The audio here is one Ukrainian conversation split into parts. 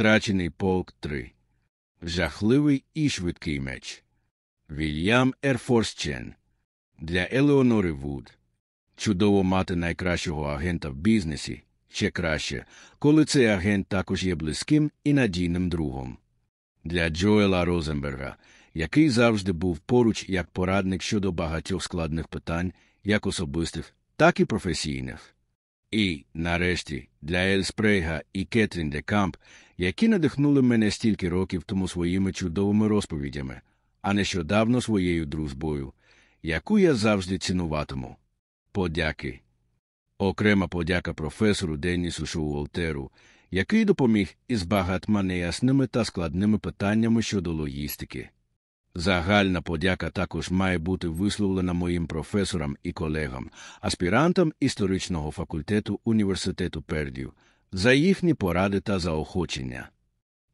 Втрачений полк 3. Жахливий і швидкий меч. Вільям Р. Форстчен. Для Елеонори Вуд. Чудово мати найкращого агента в бізнесі. Ще краще, коли цей агент також є близьким і надійним другом. Для Джоела Розенберга, який завжди був поруч як порадник щодо багатьох складних питань, як особистих, так і професійних. І, нарешті, для Ель Спрейга і Кетрін де Камп, які надихнули мене стільки років тому своїми чудовими розповідями, а нещодавно своєю дружбою, яку я завжди цінуватиму. Подяки. Окрема подяка професору Деннісу Шоуолтеру, який допоміг із багатьма неясними та складними питаннями щодо логістики. Загальна подяка також має бути висловлена моїм професорам і колегам, аспірантам історичного факультету університету Пердів, за їхні поради та заохочення.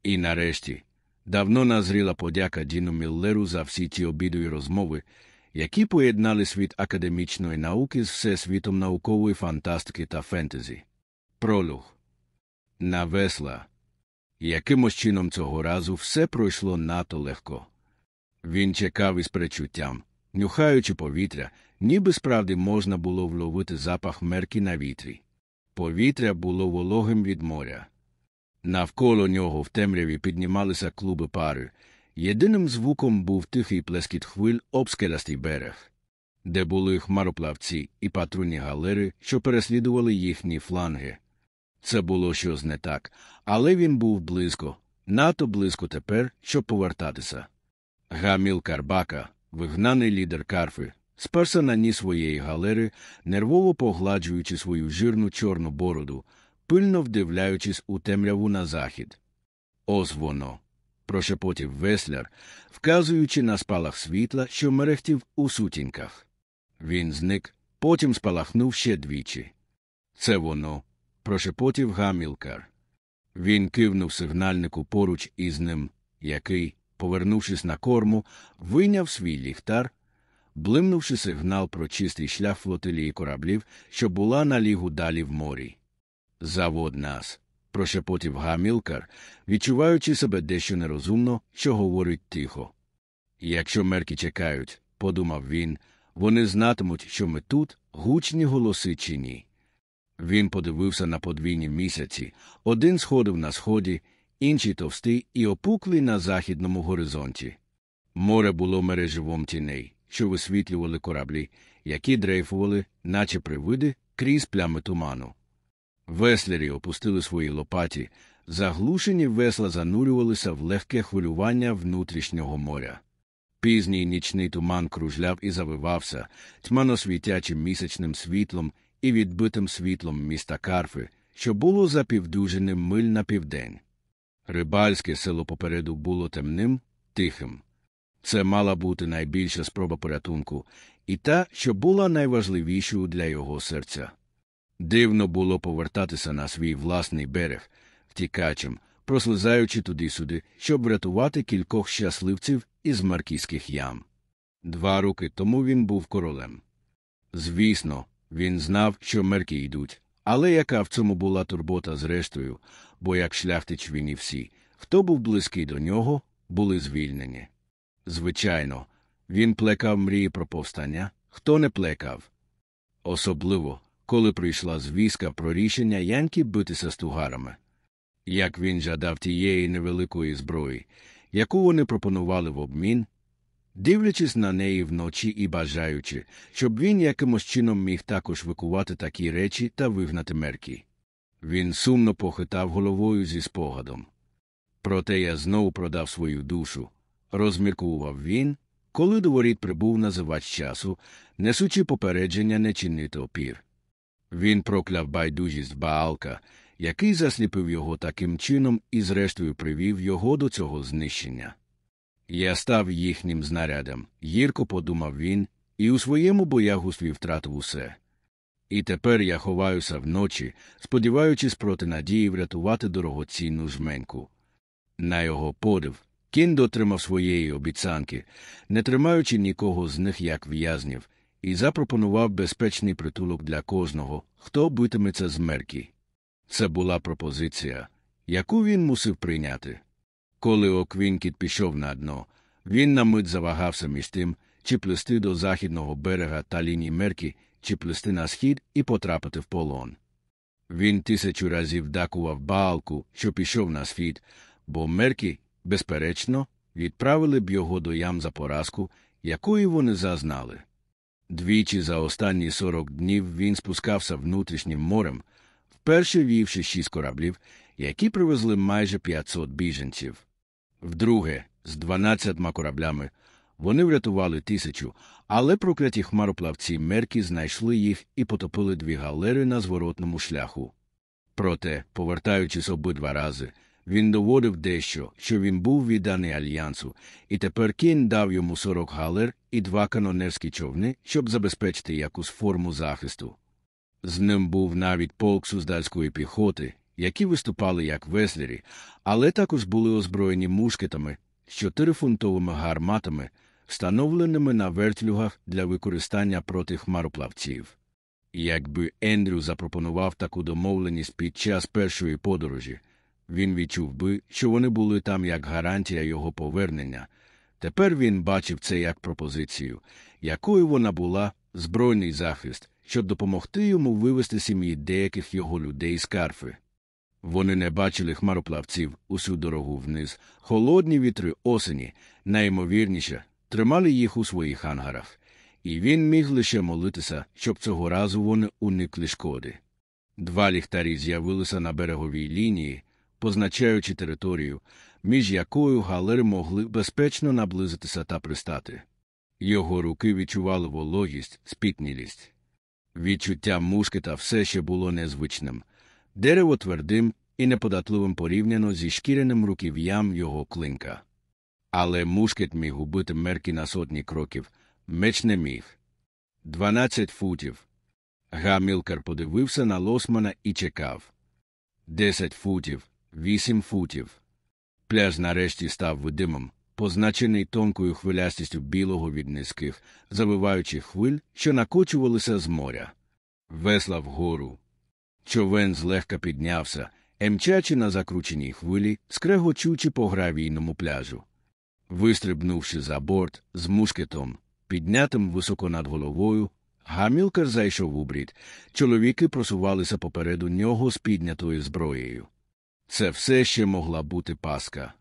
І нарешті, давно назріла подяка Діну Міллеру за всі ті обіди й розмови, які поєднали світ академічної науки з всесвітом наукової фантастики та фентезі. Пролог на весла. Якимось чином цього разу все пройшло надто легко. Він чекав із причуттям, нюхаючи повітря, ніби справді можна було вловити запах мерки на вітрі. Повітря було вологим від моря. Навколо нього в темряві піднімалися клуби пари. Єдиним звуком був тихий плескіт хвиль об скелястий берег, де були хмароплавці і патрульні галери, що переслідували їхні фланги. Це було щось не так, але він був близько, надто близько тепер, щоб повертатися. Гаміл Карбака, вигнаний лідер карфи, сперся на ні своєї галери, нервово погладжуючи свою жирну чорну бороду, пильно вдивляючись у темряву на захід. Ось воно. прошепотів весляр, вказуючи на спалах світла, що мерехтів у сутінках. Він зник, потім спалахнув ще двічі. Це воно. прошепотів гамілкар. Він кивнув сигнальнику поруч із ним, який, повернувшись на корму, вийняв свій ліхтар, блимнувши сигнал про чистий шлях флотилії кораблів, що була на лігу далі в морі. Завод нас, прошепотів гамілкар, відчуваючи себе дещо нерозумно, що говорить тихо. Якщо мерки чекають, подумав він, вони знатимуть, що ми тут, гучні голоси чи ні. Він подивився на подвійні місяці, один сходив на сході, інший товстий і опуклий на західному горизонті. Море було мереживом тіней, що висвітлювали кораблі, які дрейфували, наче привиди, крізь плями туману. Веслері опустили свої лопаті, заглушені весла занурювалися в легке хвилювання внутрішнього моря. Пізній нічний туман кружляв і завивався, тьмано світячим місячним світлом і відбитим світлом міста Карфи, що було за миль на південь. Рибальське село попереду було темним, тихим. Це мала бути найбільша спроба порятунку, і та, що була найважливішою для його серця. Дивно було повертатися на свій власний берег, втікачем, прослизаючи туди-сюди, щоб врятувати кількох щасливців із маркійських ям. Два роки тому він був королем. Звісно, він знав, що мерки йдуть, але яка в цьому була турбота зрештою, бо як шляхтич він і всі, хто був близький до нього, були звільнені. Звичайно, він плекав мрії про повстання, хто не плекав. Особливо, коли прийшла звістка про рішення Янки битися з тугарами. Як він жадав тієї невеликої зброї, яку вони пропонували в обмін, дивлячись на неї вночі і бажаючи, щоб він якимось чином міг також викувати такі речі та вигнати мерки. Він сумно похитав головою зі спогадом. Проте я знову продав свою душу, розміркував він, коли до воріт прибув називач часу, несучи попередження не чинити опір. Він прокляв байдужість Баалка, який засліпив його таким чином і, зрештою, привів його до цього знищення. Я став їхнім знарядом, гірко подумав він, і у своєму боягустві втратив усе. І тепер я ховаюся вночі, сподіваючись проти надії врятувати дорогоцінну жменьку. На його подив, кін дотримав своєї обіцянки, не тримаючи нікого з них як в'язнів, і запропонував безпечний притулок для кожного, хто битиметься з мерки. Це була пропозиція, яку він мусив прийняти. Коли Оквінкіт пішов на дно, він на мить завагався між тим, чи плисти до західного берега та лінії Мерки, чи плисти на схід і потрапити в полон. Він тисячу разів дакував балку, що пішов на схід, бо Меркі, безперечно, відправили б його до ям за поразку, якої вони зазнали. Двічі за останні сорок днів він спускався внутрішнім морем, вперше вівши шість кораблів, які привезли майже 500 біженців. Вдруге, з дванадцятьма кораблями, вони врятували тисячу, але прокляті хмароплавці мерки знайшли їх і потопили дві галери на зворотному шляху. Проте, повертаючись обидва рази, він доводив дещо, що він був відданий альянсу, і тепер кін дав йому 40 галер і два канонерські човни, щоб забезпечити якусь форму захисту. З ним був навіть полк суздальської піхоти, які виступали як веслері, але також були озброєні мушкетами з чотирифунтовими гарматами, встановленими на вертлюгах для використання проти хмароплавців. Якби Ендрю запропонував таку домовленість під час першої подорожі, він відчув би, що вони були там як гарантія його повернення. Тепер він бачив це як пропозицію, якою вона була збройний захист, щоб допомогти йому вивести сім'ї деяких його людей з карфи. Вони не бачили хмароплавців усю дорогу вниз, холодні вітри осені, найімовірніше, тримали їх у своїх ангарах, і він міг лише молитися, щоб цього разу вони уникли шкоди. Два ліхтарі з'явилися на береговій лінії, позначаючи територію, між якою галери могли безпечно наблизитися та пристати. Його руки відчували вологість, спітнілість. Відчуття мушкета все ще було незвичним, дерево твердим і неподатливим порівняно зі шкіряним руків'ям його клинка. Але мушкет міг убити мерки на сотні кроків, меч не міг. Дванадцять футів. Гамілкар подивився на лосмана і чекав. Десять футів, вісім футів. Пляж нарешті став видимим, позначений тонкою хвилястістю білого від низьких, завиваючих хвиль, що накочувалися з моря. Весла вгору. Човен злегка піднявся, емчачи на закрученій хвилі, скрегочучи по гравійному пляжу. Вистрибнувши за борт з мушкетом, піднятим високо над головою, Гамілкар зайшов у брід. Чоловіки просувалися попереду нього з піднятою зброєю. Це все ще могла бути паска.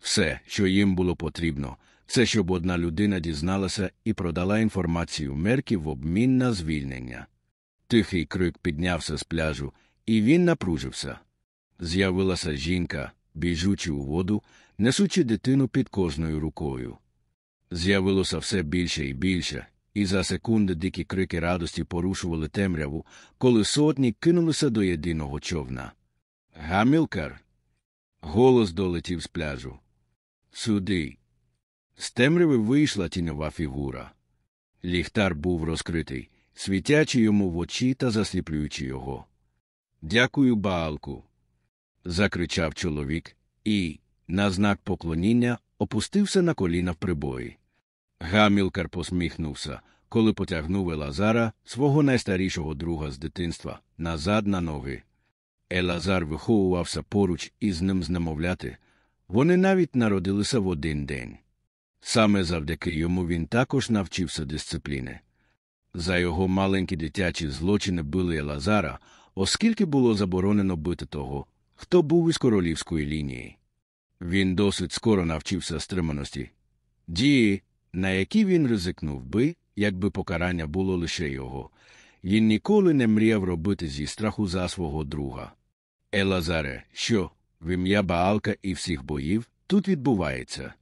Все, що їм було потрібно, це щоб одна людина дізналася і продала інформацію мерки в обмін на звільнення. Тихий крик піднявся з пляжу, і він напружився. З'явилася жінка, біжучи у воду, несучи дитину під кожною рукою. З'явилося все більше і більше, і за секунди дикі крики радості порушували темряву, коли сотні кинулися до єдиного човна. Гамілкар. Голос долетів з пляжу. Сюди. З темряви вийшла тіньова фігура. Ліхтар був розкритий, світячи йому в очі та засліплюючи його. Дякую, Баалку. закричав чоловік і, на знак поклоніння, опустився на коліна в прибої. Гамілкар посміхнувся, коли потягнув Елазара, свого найстарішого друга з дитинства, назад на ноги. Елазар виховувався поруч із ним знемовляти. Вони навіть народилися в один день. Саме завдяки йому він також навчився дисципліни. За його маленькі дитячі злочини били Елазара, оскільки було заборонено бити того, хто був із королівської лінії. Він досить скоро навчився стриманості, дії, на які він ризикнув би, якби покарання було лише його. Він ніколи не мріяв робити зі страху за свого друга. Елазаре, що, в ім'я Баалка і всіх боїв, тут відбувається.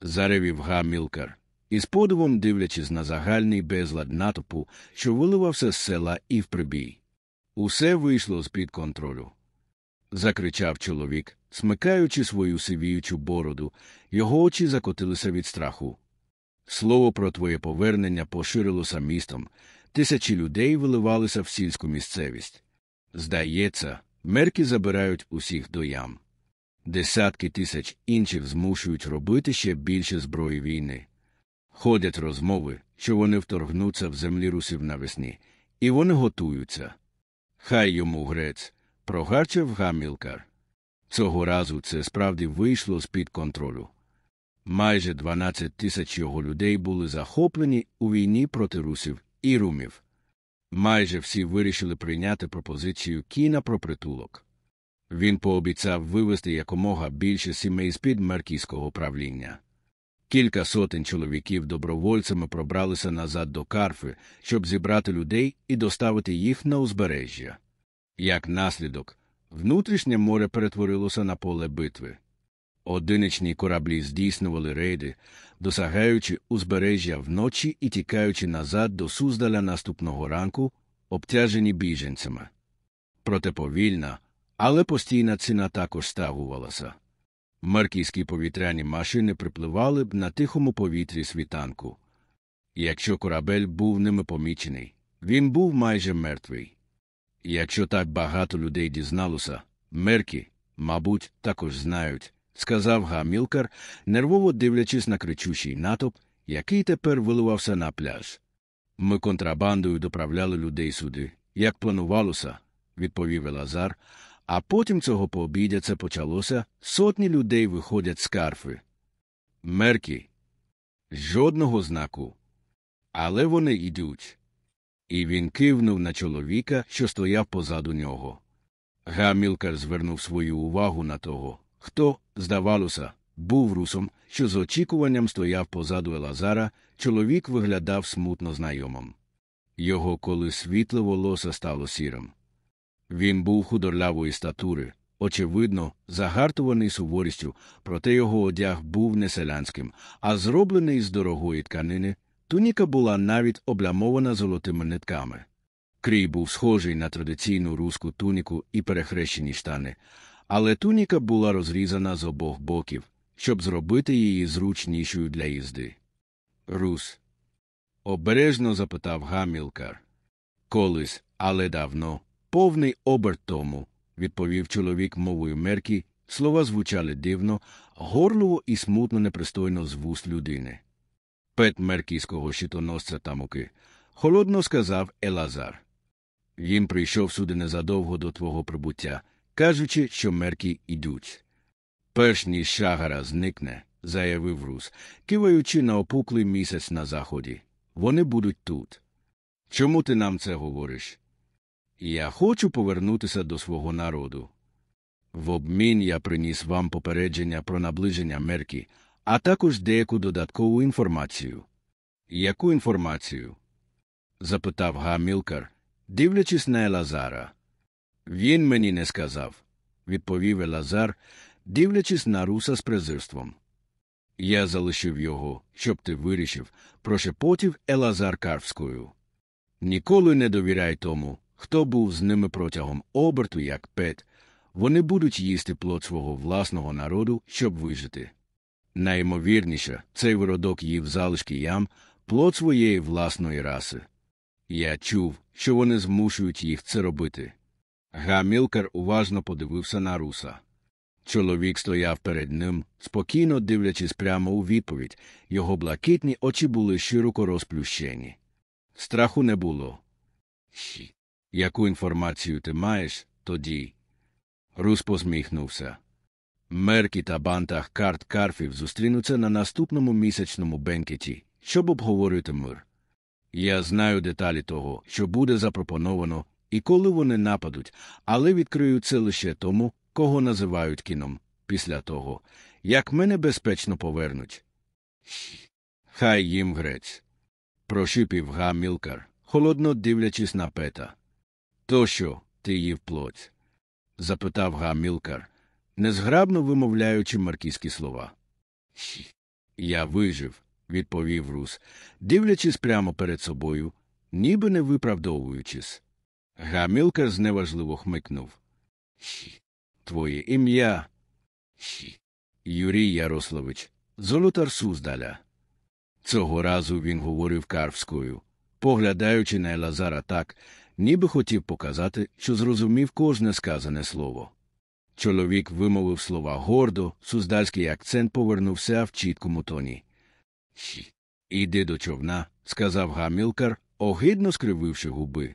Заревів Гамілкар, із подивом дивлячись на загальний безлад натопу, що виливався з села і в прибій. Усе вийшло з під контролю. Закричав чоловік, смикаючи свою сивіючу бороду, його очі закотилися від страху. Слово про твоє повернення поширилося містом, тисячі людей виливалися в сільську місцевість. Здається, мерки забирають усіх до ям. Десятки тисяч інших змушують робити ще більше зброї війни. Ходять розмови, що вони вторгнуться в землі русів навесні, і вони готуються. Хай йому грець, прогарчав гамілкар. Цього разу це справді вийшло з-під контролю. Майже 12 тисяч його людей були захоплені у війні проти русів і румів. Майже всі вирішили прийняти пропозицію кіна про притулок. Він пообіцяв вивести якомога більше сімей з під меркійського правління. Кілька сотень чоловіків добровольцями пробралися назад до Карфи, щоб зібрати людей і доставити їх на узбережжя. Як наслідок, внутрішнє море перетворилося на поле битви. Одиничні кораблі здійснювали рейди, досягаючи узбережжя вночі і тікаючи назад до Суздаля наступного ранку, обтяжені біженцями. Проте повільна, але постійна ціна також стагувалася. Маркійські повітряні машини припливали б на тихому повітрі світанку. Якщо корабель був ними помічений, він був майже мертвий. Якщо так багато людей дізналося, мерки, мабуть, також знають, сказав Гамілкар, нервово дивлячись на кричущий натовп, який тепер виливався на пляж. Ми контрабандою доправляли людей сюди, як планувалося, відповів Лазар, а потім цього пообідя це почалося, сотні людей виходять з карфи. Мерки. Жодного знаку. Але вони йдуть. І він кивнув на чоловіка, що стояв позаду нього. Гамілкар звернув свою увагу на того, хто, здавалося, був русом, що з очікуванням стояв позаду Елазара, чоловік виглядав смутно знайомим. Його коли світле волосся стало сірим. Він був худорлявої статури, очевидно, загартуваний суворістю, проте його одяг був не селянським, а зроблений з дорогої тканини, туніка була навіть облямована золотими нитками. Крій був схожий на традиційну руську туніку і перехрещені штани, але туніка була розрізана з обох боків, щоб зробити її зручнішою для їзди. Рус. Обережно запитав Гамілкар. Колись, але давно, повний оберт тому, відповів чоловік мовою мерки, слова звучали дивно, горливо і смутно непристойно з вуст людини. Пет меркійського щитоносця тамуки, холодно сказав Елазар. Він прийшов сюди незадовго до твого прибуття, кажучи, що мерки йдуть. Перш ніж шагара зникне, заявив Рус, киваючи на опуклий місяць на заході. Вони будуть тут. Чому ти нам це говориш? Я хочу повернутися до свого народу. В обмін я приніс вам попередження про наближення мерки, а також деяку додаткову інформацію. Яку інформацію? запитав Гамілкар, дивлячись на Елазара. Він мені не сказав, відповів Елазар, дивлячись на руса з презирством. Я залишив його, щоб ти вирішив, прошепотів Елазар Карвською. Ніколи не довіряй тому, хто був з ними протягом оберту, як пет, вони будуть їсти плод свого власного народу, щоб вижити. Найімовірніше, цей виродок їв залишки ям, плод своєї власної раси. Я чув, що вони змушують їх це робити. Гамілкар уважно подивився на руса. Чоловік стояв перед ним, спокійно дивлячись прямо у відповідь, його блакитні очі були широко розплющені. Страху не було. Яку інформацію ти маєш тоді? Рус посміхнувся. Меркі та бантах карт карфів зустрінуться на наступному місячному бенкеті, щоб обговорити мир. Я знаю деталі того, що буде запропоновано, і коли вони нападуть, але відкрию це лише тому, кого називають кіном, після того, як мене безпечно повернуть. Хай їм грець. Прошипів Гамілкар, холодно дивлячись на пета. То що, ти їв плоть? запитав Гамілкар, незграбно вимовляючи маркізькі слова. Я вижив, відповів Рус, дивлячись прямо перед собою, ніби не виправдовуючись. Гамілкар зневажливо хмикнув. Твоє ім'я. Юрій Ярославич, Золотар Суздаля. Цього разу він говорив карвською, поглядаючи на Елазара так, ніби хотів показати, що зрозумів кожне сказане слово. Чоловік вимовив слова гордо, суздальський акцент повернувся в чіткому тоні. Іди до човна, сказав Гамілкар, огидно скрививши губи.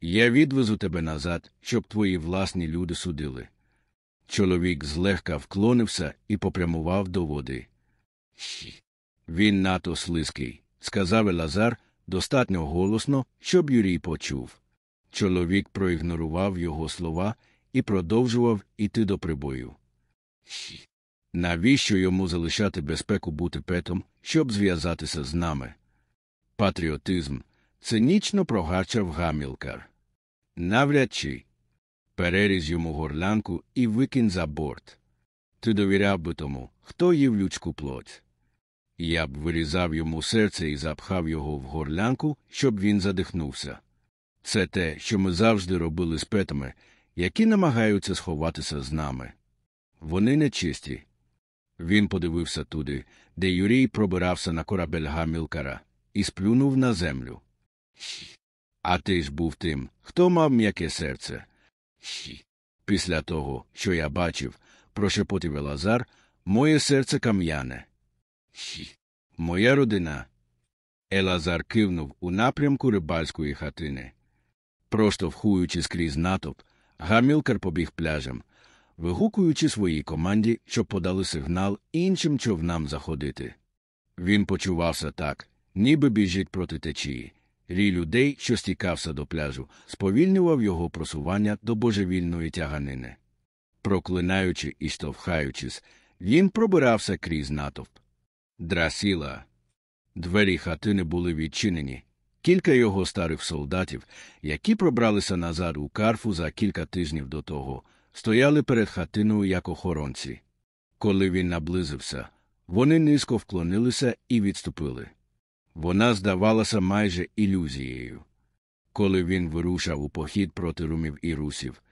Я відвезу тебе назад, щоб твої власні люди судили. Чоловік злегка вклонився і попрямував до води. Він надто слизький, сказав Елазар достатньо голосно, щоб Юрій почув. Чоловік проігнорував його слова і продовжував іти до прибою. Навіщо йому залишати безпеку бути петом, щоб зв'язатися з нами? Патріотизм цинічно прогачав гамілкар. Навряд чи переріз йому горлянку і викинь за борт. Ти довіряв би тому, хто їв людську плоть. Я б вирізав йому серце і запхав його в горлянку, щоб він задихнувся. Це те, що ми завжди робили з петами, які намагаються сховатися з нами. Вони нечисті. Він подивився туди, де Юрій пробирався на корабель Гамілкара, і сплюнув на землю. А ти ж був тим, хто мав м'яке серце. Після того, що я бачив, прошепотів Елазар, моє серце кам'яне. Моя родина. Елазар кивнув у напрямку рибальської хатини. Проштовхуючи скрізь натовп, Гамілкар побіг пляжем, вигукуючи своїй команді, щоб подали сигнал іншим човнам заходити. Він почувався так, ніби біжить проти течії. Рій людей, що стікався до пляжу, сповільнював його просування до божевільної тяганини. Проклинаючи і штовхаючись, він пробирався крізь натовп. Драсіла. Двері хатини були відчинені. Кілька його старих солдатів, які пробралися назад у карфу за кілька тижнів до того, стояли перед хатиною як охоронці. Коли він наблизився, вони низько вклонилися і відступили. Вона здавалася майже ілюзією. Коли він вирушав у похід проти румів і русів,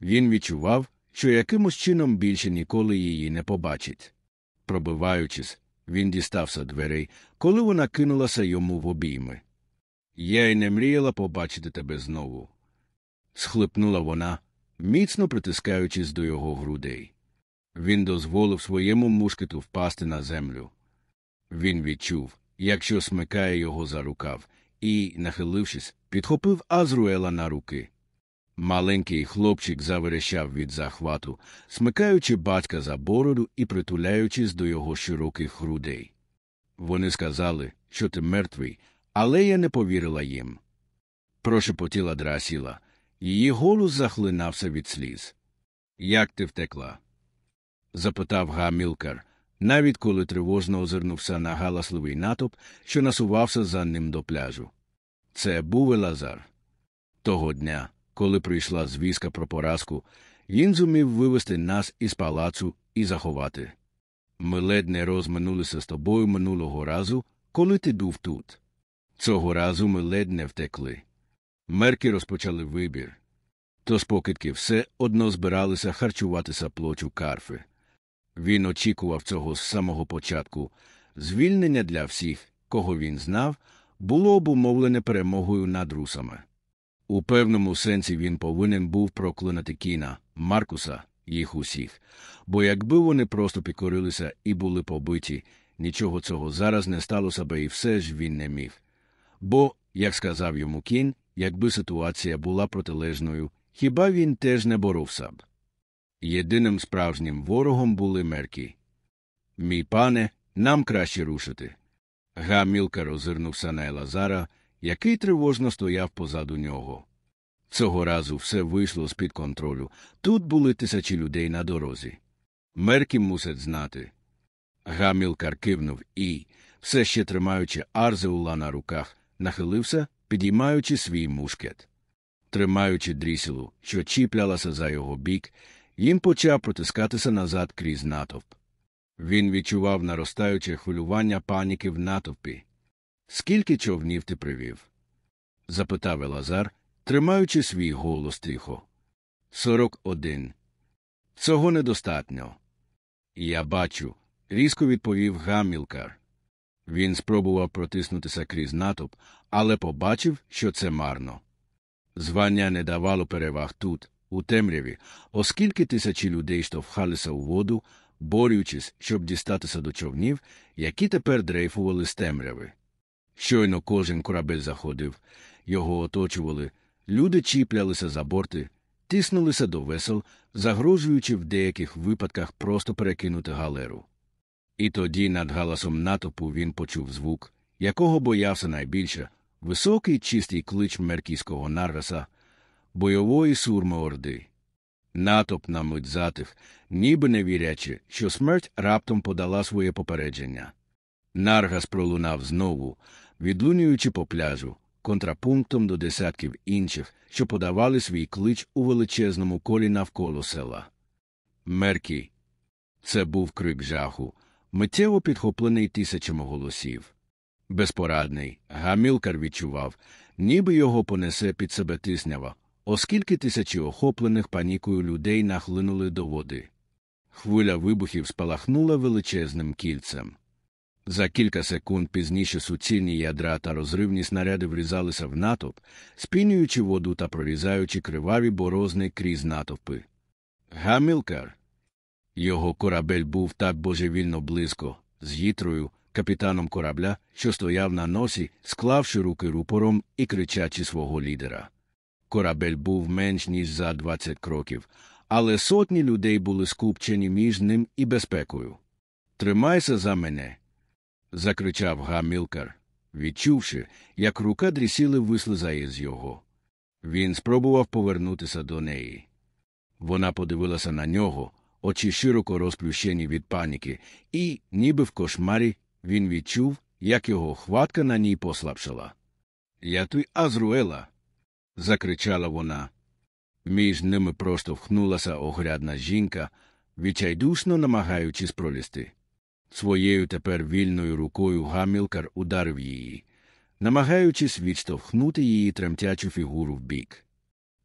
він відчував, що якимось чином більше ніколи її не побачить. Пробиваючись, він дістався дверей, коли вона кинулася йому в обійми. Я й не мріяла побачити тебе знову. схлипнула вона, міцно притискаючись до його грудей. Він дозволив своєму мушкету впасти на землю. Він відчув, якщо смикає його за рукав, і, нахилившись, підхопив Азруела на руки. Маленький хлопчик заверещав від захвату, смикаючи батька за бороду і притуляючись до його широких грудей. Вони сказали, що ти мертвий, але я не повірила їм. Прошепотіла Драсіла. Її голос захлинався від сліз. Як ти втекла? запитав Гамілкар, навіть коли тривожно озирнувся на галасливий натовп, що насувався за ним до пляжу. Це був Елазар. Того дня, коли прийшла звістка про поразку, він зумів вивести нас із палацу і заховати. Ми ледь не розминулися з тобою минулого разу, коли ти був тут. Цього разу ми ледь не втекли. Мерки розпочали вибір. То з покидки все одно збиралися харчуватися плочу карфи. Він очікував цього з самого початку. Звільнення для всіх, кого він знав, було обумовлене перемогою над русами. У певному сенсі він повинен був проклинати кіна, Маркуса, їх усіх, бо якби вони просто підкорилися і були побиті, нічого цього зараз не сталося би і все ж він не міг. Бо, як сказав йому кін, якби ситуація була протилежною, хіба він теж не боровся б? Єдиним справжнім ворогом були мерки. Мій пане, нам краще рушити. Гамілка роззирнувся на Елазара, який тривожно стояв позаду нього. Цього разу все вийшло з під контролю. Тут були тисячі людей на дорозі. Мерки мусять знати. Гамілкар кивнув і, все ще тримаючи Арзеула на руках, нахилився, підіймаючи свій мушкет. Тримаючи дрісілу, що чіплялася за його бік, їм почав протискатися назад крізь натовп. Він відчував наростаюче хвилювання паніки в натовпі. Скільки човнів ти привів? запитав Елазар, тримаючи свій голос тихо. Сорок один. Цього недостатньо. Я бачу, різко відповів Гамілкар. Він спробував протиснутися крізь натовп, але побачив, що це марно. Звання не давало переваг тут, у темряві, оскільки тисячі людей штовхалися у воду, борючись, щоб дістатися до човнів, які тепер дрейфували з темряви. Щойно кожен корабель заходив, його оточували, люди чіплялися за борти, тиснулися до весел, загрожуючи в деяких випадках просто перекинути галеру. І тоді над галасом натовпу він почув звук, якого боявся найбільше високий чистий клич меркійського наргаса, бойової сурми орди. Натоп на мить затих, ніби не вірячи, що смерть раптом подала своє попередження. Наргас пролунав знову, відлунюючи по пляжу, контрапунктом до десятків інших, що подавали свій клич у величезному колі навколо села. Меркі. Це був крик жаху, миттєво підхоплений тисячами голосів. Безпорадний, Гамілкар відчував, ніби його понесе під себе тиснява, оскільки тисячі охоплених панікою людей нахлинули до води. Хвиля вибухів спалахнула величезним кільцем. За кілька секунд пізніше суцільні ядра та розривні снаряди врізалися в натовп, спінюючи воду та прорізаючи криваві борозни крізь натовпи. Гамілкар. Його корабель був так божевільно близько, з гітрою, капітаном корабля, що стояв на носі, склавши руки рупором і кричачи свого лідера. Корабель був менш ніж за 20 кроків, але сотні людей були скупчені між ним і безпекою. Тримайся за мене. закричав Гамілкар, відчувши, як рука дрісіли вислизає з його. Він спробував повернутися до неї. Вона подивилася на нього, очі широко розплющені від паніки, і, ніби в кошмарі, він відчув, як його хватка на ній послабшала. Я той Азруела. Закричала вона. Між ними просто вхнулася огрядна жінка, відчайдушно намагаючись пролізти. Своєю тепер вільною рукою Гамілкар ударив її, намагаючись відштовхнути її тремтячу фігуру вбік.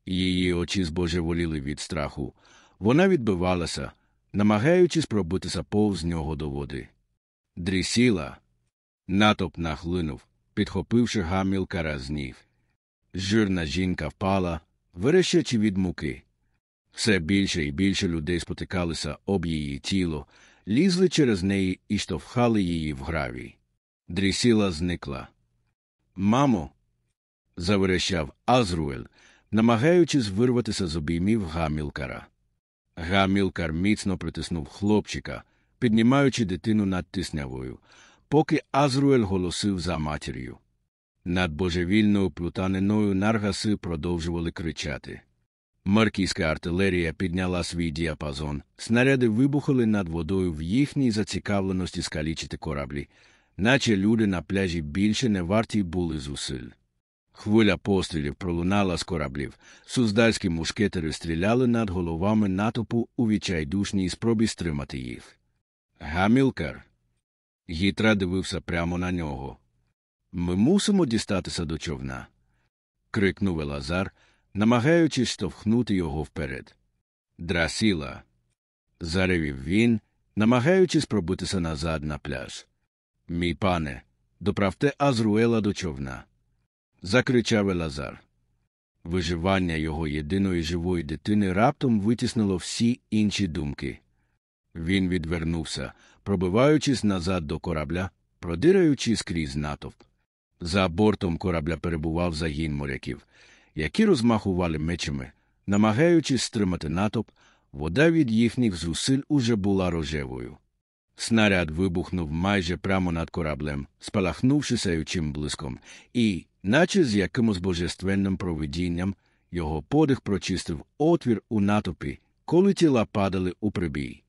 Її очі збожеволіли від страху. Вона відбивалася, намагаючись пробитися повз нього до води. Дрісіла. Натоп нахлинув, підхопивши Гамілкара з. Жирна жінка впала, верещачи від муки. Все більше і більше людей спотикалися об її тіло, лізли через неї і штовхали її в гравій. Дрісіла зникла. Мамо. заверещав Азруель, намагаючись вирватися з обіймів Гамілкара. Гамілкар міцно притиснув хлопчика, піднімаючи дитину над тиснявою, поки Азруель голосив за матір'ю. Над божевільною плутаниною наргаси продовжували кричати. Маркійська артилерія підняла свій діапазон, снаряди вибухали над водою в їхній зацікавленості скалічити кораблі, наче люди на пляжі більше не варті були зусиль. Хвиля пострілів пролунала з кораблів, суздальські мушкетери стріляли над головами натовпу у відчайдушній спробі стримати їх. Гамілкар. Гітра дивився прямо на нього. Ми мусимо дістатися до човна. крикнув Елазар, намагаючись штовхнути його вперед. Драсіла. заревів він, намагаючись пробитися назад на пляж. Мій пане, доправте Азруела до човна. закричав Елазар. Виживання його єдиної живої дитини раптом витіснило всі інші думки. Він відвернувся, пробиваючись назад до корабля, продираючи скрізь натовп. За бортом корабля перебував загін моряків, які розмахували мечами, намагаючись стримати натовп, вода від їхніх зусиль уже була рожевою. Снаряд вибухнув майже прямо над кораблем, спалахнувши сяючим блиском, і, наче з якимось божественним провидінням, його подих прочистив отвір у натопі, коли тіла падали у прибій.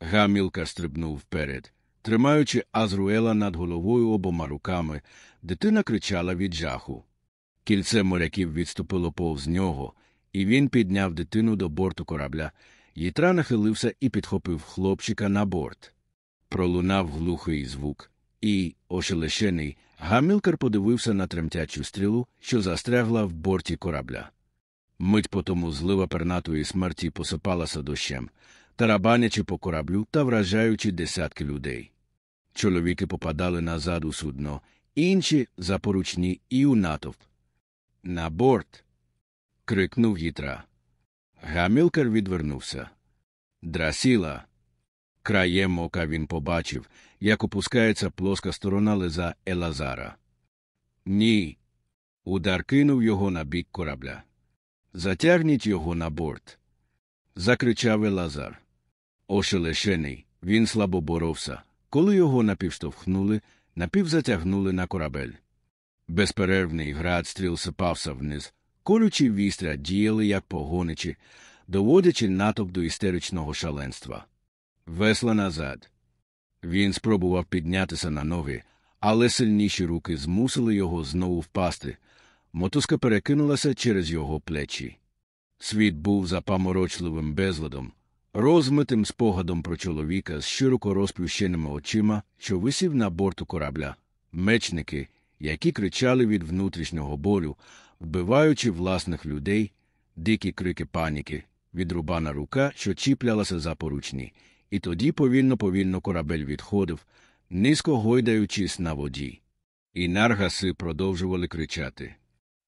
Гамілка стрибнув вперед. Тримаючи Азруела над головою обома руками, дитина кричала від жаху. Кільце моряків відступило повз нього, і він підняв дитину до борту корабля. Їтра нахилився і підхопив хлопчика на борт. Пролунав глухий звук, і, ошелешений, Гамілкар подивився на тремтячу стрілу, що застрягла в борті корабля. Мить потому злива пернатої смерті посипалася дощем, тарабанячи по кораблю та вражаючи десятки людей. Чоловіки попадали назад у судно, інші за поручні і у натовп. На борт. крикнув Гітра. Гамілкар відвернувся. Драсіла. Краєм ока він побачив, як опускається плоска сторона леза Елазара. Ні. Удар кинув його на бік корабля. Затягніть його на борт. Закричав Елазар. Ошелешений, він слабо боровся. Коли його напівштовхнули, напівзатягнули на корабель. Безперервний град стріл сипався вниз, колючі вістря діяли, як погоничі, доводячи натовп до істеричного шаленства. Весла назад. Він спробував піднятися на ноги, але сильніші руки змусили його знову впасти. Мотузка перекинулася через його плечі. Світ був запаморочливим безладом, розмитим спогадом про чоловіка з широко розплющеними очима, що висів на борту корабля, мечники, які кричали від внутрішнього болю, вбиваючи власних людей, дикі крики паніки, відрубана рука, що чіплялася за поручні, і тоді повільно повільно корабель відходив, низько гойдаючись на воді. І наргаси продовжували кричати.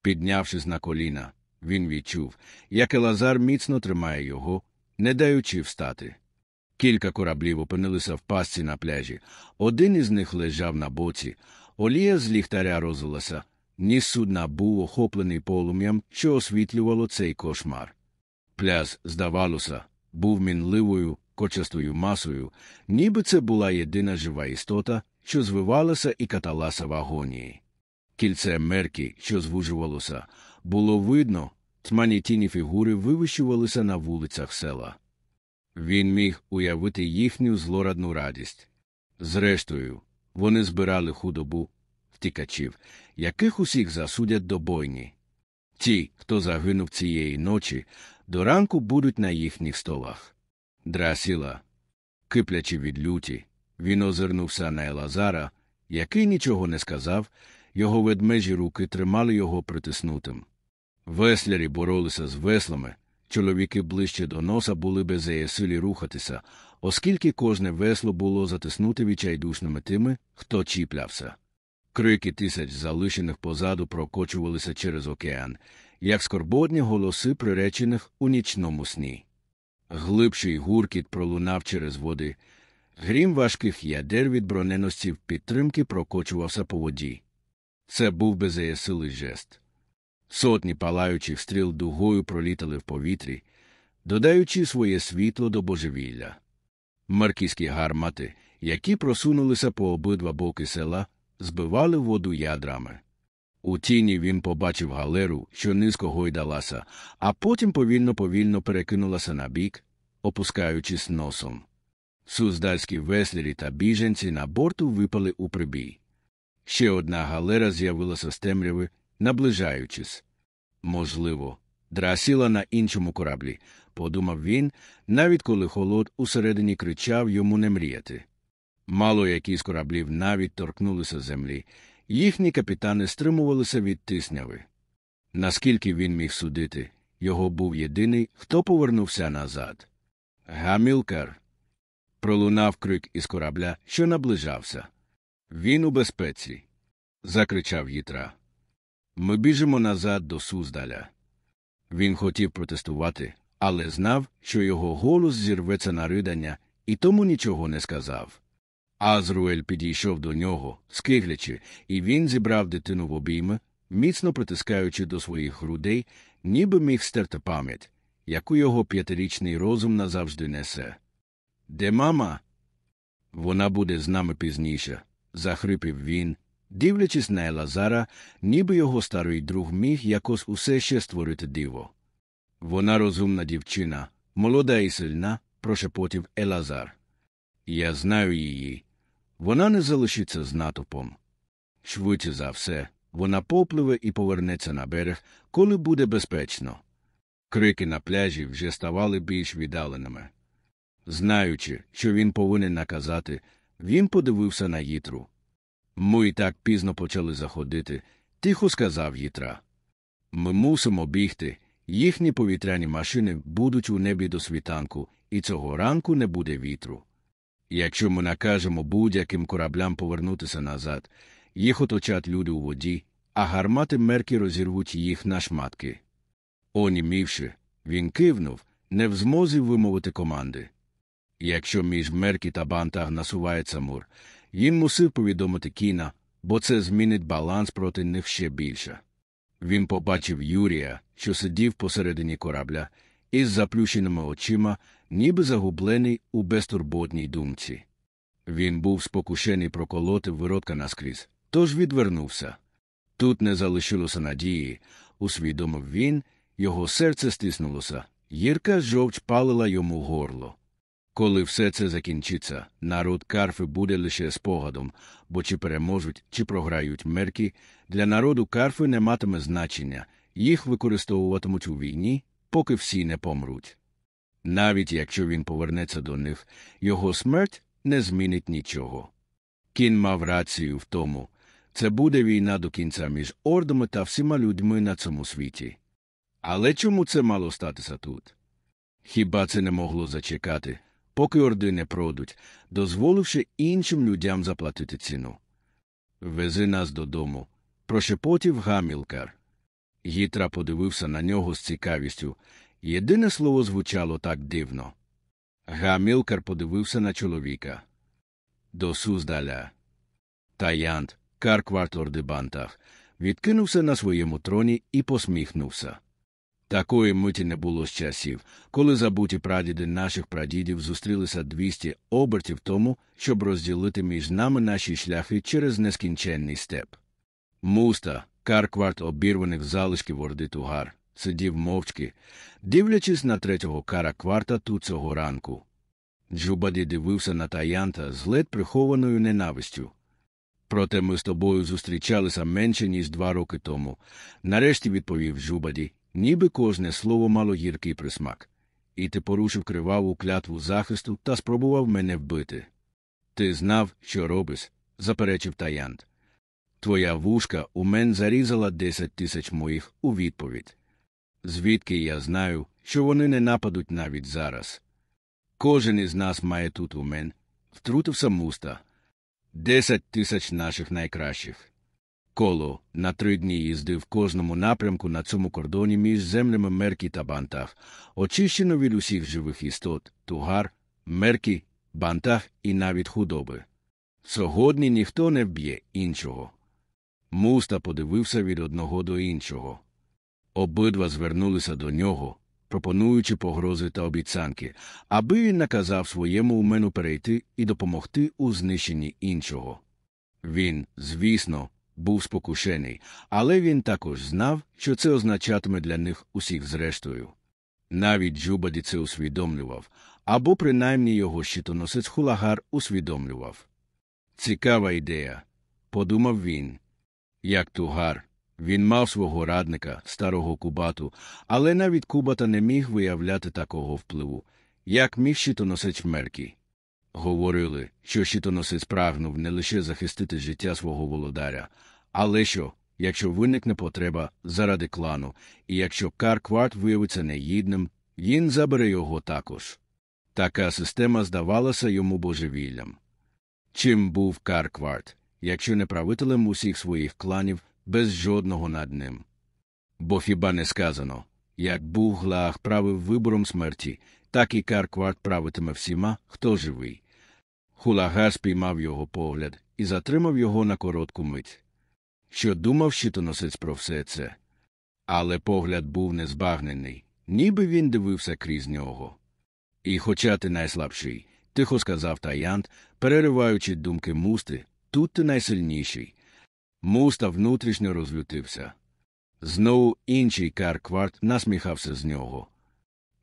Піднявшись на коліна, він відчув, як Елазар міцно тримає його, не даючи встати. Кілька кораблів опинилися в пастці на пляжі. Один із них лежав на боці, олія з ліхтаря розлилася, ніс судна був охоплений полум'ям, що освітлювало цей кошмар. Пляж, здавалося, був мінливою, кочастою масою, ніби це була єдина жива істота, що звивалася і каталася в агонії. Кільце мерки, що звужувалося, було видно, тьмані тіні фігури вивищувалися на вулицях села. Він міг уявити їхню злорадну радість. Зрештою, вони збирали худобу, втікачів, яких усіх засудять до бойні. Ті, хто загинув цієї ночі, до ранку будуть на їхніх столах. Драсіла, киплячи від люті, він озирнувся на Елазара, який нічого не сказав, його ведмежі руки тримали його притиснутим. Веслярі боролися з веслами, чоловіки ближче до носа були беззаєсилі рухатися, оскільки кожне весло було затиснуте відчайдушними тими, хто чіплявся. Крики тисяч залишених позаду прокочувалися через океан, як скорботні голоси приречених у нічному сні. Глибший гуркіт пролунав через води, грім важких ядер від броненосців підтримки прокочувався по воді. Це був беззаєсилий жест. Сотні палаючих стріл дугою пролітали в повітрі, додаючи своє світло до божевілля. Маркійські гармати, які просунулися по обидва боки села, збивали воду ядрами. У тіні він побачив галеру, що низько гойдалася, а потім повільно повільно перекинулася на бік, опускаючись носом. Суздальські веслярі та біженці на борту випали у прибій. Ще одна галера з'явилася з темряви, наближаючись. Можливо, драсіла на іншому кораблі, подумав він, навіть коли холод усередині кричав йому не мріяти. Мало які з кораблів навіть торкнулися землі, їхні капітани стримувалися від тисняви. Наскільки він міг судити, його був єдиний, хто повернувся назад. Гамілкар. Пролунав крик із корабля, що наближався. Він у безпеці. закричав Їтра. Ми біжимо назад до Суздаля. Він хотів протестувати, але знав, що його голос зірветься на ридання, і тому нічого не сказав. Азруель підійшов до нього, скиглячи, і він зібрав дитину в обійми, міцно притискаючи до своїх грудей, ніби міг стерти пам'ять, яку його п'ятирічний розум назавжди несе. Де мама? Вона буде з нами пізніше, захрипів він, дивлячись на Елазара, ніби його старий друг міг якось усе ще створити диво. Вона розумна дівчина, молода і сильна, прошепотів Елазар. Я знаю її. Вона не залишиться з натовпом. Швидше за все, вона попливе і повернеться на берег, коли буде безпечно. Крики на пляжі вже ставали більш віддаленими. Знаючи, що він повинен наказати, він подивився на їтру. Ми і так пізно почали заходити, тихо сказав їтра. Ми мусимо бігти. Їхні повітряні машини будуть у небі до світанку, і цього ранку не буде вітру. Якщо ми накажемо будь-яким кораблям повернутися назад, їх оточать люди у воді, а гармати мерки розірвуть їх на шматки. Онімівши, він кивнув, не в змозі вимовити команди. Якщо між мерки та бантаг насувається мур, їм мусив повідомити кіна, бо це змінить баланс проти них ще більше. Він побачив Юрія, що сидів посередині корабля, із заплющеними очима, ніби загублений у безтурботній думці. Він був спокушений проколоти виродка наскрізь, тож відвернувся. Тут не залишилося надії, усвідомив він, його серце стиснулося, гірка жовч палила йому горло. Коли все це закінчиться, народ Карфи буде лише спогадом, бо чи переможуть, чи програють мерки, для народу Карфи не матиме значення, їх використовуватимуть у війні, поки всі не помруть. Навіть якщо він повернеться до них, його смерть не змінить нічого. Кін мав рацію в тому це буде війна до кінця між ордами та всіма людьми на цьому світі. Але чому це мало статися тут? Хіба це не могло зачекати, поки орди не продуть, дозволивши іншим людям заплатити ціну? Вези нас додому, прошепотів гамілкар. Гітра подивився на нього з цікавістю. Єдине слово звучало так дивно. Гамілкар подивився на чоловіка. До Суздаля. Таянт, Каркварт Ордебантах, відкинувся на своєму троні і посміхнувся. Такої миті не було з часів, коли забуті прадіди наших прадідів зустрілися 200 обертів тому, щоб розділити між нами наші шляхи через нескінченний степ. Муста, кар-кварт обірваних залишків орди Тугар, сидів мовчки, дивлячись на третього кар-кварта тут цього ранку. Джубаді дивився на таянта з ледь прихованою ненавистю. Проте ми з тобою зустрічалися менше, ніж два роки тому. Нарешті відповів Джубаді, ніби кожне слово мало гіркий присмак. І ти порушив криваву клятву захисту та спробував мене вбити. Ти знав, що робиш, заперечив таянт. Твоя вушка у мен зарізала десять тисяч моїх у відповідь. Звідки я знаю, що вони не нападуть навіть зараз. Кожен із нас має тут умен, втрутився муста. Десять тисяч наших найкращих. Коло на три дні їздив в кожному напрямку на цьому кордоні між землями Меркі та Бантах, очищено від усіх живих істот, тугар, меркі, бантах і навіть худоби. Сьогодні ніхто не вб'є іншого. Муста подивився від одного до іншого. Обидва звернулися до нього, пропонуючи погрози та обіцянки, аби він наказав своєму умену перейти і допомогти у знищенні іншого. Він, звісно, був спокушений, але він також знав, що це означатиме для них усіх зрештою. Навіть Джубаді це усвідомлював, або принаймні його щитоносець хулагар усвідомлював. Цікава ідея, подумав він. Як тугар, він мав свого радника, старого кубату, але навіть кубата не міг виявляти такого впливу, як міг щитоносець Меркі. Говорили, що щитоносець прагнув не лише захистити життя свого володаря, але що, якщо виникне потреба заради клану, і якщо Каркварт виявиться негідним, він забере його також. Така система здавалася йому божевіллям. Чим був Каркварт, якщо не правителем усіх своїх кланів без жодного над ним? Бо хіба не сказано, як був Глаах правив вибором смерті, так і Каркварт правитиме всіма, хто живий. Хулагар спіймав його погляд і затримав його на коротку мить. Що думав щитоносець про все це? Але погляд був незбагнений, ніби він дивився крізь нього. І, хоча ти найслабший, тихо сказав Таянт, перериваючи думки мусти, тут ти найсильніший. Муста внутрішньо розлютився. Знову інший Каркварт насміхався з нього.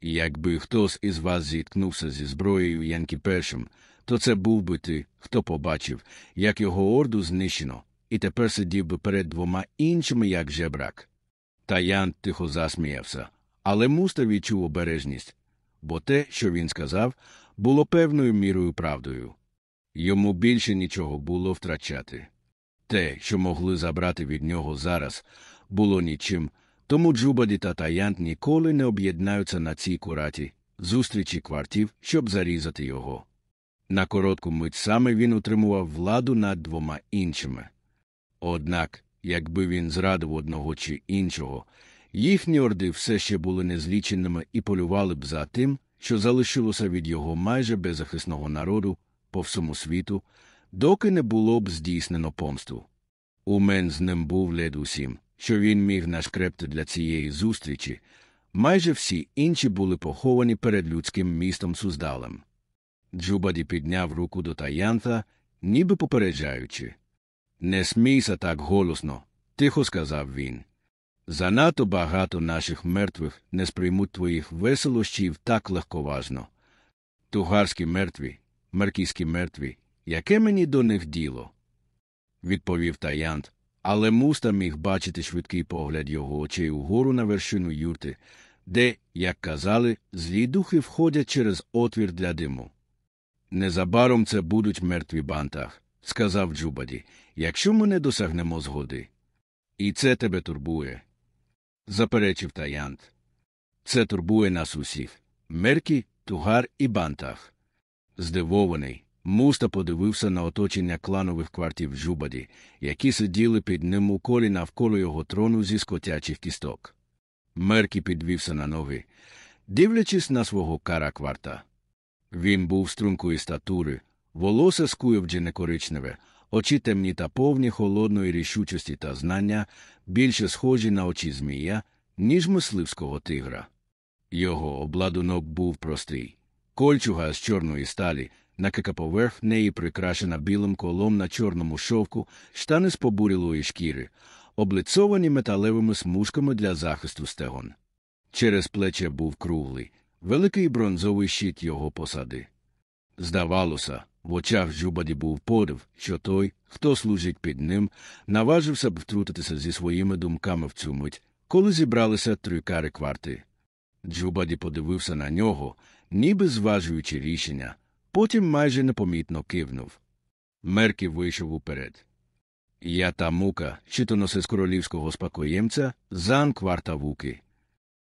Якби хтось із вас зіткнувся зі зброєю Янкі першим, то це був би ти, хто побачив, як його орду знищено, і тепер сидів би перед двома іншими, як жебрак. Таян тихо засміявся, але муста відчув обережність, бо те, що він сказав, було певною мірою правдою. Йому більше нічого було втрачати. Те, що могли забрати від нього зараз, було нічим, тому Джубаді та Таянт ніколи не об'єднаються на цій кураті, зустрічі квартів, щоб зарізати його. На коротку мить саме він утримував владу над двома іншими. Однак, якби він зрадив одного чи іншого, їхні орди все ще були незліченими і полювали б за тим, що залишилося від його майже беззахисного народу по всьому світу, доки не було б здійснено помсту. Умен з ним був лед усім, що він міг нашкрепти для цієї зустрічі, майже всі інші були поховані перед людським містом Суздалем. Джубаді підняв руку до таянта, ніби попереджаючи. Не смійся так голосно, тихо сказав він. Занадто багато наших мертвих не сприймуть твоїх веселощів так легковажно. Тугарські мертві, маркійські мертві, яке мені до них діло? відповів таянт, але муста міг бачити швидкий погляд його очей угору на вершину юрти, де, як казали, злі духи входять через отвір для диму. Незабаром це будуть мертві бантах, сказав Джубаді, якщо ми не досягнемо згоди. І це тебе турбує. заперечив таянт. Це турбує нас усіх меркі, тугар і бантах. Здивований, муста подивився на оточення кланових квартів Джубаді, які сиділи під ним у колі навколо його трону зі скотячих кісток. Меркі підвівся на ноги, дивлячись на свого кара кварта. Він був стрункої статури, волосся скуєвджене коричневе, очі темні та повні холодної рішучості та знання, більше схожі на очі змія, ніж мисливського тигра. Його обладунок був простий кольчуга з чорної сталі, накика поверх неї прикрашена білим колом на чорному шовку, штани з побурілої шкіри, облицовані металевими смужками для захисту стегон. Через плече був круглий, великий бронзовий щит його посади. Здавалося, в очах Джубаді був подив, що той, хто служить під ним, наважився б втрутитися зі своїми думками в цю мить, коли зібралися три кари кварти. Джубаді подивився на нього, ніби зважуючи рішення, потім майже непомітно кивнув. Меркі вийшов уперед. Я та мука, щитоноси з королівського спокоємця, зан кварта вуки.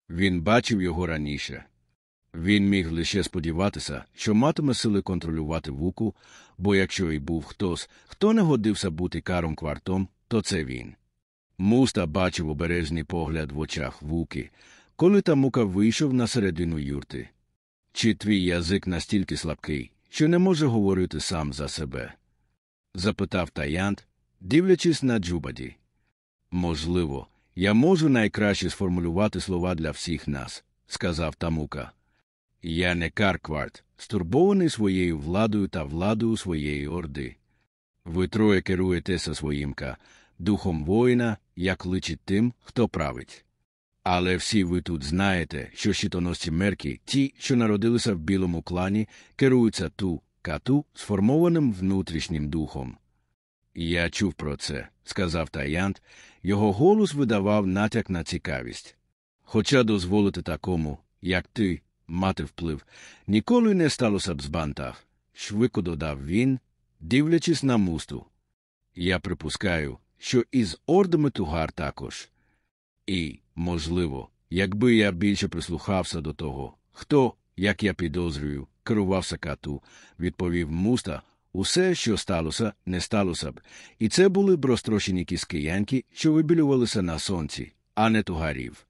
Він бачив його раніше. Він міг лише сподіватися, що матиме сили контролювати вуку, бо якщо й був хтось, хто не годився бути каром квартом, то це він. Муста бачив обережний погляд в очах вуки, коли та мука вийшов на середину юрти. Чи твій язик настільки слабкий, що не може говорити сам за себе? запитав таянт, дивлячись на Джубаді. Можливо, я можу найкраще сформулювати слова для всіх нас, сказав Тамука. Я не Каркварт, стурбований своєю владою та владою своєї орди. Ви троє керуєтеся своїм ка, духом воїна, як личить тим, хто править. Але всі ви тут знаєте, що щитоносці мерки, ті, що народилися в білому клані, керуються ту кату сформованим внутрішнім духом. Я чув про це, сказав Таянт, його голос видавав натяк на цікавість. Хоча дозволити такому, як ти, мати вплив, ніколи не сталося б з бантах, швидко додав він, дивлячись на мусту. Я припускаю, що із ордами тугар також. І, можливо, якби я більше прислухався до того, хто, як я підозрюю, керувався кату, відповів муста, усе, що сталося, не сталося б, і це були б розтрощені кіски що вибілювалися на сонці, а не тугарів.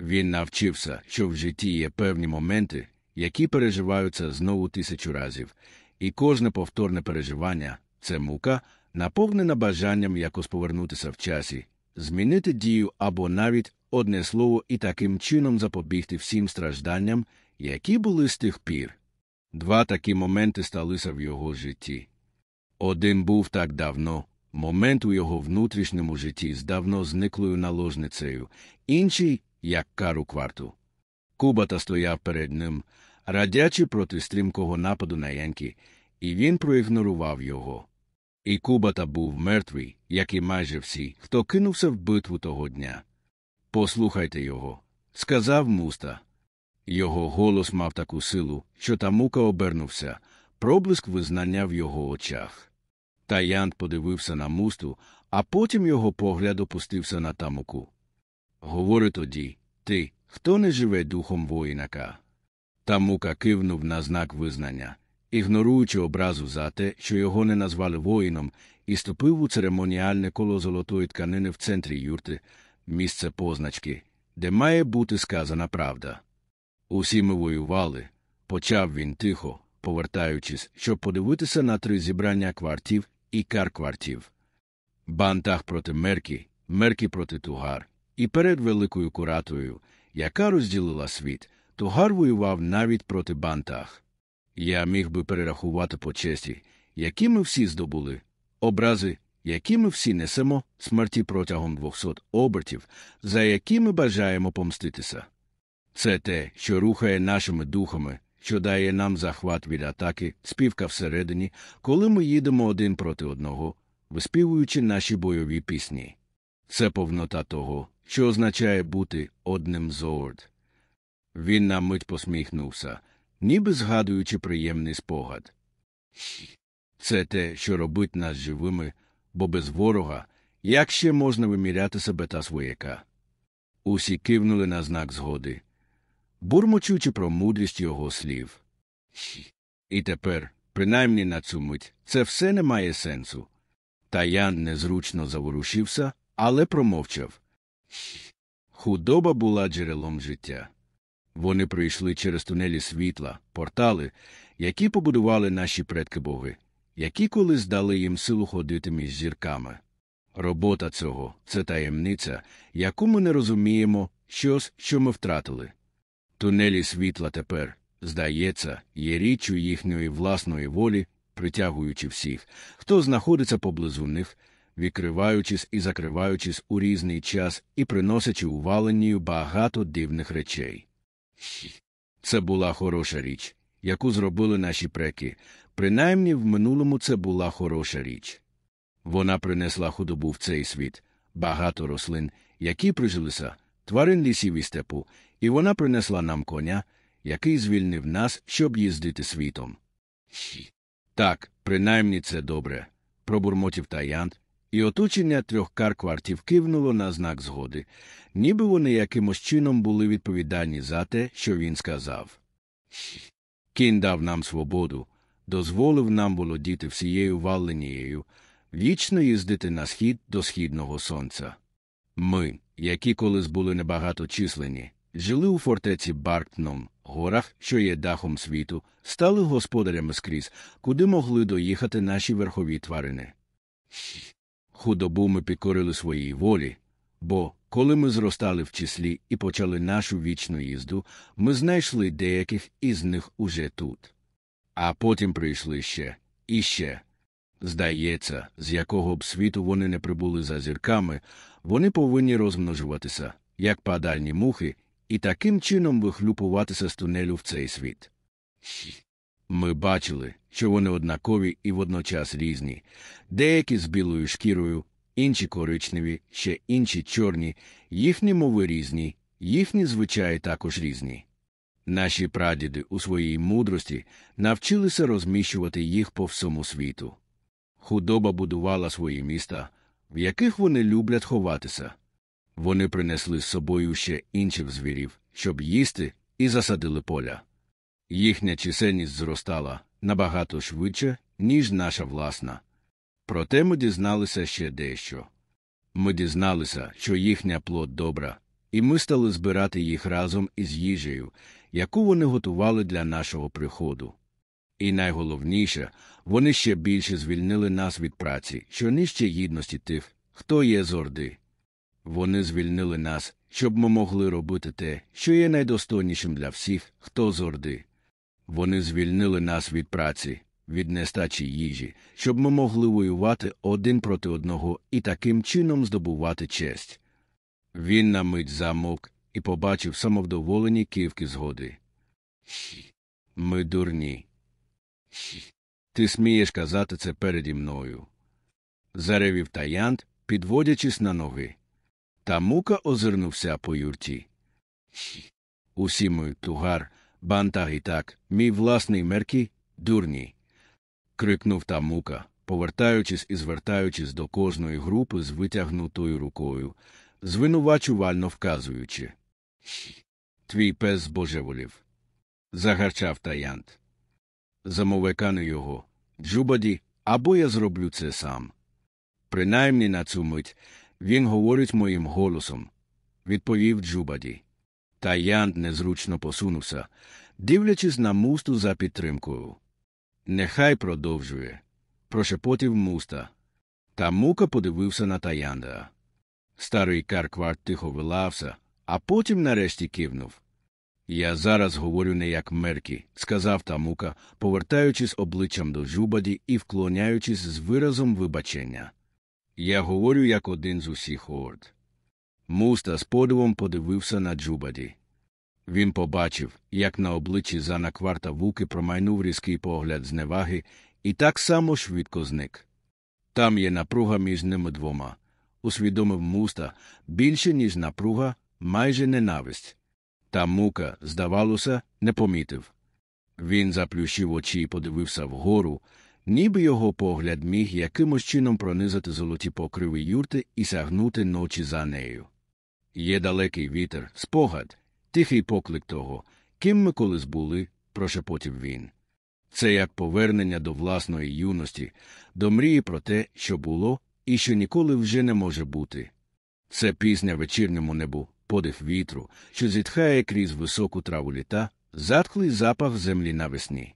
Він навчився, що в житті є певні моменти, які переживаються знову тисячу разів, і кожне повторне переживання це мука, наповнена бажанням якось повернутися в часі, змінити дію або навіть одне слово і таким чином запобігти всім стражданням, які були з тих пір. Два такі моменти сталися в його житті. Один був так давно, момент у його внутрішньому житті з давно зниклою наложницею, інший як кару кварту. Кубата стояв перед ним, радячи проти стрімкого нападу на Янкі, і він проігнорував його. І Кубата був мертвий, як і майже всі, хто кинувся в битву того дня. Послухайте його, сказав муста. Його голос мав таку силу, що та мука обернувся, проблиск визнання в його очах. Таянт подивився на мусту, а потім його погляд опустився на тамуку. Говори тоді, ти, хто не живе духом воїнака. Тамука кивнув на знак визнання, ігноруючи образу за те, що його не назвали воїном, і ступив у церемоніальне коло золотої тканини в центрі юрти, місце позначки, де має бути сказана правда. Усі ми воювали, почав він тихо, повертаючись, щоб подивитися на три зібрання квартів і карквартів. Бантах проти мерки, Меркі проти Тугар, і перед великою куратою, яка розділила світ, Тугар воював навіть проти бантах. Я міг би перерахувати по честі, які ми всі здобули, образи, які ми всі несемо смерті протягом 200 обертів, за які ми бажаємо помститися. Це те, що рухає нашими духами, що дає нам захват від атаки, співка всередині, коли ми їдемо один проти одного, виспівуючи наші бойові пісні. Це повнота того, що означає бути одним з орд. Він на мить посміхнувся, ніби згадуючи приємний спогад. Це те, що робить нас живими, бо без ворога, як ще можна виміряти себе та свояка. Усі кивнули на знак згоди, бурмочучи про мудрість його слів. І тепер, принаймні на цю мить, це все не має сенсу. Таян незручно заворушився, але промовчав. Худоба була джерелом життя. Вони пройшли через тунелі світла, портали, які побудували наші предки боги, які колись дали їм силу ходити між зірками. Робота цього це таємниця, яку ми не розуміємо, щось, що ми втратили. Тунелі світла тепер, здається, є річчю їхньої власної волі, притягуючи всіх, хто знаходиться поблизу них, відкриваючись і закриваючись у різний час і приносячи уваленню багато дивних речей. Це була хороша річ, яку зробили наші преки. Принаймні в минулому це була хороша річ. Вона принесла худобу в цей світ, багато рослин, які прижилися, тварин лісів і степу, і вона принесла нам коня, який звільнив нас, щоб їздити світом. Так, принаймні це добре, пробурмотів Таянт, і оточення трьох карквартів кивнуло на знак згоди, ніби вони якимось чином були відповідальні за те, що він сказав. Кін дав нам свободу, дозволив нам володіти всією валленією, вічно їздити на схід до східного сонця. Ми, які колись були небагаточисленні, жили у фортеці Барктном, горах, що є дахом світу, стали господарями скрізь, куди могли доїхати наші верхові тварини. Худобу ми підкорили своїй волі, бо, коли ми зростали в числі і почали нашу вічну їзду, ми знайшли деяких із них уже тут. А потім прийшли ще і ще. Здається, з якого б світу вони не прибули за зірками, вони повинні розмножуватися, як падальні мухи, і таким чином вихлюпуватися з тунелю в цей світ. Ми бачили, що вони однакові і водночас різні, деякі з білою шкірою, інші коричневі, ще інші чорні, їхні мови різні, їхні звичаї також різні. Наші прадіди у своїй мудрості навчилися розміщувати їх по всьому світу. Худоба будувала свої міста, в яких вони люблять ховатися. Вони принесли з собою ще інших звірів, щоб їсти, і засадили поля. Їхня чисельність зростала набагато швидше, ніж наша власна. Проте ми дізналися ще дещо. Ми дізналися, що їхня плод добра, і ми стали збирати їх разом із їжею, яку вони готували для нашого приходу. І найголовніше, вони ще більше звільнили нас від праці, що нижче гідності тих, хто є з Орди. Вони звільнили нас, щоб ми могли робити те, що є найдостойнішим для всіх, хто з Орди. Вони звільнили нас від праці, від нестачі їжі, щоб ми могли воювати один проти одного і таким чином здобувати честь. Він на мить замовк і побачив самовдоволені кивки згоди. Ми дурні. Ти смієш казати це переді мною. Заревів таянт, підводячись на ноги. Та мука озирнувся по юрті. Усі ми тугар, бантаг і так, мій власний меркі, дурні. крикнув та мука, повертаючись і звертаючись до кожної групи з витягнутою рукою, звинувачувально вказуючи. Твій пес збожеволів. Загарчав таянт. Замовкни його, Джубаді, або я зроблю це сам. Принаймні на цю мить він говорить моїм голосом, відповів Джубаді. Таянд незручно посунувся, дивлячись на мусту за підтримкою. Нехай продовжує, прошепотів муста. Та мука подивився на Таянда. Старий Каркварт тихо вилався, а потім нарешті кивнув. Я зараз говорю не як Меркі, сказав Тамука, повертаючись обличчям до Жубаді і вклоняючись з виразом вибачення. Я говорю як один з усіх орд. Муста з подивом подивився на Джубаді. Він побачив, як на обличчі Зана кварта вуки промайнув різкий погляд зневаги, і так само швидко зник. Там є напруга між ними двома, усвідомив муста більше, ніж напруга, майже ненависть. Та мука, здавалося, не помітив. Він заплющив очі і подивився вгору, ніби його погляд міг якимось чином пронизати золоті покриви юрти і сягнути ночі за нею. Є далекий вітер, спогад, тихий поклик того, ким ми колись були, прошепотів він. Це як повернення до власної юності, до мрії про те, що було, і що ніколи вже не може бути. Це пісня вечірньому небу, подих вітру, що зітхає крізь високу траву літа, затхлий запах землі навесні.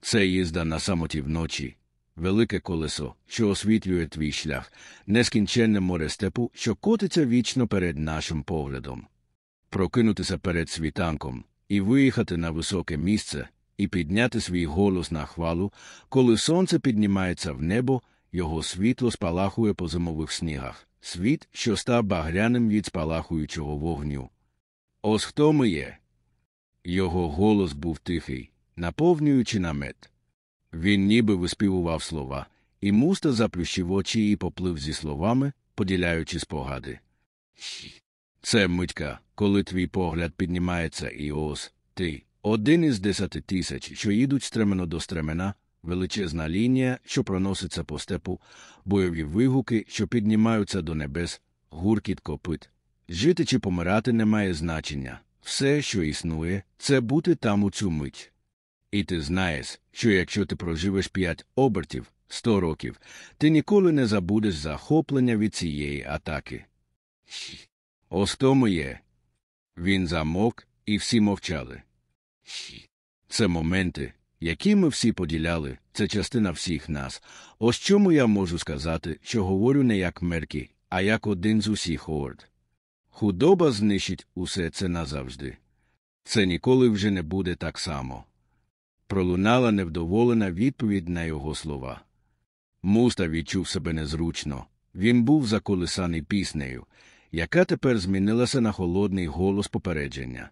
Це їзда на самоті вночі, велике колесо, що освітлює твій шлях, нескінченне море степу, що котиться вічно перед нашим поглядом. Прокинутися перед світанком і виїхати на високе місце, і підняти свій голос на хвалу, коли сонце піднімається в небо, його світло спалахує по зимових снігах, світ, що став багряним від спалахуючого вогню. Ось хто ми є. Його голос був тихий, наповнюючи намет. Він ніби виспівував слова, і муста заплющив очі і поплив зі словами, поділяючи спогади. Це митька, коли твій погляд піднімається, і ось ти, один із десяти тисяч, що їдуть стремено до стремена, величезна лінія, що проноситься по степу, бойові вигуки, що піднімаються до небес, гуркіт копит. Жити чи помирати не має значення. Все, що існує, це бути там у цю мить. І ти знаєш, що якщо ти проживеш п'ять обертів, сто років, ти ніколи не забудеш захоплення від цієї атаки. Ось тому є. Він замок, і всі мовчали. Це моменти, які ми всі поділяли, це частина всіх нас. Ось чому я можу сказати, що говорю не як меркі, а як один з усіх орд. Худоба знищить усе це назавжди. Це ніколи вже не буде так само. Пролунала невдоволена відповідь на його слова. Муста відчув себе незручно. Він був заколисаний піснею, яка тепер змінилася на холодний голос попередження.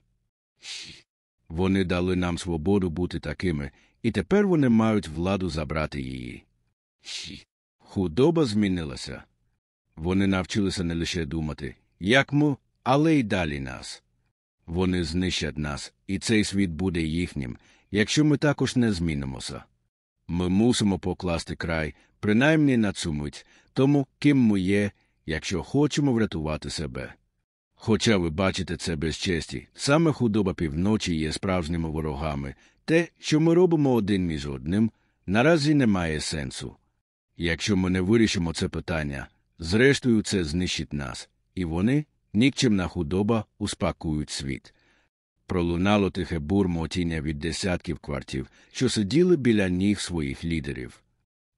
Вони дали нам свободу бути такими, і тепер вони мають владу забрати її. Худоба змінилася. Вони навчилися не лише думати, як ми, але й далі нас. Вони знищать нас, і цей світ буде їхнім, якщо ми також не змінимося. Ми мусимо покласти край, принаймні на цю мить, тому, ким ми є, якщо хочемо врятувати себе. Хоча ви бачите це без честі, саме худоба півночі є справжніми ворогами, те, що ми робимо один між одним, наразі не має сенсу. Якщо ми не вирішимо це питання, зрештою це знищить нас, і вони, нікчемна худоба, успакують світ. Пролунало тихе бурмотіння від десятків квартів, що сиділи біля ніг своїх лідерів.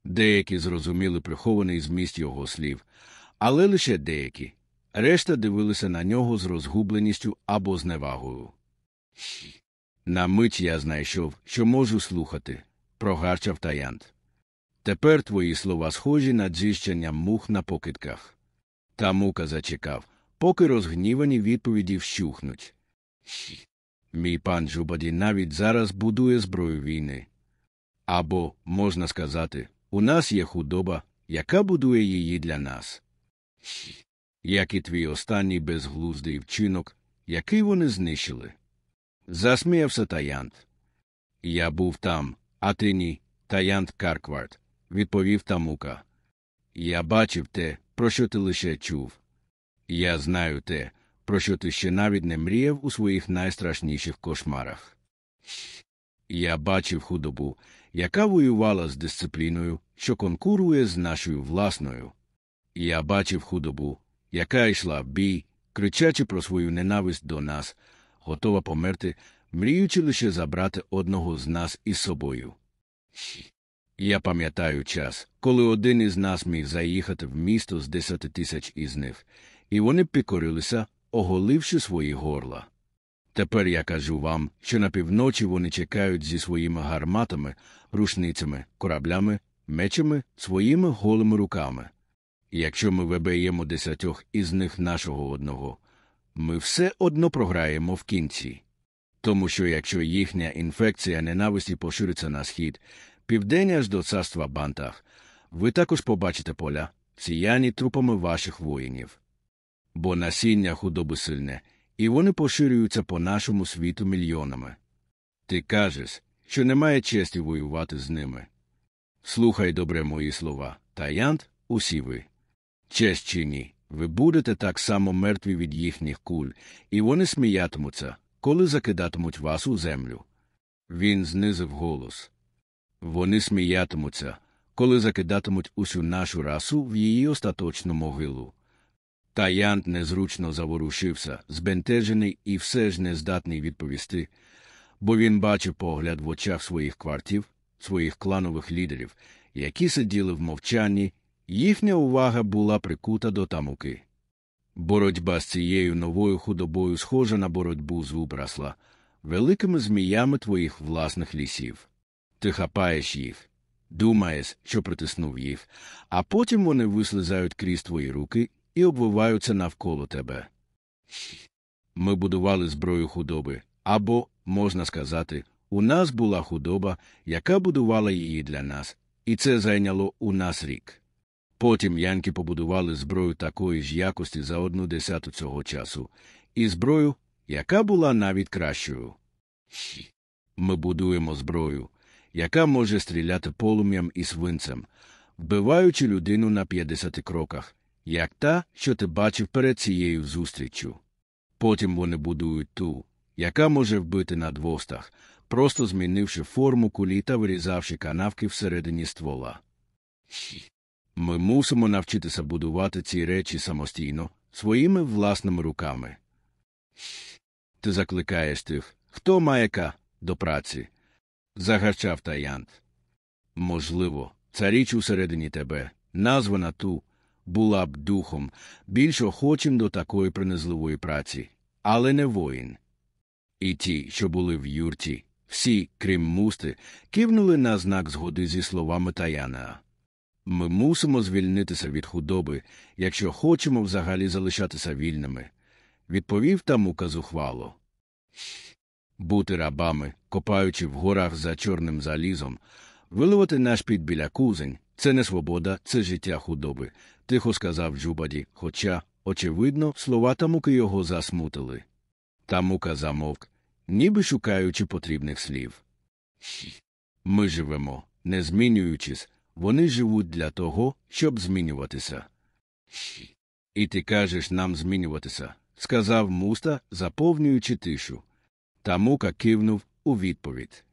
Деякі зрозуміли прихований зміст його слів, але лише деякі. Решта дивилися на нього з розгубленістю або зневагою. На мить я знайшов, що можу слухати, прогарчав таянт. Тепер твої слова схожі на дзіщення мух на покидках. Та мука зачекав, поки розгнівані відповіді вщухнуть. Мій пан Джубаді навіть зараз будує зброю війни. Або, можна сказати, у нас є худоба, яка будує її для нас. Як і твій останній безглуздий вчинок, який вони знищили. Засміявся таянт. Я був там, а ти ні, таянт Карквард, відповів тамука. Я бачив те, про що ти лише чув. Я знаю те, про що ти ще навіть не мріяв у своїх найстрашніших кошмарах. Я бачив худобу, яка воювала з дисципліною, що конкурує з нашою власною. Я бачив худобу, яка йшла в бій, кричачи про свою ненависть до нас, готова померти, мріючи лише забрати одного з нас із собою. Я пам'ятаю час, коли один із нас міг заїхати в місто з десяти тисяч із них, і вони підкорилися, оголивши свої горла. Тепер я кажу вам, що на півночі вони чекають зі своїми гарматами, рушницями, кораблями, мечами, своїми голими руками. І якщо ми виб'ємо десятьох із них нашого одного, ми все одно програємо в кінці. Тому що якщо їхня інфекція ненависті пошириться на схід, південь аж до царства бантах, ви також побачите поля, сіяні трупами ваших воїнів. Бо насіння худоби сильне, і вони поширюються по нашому світу мільйонами. Ти кажеш, що немає честі воювати з ними. Слухай добре мої слова, таянт, усі ви. Честь чи ні, ви будете так само мертві від їхніх куль, і вони сміятимуться, коли закидатимуть вас у землю. Він знизив голос. Вони сміятимуться, коли закидатимуть усю нашу расу в її остаточну могилу. Таянт незручно заворушився, збентежений і все ж нездатний відповісти, бо він бачив погляд в очах своїх квартів, своїх кланових лідерів, які сиділи в мовчанні, їхня увага була прикута до тамуки. Боротьба з цією новою худобою схожа на боротьбу з вубрасла, великими зміями твоїх власних лісів. Ти хапаєш їх, думаєш, що притиснув їх, а потім вони вислизають крізь твої руки і обвиваються навколо тебе. Ми будували зброю худоби, або, можна сказати, у нас була худоба, яка будувала її для нас, і це зайняло у нас рік. Потім янки побудували зброю такої ж якості за одну десяту цього часу, і зброю, яка була навіть кращою. Ми будуємо зброю, яка може стріляти полум'ям і свинцем, вбиваючи людину на 50 кроках, як та, що ти бачив перед цією зустріччю. Потім вони будують ту, яка може вбити на двостах, просто змінивши форму кулі та вирізавши канавки всередині ствола. Ми мусимо навчитися будувати ці речі самостійно, своїми власними руками. Ти закликаєш тих, хто має ка до праці. Загарчав таянт. Можливо, ця річ усередині тебе, названа ту, була б духом, більш охочим до такої принизливої праці, але не воїн. І ті, що були в юрті, всі, крім мусти, кивнули на знак згоди зі словами Таяна. Ми мусимо звільнитися від худоби, якщо хочемо взагалі залишатися вільними, відповів Тамука зухвало. Бути рабами, копаючи в горах за чорним залізом, виливати наш під біля кузень це не свобода, це життя худоби, тихо сказав Джубаді, хоча, очевидно, слова Тамуки його засмутили. Тамука замовк, ніби шукаючи потрібних слів. Ми живемо, не змінюючись, вони живуть для того, щоб змінюватися. І ти кажеш нам змінюватися, сказав муста, заповнюючи тишу. Тамука кивнув у відповідь.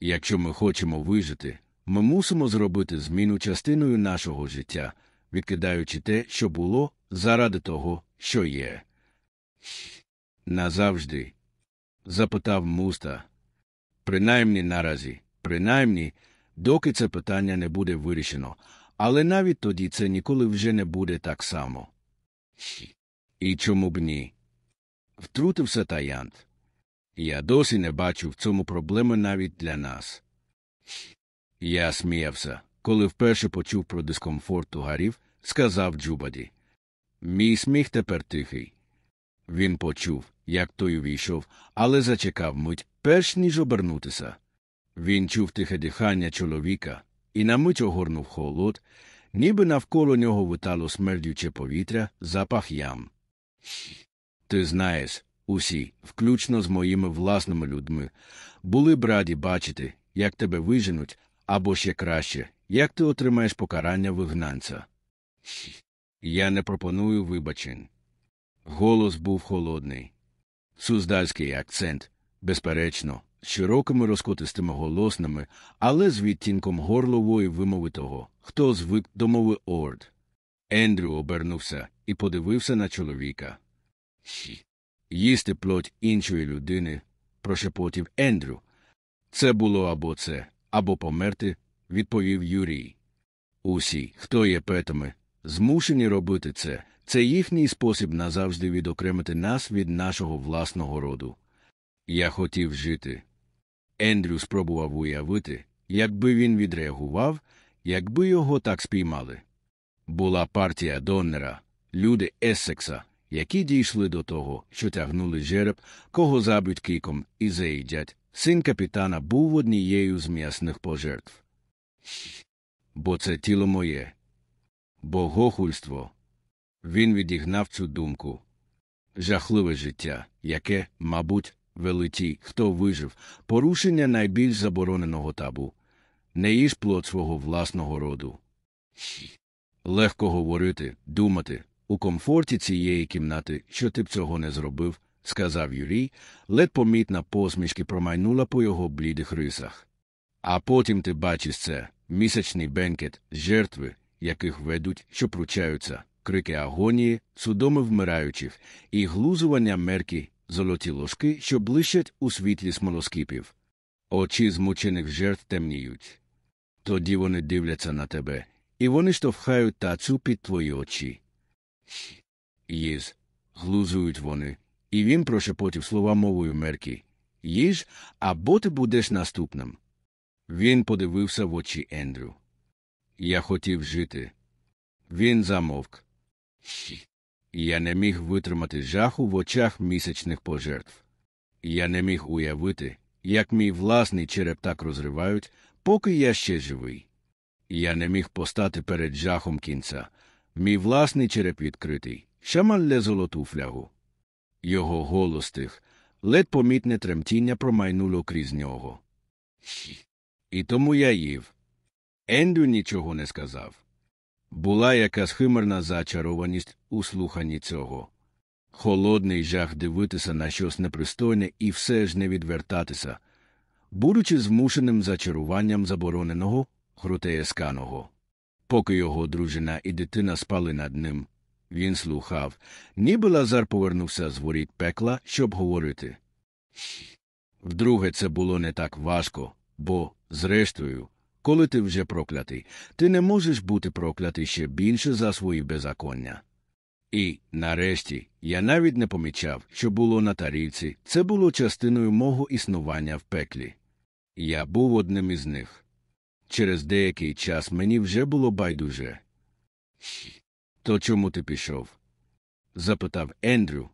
Якщо ми хочемо вижити, ми мусимо зробити зміну частиною нашого життя, відкидаючи те, що було, заради того, що є. Назавжди. запитав муста. Принаймні наразі, принаймні, доки це питання не буде вирішено, але навіть тоді це ніколи вже не буде так само. І чому б ні? Втрутився таянт. Я досі не бачу в цьому проблеми навіть для нас. Я сміявся, коли вперше почув про дискомфорт тугарів, сказав Джубаді. Мій сміх тепер тихий. Він почув, як той увійшов, але зачекав мить, перш ніж обернутися. Він чув тихе дихання чоловіка і на мить огорнув холод, ніби навколо нього витало смердюче повітря, запах ям. Ти знаєш, усі, включно з моїми власними людьми, були б раді бачити, як тебе виженуть, або ще краще, як ти отримаєш покарання вигнанця. Я не пропоную вибачень. Голос був холодний. Суздальський акцент, безперечно, з широкими розкотистими голосними, але з відтінком горлової вимови того, хто звик до мови орд. Ендрю обернувся і подивився на чоловіка. Їсти плоть іншої людини, прошепотів Ендрю. Це було або це, або померти, відповів Юрій. Усі, хто є петами, змушені робити це, Це їхній спосіб назавжди відокремити нас від нашого власного роду. Я хотів жити. Ендрю спробував уявити, якби він відреагував, якби його так спіймали. Була партія Доннера, люди Ессекса, які дійшли до того, що тягнули жереб, кого забють кіком і заїдять. Син капітана був однією з м'ясних пожертв. Бо це тіло моє. Богохульство. Він відігнав цю думку. Жахливе життя, яке, мабуть, вели ті, хто вижив, порушення найбільш забороненого табу, не їж плод свого власного роду. Легко говорити, думати, у комфорті цієї кімнати, що ти б цього не зробив, сказав Юрій, ледь помітна посмішки промайнула по його блідих рисах. А потім ти бачиш це місячний бенкет, жертви, яких ведуть, що пручаються, крики агонії, судоми вмираючих, і глузування мерки, золоті ложки, що блищать у світлі смолоскипів. Очі змучених жертв темніють. Тоді вони дивляться на тебе, і вони штовхають тацу під твої очі. Їж, глузують вони, і він прошепотів слова мовою мерки. Їж, або ти будеш наступним. Він подивився в очі Ендрю. Я хотів жити. Він замовк. Я не міг витримати жаху в очах місячних пожертв. Я не міг уявити, як мій власний череп так розривають, поки я ще живий. Я не міг постати перед жахом кінця. Мій власний череп відкритий, шамалле золоту флягу. Його голос тих, ледь помітне тремтіння промайнуло крізь нього. І тому я їв. Ендрю нічого не сказав. Була якась химерна зачарованість у слуханні цього. Холодний жах дивитися на щось непристойне і все ж не відвертатися, будучи змушеним зачаруванням забороненого, грутеєсканого. Поки його дружина і дитина спали над ним, він слухав, ніби Лазар повернувся з воріт пекла, щоб говорити. Вдруге, це було не так важко, бо, зрештою, коли ти вже проклятий, ти не можеш бути проклятий ще більше за свої беззаконня. І, нарешті, я навіть не помічав, що було на тарілці, це було частиною мого існування в пеклі. Я був одним із них. Через деякий час мені вже було байдуже. То чому ти пішов? запитав Ендрю.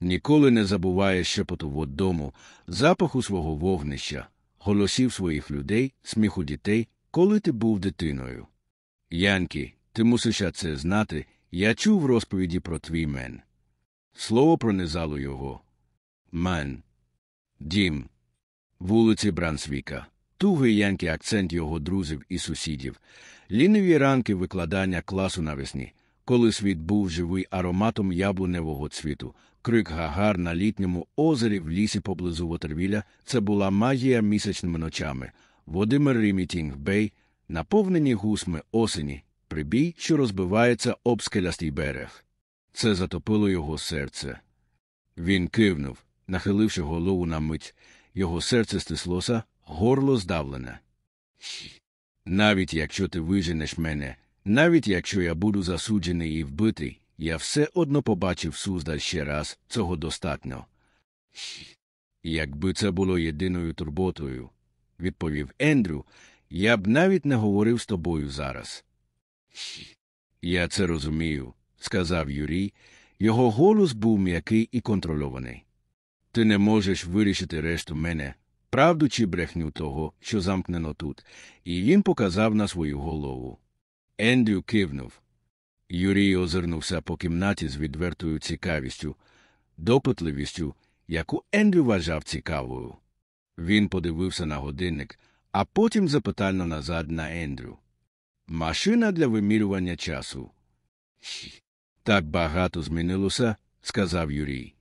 Ніколи не забуває щепоту водому, запаху свого вогнища, голосів своїх людей, сміху дітей, коли ти був дитиною. Янкі, ти мусиш це знати, я чув розповіді про твій мен. Слово пронизало його. Мен. Дім. Вулиці Брансвіка. Тугий янкий акцент його друзів і сусідів, ліниві ранки викладання класу навесні, коли світ був живий ароматом яблуневого цвіту, крик гагар на літньому озері в лісі поблизу Вотервіля це була магія місячними ночами, Водимир Рімітінг Бей, наповнені гусми осені, прибій, що розбивається об скелястий берег. Це затопило його серце. Він кивнув, нахиливши голову на мить, його серце стислося, горло здавлене. Навіть якщо ти виженеш мене, навіть якщо я буду засуджений і вбитий, я все одно побачив Суздаль ще раз, цього достатньо. Якби це було єдиною турботою, відповів Ендрю, я б навіть не говорив з тобою зараз. Я це розумію, сказав Юрій. Його голос був м'який і контрольований. Ти не можеш вирішити решту мене, правду чи брехню того, що замкнено тут, і він показав на свою голову. Ендрю кивнув. Юрій озирнувся по кімнаті з відвертою цікавістю, допитливістю, яку Ендрю вважав цікавою. Він подивився на годинник, а потім запитально назад на Ендрю. Машина для вимірювання часу. Так багато змінилося, сказав Юрій.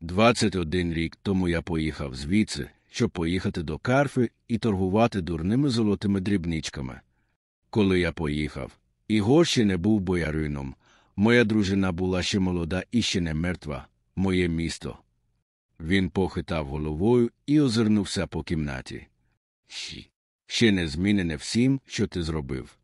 Двадцять один рік тому я поїхав звідси, щоб поїхати до Карфи і торгувати дурними золотими дрібничками. Коли я поїхав, Ігор ще не був боярином, моя дружина була ще молода і ще не мертва, моє місто. Він похитав головою і озирнувся по кімнаті. Ще не змінене всім, що ти зробив.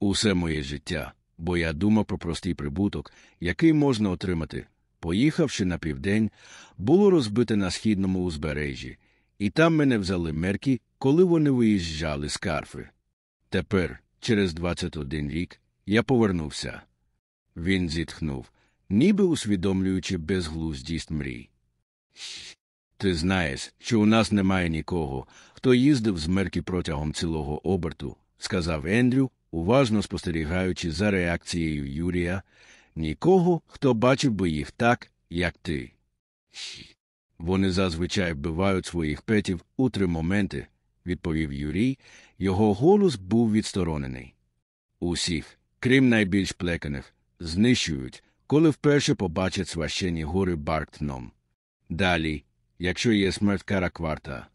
Усе моє життя, бо я думав про простий прибуток, який можна отримати. Поїхавши на південь, було розбите на східному узбережжі, і там мене взяли мерки, коли вони виїжджали з карфи. Тепер, через 21 рік, я повернувся. Він зітхнув, ніби усвідомлюючи безглуздість мрій. Ти знаєш, що у нас немає нікого, хто їздив з мерки протягом цілого оберту, сказав Ендрю, уважно спостерігаючи за реакцією Юрія, нікого, хто бачив би їх так, як ти. Вони зазвичай вбивають своїх петів у три моменти, відповів Юрій, його голос був відсторонений. Усіх, крім найбільш плеканих, знищують, коли вперше побачать священні гори Барктном. Далі, якщо є смерть каракварта.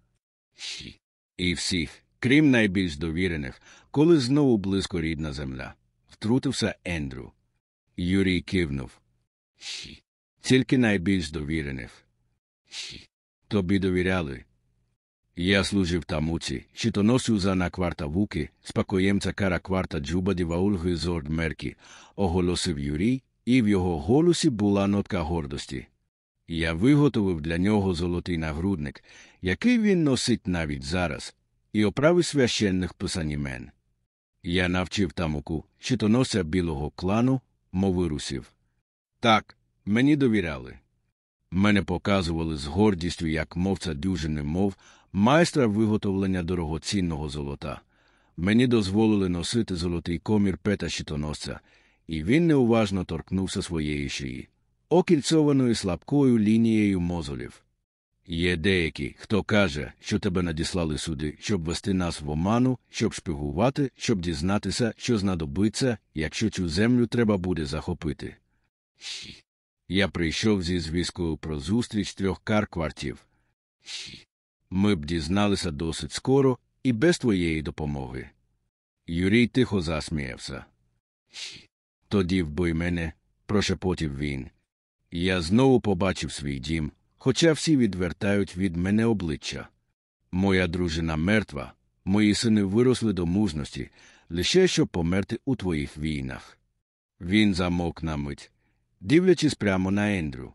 І всіх, крім найбільш довірених, коли знову близько рідна земля, втрутився Ендрю. Юрій кивнув. Тільки найбільш довірених. Тобі довіряли. Я служив тамуці, щитоносив за на кварта вуки, спокоємця кара кварта джубадіва Ольги Зорд Меркі, оголосив Юрій, і в його голосі була нотка гордості. Я виготовив для нього золотий нагрудник, який він носить навіть зараз, і оправив священних писань імен. Я навчив тамуку, щитонося білого клану, мови русів. Так, мені довіряли. Мене показували з гордістю як мовця дюжини мов, майстра виготовлення дорогоцінного золота. Мені дозволили носити золотий комір пета щитоносця, і він неуважно торкнувся своєї шиї, окільцованою слабкою лінією мозолів. Є деякі, хто каже, що тебе надіслали сюди, щоб вести нас в оману, щоб шпигувати, щоб дізнатися, що знадобиться, якщо цю землю треба буде захопити. Я прийшов зі звісткою про зустріч трьох карквартів. Ми б дізналися досить скоро і без твоєї допомоги. Юрій тихо засміявся. Тоді вбий мене, прошепотів він. Я знову побачив свій дім, хоча всі відвертають від мене обличчя. Моя дружина мертва, мої сини виросли до мужності, лише щоб померти у твоїх війнах. Він замовк на мить, дивлячись прямо на Ендрю.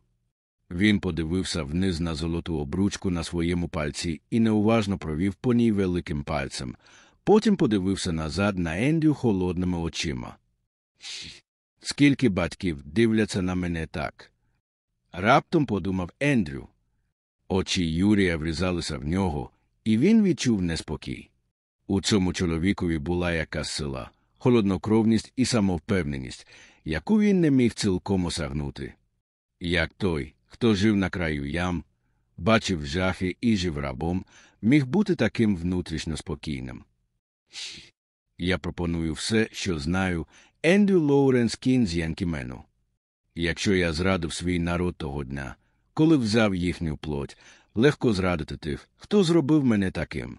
Він подивився вниз на золоту обручку на своєму пальці і неуважно провів по ній великим пальцем. Потім подивився назад на Ендрю холодними очима. Скільки батьків дивляться на мене так? Раптом подумав Ендрю. Очі Юрія врізалися в нього, і він відчув неспокій. У цьому чоловікові була якась сила, холоднокровність і самовпевненість, яку він не міг цілком осягнути. Як той, хто жив на краю ям, бачив жахи і жив рабом, міг бути таким внутрішньо спокійним. Я пропоную все, що знаю, Ендрю Лоуренс Кін з Янкімену. Якщо я зрадив свій народ того дня, коли взяв їхню плоть, легко зрадити тих, хто зробив мене таким.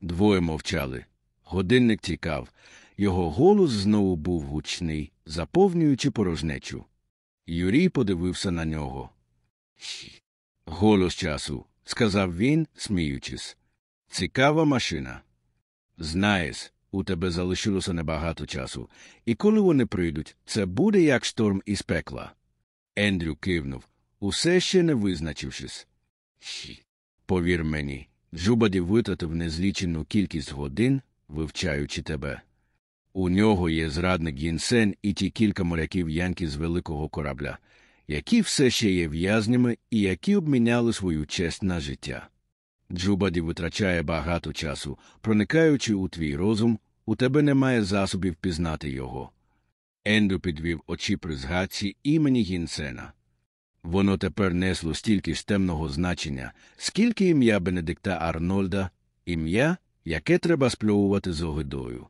Двоє мовчали. Годинник тікав, його голос знову був гучний, заповнюючи порожнечу. Юрій подивився на нього. Голос часу, сказав він, сміючись. Цікава машина. Знаєш, у тебе залишилося небагато часу, і коли вони прийдуть, це буде як шторм із пекла. Ендрю кивнув, усе ще не визначившись. Повір мені, Джубаді витратив незлічену кількість годин, вивчаючи тебе. У нього є зрадник Гінсен і ті кілька моряків янки з великого корабля, які все ще є в'язнями і які обміняли свою честь на життя. Джубаді витрачає багато часу, проникаючи у твій розум, у тебе немає засобів пізнати його. Ендрю підвів очі при згадці імені Гінсена. Воно тепер несло стільки ж темного значення, скільки ім'я Бенедикта Арнольда, ім'я, яке треба спльовувати з огидою.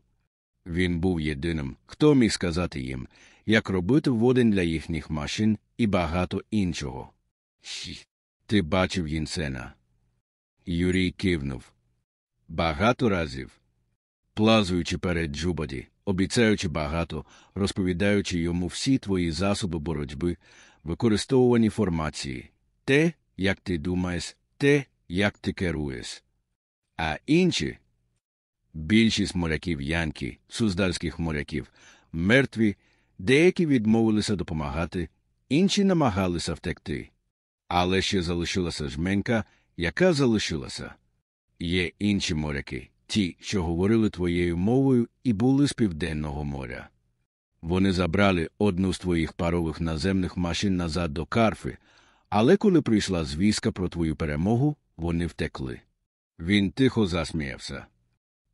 Він був єдиним, хто міг сказати їм, як робити водень для їхніх машин і багато іншого. Ти бачив Гінсена. Юрій кивнув. Багато разів. Плазуючи перед Джубаді, обіцяючи багато, розповідаючи йому всі твої засоби боротьби, використовувані формації, те, як ти думаєш, те, як ти керуєш. А інші більшість моряків Янки, суздальських моряків, мертві, деякі відмовилися допомагати, інші намагалися втекти. Але ще залишилася жменька, яка залишилася. Є інші моряки, ті, що говорили твоєю мовою і були з південного моря. Вони забрали одну з твоїх парових наземних машин назад до Карфи, але коли прийшла звістка про твою перемогу, вони втекли. Він тихо засміявся.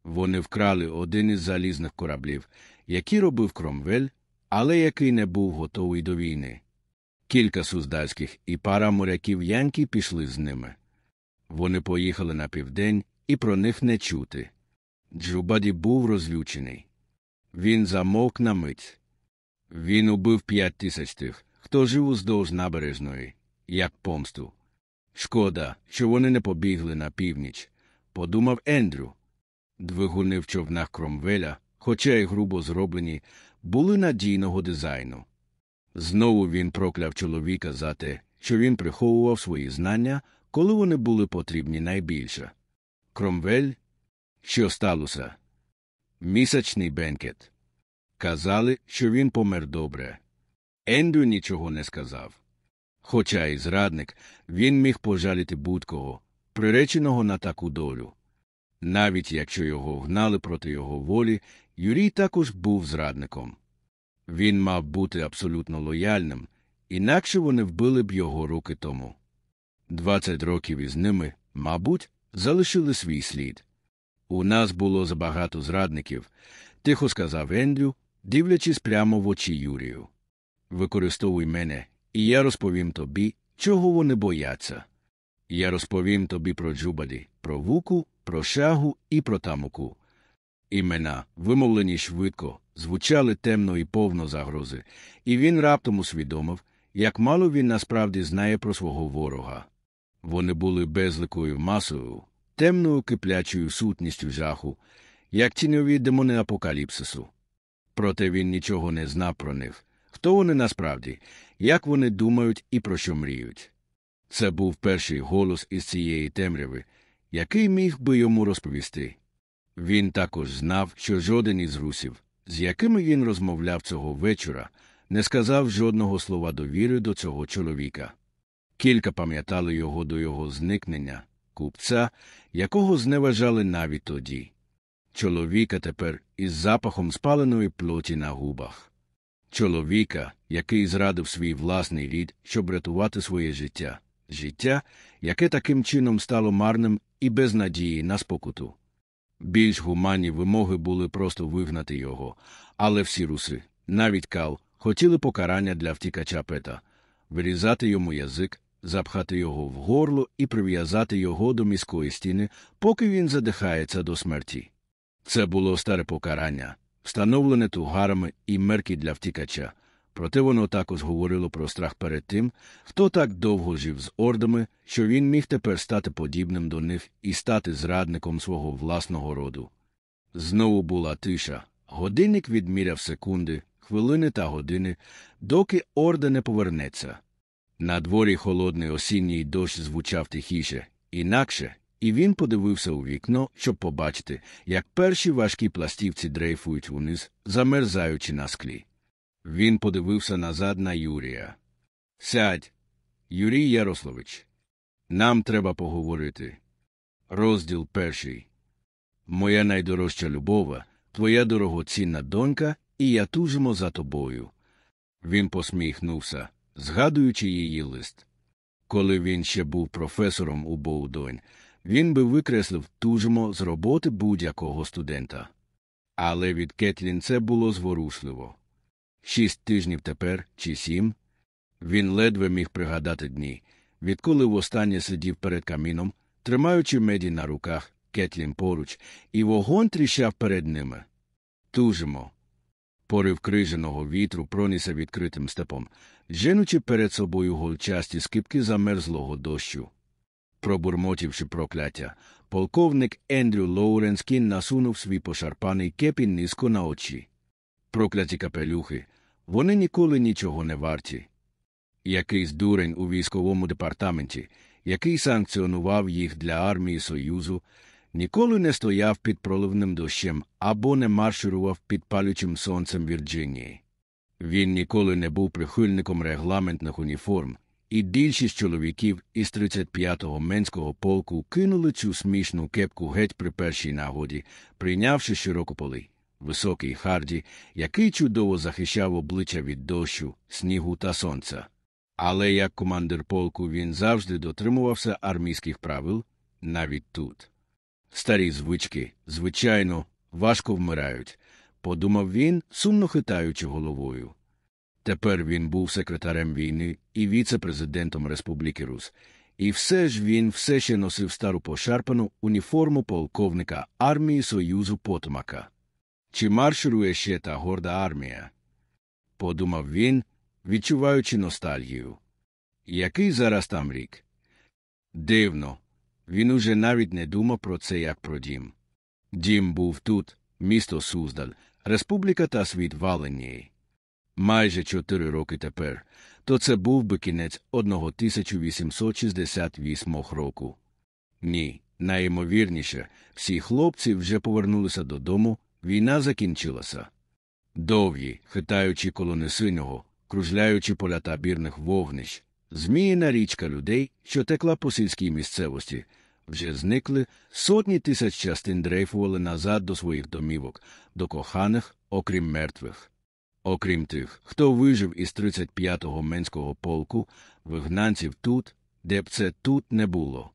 Вони вкрали один із залізних кораблів, який робив Кромвель, але який не був готовий до війни. Кілька суздальських і пара моряків Янки пішли з ними. Вони поїхали на південь, і про них не чути. Джубаді був розлючений. Він замовк на мить. Він убив п'ять тисяч тих, хто жив уздовж набережної, як помсту. Шкода, що вони не побігли на північ, подумав Ендрю. Двигуни в човнах Кромвеля, хоча й грубо зроблені, були надійного дизайну. Знову він прокляв чоловіка за те, що він приховував свої знання, коли вони були потрібні найбільше. Кромвель? Що сталося? Місячний бенкет. Казали, що він помер добре. Ендрю нічого не сказав. Хоча й зрадник, він міг пожаліти будь-кого, приреченого на таку долю. Навіть якщо його гнали проти його волі, Юрій також був зрадником. Він мав бути абсолютно лояльним, інакше вони вбили б його роки тому. Двадцять років із ними, мабуть, залишили свій слід. У нас було забагато зрадників, тихо сказав Ендрю, дивлячись прямо в очі Юрію. Використовуй мене, і я розповім тобі, чого вони бояться. Я розповім тобі про Джубаді, про вуку, про шагу і про тамуку. Імена, вимовлені швидко, звучали темно і повно загрози, і він раптом усвідомив, як мало він насправді знає про свого ворога. Вони були безликою масою, темною киплячою сутністю жаху, як тіньові демони апокаліпсису. Проте він нічого не знав про них, хто вони насправді, як вони думають і про що мріють. Це був перший голос із цієї темряви, який міг би йому розповісти. Він також знав, що жоден із русів, з якими він розмовляв цього вечора, не сказав жодного слова довіри до цього чоловіка. Кілька пам'ятали його до його зникнення, купця, якого зневажали навіть тоді. Чоловіка тепер із запахом спаленої плоті на губах. Чоловіка, який зрадив свій власний рід, щоб рятувати своє життя, життя, яке таким чином стало марним і без надії на спокуту. Більш гуманні вимоги були просто вигнати його, але всі руси, навіть кал, хотіли покарання для втікача пета, вирізати йому язик, запхати його в горло і прив'язати його до міської стіни, поки він задихається до смерті. Це було старе покарання, встановлене тугарами і мерки для втікача, проте воно також говорило про страх перед тим, хто так довго жив з ордами, що він міг тепер стати подібним до них і стати зрадником свого власного роду. Знову була тиша. Годинник відміряв секунди, хвилини та години, доки орда не повернеться. На дворі холодний осінній дощ звучав тихіше, інакше, і він подивився у вікно, щоб побачити, як перші важкі пластівці дрейфують униз, замерзаючи на склі. Він подивився назад на Юрія. Сядь, Юрій Ярослович. Нам треба поговорити. Розділ перший. Моя найдорожча любова, твоя дорогоцінна донька, і я тужимо за тобою. Він посміхнувся, згадуючи її лист. Коли він ще був професором у Боудонь, він би викреслив тужимо з роботи будь-якого студента. Але від Кетлін це було зворушливо. Шість тижнів тепер чи сім. Він ледве міг пригадати дні, відколи востаннє сидів перед каміном, тримаючи меді на руках, Кетлін поруч, і вогонь тріщав перед ними. Тужимо. Порив крижаного вітру пронісся відкритим степом, женучи перед собою голчасті скипки замерзлого дощу. Пробурмотівши прокляття, полковник Ендрю Лоуренскін насунув свій пошарпаний кепін низько на очі. Прокляті капелюхи, вони ніколи нічого не варті. Якийсь дурень у військовому департаменті, який санкціонував їх для армії Союзу, ніколи не стояв під проливним дощем або не марширував під палючим сонцем Вірджинії. Він ніколи не був прихильником регламентних уніформ, і більшість чоловіків із 35-го менського полку кинули цю смішну кепку геть при першій нагоді, прийнявши широкополий, високий харді, який чудово захищав обличчя від дощу, снігу та сонця. Але як командир полку він завжди дотримувався армійських правил, навіть тут. Старі звички, звичайно, важко вмирають, подумав він, сумно хитаючи головою. Тепер він був секретарем війни і віце-президентом Республіки Рус, і все ж він все ще носив стару пошарпану уніформу полковника армії Союзу Потомака. Чи марширує ще та горда армія? Подумав він, відчуваючи ностальгію. Який зараз там рік? Дивно. Він уже навіть не думав про це як про дім. Дім був тут, місто Суздаль, республіка та світ Валенії. Майже чотири роки тепер, то це був би кінець 1868 року. Ні, найімовірніше, всі хлопці вже повернулися додому, війна закінчилася. Довгі, хитаючи колони синього, кружляючи поля табірних вогнищ, зміїна річка людей, що текла по сільській місцевості, вже зникли, сотні тисяч частин дрейфували назад до своїх домівок, до коханих, окрім мертвих. Окрім тих, хто вижив із 35-го менського полку, вигнанців тут, де б це тут не було.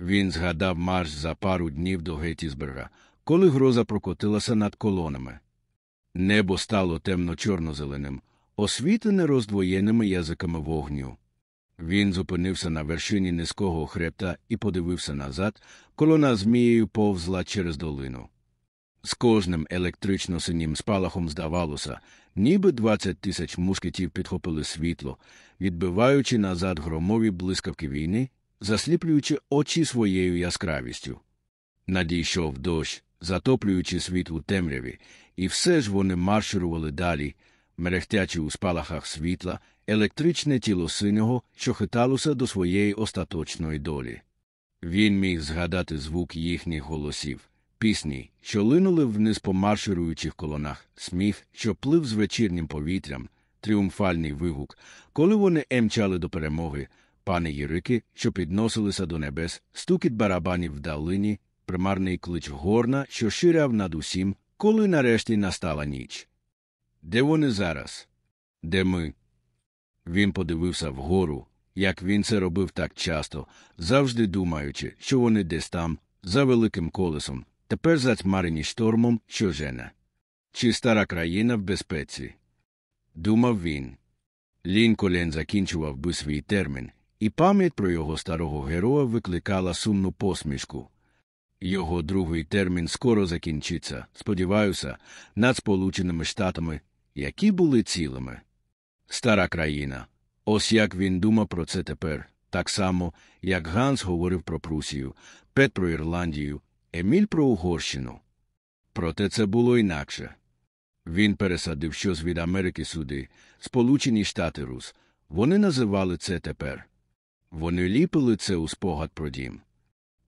Він згадав марш за пару днів до Геттісберга, коли гроза прокотилася над колонами. Небо стало темно-чорно-зеленим, освітлене роздвоєними язиками вогню. Він зупинився на вершині низького хребта і подивився назад, колона змією повзла через долину. З кожним електрично синім спалахом здавалося, ніби двадцять тисяч мушкетів підхопили світло, відбиваючи назад громові блискавки війни, засліплюючи очі своєю яскравістю. Надійшов дощ, затоплюючи світ у темряві, і все ж вони марширували далі, мерехтячи у спалахах світла, електричне тіло синього, що хиталося до своєї остаточної долі. Він міг згадати звук їхніх голосів пісні, що линули вниз по маршируючих колонах, сміх, що плив з вечірнім повітрям, тріумфальний вигук, коли вони емчали до перемоги, пани Єрики, що підносилися до небес, стукіт барабанів в далині, примарний клич горна, що ширяв над усім, коли нарешті настала ніч. Де вони зараз? Де ми? Він подивився вгору, як він це робив так часто, завжди думаючи, що вони десь там, за великим колесом, тепер затьмарені штормом, що жене. Чи стара країна в безпеці? Думав він. Лінколен закінчував би свій термін, і пам'ять про його старого героя викликала сумну посмішку. Його другий термін скоро закінчиться, сподіваюся, над Сполученими Штатами, які були цілими. Стара країна. Ось як він думав про це тепер, так само, як Ганс говорив про Прусію, Пет про Ірландію, Еміль про Угорщину. Проте це було інакше. Він пересадив щось від Америки сюди, Сполучені Штати Рус. Вони називали це тепер. Вони ліпили це у спогад про дім.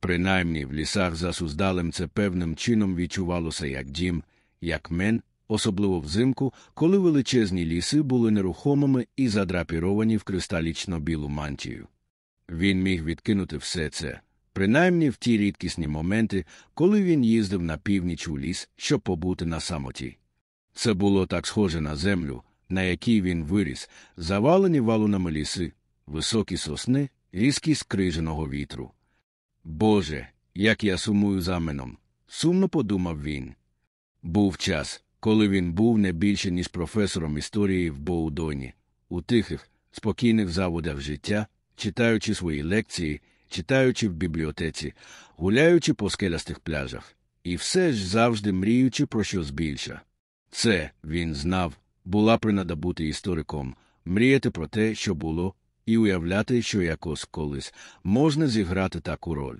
Принаймні в лісах за Суздалем це певним чином відчувалося як дім, як мен, особливо взимку, коли величезні ліси були нерухомими і задрапіровані в кристалічно білу мантію. Він міг відкинути все це, принаймні в ті рідкісні моменти, коли він їздив на північ у ліс, щоб побути на самоті. Це було так схоже на землю, на якій він виріс, завалені валунами ліси, високі сосни, різкість криженого вітру. Боже, як я сумую за меном, сумно подумав він. Був час, коли він був не більше, ніж професором історії в Боудоні, у тихих, спокійних заводах життя, читаючи свої лекції, читаючи в бібліотеці, гуляючи по скелястих пляжах, і все ж завжди мріючи про щось більше. Це, він знав, була принада бути істориком, мріяти про те, що було, і уявляти, що якось колись можна зіграти таку роль.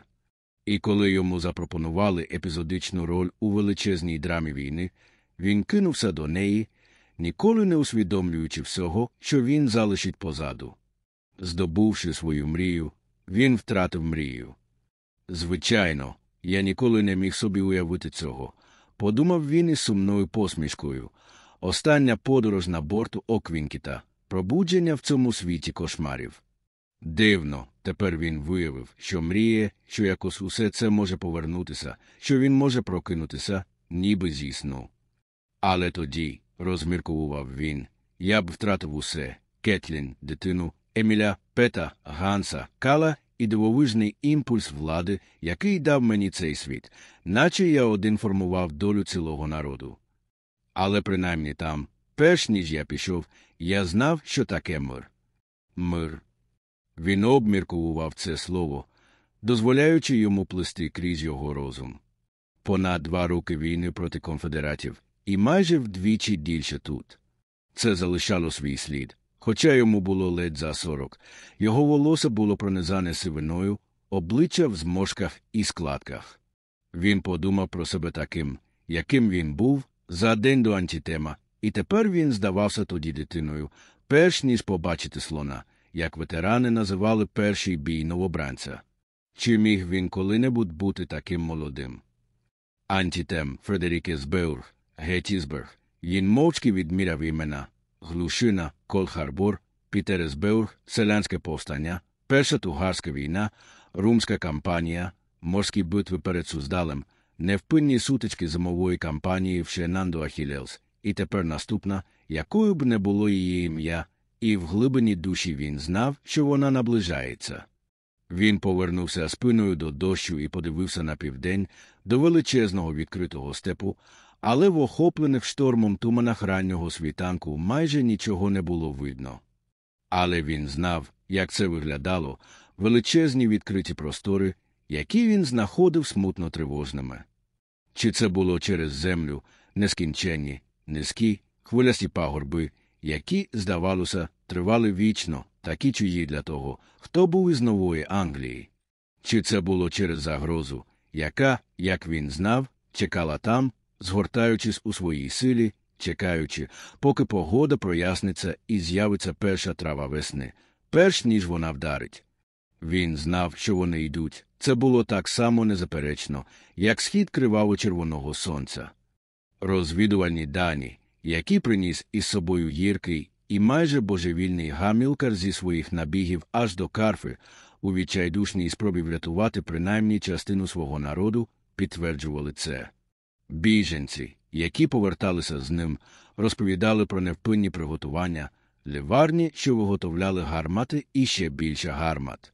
І коли йому запропонували епізодичну роль у величезній драмі війни, він кинувся до неї, ніколи не усвідомлюючи всього, що він залишить позаду. Здобувши свою мрію, він втратив мрію. Звичайно, я ніколи не міг собі уявити цього, подумав він із сумною посмішкою, Остання подорож на борту Оквінкіта, пробудження в цьому світі кошмарів. Дивно, тепер він виявив, що мріє, що якось усе це може повернутися, що він може прокинутися, ніби зі сну. Але тоді, розмірковував він, я б втратив усе Кетлін, дитину, Еміля, Пета, Ганса, Кала і дивовижний імпульс влади, який дав мені цей світ, наче я один формував долю цілого народу. Але принаймні там, перш ніж я пішов, я знав, що таке мир. Мир. Він обміркував це слово, дозволяючи йому плисти крізь його розум. Понад два роки війни проти конфедератів, і майже вдвічі більше тут. Це залишало свій слід. Хоча йому було ледь за сорок, його волосся було пронизане сивиною, обличчя в зморшках і складках. Він подумав про себе таким, яким він був за день до Антітема, і тепер він здавався тоді дитиною, перш ніж побачити слона, як ветерани називали перший бій новобранця. Чи міг він коли-небудь бути таким молодим? Антітем Фредеріксбург, Геттісберг, він мовчки відміряв імена. Глушина, Колд-Харбор, Пітерсберг, Селянське повстання, Перша Тугарська війна, Румська кампанія, морські битви перед Суздалем, невпинні сутички зимової кампанії в Шенандо Ахілелс, і тепер наступна, якою б не було її ім'я, і в глибині душі він знав, що вона наближається. Він повернувся спиною до дощу і подивився на південь до величезного відкритого степу, але в охоплених штормом туманах раннього світанку майже нічого не було видно. Але він знав, як це виглядало, величезні відкриті простори, які він знаходив смутно тривожними. Чи це було через землю, нескінченні, низькі, хвилясті пагорби, які, здавалося, тривали вічно, такі чиї для того, хто був із нової Англії? Чи це було через загрозу, яка, як він знав, чекала там, згортаючись у своїй силі, чекаючи, поки погода проясниться і з'явиться перша трава весни, перш ніж вона вдарить. Він знав, що вони йдуть. Це було так само незаперечно, як схід криваво червоного сонця. Розвідувальні дані, які приніс із собою гіркий і майже божевільний гамілкар зі своїх набігів аж до карфи, у відчайдушній спробі врятувати принаймні частину свого народу, підтверджували це. Біженці, які поверталися з ним, розповідали про невпинні приготування, ливарні, що виготовляли гармати і ще більше гармат.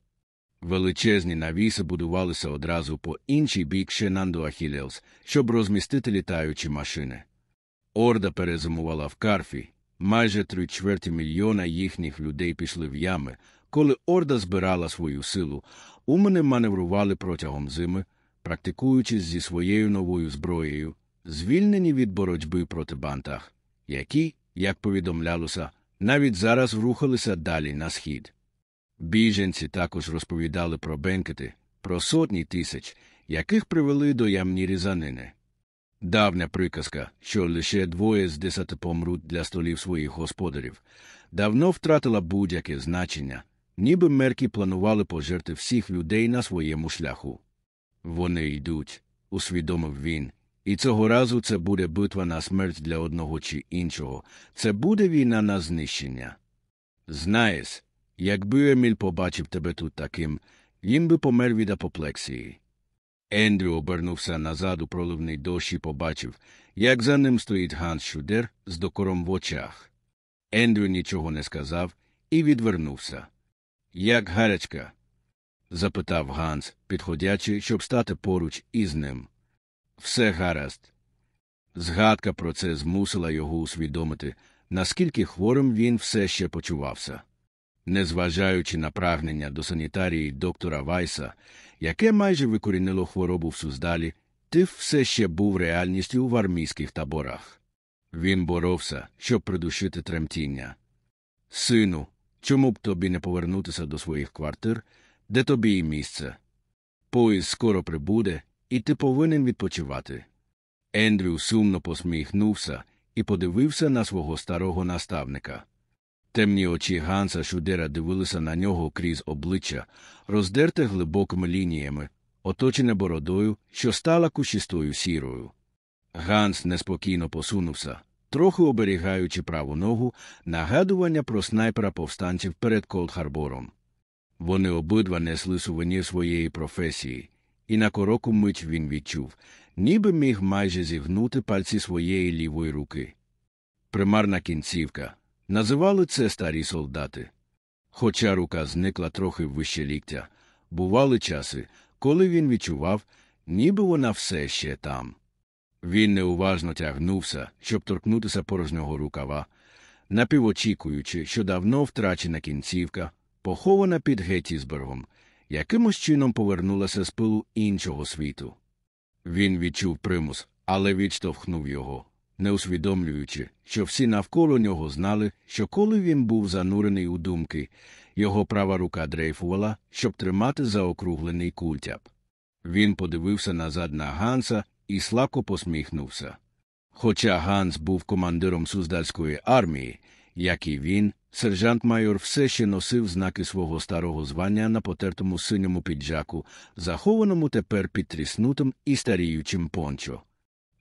Величезні навіси будувалися одразу по інший бік Шенанду Ахілеус, щоб розмістити літаючі машини. Орда перезимувала в карфі, майже три чверті мільйона їхніх людей пішли в ями. Коли орда збирала свою силу, умени маневрували протягом зими, практикуючись зі своєю новою зброєю, звільнені від боротьби проти бантах, які, як повідомлялося, навіть зараз рухалися далі на схід. Біженці також розповідали про бенкети, про сотні тисяч, яких привели до ямні різанини. Давня приказка, що лише двоє з десяти помруть для столів своїх господарів, давно втратила будь-яке значення, ніби мерки планували пожерти всіх людей на своєму шляху. Вони йдуть, усвідомив він, і цього разу це буде битва на смерть для одного чи іншого, це буде війна на знищення. Знаєш, якби Еміль побачив тебе тут таким, їм би помер від апоплексії. Ендрю обернувся назад у проливний дощ і побачив, як за ним стоїть Ганс Шудер з докором в очах. Ендрю нічого не сказав і відвернувся. Як гарячка? запитав Ганс, підходячи, щоб стати поруч із ним. Все гаразд. Згадка про це змусила його усвідомити, наскільки хворим він все ще почувався. Незважаючи на прагнення до санітарії доктора Вайса, яке майже викорінило хворобу в Суздалі, тиф все ще був реальністю в армійських таборах. Він боровся, щоб придушити тремтіння. Сину, чому б тобі не повернутися до своїх квартир, де тобі і місце? Поїзд скоро прибуде, і ти повинен відпочивати. Ендрю сумно посміхнувся і подивився на свого старого наставника. Темні очі Ганса Шудера дивилися на нього крізь обличчя, роздерте глибокими лініями, оточене бородою, що стала кущистою сірою. Ганс неспокійно посунувся, трохи оберігаючи праву ногу, нагадування про снайпера повстанців перед Колд-Харбором. Вони обидва несли сувенір своєї професії, і на короку мить він відчув, ніби міг майже зігнути пальці своєї лівої руки. Примарна кінцівка. Називали це старі солдати. Хоча рука зникла трохи вище ліктя, бували часи, коли він відчував, ніби вона все ще там. Він неуважно тягнувся, щоб торкнутися порожнього рукава, напівочікуючи, що давно втрачена кінцівка, похована під Геттісбергом, якимось чином повернулася з пилу іншого світу. Він відчув примус, але відштовхнув його, не усвідомлюючи, що всі навколо нього знали, що коли він був занурений у думки, його права рука дрейфувала, щоб тримати заокруглений культяп. Він подивився назад на Ганса і слабко посміхнувся. Хоча Ганс був командиром суздальської армії, як і він, сержант майор все ще носив знаки свого старого звання на потертому синьому піджаку, захованому тепер під тріснутим і старіючим пончо.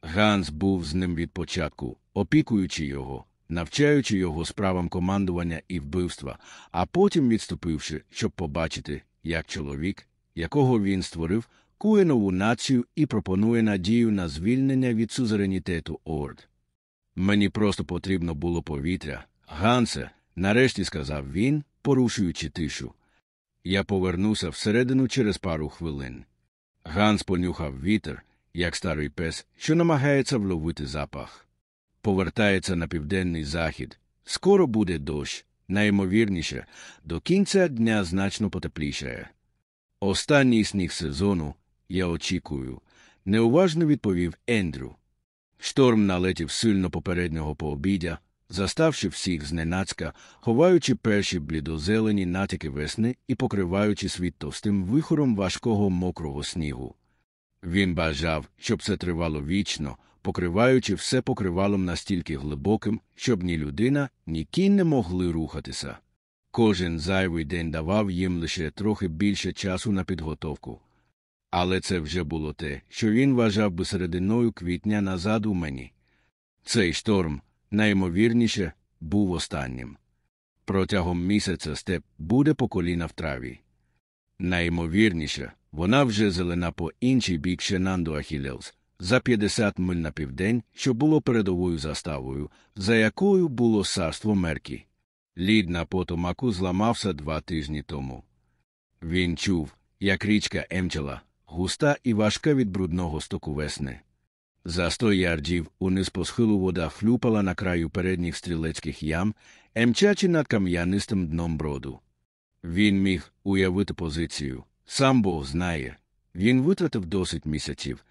Ганс був з ним від початку, опікуючи його, навчаючи його справам командування і вбивства, а потім відступивши, щоб побачити, як чоловік, якого він створив, кує нову націю і пропонує надію на звільнення від сузеренітету Орд. Мені просто потрібно було повітря. Гансе, нарешті сказав він, порушуючи тишу. Я повернувся всередину через пару хвилин. Ганс понюхав вітер, як старий пес, що намагається вловити запах. Повертається на південний захід. Скоро буде дощ, найімовірніше, до кінця дня значно потеплішає. Останній сніг сезону, я очікую, неуважно відповів Ендрю. Шторм налетів сильно попереднього пообідя, заставши всіх зненацька, ховаючи перші блідозелені натяки весни і покриваючи світ товстим вихором важкого мокрого снігу. Він бажав, щоб це тривало вічно, покриваючи все покривалом настільки глибоким, щоб ні людина, ні кінь не могли рухатися. Кожен зайвий день давав їм лише трохи більше часу на підготовку. Але це вже було те, що він вважав би серединою квітня назад у мені. Цей шторм, найімовірніше, був останнім. Протягом місяця степ буде по коліна в траві. Найімовірніше, вона вже зелена по інший бік Шенанду Ахілеус, за 50 миль на південь, що було передовою заставою, за якою було царство Меркі. Лід на потомаку зламався два тижні тому. Він чув, як річка емчала, густа і важка від брудного стоку весни. За сто ярдів униз по схилу вода хлюпала на краю передніх стрілецьких ям, емчачи над кам'янистим дном броду. Він міг уявити позицію. Сам Бог знає. Він витратив досить місяців,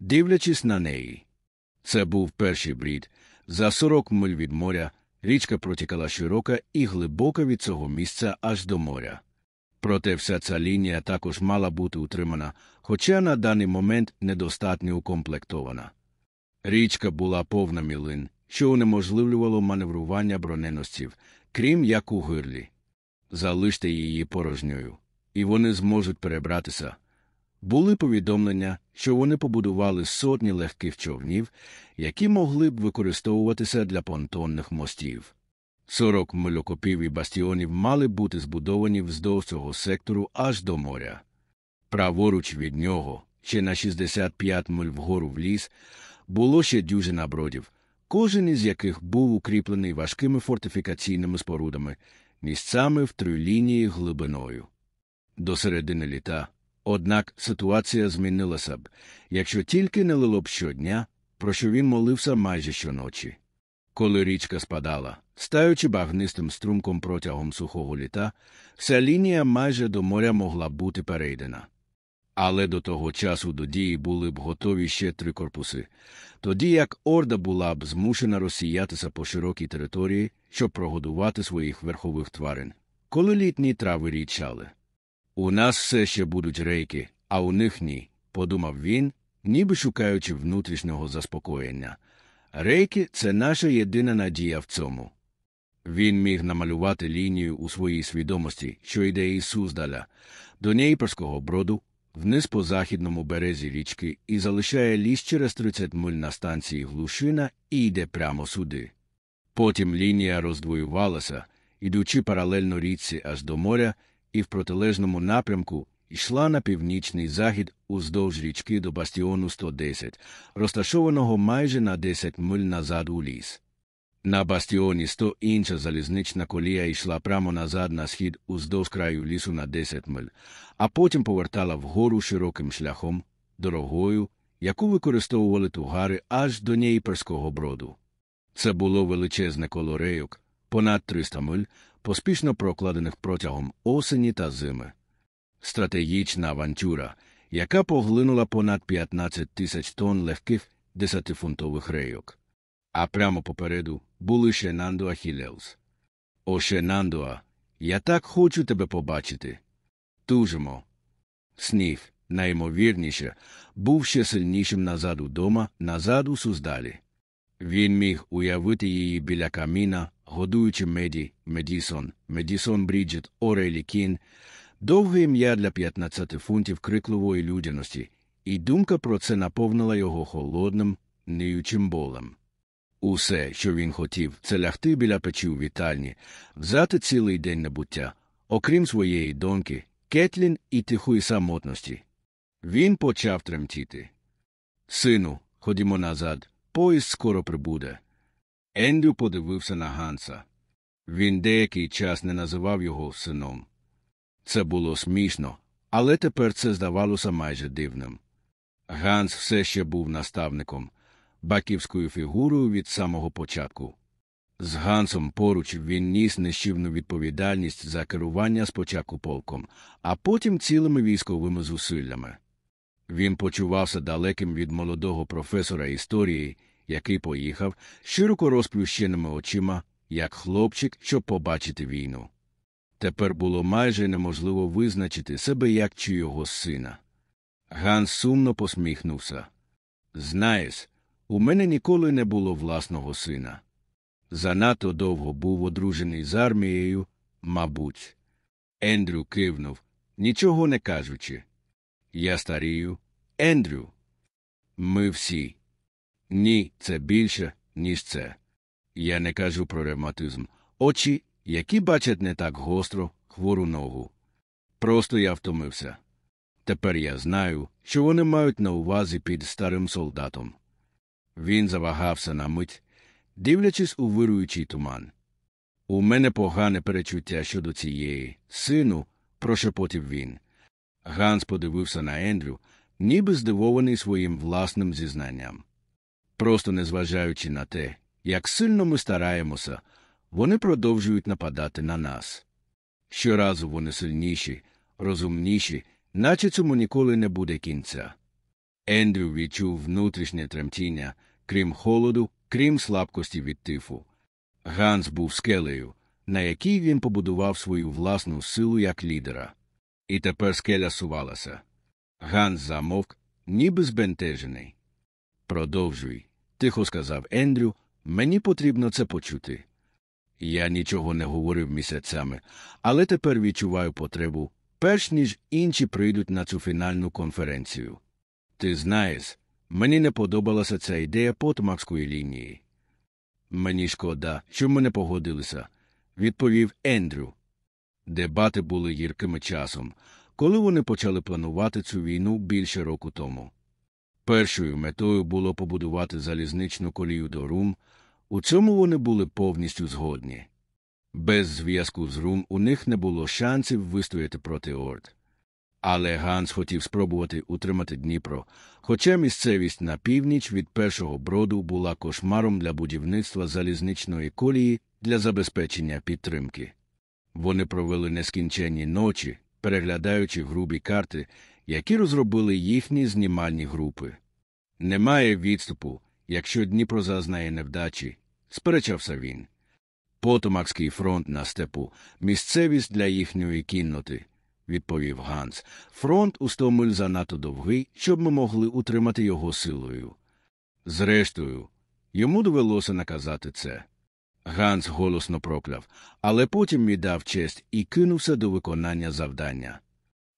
дивлячись на неї. Це був перший брід. За сорок миль від моря річка протікала широка і глибока від цього місця аж до моря. Проте вся ця лінія також мала бути утримана, хоча на даний момент недостатньо укомплектована. Річка була повна мілин, що унеможливлювало маневрування броненосців, крім як у гирлі. Залиште її порожньою, і вони зможуть перебратися. Були повідомлення, що вони побудували сотні легких човнів, які могли б використовуватися для понтонних мостів. Сорок мильокопів і бастіонів мали бути збудовані вздовж цього сектору аж до моря. Праворуч від нього, ще на 65 миль вгору в ліс, було ще дюжина бродів, кожен із яких був укріплений важкими фортифікаційними спорудами, місцями в три лінії глибиною. До середини літа, однак, ситуація змінилася б, якщо тільки не лило б щодня, про що він молився майже щоночі. Коли річка спадала, стаючи багнистим струмком протягом сухого літа, вся лінія майже до моря могла бути перейдена. Але до того часу до дії були б готові ще три корпуси, тоді як орда була б змушена розсіятися по широкій території, щоб прогодувати своїх верхових тварин, коли літні трави річали. У нас все ще будуть рейки, а у них ні, подумав він, ніби шукаючи внутрішнього заспокоєння. Рейки це наша єдина надія в цьому. Він міг намалювати лінію у своїй свідомості, що йде із Суздаля, до Нейперського броду, вниз по західному березі річки і залишає ліс через 30 миль на станції Глушина і йде прямо сюди. Потім лінія роздвоювалася, ідучи паралельно річці аж до моря, і в протилежному напрямку йшла на північний захід уздовж річки до бастіону 110, розташованого майже на 10 миль назад у ліс. На бастіоні 100 інша залізнична колія йшла прямо назад на схід уздовж краю лісу на 10 миль, а потім повертала вгору широким шляхом, дорогою, яку використовували тугари аж до Нєйперського броду. Це було величезне коло рейок, понад 300 миль, поспішно прокладених протягом осені та зими. Стратегічна авантюра, яка поглинула понад 15 тисяч тонн легких десятифунтових рейок. А прямо попереду були Шенандуа Хілеус. О, Шенандуа, я так хочу тебе побачити. Тужимо. Сніг, найімовірніше, був ще сильнішим назад удома, назад у Суздалі. Він міг уявити її біля каміна, годуючи меді, Медісон, Медісон Бріджет, Орелі Кін, довге ім'я для 15 фунтів крикливої людяності, і думка про це наповнила його холодним, ниючим болем. Усе, що він хотів, це лягти біля печі у вітальні, взяти цілий день небуття, окрім своєї доньки, Кетлін і тихої самотності. Він почав тремтіти. Сину, ходімо назад, поїзд скоро прибуде. Ендрю подивився на Ганса. Він деякий час не називав його сином. Це було смішно, але тепер це здавалося майже дивним. Ганс все ще був наставником, баківською фігурою від самого початку. З Гансом поруч він ніс нищівну відповідальність за керування спочатку полком, а потім цілими військовими зусиллями. Він почувався далеким від молодого професора історії, який поїхав широко розплющеними очима, як хлопчик, щоб побачити війну. Тепер було майже неможливо визначити себе як чи його сина. Ганс сумно посміхнувся. Знаєш, у мене ніколи не було власного сина. Занадто довго був одружений з армією, мабуть. Ендрю кивнув, нічого не кажучи. Я старію. Ендрю. Ми всі. Ні, це більше, ніж це. Я не кажу про ревматизм. Очі, які бачать не так гостро, хвору ногу. Просто я втомився. Тепер я знаю, що вони мають на увазі під старим солдатом. Він завагався на мить, дивлячись у вируючий туман. У мене погане перечуття щодо цієї, сину, прошепотів він. Ганс подивився на Ендрю, ніби здивований своїм власним зізнанням. Просто незважаючи на те, як сильно ми стараємося, вони продовжують нападати на нас. Щоразу вони сильніші, розумніші, наче цьому ніколи не буде кінця. Ендрю відчув внутрішнє тремтіння, крім холоду, крім слабкості від тифу. Ганс був скелею, на якій він побудував свою власну силу як лідера. І тепер скеля сувалася. Ганс замовк, ніби збентежений. Продовжуй, тихо сказав Ендрю, мені потрібно це почути. Я нічого не говорив місяцями, але тепер відчуваю потребу, перш ніж інші прийдуть на цю фінальну конференцію. Ти знаєш, мені не подобалася ця ідея потомакської лінії. Мені шкода, що ми не погодилися, відповів Ендрю. Дебати були гіркими часом, коли вони почали планувати цю війну більше року тому. Першою метою було побудувати залізничну колію до Рум, у цьому вони були повністю згодні. Без зв'язку з Рум у них не було шансів вистояти проти Орд. Але Ганс хотів спробувати утримати Дніпро, хоча місцевість на північ від першого броду була кошмаром для будівництва залізничної колії для забезпечення підтримки. Вони провели нескінченні ночі, переглядаючи грубі карти, які розробили їхні знімальні групи. Немає відступу, якщо Дніпро зазнає невдачі, сперечався він. Потомакський фронт на степу, місцевість для їхньої кінноти, відповів Ганс. Фронт у сто миль занадто довгий, щоб ми могли утримати його силою. Зрештою, йому довелося наказати це. Ганс голосно прокляв, але потім віддав честь і кинувся до виконання завдання.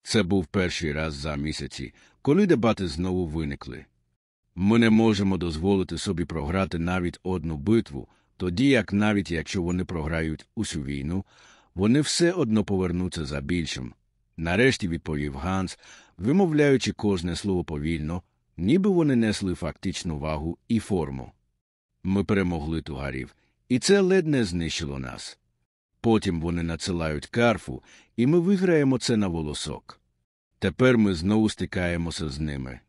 Це був перший раз за місяці, коли дебати знову виникли. Ми не можемо дозволити собі програти навіть одну битву, тоді як навіть якщо вони програють усю війну, вони все одно повернуться за більшим. Нарешті відповів Ганс, вимовляючи кожне слово повільно, ніби вони несли фактичну вагу і форму. Ми перемогли тугарів, і це ледь не знищило нас. Потім вони надсилають карфу, і ми виграємо це на волосок. Тепер ми знову стикаємося з ними.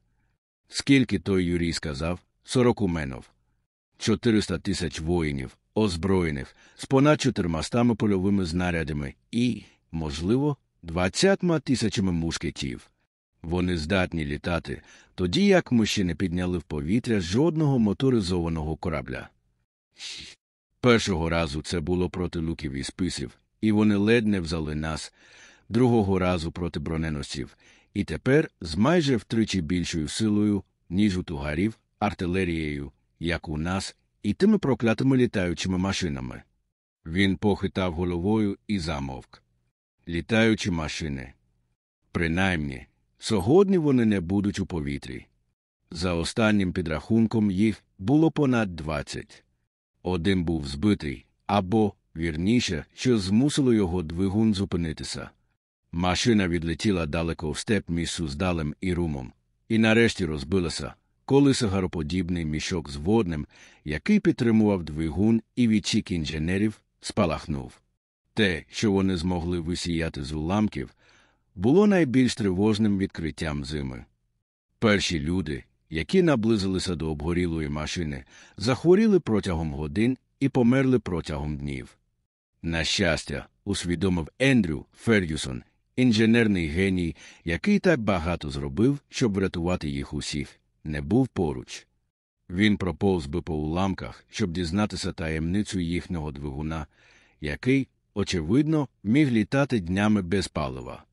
Скільки той Юрій сказав? Сорок уменов. Чотириста тисяч воїнів, озброєних, з понад чотирмастами польовими знарядами і, можливо, двадцятьма тисячами мушкетів. Вони здатні літати, тоді як ми ще не підняли в повітря жодного моторизованого корабля. Першого разу це було проти луків і списів, і вони ледь не взяли нас, другого разу проти броненосців, і тепер з майже втричі більшою силою, ніж у тугарів, артилерією, як у нас, і тими проклятими літаючими машинами. Він похитав головою і замовк. Літаючі машини. Принаймні, сьогодні вони не будуть у повітрі. За останнім підрахунком їх було понад двадцять. Один був збитий, або, вірніше, що змусило його двигун зупинитися. Машина відлетіла далеко в степ між Суздалем і румом, і нарешті розбилася, коли сигароподібний мішок з водним, який підтримував двигун і відчік інженерів, спалахнув. Те, що вони змогли висіяти з уламків, було найбільш тривожним відкриттям зими. Перші люди, які наблизилися до обгорілої машини, захворіли протягом годин і померли протягом днів. На щастя, усвідомив Ендрю Фердюсон, інженерний геній, який так багато зробив, щоб врятувати їх усіх, не був поруч. Він проповз би по уламках, щоб дізнатися таємницю їхнього двигуна, який, очевидно, міг літати днями без палива.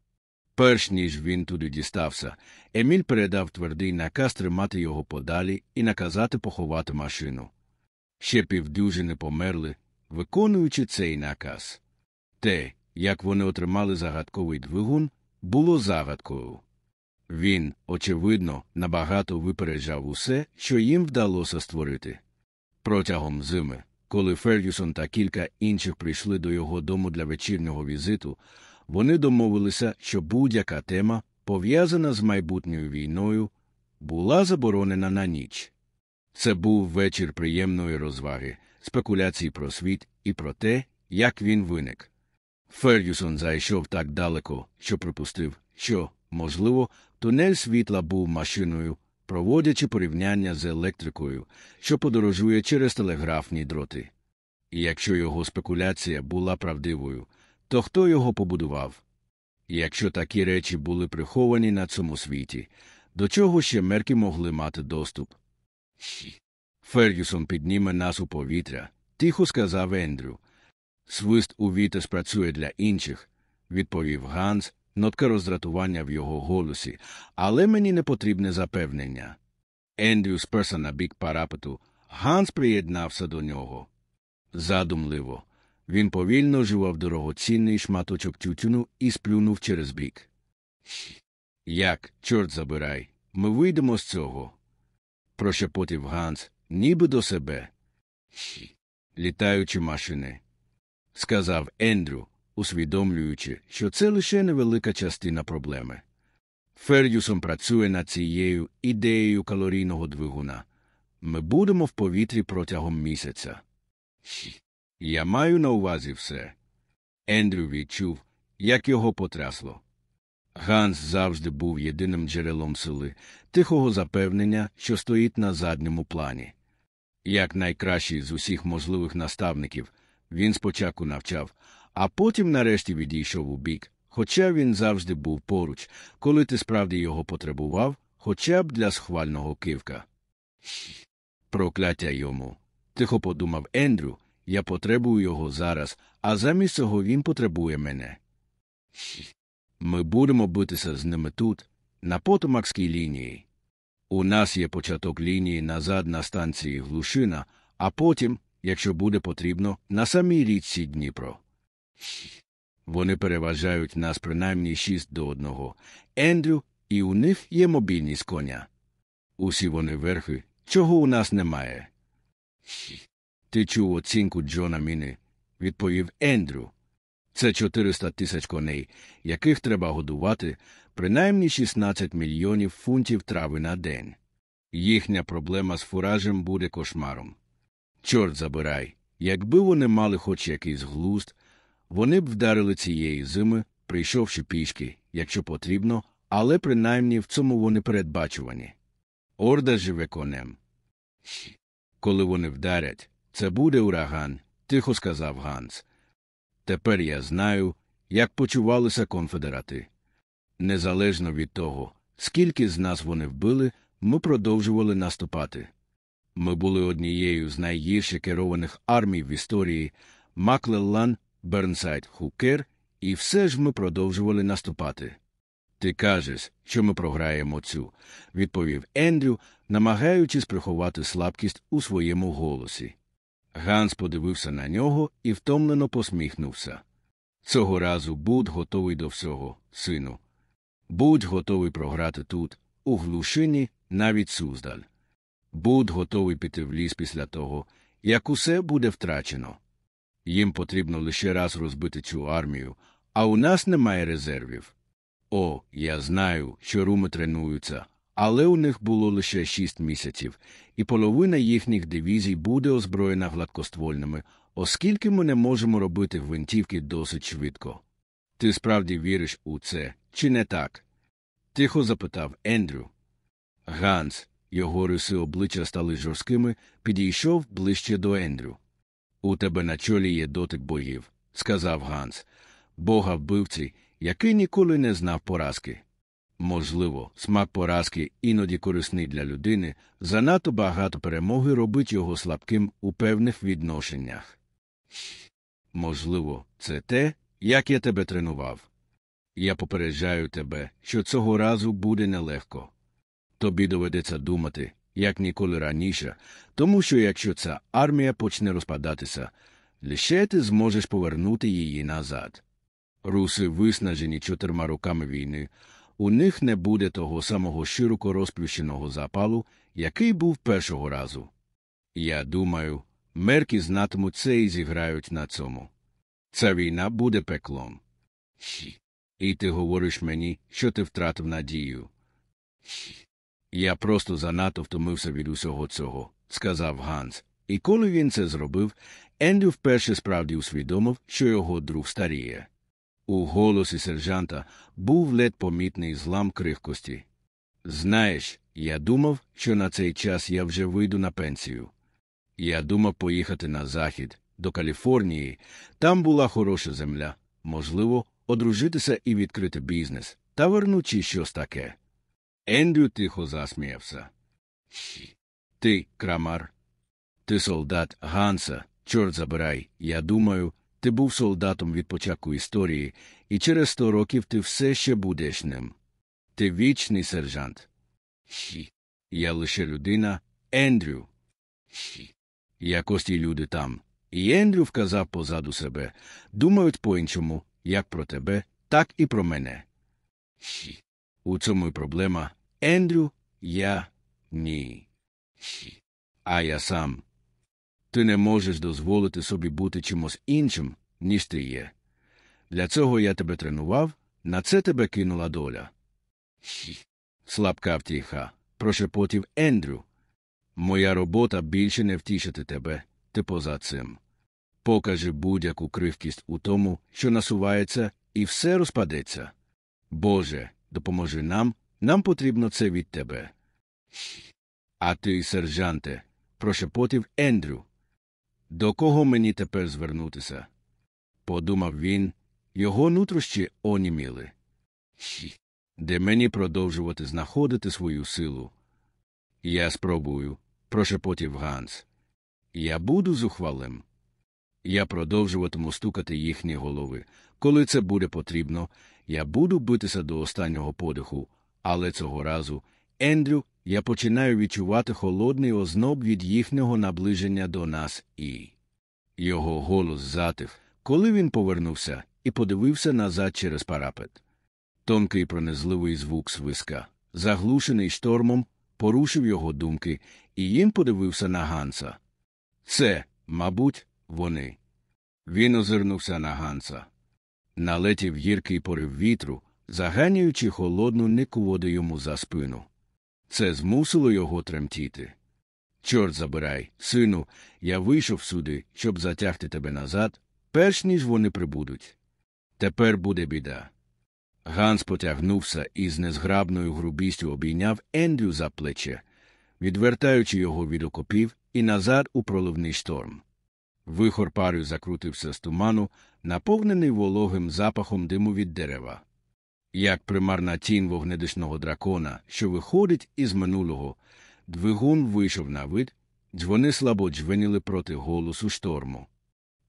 Перш ніж він туди дістався, Еміль передав твердий наказ тримати його подалі і наказати поховати машину. Ще півдюжини померли, виконуючи цей наказ. Те, як вони отримали загадковий двигун, було загадкою. Він, очевидно, набагато випереджав усе, що їм вдалося створити. Протягом зими, коли Фергюсон та кілька інших прийшли до його дому для вечірнього візиту, вони домовилися, що будь-яка тема, пов'язана з майбутньою війною, була заборонена на ніч. Це був вечір приємної розваги, спекуляцій про світ і про те, як він виник. Фергюсон зайшов так далеко, що припустив, що, можливо, тунель світла був машиною, проводячи порівняння з електрикою, що подорожує через телеграфні дроти. І якщо його спекуляція була правдивою, то хто його побудував? І Якщо такі речі були приховані на цьому світі, до чого ще мерки могли мати доступ? Фергюсон підніме нас у повітря, тихо сказав Ендрю. Свист у вітер спрацює для інших, відповів Ганс, нотка роздратування в його голосі, але мені не потрібне запевнення. Ендрю сперся на бік парапету, Ганс приєднався до нього. Задумливо. Він повільно жував дорогоцінний шматочок тютюну і сплюнув через бік. Як, чорт забирай, ми вийдемо з цього. прошепотів Ганс, ніби до себе. Літаючі машини, сказав Ендрю, усвідомлюючи, що це лише невелика частина проблеми. Фердюсон працює над цією ідеєю калорійного двигуна. Ми будемо в повітрі протягом місяця. Я маю на увазі все. Ендрю відчув, як його потрясло. Ганс завжди був єдиним джерелом сили, тихого запевнення, що стоїть на задньому плані. Як найкращий з усіх можливих наставників, він спочатку навчав, а потім нарешті відійшов у бік, хоча він завжди був поруч, коли ти справді його потребував, хоча б для схвального кивка. Прокляття йому. Тихо подумав Ендрю, я потребую його зараз, а замість цього він потребує мене. Ми будемо битися з ними тут, на потомакській лінії. У нас є початок лінії назад на станції Глушина, а потім, якщо буде потрібно, на самій річці Дніпро. Вони переважають нас принаймні шість до одного. Ендрю, і у них є мобільність коня. Усі вони верхи, чого у нас немає. Ти чув оцінку Джона Міни, відповів Ендрю. Це 400 тисяч коней, яких треба годувати, принаймні 16 мільйонів фунтів трави на день. Їхня проблема з фуражем буде кошмаром. Чорт забирай, якби вони мали хоч якийсь глузд, вони б вдарили цієї зими, прийшовши пішки, якщо потрібно, але принаймні в цьому вони передбачувані. Орда живе конем. Коли вони вдарять, це буде ураган, тихо сказав Ганс. Тепер я знаю, як почувалися конфедерати. Незалежно від того, скільки з нас вони вбили, ми продовжували наступати. Ми були однією з найгірше керованих армій в історії Маклеллан, Бернсайд, Хукер, і все ж ми продовжували наступати. Ти кажеш, що ми програємо цю, відповів Ендрю, намагаючись приховати слабкість у своєму голосі. Ганс подивився на нього і втомлено посміхнувся. Цього разу будь готовий до всього, сину. Будь готовий програти тут, у глушині, навіть суздаль. Будь готовий піти в ліс після того, як усе буде втрачено. Їм потрібно лише раз розбити цю армію, а у нас немає резервів. О, я знаю, що руми тренуються, але у них було лише шість місяців, і половина їхніх дивізій буде озброєна гладкоствольними, оскільки ми не можемо робити гвинтівки досить швидко. Ти справді віриш у це, чи не так? Тихо запитав Ендрю. Ганс, його риси обличчя стали жорсткими, підійшов ближче до Ендрю. У тебе на чолі є дотик богів, сказав Ганс, бога вбивці, який ніколи не знав поразки. Можливо, смак поразки іноді корисний для людини, занадто багато перемоги робить його слабким у певних відношеннях. Можливо, це те, як я тебе тренував. Я попереджаю тебе, що цього разу буде нелегко. Тобі доведеться думати, як ніколи раніше, тому що якщо ця армія почне розпадатися, лише ти зможеш повернути її назад. Руси виснажені чотирма роками війни, у них не буде того самого широко розплющеного запалу, який був першого разу. Я думаю, мерки знатимуть це і зіграють на цьому. Ця війна буде пеклом. І ти говориш мені, що ти втратив надію. Я просто занадто втомився від усього цього, сказав Ганс. І коли він це зробив, Ендрю вперше справді усвідомив, що його друг старіє. У голосі сержанта був ледь помітний злам крихкості. Знаєш, я думав, що на цей час я вже вийду на пенсію. Я думав поїхати на захід, до Каліфорнії, там була хороша земля, можливо, одружитися і відкрити бізнес, та вернучи щось таке. Ендрю тихо засміявся. Ти, крамар, ти солдат Ганса, чорт забирай, я думаю, ти був солдатом від початку історії, і через сто років ти все ще будеш ним. Ти вічний сержант. Я лише людина, Ендрю. Якось ті люди там. І Ендрю вказав позаду себе, думають по-іншому, як про тебе, так і про мене. Хі. У цьому й проблема. Ендрю, я ні. А я сам. Ти не можеш дозволити собі бути чимось іншим, ніж ти є. Для цього я тебе тренував, на це тебе кинула доля. Слабка втіха, прошепотів Ендрю. Моя робота більше не втішити тебе, ти поза цим. Покажи будь-яку кривкість у тому, що насувається, і все розпадеться. Боже, допоможи нам, нам потрібно це від тебе. А ти, сержанте, прошепотів Ендрю. До кого мені тепер звернутися? Подумав він, його нутрощі оніміли. Де мені продовжувати знаходити свою силу? Я спробую, прошепотів Ганс. Я буду зухвалим. Я продовжуватиму стукати їхні голови. Коли це буде потрібно, я буду битися до останнього подиху, але цього разу, Ендрю, я починаю відчувати холодний озноб від їхнього наближення до нас і. Його голос затих, коли він повернувся, і подивився назад через парапет. Тонкий пронизливий звук свиска, заглушений штормом, порушив його думки, і їм подивився на Ганса. Це, мабуть, вони. Він озирнувся на Ганса. Налетів гіркий порив вітру, заганяючи холодну никуводу йому за спину. Це змусило його тремтіти. Чорт забирай, сину, я вийшов сюди, щоб затягти тебе назад, перш ніж вони прибудуть. Тепер буде біда. Ганс потягнувся і з незграбною грубістю обійняв Ендрю за плече, відвертаючи його від окопів і назад у проливний шторм. Вихор пари закрутився з туману, наповнений вологим запахом диму від дерева. Як примарна тінь вогнедишного дракона, що виходить із минулого, двигун вийшов на вид, дзвони слабо дзвеніли проти голосу шторму.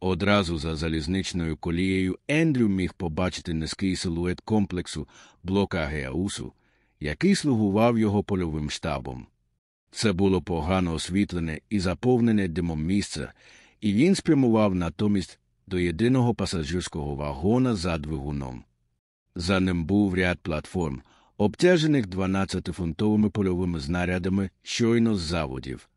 Одразу за залізничною колією Ендрю міг побачити низький силует комплексу блока Геаусу, який слугував його польовим штабом. Це було погано освітлене і заповнене димом місце, і він спрямував натомість до єдиного пасажирського вагона за двигуном. За ним був ряд платформ, обтяжених 12-фунтовими польовими знарядами щойно з заводів,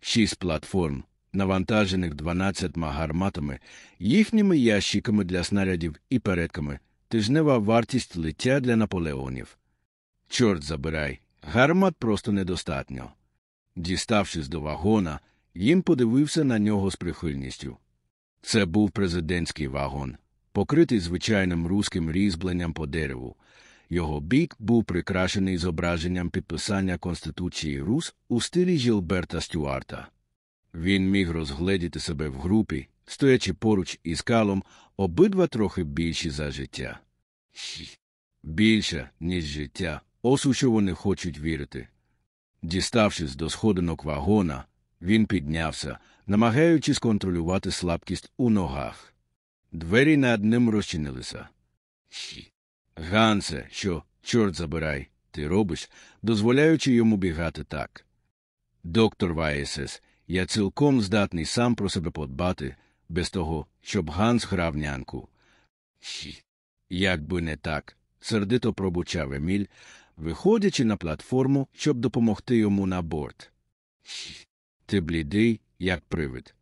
шість платформ, навантажених 12 гарматами, їхніми ящиками для снарядів і передками, тижнева вартість лиття для наполеонів. Чорт забирай, гармат просто недостатньо. Діставшись до вагона, їм подивився на нього з прихильністю. Це був президентський вагон, покритий звичайним руським різьбленням по дереву. Його бік був прикрашений зображенням підписання Конституції Рус у стилі Жілберта Стюарта. Він міг розгледіти себе в групі, стоячи поруч із калом, обидва трохи більші за життя. Більше, ніж життя, ось у що вони хочуть вірити. Діставшись до сходинок вагона, він піднявся, намагаючись контролювати слабкість у ногах. Двері над ним розчинилися. Гансе, що, чорт забирай, ти робиш, дозволяючи йому бігати так. Доктор Ваєсес, я цілком здатний сам про себе подбати, без того, щоб Ганс грав нянку. Як би не так, сердито пробучав Еміль, виходячи на платформу, щоб допомогти йому на борт. Ти блідий, як привид.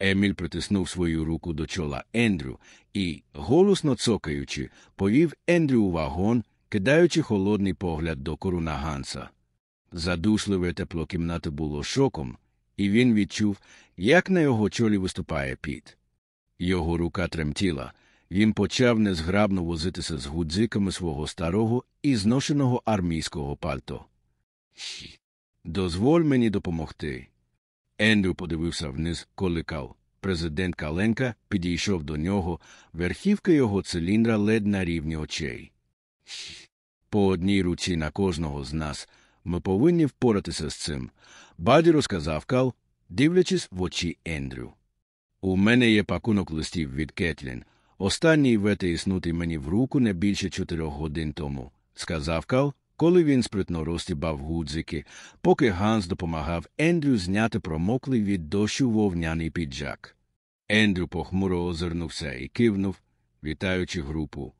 Еміль притиснув свою руку до чола Ендрю і, голосно цокаючи, повів Ендрю у вагон, кидаючи холодний погляд до коруна Ганса. Задушливе тепло кімнати було шоком, і він відчув, як на його чолі виступає піт. Його рука тремтіла, він почав незграбно возитися з гудзиками свого старого і зношеного армійського пальто. Дозволь мені допомогти. Ендрю подивився вниз, коли кал. Президент Каленка підійшов до нього, верхівка його циліндра лед на рівні очей. По одній руці на кожного з нас ми повинні впоратися з цим. Баді розказав Кал, дивлячись в очі Ендрю. У мене є пакунок листів від Кетлін. Останній вете існути мені в руку не більше чотирьох годин тому, сказав Кал, коли він спритно розтібав гудзики, поки Ганс допомагав Ендрю зняти промоклий від дощу вовняний піджак. Ендрю похмуро озирнувся і кивнув, вітаючи групу.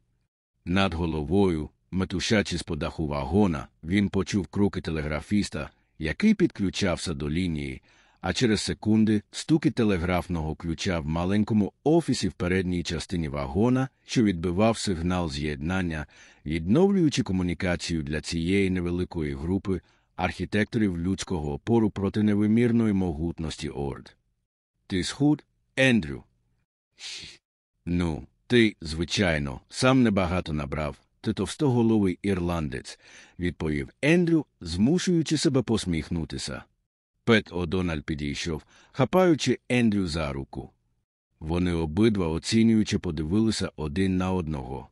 Над головою, метушачи з подаху вагона, він почув кроки телеграфіста, який підключався до лінії, а через секунди стуки телеграфного ключа в маленькому офісі в передній частині вагона, що відбивав сигнал з'єднання, відновлюючи комунікацію для цієї невеликої групи архітекторів людського опору проти невимірної могутності орд. Ти схуд, Ендрю? Ну, ти, звичайно, сам небагато набрав. Ти товстоголовий ірландець, відповів Ендрю, змушуючи себе посміхнутися. Пет Одональ підійшов, хапаючи Ендрю за руку. Вони обидва оцінюючи подивилися один на одного.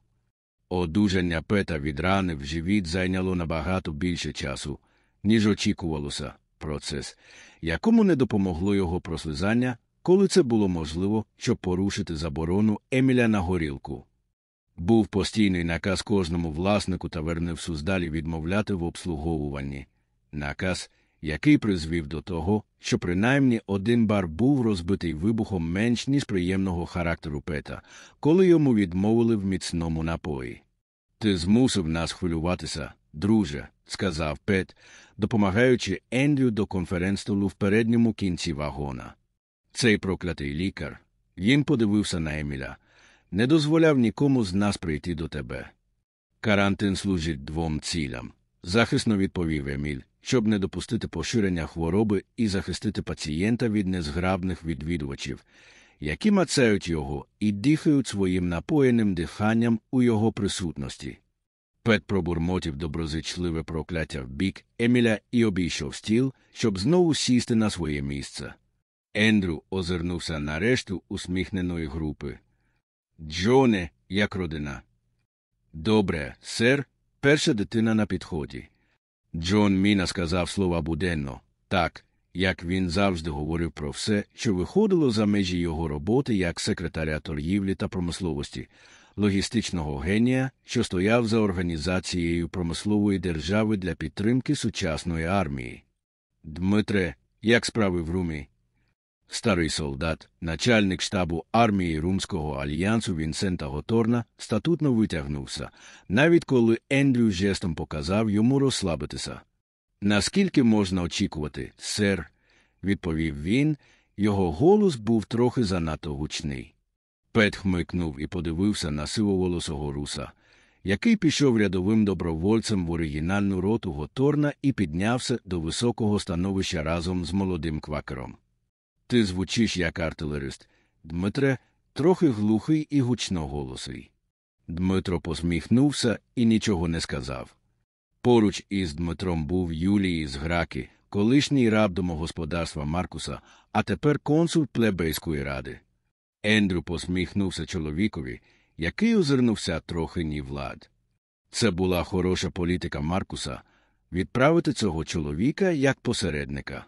Одужання Пета від рани в живіт зайняло набагато більше часу, ніж очікувалося процес, якому не допомогло його прослизання, коли це було можливо, щоб порушити заборону Еміля на горілку. Був постійний наказ кожному власнику таверни в Суздалі відмовляти в обслуговуванні. Наказ, який призвів до того, що принаймні один бар був розбитий вибухом менш ніж приємного характеру Пета, коли йому відмовили в міцному напої. Ти змусив нас хвилюватися, друже, сказав Пет, допомагаючи Ендрю до конференц-столу в передньому кінці вагона. Цей проклятий лікар. Він подивився на Еміля. Не дозволяв нікому з нас прийти до тебе. Карантин служить двом цілям. Захисно відповів Еміль, щоб не допустити поширення хвороби і захистити пацієнта від незграбних відвідувачів, які мацають його і дихають своїм напоєним диханням у його присутності. Пет пробурмотів доброзичливе прокляття в бік Еміля і обійшов стіл, щоб знову сісти на своє місце. Ендрю озирнувся на решту усміхненої групи. Джоне, як родина. Добре, сер, перша дитина на підході. Джон Міна сказав слова буденно, так, як він завжди говорив про все, що виходило за межі його роботи як секретаря торгівлі та промисловості, логістичного генія, що стояв за організацією промислової держави для підтримки сучасної армії. Дмитре, як справи в Румі? Старий солдат, начальник штабу армії Румського альянсу Вінсента Готорна, статутно витягнувся, навіть коли Ендрю жестом показав йому розслабитися. Наскільки можна очікувати, сер, відповів він, його голос був трохи занадто гучний. Пет хмикнув і подивився на сивоволосого руса, який пішов рядовим добровольцем в оригінальну роту Готорна і піднявся до високого становища разом з молодим квакером. Ти звучиш як артилерист, Дмитре, трохи глухий і гучноголосий. Дмитро посміхнувся і нічого не сказав. Поруч із Дмитром був Юлій з Граки, колишній раб домогосподарства Маркуса, а тепер консул плебейської ради. Ендрю посміхнувся чоловікові, який озирнувся трохи ні влад. Це була хороша політика Маркуса відправити цього чоловіка як посередника.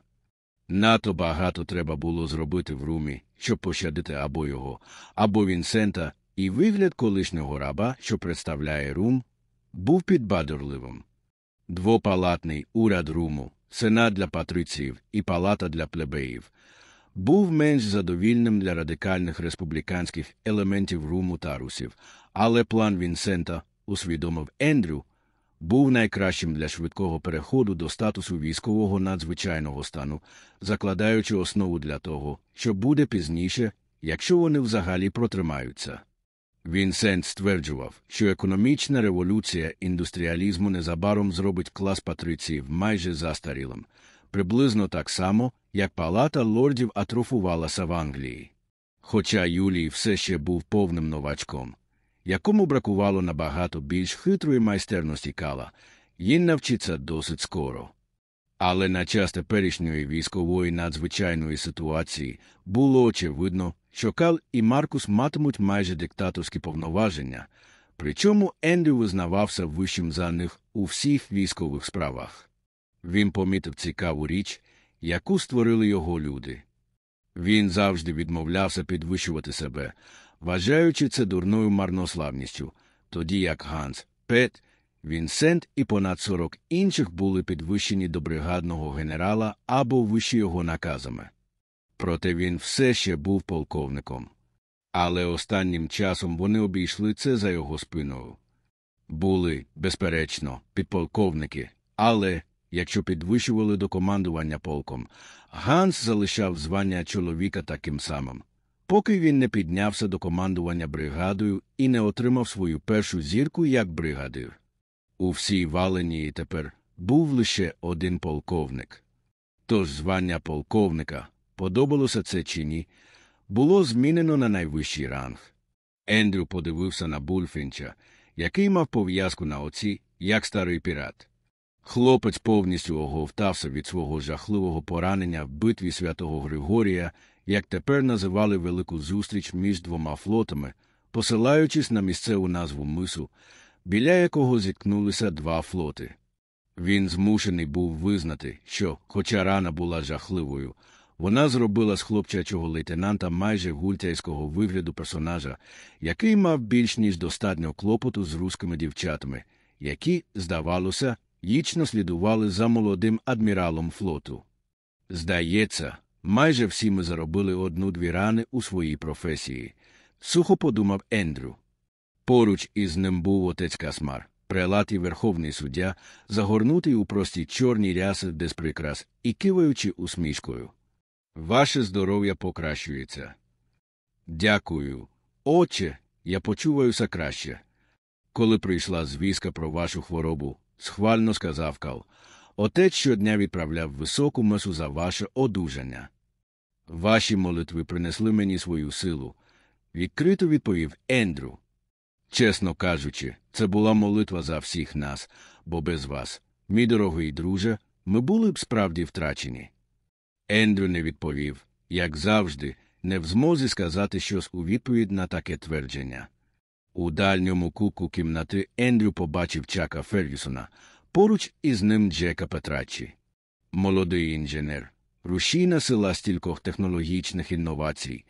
Нато багато треба було зробити в румі, щоб пощадити або його, або Вінсента, і вигляд колишнього раба, що представляє рум, був підбадорливим. Двопалатний уряд руму, сенат для патриціїв і палата для плебеїв, був менш задовільним для радикальних республіканських елементів руму та русів, але план Вінсента, усвідомив Ендрю, був найкращим для швидкого переходу до статусу військового надзвичайного стану, закладаючи основу для того, що буде пізніше, якщо вони взагалі протримаються. Вінсент стверджував, що економічна революція індустріалізму незабаром зробить клас патриціїв майже застарілим, приблизно так само, як палата лордів атрофувалася в Англії. Хоча Юлій все ще був повним новачком якому бракувало набагато більш хитрої майстерності кала, їм навчиться досить скоро. Але на час теперішньої військової надзвичайної ситуації було очевидно, що Кал і Маркус матимуть майже диктаторські повноваження, причому Ендрю визнавався вищим за них у всіх військових справах. Він помітив цікаву річ, яку створили його люди. Він завжди відмовлявся підвищувати себе, вважаючи це дурною марнославністю, тоді як Ганс, Пет, Вінсент і понад сорок інших були підвищені до бригадного генерала або вищі його наказами. Проте він все ще був полковником. Але останнім часом вони обійшли це за його спиною. Були, безперечно, підполковники, але, якщо підвищували до командування полком, Ганс залишав звання чоловіка таким самим поки він не піднявся до командування бригадою і не отримав свою першу зірку як бригадир. У всій валенії тепер був лише один полковник. Тож звання полковника, подобалося це чи ні, було змінено на найвищий ранг. Ендрю подивився на Бульфінча, який мав пов'язку на оці, як старий пірат. Хлопець повністю оговтався від свого жахливого поранення в битві святого Григорія як тепер називали велику зустріч між двома флотами, посилаючись на місцеву назву мису, біля якого зіткнулися два флоти. Він змушений був визнати, що, хоча рана була жахливою, вона зробила з хлопчачого лейтенанта майже гультяйського вигляду персонажа, який мав більш ніж достатньо клопоту з руськими дівчатами, які, здавалося, їчно слідували за молодим адміралом флоту. Здається, майже всі ми заробили одну-дві рани у своїй професії, сухо подумав Ендрю. Поруч із ним був отець Касмар, прелат і верховний суддя, загорнутий у прості чорні ряси без прикрас і киваючи усмішкою. Ваше здоров'я покращується. Дякую. Отче, я почуваюся краще. Коли прийшла звістка про вашу хворобу, схвально сказав Кал, отець щодня відправляв високу месу за ваше одужання. Ваші молитви принесли мені свою силу. Відкрито відповів Ендрю. Чесно кажучи, це була молитва за всіх нас, бо без вас, мій дорогий друже, ми були б справді втрачені. Ендрю не відповів, як завжди, не в змозі сказати щось у відповідь на таке твердження. У дальньому куку кімнати Ендрю побачив Чака Фергюсона, поруч із ним Джека Петрачі. Молодий інженер, рушійна сила стількох технологічних інновацій,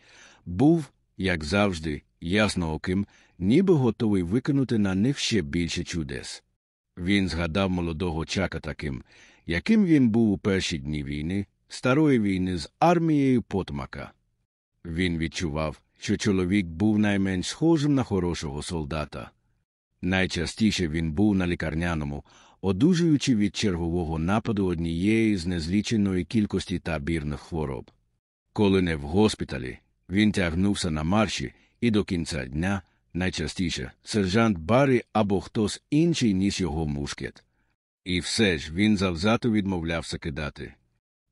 був, як завжди, яснооким, ніби готовий викинути на них ще більше чудес. Він згадав молодого чака таким, яким він був у перші дні війни, старої війни з армією Потмака. Він відчував, що чоловік був найменш схожим на хорошого солдата. Найчастіше він був на лікарняному, одужуючи від чергового нападу однієї з незліченої кількості табірних хвороб. Коли не в госпіталі, він тягнувся на марші і до кінця дня, найчастіше, сержант Баррі або хтось інший, ніж його мушкет. І все ж він завзято відмовлявся кидати.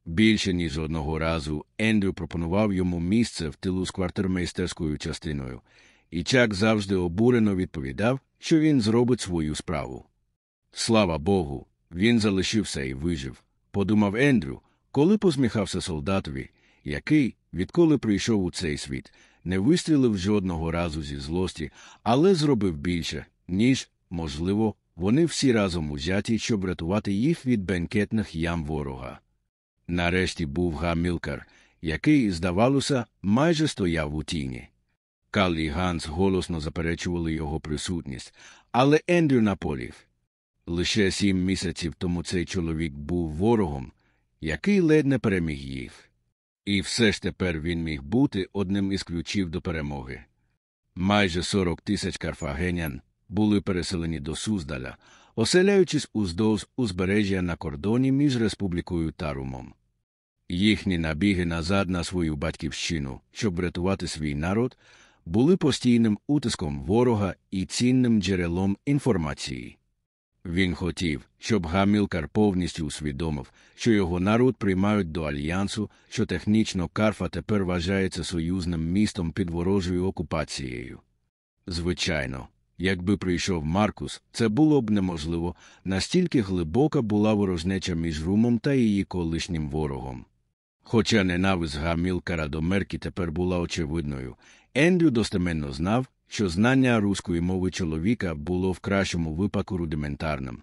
Більше ніж одного разу Ендрю пропонував йому місце в тилу з квартирмейстерською частиною, і Чак завжди обурено відповідав, що він зробить свою справу. Слава Богу, він залишився і вижив, подумав Ендрю, коли посміхався солдатові, який, відколи прийшов у цей світ, не вистрілив жодного разу зі злості, але зробив більше, ніж, можливо, вони всі разом узяті, щоб врятувати їх від бенкетних ям ворога. Нарешті був Гамілкар, який, здавалося, майже стояв у тіні. Кал і Ганс голосно заперечували його присутність, але Ендрю наполів. Лише сім місяців тому цей чоловік був ворогом, який ледь не переміг їх. І все ж тепер він міг бути одним із ключів до перемоги. Майже сорок тисяч карфагенян були переселені до Суздаля, оселяючись уздовж узбережжя на кордоні між республікою та Румом. Їхні набіги назад на свою батьківщину, щоб врятувати свій народ, були постійним утиском ворога і цінним джерелом інформації. Він хотів, щоб Гамілкар повністю усвідомив, що його народ приймають до альянсу, що технічно Карфа тепер вважається союзним містом під ворожою окупацією. Звичайно, якби прийшов Маркус, це було б неможливо, настільки глибока була ворожнеча між Румом та її колишнім ворогом. Хоча ненависть Гамілкара до Меркі тепер була очевидною, Ендрю достеменно знав, що знання руської мови чоловіка було в кращому випадку рудиментарним,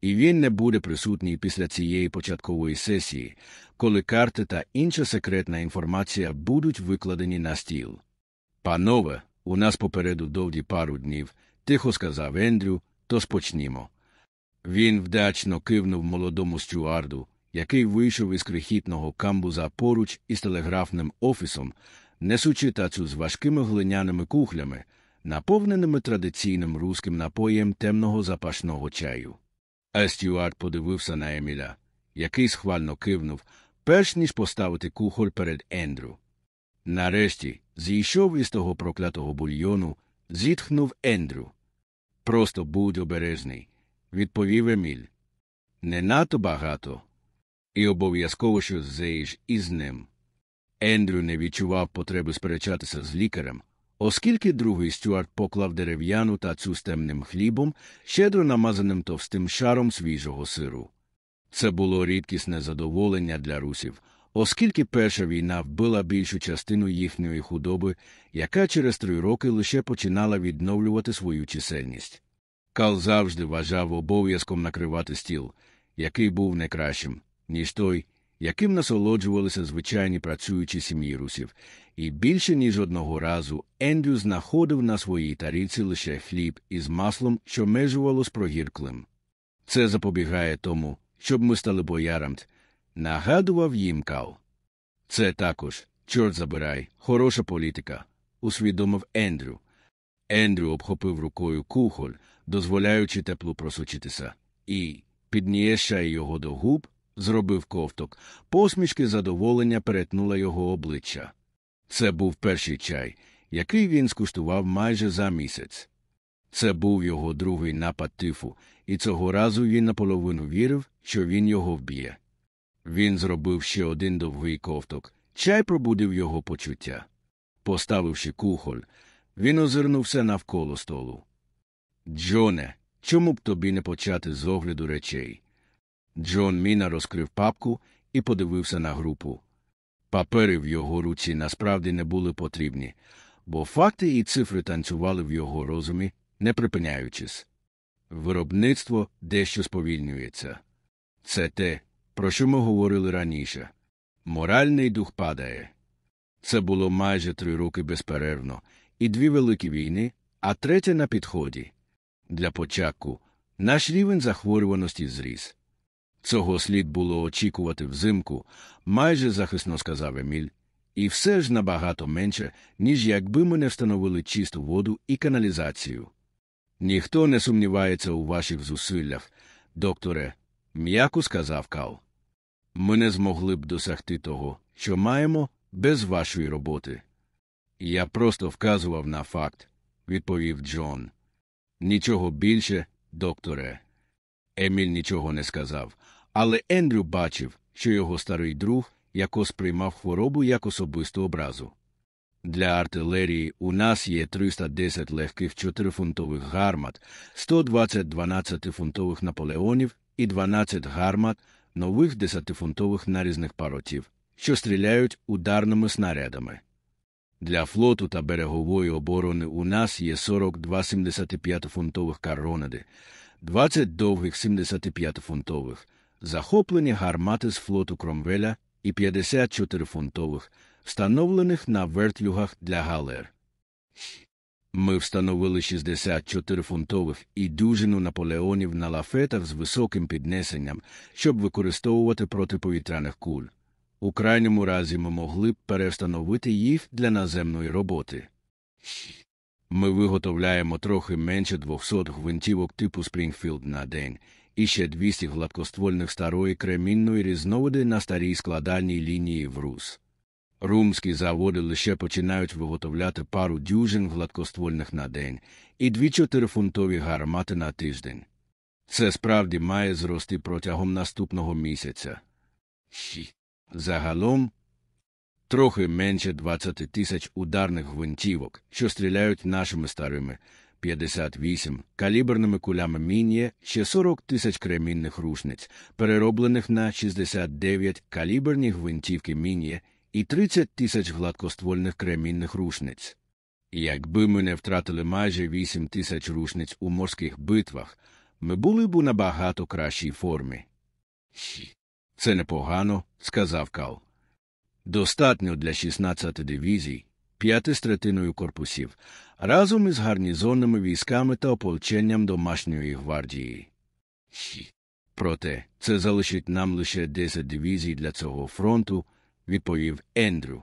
і він не буде присутній після цієї початкової сесії, коли карти та інша секретна інформація будуть викладені на стіл. Панове, у нас попереду довді пару днів, тихо сказав Ендрю, то спочнімо. Він вдачно кивнув молодому стюарду, який вийшов із крихітного камбуза поруч із телеграфним офісом, несучи тацю з важкими глиняними кухлями, наповненими традиційним руським напоєм темного запашного чаю. А Стюарт подивився на Еміля, який схвально кивнув, перш ніж поставити кухоль перед Ендрю. Нарешті зійшов із того проклятого бульйону, зітхнув Ендрю. Просто будь обережний, відповів Еміль. Не надто багато. І обов'язково щось зеїш із ним. Ендрю не відчував потреби сперечатися з лікарем, оскільки другий стюарт поклав дерев'яну тацю з темним хлібом, щедро намазаним товстим шаром свіжого сиру. Це було рідкісне задоволення для русів, оскільки перша війна вбила більшу частину їхньої худоби, яка через три роки лише починала відновлювати свою чисельність. Кал завжди вважав обов'язком накривати стіл, який був не кращим, ніж той, яким насолоджувалися звичайні працюючі сім'ї русів, і більше ніж одного разу Ендрю знаходив на своїй тарілці лише хліб із маслом, що межувало з прогірклим. Це запобігає тому, щоб ми стали боярам. Нагадував їм Кал. Це також, чорт забирай, хороша політика, усвідомив Ендрю. Ендрю обхопив рукою кухоль, дозволяючи теплу просочитися, і, піднієшай його до губ, зробив ковток. Посмішки задоволення перетнула його обличчя. Це був перший чай, який він скуштував майже за місяць. Це був його другий напад тифу, і цього разу він наполовину вірив, що він його вб'є. Він зробив ще один довгий ковток, чай пробудив його почуття. Поставивши кухоль, він озирнувся навколо столу. Джоне, чому б тобі не почати з огляду речей? Джон Міна розкрив папку і подивився на групу. Папери в його руці насправді не були потрібні, бо факти і цифри танцювали в його розумі, не припиняючись. Виробництво дещо сповільнюється. Це те, про що ми говорили раніше. Моральний дух падає. Це було майже три роки безперервно, і дві великі війни, а третя на підході. Для початку наш рівень захворюваності зріс. Цього слід було очікувати взимку, майже захисно сказав Еміль, і все ж набагато менше, ніж якби ми не встановили чисту воду і каналізацію. Ніхто не сумнівається у ваших зусиллях, докторе, м'яко сказав Кал. Ми не змогли б досягти того, що маємо, без вашої роботи. Я просто вказував на факт, відповів Джон. Нічого більше, докторе. Еміль нічого не сказав, але Ендрю бачив, що його старий друг яко сприймав хворобу як особисту образу. Для артилерії у нас є 310 легких 4-фунтових гармат, 120 12-фунтових наполеонів і 12 гармат нових 10-фунтових нарізних паротів, що стріляють ударними снарядами. Для флоту та берегової оборони у нас є 42 75-фунтових каронади, 20 довгих 75-фунтових, захоплені гармати з флоту Кромвеля і 54-фунтових, встановлених на вертлюгах для галер. Ми встановили 64-фунтових і дюжину наполеонів на лафетах з високим піднесенням, щоб використовувати протиповітряних куль. У крайньому разі ми могли б перестановити їх для наземної роботи. Ми виготовляємо трохи менше 200 гвинтівок типу Спрінгфілд на день і ще 200 гладкоствольних старої кремінної різновиди на старій складальній лінії в Рус. Румські заводи лише починають виготовляти пару дюжин гладкоствольних на день і дві чотирифунтові гармати на тиждень. Це справді має зрости протягом наступного місяця. Загалом трохи менше 20 тисяч ударних гвинтівок, що стріляють нашими старими 58 каліберними кулями мін'є, ще 40 тисяч кремінних рушниць, перероблених на 69 каліберні гвинтівки мін'є і 30 тисяч гладкоствольних кремінних рушниць. Якби ми не втратили майже 8 тисяч рушниць у морських битвах, ми були б у набагато кращій формі. Це непогано, сказав Кал. Достатньо для 16 дивізій, п'яти третиною корпусів, разом із гарнізонними військами та ополченням домашньої гвардії. Проте це залишить нам лише 10 дивізій для цього фронту, відповів Ендрю.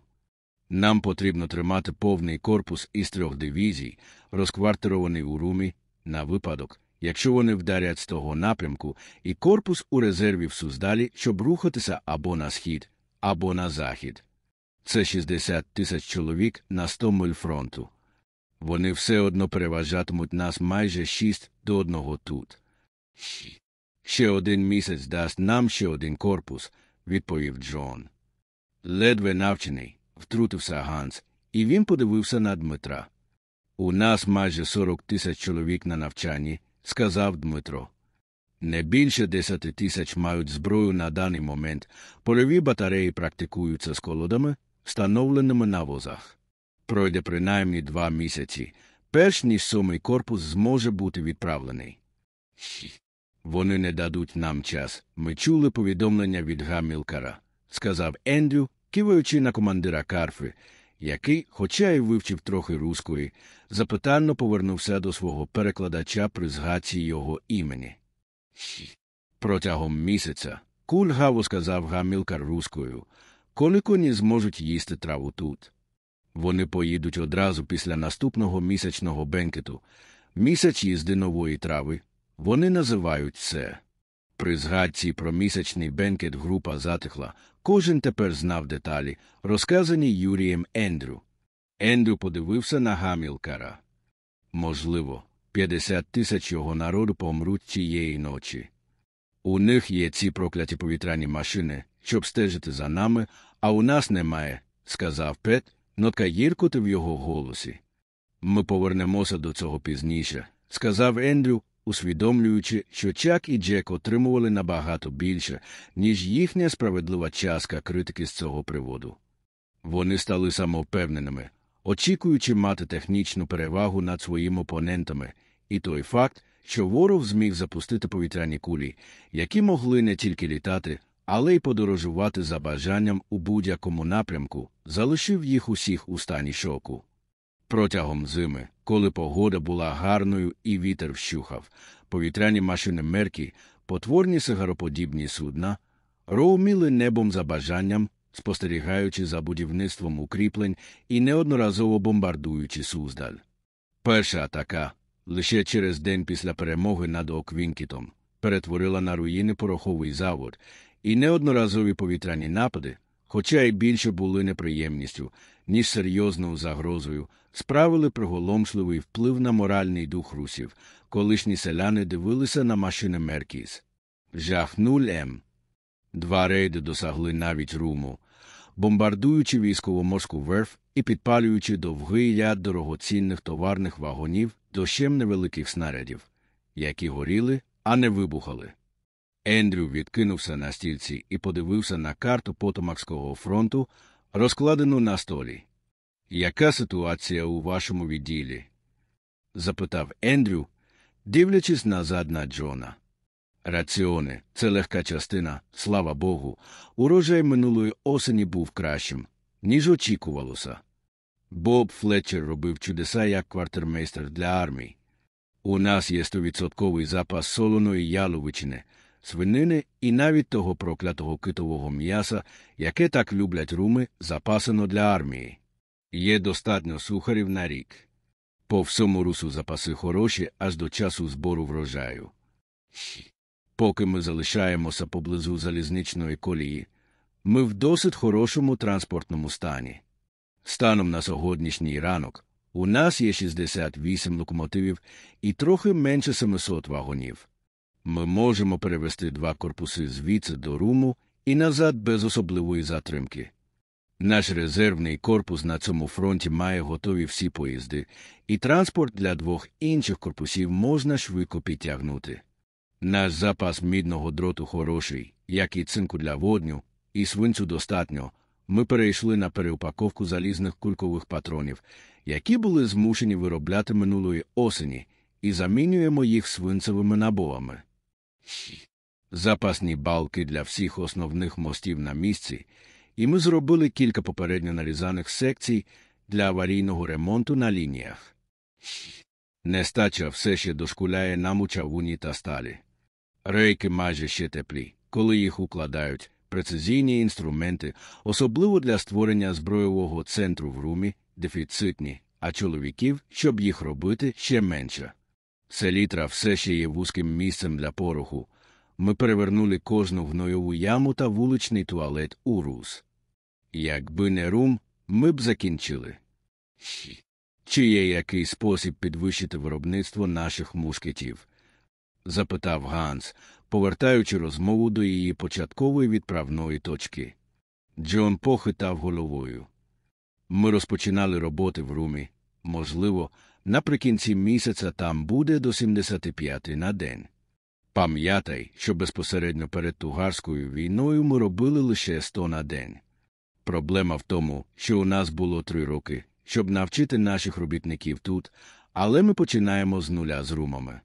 Нам потрібно тримати повний корпус із трьох дивізій, розквартирований у румі, на випадок, якщо вони вдарять з того напрямку, і корпус у резерві в Суздалі, щоб рухатися або на схід, або на захід. Це 60 тисяч чоловік на 100 миль фронту. Вони все одно переважатимуть нас майже 6 до одного тут. Ще один місяць дасть нам ще один корпус, відповів Джон. Ледве навчений, втрутився Ганс, і він подивився на Дмитра. У нас майже 40 тисяч чоловік на навчанні, сказав Дмитро. Не більше 10 тисяч мають зброю на даний момент, польові батареї практикуються з колодами, встановленими на возах. Пройде принаймні два місяці, перш ніж сьомий корпус зможе бути відправлений. Вони не дадуть нам час. Ми чули повідомлення від Гамілкара, сказав Ендрю, киваючи на командира Карфи, який, хоча й вивчив трохи руської, запитально повернувся до свого перекладача при згадці його імені. Протягом місяця кульгаво сказав Гамілкар руською, коли коні зможуть їсти траву тут. Вони поїдуть одразу після наступного місячного бенкету, місяць їзди нової трави. Вони називають це. При згадці про місячний бенкет група затихла. Кожен тепер знав деталі, розказані Юрієм Ендрю. Ендрю подивився на Гамілкара. Можливо, 50 тисяч його народу помруть тієї ночі. У них є ці прокляті повітряні машини, щоб стежити за нами, а у нас немає, сказав Пет, нотка гіркоти в його голосі. Ми повернемося до цього пізніше, сказав Ендрю, усвідомлюючи, що Чак і Джек отримували набагато більше, ніж їхня справедлива частка критики з цього приводу. Вони стали самовпевненими, очікуючи мати технічну перевагу над своїми опонентами, і той факт, що ворог зміг запустити повітряні кулі, які могли не тільки літати, але й подорожувати за бажанням у будь-якому напрямку, залишив їх усіх у стані шоку. Протягом зими, коли погода була гарною і вітер вщухав, повітряні машини мерки, потворні сигароподібні судна, роуміли небом за бажанням, спостерігаючи за будівництвом укріплень і неодноразово бомбардуючи Суздаль. Перша атака, лише через день після перемоги над Оквінкітом, перетворила на руїни пороховий завод, і неодноразові повітряні напади, хоча й більше були неприємністю, ніж серйозною загрозою, справили приголомшливий вплив на моральний дух русів, колишні селяни дивилися на машини Меркіс. Жах нуль М. Два рейди досягли навіть руму, бомбардуючи військово-морську верф і підпалюючи довгий ряд дорогоцінних товарних вагонів дощем невеликих снарядів, які горіли, а не вибухали. Ендрю відкинувся на стільці і подивився на карту Потомакського фронту, розкладену на столі. Яка ситуація у вашому відділі? запитав Ендрю, дивлячись назад на Джона. Раціони це легка частина, слава Богу, урожай минулої осені був кращим, ніж очікувалося. Боб Флетчер робив чудеса як квартирмейстер для армії. У нас є стовідсотковий запас солоної яловичини, свинини і навіть того проклятого китового м'яса, яке так люблять руми, запасено для армії. Є достатньо сухарів на рік. По всьому русу запаси хороші аж до часу збору врожаю. Поки ми залишаємося поблизу залізничної колії, ми в досить хорошому транспортному стані. Станом на сьогоднішній ранок у нас є 68 локомотивів і трохи менше 700 вагонів. Ми можемо перевести два корпуси звідси до руму і назад без особливої затримки. Наш резервний корпус на цьому фронті має готові всі поїзди, і транспорт для двох інших корпусів можна швидко підтягнути. Наш запас мідного дроту хороший, як і цинку для водню, і свинцю достатньо. Ми перейшли на переупаковку залізних кулькових патронів, які були змушені виробляти минулої осені, і замінюємо їх свинцевими набоями. Запасні балки для всіх основних мостів на місці, і ми зробили кілька попередньо нарізаних секцій для аварійного ремонту на лініях. Нестача все ще дошкуляє нам у чавуні та сталі. Рейки майже ще теплі, коли їх укладають, прецизійні інструменти, особливо для створення збройового центру в румі, дефіцитні, а чоловіків, щоб їх робити, ще менше. Селітра все ще є вузьким місцем для пороху. Ми перевернули кожну гнойову яму та вуличний туалет у рус. Якби не рум, ми б закінчили. Чи є який спосіб підвищити виробництво наших мушкетів? запитав Ганс, повертаючи розмову до її початкової відправної точки. Джон похитав головою. Ми розпочинали роботи в румі. Можливо, наприкінці місяця там буде до 75 на день. Пам'ятай, що безпосередньо перед тугарською війною ми робили лише 100 на день. Проблема в тому, що у нас було три роки, щоб навчити наших робітників тут, але ми починаємо з нуля з румами.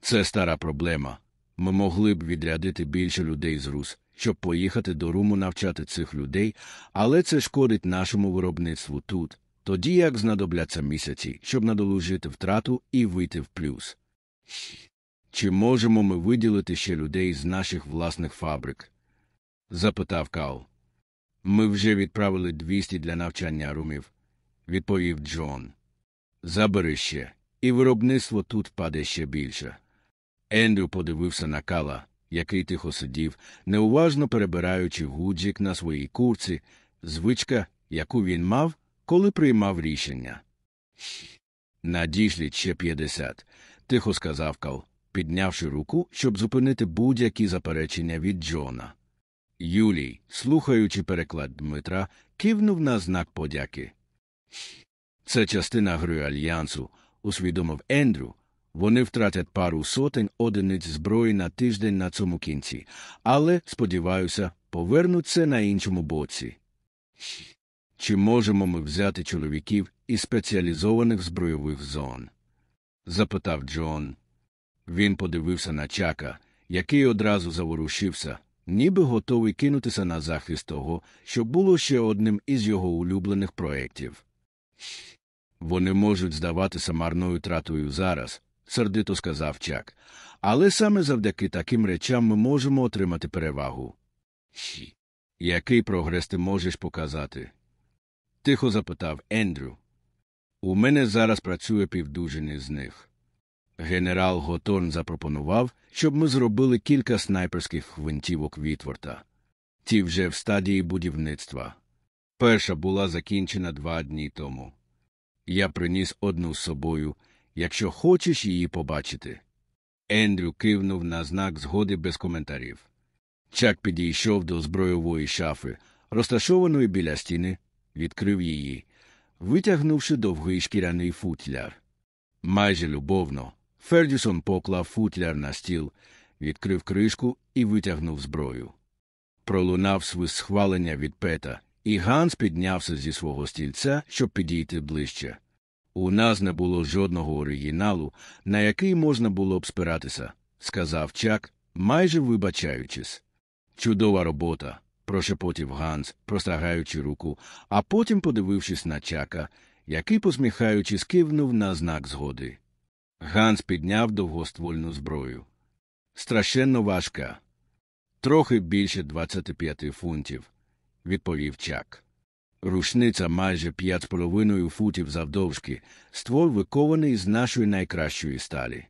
Це стара проблема. Ми могли б відрядити більше людей з Рус, щоб поїхати до Руму навчати цих людей, але це шкодить нашому виробництву тут, тоді як знадобляться місяці, щоб надолужити втрату і вийти в плюс. Чи можемо ми виділити ще людей з наших власних фабрик? запитав Кал. Ми вже відправили 200 для навчання румів, відповів Джон. Забери ще, і виробництво тут паде ще більше. Ендрю подивився на Кала, який тихо сидів, неуважно перебираючи гуджик на своїй курці, звичка, яку він мав, коли приймав рішення. Надійшліть ще п'ятдесят, тихо сказав Кал, піднявши руку, щоб зупинити будь-які заперечення від Джона. Юлій, слухаючи переклад Дмитра, кивнув на знак подяки. Це частина гри альянсу, усвідомив Ендрю. Вони втратять пару сотень одиниць зброї на тиждень на цьому кінці, але, сподіваюся, повернуться на іншому боці. Чи можемо ми взяти чоловіків із спеціалізованих збройових зон? запитав Джон. Він подивився на чака, який одразу заворушився, ніби готовий кинутися на захист того, що було ще одним із його улюблених проєктів. Вони можуть здаватися марною тратою зараз, сердито сказав Чак, але саме завдяки таким речам ми можемо отримати перевагу. Який прогрес ти можеш показати? Тихо запитав Ендрю. У мене зараз працює півдужини з них. Генерал Готорн запропонував, щоб ми зробили кілька снайперських гвинтівок Вітворта. Ті вже в стадії будівництва. Перша була закінчена два дні тому. Я приніс одну з собою, якщо хочеш її побачити. Ендрю кивнув на знак згоди без коментарів. Чак підійшов до збройової шафи, розташованої біля стіни, відкрив її, витягнувши довгий шкіряний футляр. Майже любовно, Фердюсон поклав футляр на стіл, відкрив кришку і витягнув зброю. Пролунав свист схвалення від пета, і Ганс піднявся зі свого стільця, щоб підійти ближче. У нас не було жодного оригіналу, на який можна було б спиратися, сказав Чак, майже вибачаючись. Чудова робота, прошепотів Ганс, простагаючи руку, а потім подивившись на чака, який, посміхаючись, кивнув на знак згоди. Ганс підняв довгоствольну зброю. Страшенно важка. Трохи більше 25 фунтів, відповів чак. Рушниця майже п'ять з половиною футів завдовжки, ствол викований з нашої найкращої сталі.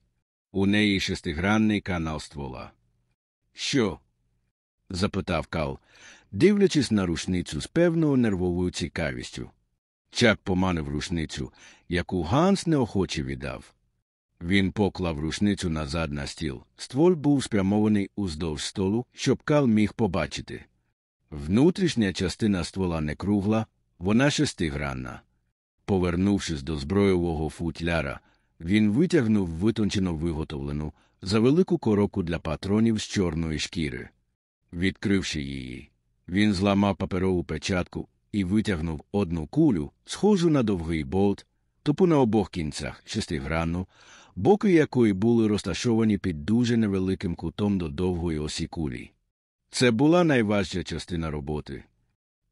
У неї шестигранний канал ствола. Що? Запитав Кал, дивлячись на рушницю з певною нервовою цікавістю. Чак поманив рушницю, яку Ганс неохоче віддав. Він поклав рушницю назад на стіл. Ствол був спрямований уздовж столу, щоб Кал міг побачити. Внутрішня частина ствола не кругла, вона шестигранна. Повернувшись до збройового футляра, він витягнув витончено виготовлену за велику коробку для патронів з чорної шкіри. Відкривши її, він зламав паперову печатку і витягнув одну кулю, схожу на довгий болт, тупу на обох кінцях шестигранну, боки якої були розташовані під дуже невеликим кутом до довгої осі кулі. Це була найважча частина роботи.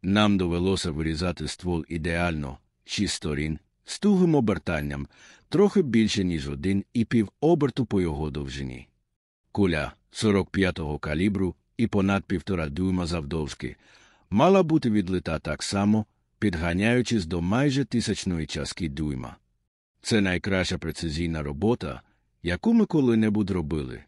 Нам довелося вирізати ствол ідеально, шість сторін, з тугим обертанням, трохи більше, ніж один і пів оберту по його довжині. Куля 45-го калібру і понад півтора дюйма завдовжки, мала бути відлита так само, підганяючись до майже тисячної частки дюйма. Це найкраща прецизійна робота, яку ми коли-небудь робили.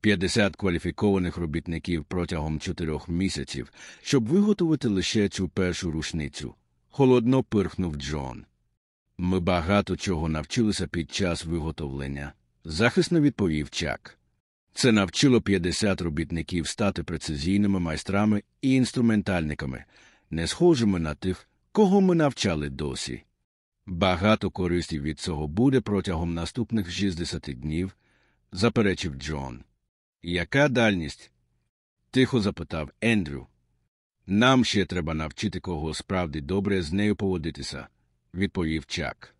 50 кваліфікованих робітників протягом чотирьох місяців, щоб виготовити лише цю першу рушницю. Холодно пирхнув Джон. Ми багато чого навчилися під час виготовлення, захисно відповів Чак. Це навчило 50 робітників стати прецизійними майстрами і інструментальниками, не схожими на тих, кого ми навчали досі. Багато користі від цього буде протягом наступних 60 днів, заперечив Джон. Яка дальність? тихо запитав Ендрю. Нам ще треба навчити кого справді добре з нею поводитися, відповів Чак.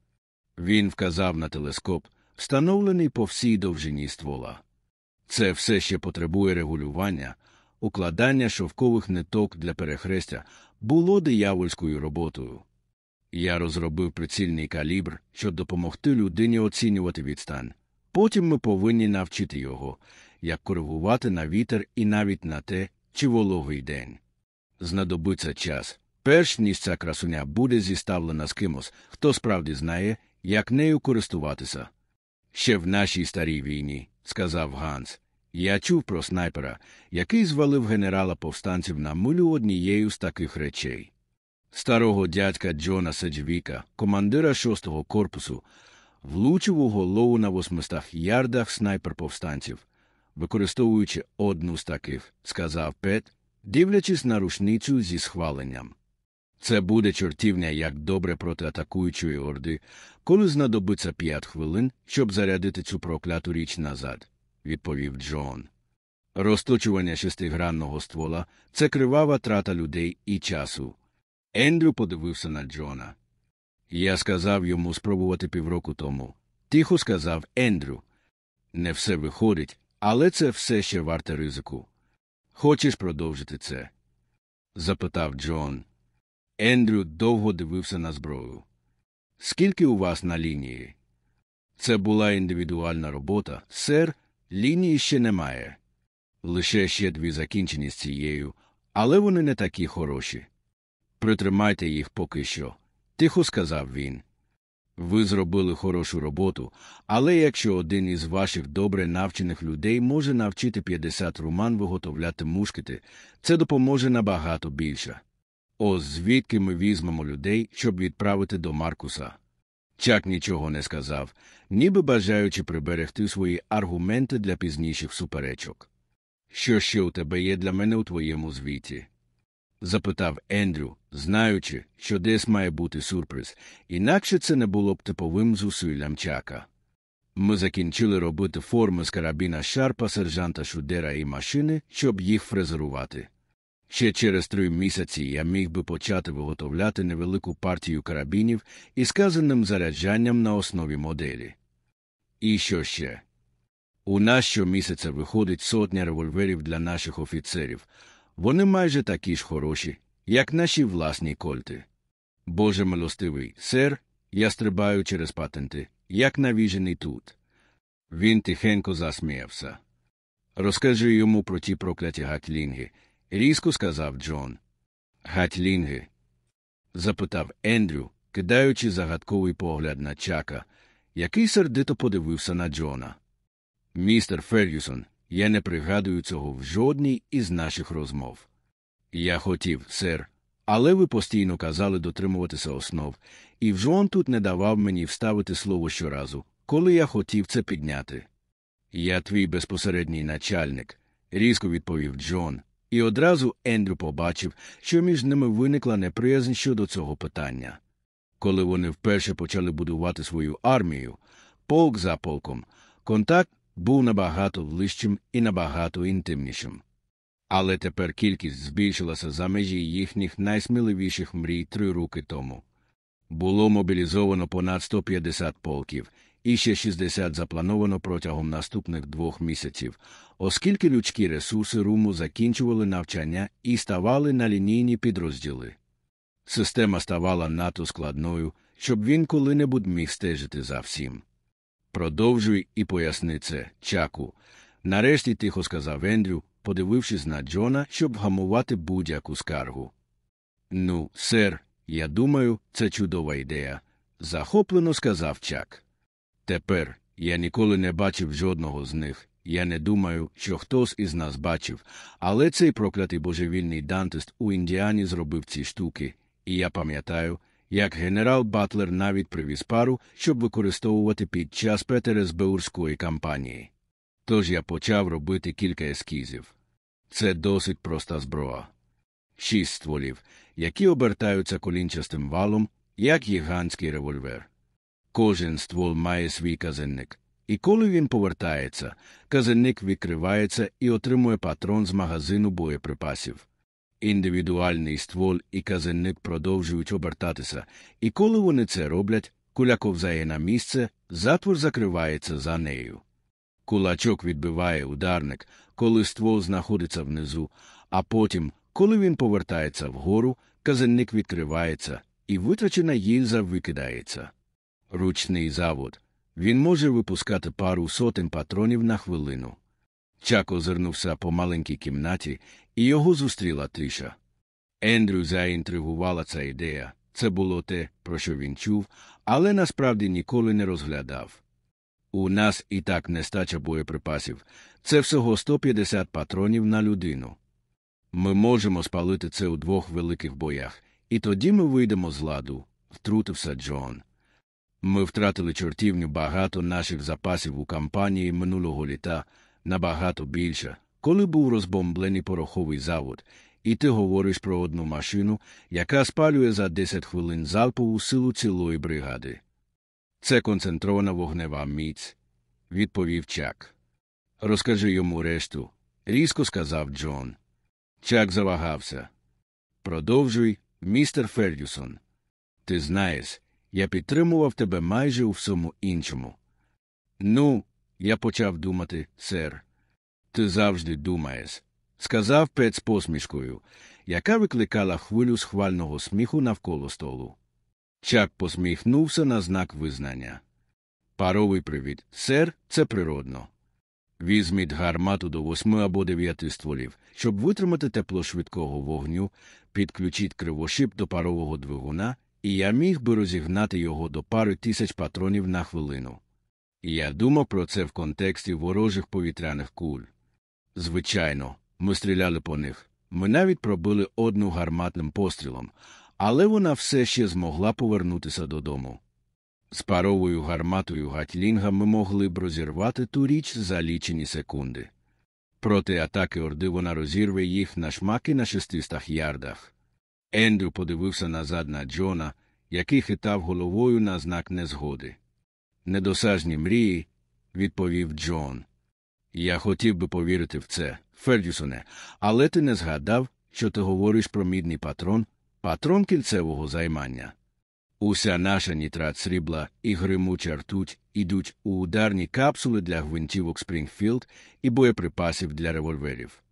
Він вказав на телескоп, встановлений по всій довжині ствола. Це все ще потребує регулювання, укладання шовкових ниток для перехрестя було диявольською роботою. Я розробив прицільний калібр, щоб допомогти людині оцінювати відстань, Потім ми повинні навчити його, як коригувати на вітер і навіть на те, чи вологий день. Знадобиться час, перш ніж ця красуня буде зіставлена з кимось, хто справді знає, як нею користуватися. Ще в нашій старій війні, сказав Ганс, я чув про снайпера, який звалив генерала повстанців на милю однією з таких речей. Старого дядька Джона Седжвіка, командира шостого корпусу, влучив у голову на 800 ярдах снайпер повстанців, використовуючи одну з таких, сказав Пет, дивлячись на рушницю зі схваленням. Це буде чортівня як добре проти атакуючої орди, коли знадобиться п'ять хвилин, щоб зарядити цю прокляту річ назад, відповів Джон. Розточування шестигранного ствола це кривава трата людей і часу. Ендрю подивився на Джона. Я сказав йому спробувати півроку тому. Тихо сказав Ендрю. Не все виходить, але це все ще варте ризику. Хочеш продовжити це? запитав Джон. Ендрю довго дивився на зброю. Скільки у вас на лінії? Це була індивідуальна робота, сер, лінії ще немає. Лише ще дві закінчені з цією, але вони не такі хороші. Притримайте їх поки що, тихо сказав він. Ви зробили хорошу роботу, але якщо один із ваших добре навчених людей може навчити 50 руман виготовляти мушкети, це допоможе набагато більше. Ось звідки ми візьмемо людей, щоб відправити до Маркуса. Чак нічого не сказав, ніби бажаючи приберегти свої аргументи для пізніших суперечок. Що ще у тебе є для мене у твоєму звіті? запитав Ендрю, знаючи, що десь має бути сюрприз, інакше це не було б типовим зусиллям чака. Ми закінчили робити форми з карабіна шарпа сержанта Шудера і машини, щоб їх фрезерувати. Ще через три місяці я міг би почати виготовляти невелику партію карабінів із сказаним заряджанням на основі моделі. І що ще? У нас щомісяця виходить сотня револьверів для наших офіцерів. Вони майже такі ж хороші, як наші власні кольти. Боже милостивий, сер, я стрибаю через патенти, як навіжений тут. Він тихенько засміявся. Розкажи йому про ті прокляті гатлінги, різко сказав Джон. Гатлінги? запитав Ендрю, кидаючи загадковий погляд на чака, який сердито подивився на Джона. Містер Фергюсон, я не пригадую цього в жодній із наших розмов. Я хотів, сер, але ви постійно казали дотримуватися основ, і Джон тут не давав мені вставити слово щоразу, коли я хотів це підняти. Я твій безпосередній начальник, різко відповів Джон, і одразу Ендрю побачив, що між ними виникла неприязнь щодо цього питання. Коли вони вперше почали будувати свою армію, полк за полком, контакт був набагато ближчим і набагато інтимнішим. Але тепер кількість збільшилася за межі їхніх найсміливіших мрій три роки тому. Було мобілізовано понад 150 полків, і ще 60 заплановано протягом наступних двох місяців, оскільки людські ресурси руму закінчували навчання і ставали на лінійні підрозділи. Система ставала надто складною, щоб він коли-небудь міг стежити за всім. Продовжуй і поясни це, чаку. Нарешті тихо сказав Ендрю, подивившись на Джона, щоб вгамувати будь-яку скаргу. Ну, сер, я думаю, це чудова ідея, захоплено сказав чак. Тепер я ніколи не бачив жодного з них. Я не думаю, що хтось із нас бачив, але цей проклятий божевільний дантист у Індіані зробив ці штуки, і я пам'ятаю, як генерал Батлер навіть привіз пару, щоб використовувати під час Петерсбеурської кампанії. Тож я почав робити кілька ескізів. Це досить проста зброя. Шість стволів, які обертаються колінчастим валом, як гігантський револьвер. Кожен ствол має свій казенник, і коли він повертається, казенник відкривається і отримує патрон з магазину боєприпасів. Індивідуальний ствол і казенник продовжують обертатися, і коли вони це роблять, куля ковзає на місце, затвор закривається за нею. Кулачок відбиває ударник, коли ствол знаходиться внизу, а потім, коли він повертається вгору, казенник відкривається, і витрачена їльза викидається. Ручний завод. Він може випускати пару сотень патронів на хвилину. Чак озирнувся по маленькій кімнаті, і його зустріла тиша. Ендрю заінтригувала ця ідея. Це було те, про що він чув, але насправді ніколи не розглядав. У нас і так нестача боєприпасів. Це всього 150 патронів на людину. Ми можемо спалити це у двох великих боях, і тоді ми вийдемо з ладу, втрутився Джон. Ми втратили чортівню багато наших запасів у кампанії минулого літа, набагато більше, коли був розбомблений пороховий завод, і ти говориш про одну машину, яка спалює за 10 хвилин залпову силу цілої бригади. Це концентрована вогнева міць, відповів Чак. Розкажи йому решту, різко сказав Джон. Чак завагався. Продовжуй, містер Фердюсон. Ти знаєш, я підтримував тебе майже у всьому іншому. Ну, я почав думати, сер. Ти завжди думаєш, сказав Пет з посмішкою, яка викликала хвилю схвального сміху навколо столу. Чак посміхнувся на знак визнання. Паровий привід, сер, це природно. Візьміть гармату до восьми або дев'яти стволів, щоб витримати тепло швидкого вогню, підключіть кривошип до парового двигуна, і я міг би розігнати його до пари тисяч патронів на хвилину. І я думав про це в контексті ворожих повітряних куль. Звичайно, ми стріляли по них. Ми навіть пробили одну гарматним пострілом, але вона все ще змогла повернутися додому. З паровою гарматою Гатлінга ми могли б розірвати ту річ за лічені секунди. Проти атаки Орди вона розірве їх на шмаки на шестистах ярдах. Ендрю подивився назад на Джона, який хитав головою на знак незгоди. Недосажні мрії, відповів Джон. Я хотів би повірити в це, Фергюсоне, але ти не згадав, що ти говориш про мідний патрон, патрон кільцевого займання. Уся наша нітрат срібла і гримуча ртуть ідуть у ударні капсули для гвинтівок Спрінгфілд і боєприпасів для револьверів.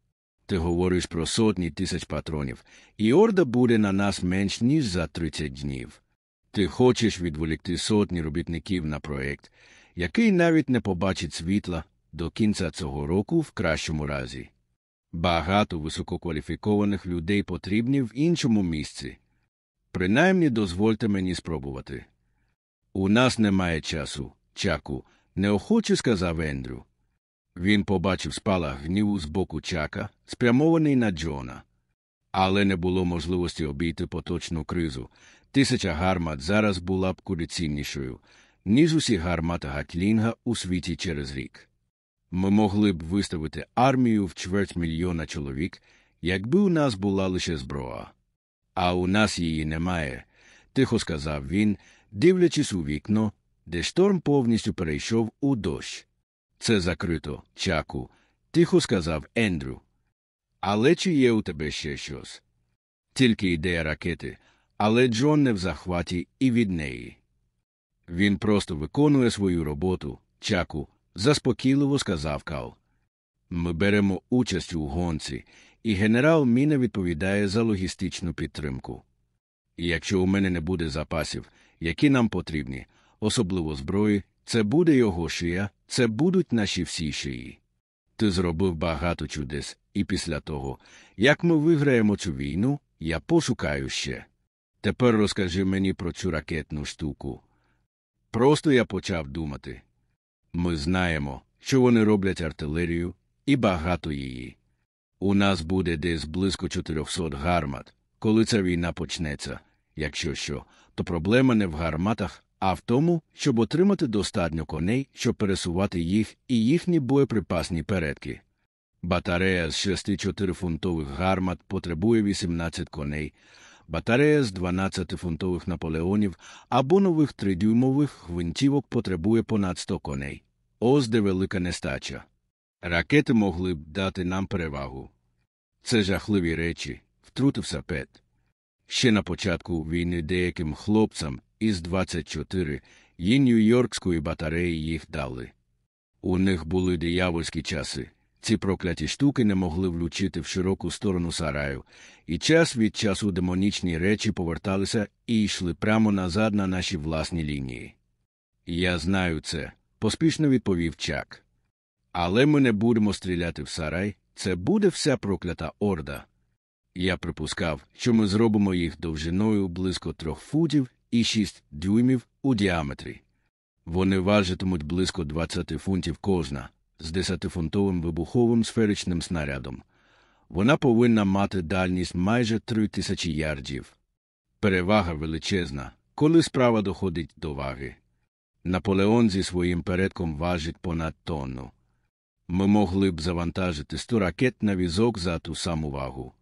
Ти говориш про сотні тисяч патронів, і орда буде на нас менш ніж за 30 днів. Ти хочеш відволікти сотні робітників на проект, який навіть не побачить світла до кінця цього року в кращому разі. Багато висококваліфікованих людей потрібні в іншому місці. Принаймні дозвольте мені спробувати. У нас немає часу, чаку, неохоче сказав Ендрю. Він побачив спалах гніву з боку чака, спрямований на Джона. Але не було можливості обійти поточну кризу. Тисяча гармат зараз була б куди ціннішою, ніж усі гармати Гатлінга у світі через рік. Ми могли б виставити армію в чверть мільйона чоловік, якби у нас була лише зброя. А у нас її немає, тихо сказав він, дивлячись у вікно, де шторм повністю перейшов у дощ. Це закрито, чаку, тихо сказав Ендрю. Але чи є у тебе ще щось? Тільки ідея ракети, але Джон не в захваті і від неї. Він просто виконує свою роботу, чаку, заспокійливо сказав Кал. Ми беремо участь у гонці, і генерал Міна відповідає за логістичну підтримку. І якщо у мене не буде запасів, які нам потрібні, особливо зброї, це буде його шия, це будуть наші всі шиї. Ти зробив багато чудес, і після того, як ми виграємо цю війну, я пошукаю ще. Тепер розкажи мені про цю ракетну штуку. Просто я почав думати. Ми знаємо, що вони роблять артилерію і багато її. У нас буде десь близько 400 гармат. Коли ця війна почнеться, якщо що, то проблема не в гарматах, а в тому, щоб отримати достатньо коней, щоб пересувати їх і їхні боєприпасні передки. Батарея з 6 фунтових гармат потребує 18 коней, батарея з 12-фунтових наполеонів або нових тридюймових гвинтівок потребує понад 100 коней. Ось де велика нестача. Ракети могли б дати нам перевагу. Це жахливі речі, втрутився Пет. Ще на початку війни деяким хлопцям із 24 і Нью-Йоркської батареї їх дали. У них були диявольські часи. Ці прокляті штуки не могли влучити в широку сторону сараю, і час від часу демонічні речі поверталися і йшли прямо назад на наші власні лінії. Я знаю це, поспішно відповів Чак. Але ми не будемо стріляти в сарай, це буде вся проклята орда. Я припускав, що ми зробимо їх довжиною близько трьох футів і шість дюймів у діаметрі. Вони важитимуть близько 20 фунтів кожна з 10-фунтовим вибуховим сферичним снарядом. Вона повинна мати дальність майже 3 тисячі ярдів. Перевага величезна, коли справа доходить до ваги. Наполеон зі своїм передком важить понад тонну. Ми могли б завантажити 100 ракет на візок за ту саму вагу.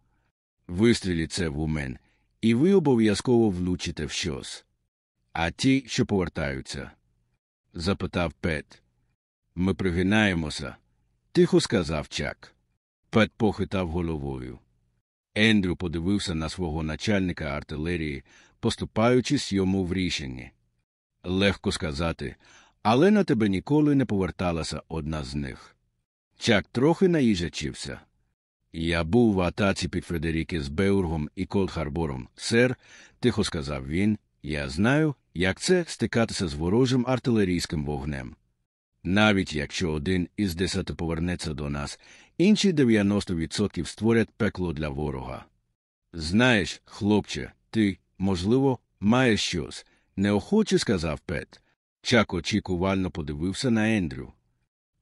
Вистріліть це в умен, і ви обов'язково влучите в щось. А ті, що повертаються? запитав Пет. Ми пригинаємося, тихо сказав Чак. Пет похитав головою. Ендрю подивився на свого начальника артилерії, поступаючись йому в рішенні. Легко сказати, але на тебе ніколи не поверталася одна з них. Чак трохи наїжачився. Я був в атаці під Фредеріксбургом і Колд-Харбором, сер, тихо сказав він, я знаю, як це стикатися з ворожим артилерійським вогнем. Навіть якщо один із десяти повернеться до нас, інші 90% створять пекло для ворога. Знаєш, хлопче, ти, можливо, маєш щось, неохоче сказав Пет. Чак очікувально подивився на Ендрю.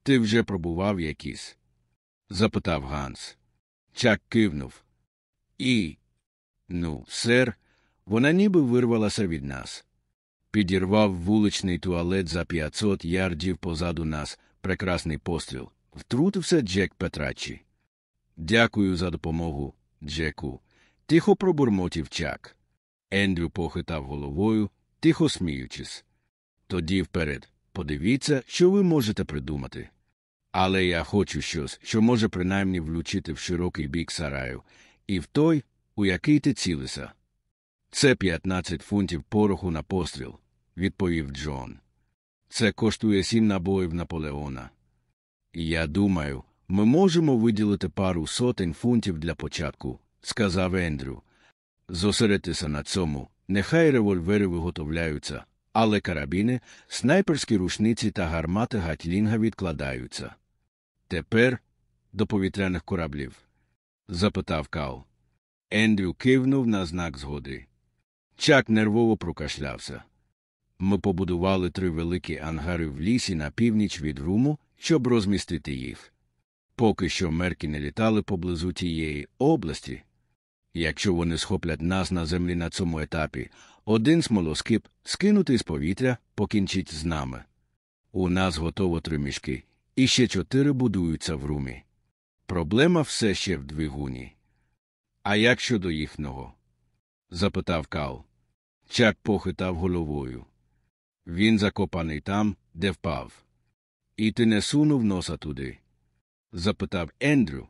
Ти вже пробував якісь? запитав Ганс. Чак кивнув. І. Ну, сер, вона ніби вирвалася від нас. Підірвав вуличний туалет за 500 ярдів позаду нас, прекрасний постріл. Втрутився Джек Петрачі. Дякую за допомогу, Джеку. Тихо пробурмотів чак. Ендрю похитав головою, тихо сміючись. Тоді вперед, подивіться, що ви можете придумати. Але я хочу щось, що може принаймні влучити в широкий бік сараю, і в той, у який ти цілися. Це 15 фунтів пороху на постріл, відповів Джон. Це коштує сім набоїв Наполеона. Я думаю, ми можемо виділити пару сотень фунтів для початку, сказав Ендрю. Зосередитися на цьому, нехай револьвери виготовляються, але карабіни, снайперські рушниці та гармати Гатлінга відкладаються. Тепер до повітряних кораблів? запитав Кал. Ендрю кивнув на знак згоди. Чак нервово прокашлявся. Ми побудували три великі ангари в лісі на північ від руму, щоб розмістити їх. Поки що мерки не літали поблизу тієї області. Якщо вони схоплять нас на землі на цьому етапі, один смолоскип, скинутий з повітря, покінчить з нами. У нас готово три мішки, і ще чотири будуються в румі. Проблема все ще в двигуні. А як щодо їхнього? запитав Кал. Чак похитав головою. Він закопаний там, де впав. І ти не сунув носа туди? запитав Ендрю.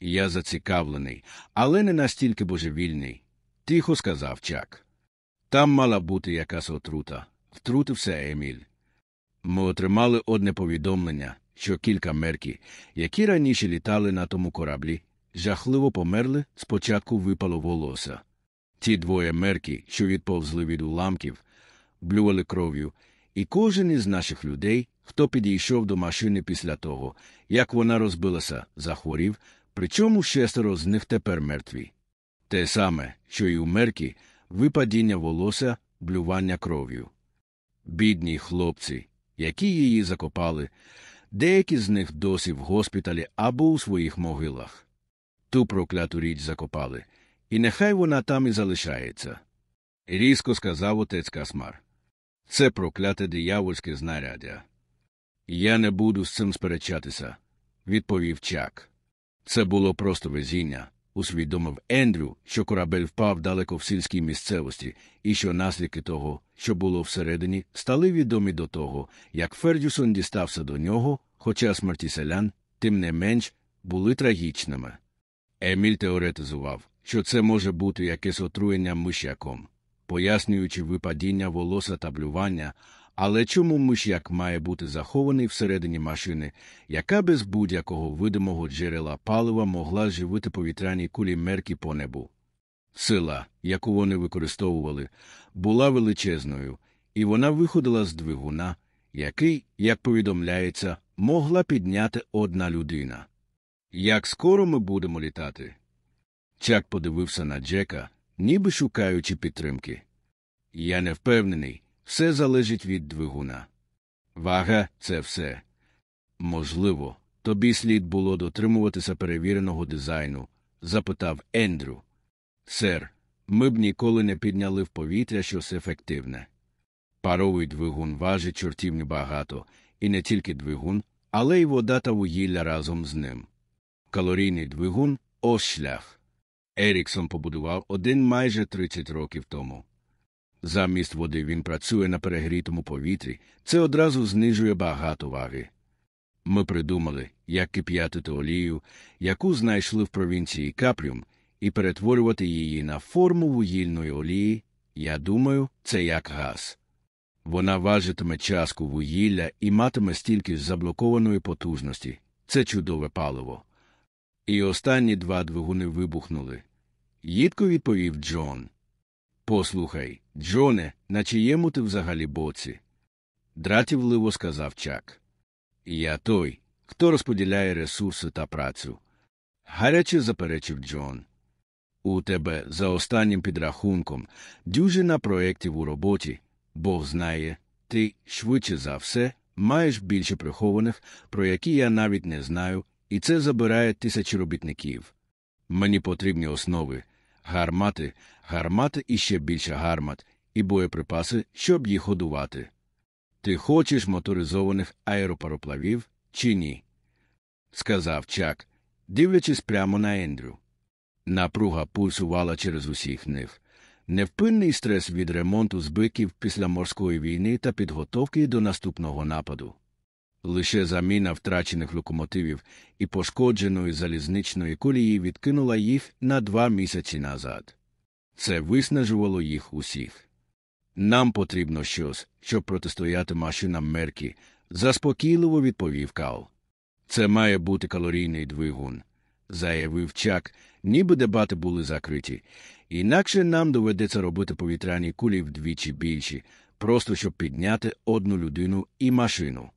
Я зацікавлений, але не настільки божевільний, тихо сказав Чак. Там мала бути якась отрута, втрутився Еміль. Ми отримали одне повідомлення, що кілька мерки, які раніше літали на тому кораблі, жахливо померли, спочатку випало волосся. Ті двоє мерки, що відповзли від уламків, блювали кров'ю, і кожен із наших людей, хто підійшов до машини після того, як вона розбилася, захворів, причому шестеро з них тепер мертві. Те саме, що й у мерки, випадіння волосся, блювання кров'ю. Бідні хлопці, які її закопали, деякі з них досі в госпіталі або у своїх могилах. Ту прокляту річ закопали, і нехай вона там і залишається. Різко сказав отець Касмар. Це прокляте диявольське знаряддя. Я не буду з цим сперечатися, відповів Чак. Це було просто везіння, усвідомив Ендрю, що корабель впав далеко в сільській місцевості, і що наслідки того, що було всередині, стали відомі до того, як Фердюсон дістався до нього, хоча смерті селян, тим не менш, були трагічними. Еміль теоретизував, що це може бути якесь отруєння мишяком, пояснюючи випадіння волоса та блювання, але чому миш'як має бути захований всередині машини, яка без будь-якого видимого джерела палива могла живити повітряні кулі мерки по небу? Сила, яку вони використовували, була величезною, і вона виходила з двигуна, який, як повідомляється, могла підняти одна людина. Як скоро ми будемо літати? Чак подивився на Джека, ніби шукаючи підтримки. Я не впевнений, все залежить від двигуна. Вага це все. Можливо, тобі слід було дотримуватися перевіреного дизайну, запитав Ендрю. Сер, ми б ніколи не підняли в повітря щось ефективне. Паровий двигун важить чортівні багато, і не тільки двигун, але й вода та вугілля разом з ним. Калорійний двигун ось шлях. Еріксон побудував один майже 30 років тому. Замість води він працює на перегрітому повітрі, це одразу знижує багато ваги. Ми придумали, як кип'ятити олію, яку знайшли в провінції Капріум, і перетворювати її на форму вугільної олії. Я думаю, це як газ. Вона важитиме частку вугілля і матиме стільки заблокованої потужності. Це чудове паливо. І останні два двигуни вибухнули. Їдко відповів Джон. Послухай, Джоне, на чиєму ти взагалі боці? Дратівливо сказав Чак. Я той, хто розподіляє ресурси та працю. Гаряче заперечив Джон. У тебе за останнім підрахунком дюжина проєктів у роботі, Бог знає, ти, швидше за все, маєш більше прихованих, про які я навіть не знаю, і це забирає тисячі робітників. Мені потрібні основи, гармати, гармати і ще більше гармат, і боєприпаси, щоб їх годувати. Ти хочеш моторизованих аеропароплавів чи ні? сказав Чак, дивлячись прямо на Ендрю. Напруга пульсувала через усіх них. Невпинний стрес від ремонту збиків після морської війни та підготовки до наступного нападу. Лише заміна втрачених локомотивів і пошкодженої залізничної колії відкинула їх на два місяці назад. Це виснажувало їх усіх. Нам потрібно щось, щоб протистояти машинам мерки, заспокійливо відповів Кал. Це має бути калорійний двигун, заявив Чак, ніби дебати були закриті. Інакше нам доведеться робити повітряні кулі вдвічі більші, просто щоб підняти одну людину і машину.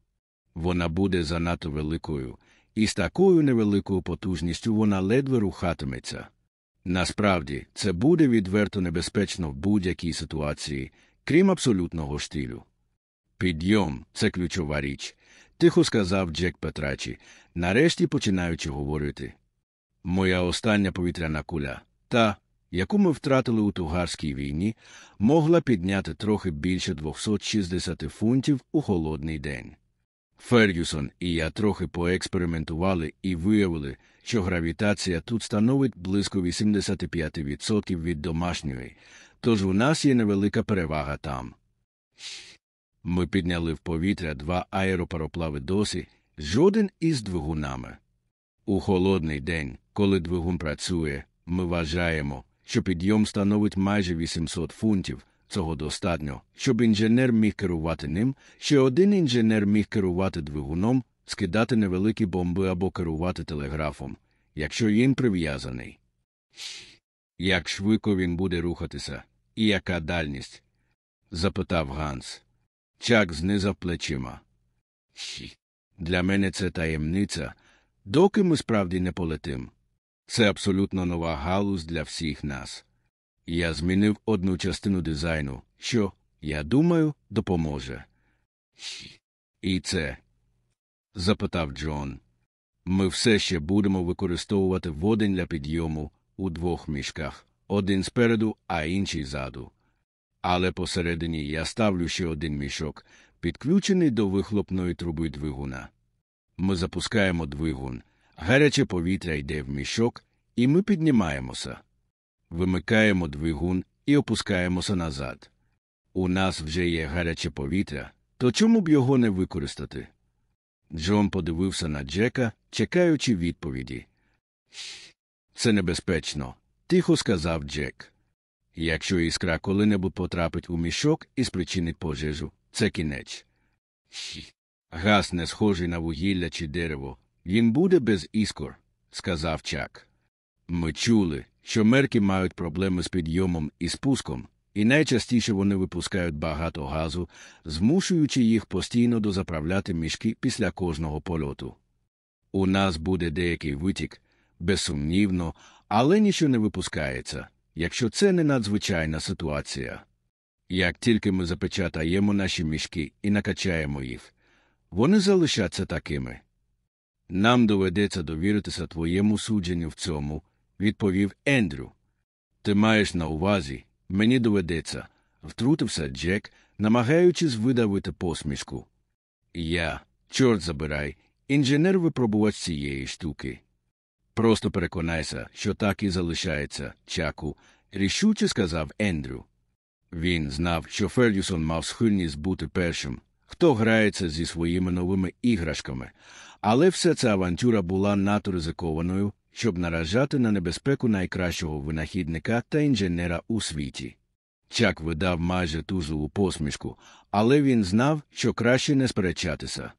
Вона буде занадто великою, і з такою невеликою потужністю вона ледве рухатиметься. Насправді, це буде відверто небезпечно в будь-якій ситуації, крім абсолютного штилю. Підйом це ключова річ, тихо сказав Джек Петрачі, нарешті починаючи говорити. Моя остання повітряна куля, та, яку ми втратили у тугарській війні, могла підняти трохи більше 260 фунтів у холодний день. Фергюсон і я трохи поекспериментували і виявили, що гравітація тут становить близько 85% від домашньої, тож у нас є невелика перевага там. Ми підняли в повітря два аеропароплави досі, жоден із двигунами. У холодний день, коли двигун працює, ми вважаємо, що підйом становить майже 800 фунтів. Цього достатньо, щоб інженер міг керувати ним, ще один інженер міг керувати двигуном, скидати невеликі бомби або керувати телеграфом, якщо він прив'язаний. Як швидко він буде рухатися, і яка дальність? запитав Ганс. Чак знизав плечима. Для мене це таємниця, доки ми справді не полетим. Це абсолютно нова галузь для всіх нас. Я змінив одну частину дизайну, що, я думаю, допоможе. І це? запитав Джон. Ми все ще будемо використовувати водень для підйому у двох мішках один спереду, а інший ззаду. Але посередині я ставлю ще один мішок, підключений до вихлопної труби двигуна. Ми запускаємо двигун, гаряче повітря йде в мішок, і ми піднімаємося. Вимикаємо двигун і опускаємося назад. У нас вже є гаряче повітря, то чому б його не використати? Джон подивився на Джека, чекаючи відповіді. Це небезпечно, тихо сказав Джек. Якщо іскра коли-небудь потрапить у мішок і спричинить пожежу, це кінець. Газ не схожий на вугілля чи дерево, він буде без іскор, сказав Чак. Ми чули, що мерки мають проблеми з підйомом і спуском, і найчастіше вони випускають багато газу, змушуючи їх постійно дозаправляти мішки після кожного польоту. У нас буде деякий витік, безсумнівно, але нічого не випускається, якщо це не надзвичайна ситуація. Як тільки ми запечатаємо наші мішки і накачаємо їх, вони залишаться такими. Нам доведеться довіритися твоєму судженню в цьому, відповів Ендрю. Ти маєш на увазі, мені доведеться, втрутився Джек, намагаючись видавити посмішку. Я, чорт забирай, інженер випробувач цієї штуки. Просто переконайся, що так і залишається, чаку, рішуче сказав Ендрю. Він знав, що Фергюсон мав схильність бути першим, хто грається зі своїми новими іграшками, але вся ця авантюра була надто ризикованою, щоб наражати на небезпеку найкращого винахідника та інженера у світі. Чак видав майже тузову посмішку, але він знав, що краще не сперечатися.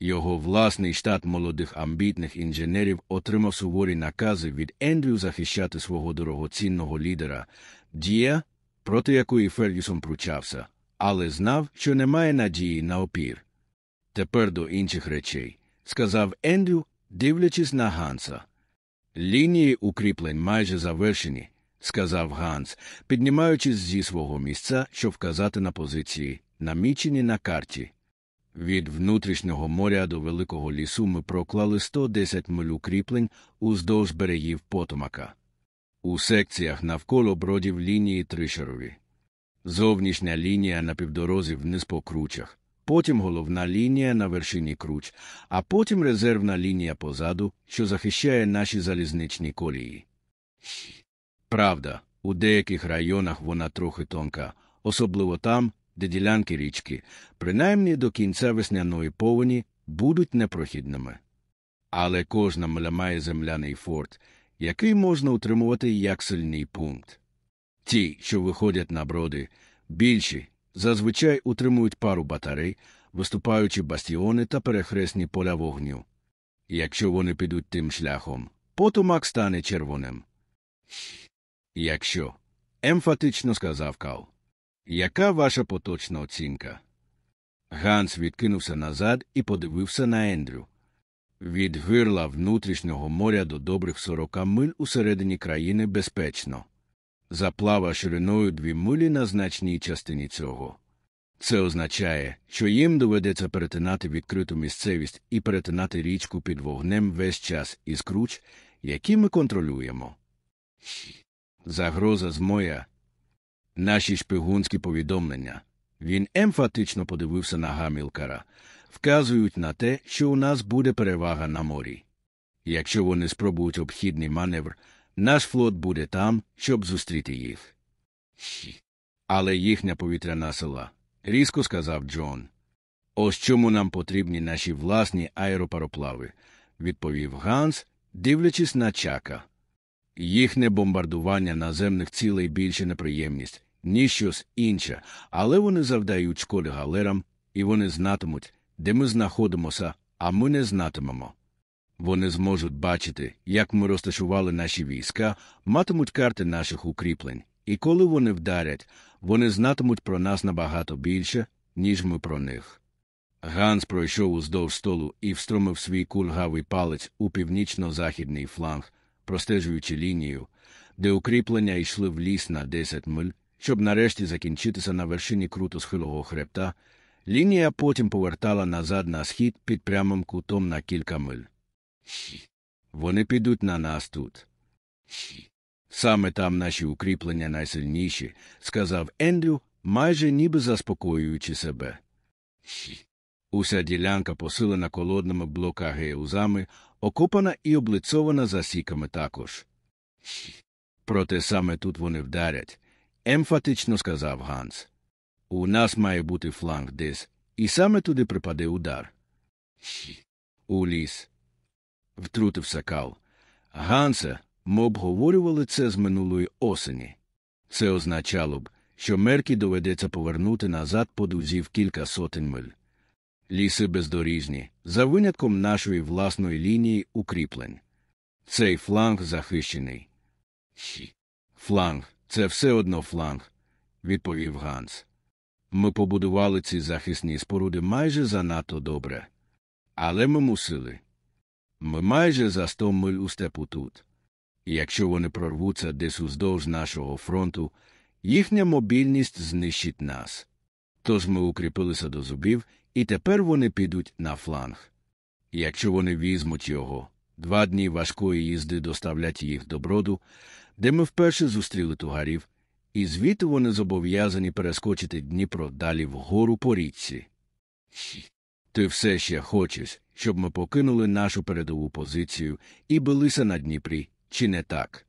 Його власний штат молодих амбітних інженерів отримав суворі накази від Ендрю захищати свого дорогоцінного лідера, дія, проти якої Фергюсон пручався, але знав, що немає надії на опір. Тепер до інших речей, сказав Ендрю, дивлячись на Ганса. Лінії укріплень майже завершені, сказав Ганс, піднімаючись зі свого місця, щоб вказати на позиції, намічені на карті. Від внутрішнього моря до великого лісу ми проклали 110 миль укріплень уздовж берегів Потомака. У секціях навколо бродів лінії тришерові. Зовнішня лінія на півдорозі вниз по кручах, потім головна лінія на вершині круч, а потім резервна лінія позаду, що захищає наші залізничні колії. Правда, у деяких районах вона трохи тонка, особливо там, де ділянки річки, принаймні до кінця весняної повені, будуть непрохідними. Але кожна миля має земляний форт, який можна утримувати як сильний пункт. Ті, що виходять на броди, більші, зазвичай утримують пару батарей, виступаючи бастіони та перехресні поля вогню. Якщо вони підуть тим шляхом, потомак стане червоним. Якщо, емфатично сказав Кал. Яка ваша поточна оцінка? Ганс відкинувся назад і подивився на Ендрю. Від гирла внутрішнього моря до добрих сорока миль усередині країни безпечно. Заплава шириною дві милі на значній частині цього. Це означає, що їм доведеться перетинати відкриту місцевість і перетинати річку під вогнем весь час із круч, які ми контролюємо. Загроза з моя. Наші шпигунські повідомлення. Він емфатично подивився на Гамілкара, вказують на те, що у нас буде перевага на морі. Якщо вони спробують обхідний маневр, наш флот буде там, щоб зустріти їх. Але їхня повітряна сила, різко сказав Джон. Ось чому нам потрібні наші власні аеропароплави, відповів Ганс, дивлячись на чака. Їхнє бомбардування наземних цілей більше неприємність, ніж щось інше, але вони завдають шкоди галерам, і вони знатимуть, де ми знаходимося, а ми не знатимемо. Вони зможуть бачити, як ми розташували наші війська, матимуть карти наших укріплень, і коли вони вдарять, вони знатимуть про нас набагато більше, ніж ми про них. Ганс пройшов уздовж столу і встромив свій кульгавий палець у північно-західний фланг, простежуючи лінію, де укріплення йшли в ліс на 10 миль, щоб нарешті закінчитися на вершині круто схилого хребта, лінія потім повертала назад на схід під прямим кутом на кілька миль. Вони підуть на нас тут. Саме там наші укріплення найсильніші, сказав Ендрю, майже ніби заспокоюючи себе. Уся ділянка посилена колодними блокагеузами, окопана і облицована засіками також. Проте саме тут вони вдарять, емфатично сказав Ганс. У нас має бути фланг десь, і саме туди припаде удар. У ліс. Втрутився Кал. Гансе, ми обговорювали це з минулої осені. Це означало б, що меркі доведеться повернути назад по дузі в кілька сотень миль. Ліси бездоріжні, за винятком нашої власної лінії укріплень. Цей фланг захищений. Фланг це все одно фланг, відповів Ганс. Ми побудували ці захисні споруди майже занадто добре. Але ми мусили. Ми майже за сто миль у степу тут. Якщо вони прорвуться десь уздовж нашого фронту, їхня мобільність знищить нас. Тож ми укріпилися до зубів, і тепер вони підуть на фланг. Якщо вони візьмуть його, два дні важкої їзди доставлять їх до броду, де ми вперше зустріли тугарів, і звідти вони зобов'язані перескочити Дніпро далі вгору по річці. Ти все ще хочеш, щоб ми покинули нашу передову позицію і билися на Дніпрі, чи не так?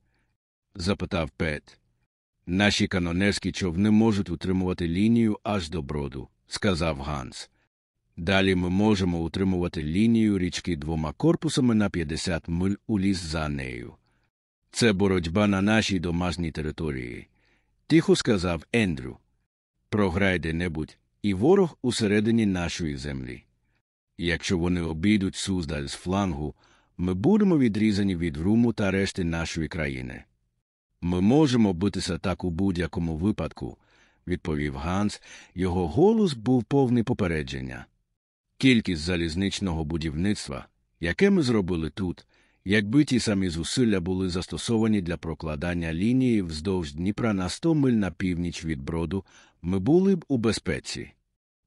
запитав Пет. Наші канонерські човни можуть утримувати лінію аж до броду, сказав Ганс. Далі ми можемо утримувати лінію річки двома корпусами на 50 миль у ліс за нею. Це боротьба на нашій домашній території. Тихо сказав Ендрю. Програй де-небудь, і ворог усередині нашої землі. Якщо вони обійдуть Суздаль з флангу, ми будемо відрізані від Руму та решти нашої країни. Ми можемо битися так у будь-якому випадку, відповів Ганс, його голос був повний попередження. Кількість залізничного будівництва, яке ми зробили тут, якби ті самі зусилля були застосовані для прокладання лінії вздовж Дніпра на 100 миль на північ від броду, ми були б у безпеці.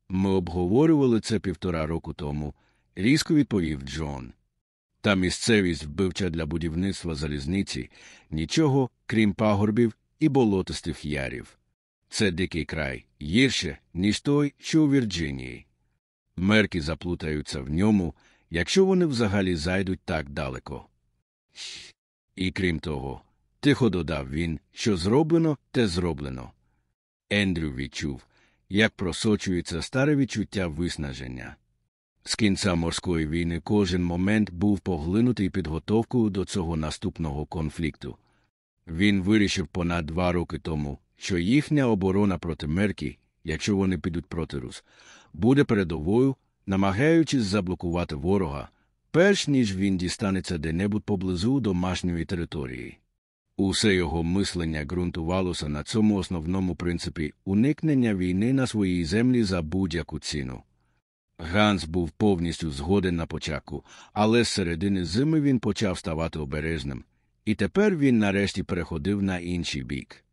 Ми обговорювали це півтора року тому, різко відповів Джон. Та місцевість вбивча для будівництва залізниці нічого, крім пагорбів і болотистих ярів. Це дикий край, гірше, ніж той, що у Вірджинії. Мерки заплутаються в ньому, якщо вони взагалі зайдуть так далеко. І крім того, тихо додав він, що зроблено, те зроблено. Ендрю відчув, як просочується старе відчуття виснаження. З кінця морської війни кожен момент був поглинутий підготовкою до цього наступного конфлікту. Він вирішив понад два роки тому, що їхня оборона проти Меркі, якщо вони підуть проти Рус, буде передовою, намагаючись заблокувати ворога, перш ніж він дістанеться де-небудь поблизу домашньої території. Усе його мислення ґрунтувалося на цьому основному принципі уникнення війни на своїй землі за будь-яку ціну. Ганс був повністю згоден на початку, але з середини зими він почав ставати обережним, і тепер він нарешті переходив на інший бік.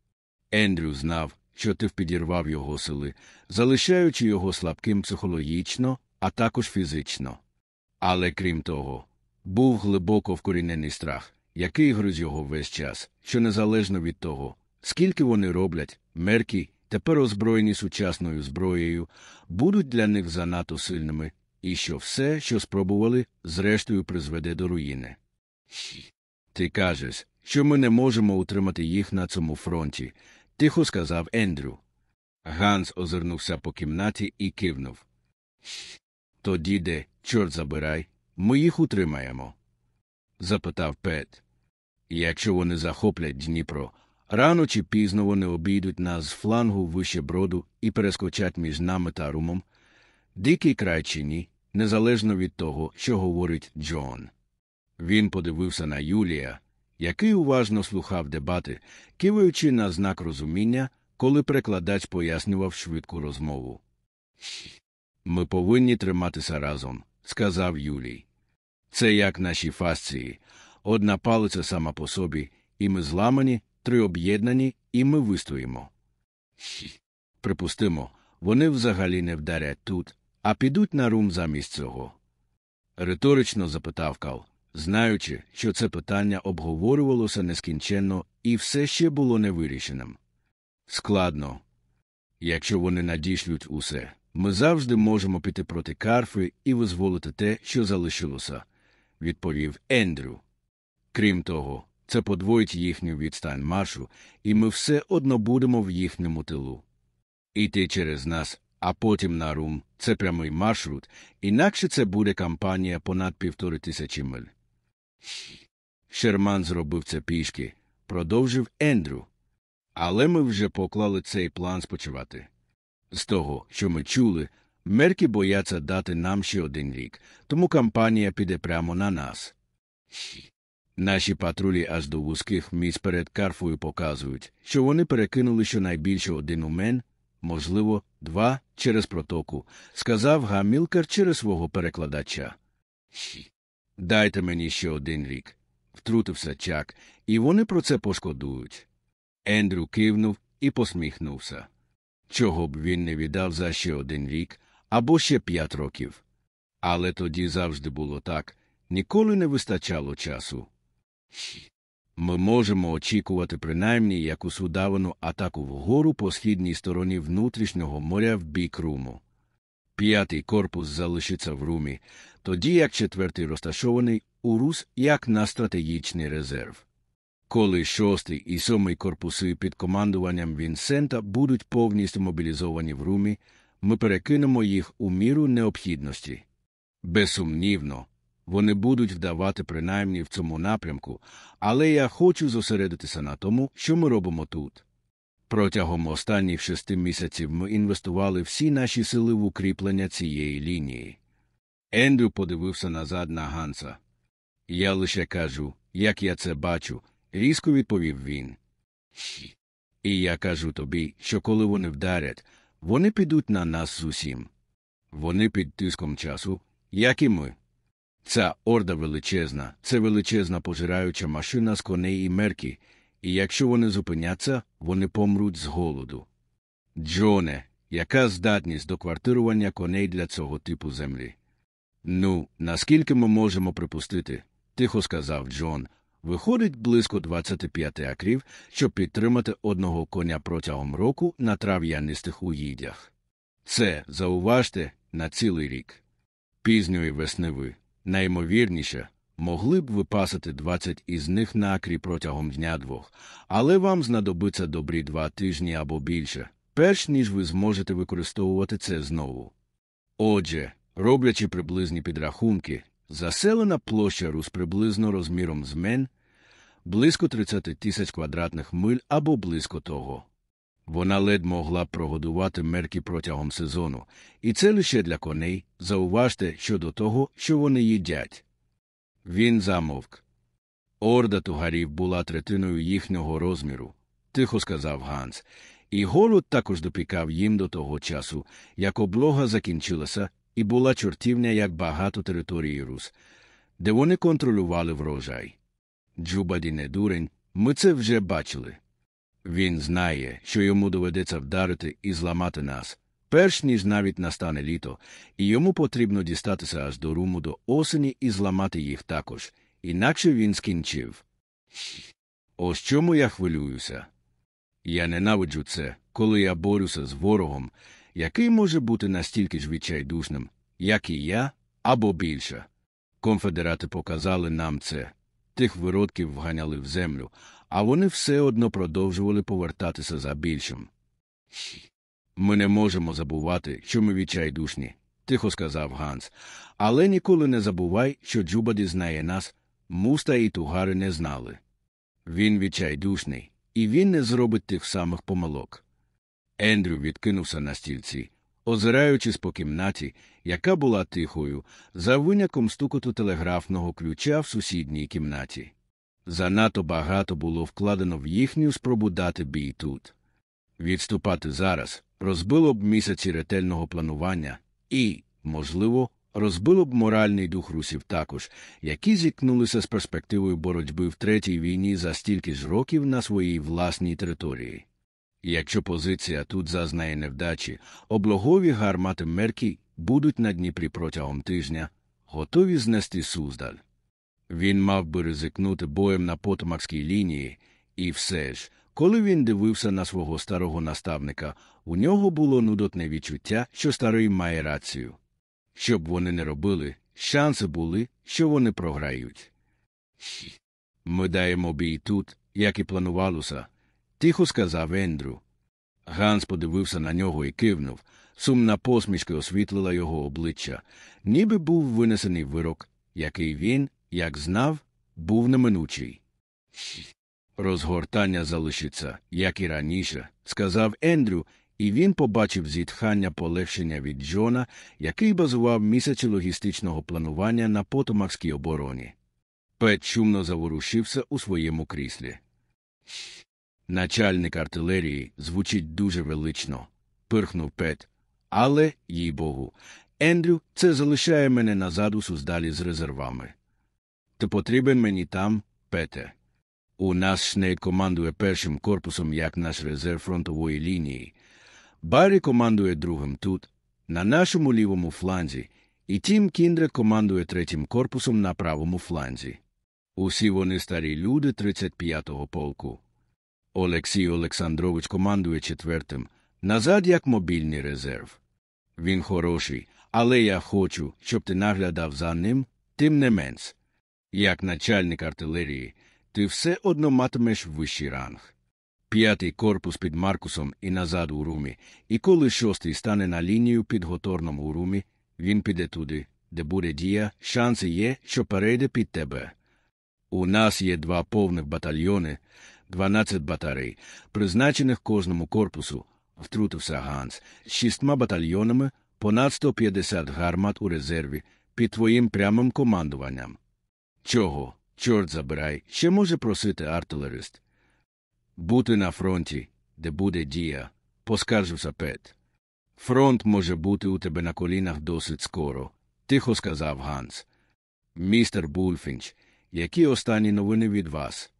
Ендрю знав, що ти підірвав його сили, залишаючи його слабким психологічно, а також фізично. Але крім того, був глибоко вкорінений страх, який гриз його весь час, що незалежно від того, скільки вони роблять, мерки, тепер озброєні сучасною зброєю, будуть для них занадто сильними, і що все, що спробували, зрештою призведе до руїни. Ти кажеш, що ми не можемо утримати їх на цьому фронті, тихо сказав Ендрю. Ганс озирнувся по кімнаті і кивнув. Тоді де, чорт забирай, ми їх утримаємо? Запитав Пет. Якщо вони захоплять Дніпро, рано чи пізно вони обійдуть нас з флангу вище броду і перескочать між нами та румом, дикий край чи ні, незалежно від того, що говорить Джон. Він подивився на Юлія, який уважно слухав дебати, киваючи на знак розуміння, коли перекладач пояснював швидку розмову. Ми повинні триматися разом, сказав Юлій. Це як наші фасції. Одна палиця сама по собі, і ми зламані, три об'єднані, і ми вистоїмо. Припустимо, вони взагалі не вдарять тут, а підуть на рум замість цього. Риторично запитав Кал, знаючи, що це питання обговорювалося нескінченно і все ще було невирішеним. Складно. Якщо вони надішлють усе, ми завжди можемо піти проти карфи і визволити те, що залишилося, відповів Ендрю. Крім того, це подвоїть їхню відстань маршу, і ми все одно будемо в їхньому тилу. Іти через нас, а потім на рум це прямий маршрут, інакше це буде кампанія понад півтори тисячі миль. Шерман зробив це пішки, продовжив Ендрю. Але ми вже поклали цей план спочивати. З того, що ми чули, мерки бояться дати нам ще один рік, тому кампанія піде прямо на нас. Наші патрулі аж до вузьких місць перед карфою показують, що вони перекинули щонайбільше один умен, можливо, два через протоку, сказав Гамілкер через свого перекладача. «Хі, Дайте мені ще один рік, втрутився Чак, і вони про це пошкодують. Ендрю кивнув і посміхнувся. Чого б він не віддав за ще один рік або ще п'ять років. Але тоді завжди було так ніколи не вистачало часу. Ми можемо очікувати принаймні якусь удавану атаку вгору по східній стороні внутрішнього моря в бік Руму. П'ятий корпус залишиться в Румі, тоді як четвертий розташований у Рус як на стратегічний резерв. Коли шостий і сьомий корпуси під командуванням Вінсента будуть повністю мобілізовані в Румі, ми перекинемо їх у міру необхідності. Безсумнівно, вони будуть вдавати принаймні в цьому напрямку, але я хочу зосередитися на тому, що ми робимо тут. Протягом останніх шести місяців ми інвестували всі наші сили в укріплення цієї лінії. Ендрю подивився назад на Ганса. Я лише кажу, як я це бачу, різко відповів він. І я кажу тобі, що коли вони вдарять, вони підуть на нас з усім. Вони під тиском часу, як і ми. Ця орда величезна, це величезна пожираюча машина з коней і мерки, і якщо вони зупиняться, вони помруть з голоду. Джоне, яка здатність до квартирування коней для цього типу землі? Ну, наскільки ми можемо припустити, тихо сказав Джон, виходить близько 25 акрів, щоб підтримати одного коня протягом року на трав'янистих уїдях. Це, зауважте, на цілий рік. Пізньої весни ви, наймовірніше, могли б випасати 20 із них на акрі протягом дня двох, але вам знадобиться добрі два тижні або більше, перш ніж ви зможете використовувати це знову. Отже, роблячи приблизні підрахунки, заселена площа Рус приблизно розміром з мен близько 30 тисяч квадратних миль або близько того. Вона ледь могла прогодувати мерки протягом сезону, і це лише для коней, зауважте щодо того, що вони їдять. Він замовк. Орда тугарів була третиною їхнього розміру, тихо сказав Ганс, і голод також допікав їм до того часу, як облога закінчилася, і була чортівня як багато території Рус, де вони контролювали врожай. Джубаді не дурень, ми це вже бачили. Він знає, що йому доведеться вдарити і зламати нас, перш ніж навіть настане літо, і йому потрібно дістатися аж до руму до осені і зламати їх також, інакше він скінчив. Ось чому я хвилююся. Я ненавиджу це, коли я борюся з ворогом, який може бути настільки ж відчайдушним, як і я, або більше. Конфедерати показали нам це. Тих виродків вганяли в землю, а вони все одно продовжували повертатися за більшим. Ми не можемо забувати, що ми відчайдушні, тихо сказав Ганс, але ніколи не забувай, що Джубаді знає нас, муста і тугари не знали. Він відчайдушний, і він не зробить тих самих помилок. Ендрю відкинувся на стільці, озираючись по кімнаті, яка була тихою, за винятком стукоту телеграфного ключа в сусідній кімнаті. Занадто багато було вкладено в їхню спробу дати бій тут. Відступати зараз розбило б місяці ретельного планування і, можливо, розбило б моральний дух русів також, які зіткнулися з перспективою боротьби в третій війні за стільки ж років на своїй власній території. Якщо позиція тут зазнає невдачі, облогові гармати Меркі будуть на Дніпрі протягом тижня, готові знести Суздаль. Він мав би ризикнути боєм на потомакській лінії, і все ж, коли він дивився на свого старого наставника, у нього було нудотне відчуття, що старий має рацію. Щоб вони не робили, шанси були, що вони програють. Ми даємо бій тут, як і планувалося, тихо сказав Ендрю. Ганс подивився на нього і кивнув. Сумна посмішка освітлила його обличчя, ніби був винесений вирок, який він, як знав, був неминучий. Розгортання залишиться, як і раніше, сказав Ендрю, і він побачив зітхання полегшення від Джона, який базував місяці логістичного планування на потомакській обороні. Пет шумно заворушився у своєму кріслі. Начальник артилерії звучить дуже велично, пирхнув Пет. Але, їй богу, Ендрю, це залишає мене назад у суздалі з резервами. Ти потрібен мені там, Пете. У нас Шнейд командує першим корпусом як наш резерв фронтової лінії. Баррі командує другим тут, на нашому лівому фланзі, і Тім Кіндред командує третім корпусом на правому фланзі. Усі вони старі люди 35-го полку. Олексій Олександрович командує четвертим, назад як мобільний резерв. Він хороший, але я хочу, щоб ти наглядав за ним, тим не менш. Як начальник артилерії, ти все одно матимеш вищий ранг. П'ятий корпус під Маркусом і назад у румі, і коли шостий стане на лінію під Готорном у румі, він піде туди, де буде дія, шанси є, що перейде під тебе. У нас є два повних батальйони, 12 батарей, призначених кожному корпусу, втрутився Ганс, з шістьма батальйонами, понад 150 гармат у резерві, під твоїм прямим командуванням. Чого, чорт забирай, ще може просити артилерист. Бути на фронті, де буде дія, поскаржився Пет. Фронт може бути у тебе на колінах досить скоро, тихо сказав Ганс. Містер Булфінч, які останні новини від вас?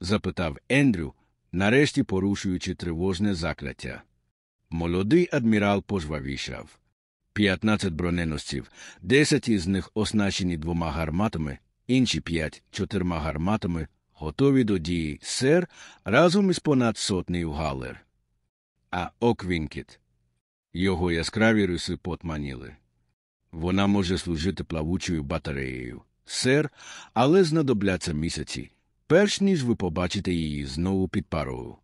Запитав Ендрю, нарешті порушуючи тривожне закляття. Молодий адмірал пожвавішав. П'ятнадцять броненосців, десять із них оснащені двома гарматами, інші п'ять чотирма гарматами, готові до дії, сер, разом із понад сотнею галер. А Оквінкіт. Його яскраві риси потманіли. Вона може служити плавучою батареєю, сер, але знадобляться місяці, перш ніж ви побачите її знову під парою.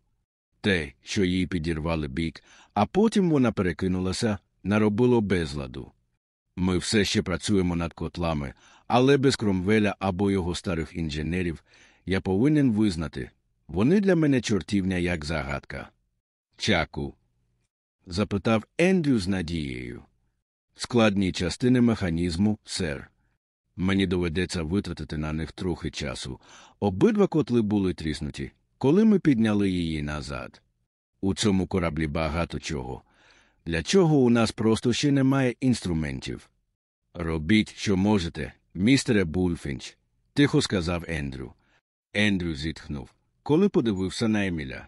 Те, що їй підірвали бік, а потім вона перекинулася, наробило безладу. Ми все ще працюємо над котлами, але без Кромвеля або його старих інженерів я повинен визнати вони для мене чортівня як загадка. Чаку. запитав Ендрю з надією. Складні частини механізму, сер. Мені доведеться витратити на них трохи часу. Обидва котли були тріснуті, коли ми підняли її назад. У цьому кораблі багато чого. Для чого у нас просто ще немає інструментів? Робіть, що можете, містере Булфінч, тихо сказав Ендрю. Ендрю зітхнув, коли подивився на Еміля.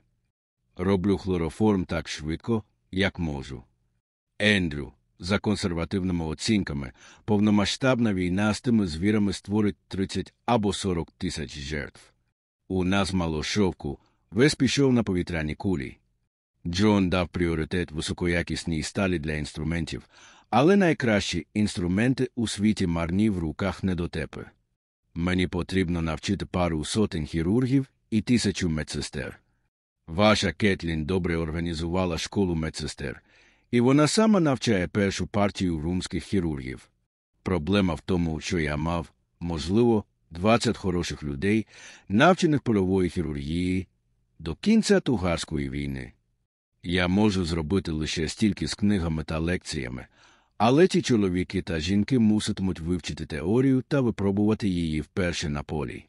Роблю хлороформ так швидко, як можу. Ендрю, за консервативними оцінками, повномасштабна війна з тими звірами створить 30 або 40 тисяч жертв. У нас мало шовку, весь пішов на повітряні кулі. Джон дав пріоритет високоякісній сталі для інструментів, але найкращі інструменти у світі марні в руках недотепи. Мені потрібно навчити пару сотень хірургів і тисячу медсестер. Ваша Кетлін добре організувала школу медсестер, і вона сама навчає першу партію румських хірургів. Проблема в тому, що я мав, можливо, 20 хороших людей, навчених польової хірургії, до кінця тугарської війни. Я можу зробити лише стільки з книгами та лекціями, але ті чоловіки та жінки муситимуть вивчити теорію та випробувати її вперше на полі.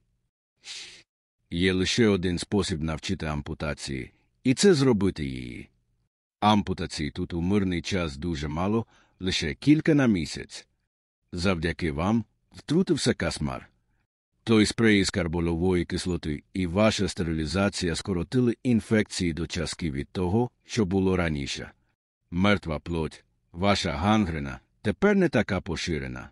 Є лише один спосіб навчити ампутації, і це зробити її. Ампутацій тут у мирний час дуже мало, лише кілька на місяць. Завдяки вам втрутився касмар. Той спрей із карболової кислоти і ваша стерилізація скоротили інфекції до часки від того, що було раніше. Мертва плоть, ваша гангрена тепер не така поширена.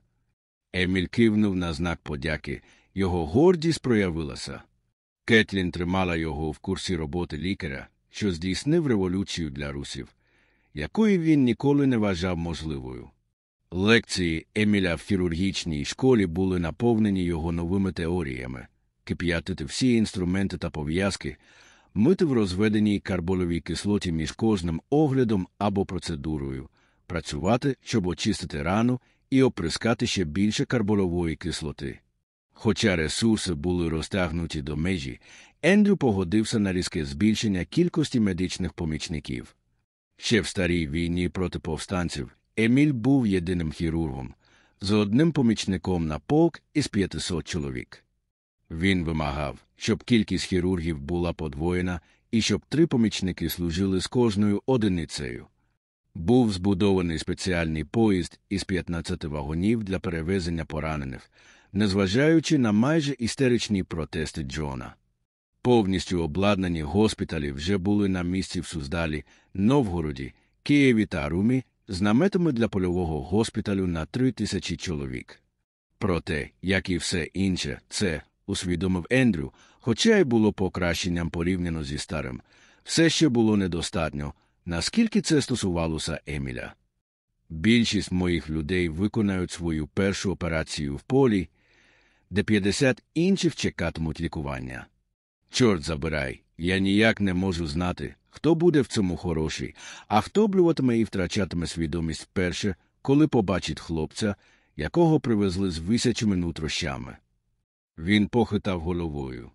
Еміль кивнув на знак подяки, його гордість проявилася. Кетлін тримала його в курсі роботи лікаря, що здійснив революцію для русів, якої він ніколи не вважав можливою. Лекції Еміля в хірургічній школі були наповнені його новими теоріями кип'ятити всі інструменти та пов'язки, мити в розведеній карболовій кислоті між кожним оглядом або процедурою, працювати, щоб очистити рану і оприскати ще більше карболової кислоти. Хоча ресурси були розтягнуті до межі, Ендрю погодився на різке збільшення кількості медичних помічників. Ще в старій війні проти повстанців Еміль був єдиним хірургом з одним помічником на полк із 500 чоловік. Він вимагав, щоб кількість хірургів була подвоєна і щоб три помічники служили з кожною одиницею. Був збудований спеціальний поїзд із 15 вагонів для перевезення поранених, незважаючи на майже істеричні протести Джона. Повністю обладнані госпіталі вже були на місці в Суздалі, Новгороді, Києві та Румі з наметами для польового госпіталю на три тисячі чоловік. Проте, як і все інше, це, усвідомив Ендрю, хоча й було покращенням порівняно зі старим, все ще було недостатньо, наскільки це стосувалося Еміля. Більшість моїх людей виконають свою першу операцію в полі, де 50 інших чекатимуть лікування. Чорт забирай, я ніяк не можу знати, хто буде в цьому хороший, а хто блюватиме і втрачатиме свідомість вперше, коли побачить хлопця, якого привезли з висячими нутрощами. Він похитав головою.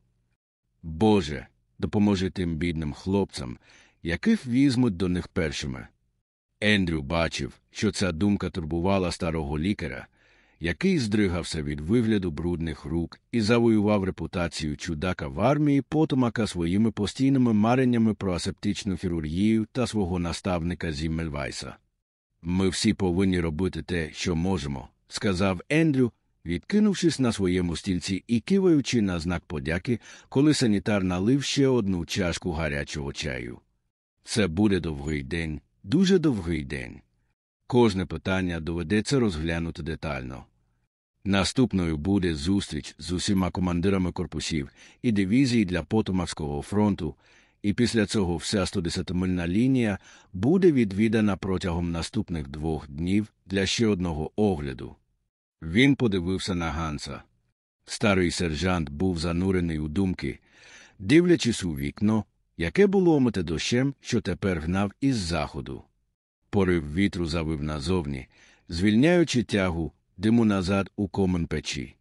Боже, допоможи тим бідним хлопцям, яких візьмуть до них першими. Ендрю бачив, що ця думка турбувала старого лікаря, який здригався від вигляду брудних рук і завоював репутацію чудака в армії потомака своїми постійними мареннями про асептичну хірургію та свого наставника Зіммельвайса. Ми всі повинні робити те, що можемо, сказав Ендрю, відкинувшись на своєму стільці і киваючи на знак подяки, коли санітар налив ще одну чашку гарячого чаю. Це буде довгий день, дуже довгий день. Кожне питання доведеться розглянути детально. Наступною буде зустріч з усіма командирами корпусів і дивізій для Потомавського фронту, і після цього вся 110-мильна лінія буде відвідана протягом наступних двох днів для ще одного огляду. Він подивився на Ганса. Старий сержант був занурений у думки, дивлячись у вікно, яке було омите дощем, що тепер гнав із заходу. Порив вітру завив назовні, звільняючи тягу диму назад у комен печі.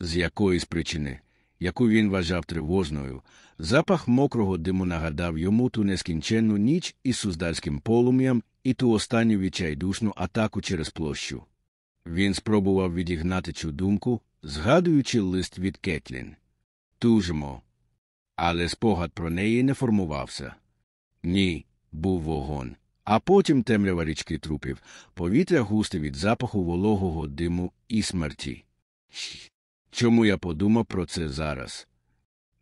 З якоїсь причини, яку він вважав тривожною, запах мокрого диму нагадав йому ту нескінченну ніч із суздальським полум'ям і ту останню відчайдушну атаку через площу. Він спробував відігнати цю думку, згадуючи лист від Кетлін. Тужимо. Але спогад про неї не формувався. Ні, був вогонь. А потім темрява річки трупів, повітря густе від запаху вологого диму і смерті. Чому я подумав про це зараз?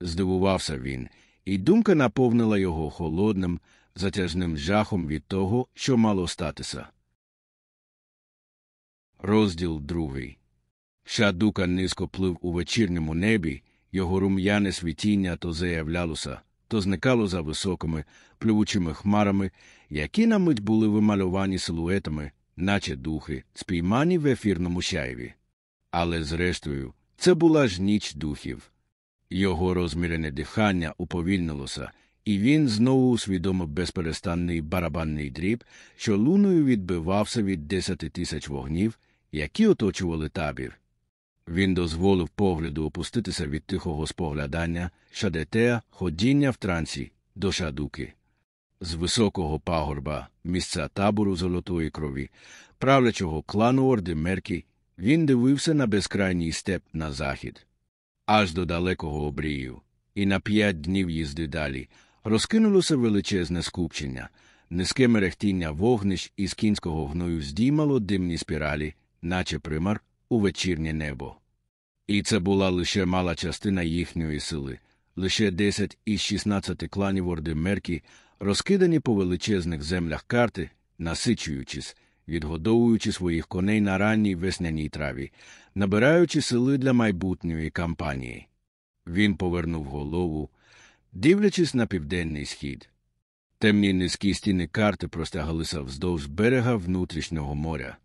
Здивувався він, і думка наповнила його холодним, затяжним жахом від того, що мало статися. Розділ другий. Шадука низько плив у вечірньому небі, його рум'яне світіння то заявлялося, то зникало за високими, плювучими хмарами, які на мить були вималювані силуетами, наче духи, спіймані в ефірному сяєві. Але, зрештою, це була ж ніч духів. Його розмірене дихання уповільнилося, і він знову усвідомив безперестанний барабанний дріб, що луною відбивався від десяти тисяч вогнів, які оточували табір. Він дозволив погляду опуститися від тихого споглядання, шадетея, ходіння в трансі, до шадуки. З високого пагорба, місця табору золотої крові, правлячого клану Орди Меркі, він дивився на безкрайній степ на захід, аж до далекого обрію, і на п'ять днів їзди далі розкинулося величезне скупчення, низьке мерехтіння вогнищ із кінського гною здіймало димні спіралі, наче примар у вечірнє небо. І це була лише мала частина їхньої сили, лише 10 із 16 кланів Орди Меркі, розкидані по величезних землях карти, насичуючись, відгодовуючи своїх коней на ранній весняній траві, набираючи сили для майбутньої кампанії. Він повернув голову, дивлячись на південний схід. Темні низькі стіни карти простягалися вздовж берега внутрішнього моря.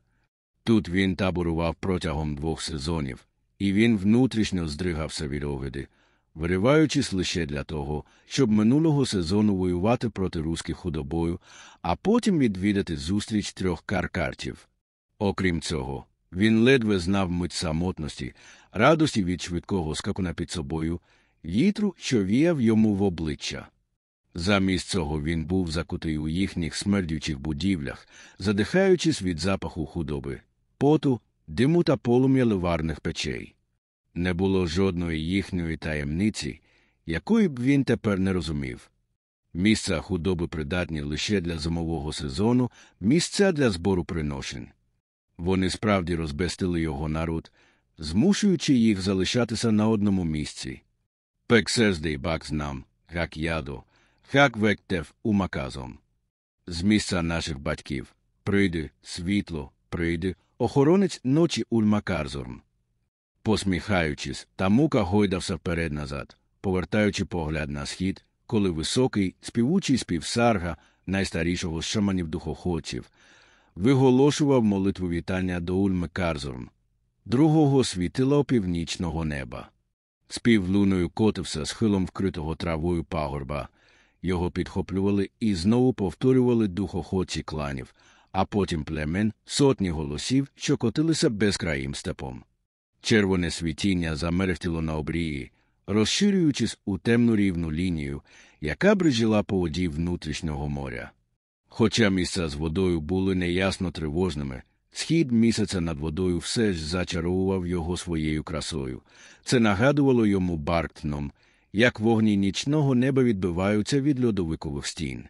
Тут він таборував протягом двох сезонів, і він внутрішньо здригався від огляди, вириваючись лише для того, щоб минулого сезону воювати проти руських худобою, а потім відвідати зустріч трьох каркартів. Окрім цього, він ледве знав мить самотності, радості від швидкого скакуна під собою, вітру, що віяв йому в обличчя. Замість цього він був закутий у їхніх смердючих будівлях, задихаючись від запаху худоби, поту, диму та полум'я ливарних печей. Не було жодної їхньої таємниці, якої б він тепер не розумів. Місця худоби придатні лише для зимового сезону, місця для збору приношень. Вони справді розбестили його народ, змушуючи їх залишатися на одному місці. Пексездей бак знам, як ядо, як вектев умаказом. З місця наших батьків прийде світло, прийде охоронець ночі Ульмакарзорм. Посміхаючись, Тамука гойдався вперед назад, повертаючи погляд на схід, коли високий, співучий спів сарга, найстарішого з шаманів духоходців, виголошував молитву вітання до Ульми Карзорм, другого світила північного неба. Спів луною котився схилом вкритого травою пагорба. Його підхоплювали і знову повторювали духоходці кланів, а потім племен сотні голосів, що котилися безкраїм степом. Червоне світіння замерехтіло на обрії, розширюючись у темну рівну лінію, яка брижила по воді внутрішнього моря. Хоча місця з водою були неясно тривожними, схід місяця над водою все ж зачаровував його своєю красою. Це нагадувало йому Барктном, як вогні нічного неба відбиваються від льодовикових стін.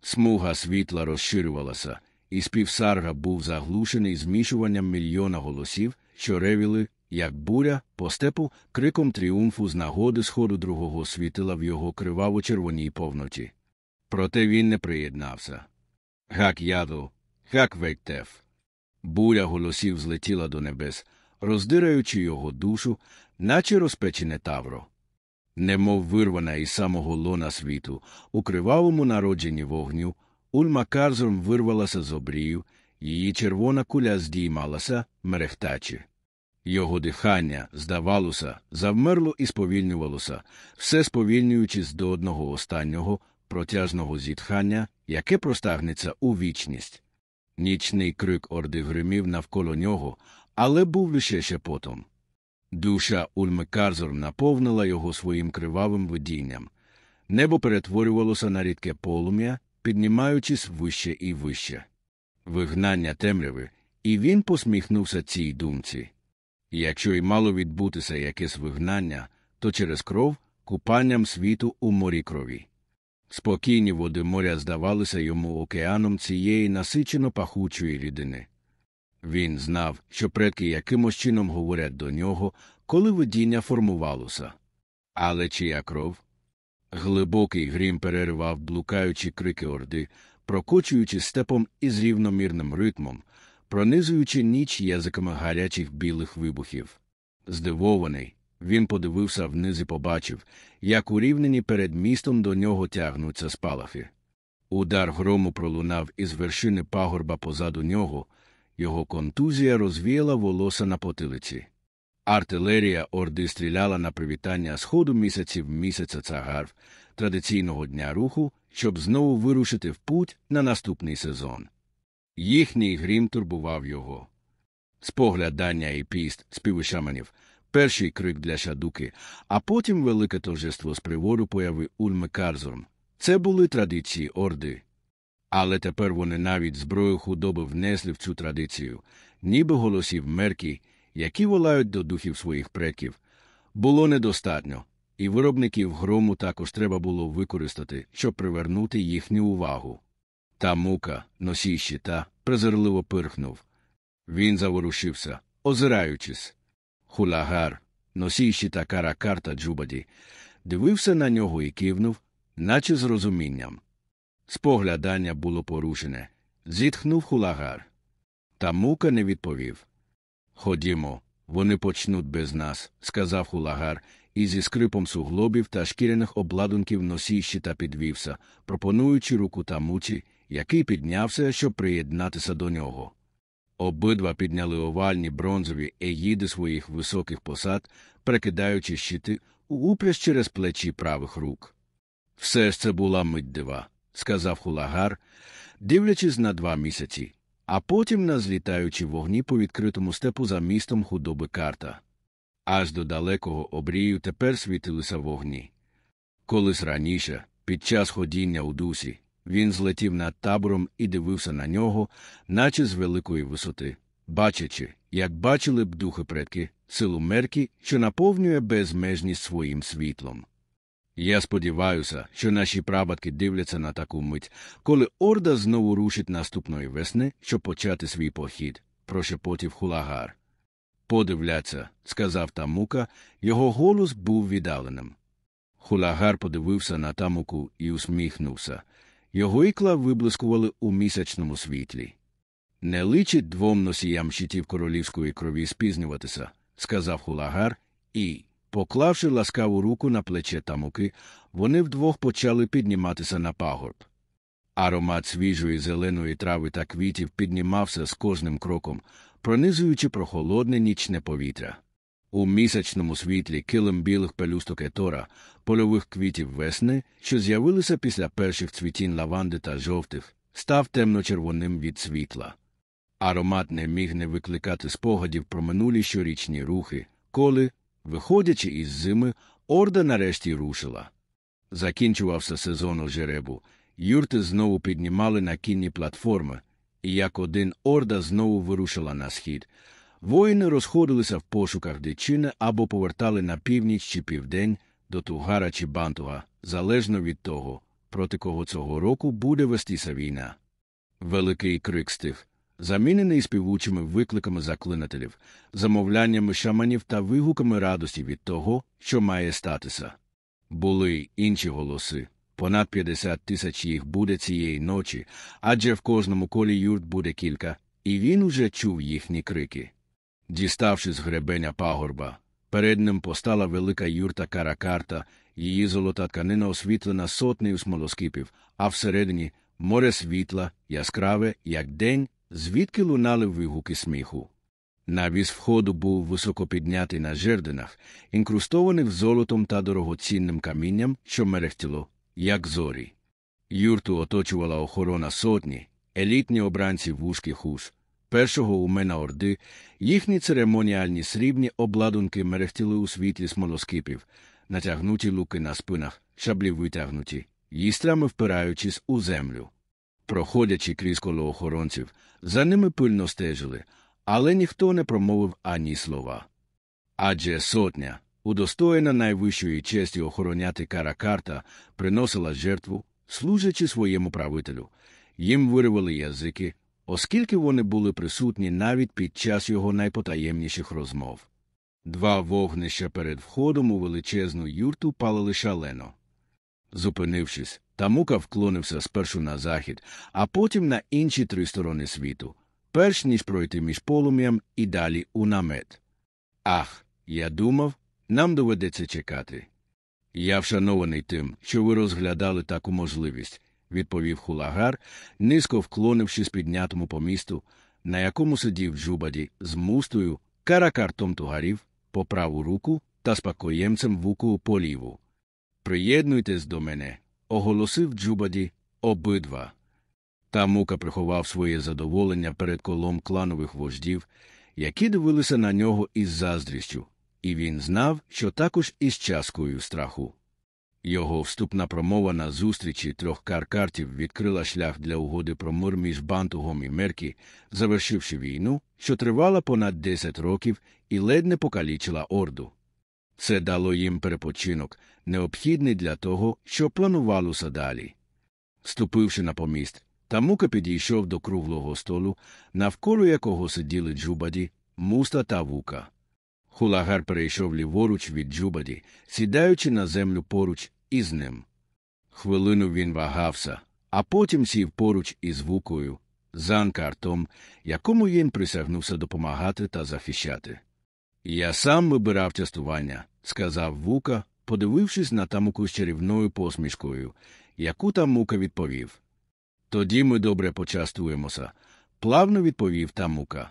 Смуга світла розширювалася, і спів сарга був заглушений змішуванням мільйона голосів, що ревіли, як буря, по степу, криком тріумфу з нагоди сходу другого світила в його криваво-червоній повноті. Проте він не приєднався. Гак яду, гак вектев. Буря голосів злетіла до небес, роздираючи його душу, наче розпечене тавро. Немов вирвана із самого лона світу, у кривавому народженні вогню, Ульма Карзорм вирвалася з обрію, її червона куля здіймалася, мерехтачи. Його дихання, здавалося, завмерло і сповільнювалося, все сповільнюючись до одного останнього протяжного зітхання, яке простагнеться у вічність. Нічний крик орди гримів навколо нього, але був лише шепотом. Душа Ульми Карзор наповнила його своїм кривавим видінням. Небо перетворювалося на рідке полум'я, піднімаючись вище і вище. Вигнання темряви, і він посміхнувся цій думці. Якщо й мало відбутися якесь вигнання, то через кров купанням світу у морі крові. Спокійні води моря здавалися йому океаном цієї насичено пахучої рідини. Він знав, що предки якимось чином говорять до нього, коли видіння формувалося. Але чия кров? Глибокий грім переривав блукаючі крики орди, прокочуючи степом із рівномірним ритмом, пронизуючи ніч язиками гарячих білих вибухів. Здивований, він подивився вниз і побачив, як у рівнині перед містом до нього тягнуться спалахи. Удар грому пролунав із вершини пагорба позаду нього, його контузія розвіяла волоса на потилиці. Артилерія орди стріляла на привітання сходу місяців місяця цагарв, традиційного дня руху, щоб знову вирушити в путь на наступний сезон. Їхній грім турбував його. Споглядання і піст співшаманів перший крик для шадуки, а потім велике торжество з приводу появи Ульми Карзорм. Це були традиції орди. Але тепер вони навіть зброю худоби внесли в цю традицію, ніби голосів мерки, які волають до духів своїх предків, було недостатньо, і виробників грому також треба було використати, щоб привернути їхню увагу. Та мука, носій щита, презирливо пирхнув. Він заворушився, озираючись. Хулагар, носій щита каракарта Джубаді, дивився на нього і кивнув, наче з розумінням. Споглядання було порушене. Зітхнув хулагар. Та мука не відповів. Ходімо, вони почнуть без нас, сказав хулагар, і зі скрипом суглобів та шкіряних обладунків носій щита підвівся, пропонуючи руку тамуці, який піднявся, щоб приєднатися до нього. Обидва підняли овальні бронзові егіди своїх високих посад, перекидаючи щити упряж через плечі правих рук. Все ж це була мить дива, сказав хулагар, дивлячись на два місяці, а потім на злітаючі вогні по відкритому степу за містом худоби карта. Аж до далекого обрію тепер світилися вогні. Колись раніше, під час ходіння у дусі, він злетів над табором і дивився на нього, наче з великої висоти, бачачи, як бачили б духи предки, силу мерки, що наповнює безмежність своїм світлом. Я сподіваюся, що наші прабатки дивляться на таку мить, коли орда знову рушить наступної весни, щоб почати свій похід, прошепотів хулагар. Подивляться, сказав Тамука, його голос був віддаленим. Хулагар подивився на тамуку і усміхнувся. Його ікла виблискували у місячному світлі. Не личить двом носіям щитів королівської крові спізнюватися, сказав хулагар, і, поклавши ласкаву руку на плече тамуки, вони вдвох почали підніматися на пагорб. Аромат свіжої зеленої трави та квітів піднімався з кожним кроком, пронизуючи прохолодне нічне повітря. У місячному світлі килим білих пелюсток етора, польових квітів весни, що з'явилися після перших цвітінь лаванди та жовтих, став темно-червоним від світла. Аромат не міг не викликати спогадів про минулі щорічні рухи, коли, виходячи із зими, орда нарешті рушила. Закінчувався сезон жеребу, юрти знову піднімали на кінні платформи, і як один орда знову вирушила на схід. Воїни розходилися в пошуках дичини або повертали на північ чи південь до Тугара чи Бантуга, залежно від того, проти кого цього року буде вестися війна. Великий крик стих, замінений співучими викликами заклинателів, замовляннями шаманів та вигуками радості від того, що має статися. Були й інші голоси. Понад 50 тисяч їх буде цієї ночі, адже в кожному колі юрт буде кілька, і він уже чув їхні крики. Діставши з гребеня пагорба, перед ним постала велика юрта каракарта, її золота тканина освітлена сотнею смолоскипів, а всередині море світла, яскраве, як день, звідки лунали вигуки сміху. Навіс входу був високо піднятий на жердинах, інкрустованих золотом та дорогоцінним камінням, що мерехтіло, як зорі. Юрту оточувала охорона сотні, елітні обранці вузьких уж, першого умена орди, їхні церемоніальні срібні обладунки мерехтіли у світлі смолоскипів, натягнуті луки на спинах, шаблі витягнуті, їстрами впираючись у землю. Проходячи крізь коло охоронців, за ними пильно стежили, але ніхто не промовив ані слова. Адже сотня, удостоєна найвищої честі охороняти каракарта, приносила жертву, служачи своєму правителю. Їм виривали язики, оскільки вони були присутні навіть під час його найпотаємніших розмов. Два вогнища перед входом у величезну юрту палили шалено. Зупинившись, Тамука вклонився спершу на захід, а потім на інші три сторони світу, перш ніж пройти між полум'ям і далі у намет. Ах, я думав, нам доведеться чекати. Я вшанований тим, що ви розглядали таку можливість, відповів хулагар, низько вклонившись піднятому по місту, на якому сидів Джубаді з мустою, каракартом тугарів по праву руку та спокоємцем вуку по ліву. Приєднуйтесь до мене, оголосив Джубаді обидва. Та мука приховав своє задоволення перед колом кланових вождів, які дивилися на нього із заздрістю, і він знав, що також із часткою страху. Його вступна промова на зустрічі трьох каркартів відкрила шлях для угоди про мир між Бантугом і Меркі, завершивши війну, що тривала понад 10 років і ледь не покалічила орду. Це дало їм перепочинок, необхідний для того, що планувалося далі. Ступивши на поміст, Тамука підійшов до круглого столу, навколо якого сиділи Джубаді, муста та вука. Хулагар перейшов ліворуч від Джубаді, сідаючи на землю поруч із ним. Хвилину він вагався, а потім сів поруч із вукою, занкартом, якому він присягнувся допомагати та захищати. Я сам вибирав частування, сказав вука, подивившись на тамуку з чарівною посмішкою, яку тамука відповів. Тоді ми добре почастуємося, плавно відповів тамука.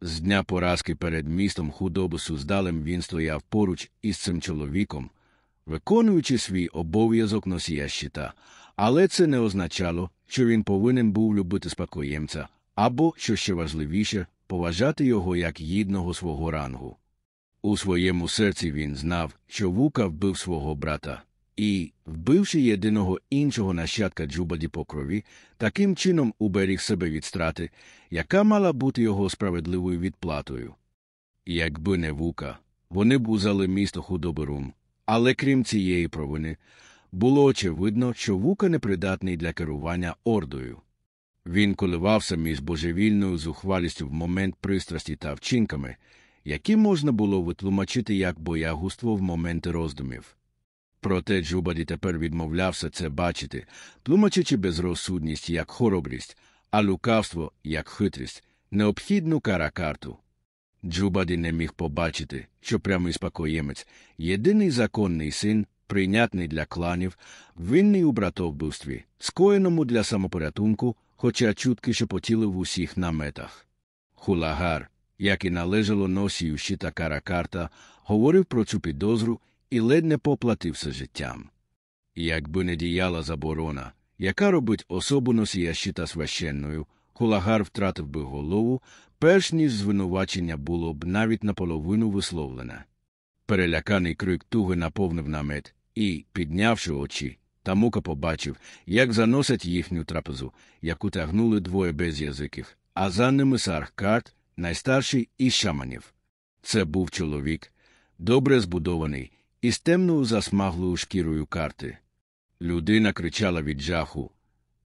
З дня поразки перед містом худоби Суздалем він стояв поруч із цим чоловіком, виконуючи свій обов'язок носія щита, але це не означало, що він повинен був любити спадкоємця або, що ще важливіше, поважати його як гідного свого рангу. У своєму серці він знав, що вука вбив свого брата, і, вбивши єдиного іншого нащадка Джубаді по крові, таким чином уберіг себе від страти, яка мала бути його справедливою відплатою. Якби не вука, вони б узяли місто Худоберум, Але крім цієї провини, було очевидно, що вука непридатний для керування ордою. Він коливався між божевільною зухвалістю в момент пристрасті та вчинками, які можна було витлумачити як боягуство в моменти роздумів. Проте Джубаді тепер відмовлявся це бачити, тлумачачи безрозсудність як хоробрість, а лукавство як хитрість, необхідну каракарту. Джубаді не міг побачити, що прямий спокоємець, єдиний законний син, прийнятний для кланів, винний у братовбивстві, скоєному для самопорятунку, хоча чутки шепотіли в усіх наметах. Хулагар, як і належало носію щита каракарта, говорив про цю підозру і ледь не поплатився життям. Якби не діяла заборона, яка робить особу носія щита священною, хулагар втратив би голову, перш ніж звинувачення було б навіть наполовину висловлене. Переляканий крик туги наповнив намет і, піднявши очі, Тамука побачив, як заносять їхню трапезу, яку тягнули двоє без язиків, а за ними Сархкарт, найстарший із шаманів. Це був чоловік, добре збудований, із темною засмаглою шкірою карти. Людина кричала від жаху.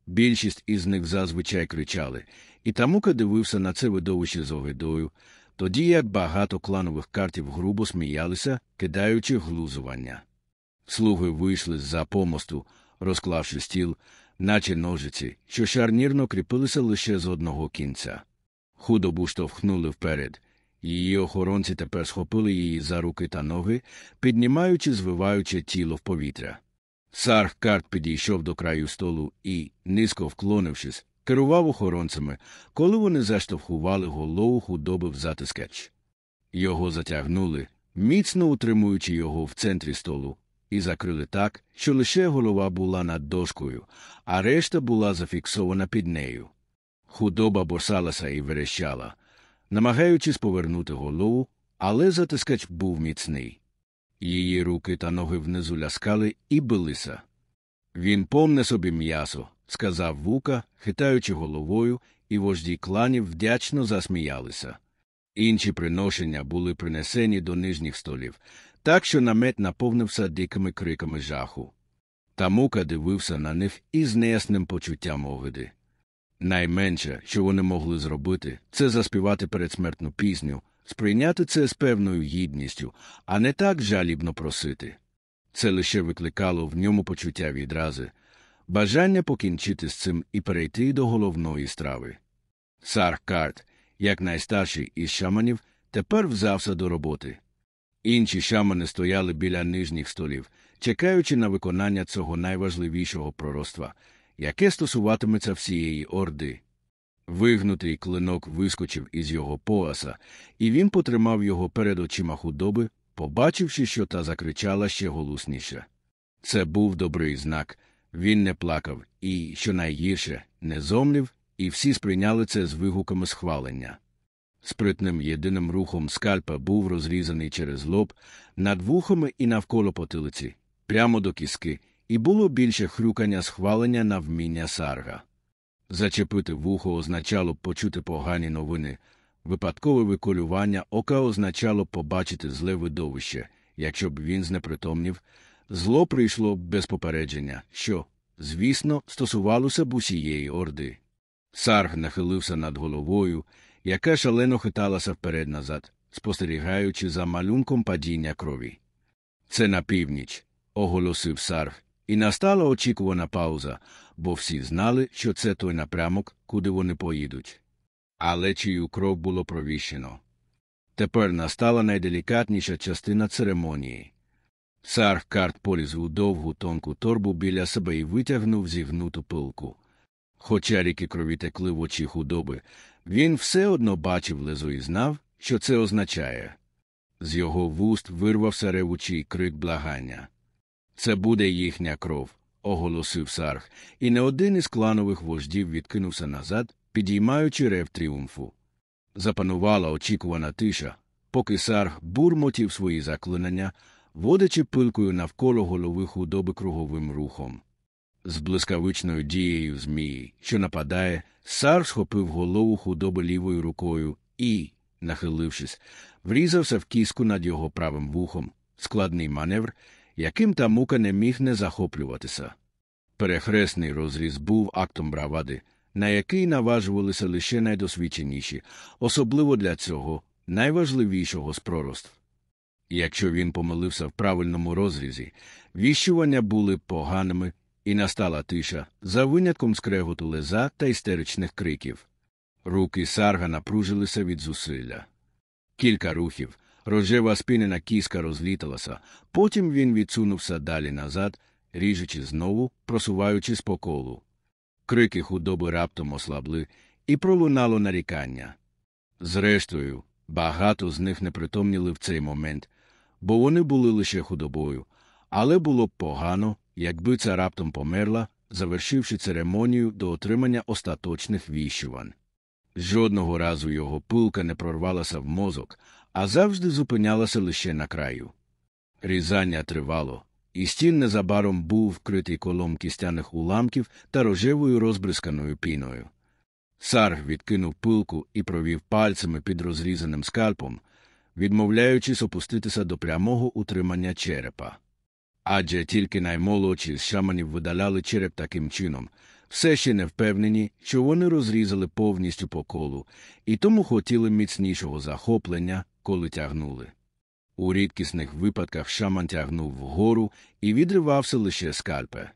Більшість із них зазвичай кричали, і Тамука дивився на це видовище з огидою, тоді як багато кланових картів грубо сміялися, кидаючи глузування. Слуги вийшли з-за помосту, розклавши стіл, наче ножиці, що шарнірно кріпилися лише з одного кінця. Худобу штовхнули вперед. Її охоронці тепер схопили її за руки та ноги, піднімаючи, звиваючи тіло в повітря. Сарх карт підійшов до краю столу і, низько вклонившись, керував охоронцями, коли вони заштовхували голову худоби в затискач. Його затягнули, міцно утримуючи його в центрі столу, і закрили так, що лише голова була над дошкою, а решта була зафіксована під нею. Худоба борсалася і верещала, намагаючись повернути голову, але затискач був міцний. Її руки та ноги внизу ляскали і билися. Він помне собі м'ясо, сказав вука, хитаючи головою, і вожді кланів вдячно засміялися. Інші приношення були принесені до нижніх столів, так що намет наповнився дикими криками жаху. Тамука дивився на них із неясним почуттям огиди. Найменше, що вони могли зробити, це заспівати передсмертну пісню, сприйняти це з певною гідністю, а не так жалібно просити. Це лише викликало в ньому почуття відрази, бажання покінчити з цим і перейти до головної страви. Сар Карт, як найстарший із шаманів, тепер взявся до роботи. Інші шамани стояли біля нижніх столів, чекаючи на виконання цього найважливішого пророцтва, яке стосуватиметься всієї орди. Вигнутий клинок вискочив із його пояса, і він потримав його перед очима худоби, побачивши, що та закричала ще голосніше. Це був добрий знак. Він не плакав і, що найгірше, не зомлів, і всі сприйняли це з вигуками схвалення. Спритним єдиним рухом скальпа був розрізаний через лоб над вухами і навколо потилиці, прямо до кіски, і було більше хрюкання схвалення на вміння сарга. Зачепити вухо означало почути погані новини, випадкове виколювання ока означало побачити зле видовище, якщо б він знепритомнів, зло прийшло без попередження, що, звісно, стосувалося б усієї орди. Сарг нахилився над головою, яка шалено хиталася вперед назад, спостерігаючи за малюнком падіння крові. Це на північ, оголосив Сарг, і настала очікувана пауза, бо всі знали, що це той напрямок, куди вони поїдуть. Але чию кров було провіщено. Тепер настала найделікатніша частина церемонії. Сарг карт поліз у довгу тонку торбу біля себе і витягнув зігнуту пилку. Хоча ріки крові текли в очі худоби, він все одно бачив лезо і знав, що це означає. З його вуст вирвався ревучий крик благання. Це буде їхня кров, оголосив Сарх, і не один із кланових вождів відкинувся назад, підіймаючи рев тріумфу. Запанувала очікувана тиша, поки Сарх бурмотів свої заклинання, водячи пилкою навколо голови худоби круговим рухом. З блискавичною дією змії, що нападає, сар схопив голову худоби лівою рукою і, нахилившись, врізався в кіску над його правим вухом, складний маневр, яким та мука не міг не захоплюватися. Перехресний розріз був актом бравади, на який наважувалися лише найдосвідченіші, особливо для цього найважливішого з пророцтв. Якщо він помилився в правильному розрізі, віщування були поганими, і настала тиша за винятком скреготу леза та істеричних криків. Руки сарга напружилися від зусилля. Кілька рухів, рожева спінена кіска розліталася, потім він відсунувся далі назад, ріжучи знову, просуваючись по колу. Крики худоби раптом ослабли, і пролунало нарікання. Зрештою, багато з них не притомніли в цей момент, бо вони були лише худобою, але було погано, якби ця раптом померла, завершивши церемонію до отримання остаточних віщувань. Жодного разу його пилка не прорвалася в мозок, а завжди зупинялася лише на краю. Різання тривало, і стін незабаром був вкритий колом кістяних уламків та рожевою розбризканою піною. Сарг відкинув пилку і провів пальцями під розрізаним скальпом, відмовляючись опуститися до прямого утримання черепа. Адже тільки наймолодші з шаманів видаляли череп таким чином, все ще не впевнені, що вони розрізали повністю по колу, і тому хотіли міцнішого захоплення, коли тягнули. У рідкісних випадках шаман тягнув вгору і відривався лише скальпе.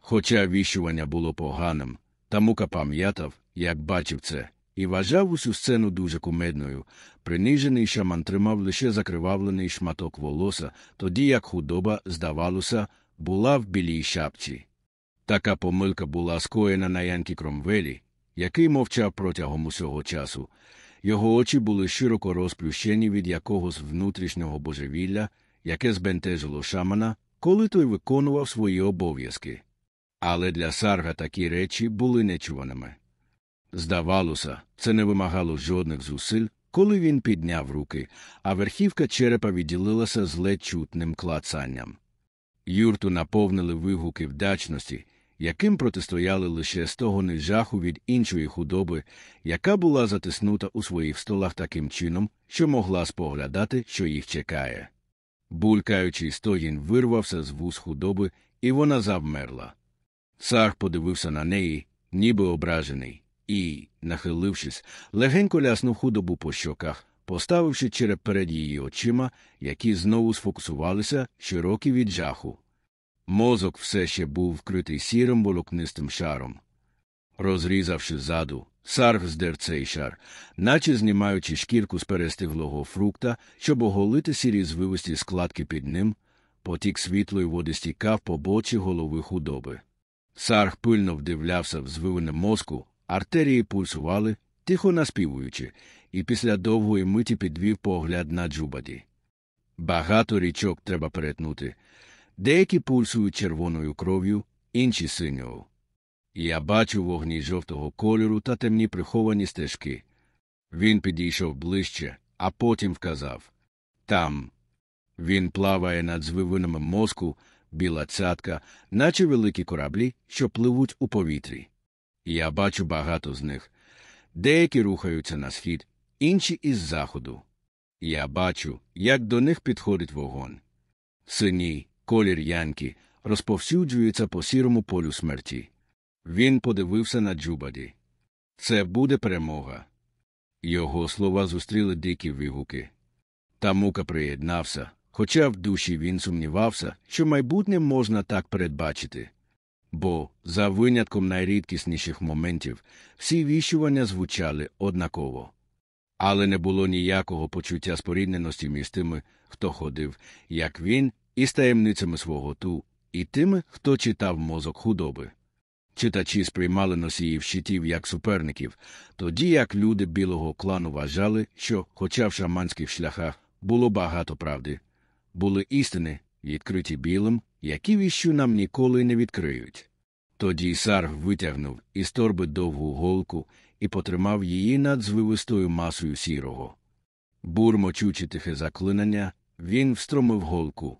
Хоча віщування було поганим, Тамука пам'ятав, як бачив це, і вважав усю сцену дуже кумедною. Принижений шаман тримав лише закривавлений шматок волоса, тоді як худоба, здавалося, була в білій шапці. Така помилка була скоєна на Янкі Кромвелі, який мовчав протягом усього часу. Його очі були широко розплющені від якогось внутрішнього божевілля, яке збентежило шамана, коли той виконував свої обов'язки. Але для сарга такі речі були нечуваними. Здавалося, це не вимагало жодних зусиль, коли він підняв руки, а верхівка черепа відділилася з ледь чутним клацанням. Юрту наповнили вигуки вдачності, яким протистояли лише стогони жаху від іншої худоби, яка була затиснута у своїх столах таким чином, що могла споглядати, що їх чекає. Булькаючий стогін вирвався з вуз худоби, і вона завмерла. Цар подивився на неї, ніби ображений, і, нахилившись, легенько ляснув худобу по щоках, поставивши череп перед її очима, які знову сфокусувалися широкі від жаху. Мозок все ще був вкритий сірим волокнистим шаром. Розрізавши ззаду, сарг здер цей шар, наче знімаючи шкірку з перестиглого фрукта, щоб оголити сірі звивості складки під ним, потік світлої води стікав по бочі голови худоби. Сарг пильно вдивлявся в звивине мозку, артерії пульсували, тихо наспівуючи, і після довгої миті підвів погляд на джубаді. Багато річок треба перетнути. Деякі пульсують червоною кров'ю, інші синьою. Я бачу вогні жовтого кольору та темні приховані стежки. Він підійшов ближче, а потім вказав там. Він плаває над звивинами мозку, біла цятка, наче великі кораблі, що пливуть у повітрі. Я бачу багато з них. Деякі рухаються на схід, інші із заходу. Я бачу, як до них підходить вогонь. Синій, колір янки, розповсюджується по сірому полю смерті. Він подивився на Джубаді. Це буде перемога. Його слова зустріли дикі вигуки. Та мука приєднався, хоча в душі він сумнівався, що майбутнє можна так передбачити. Бо, за винятком найрідкісніших моментів, всі віщування звучали однаково. Але не було ніякого почуття спорідненості між тими, хто ходив, як він, із таємницями свого ту, і тими, хто читав мозок худоби. Читачі сприймали носіїв щитів як суперників, тоді як люди білого клану вважали, що, хоча в шаманських шляхах було багато правди, були істини, відкриті білим, які віщу нам ніколи не відкриють. Тоді сарг витягнув із торби довгу голку і потримав її над звивистою масою сірого. Бурмочучи тихе заклинання, він встромив голку,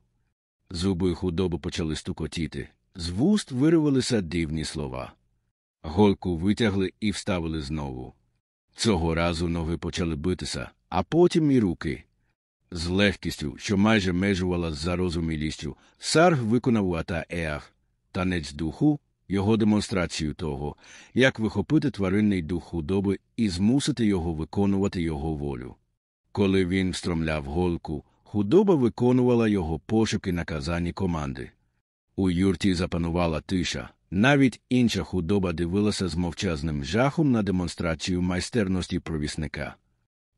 Зуби худоби почали стукотіти. З вуст вирвалися дивні слова. Голку витягли і вставили знову. Цього разу ноги почали битися, а потім і руки. З легкістю, що майже межувала з зарозумілістю, Сарг виконав ата Еах, танець духу, його демонстрацію того, як вихопити тваринний дух худоби і змусити його виконувати його волю. Коли він встромляв голку, худоба виконувала його пошуки наказані команди. У юрті запанувала тиша. Навіть інша худоба дивилася з мовчазним жахом на демонстрацію майстерності провісника.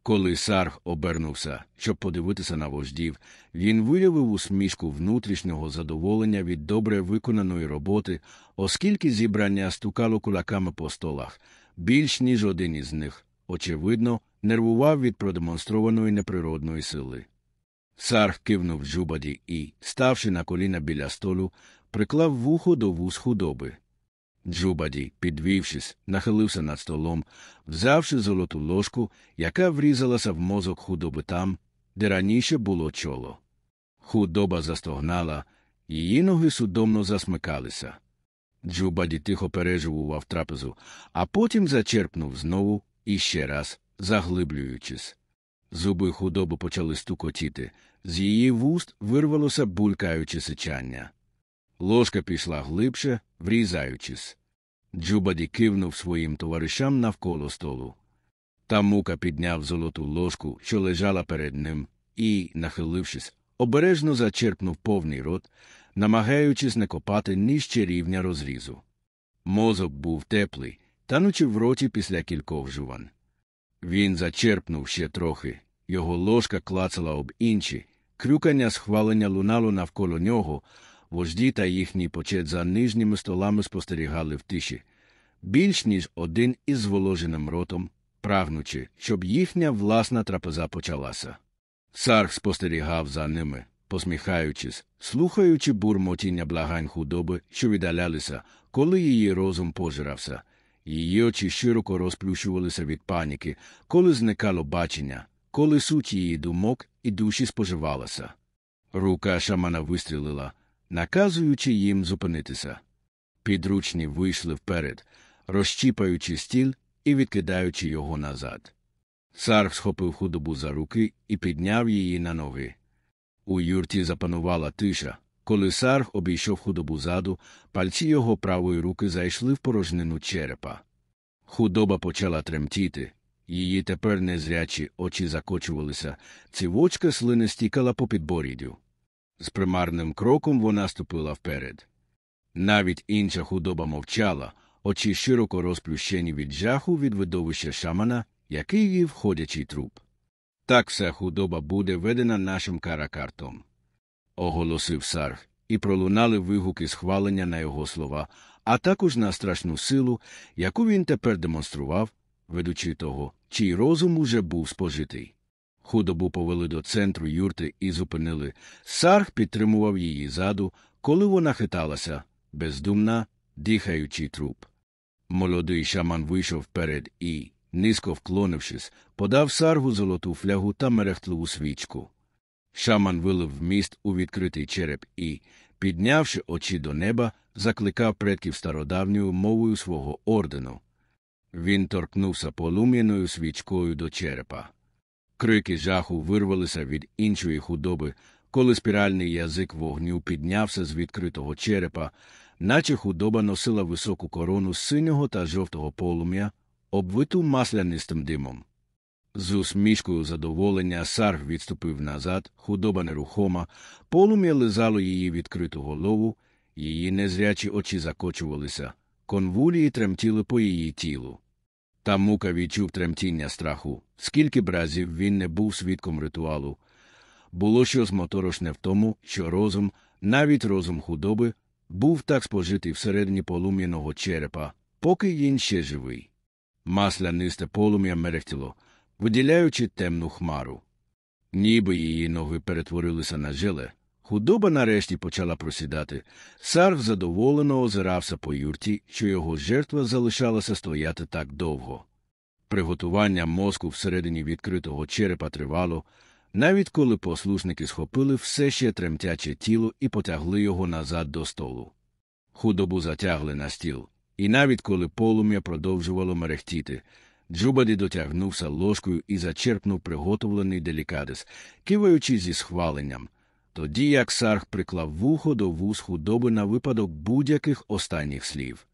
Коли Сарг обернувся, щоб подивитися на вождів, він виявив усмішку внутрішнього задоволення від добре виконаної роботи, оскільки зібрання стукало кулаками по столах, більш ніж один із них, очевидно, нервував від продемонстрованої неприродної сили. Сарг кивнув Джубаді і, ставши на коліна біля столу, приклав вухо до вух худоби. Джубаді, підвівшись, нахилився над столом, взявши золоту ложку, яка врізалася в мозок худоби там, де раніше було чоло. Худоба застогнала, її ноги судомно засмикалися. Джубаді тихо переживував трапезу, а потім зачерпнув знову і ще раз, заглиблюючись. Зуби худоби почали стукотіти, з її вуст вирвалося булькаюче сичання. Ложка пішла глибше, врізаючись. Джубаді кивнув своїм товаришам навколо столу. Та мука підняв золоту ложку, що лежала перед ним, і, нахилившись, обережно зачерпнув повний рот, намагаючись не копати нижче рівня розрізу. Мозок був теплий, танучи в роті після кількох жувань. Він зачерпнув ще трохи, його ложка клацала об інші, крюкання схвалення лунало навколо нього, вожді та їхній почет за нижніми столами спостерігали в тиші, більш ніж один із зволоженим ротом, прагнучи, щоб їхня власна трапеза почалася. Сарг спостерігав за ними, посміхаючись, слухаючи бурмотіння благань худоби, що віддалялися, коли її розум пожирався. Її очі широко розплющувалися від паніки, коли зникало бачення, коли суть її думок і душі споживалася. Рука шамана вистрілила, наказуючи їм зупинитися. Підручні вийшли вперед, розчіпаючи стіл і відкидаючи його назад. Сарг схопив худобу за руки і підняв її на ноги. У юрті запанувала тиша. Коли сарг обійшов худобу заду, пальці його правої руки зайшли в порожнину черепа. Худоба почала тремтіти, її тепер незрячі очі закочувалися, цівочка слини стікала по підборіддю. З примарним кроком вона ступила вперед. Навіть інша худоба мовчала, очі широко розплющені від жаху від видовища шамана, який їв входячий труп. Так вся худоба буде ведена нашим каракартом, оголосив Сарг, і пролунали вигуки схвалення на його слова, а також на страшну силу, яку він тепер демонстрував, ведучи того, чий розум уже був спожитий. Худобу повели до центру юрти і зупинили. Сарг підтримував її заду, коли вона хиталася, бездумна, дихаючи труп. Молодий шаман вийшов вперед і, низько вклонившись, подав саргу золоту флягу та мерехтливу свічку. Шаман вилив вміст у відкритий череп і, піднявши очі до неба, закликав предків стародавньою мовою свого ордену. Він торкнувся полум'яною свічкою до черепа. Крики жаху вирвалися від іншої худоби, коли спіральний язик вогню піднявся з відкритого черепа, наче худоба носила високу корону синього та жовтого полум'я, обвиту маслянистим димом. З усмішкою задоволення сарг відступив назад, худоба нерухома, полум'я лизало її відкриту голову, її незрячі очі закочувалися, конвулії тремтіли по її тілу. Та мука відчув тремтіння страху, скільки б разів він не був свідком ритуалу. Було щось моторошне в тому, що розум, навіть розум худоби, був так спожитий всередині полум'яного черепа, поки він ще живий. Маслянисте полум'я мерехтіло, виділяючи темну хмару. Ніби її ноги перетворилися на желе, худоба нарешті почала просідати. Сарв задоволено озирався по юрті, що його жертва залишалася стояти так довго. Приготування мозку всередині відкритого черепа тривало, навіть коли послушники схопили все ще тремтяче тіло і потягли його назад до столу. Худобу затягли на стіл, і навіть коли полум'я продовжувало мерехтіти, Джубаді дотягнувся ложкою і зачерпнув приготовлений делікатес, киваючи зі схваленням, тоді як Сарх приклав вухо до вуз худоби на випадок будь-яких останніх слів.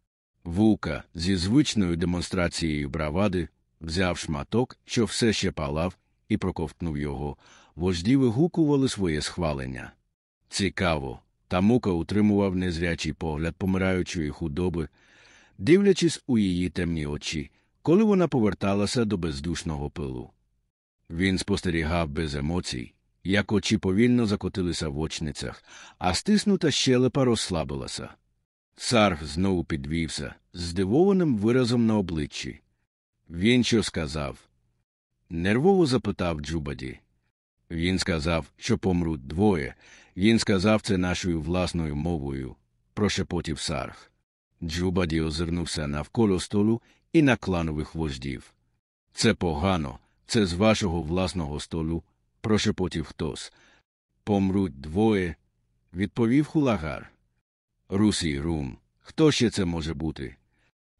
Вука зі звичною демонстрацією бравади взяв шматок, що все ще палав, і проковтнув його, вожді вигукували своє схвалення. Цікаво, та мука утримував незрячий погляд помираючої худоби, дивлячись у її темні очі, коли вона поверталася до бездушного пилу. Він спостерігав без емоцій, як очі повільно закотилися в очницях, а стиснута щелепа розслабилася. Сарг знову підвівся, здивованим виразом на обличчі. Він що сказав? Нервово запитав Джубаді. Він сказав, що помруть двоє. Він сказав це нашою власною мовою, прошепотів Сарг. Джубаді озирнувся навколо столу і на кланових вождів. Це погано, це з вашого власного столу, прошепотів хтось. Помруть двоє, відповів хулагар. Русій рум. Хто ще це може бути?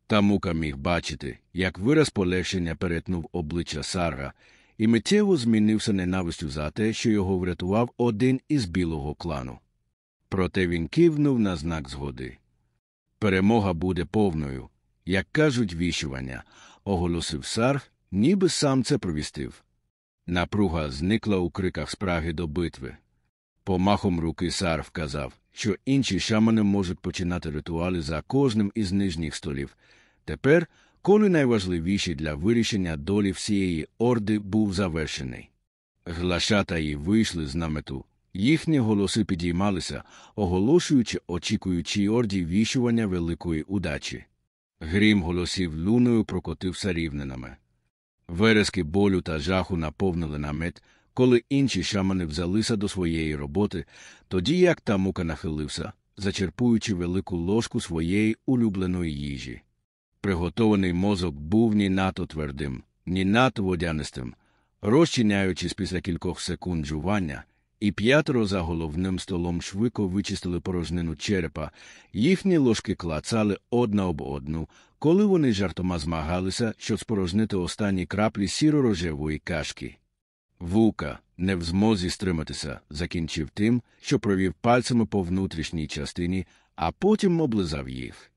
Та мука міг бачити, як вираз полегшення перетнув обличчя Сарга, і миттєво змінився ненавистю за те, що його врятував один із білого клану. Проте він кивнув на знак згоди. Перемога буде повною, як кажуть віщування, оголосив Сарг, ніби сам це провістив. Напруга зникла у криках спраги до битви. Помахом руки Сар вказав, що інші шамани можуть починати ритуали за кожним із нижніх столів. Тепер, коли найважливіший для вирішення долі всієї орди був завершений. Глашатаї вийшли з намету, їхні голоси підіймалися, оголошуючи, очікуючи орді віщування великої удачі. Грім голосів луною прокотився рівнинами. Верески болю та жаху наповнили намет, коли інші шамани взялися до своєї роботи, тоді як тамука нахилився, зачерпуючи велику ложку своєї улюбленої їжі. Приготований мозок був ні надто твердим, ні надто водянистим, розчиняючись після кількох секунд жування, і п'ятеро за головним столом швидко вичистили порожнину черепа, їхні ложки клацали одна об одну, коли вони жартома змагалися, щоб спорожнити останні краплі сіро-рожевої кашки. Вука, не в змозі стриматися, закінчив тим, що провів пальцями по внутрішній частині, а потім облизав їх.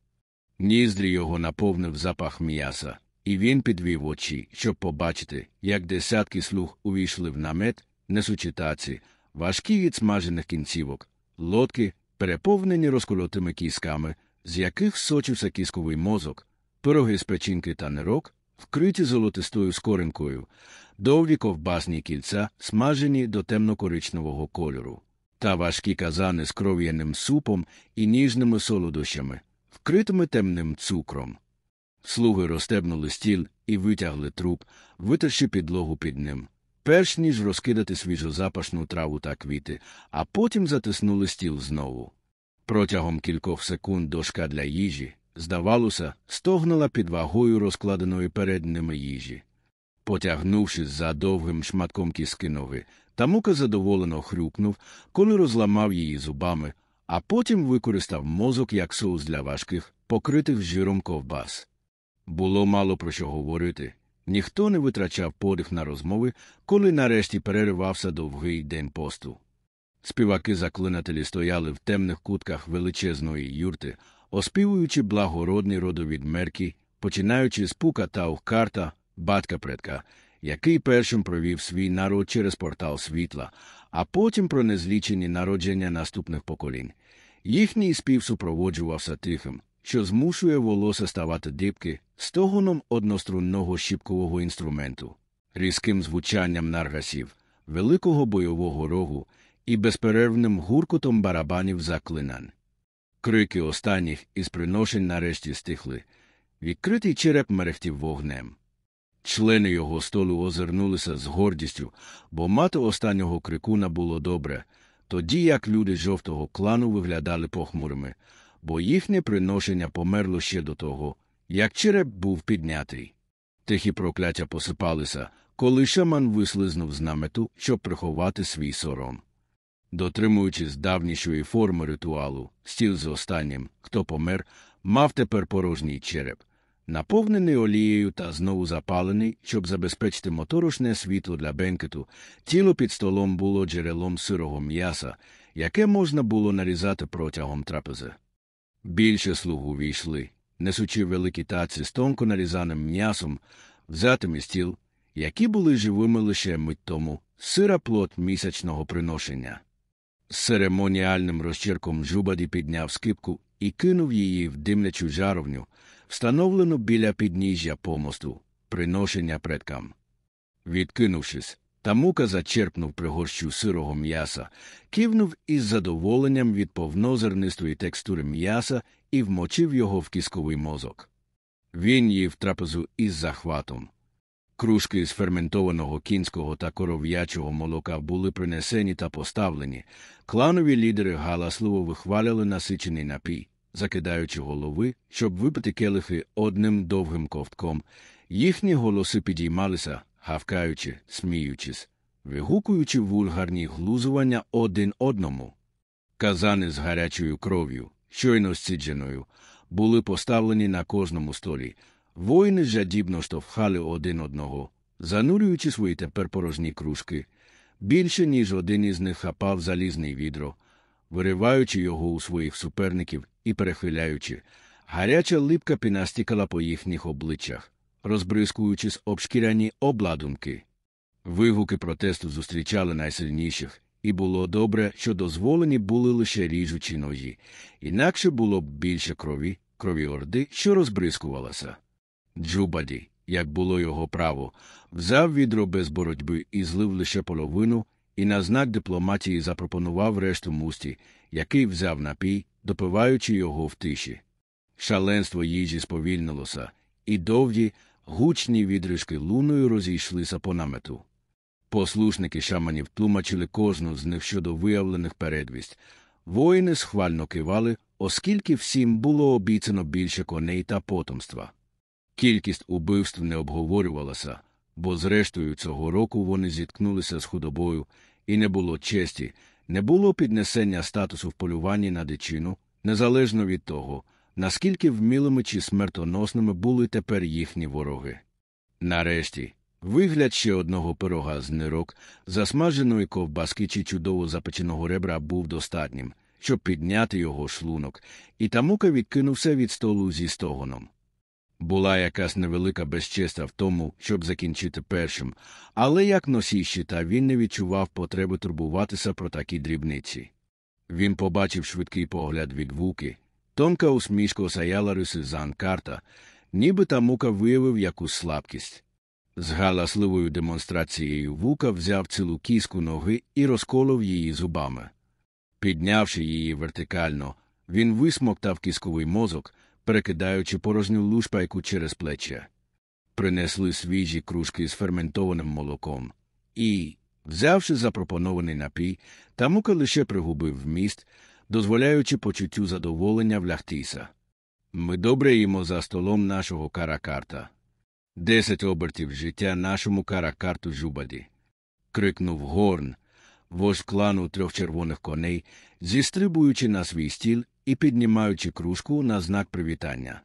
Ніздрі його наповнив запах м'яса, і він підвів очі, щоб побачити, як десятки слуг увійшли в намет, несучи таці, важкі від смажених кінцівок, лодки, переповнені розколотими кісками, з яких сочився кісковий мозок, пироги з печінки та нирок, вкриті золотистою скоринкою, довгі ковбасні кільця, смажені до темно-коричневого кольору, та важкі казани з кров'яним супом і ніжними солодощами, вкритими темним цукром. Слуги розстебнули стіл і витягли труп, витерши підлогу під ним, перш ніж розкидати свіжозапашну траву та квіти, а потім затиснули стіл знову. Протягом кількох секунд дошка для їжі, здавалося, стогнула під вагою розкладеної перед ними їжі. Потягнувшись за довгим шматком кіски ноги, Тамука задоволено хрюкнув, коли розламав її зубами, а потім використав мозок як соус для важких, покритих жиром ковбас. Було мало про що говорити. Ніхто не витрачав подих на розмови, коли нарешті переривався довгий день посту. Співаки заклинателі стояли в темних кутках величезної юрти, оспівуючи благородний родовід мерки, починаючи з пука та ухкарта, батька предка, який першим провів свій народ через портал світла, а потім про незлічені народження наступних поколінь. Їхній спів супроводжувався тихим, що змушує волосся ставати дибки стогоном однострунного щіпкового інструменту, різким звучанням наргасів, великого бойового рогу і безперервним гуркотом барабанів заклинань. Крики останніх із приношень нарешті стихли, відкритий череп мерехтів вогнем. Члени його столу озирнулися з гордістю, бо мати останнього крикуна було добре, тоді як люди жовтого клану виглядали похмурими, бо їхнє приношення померло ще до того, як череп був піднятий. Тихі прокляття посипалися, коли шаман вислизнув з намету, щоб приховати свій сором. Дотримуючись давнішої форми ритуалу, стіл з останнім, хто помер, мав тепер порожній череп, наповнений олією та знову запалений, щоб забезпечити моторошне світло для бенкету, тіло під столом було джерелом сирого м'яса, яке можна було нарізати протягом трапези. Більше слуг увійшли, несучи великі таці з тонко нарізаним м'ясом, взятими стіл, які були живими лише мить тому, сира плод місячного приношення. Церемоніальним розчерком Жубаді підняв скипку і кинув її в димлячу жаровню, встановлену біля підніжжя помосту, приношення предкам. Відкинувшись, Тамука зачерпнув пригорщу сирого м'яса, кивнув із задоволенням від повнозернистої текстури м'яса і вмочив його в кісковий мозок. Він їв трапезу із захватом. Кружки з ферментованого кінського та коров'ячого молока були принесені та поставлені. Кланові лідери галасливо вихваляли насичений напій, закидаючи голови, щоб випити келихи одним довгим ковтком. Їхні голоси підіймалися, гавкаючи, сміючись, вигукуючи вульгарні глузування один одному. Казани з гарячою кров'ю, щойно зцідженою, були поставлені на кожному столі. Воїни жадібно штовхали один одного, занурюючи свої тепер порожні кружки. Більше, ніж один із них хапав залізний відро, вириваючи його у своїх суперників і перехиляючи. Гаряча липка піна стікала по їхніх обличчях, розбризкуючись об шкіряні обладунки. Вигуки протесту зустрічали найсильніших, і було добре, що дозволені були лише ріжучі ножі, інакше було б більше крові, крові орди, що розбризкувалася. Джубаді, як було його право, взяв відро без боротьби і злив лише половину, і на знак дипломатії запропонував решту мусті, який взяв напій, допиваючи його в тиші. Шаленство їжі сповільнилося, і довгі, гучні відрижки луною розійшлися по намету. Послушники шаманів тлумачили кожну з них щодо виявлених передвість. Воїни схвально кивали, оскільки всім було обіцяно більше коней та потомства. Кількість убивств не обговорювалася, бо зрештою цього року вони зіткнулися з худобою, і не було честі, не було піднесення статусу в полюванні на дичину, незалежно від того, наскільки вмілими чи смертоносними були тепер їхні вороги. Нарешті, вигляд ще одного пирога з нирок, засмаженої ковбаски чи чудово запеченого ребра був достатнім, щоб підняти його шлунок, і тамука відкинувся від столу зі стогоном. Була якась невелика безчеста в тому, щоб закінчити першим, але як носій щита він не відчував потреби турбуватися про такі дрібниці. Він побачив швидкий погляд від вуки, тонка усмішка осаяла риси Занкарта, ніби та мука виявив якусь слабкість. З галасливою демонстрацією вука взяв цілу кіску ноги і розколов її зубами. Піднявши її вертикально, він висмоктав кісковий мозок, перекидаючи порожню лушпайку через плече. Принесли свіжі кружки з ферментованим молоком. І, взявши запропонований напій, тамука лише пригубив вміст, дозволяючи почуттю задоволення влягтися. Ми добре їмо за столом нашого каракарта. Десять обертів життя нашому каракарту жубаді. крикнув горн, вождь клану трьох червоних коней, зістрибуючи на свій стіл і піднімаючи кружку на знак привітання.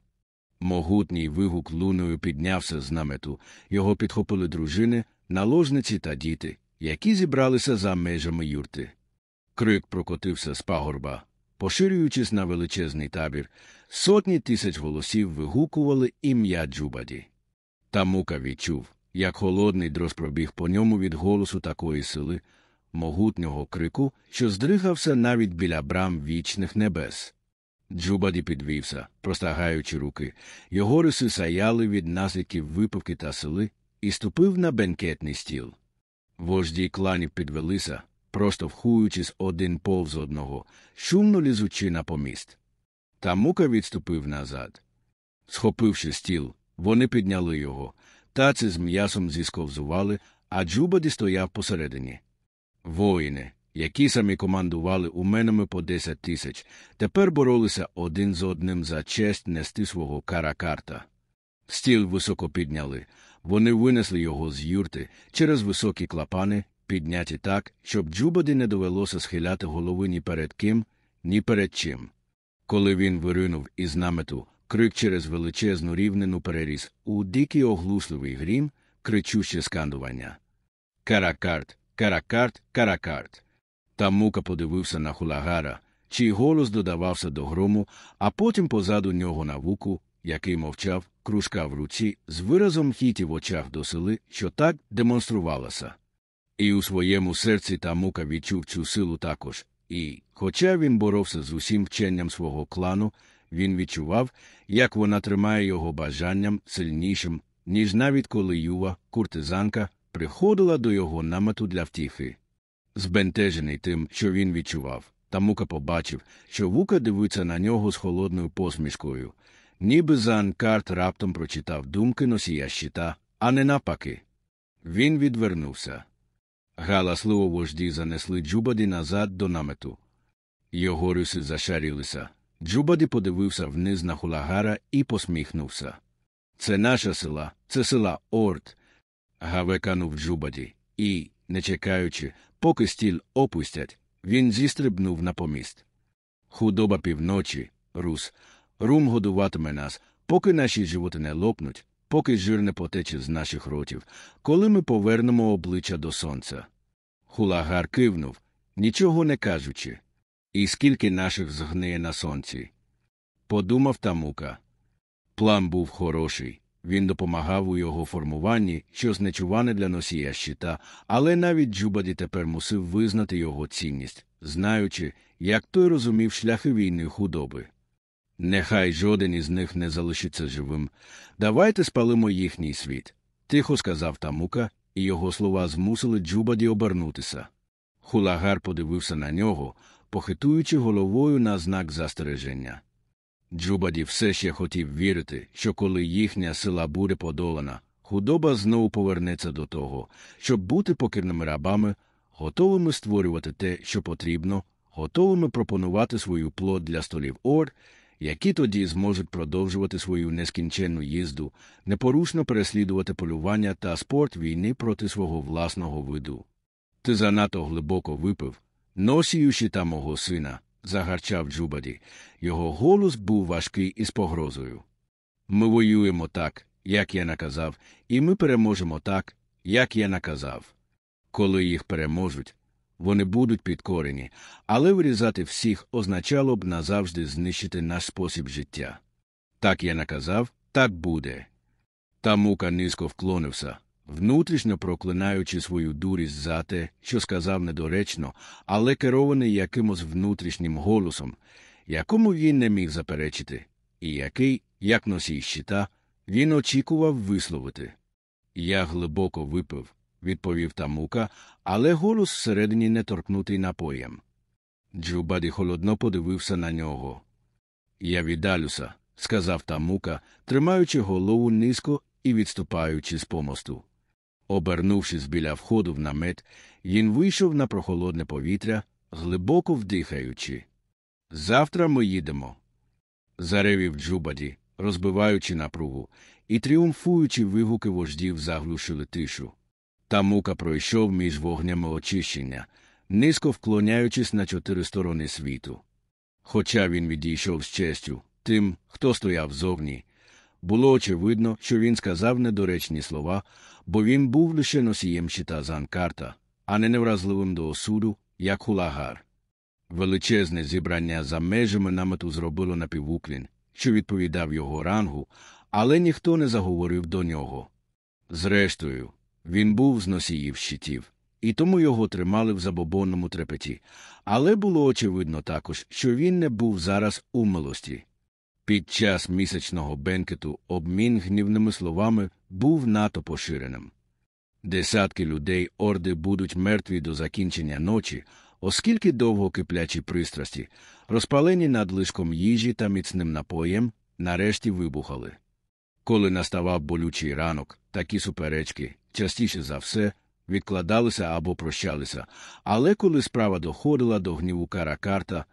Могутній вигук луною піднявся з намету, його підхопили дружини, наложниці та діти, які зібралися за межами юрти. Крик прокотився з пагорба. Поширюючись на величезний табір, сотні тисяч голосів вигукували ім'я Джубаді. Та мука відчув, як холодний дрож пробіг по ньому від голосу такої сили, могутнього крику, що здригався навіть біля брам вічних небес. Джубаді підвівся, простагаючи руки, його риси саяли від наслідків випивки та сили, і ступив на бенкетний стіл. Вожді кланів підвелися, просто вхуючись один повз одного, шумно лізучи на поміст. Тамука відступив назад. Схопивши стіл, вони підняли його, таці з м'ясом зісковзували, а Джубаді стояв посередині. Воїни, які самі командували уменами по десять тисяч, тепер боролися один з одним за честь нести свого кар-карта. Стіл високо підняли, Вони винесли його з юрти через високі клапани, підняті так, щоб Джубаді не довелося схиляти голови ні перед ким, ні перед чим. Коли він виринув із намету, крик через величезну рівнину переріс у дикий оглушливий грім, кричуще скандування. Каракарт, каракарт, каракарт. Та мука подивився на хулагара, чий голос додавався до грому, а потім позаду нього на вуку, який мовчав, кружка в руці, з виразом хіті в очах до сили, що так демонструвалася. І у своєму серці та мука відчув цю силу також, і, хоча він боровся з усім вченням свого клану, він відчував, як вона тримає його бажанням сильнішим, ніж навіть коли юва, куртизанка, приходила до його намету для втіхи. Збентежений тим, що він відчував, та мука побачив, що вука дивиться на нього з холодною посмішкою, ніби Зан Карт раптом прочитав думки носія щита, а не напаки. Він відвернувся. Галасливо вожді занесли Джубаді назад до намету. Його риси зашарілися. Джубаді подивився вниз на Хулагара і посміхнувся. Це наша сила, це сила Орд. Гаркнув Джубаді, і, не чекаючи, поки стіл опустять, він зістрибнув на поміст. Худоба півночі, рус, рум годуватиме нас, поки наші животи не лопнуть, поки жир не потече з наших ротів, коли ми повернемо обличчя до сонця. Хулагар кивнув, нічого не кажучи. І скільки наших згниє на сонці. Подумав Тамука. План був хороший. Він допомагав у його формуванні, щось нечуване для носія щита, але навіть Джубаді тепер мусив визнати його цінність, знаючи, як той розумів шляхи війни худоби. Нехай жоден із них не залишиться живим. Давайте спалимо їхній світ, тихо сказав Тамука, і його слова змусили Джубаді обернутися. Хулагар подивився на нього, похитуючи головою на знак застереження. Джубаді все ще хотів вірити, що коли їхня сила буде подолана, худоба знову повернеться до того, щоб бути покірними рабами, готовими створювати те, що потрібно, готовими пропонувати свою плоть для столів орд, які тоді зможуть продовжувати свою нескінченну їзду, непорушно переслідувати полювання та спорт війни проти свого власного виду. Ти занадто глибоко випив, носіючи та мого сина, загарчав Джубаді. Його голос був важкий із погрозою. Ми воюємо так, як я наказав, і ми переможемо так, як я наказав. Коли їх переможуть, вони будуть підкорені, але вирізати всіх означало б назавжди знищити наш спосіб життя. Так я наказав, так буде. Та мука низько вклонився, внутрішньо проклинаючи свою дурість за те, що сказав недоречно, але керований якимось внутрішнім голосом, якому він не міг заперечити, і який, як носій щита, він очікував висловити. Я глибоко випив, відповів тамука, але голос всередині не торкнутий напоєм. Джубаді холодно подивився на нього. Я віддалюся, сказав тамука, тримаючи голову низько і відступаючи з помосту. Обернувшись біля входу в намет, він вийшов на прохолодне повітря, глибоко вдихаючи. Завтра ми їдемо. Заревів Джубаді, розбиваючи напругу, і тріумфуючи вигуки вождів заглушили тишу. Та мука пройшов між вогнями очищення, низько вклоняючись на чотири сторони світу. Хоча він відійшов з честю тим, хто стояв зовні, було очевидно, що він сказав недоречні слова, бо він був лише носієм щита Занкарта, а не невразливим до осуду, як хулагар. Величезне зібрання за межами намету зробило напівуклін, що відповідав його рангу, але ніхто не заговорив до нього. Зрештою, він був з носіїв щитів, і тому його тримали в забобонному трепеті, але було очевидно також, що він не був зараз у милості. Під час місячного бенкету обмін гнівними словами був надто поширеним. Десятки людей орди будуть мертві до закінчення ночі, оскільки довго киплячі пристрасті, розпалені надлишком їжі та міцним напоєм, нарешті вибухали. Коли наставав болючий ранок, такі суперечки, частіше за все, відкладалися або прощалися, але коли справа доходила до гніву каракарта,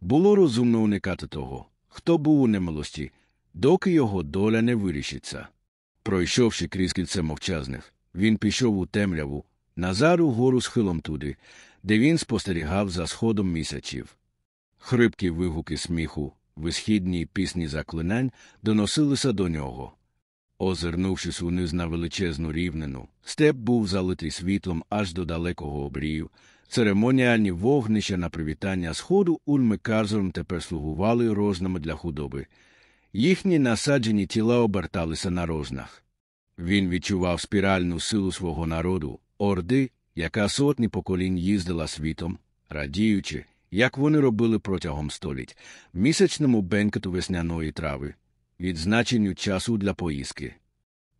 було розумно уникати того, хто був у немилості, доки його доля не вирішиться. Пройшовши крізь кільце мовчазних, він пішов у темряву, назад угору схилом туди, де він спостерігав за сходом місяців. Хрипкі вигуки сміху, висхідні пісні заклинань доносилися до нього. Озирнувшись униз на величезну рівнину, степ був залитий світлом аж до далекого обрію. Церемоніальні вогнища на привітання сходу Ульми Карзором тепер слугували рожнами для худоби. Їхні насаджені тіла оберталися на рожнах. Він відчував спіральну силу свого народу, орди, яка сотні поколінь їздила світом, радіючи, як вони робили протягом століть, місячному бенкету весняної трави, відзначенню часу для поїздки.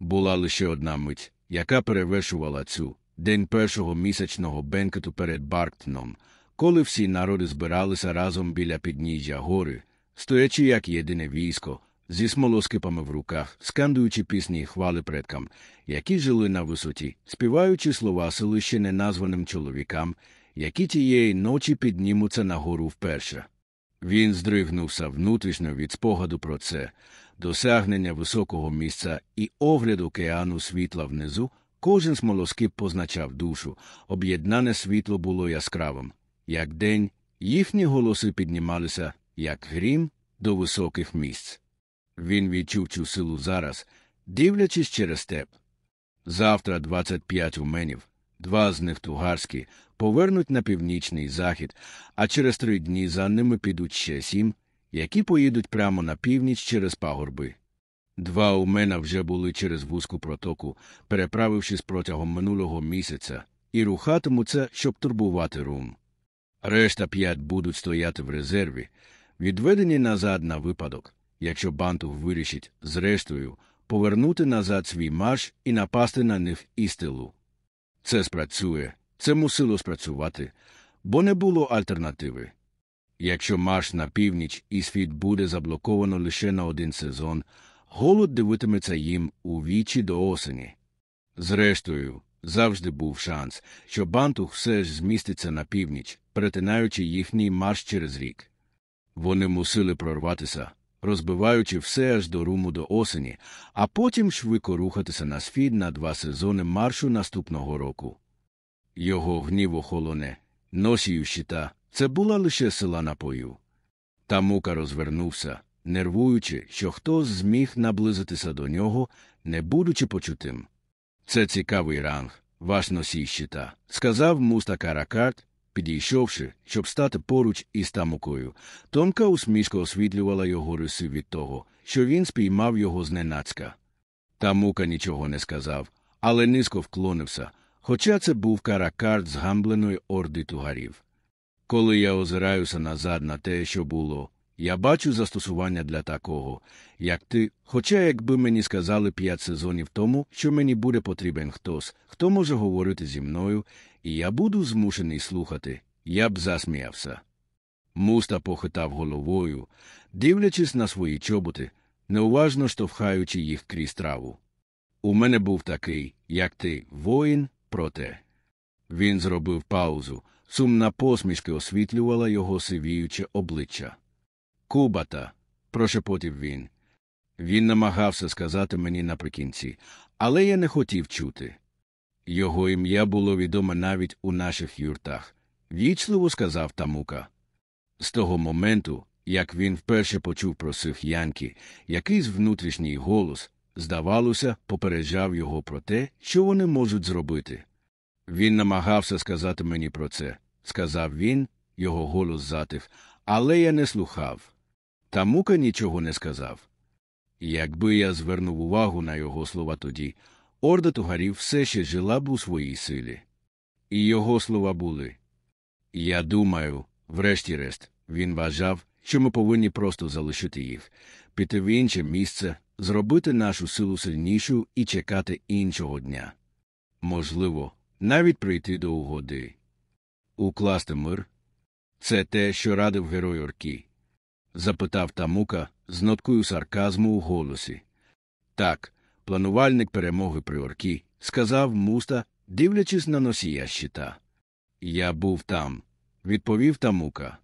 Була лише одна мить, яка перевершувала цю день першого місячного бенкету перед Барктоном, коли всі народи збиралися разом біля підніжжя гори, стоячи як єдине військо, зі смолоскипами в руках, скандуючи пісні й хвали предкам, які жили на висоті, співаючи слова селище неназваним чоловікам, які тієї ночі піднімуться на гору вперше. Він здригнувся внутрішньо від спогаду про це, досягнення високого місця і огляду океану світла внизу, кожен смолоскип позначав душу, об'єднане світло було яскравим. Як день, їхні голоси піднімалися, як грім, до високих місць. Він відчув цю силу зараз, дивлячись через степ. Завтра 25 уменів, два з них тугарські, повернуть на північний захід, а через три дні за ними підуть ще сім, які поїдуть прямо на північ через пагорби. Два умена вже були через вузьку протоку, переправившись протягом минулого місяця, і рухатимуться, щоб турбувати рум. Решта п'ять будуть стояти в резерві, відведені назад на випадок, якщо бантух вирішить, зрештою, повернути назад свій марш і напасти на них із тилу. Це спрацює, це мусило спрацювати, бо не було альтернативи. Якщо марш на північ і світ буде заблоковано лише на один сезон, голод дивитиметься їм у вічі до осені. Зрештою, завжди був шанс, що бантух все ж зміститься на північ, перетинаючи їхній марш через рік. Вони мусили прорватися, розбиваючи все аж до руму до осені, а потім швидко рухатися на схід на два сезони маршу наступного року. Його гнів охолоне, носію щита, це була лише сила напою. Та мука розвернувся, нервуючи, що хтось зміг наблизитися до нього, не будучи почутим. Це цікавий ранг, ваш носій щита, сказав муста Каракарт, підійшовши, щоб стати поруч із тамукою. Тонка усмішка освітлювала його риси від того, що він спіймав його зненацька. Тамука нічого не сказав, але низько вклонився, хоча це був каракарт з гамбленої орди тугарів. Коли я озираюся назад на те, що було, я бачу застосування для такого, як ти, хоча якби мені сказали п'ять сезонів тому, що мені буде потрібен хтось, хто може говорити зі мною, і я буду змушений слухати, я б засміявся. Муста похитав головою, дивлячись на свої чоботи, неуважно штовхаючи їх крізь траву. У мене був такий, як ти, воїн, проте. Він зробив паузу, сумна посмішка освітлювала його сивіюче обличчя. Кубата, прошепотів він. Він намагався сказати мені наприкінці, але я не хотів чути. Його ім'я було відоме навіть у наших юртах, вічливо сказав Тамука. З того моменту, як він вперше почув про сих Янки, якийсь внутрішній голос, здавалося, попереджав його про те, що вони можуть зробити. Він намагався сказати мені про це, сказав він, його голос затих, але я не слухав. Тамука нічого не сказав. Якби я звернув увагу на його слова тоді, орда тугарів все ще жила б у своїй силі. І його слова були. Я думаю, врешті-решт, він вважав, що ми повинні просто залишити їх, піти в інше місце, зробити нашу силу сильнішу і чекати іншого дня. Можливо, навіть прийти до угоди. Укласти мир це те, що радив герой Оркі. Запитав Тамука з ноткою сарказму у голосі. Так, планувальник перемоги при Оркі, сказав муста, дивлячись на носія щита. Я був там, відповів Тамука.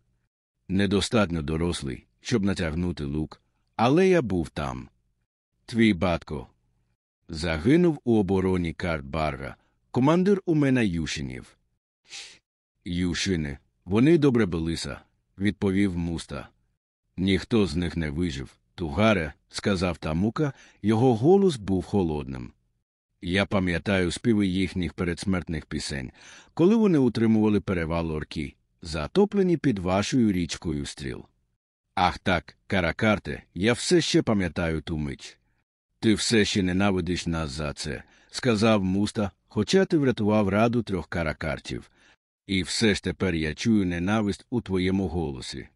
Недостатньо дорослий, щоб натягнути лук, але я був там. Твій батько. Загинув у обороні Картбарга, командир Умена Юшинів. Юшини, вони добре билися, відповів муста. Ніхто з них не вижив. Тугаре, сказав Тамука, його голос був холодним. Я пам'ятаю співи їхніх передсмертних пісень, коли вони утримували перевал орки, затоплені під вашою річкою стріл. Ах так, каракарте, я все ще пам'ятаю ту мить. Ти все ще ненавидиш нас за це, сказав муста, хоча ти врятував раду трьох каракартів. І все ж тепер я чую ненависть у твоєму голосі.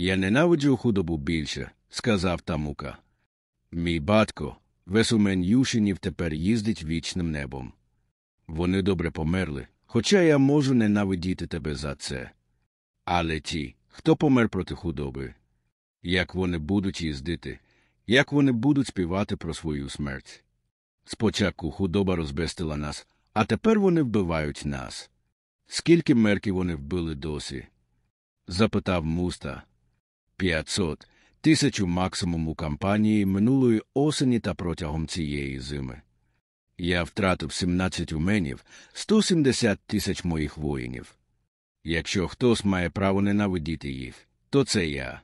Я ненавиджу худобу більше, сказав Тамука. Мій батько, Весумен Юшинів тепер їздить вічним небом. Вони добре померли, хоча я можу ненавидіти тебе за це. Але ті, хто помер проти худоби, як вони будуть їздити, як вони будуть співати про свою смерть. Спочатку худоба розбестила нас, а тепер вони вбивають нас. Скільки мерків вони вбили досі? запитав муста. П'ятсот тисячу максимум у кампанії минулої осені та протягом цієї зими. Я втратив 17 уменів, 170 тисяч моїх воїнів. Якщо хтось має право ненавидіти їх, то це я.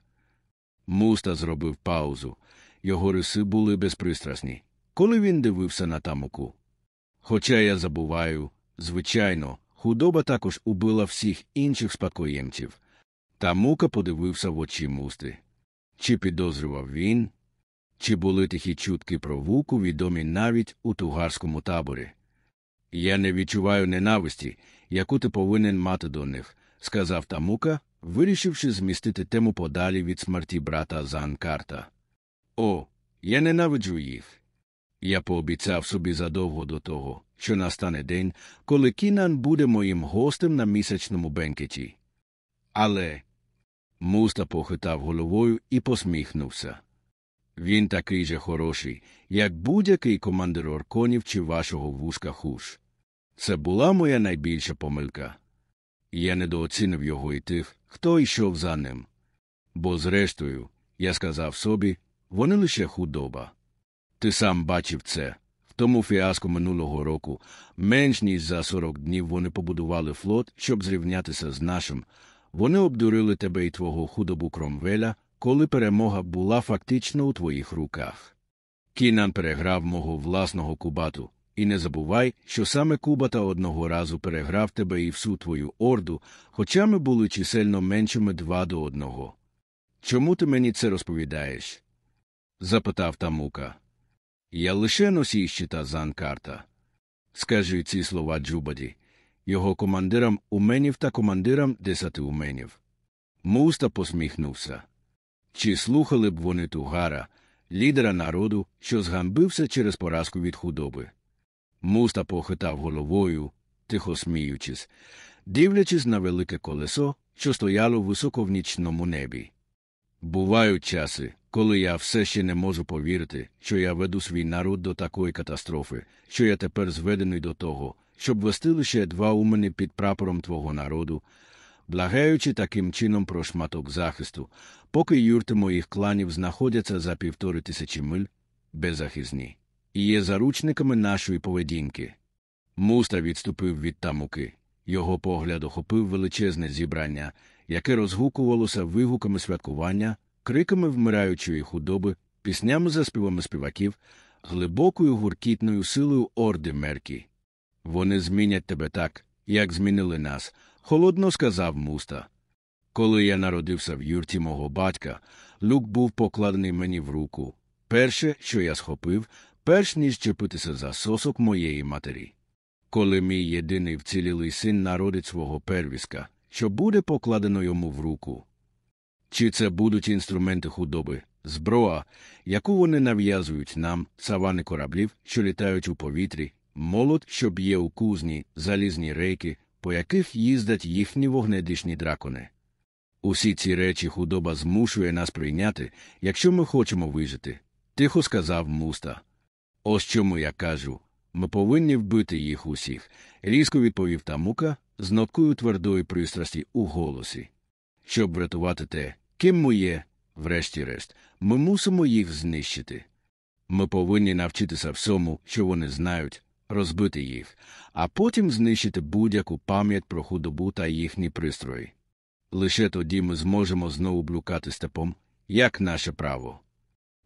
Муста зробив паузу. Його риси були безпристрасні, коли він дивився на тамуку. Хоча я забуваю, звичайно, худоба також убила всіх інших спадкоємців. Тамука подивився в очі мусти. Чи підозрював він? Чи були тихі чутки про вуку відомі навіть у тугарському таборі? Я не відчуваю ненависті, яку ти повинен мати до них, сказав Тамука, вирішивши змістити тему подалі від смерті брата Занкарта. О, я ненавиджу їх. Я пообіцяв собі задовго до того, що настане день, коли Кінан буде моїм гостем на місячному бенкеті. Але муста похитав головою і посміхнувся. Він такий же хороший, як будь-який командир орконів чи вашого вузка хуш. Це була моя найбільша помилка. Я недооцінив його і тих, хто йшов за ним. Бо, зрештою, я сказав собі, вони лише худоба. Ти сам бачив це. В тому фіаско минулого року менш ніж за 40 днів вони побудували флот, щоб зрівнятися з нашим. Вони обдурили тебе і твого худобу Кромвеля, коли перемога була фактично у твоїх руках. Кінан переграв мого власного кубату, і не забувай, що саме Кубата одного разу переграв тебе і всю твою орду, хоча ми були чисельно меншими два до одного. Чому ти мені це розповідаєш? запитав Тамука. Я лише носій щита Занкарта. Скажи ці слова Джубаді, його командирам уменів та командирам десяти уменів. Муста посміхнувся. Чи слухали б вони Тугара, лідера народу, що згамбився через поразку від худоби? Муста похитав головою, тихо сміючись, дивлячись на велике колесо, що стояло високо в нічному небі. Бувають часи, коли я все ще не можу повірити, що я веду свій народ до такої катастрофи, що я тепер зведений до того, щоб вести лише два умени під прапором твого народу, благаючи таким чином про шматок захисту, поки юрти моїх кланів знаходяться за півтори тисячі миль, беззахисні, і є заручниками нашої поведінки. Муста відступив від тамуки. Його погляд охопив величезне зібрання, яке розгукувалося вигуками святкування, криками вмираючої худоби, піснями за співами співаків, глибокою гуркітною силою орди меркі. Вони змінять тебе так, як змінили нас, холодно сказав муста. Коли я народився в юрті мого батька, люк був покладений мені в руку. Перше, що я схопив, перш ніж чепитися за сосок моєї матері. Коли мій єдиний вцілілий син народить свого первіска, що буде покладено йому в руку. Чи це будуть інструменти худоби, зброя, яку вони нав'язують нам, савани кораблів, що літають у повітрі, молот, що б'є у кузні, залізні рейки, по яких їздять їхні вогнедишні дракони. Усі ці речі худоба змушує нас прийняти, якщо ми хочемо вижити, тихо сказав муста. Ось чому я кажу ми повинні вбити їх усіх, різко відповів тамука з ноткою твердої пристрасті у голосі. Щоб врятувати те, ким ми є, врешті-решт, ми мусимо їх знищити. Ми повинні навчитися всьому, що вони знають, розбити їх, а потім знищити будь-яку пам'ять про худобу та їхні пристрої. Лише тоді ми зможемо знову блукати степом, як наше право.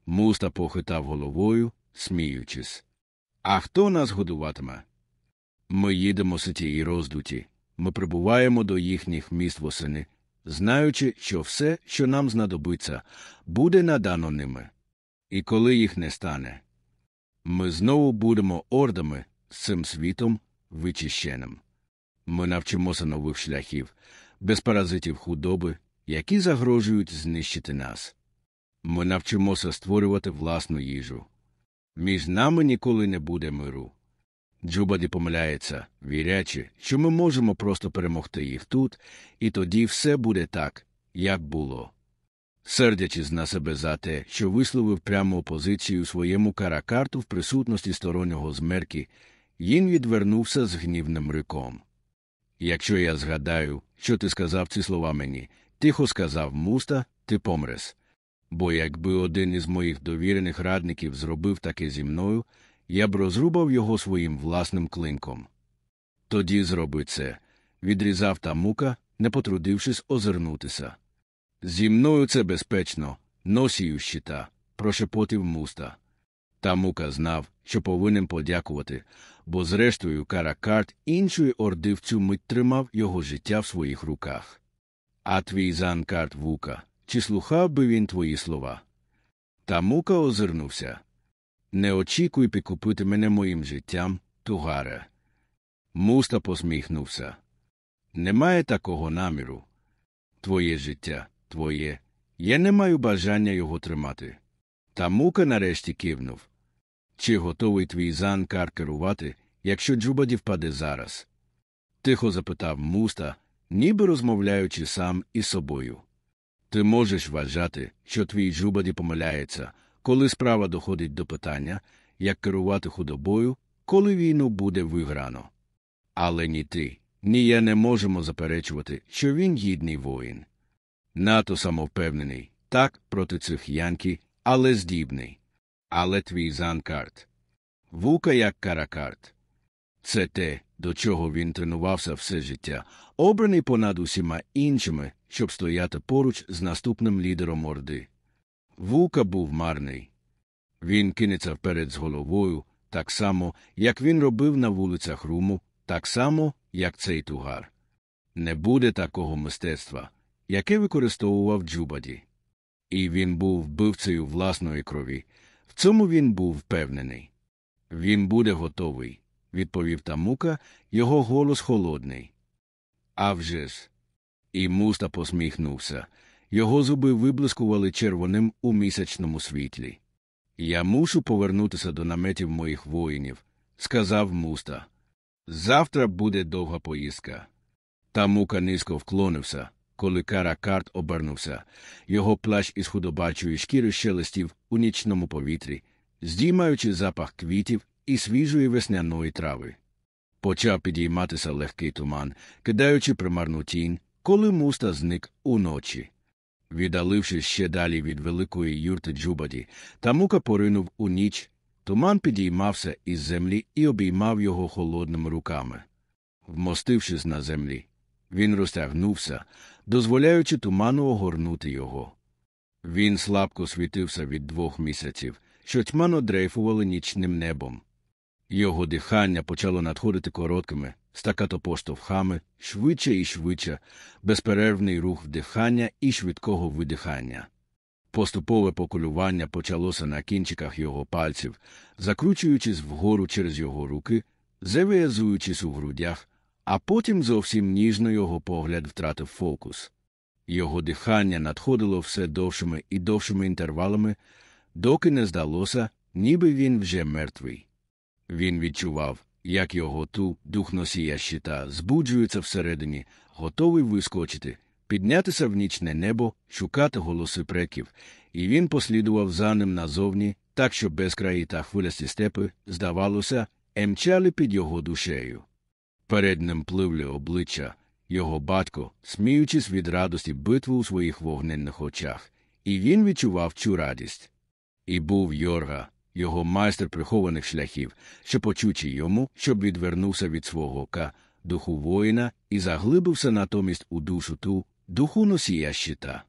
Муста похитав головою, сміючись. А хто нас годуватиме? Ми їдемо ситі і роздуті, ми прибуваємо до їхніх міст восени, знаючи, що все, що нам знадобиться, буде надано ними. І коли їх не стане, ми знову будемо ордами з цим світом вичищеним. Ми навчимося нових шляхів, без паразитів худоби, які загрожують знищити нас. Ми навчимося створювати власну їжу. Між нами ніколи не буде миру. Джубаді помиляється, вірячи, що ми можемо просто перемогти їх тут, і тоді все буде так, як було. Сердячись на себе за те, що висловив пряму опозицію своєму каракарту в присутності стороннього змерки, він відвернувся з гнівним риком. Якщо я згадаю, що ти сказав ці слова мені, тихо сказав муста, ти помрес. Бо якби один із моїх довірених радників зробив таке зі мною, я б розрубав його своїм власним клинком. Тоді зроби це, відрізав та мука, не потрудившись озирнутися. Зі мною це безпечно, носію щита, прошепотів муста. Та мука знав, що повинен подякувати, бо, зрештою, каракарт іншої орди в цю мить тримав його життя в своїх руках. А твій занкарт вука, чи слухав би він твої слова? Та мука озирнувся. Не очікуй підкупити мене моїм життям, тугаре. Муста посміхнувся. Немає такого наміру. Твоє життя, твоє. Я не маю бажання його тримати. Та мука нарешті кивнув. Чи готовий твій занкар керувати, якщо Джубаді впаде зараз? Тихо запитав муста, ніби розмовляючи сам із собою. Ти можеш вважати, що твій Джубаді помиляється, коли справа доходить до питання, як керувати худобою, коли війну буде виграно. Але ні ти, ні я не можемо заперечувати, що він гідний воїн. Нато самовпевнений, так проти цих янки, але здібний. Але твій занкарт. Вука як каракарт. Це те, до чого він тренувався все життя, обраний понад усіма іншими, щоб стояти поруч з наступним лідером Орди. Вука був марний. Він кинеться вперед з головою, так само, як він робив на вулицях Руму, так само, як цей тугар. Не буде такого мистецтва, яке використовував Джубаді. І він був вбивцею власної крові. В цьому він був впевнений. Він буде готовий, відповів Тамука, його голос холодний. «А вже ж!» І муста посміхнувся. Його зуби виблискували червоним у місячному світлі. Я мушу повернутися до наметів моїх воїнів, сказав муста. Завтра буде довга поїздка. Тамука низько вклонився, коли каракарт обернувся. Його плащ із худобачої шкіри шелестів у нічному повітрі, здіймаючи запах квітів і свіжої весняної трави. Почав підійматися легкий туман, кидаючи примарну тінь, коли муста зник уночі. Віддалившись ще далі від великої юрти Джубаді, Тамука поринув у ніч, туман підіймався із землі і обіймав його холодними руками. Вмостившись на землі, він розтягнувся, дозволяючи туману огорнути його. Він слабко світився від двох місяців, що тьмано дрейфували нічним небом. Його дихання почало надходити короткими, стакато поштовхами, швидше і швидше, безперервний рух вдихання і швидкого видихання. Поступове поколювання почалося на кінчиках його пальців, закручуючись вгору через його руки, зав'язуючись у грудях, а потім зовсім ніжно його погляд втратив фокус. Його дихання надходило все довшими і довшими інтервалами, доки не здалося, ніби він вже мертвий. Він відчував, як його ту дух носія щита збуджується всередині, готовий вискочити, піднятися в нічне небо, шукати голоси преків, і він послідував за ним назовні, так що безкраї та хвилясті степи, здавалося, емчали під його душею. Перед ним пливли обличчя, його батько, сміючись від радості битви у своїх вогненних очах, і він відчував цю радість. І був Йорга, його майстер прихованих шляхів, що почучи йому, щоб відвернувся від свого ока, духу воїна, і заглибився натомість у душу ту, духу носія щита.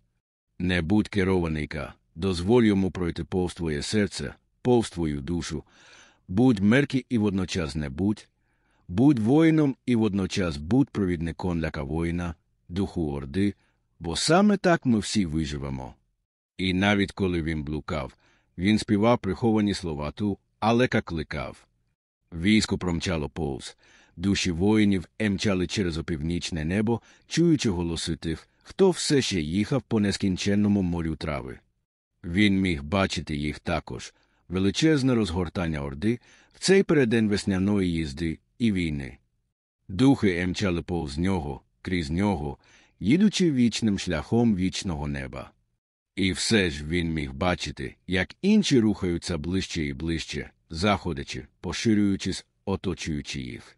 Не будь керованийка, дозволь йому пройти повз твоє серце, повз твою душу, будь мерки і водночас не будь, будь воїном і водночас будь провідником для воїна, духу орди, бо саме так ми всі виживемо. І навіть коли він блукав, він співав приховані слова ту, але кликав. Військо промчало повз, душі воїнів емчали через опівнічне небо, чуючи голоси тих, хто все ще їхав по нескінченному морю трави. Він міг бачити їх також величезне розгортання орди в цей передень весняної їзди і війни. Духи емчали повз нього, крізь нього, їдучи вічним шляхом вічного неба. І все ж він міг бачити, як інші рухаються ближче і ближче, заходячи, поширюючись, оточуючи їх.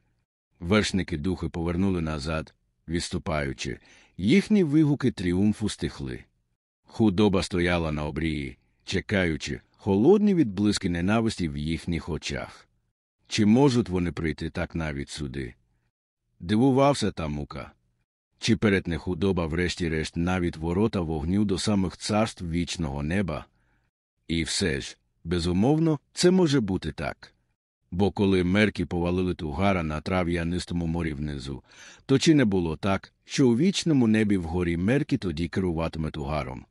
Вершники духи повернули назад, відступаючи, їхні вигуки тріумфу стихли. Худоба стояла на обрії, чекаючи, холодні відблиски ненависті в їхніх очах. Чи можуть вони прийти так навіть сюди? Дивувався та мука. Чи перетне худоба, врешті-решт, навіть ворота вогню до самих царств вічного неба? І все ж, безумовно, це може бути так. Бо коли мерки повалили тугара на трав'янистому морі внизу, то чи не було так, що у вічному небі вгорі мерки тоді керуватиме тугаром?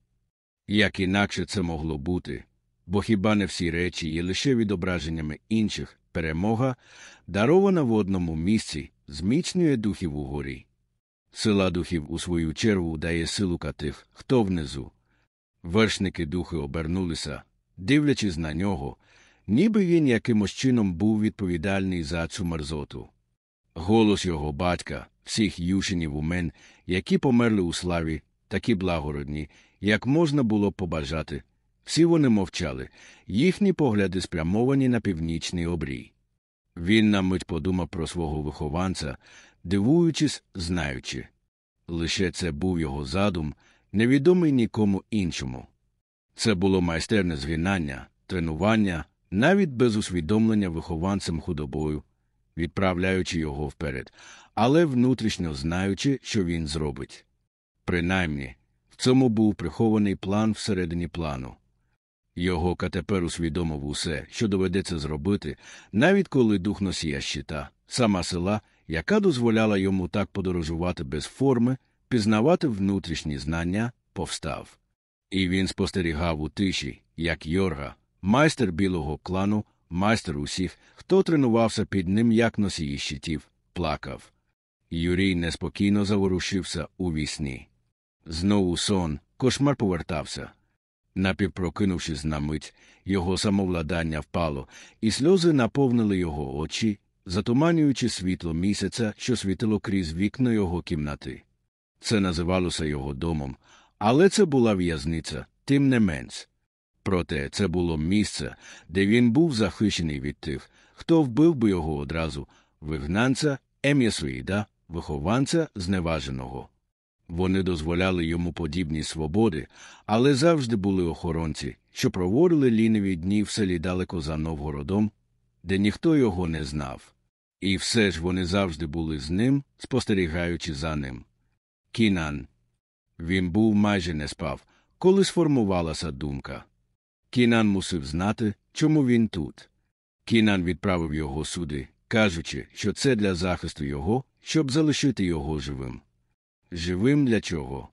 Як інакше це могло бути, бо хіба не всі речі є лише відображеннями інших перемога, дарована в одному місці, зміцнює духів угорі. Сила духів у свою чергу дає силу тих, хто внизу. Вершники духи обернулися, дивлячись на нього, ніби він якимось чином був відповідальний за цю мерзоту. Голос його батька, всіх ющенів умен, які померли у славі, такі благородні, як можна було побажати. Всі вони мовчали, їхні погляди спрямовані на північний обрій. Він на мить подумав про свого вихованця, дивуючись, знаючи. Лише це був його задум, невідомий нікому іншому. Це було майстерне згинання, тренування, навіть без усвідомлення вихованцем худобою, відправляючи його вперед, але внутрішньо знаючи, що він зробить. Принаймні, в цьому був прихований план всередині плану. Його тепер усвідомив усе, що доведеться зробити, навіть коли дух носія щита, сама села, яка дозволяла йому так подорожувати без форми, пізнавати внутрішні знання, повстав. І він спостерігав у тиші, як Йорга, майстер білого клану, майстер усіх, хто тренувався під ним як носії щитів, плакав. Юрій неспокійно заворушився у вісні. Знову сон, кошмар повертався. Напівпрокинувшись на мить, його самовладання впало, і сльози наповнили його очі, затуманюючи світло місяця, що світило крізь вікна його кімнати. Це називалося його домом, але це була в'язниця, тим не менш. Проте це було місце, де він був захищений від тих, хто вбив би його одразу, вигнанця, ем'ясуїда, вихованця зневаженого. Вони дозволяли йому подібні свободи, але завжди були охоронці, що проводили ліниві дні в селі далеко за Новгородом, де ніхто його не знав. І все ж вони завжди були з ним, спостерігаючи за ним. Кінан. Він був майже не спав, коли сформувалася думка. Кінан мусив знати, чому він тут. Кінан відправив його сюди, кажучи, що це для захисту його, щоб залишити його живим. Живим для чого?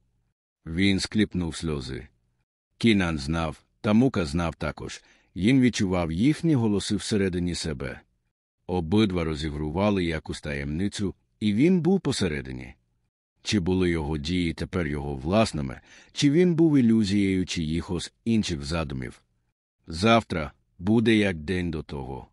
Він скліпнув сльози. Кінан знав, та мука знав також, він відчував їхні голоси всередині себе. Обидва розігрували якусь таємницю, і він був посередині. Чи були його дії тепер його власними, чи він був ілюзією чиїхось інших задумів? Завтра буде як день до того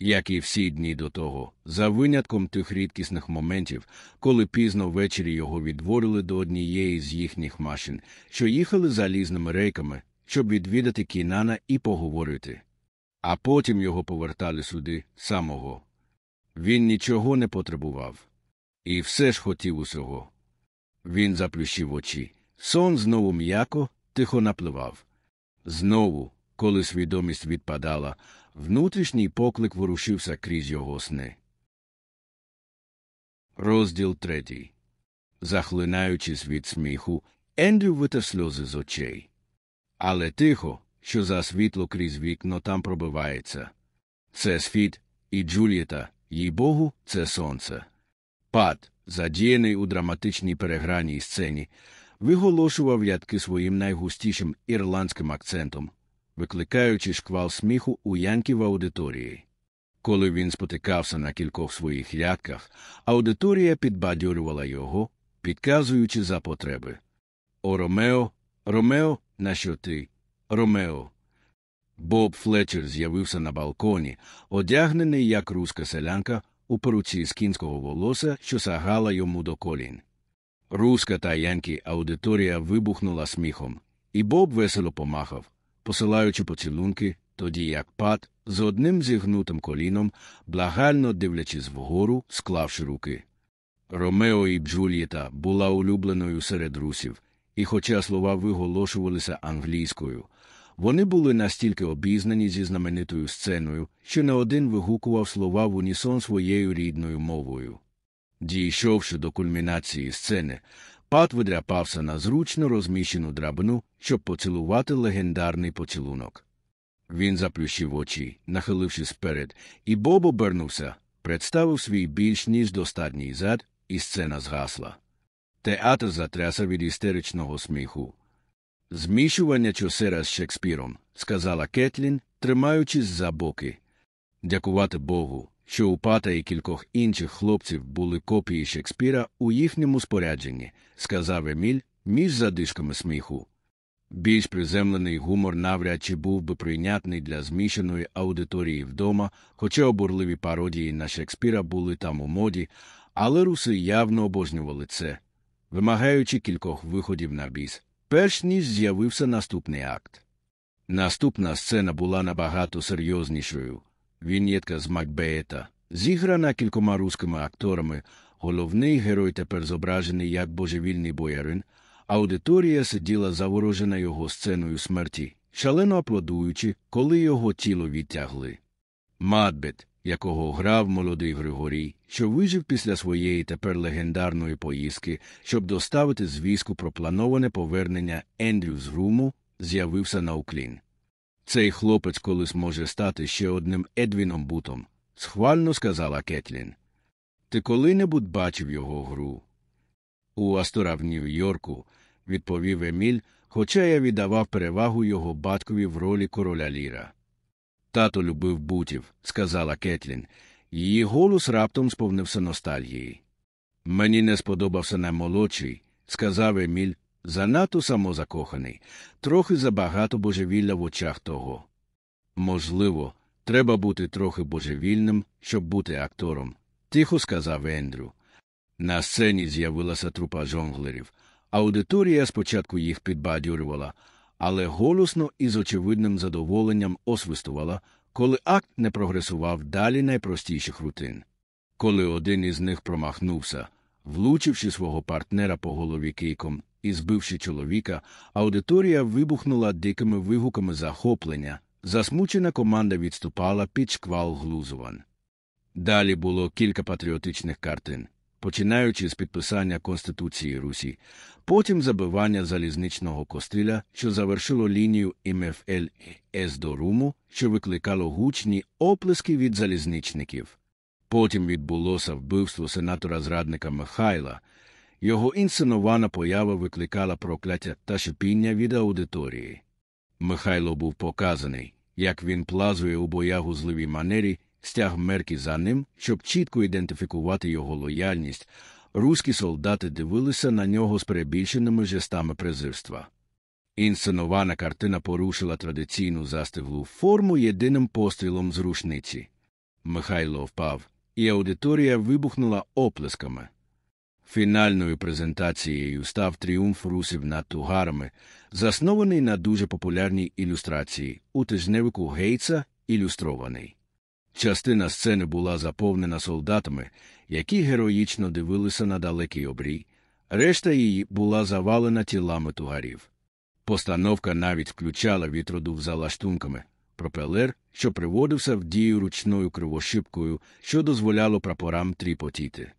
як і всі дні до того, за винятком тих рідкісних моментів, коли пізно ввечері його відворили до однієї з їхніх машин, що їхали залізними рейками, щоб відвідати Кінана і поговорити. А потім його повертали сюди самого. Він нічого не потребував. І все ж хотів усього. Він заплющив очі. Сон знову м'яко, тихо напливав. Знову, коли свідомість відпадала, внутрішній поклик ворушився крізь його сни. Розділ третій. Захлинаючись від сміху, Ендрю витер сльози з очей. Але тихо, що за світло крізь вікно там пробивається. Це світ, і Джулієта, їй богу, це сонце. Пат, задіяний у драматичній переграній сцені, виголошував ядки своїм найгустішим ірландським акцентом, викликаючи шквал сміху у Янки в аудиторії. Коли він спотикався на кількох своїх ядках, аудиторія підбадьорювала його, підказуючи за потреби. О, Ромео, Ромео, на що ти? Ромео. Боб Флетчер з'явився на балконі, одягнений як руска селянка у поруці з кінського волоса, що сагала йому до колін. Руска та янкі аудиторія вибухнула сміхом, і Боб весело помахав, посилаючи поцілунки, тоді як пат з одним зігнутим коліном, благально дивлячись вгору, склавши руки. Ромео і Джульєта була улюбленою серед русів, і, хоча слова виголошувалися англійською, вони були настільки обізнані зі знаменитою сценою, що не один вигукував слова в унісон своєю рідною мовою. Дійшовши до кульмінації сцени, Пат видряпався на зручно розміщену драбину, щоб поцілувати легендарний поцілунок. Він заплющив очі, нахилившись вперед, і Боб обернувся, представив свій більш ніж достатній зад, і сцена згасла. Театр затрясся від істеричного сміху. Змішування чосера з Шекспіром, сказала Кетлін, тримаючись за боки. Дякувати Богу, що у пата і кількох інших хлопців були копії Шекспіра у їхньому спорядженні, сказав Еміль, між задишками сміху. Більш приземлений гумор навряд чи був би прийнятний для змішаної аудиторії вдома, хоча обурливі пародії на Шекспіра були там у моді, але руси явно обожнювали це, вимагаючи кількох виходів на біс, перш ніж з'явився наступний акт. Наступна сцена була набагато серйознішою. Вінєтка з Макбеєта, зіграна кількома руськими акторами, головний герой тепер зображений як божевільний боярин, аудиторія сиділа заворожена його сценою смерті, шалено аплодуючи, коли його тіло відтягли. Мадбет, якого грав молодий Григорій, що вижив після своєї тепер легендарної поїздки, щоб доставити звістку про плановане повернення Ендрю з Руму, з'явився на уклін. Цей хлопець колись може стати ще одним Едвіном Бутом, схвально сказала Кетлін. Ти коли-небудь бачив його гру? У Астора в Нью-Йорку, відповів Еміль, хоча я віддавав перевагу його батькові в ролі короля Ліра. Тато любив бутів, сказала Кетлін. Її голос раптом сповнився ностальгії. Мені не сподобався наймолодший, сказав Еміль, занадто самозакоханий, трохи забагато божевілля в очах того. Можливо, треба бути трохи божевільним, щоб бути актором, тихо сказав Ендрю. На сцені з'явилася трупа жонглерів. Аудиторія спочатку їх підбадьорювала, але голосно і з очевидним задоволенням освистувала, коли акт не прогресував далі найпростіших рутин. Коли один із них промахнувся, влучивши свого партнера по голові кийком і збивши чоловіка, аудиторія вибухнула дикими вигуками захоплення, засмучена команда відступала під шквал глузувань. Далі було кілька патріотичних картин починаючи з підписання Конституції Русі, потім забивання залізничного костиля, що завершило лінію МФЛ до Руму, що викликало гучні оплески від залізничників. Потім відбулося вбивство сенатора зрадника Михайла. Його інсценована поява викликала прокляття та шипіння від аудиторії. Михайло був показаний, як він плазує у боягузливій манері стяг мерки за ним, щоб чітко ідентифікувати його лояльність, руські солдати дивилися на нього з перебільшеними жестами презирства. Інсценована картина порушила традиційну застиглу форму єдиним пострілом з рушниці. Михайло впав, і аудиторія вибухнула оплесками. Фінальною презентацією став тріумф русів над тугарами, заснований на дуже популярній ілюстрації у тижневику Гейтса ілюстрований. Частина сцени була заповнена солдатами, які героїчно дивилися на далекий обрій, решта її була завалена тілами тугарів. Постановка навіть включала вітродув за лаштунками, пропелер, що приводився в дію ручною кривошипкою, що дозволяло прапорам тріпотіти.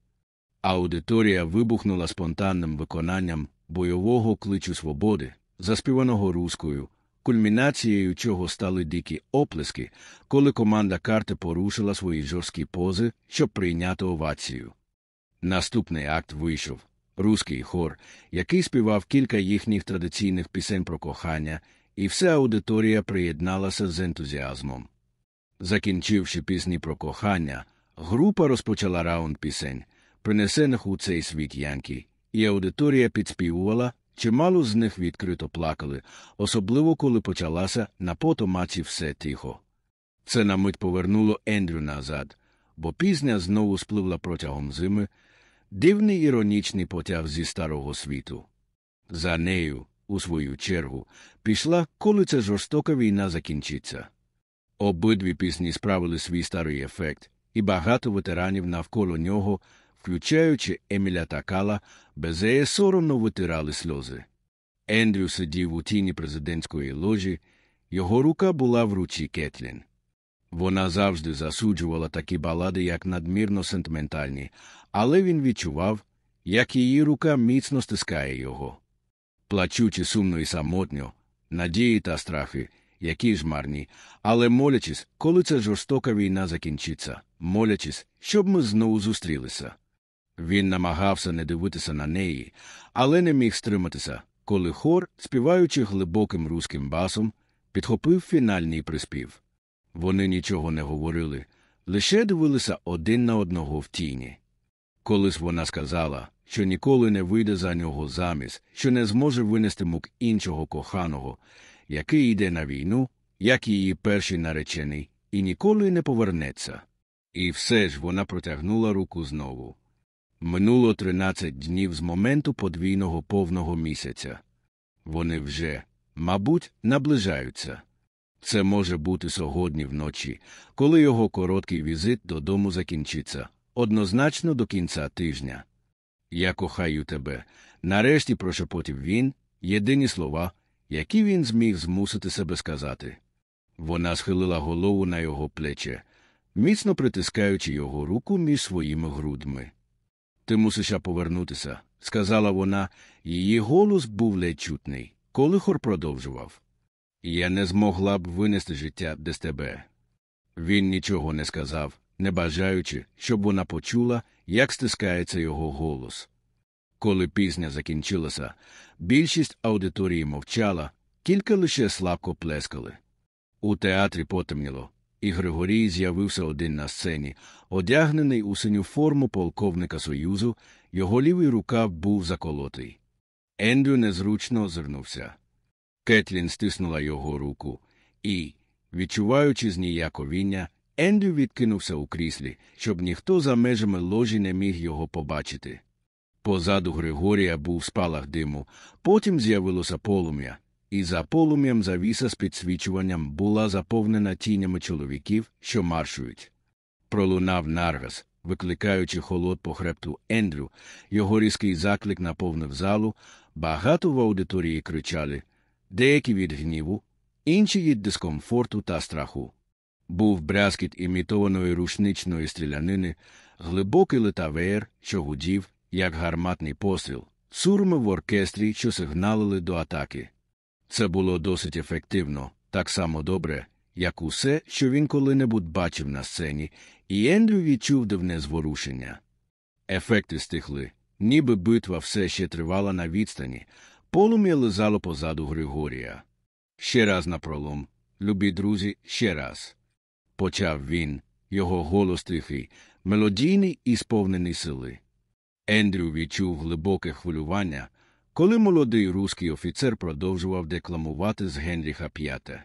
Аудиторія вибухнула спонтанним виконанням бойового кличу свободи, заспіваного рускою, кульмінацією чого стали дикі оплески, коли команда карти порушила свої жорсткі пози, щоб прийняти овацію. Наступний акт вийшов руський хор, який співав кілька їхніх традиційних пісень про кохання, і вся аудиторія приєдналася з ентузіазмом. Закінчивши пісні про кохання, група розпочала раунд пісень, принесених у цей світ Янкі, і аудиторія підспівувала, чимало з них відкрито плакали, особливо коли почалася на потомаці все тихо. Це на мить повернуло Ендрю назад, бо пізня знову спливла протягом зими, дивний іронічний потяг зі старого світу. За нею, у свою чергу, пішла, коли ця жорстока війна закінчиться. Обидві пісні справили свій старий ефект, і багато ветеранів навколо нього, включаючи Еміля та Кала, безеє соромно витирали сльози. Ендрю сидів у тіні президентської ложі, його рука була в руці Кетлін. Вона завжди засуджувала такі балади, як надмірно сентиментальні, але він відчував, як її рука міцно стискає його. Плачучи сумно і самотньо, надії та страхи, які ж марні, але молячись, коли ця жорстока війна закінчиться, молячись, щоб ми знову зустрілися. Він намагався не дивитися на неї, але не міг стриматися, коли хор, співаючи глибоким руським басом, підхопив фінальний приспів. Вони нічого не говорили, лише дивилися один на одного в тіні. Колись вона сказала, що ніколи не вийде за нього заміс, що не зможе винести мук іншого коханого, який йде на війну, як її перший наречений, і ніколи не повернеться. І все ж вона протягнула руку знову. Минуло тринадцять днів з моменту подвійного повного місяця. Вони вже, мабуть, наближаються. Це може бути сьогодні вночі, коли його короткий візит додому закінчиться, однозначно до кінця тижня. Я кохаю тебе. Нарешті прошепотів він єдині слова, які він зміг змусити себе сказати. Вона схилила голову на його плече, міцно притискаючи його руку між своїми грудьми. Ти мусиш повернутися, сказала вона, її голос був ледь чутний, коли хор продовжував. Я не змогла б винести життя без тебе. Він нічого не сказав, не бажаючи, щоб вона почула, як стискається його голос. Коли пісня закінчилася, більшість аудиторії мовчала, кілька лише слабко плескали. У театрі потемніло, і Григорій з'явився один на сцені, одягнений у синю форму полковника Союзу, його лівий рукав був заколотий. Ендрю незручно озирнувся. Кетлін стиснула його руку, і, відчуваючи зніяковіння, Ендрю відкинувся у кріслі, щоб ніхто за межами ложі не міг його побачити. Позаду Григорія був спалах диму, потім з'явилося полум'я, і за полум'ям завіса з підсвічуванням була заповнена тінями чоловіків, що маршують. Пролунав наргас, викликаючи холод по хребту Ендрю, його різкий заклик наповнив залу, багато в аудиторії кричали деякі від гніву, інші від дискомфорту та страху. Був брязкіт імітованої рушничної стрілянини, глибокий летавеєр, що гудів, як гарматний постріл, сурми в оркестрі, що сигналили до атаки. Це було досить ефективно, так само добре, як усе, що він коли-небудь бачив на сцені, і Ендрю відчув дивне зворушення. Ефекти стихли, ніби битва все ще тривала на відстані, полум'я лизало позаду Григорія. Ще раз на пролом, любі друзі, ще раз. Почав він, його голос тихий, мелодійний і сповнений сили. Ендрю відчув глибоке хвилювання, коли молодий руський офіцер продовжував декламувати з Генріха П'яте.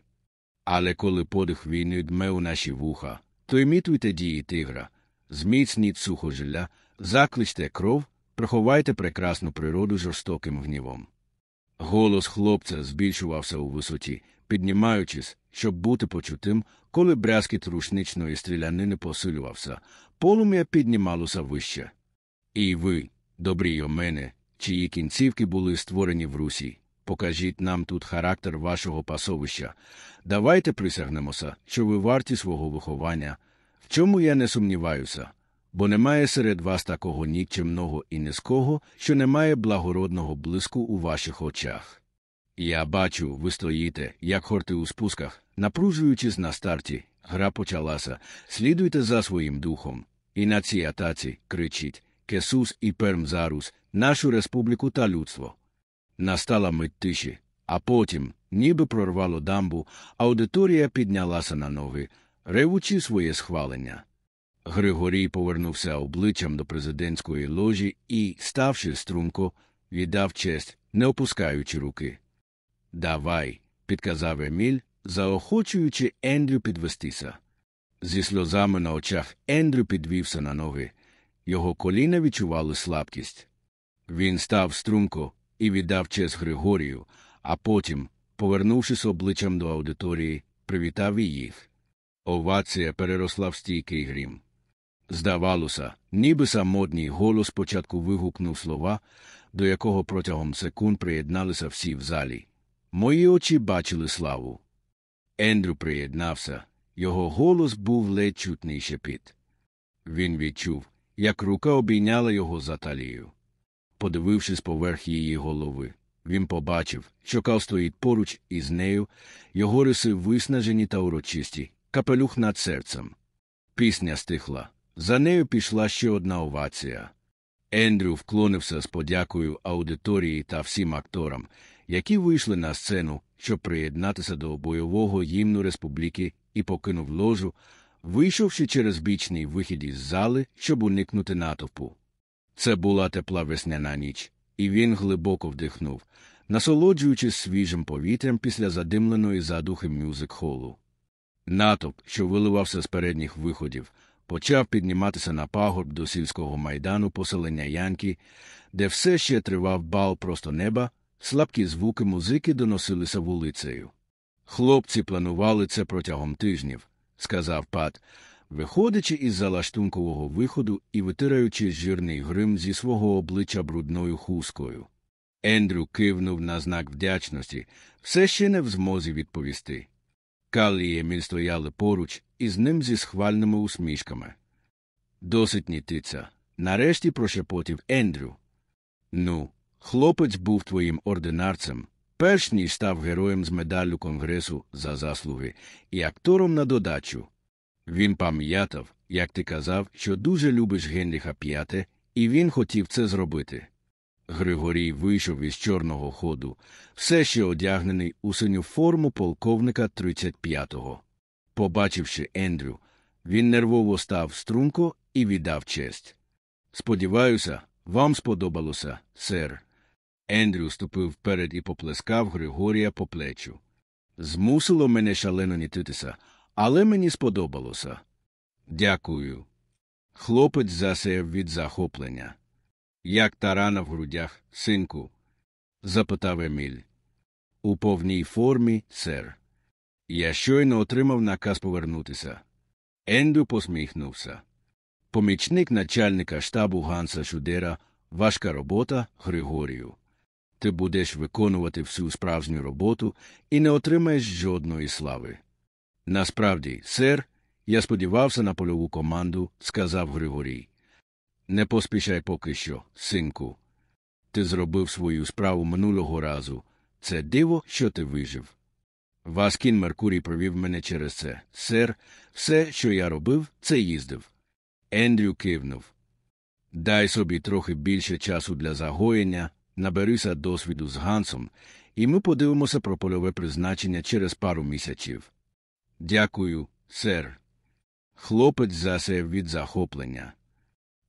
Але коли подих війни дме у наші вуха, то імітуйте дії тигра, зміцніть сухожилля, закличте кров, приховайте прекрасну природу жорстоким гнівом. Голос хлопця збільшувався у висоті, піднімаючись, щоб бути почутим, коли брязкіт рушничної стрілянини посилювався, полум'я піднімалося вище. І ви, добрі й мене, чиї кінцівки були створені в русі, покажіть нам тут характер вашого пасовища. Давайте присягнемося, що ви варті свого виховання. В чому я не сумніваюся, бо немає серед вас такого нікчемного і низького, що немає благородного блиску у ваших очах. Я бачу, ви стоїте, як хорти у спусках, напружуючись на старті, гра почалася, слідуйте за своїм духом. І на цій атаці кричить Кесус і Пермзарус, нашу республіку та людство. Настала мить тиші, а потім, ніби прорвало дамбу, аудиторія піднялася на ноги, ревучи своє схвалення. Григорій повернувся обличчям до президентської ложі і, ставши струнко, віддав честь, не опускаючи руки. Давай, підказав Еміль, заохочуючи Ендрю підвестися. Зі сльозами на очах Ендрю підвівся на ноги. Його коліна відчували слабкість. Він став струнко і віддав честь Григорію, а потім, повернувшись обличчям до аудиторії, привітав їх. Овація переросла в стійкий грім. Здавалося, ніби самотній голос спочатку вигукнув слова, до якого протягом секунд приєдналися всі в залі. Мої очі бачили славу. Ендрю приєднався, його голос був ледь чутний шепіт. Він відчув, як рука обійняла його за талію. Подивившись поверх її голови, він побачив, що Кал стоїть поруч із нею, його риси виснажені та урочисті, капелюх над серцем. Пісня стихла. За нею пішла ще одна овація. Ендрю вклонився з подякою аудиторії та всім акторам, які вийшли на сцену, щоб приєднатися до бойового гімну республіки, і покинув ложу, вийшовши через бічний вихід із зали, щоб уникнути натовпу. Це була тепла весняна ніч, і він глибоко вдихнув, насолоджуючись свіжим повітрям після задимленої задухи мюзик-холу. Натовп, що виливався з передніх виходів, почав підніматися на пагорб до сільського майдану поселення Янки, де все ще тривав бал просто неба, слабкі звуки музики доносилися вулицею. Хлопці планували це протягом тижнів, сказав Пат, виходячи із залаштункового виходу і витираючи жирний грим зі свого обличчя брудною хускою. Ендрю кивнув на знак вдячності, все ще не в змозі відповісти. Кал і Еміль стояли поруч із ним зі схвальними усмішками. Досить нітиця. Нарешті прошепотів Ендрю. Ну, хлопець був твоїм ординарцем, перш ніж став героєм з медаллю Конгресу за заслуги і актором на додачу. Він пам'ятав, як ти казав, що дуже любиш Генріха П'яте, і він хотів це зробити. Григорій вийшов із чорного ходу, все ще одягнений у синю форму полковника 35-го. Побачивши Ендрю, він нервово став струнко і віддав честь. Сподіваюся, вам сподобалося, сер. Ендрю ступив вперед і поплескав Григорія по плечу. Змусило мене шалено нітитися, але мені сподобалося. Дякую. Хлопець засяяв від захоплення. Як та рана в грудях, синку? запитав Еміль. У повній формі, сер. Я щойно отримав наказ повернутися. Ендрю посміхнувся. Помічник начальника штабу Ганса Шудера, важка робота Григорію. Ти будеш виконувати всю справжню роботу і не отримаєш жодної слави. Насправді, сер, я сподівався на польову команду, сказав Григорій. Не поспішай поки що, синку. Ти зробив свою справу минулого разу. Це диво, що ти вижив. Васкін Меркурій провів мене через це. Сер, все, що я робив, це їздив. Ендрю кивнув. Дай собі трохи більше часу для загоєння, наберися досвіду з Гансом, і ми подивимося про польове призначення через пару місяців. Дякую, сер. Хлопець засяяв від захоплення.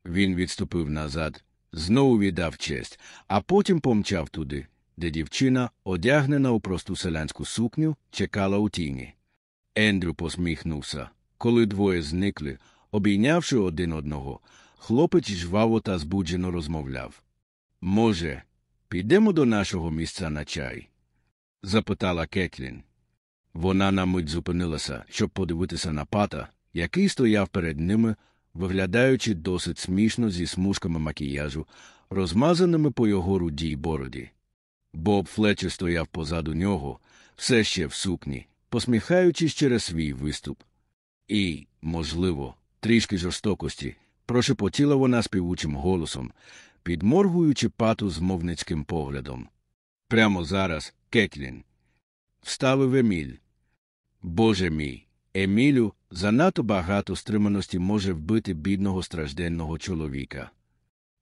Він відступив назад, знову віддав честь, а потім помчав туди, де дівчина, одягнена у просту селянську сукню, чекала у тіні. Ендрю посміхнувся. Коли двоє зникли, обійнявши один одного, хлопець жваво та збуджено розмовляв. Може, підемо до нашого місця на чай? запитала Кетлін. Вона на мить зупинилася, щоб подивитися на пата, який стояв перед ними, виглядаючи досить смішно зі смужками макіяжу, розмазаними по його рудій бороді. Боб Флетчер стояв позаду нього, все ще в сукні, посміхаючись через свій виступ. І, можливо, трішки жорстокості, прошепотіла вона співучим голосом, підморгуючи пату з мовницьким поглядом. Прямо зараз, Кетлін. Вставив Еміль. Боже мій, Емілю, занадто багато стриманості може вбити бідного стражденного чоловіка.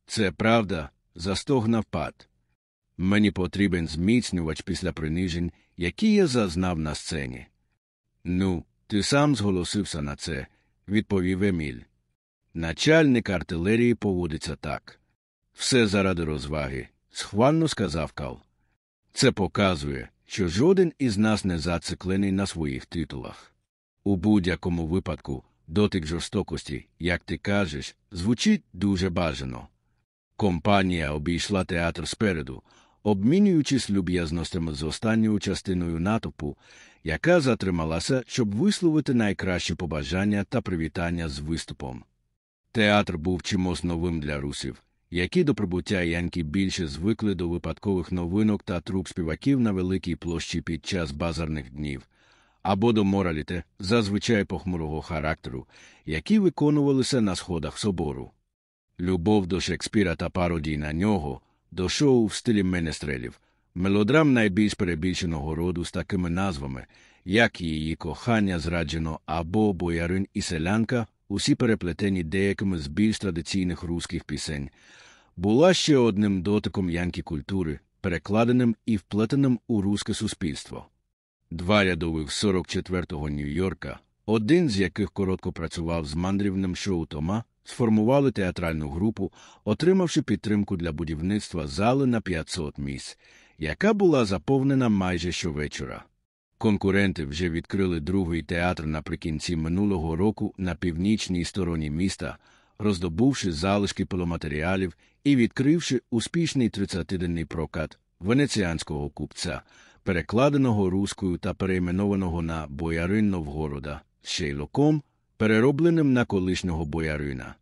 Це правда, застогнав пат. Мені потрібен зміцнювач після принижень, які я зазнав на сцені. Ну, ти сам зголосився на це, відповів Еміль. Начальник артилерії поводиться так. Все заради розваги, схвально сказав Кал. Це показує, що жоден із нас не зациклений на своїх титулах. У будь-якому випадку дотик жорстокості, як ти кажеш, звучить дуже бажано. Компанія обійшла театр спереду, обмінюючись люб'язностями з останньою частиною натовпу, яка затрималася, щоб висловити найкращі побажання та привітання з виступом. Театр був чимось новим для русів, які до прибуття Янки більше звикли до випадкових новинок та труп співаків на великій площі під час базарних днів, або до мораліте, зазвичай похмурого характеру, які виконувалися на сходах собору. Любов до Шекспіра та пародій на нього, до шоу в стилі менестрелів, мелодрам найбільш перебільшеного роду з такими назвами, як її кохання зраджено або боярин і селянка, усі переплетені деякими з більш традиційних руських пісень, була ще одним дотиком янки культури, перекладеним і вплетеним у руське суспільство. Два рядових 44-го Нью-Йорка, один з яких коротко працював з мандрівним шоу Тома, сформували театральну групу, отримавши підтримку для будівництва зали на 500 місць, яка була заповнена майже щовечора. Конкуренти вже відкрили другий театр наприкінці минулого року на північній стороні міста, роздобувши залишки пиломатеріалів і відкривши успішний 30-денний прокат венеціанського купця, перекладеного рускою та перейменованого на боярин Новгорода Шейлоком, переробленим на колишнього боярина.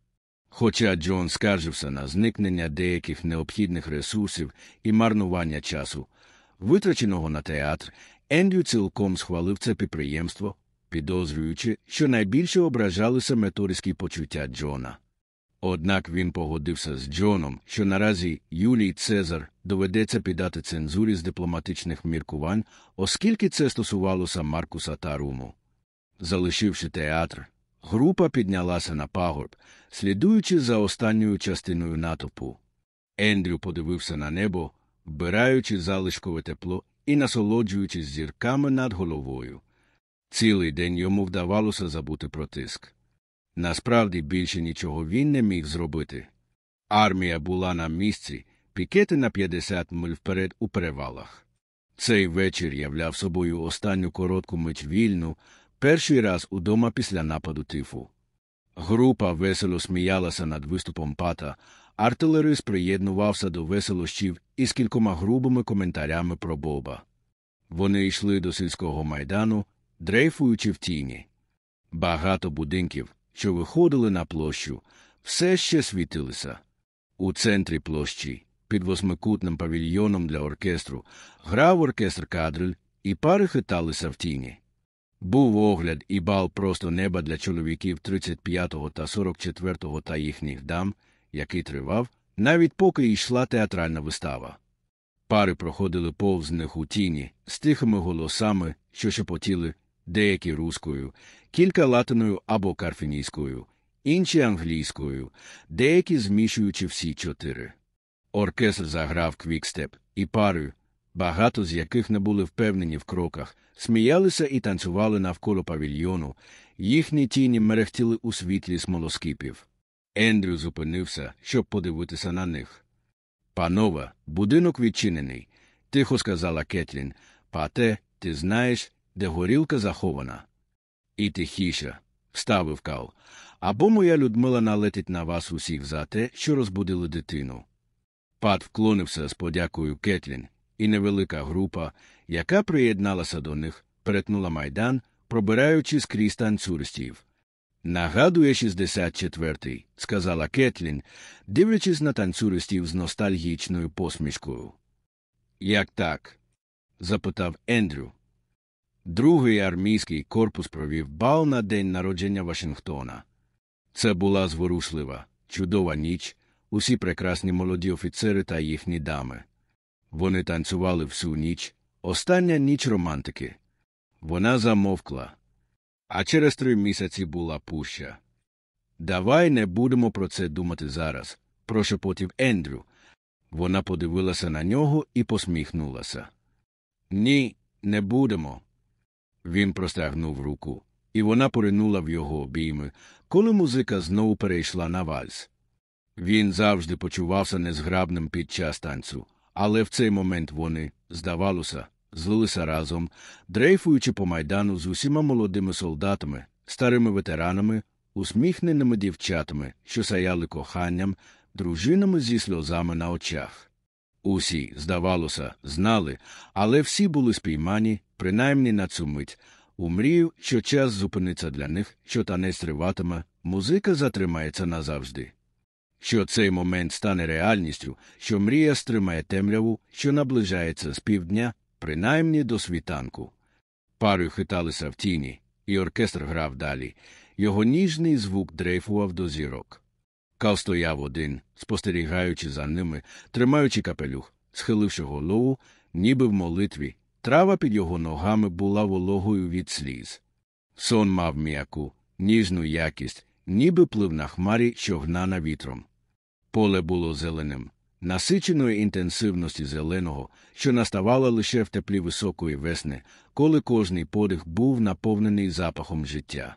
Хоча Джон скаржився на зникнення деяких необхідних ресурсів і марнування часу, витраченого на театр, Ендрю цілком схвалив це підприємство, підозрюючи, що найбільше ображалися методські почуття Джона. Однак він погодився з Джоном, що наразі Юлій Цезар доведеться піддати цензурі з дипломатичних міркувань, оскільки це стосувалося Маркуса та Руму. Залишивши театр, група піднялася на пагорб, слідуючи за останньою частиною натовпу. Ендрю подивився на небо, вбираючи залишкове тепло і насолоджуючись зірками над головою. Цілий день йому вдавалося забути про тиск. Насправді більше нічого він не міг зробити. Армія була на місці, пікети на 50 миль вперед у перевалах. Цей вечір являв собою останню коротку мить вільну, перший раз удома після нападу тифу. Група весело сміялася над виступом пата, артилерист приєднувався до веселощів із кількома грубими коментарями про Боба. Вони йшли до сільського майдану, дрейфуючи в тіні. Багато будинків, що виходили на площу, все ще світилися. У центрі площі, під восьмикутним павільйоном для оркестру, грав оркестр кадриль, і пари хиталися в тіні. Був огляд і бал просто неба для чоловіків 35-го та 44-го та їхніх дам, який тривав, навіть поки йшла театральна вистава. Пари проходили повз них у тіні з тихими голосами, що шепотіли, деякі рускою, кілька латиною або карфагенською, інші англійською, деякі змішуючи всі чотири. Оркестр заграв квікстеп, і пари, багато з яких не були впевнені в кроках, сміялися і танцювали навколо павільйону, їхні тіні мерехтіли у світлі смолоскипів. Ендрю зупинився, щоб подивитися на них. Панове, будинок відчинений, тихо сказала Кетлін. Пате, ти знаєш, де горілка захована. І тихіше, вставив Кал. Або моя Людмила налетить на вас усіх за те, що розбудили дитину. Пат вклонився з подякою Кетлін, і невелика група, яка приєдналася до них, перетнула майдан, пробираючись крізь танцюристів. Нагадує 64-й, сказала Кетлін, дивлячись на танцюристів з ностальгічною посмішкою. Як так? запитав Ендрю. Другий армійський корпус провів бал на день народження Вашингтона. Це була зворушлива, чудова ніч, усі прекрасні молоді офіцери та їхні дами. Вони танцювали всю ніч, остання ніч романтики. Вона замовкла, а через три місяці була пуща. Давай не будемо про це думати зараз, прошепотів Ендрю. Вона подивилася на нього і посміхнулася. Ні, не будемо. Він простягнув руку, і вона поринула в його обійми, коли музика знову перейшла на вальс. Він завжди почувався незграбним під час танцю, але в цей момент вони, здавалося, злилися разом, дрейфуючи по майдану з усіма молодими солдатами, старими ветеранами, усміхненими дівчатами, що саяли коханням, дружинами зі сльозами на очах. Усі, здавалося, знали, але всі були спіймані, принаймні на цю мить, у мрію, що час зупиниться для них, що танець триватиме, музика затримається назавжди. Що цей момент стане реальністю, що мрія стримає темряву, що наближається з півдня, принаймні до світанку. Пари хиталися в тіні, і оркестр грав далі. Його ніжний звук дрейфував до зірок. Кал стояв один, спостерігаючи за ними, тримаючи капелюх, схиливши голову, ніби в молитві. Трава під його ногами була вологою від сліз. Сон мав м'яку, ніжну якість, ніби плив на хмарі, що гнана вітром. Поле було зеленим, насиченої інтенсивності зеленого, що наставало лише в теплі високої весни, коли кожний подих був наповнений запахом життя.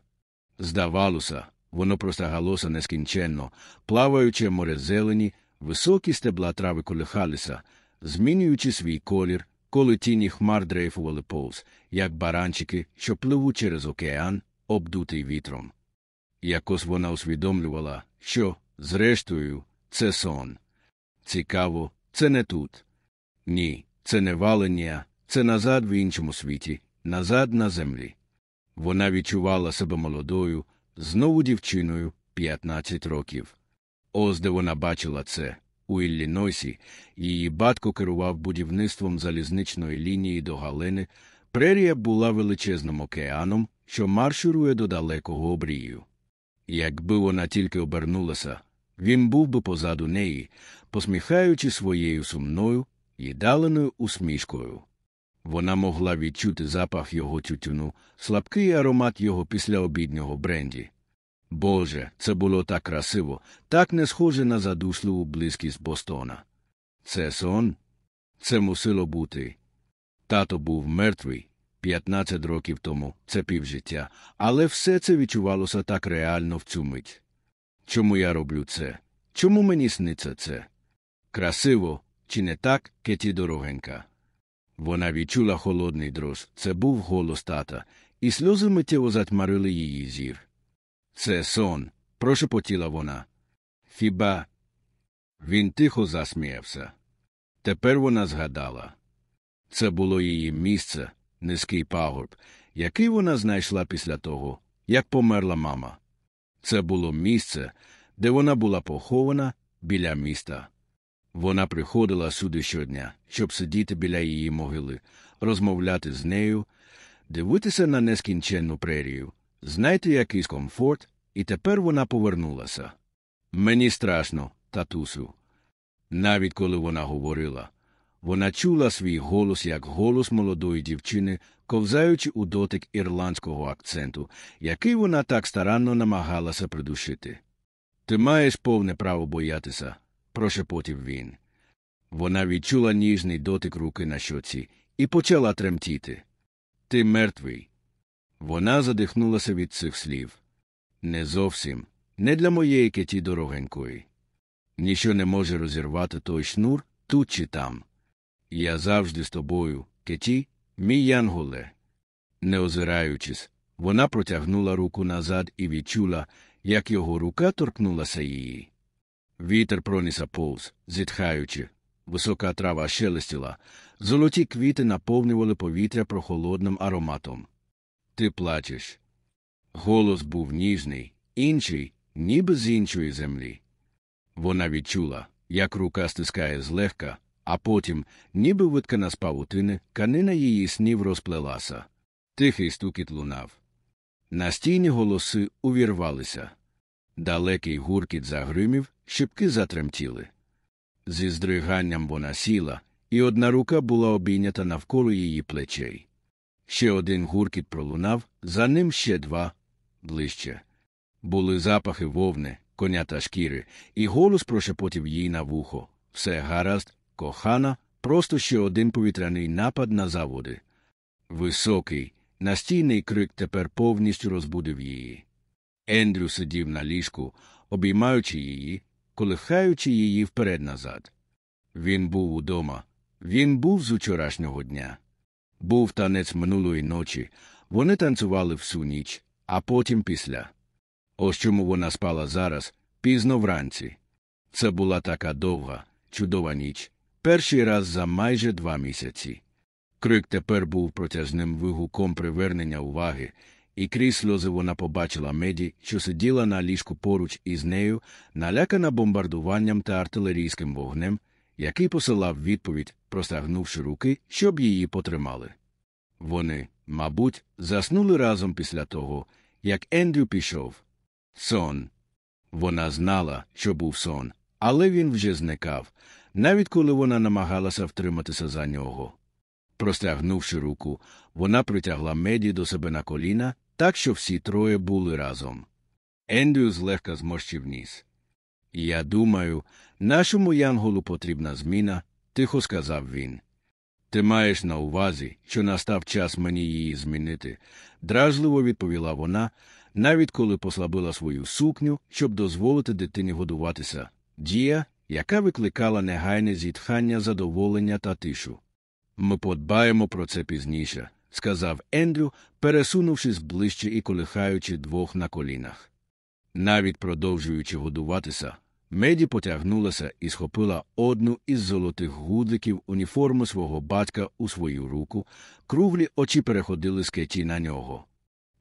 Здавалося, воно простягалося нескінченно, плаваючи море зелені, високі стебла трави колихалися, змінюючи свій колір, коли тіні хмар дрейфували повз, як баранчики, що пливуть через океан, обдутий вітром. Якось вона усвідомлювала, що, зрештою, це сон. Цікаво, це не тут. Ні, це не валення, це назад в іншому світі, назад на землі. Вона відчувала себе молодою, знову дівчиною 15 років. Ось де вона бачила це. У Іллінойсі її батько керував будівництвом залізничної лінії до Галени. Прерія була величезним океаном, що марширує до далекого обрію. Якби вона тільки обернулася, він був би позаду неї, посміхаючи своєю сумною і даленою усмішкою. Вона могла відчути запах його тютюну, слабкий аромат його післяобіднього бренді. Боже, це було так красиво, так не схоже на задушливу близькість Бостона. Це сон? Це мусило бути. Тато був мертвий 15 років тому, це півжиття, але все це відчувалося так реально в цю мить. Чому я роблю це? Чому мені сниться це? Красиво, чи не так, Кеті дорогенька? Вона відчула холодний дрож, це був голос тата, і сльози миттєво затьмарили її зір. Це сон, прошепотіла вона. Хіба? Він тихо засміявся. Тепер вона згадала. Це було її місце, низький пагорб, який вона знайшла після того, як померла мама. Це було місце, де вона була похована біля міста. Вона приходила сюди щодня, щоб сидіти біля її могили, розмовляти з нею, дивитися на нескінченну прерію, знайти якийсь комфорт, і тепер вона повернулася. Мені страшно, татусю. Навіть коли вона говорила, вона чула свій голос як голос молодої дівчини, ковзаючи у дотик ірландського акценту, який вона так старанно намагалася придушити. Ти маєш повне право боятися, прошепотів він. Вона відчула ніжний дотик руки на щоці і почала тремтіти. Ти мертвий. Вона задихнулася від цих слів. Не зовсім, не для моєї кеті дорогенької. Ніщо не може розірвати той шнур тут чи там. Я завжди з тобою, кеті, мій янголе. Не озираючись, вона протягнула руку назад і відчула, як його рука торкнулася її. Вітер пронісся повз, зітхаючи, висока трава шелестіла, золоті квіти наповнювали повітря прохолодним ароматом. Ти плачеш. Голос був ніжний, інший, ніби з іншої землі. Вона відчула, як рука стискає злегка, а потім, ніби виткана з павутини, канина її снів розплелася. Тихий стукіт лунав. Настійні голоси увірвалися. Далекий гуркіт загримів, шибки затремтіли. Зі здриганням вона сіла, і одна рука була обійнята навколо її плечей. Ще один гуркіт пролунав, за ним ще два ближче. Були запахи вовни, коня та шкіри, і голос прошепотів їй на вухо. Все гаразд, кохана, просто ще один повітряний напад на заводи. Високий, настійний крик тепер повністю розбудив її. Ендрю сидів на ліжку, обіймаючи її, колихаючи її вперед назад. Він був удома. Він був з учорашнього дня. Був танець минулої ночі. Вони танцювали всю ніч, а потім після. Ось чому вона спала зараз, пізно вранці. Це була така довга, чудова ніч, перший раз за майже два місяці. Крик тепер був протяжним вигуком привернення уваги, і крізь сльози вона побачила меді, що сиділа на ліжку поруч із нею, налякана бомбардуванням та артилерійським вогнем, який посилав відповідь, простагнувши руки, щоб її потримали. Вони, мабуть, заснули разом після того, як Ендрю пішов. Сон. Вона знала, що був сон, але він вже зникав, навіть коли вона намагалася втриматися за нього. Простягнувши руку, вона притягла меді до себе на коліна, так що всі троє були разом. Ендрю злегка зморщив ніс. Я думаю, нашому янголу потрібна зміна, тихо сказав він. Ти маєш на увазі, що настав час мені її змінити, дражливо відповіла вона, навіть коли послабила свою сукню, щоб дозволити дитині годуватися, дія, яка викликала негайне зітхання задоволення та тишу. Ми подбаємо про це пізніше, сказав Ендрю, пересунувшись ближче і колихаючи двох на колінах. Навіть продовжуючи годуватися, Меді потягнулася і схопила одну із золотих гудликів уніформи свого батька у свою руку, круглі очі переходили з кеті на нього.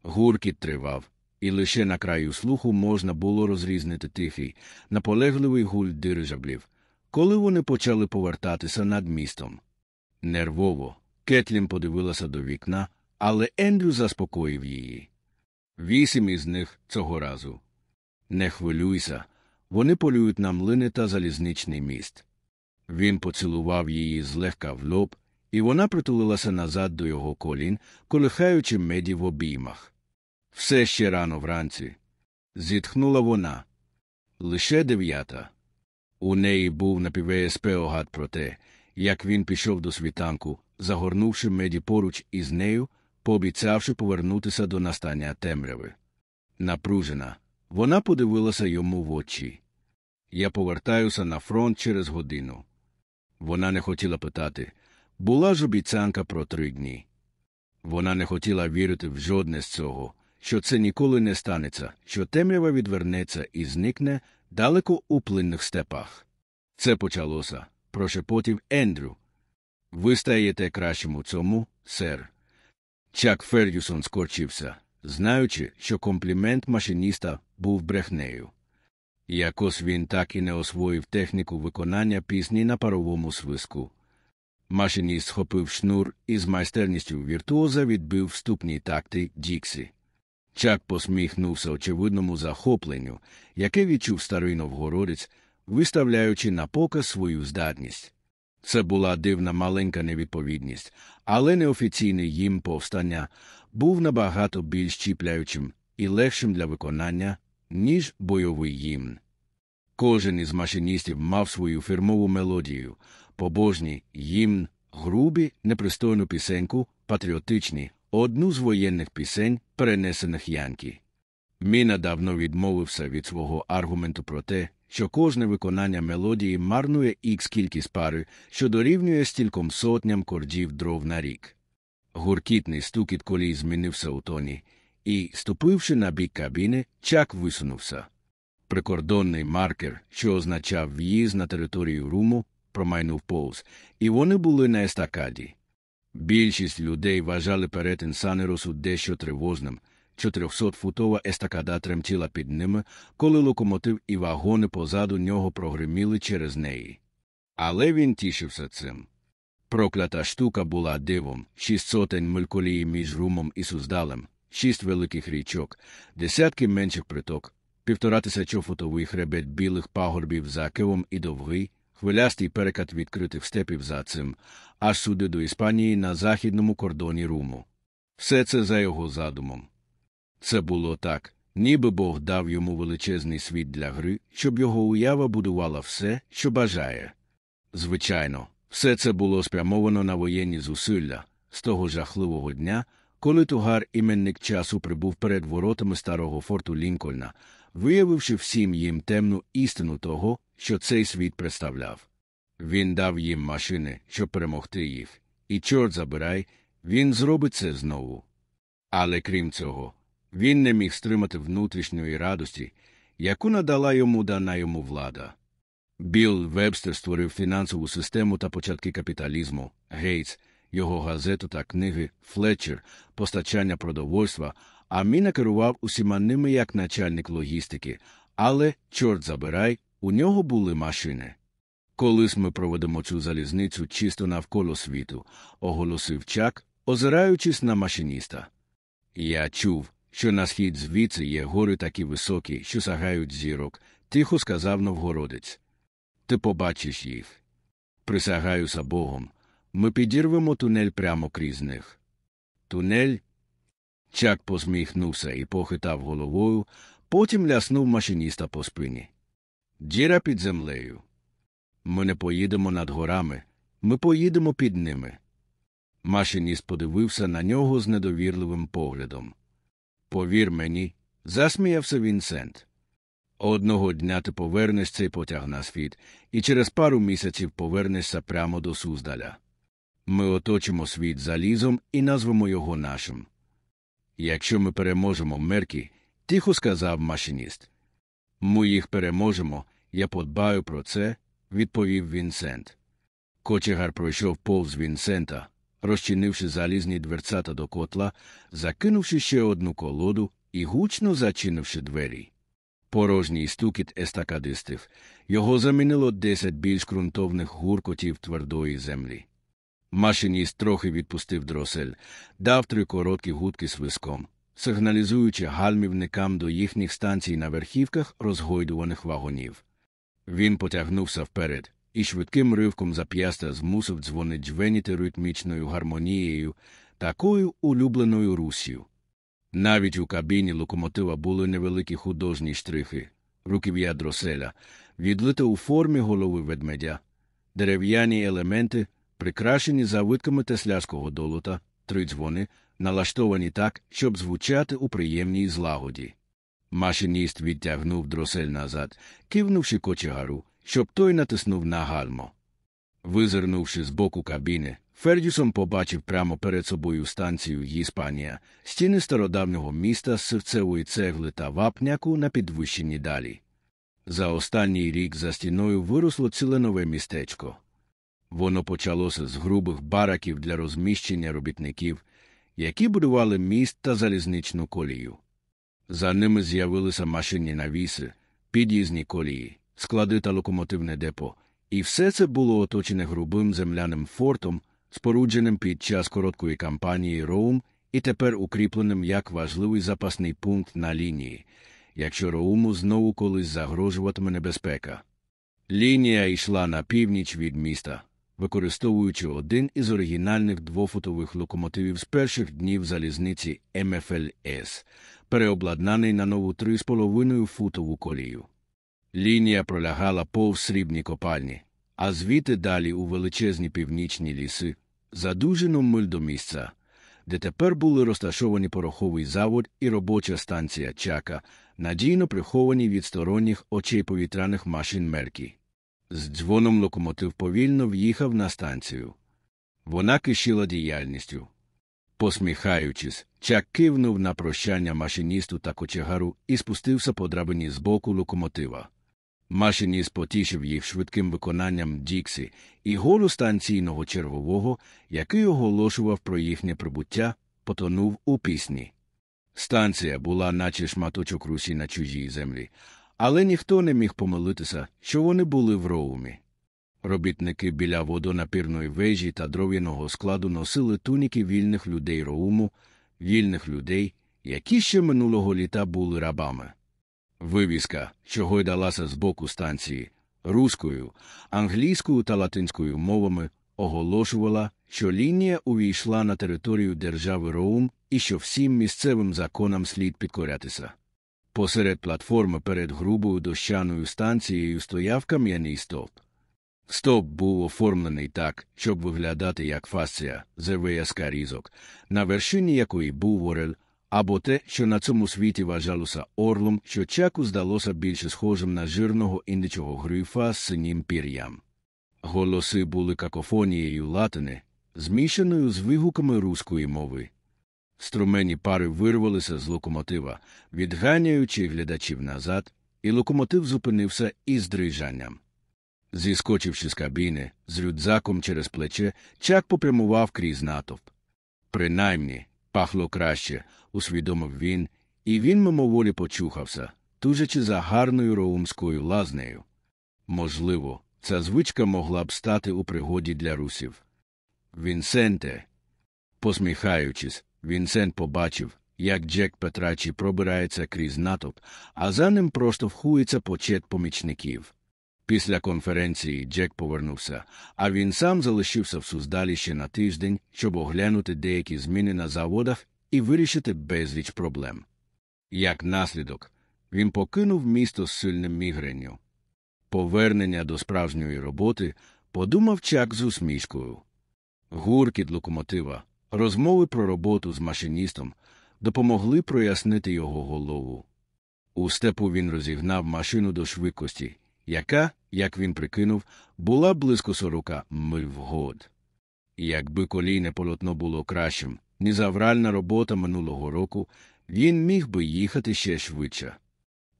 Гуркіт тривав, і лише на краю слуху можна було розрізнити тихий, наполегливий гуль дирижаблів, коли вони почали повертатися над містом. Нервово Кетлін подивилася до вікна, але Ендрю заспокоїв її. Вісім із них цього разу. Не хвилюйся, вони полюють на млини та залізничний міст. Він поцілував її злегка в лоб, і вона притулилася назад до його колін, колихаючи меді в обіймах. Все ще рано вранці. Зітхнула вона. Лише дев'ята. У неї був напівеєспе огад про те, як він пішов до світанку, загорнувши меді поруч із нею, пообіцявши повернутися до настання темряви. Напружена, вона подивилася йому в очі. Я повертаюся на фронт через годину. Вона не хотіла питати була ж обіцянка про три дні. Вона не хотіла вірити в жодне з цього, що це ніколи не станеться, що темрява відвернеться і зникне далеко у плинних степах. Це почалося, прошепотів Ендрю. Ви стаєте кращим у цьому, сер. Чак Фердюсон скорчився, знаючи, що комплімент машиніста був брехнею. Якось він так і не освоїв техніку виконання пісні на паровому свиску. Машиніст схопив шнур і з майстерністю віртуоза відбив вступні такти Діксі. Чак посміхнувся очевидному захопленню, яке відчув старий новгородець, виставляючи на показ свою здатність. Це була дивна маленька невідповідність, але неофіційний їм повстання був набагато більш чіпляючим і легшим для виконання, ніж бойовий гімн. Кожен із машиністів мав свою фірмову мелодію, побожні гімн, грубі, непристойну пісеньку, патріотичні, одну з воєнних пісень, перенесених Янкі. Міна давно відмовився від свого аргументу про те, що кожне виконання мелодії марнує ікс кількість пари, що дорівнює стільком сотням кордів дров на рік. Гуркітний стукіт колій змінився у тоні, і, ступивши на бік кабіни, чак висунувся. Прикордонний маркер, що означав в'їзд на територію руму, промайнув повз, і вони були на естакаді. Більшість людей вважали перетин Санеросу дещо тривожним. 400-футова естакада тремтіла під ними, коли локомотив і вагони позаду нього прогриміли через неї. Але він тішився цим. Проклята штука була дивом, шість сотень миль між румом і суздалем, шість великих річок, десятки менших приток, півтора тисячофутовий хребет білих пагорбів за Києвом і довгий, хвилястий перекат відкритих степів за цим, аж сюди до Іспанії на західному кордоні Руму. Все це за його задумом. Це було так, ніби Бог дав йому величезний світ для гри, щоб його уява будувала все, що бажає. Звичайно, все це було спрямовано на воєнні зусилля з того жахливого дня, коли тугар іменник часу прибув перед воротами старого форту Лінкольна, виявивши всім їм темну істину того, що цей світ представляв. Він дав їм машини, щоб перемогти їх, і, чорт забирай, він зробить це знову. Але крім цього, він не міг стримати внутрішньої радості, яку надала йому дана йому влада. Білл Вебстер створив фінансову систему та початки капіталізму, Гейтс, його газету та книги, Флетчер, постачання продовольства, а Міна керував усіма ними як начальник логістики. Але, чорт забирай, у нього були машини. Колись ми проведемо цю залізницю чисто навколо світу, оголосив Чак, озираючись на машиніста. Я чув, що на схід звідси є гори такі високі, що сагають зірок, тихо сказав новгородець. Ти побачиш їх. Присягаюся Богом. Ми підірвемо тунель прямо крізь них. Тунель. Чак посміхнувся і похитав головою, потім ляснув машиніста по спині. Діра під землею. Ми не поїдемо над горами, ми поїдемо під ними. Машиніст подивився на нього з недовірливим поглядом. Повір мені, засміявся Вінсент. Одного дня ти повернеш цей потяг на світ, і через пару місяців повернешся прямо до Суздаля. Ми оточимо світ залізом і назвемо його нашим. Якщо ми переможемо мерки, тихо сказав машиніст. Ми їх переможемо, я подбаю про це, відповів Вінсент. Кочегар пройшов повз Вінсента, розчинивши залізні дверцята до котла, закинувши ще одну колоду і гучно зачинивши двері. Порожній стукіт естакадистів його замінило десять більш ґрунтовних гуркотів твердої землі. Машиніст трохи відпустив дросель, дав три короткі гудки свиском, сигналізуючи гальмівникам до їхніх станцій на верхівках розгойдуваних вагонів. Він потягнувся вперед і швидким ривком зап'яста змусив дзвони джвеніти ритмічною гармонією, такою улюбленою русію. Навіть у кабіні локомотива були невеликі художні штрихи, руків'я дроселя, відлите у формі голови ведмедя, дерев'яні елементи, прикрашені завитками тесляшкого долота, три дзвони, налаштовані так, щоб звучати у приємній злагоді. Машиніст відтягнув дросель назад, кивнувши кочегару, щоб той натиснув на гальмо. Визирнувши з боку кабіни, Фердюсон побачив прямо перед собою станцію Іспанія, стіни стародавнього міста з серцевої цегли та вапняку на підвищенні далі. За останній рік за стіною виросло ціле нове містечко. Воно почалося з грубих бараків для розміщення робітників, які будували міст та залізничну колію. За ними з'явилися машинні навіси, під'їзні колії, склади та локомотивне депо, і все це було оточене грубим земляним фортом, спорудженим під час короткої кампанії Роум і тепер укріпленим як важливий запасний пункт на лінії, якщо Роуму знову колись загрожуватиме небезпека. Лінія йшла на північ від міста, використовуючи один із оригінальних двофутових локомотивів з перших днів залізниці МФЛС, переобладнаний на нову 3,5 футову колію. Лінія пролягала повз срібні копальні, а звідти далі у величезні північні ліси, за дужину миль до місця, де тепер були розташовані пороховий завод і робоча станція чака, надійно приховані від сторонніх очей повітряних машин мерки. З дзвоном локомотив повільно в'їхав на станцію. Вона кишіла діяльністю. Посміхаючись, чак кивнув на прощання машиністу та кочегару і спустився по драбині з боку локомотива. Машиніст потішив їх швидким виконанням Діксі і голу станційного чергового, який оголошував про їхнє прибуття, потонув у пісні. Станція була, наче шматочок русі на чужій землі, але ніхто не міг помилитися, що вони були в роумі. Робітники біля водонапірної вежі та дров'яного складу носили туніки вільних людей Роуму, вільних людей, які ще минулого літа були рабами. Вивіска, що гойдалася з боку станції, руською, англійською та латинською мовами, оголошувала, що лінія увійшла на територію держави Роум і що всім місцевим законам слід підкорятися. Посеред платформи перед грубою дощаною станцією стояв кам'яний стовп. Стовп був оформлений так, щоб виглядати як фасція, зевеяска різок, на вершині якої був орел, або те, що на цьому світі вважалося орлом, що чаку здалося більше схожим на жирного індичого грифа з синім пір'ям. Голоси були какофонією латини, змішаною з вигуками руської мови. Струмені пари вирвалися з локомотива, відганяючи глядачів назад, і локомотив зупинився із дрижанням. Зіскочивши з кабіни, з рюдзаком через плече, чак попрямував крізь натовп. Принаймні, пахло краще, усвідомив він, і він мимоволі почухався, тужачи за гарною роумською лазнею. Можливо, ця звичка могла б стати у пригоді для русів. Вінсенте. Посміхаючись, Вінсент побачив, як Джек Петрачі пробирається крізь натовп, а за ним проштовхується почет помічників. Після конференції Джек повернувся, а він сам залишився в Суздалі ще на тиждень, щоб оглянути деякі зміни на заводах і вирішити безліч проблем. Як наслідок, він покинув місто з сильним мігренню. Повернення до справжньої роботи подумав Чак з усмішкою. Гуркіт локомотива, розмови про роботу з машиністом допомогли прояснити його голову. У степу він розігнав машину до швидкості, яка, як він прикинув, була близько сорока миль год. Якби колійне полотно було кращим, ніж авральна робота минулого року, він міг би їхати ще швидше.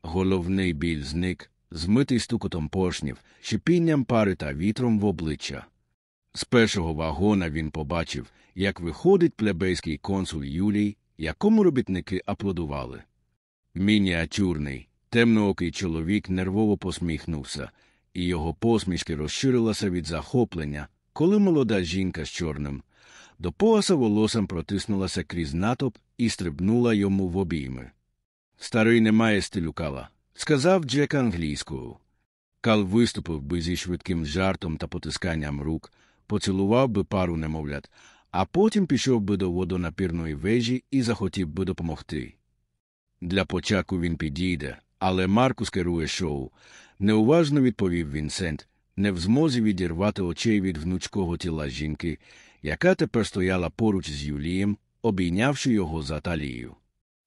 Головний біль зник, змитий стукотом поршнів, шипінням пари та вітром в обличчя. З першого вагона він побачив, як виходить плебейський консул Юлій, якому робітники аплодували. Мініатюрний, темноокий чоловік нервово посміхнувся, і його посмішки розширилася від захоплення, коли молода жінка з чорним, до пояса волосом протиснулася крізь натовп і стрибнула йому в обійми. Старий не має стилю кала, сказав Джек англійською. Кал виступив би зі швидким жартом та потисканням рук, поцілував би пару немовлят, а потім пішов би до водонапірної вежі і захотів би допомогти. Для початку він підійде, але Маркус керує шоу, неуважно відповів Вінсент, не в змозі відірвати очей від гнучкого тіла жінки, яка тепер стояла поруч з Юлієм, обійнявши його за талією.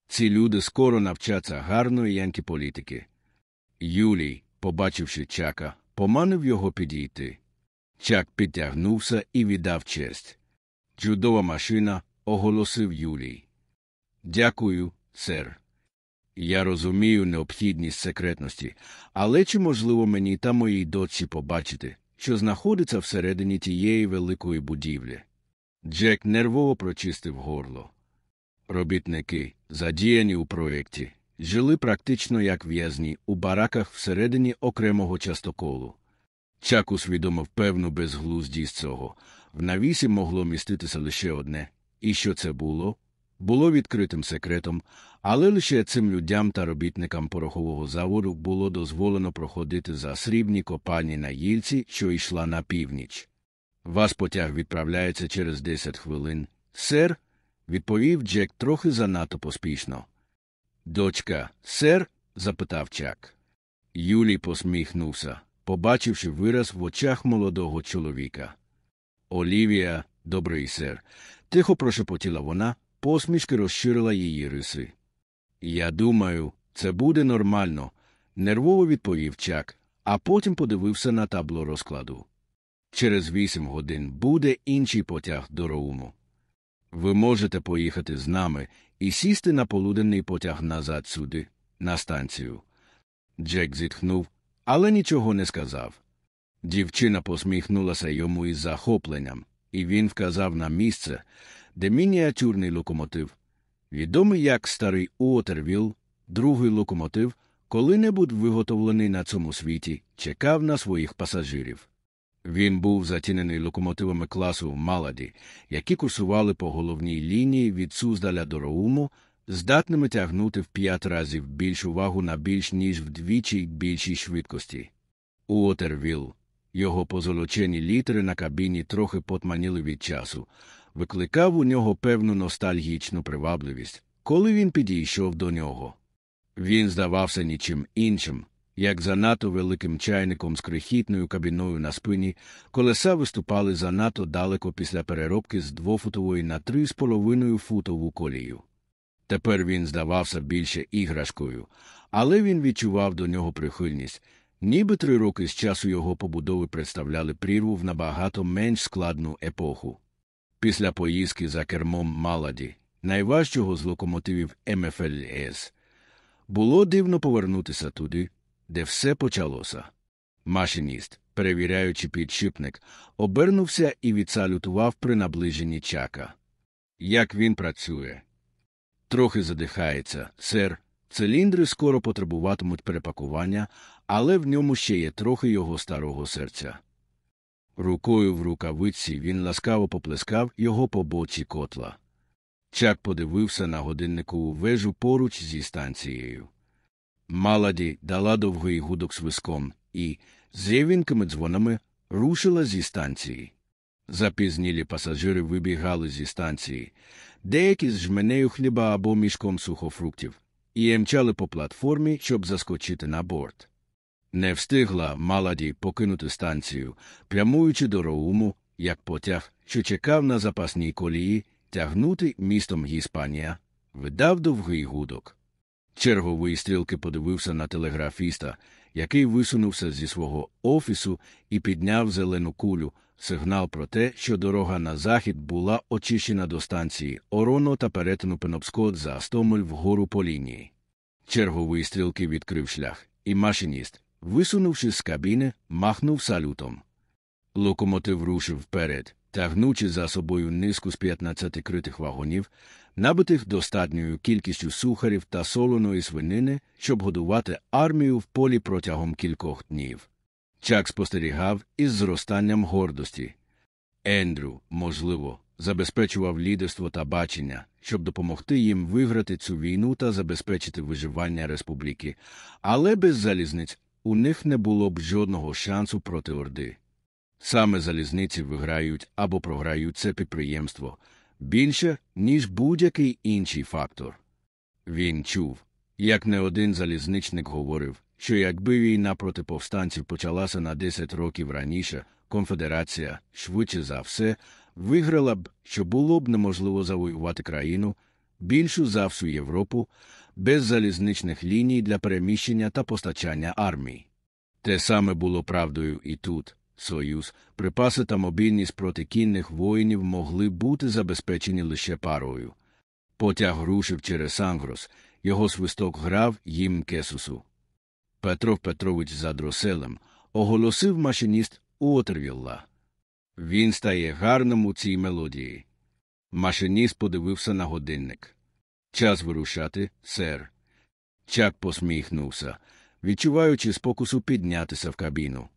Ці люди скоро навчаться гарної янки політики. Юлій, побачивши чака, поманив його підійти. Чак підтягнувся і віддав честь. Чудова машина, оголосив Юлій. Дякую, сер. Я розумію необхідність секретності, але чи можливо мені та моїй дочці побачити, що знаходиться всередині тієї великої будівлі? Джек нервово прочистив горло. Робітники, задіяні у проєкті, жили практично як в'язні у бараках всередині окремого частоколу. Чак усвідомив певну безглуздість цього. В навісі могло міститися лише одне, і що це було? Було відкритим секретом, але лише цим людям та робітникам порохового заводу було дозволено проходити за срібні копальні на їльці, що йшла на північ. Вас потяг відправляється через десять хвилин. Сер, відповів Джек трохи занадто поспішно. Дочка, сер? запитав Чак. Юлій посміхнувся, побачивши вираз в очах молодого чоловіка. Олівія, добрий сер, тихо прошепотіла вона, посмішки розширила її риси. Я думаю, це буде нормально, нервово відповів Чак, а потім подивився на табло розкладу. Через вісім годин буде інший потяг до Роуму. Ви можете поїхати з нами і сісти на полуденний потяг назад сюди, на станцію. Джек зітхнув, але нічого не сказав. Дівчина посміхнулася йому із захопленням, і він вказав на місце, де мініатюрний локомотив, відомий як старий Уотервіл, другий локомотив, коли-небудь виготовлений на цьому світі, чекав на своїх пасажирів. Він був затінений локомотивами класу Маладі, які курсували по головній лінії від Суздаля до Роуму, здатними тягнути в п'ять разів більшу вагу на більш ніж вдвічі більшій швидкості. Уотервіл, його позолочені літери на кабіні трохи потманіли від часу, викликав у нього певну ностальгічну привабливість, коли він підійшов до нього. Він здавався нічим іншим, як занадто великим чайником з крихітною кабіною на спині, колеса виступали занадто далеко після переробки з двофутової на три з половиною футову колію. Тепер він здавався більше іграшкою, але він відчував до нього прихильність, ніби три роки з часу його побудови представляли прірву в набагато менш складну епоху. Після поїздки за кермом Маладі, найважчого з локомотивів МФЛС, було дивно повернутися туди, де все почалося. Машиніст, перевіряючи підшипник, обернувся і відсалютував при наближенні чака. Як він працює? Трохи задихається, сер. Циліндри скоро потребуватимуть перепакування, але в ньому ще є трохи його старого серця. Рукою в рукавиці він ласкаво поплескав його по боці котла. Чак подивився на годинникову вежу поруч зі станцією. Маладі дала довгий гудок свиском і, з рівенькими дзвонами, рушила зі станції. Запізнілі пасажири вибігали зі станції, деякі з жменею хліба або мішком сухофруктів, і мчали по платформі, щоб заскочити на борт. Не встигла Маладі покинути станцію, прямуючи до Роуму, як потяг, що чекав на запасній колії, тягнути містом Гіспанія, видав довгий гудок. Черговий стрілки подивився на телеграфіста, який висунувся зі свого офісу і підняв зелену кулю, сигнал про те, що дорога на захід була очищена до станції Ороно та перетину Пенопскот за Стомель вгору по лінії. Черговий стрілки відкрив шлях, і машиніст, висунувши з кабіни, махнув салютом. Локомотив рушив вперед, тягнучи за собою низку з 15 критих вагонів, набитих достатньою кількістю сухарів та солоної свинини, щоб годувати армію в полі протягом кількох днів. Чак спостерігав із зростанням гордості. Ендрю, можливо, забезпечував лідерство та бачення, щоб допомогти їм виграти цю війну та забезпечити виживання республіки, але без залізниць у них не було б жодного шансу проти Орди. Саме залізниці виграють або програють це підприємство більше, ніж будь-який інший фактор. Він чув, як не один залізничник говорив, що якби війна проти повстанців почалася на 10 років раніше, конфедерація, швидше за все, виграла б, що було б неможливо завоювати країну, більшу за всю Європу, без залізничних ліній для переміщення та постачання армій. Те саме було правдою і тут. Союз, припаси та мобільність проти кінних воїнів могли бути забезпечені лише парою. Потяг рушив через Ангрос, його свисток грав їм кесусу. Петро Петрович за дроселем оголосив машиніст Уотервілла. Він стає гарним у цій мелодії. Машиніст подивився на годинник. Час вирушати, сер. Чак посміхнувся, відчуваючи спокусу піднятися в кабіну.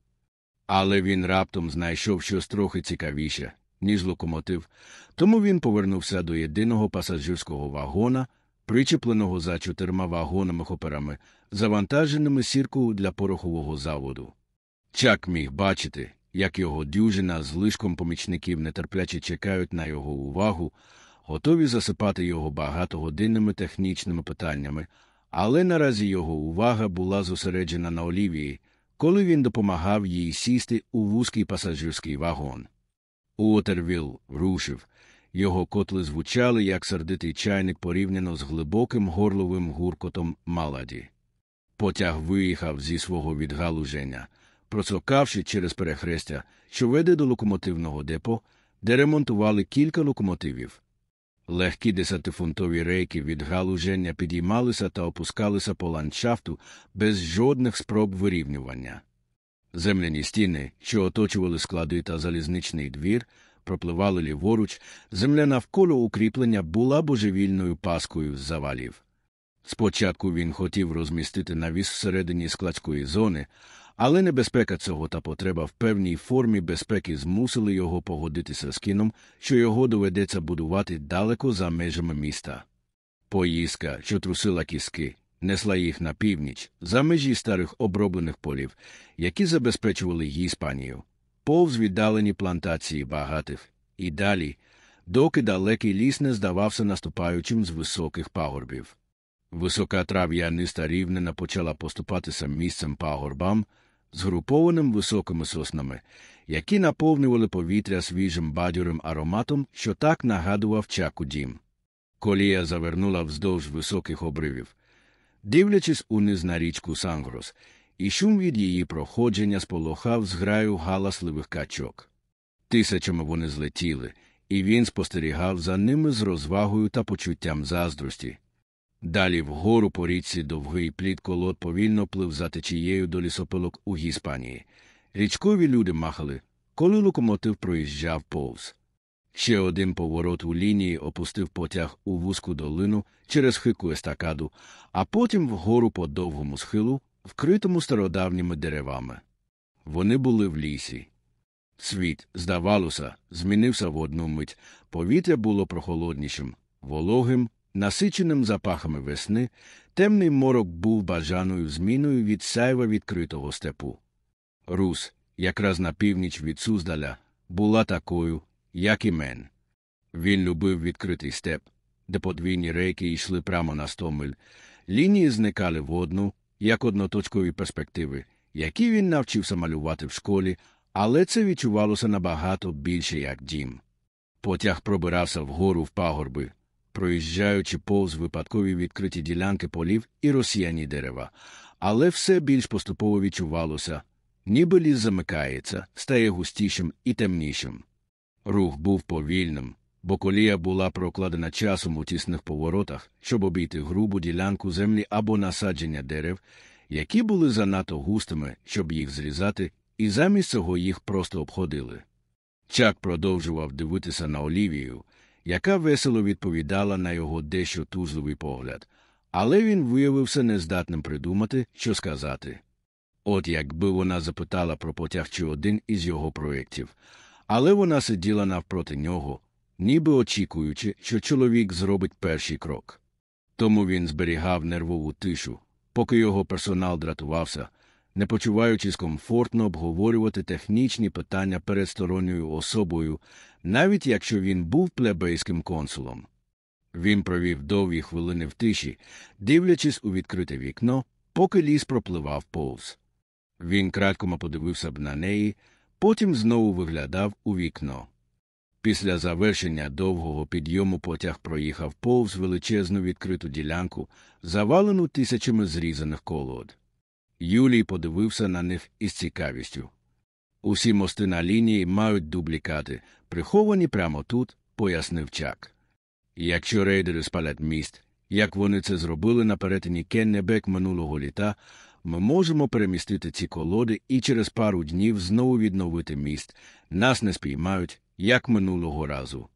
Але він раптом знайшов щось трохи цікавіше, ніж локомотив, тому він повернувся до єдиного пасажирського вагона, причепленого за чотирма вагонами хоперами, завантаженими сіркою для порохового заводу. Чак міг бачити, як його дюжина з лишком помічників нетерпляче чекають на його увагу, готові засипати його багатогодинними технічними питаннями, але наразі його увага була зосереджена на Олівії, коли він допомагав їй сісти у вузький пасажирський вагон. Уотервіл рушив. Його котли звучали, як сердитий чайник порівняно з глибоким горловим гуркотом маладі. Потяг виїхав зі свого відгалуження, процокавши через перехрестя, що веде до локомотивного депо, де ремонтували кілька локомотивів. Легкі десятифунтові рейки від галуження підіймалися та опускалися по ландшафту без жодних спроб вирівнювання. Земляні стіни, що оточували склади та залізничний двір, пропливали ліворуч, земля навколо укріплення була божевільною паскою з завалів. Спочатку він хотів розмістити навіс всередині складської зони, Але небезпека цього та потреба в певній формі безпеки змусили його погодитися з кіном, що його доведеться будувати далеко за межами міста. Поїздка, що трусила кіски, несла їх на північ, за межі старих оброблених полів, які забезпечували Іспанію, повз віддалені плантації багатих, і далі, доки далекий ліс не здавався наступаючим з високих пагорбів. Висока трав'яниста рівнина почала поступатися місцем пагорбам, згрупованим високими соснами, які наповнювали повітря свіжим бадьорим ароматом, що так нагадував чаку дім. Колія завернула вздовж високих обривів, дивлячись униз на річку Сангрос, і шум від її проходження сполохав зграю галасливих качок. Тисячами вони злетіли, і він спостерігав за ними з розвагою та почуттям заздрості. Далі вгору по річці довгий плід колод повільно плив за течією до лісопилок у Гіспанії. Річкові люди махали, коли локомотив проїжджав повз. Ще один поворот у лінії опустив потяг у вузьку долину через хику естакаду, а потім вгору по довгому схилу, вкритому стародавніми деревами. Вони були в лісі. Світ, здавалося, змінився в одну мить. Повітря було прохолоднішим, вологим, насиченим запахами весни, темний морок був бажаною зміною від сайва відкритого степу. Рус, якраз на північ від Суздаля, була такою, як і мен. Він любив відкритий степ, де подвійні рейки йшли прямо на сто миль, лінії зникали в одну, як одноточкові перспективи, які він навчився малювати в школі, але це відчувалося набагато більше як дім. Потяг пробирався вгору в пагорби, проїжджаючи повз випадкові відкриті ділянки полів і розсіяні дерева, але все більш поступово відчувалося, ніби ліс замикається, стає густішим і темнішим. Рух був повільним, бо колія була прокладена часом у тісних поворотах, щоб обійти грубу ділянку землі або насадження дерев, які були занадто густими, щоб їх зрізати, і замість цього їх просто обходили. Чак продовжував дивитися на Олівію, яка весело відповідала на його дещо тузливий погляд, але він виявився нездатним придумати, що сказати. От якби вона запитала про потяг чи один із його проєктів, але вона сиділа навпроти нього, ніби очікуючи, що чоловік зробить перший крок. Тому він зберігав нервову тишу, поки його персонал дратувався, не почуваючись комфортно обговорювати технічні питання перед сторонньою особою, навіть якщо він був плебейським консулом. Він провів довгі хвилини в тиші, дивлячись у відкрите вікно, поки ліс пропливав повз. Він краткома подивився б на неї, потім знову виглядав у вікно. Після завершення довгого підйому потяг проїхав повз величезну відкриту ділянку, завалену тисячами зрізаних колод. Юлій подивився на них із цікавістю. Усі мости на лінії мають дублікати, приховані прямо тут, пояснив Чак. Якщо рейдери спалять міст, як вони це зробили на перетині Кеннебек минулого літа, ми можемо перемістити ці колоди і через пару днів знову відновити міст. Нас не спіймають, як минулого разу.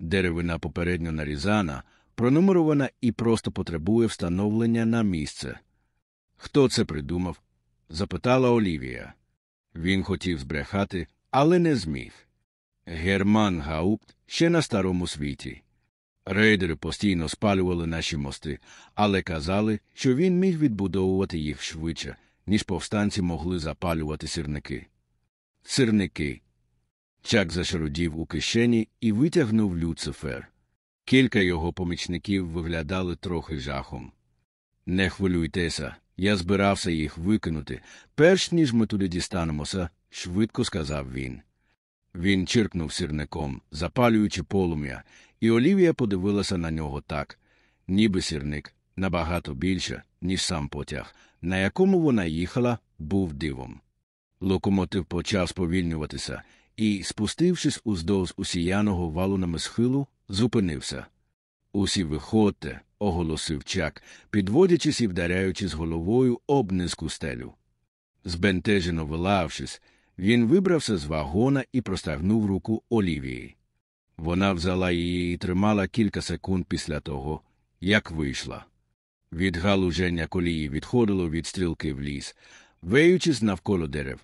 Деревина попередньо нарізана, пронумерована і просто потребує встановлення на місце. Хто це придумав? запитала Олівія. Він хотів збрехати, але не зміг. Герман Гаупт ще на старому світі. Рейдери постійно спалювали наші мости, але казали, що він міг відбудовувати їх швидше, ніж повстанці могли запалювати сірники. Сирники. Чак зашарудів у кишені і витягнув люцифер. Кілька його помічників виглядали трохи жахом. Не хвилюйтеся, я збирався їх викинути, перш ніж ми туди дістанемося, швидко сказав він. Він чиркнув сірником, запалюючи полум'я, і Олівія подивилася на нього так, ніби сірник, набагато більше, ніж сам потяг, на якому вона їхала, був дивом. Локомотив почав сповільнюватися і, спустившись уздовж усіяного валунами схилу, зупинився. Усі виходьте, оголосив чак, підводячись і вдаряючись головою об низьку стелю. Збентежено вилавшись, він вибрався з вагона і простягнув руку Олівії. Вона взяла її і тримала кілька секунд після того, як вийшла. Від галуження колії відходило від стрілки в ліс, веючись навколо дерев,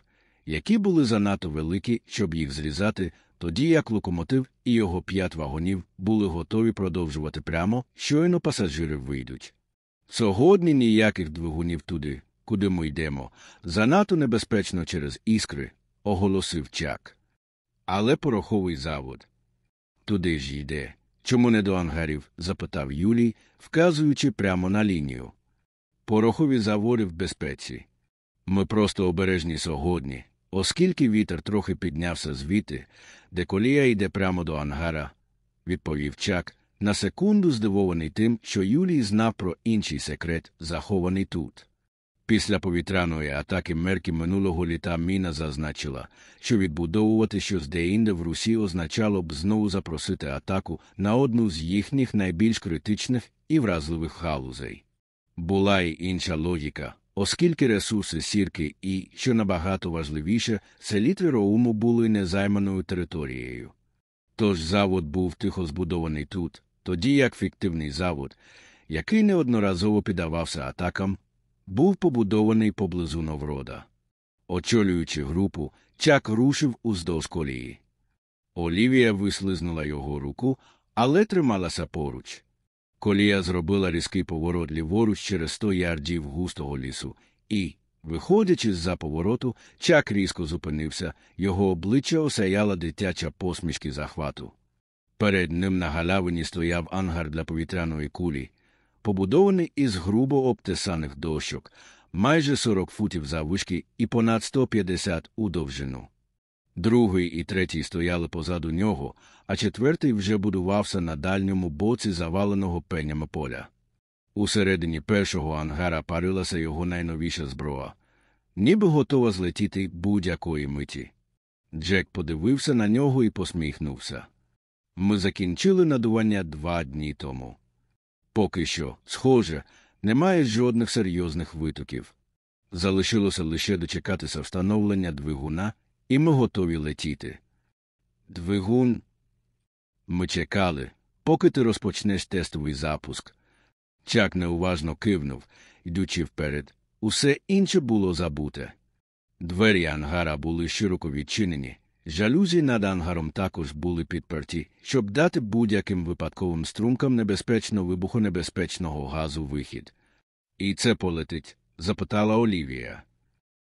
які були занадто великі, щоб їх зрізати, тоді як локомотив і його п'ять вагонів були готові продовжувати прямо, щойно пасажири вийдуть. Сьогодні ніяких двигунів туди, куди ми йдемо, занадто небезпечно через іскри, оголосив Чак. Але пороховий завод. Туди ж йде. Чому не до ангарів? запитав Юлій, вказуючи прямо на лінію. Порохові заводи в безпеці. Ми просто обережні сьогодні, оскільки вітер трохи піднявся звідти, де колія йде прямо до ангара, відповів Чак, на секунду здивований тим, що Юлій знав про інший секрет, захований тут. Після повітряної атаки мерки минулого літа Міна зазначила, що відбудовувати щось деінде в Русі означало б знову запросити атаку на одну з їхніх найбільш критичних і вразливих галузей. Була й інша логіка, оскільки ресурси сірки і, що набагато важливіше, селітри Роуму були незайманою територією. Тож завод був тихо збудований тут, тоді як фіктивний завод, який неодноразово піддавався атакам, був побудований поблизу Новрода. Очолюючи групу, Чак рушив уздовж колії. Олівія вислизнула його руку, але трималася поруч. Колія зробила різкий поворот ліворуч через сто ярдів густого лісу, і, виходячи з-за повороту, Чак різко зупинився, його обличчя осяяла дитяча посмішки захвату. Перед ним на галявині стояв ангар для повітряної кулі, побудований із грубо обтесаних дощок, майже 40 футів заввишки і понад 150 у довжину. Другий і третій стояли позаду нього, а четвертий вже будувався на дальньому боці заваленого пенями поля. Усередині першого ангара парилася його найновіша зброя, ніби готова злетіти будь-якої миті. Джек подивився на нього і посміхнувся. Ми закінчили надування два дні тому. Поки що, схоже, немає жодних серйозних витоків. Залишилося лише дочекатися встановлення двигуна, і ми готові летіти. Двигун. Ми чекали, поки ти розпочнеш тестовий запуск. Чак неуважно кивнув, йдучи вперед. Усе інше було забуте. Двері ангара були широко відчинені, жалюзі над ангаром також були підперті, щоб дати будь-яким випадковим струмкам небезпечно вибухонебезпечного газу вихід. І це полетить? запитала Олівія.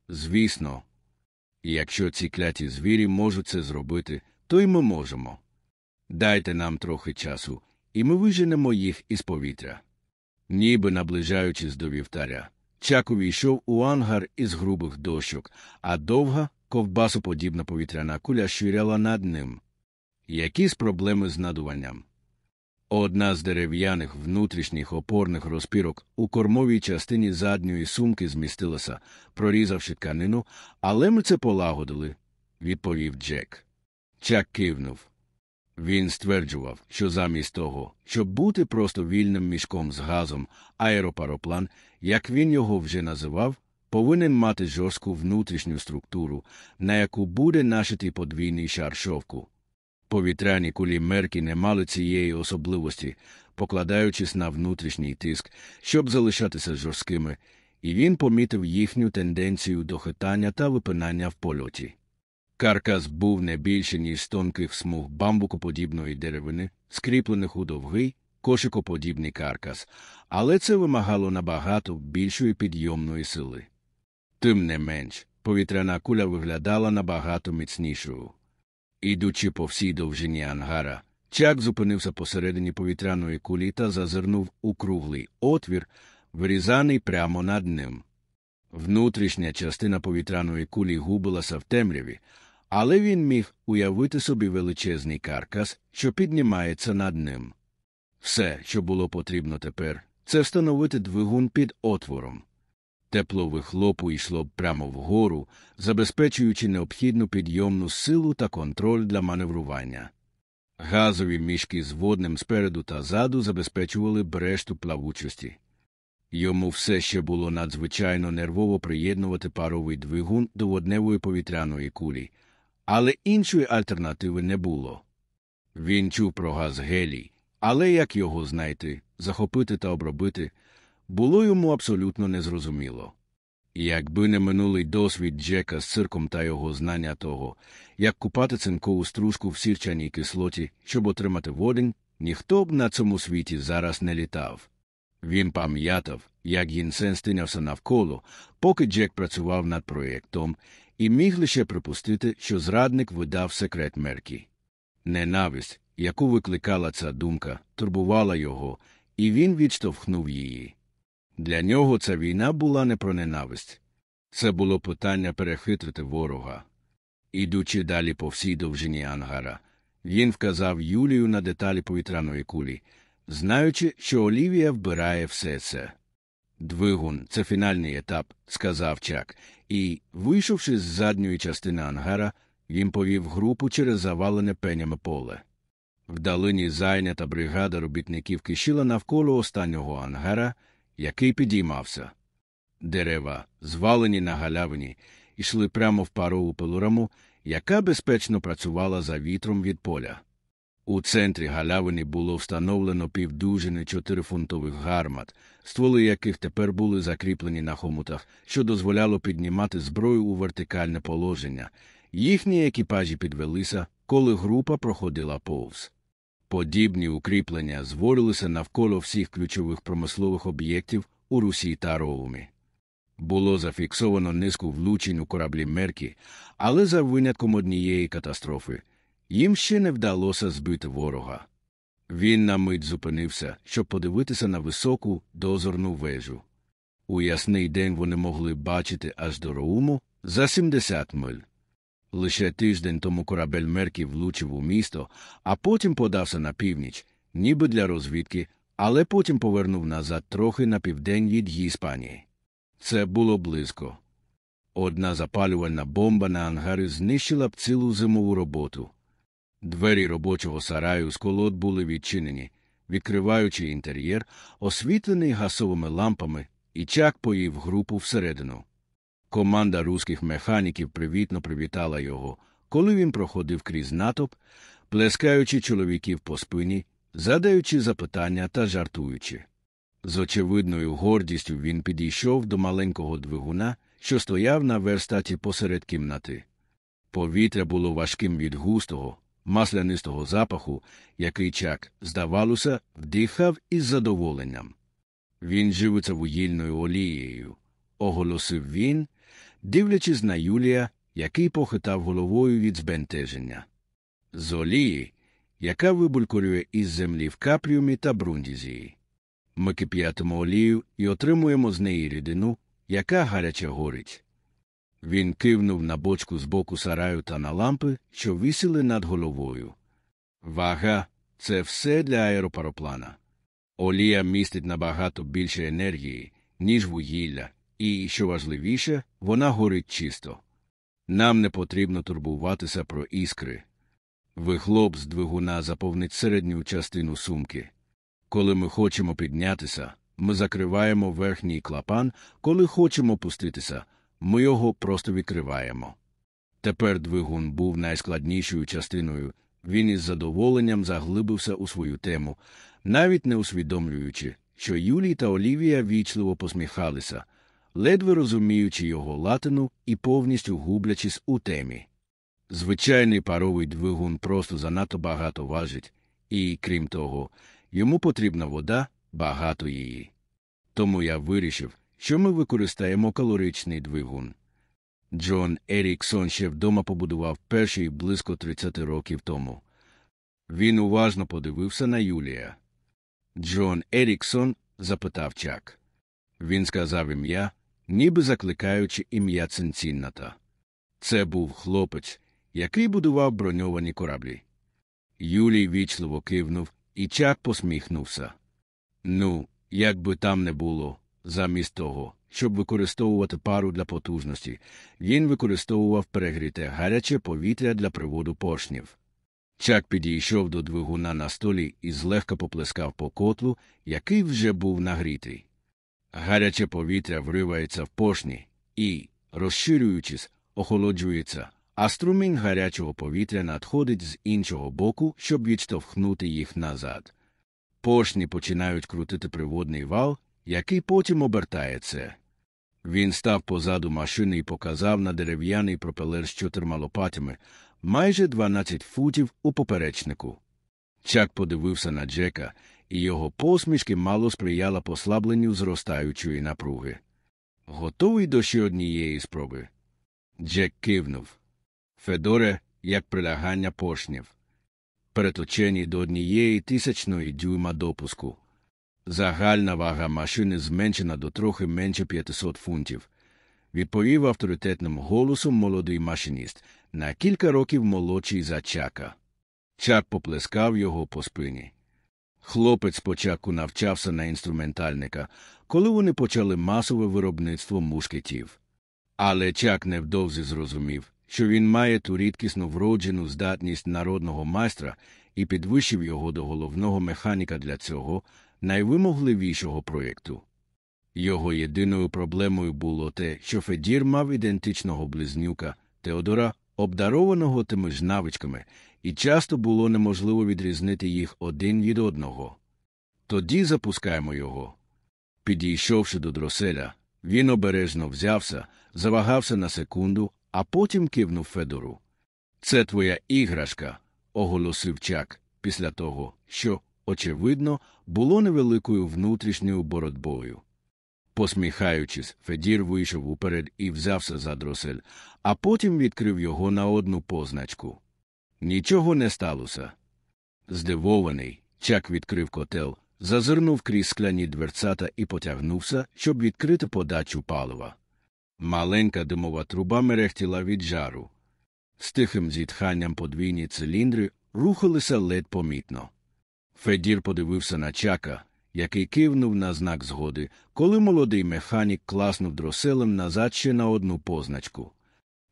Звісно, якщо ці кляті звірі можуть це зробити, то й ми можемо. Дайте нам трохи часу, і ми виженемо їх із повітря. Ніби наближаючись до вівтаря, Чак увійшов у ангар із грубих дощок, а довга, ковбасоподібна повітряна куля ширяла над ним. Якісь проблеми з надуванням. Одна з дерев'яних внутрішніх опорних розпірок у кормовій частині задньої сумки змістилася, прорізавши тканину, але ми це полагодили, відповів Джек. Чак кивнув. Він стверджував, що замість того, щоб бути просто вільним мішком з газом, аеропароплан, як він його вже називав, повинен мати жорстку внутрішню структуру, на яку буде нашитий подвійний шар шовку. Повітряні кулі мерки не мали цієї особливості, покладаючись на внутрішній тиск, щоб залишатися жорсткими, і він помітив їхню тенденцію до хитання та випинання в польоті. Каркас був не більше, ніж тонких смуг бамбукоподібної деревини, скріплених у довгий, кошикоподібний каркас, але це вимагало набагато більшої підйомної сили. Тим не менш, повітряна куля виглядала набагато міцнішою. Ідучи по всій довжині ангара, Чак зупинився посередині повітряної кулі та зазирнув у круглий отвір, вирізаний прямо над ним. Внутрішня частина повітряної кулі губилася в темряві, але він міг уявити собі величезний каркас, що піднімається над ним. Все, що було потрібно тепер, це встановити двигун під отвором. Тепло вихлопу йшло прямо вгору, забезпечуючи необхідну підйомну силу та контроль для маневрування. Газові мішки з водним спереду та ззаду забезпечували б решту плавучості. Йому все ще було надзвичайно нервово приєднувати паровий двигун до водневої повітряної кулі, але іншої альтернативи не було. Він чув про газ гелій, але як його знайти, захопити та обробити, було йому абсолютно незрозуміло. І якби не минулий досвід Джека з цирком та його знання того, як купати цинкову стружку в сірчаній кислоті, щоб отримати водень, ніхто б на цьому світі зараз не літав. Він пам'ятав, як Гінсен стинявся навколо, поки Джек працював над проєктом, і міг лише припустити, що зрадник видав секрет Меркі. Ненависть, яку викликала ця думка, турбувала його, і він відштовхнув її. Для нього ця війна була не про ненависть. Це було питання перехитрити ворога. Ідучи далі по всій довжині ангара, він вказав Юлію на деталі повітряної кулі, знаючи, що Олівія вбирає все це. Двигун це фінальний етап, сказав Чак, і, вийшовши з задньої частини ангара, він повів групу через завалене пенями поле. Вдалині зайнята бригада робітників кишіла навколо останнього ангара, який підіймався. Дерева, звалені на галявині, йшли прямо в парову пилораму, яка безпечно працювала за вітром від поля. У центрі галявини було встановлено півдужини чотирифунтових гармат, стволи яких тепер були закріплені на хомутах, що дозволяло піднімати зброю у вертикальне положення. Їхні екіпажі підвелися, коли група проходила повз. Подібні укріплення зворилися навколо всіх ключових промислових об'єктів у Русі та Роумі. Було зафіксовано низку влучень у кораблі Меркі, але за винятком однієї катастрофи їм ще не вдалося збити ворога. Він на мить зупинився, щоб подивитися на високу дозорну вежу. У ясний день вони могли бачити аж до Роуму за 70 миль. Лише тиждень тому корабель Меркі влучив у місто, а потім подався на північ, ніби для розвідки, але потім повернув назад трохи на південь від Іспанії. Це було близько. Одна запалювальна бомба на ангари знищила б цілу зимову роботу. Двері робочого сараю з колод були відчинені, відкриваючи інтер'єр, освітлений гасовими лампами, і чак поїв групу всередину. Команда руських механіків привітно привітала його, коли він проходив крізь натовп, плескаючи чоловіків по спині, задаючи запитання та жартуючи. З очевидною гордістю він підійшов до маленького двигуна, що стояв на верстаті посеред кімнати. Повітря було важким від густого, маслянистого запаху, який чак, здавалося, вдихав із задоволенням. Він живиться вугільною олією, оголосив він, дивлячись на Юлія, який похитав головою від збентеження. З олії, яка вибулькурює із землі в капріумі та брундізії. Ми кип'ятимо олію і отримуємо з неї рідину, яка гаряче горить. Він кивнув на бочку з боку сараю та на лампи, що висіли над головою. Вага це все для аеропароплана. Олія містить набагато більше енергії, ніж вугілля, і, що важливіше, вона горить чисто. Нам не потрібно турбуватися про іскри. Вихлоп з двигуна заповнить середню частину сумки. Коли ми хочемо піднятися, ми закриваємо верхній клапан, коли хочемо пуститися, ми його просто відкриваємо. Тепер двигун був найскладнішою частиною, він із задоволенням заглибився у свою тему, навіть не усвідомлюючи, що Юлій та Олівія вічливо посміхалися, ледве розуміючи його латину і повністю гублячись у темі. Звичайний паровий двигун просто занадто багато важить, і, крім того, йому потрібна вода, багато її. Тому я вирішив, що ми використаємо калоричний двигун. Джон Еріксон ще вдома побудував перший близько 30 років тому. Він уважно подивився на Юлія. Джон Еріксон запитав Чак. Він сказав ім'я, ніби закликаючи ім'я Цинцінната. Це був хлопець, який будував броньовані кораблі. Юлій вічливо кивнув, і Чак посміхнувся. Ну, як би там не було, замість того, щоб використовувати пару для потужності, він використовував перегріте гаряче повітря для приводу поршнів. Чак підійшов до двигуна на столі і злегка поплескав по котлу, який вже був нагрітий. Гаряче повітря вривається в поршні і, розширюючись, охолоджується, а струмінь гарячого повітря надходить з іншого боку, щоб відштовхнути їх назад. Поршні починають крутити приводний вал, який потім обертає це. Він став позаду машини і показав на дерев'яний пропелер з чотирма лопатями, майже 12 футів у поперечнику. Чак подивився на Джека, і його посмішки мало сприяла послабленню зростаючої напруги. Готовий до ще однієї спроби. Джек кивнув. Федоре, як прилягання поршнів. Переточені до однієї тисячної дюйма допуску. Загальна вага машини зменшена до трохи менше 500 фунтів. Відповів авторитетним голосом молодий машиніст, на кілька років молодший за Чака. Чак поплескав його по спині. Хлопець спочатку навчався на інструментальника, коли вони почали масове виробництво мушкетів. Але Чак невдовзі зрозумів, що він має ту рідкісну вроджену здатність народного майстра і підвищив його до головного механіка для цього найвимогливішого проєкту. Його єдиною проблемою було те, що Федір мав ідентичного близнюка Теодора, обдарованого тими ж навичками, і часто було неможливо відрізнити їх один від одного. Тоді запускаємо його. Підійшовши до дроселя, він обережно взявся, завагався на секунду, а потім кивнув Федору. Це твоя іграшка, оголосив Чак, після того, що, очевидно, було невеликою внутрішньою боротьбою. Посміхаючись, Федір вийшов уперед і взявся за дросель, а потім відкрив його на одну позначку. Нічого не сталося. Здивований, Чак відкрив котел, зазирнув крізь скляні дверцята і потягнувся, щоб відкрити подачу палива. Маленька димова труба мерехтіла від жару. З тихим зітханням подвійні циліндри рухалися ледь помітно. Федір подивився на чака, який кивнув на знак згоди, коли молодий механік класнув дроселем назад ще на одну позначку.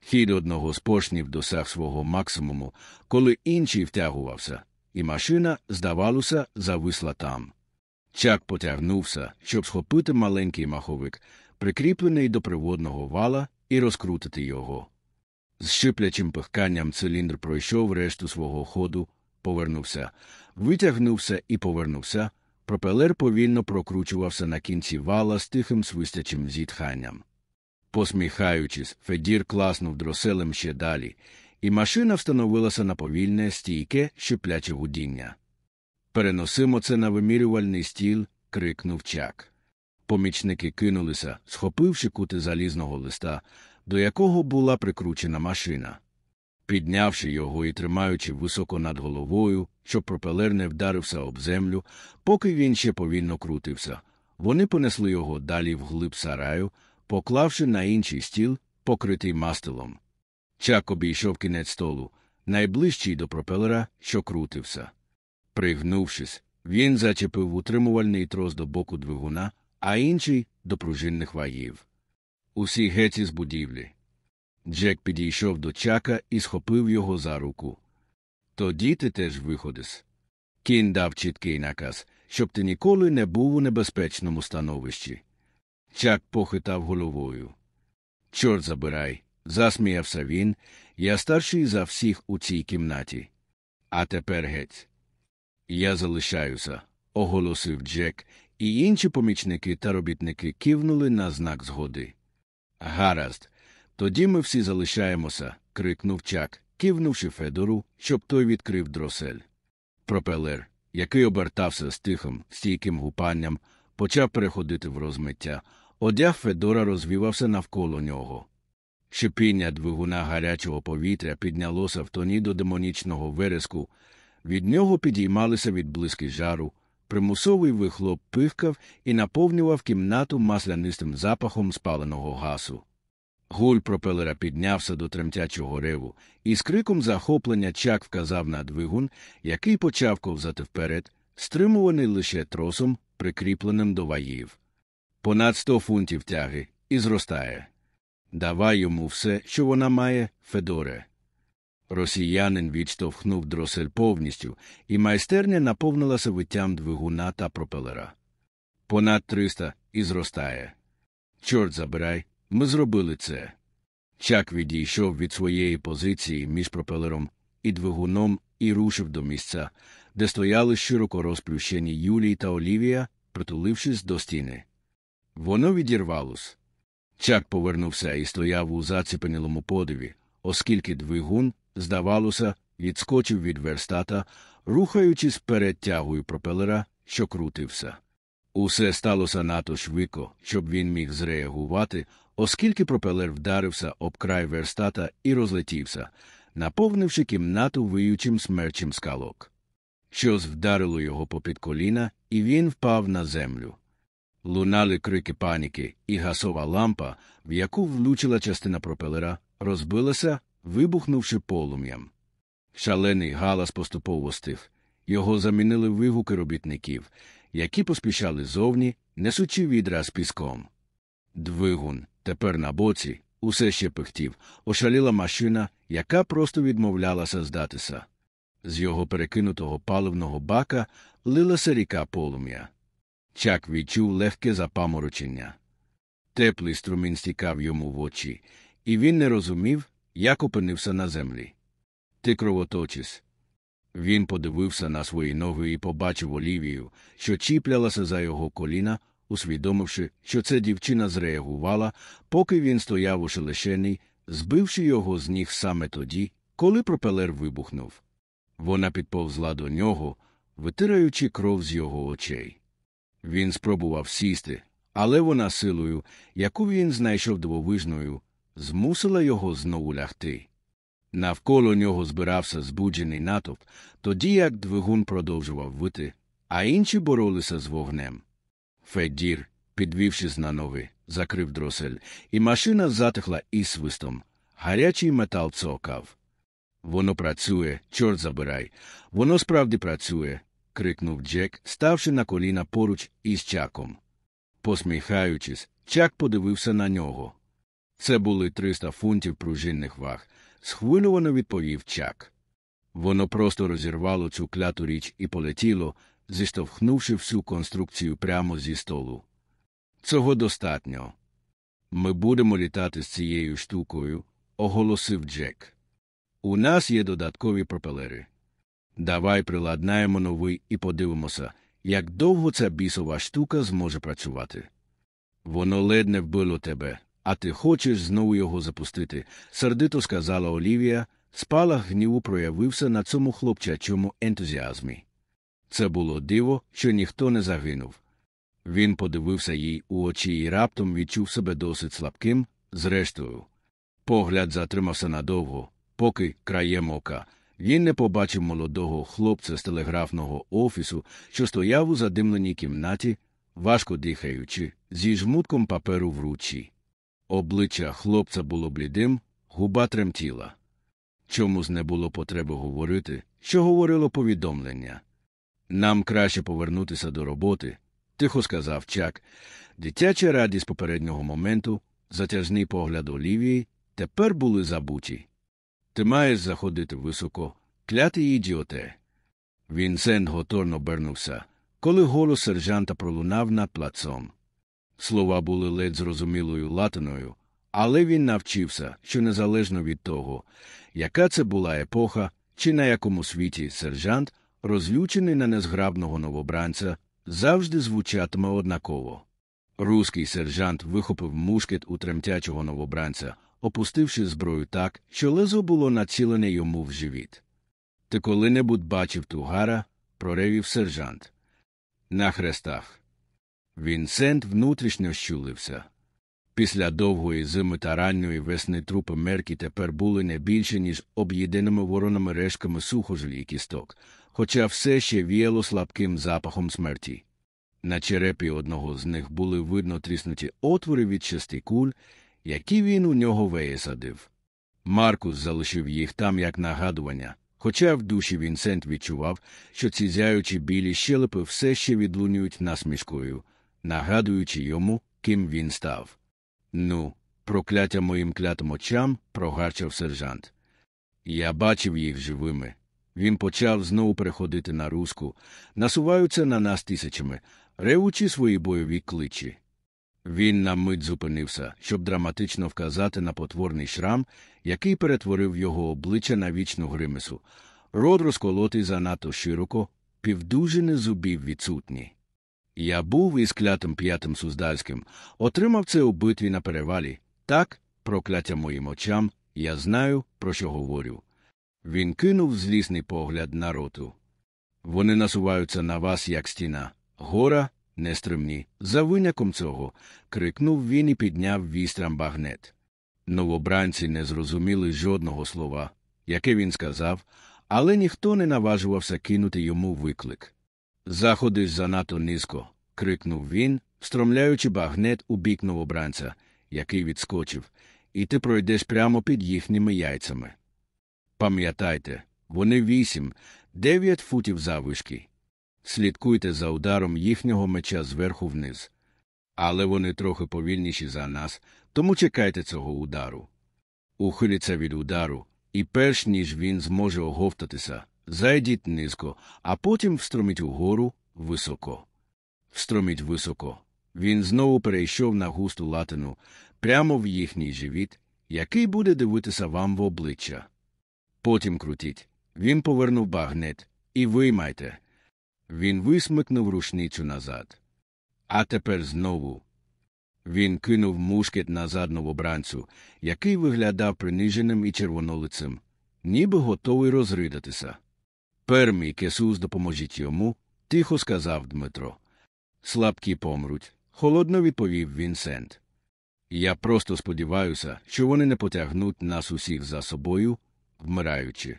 Хід одного з поршнів досяг свого максимуму, коли інший втягувався, і машина, здавалося, зависла там. Чак потягнувся, щоб схопити маленький маховик, прикріплений до приводного вала, і розкрутити його. З шиплячим пихканням циліндр пройшов решту свого ходу, повернувся, витягнувся і повернувся. Пропелер повільно прокручувався на кінці вала з тихим свистячим зітханням. Посміхаючись, Федір класнув дроселем ще далі, і машина встановилася на повільне, стійке, щепляче гудіння. Переносимо це на вимірювальний стіл, крикнув чак. Помічники кинулися, схопивши кути залізного листа, до якого була прикручена машина. Піднявши його і тримаючи високо над головою, щоб пропелер не вдарився об землю, поки він ще повільно крутився, вони понесли його далі вглиб сараю, поклавши на інший стіл, покритий мастилом. Чак обійшов кінець столу, найближчий до пропелера, що крутився. Пригнувшись, він зачепив утримувальний трос до боку двигуна, а інший до пружинних вагів. Усі геть із будівлі. Джек підійшов до чака і схопив його за руку. Тоді ти теж виходиш. Кін дав чіткий наказ, щоб ти ніколи не був у небезпечному становищі. Чак похитав головою. Чорт забирай, засміявся він. Я старший за всіх у цій кімнаті. А тепер геть. Я залишаюся, оголосив Джек, і інші помічники та робітники кивнули на знак згоди. Гаразд, тоді ми всі залишаємося, крикнув Чак, кивнувши Федору, щоб той відкрив дросель. Пропелер, який обертався з тихим, стійким гупанням, почав переходити в розмиття. Одяг Федора розвівався навколо нього. Шипіння двигуна гарячого повітря піднялося в тоні до демонічного вереску, від нього підіймалися відблиски жару, примусовий вихлоп пивкав і наповнював кімнату маслянистим запахом спаленого гасу. Гуль пропелера піднявся до тремтячого реву, і з криком захоплення чак вказав на двигун, який почав ковзати вперед, стримуваний лише тросом, прикріпленим до ваїв. Понад сто фунтів тяги і зростає. Давай йому все, що вона має, Федоре. Росіянин відштовхнув дросель повністю, і майстерня наповнилася виттям двигуна та пропелера. Понад триста і зростає. Чорт забирай, ми зробили це. Чак відійшов від своєї позиції між пропелером і двигуном і рушив до місця, де стояли широко розплющені Юлій та Олівія, притулившись до стіни. Воно відірвалось. Чак повернувся і стояв у заціпенілому подиві, оскільки двигун, здавалося, відскочив від верстата, рухаючись перед тягою пропелера, що крутився. Усе сталося надто швидко, щоб він міг зреагувати, оскільки пропелер вдарився об край верстата і розлетівся, наповнивши кімнату виючим смерчем скалок. Щось вдарило його попід коліна, і він впав на землю. Лунали крики паніки, і гасова лампа, в яку влучила частина пропелера, розбилася, вибухнувши полум'ям. Шалений галас поступово стих. Його замінили вигуки робітників, які поспішали зовні, несучи відра з піском. Двигун, тепер на боці, усе ще пихтів, ошаліла машина, яка просто відмовлялася здатися. З його перекинутого паливного бака лилася ріка полум'я. Чак відчув легке запаморочення. Теплий струмін стікав йому в очі, і він не розумів, як опинився на землі. Ти кровоточиш. Він подивився на свої ноги і побачив Олівію, що чіплялася за його коліна, усвідомивши, що ця дівчина зреагувала, поки він стояв ошелешений, збивши його з ніг саме тоді, коли пропелер вибухнув. Вона підповзла до нього, витираючи кров з його очей. Він спробував сісти, але вона силою, яку він знайшов дивовижною, змусила його знову лягти. Навколо нього збирався збуджений натовп, тоді як двигун продовжував вити, а інші боролися з вогнем. Федір, підвівшись на ноги, закрив дросель, і машина затихла із свистом. Гарячий метал цокав. Воно працює, чорт забирай. Воно справді працює. Крикнув Джек, ставши на коліна поруч із чаком. Посміхаючись, чак подивився на нього. Це були 300 фунтів пружинних ваг, схвильовано відповів чак. Воно просто розірвало цю кляту річ і полетіло, зіштовхнувши всю конструкцію прямо зі столу. Цього достатньо. Ми будемо літати з цією штукою, оголосив Джек. У нас є додаткові пропелери. Давай приладнаємо новий і подивимося, як довго ця бісова штука зможе працювати. Воно ледь не вбило тебе, а ти хочеш знову його запустити, сердито сказала Олівія, спалах гніву проявився на цьому хлопчачому ентузіазмі. Це було диво, що ніхто не загинув. Він подивився їй у очі і раптом відчув себе досить слабким, зрештою. Погляд затримався надовго, поки краєм ока. Він не побачив молодого хлопця з телеграфного офісу, що стояв у задимленій кімнаті, важко дихаючи, зі жмутком паперу в руці. Обличчя хлопця було блідим, губа тремтіла. Чомусь не було потреби говорити, що говорило повідомлення. Нам краще повернутися до роботи, тихо сказав Чак. Дитяча радість попереднього моменту, затяжний погляд Олівії, тепер були забуті. Ти маєш заходити високо, клятий ідіоте. Вінсент готорно обернувся, коли голос сержанта пролунав над плацом. Слова були ледь зрозумілою латиною, але він навчився, що незалежно від того, яка це була епоха, чи на якому світі сержант, розлючений на незграбного новобранця, завжди звучатиме однаково. Руський сержант вихопив мушкет у тремтячого новобранця, опустивши зброю так, що лезо було націлене йому в живіт. Ти коли-небудь бачив тугара, проревів сержант. На хрестах. Вінсент внутрішньо щулився. Після довгої зими та ранньої весни трупи мерки тепер були не більше, ніж об'єднаними воронами решками сухожилі і кісток, хоча все ще віяло слабким запахом смерті. На черепі одного з них були видно тріснуті отвори від шести куль, які він у нього висадив. Маркус залишив їх там як нагадування, хоча в душі Вінсент відчував, що ці зяючі білі щелепи все ще відлунюють насмішкою, нагадуючи йому, ким він став. Ну, прокляття моїм клятим очам, прогарчав сержант. Я бачив їх живими. Він почав знову переходити на руску, насуваються на нас тисячами, ревучи свої бойові кличі. Він на мить зупинився, щоб драматично вказати на потворний шрам, який перетворив його обличчя на вічну гримесу. Рот розколотий занадто широко, півдужини зубів відсутні. Я був із клятим п'ятим Суздальським, отримав це у битві на перевалі. Так, прокляття моїм очам, я знаю, про що говорю. Він кинув злісний погляд на роту. Вони насуваються на вас, як стіна. Гора, нестримні. За виняком цього. крикнув він і підняв вістрям багнет. Новобранці не зрозуміли жодного слова, яке він сказав, але ніхто не наважувався кинути йому виклик. Заходиш занадто низько. крикнув він, встромляючи багнет у бік новобранця, який відскочив, і ти пройдеш прямо під їхніми яйцями. Пам'ятайте, вони вісім, дев'ять футів завишки. Слідкуйте за ударом їхнього меча зверху вниз. Але вони трохи повільніші за нас, тому чекайте цього удару. Ухиліться від удару, і перш ніж він зможе оговтатися, зайдіть низько, а потім встроміть угору високо. Встроміть високо. Він знову перейшов на густу латину прямо в їхній живіт, який буде дивитися вам в обличчя. Потім крутіть. Він повернув багнет і виймайте. Він висмикнув рушницю назад. А тепер знову. Він кинув мушкет назад новобранцю, який виглядав приниженим і червонолицем, ніби готовий розридатися. Пермій Кесус допоможіть йому, тихо сказав Дмитро. Слабкі помруть, холодно відповів Вінсент. Я просто сподіваюся, що вони не потягнуть нас усіх за собою, вмираючи.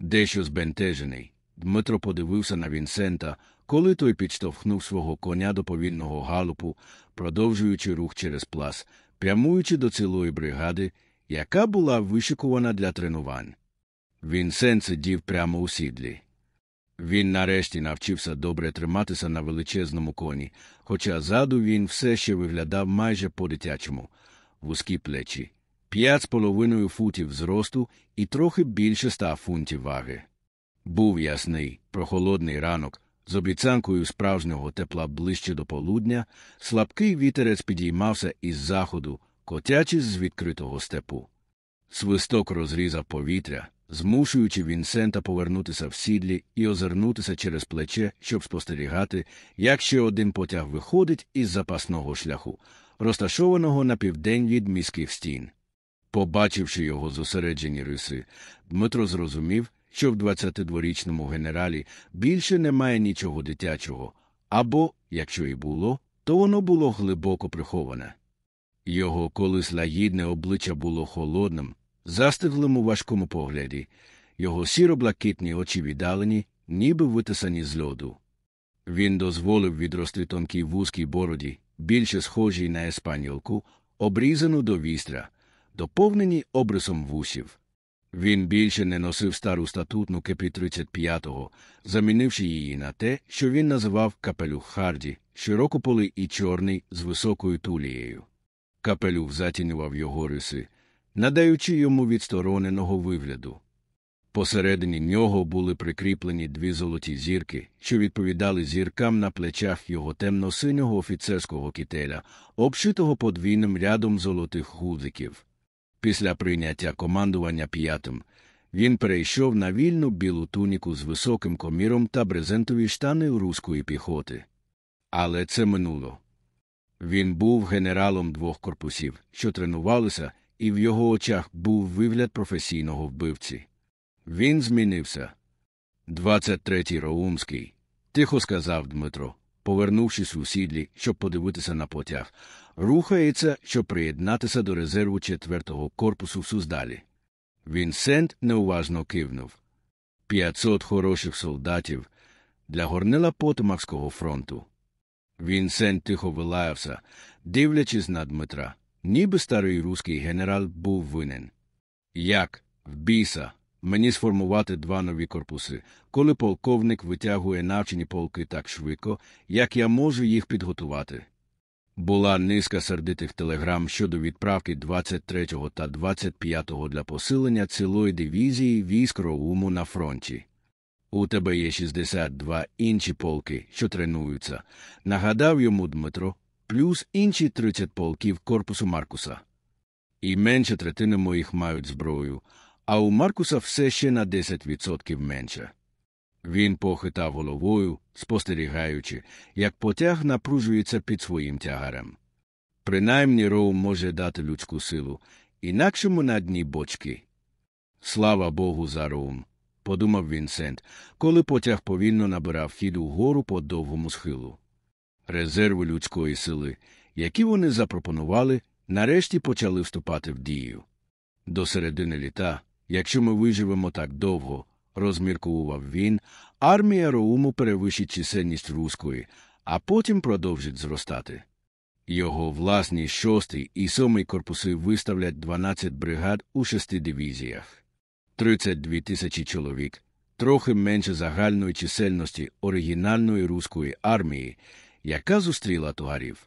Дещо збентежений. Дмитро подивився на Вінсента, коли той підштовхнув свого коня до повільного галупу, продовжуючи рух через плас, прямуючи до цілої бригади, яка була вишикувана для тренувань. Вінсент сидів прямо у сідлі. Він нарешті навчився добре триматися на величезному коні, хоча ззаду він все ще виглядав майже по дитячому, вузькі плечі, п'ять з половиною футів зросту і трохи більше ста фунтів ваги. Був ясний, прохолодний ранок, з обіцянкою справжнього тепла ближче до полудня, слабкий вітерець підіймався із заходу, котячись з відкритого степу. Свисток розрізав повітря, змушуючи Вінсента повернутися в сідлі і озирнутися через плече, щоб спостерігати, як ще один потяг виходить із запасного шляху, розташованого на південь від міських стін. Побачивши його зосереджені риси, Дмитро зрозумів, що в 22-річному генералі більше немає нічого дитячого, або, якщо і було, то воно було глибоко приховане. Його колись лагідне обличчя було холодним, застиглим у важкому погляді, його сіро-блакитні очі віддалені, ніби витисані з льоду. Він дозволив відрости тонкій вузькій бороді, більше схожій на еспанілку, обрізану до вістря, доповнені обрисом вусів. Він більше не носив стару статутну кепі 35-го, замінивши її на те, що він називав капелюх Харді, широкополий і чорний з високою тулією. Капелюх затінював його риси, надаючи йому відстороненого вигляду. Посередині нього були прикріплені дві золоті зірки, що відповідали зіркам на плечах його темно-синього офіцерського кітеля, обшитого подвійним рядом золотих гудзиків. Після прийняття командування п'ятим він перейшов на вільну білу туніку з високим коміром та брезентові штани руської піхоти. Але це минуло. Він був генералом двох корпусів, що тренувалися, і в його очах був вигляд професійного вбивці. Він змінився. 23-й Роумський, тихо сказав Дмитро, повернувшись у сідлі, щоб подивитися на потяг, рухається, щоб приєднатися до резерву 4-го корпусу в Суздалі. Вінсент неуважно кивнув. П'ятсот хороших солдатів для горнила Потомакського фронту. Вінсент тихо вилаявся, дивлячись на Дмитра, ніби старий руський генерал був винен. Як, в біса, мені сформувати два нові корпуси, коли полковник витягує навчені полки так швидко, як я можу їх підготувати? Була низка сердитих телеграм щодо відправки 23-го та 25-го для посилення цілої дивізії військ Роуму на фронті. У тебе є 62 інші полки, що тренуються, нагадав йому Дмитро, плюс інші 30 полків корпусу Маркуса. І менше третини моїх мають зброю, а у Маркуса все ще на 10% менше. Він похитав головою, спостерігаючи, як потяг напружується під своїм тягарем. Принаймні Роум може дати людську силу, інакшому на дні бочки. Слава Богу, за Роум, подумав Вінсент, коли потяг повільно набирав хід угору по довгому схилу. Резерви людської сили, які вони запропонували, нарешті почали вступати в дію. До середини літа, якщо ми виживемо так довго, розміркував він, армія Роуму перевищить чисельність руської, а потім продовжить зростати. Його власні шостий і сьомий корпуси виставлять 12 бригад у шести дивізіях. 32 тисячі чоловік, трохи менше загальної чисельності оригінальної руської армії, яка зустріла тугарів.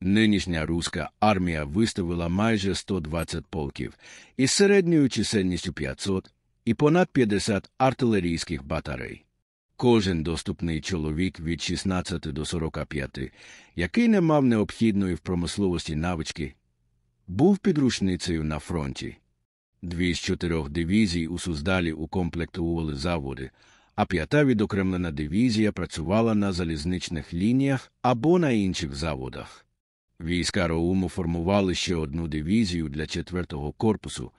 Нинішня руська армія виставила майже 120 полків із середньою чисельністю 500 і понад 50 артилерійських батарей. Кожен доступний чоловік від 16 до 45, який не мав необхідної в промисловості навички, був підручницею на фронті. Дві з чотирьох дивізій у Суздалі укомплектували заводи, а п'ята відокремлена дивізія працювала на залізничних лініях або на інших заводах. Війська Роуму формували ще одну дивізію для четвертого корпусу,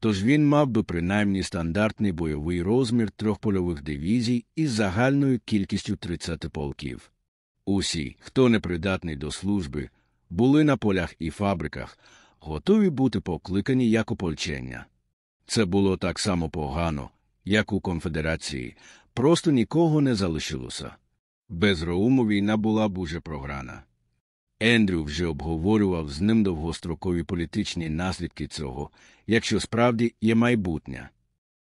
тож він мав би принаймні стандартний бойовий розмір трьох польових дивізій із загальною кількістю 30 полків. Усі, хто непридатний до служби, були на полях і фабриках, готові бути покликані як ополчення. Це було так само погано, як у конфедерації, просто нікого не залишилося. Без Роуму війна була б уже програна. Ендрю вже обговорював з ним довгострокові політичні наслідки цього, якщо справді є майбутнє.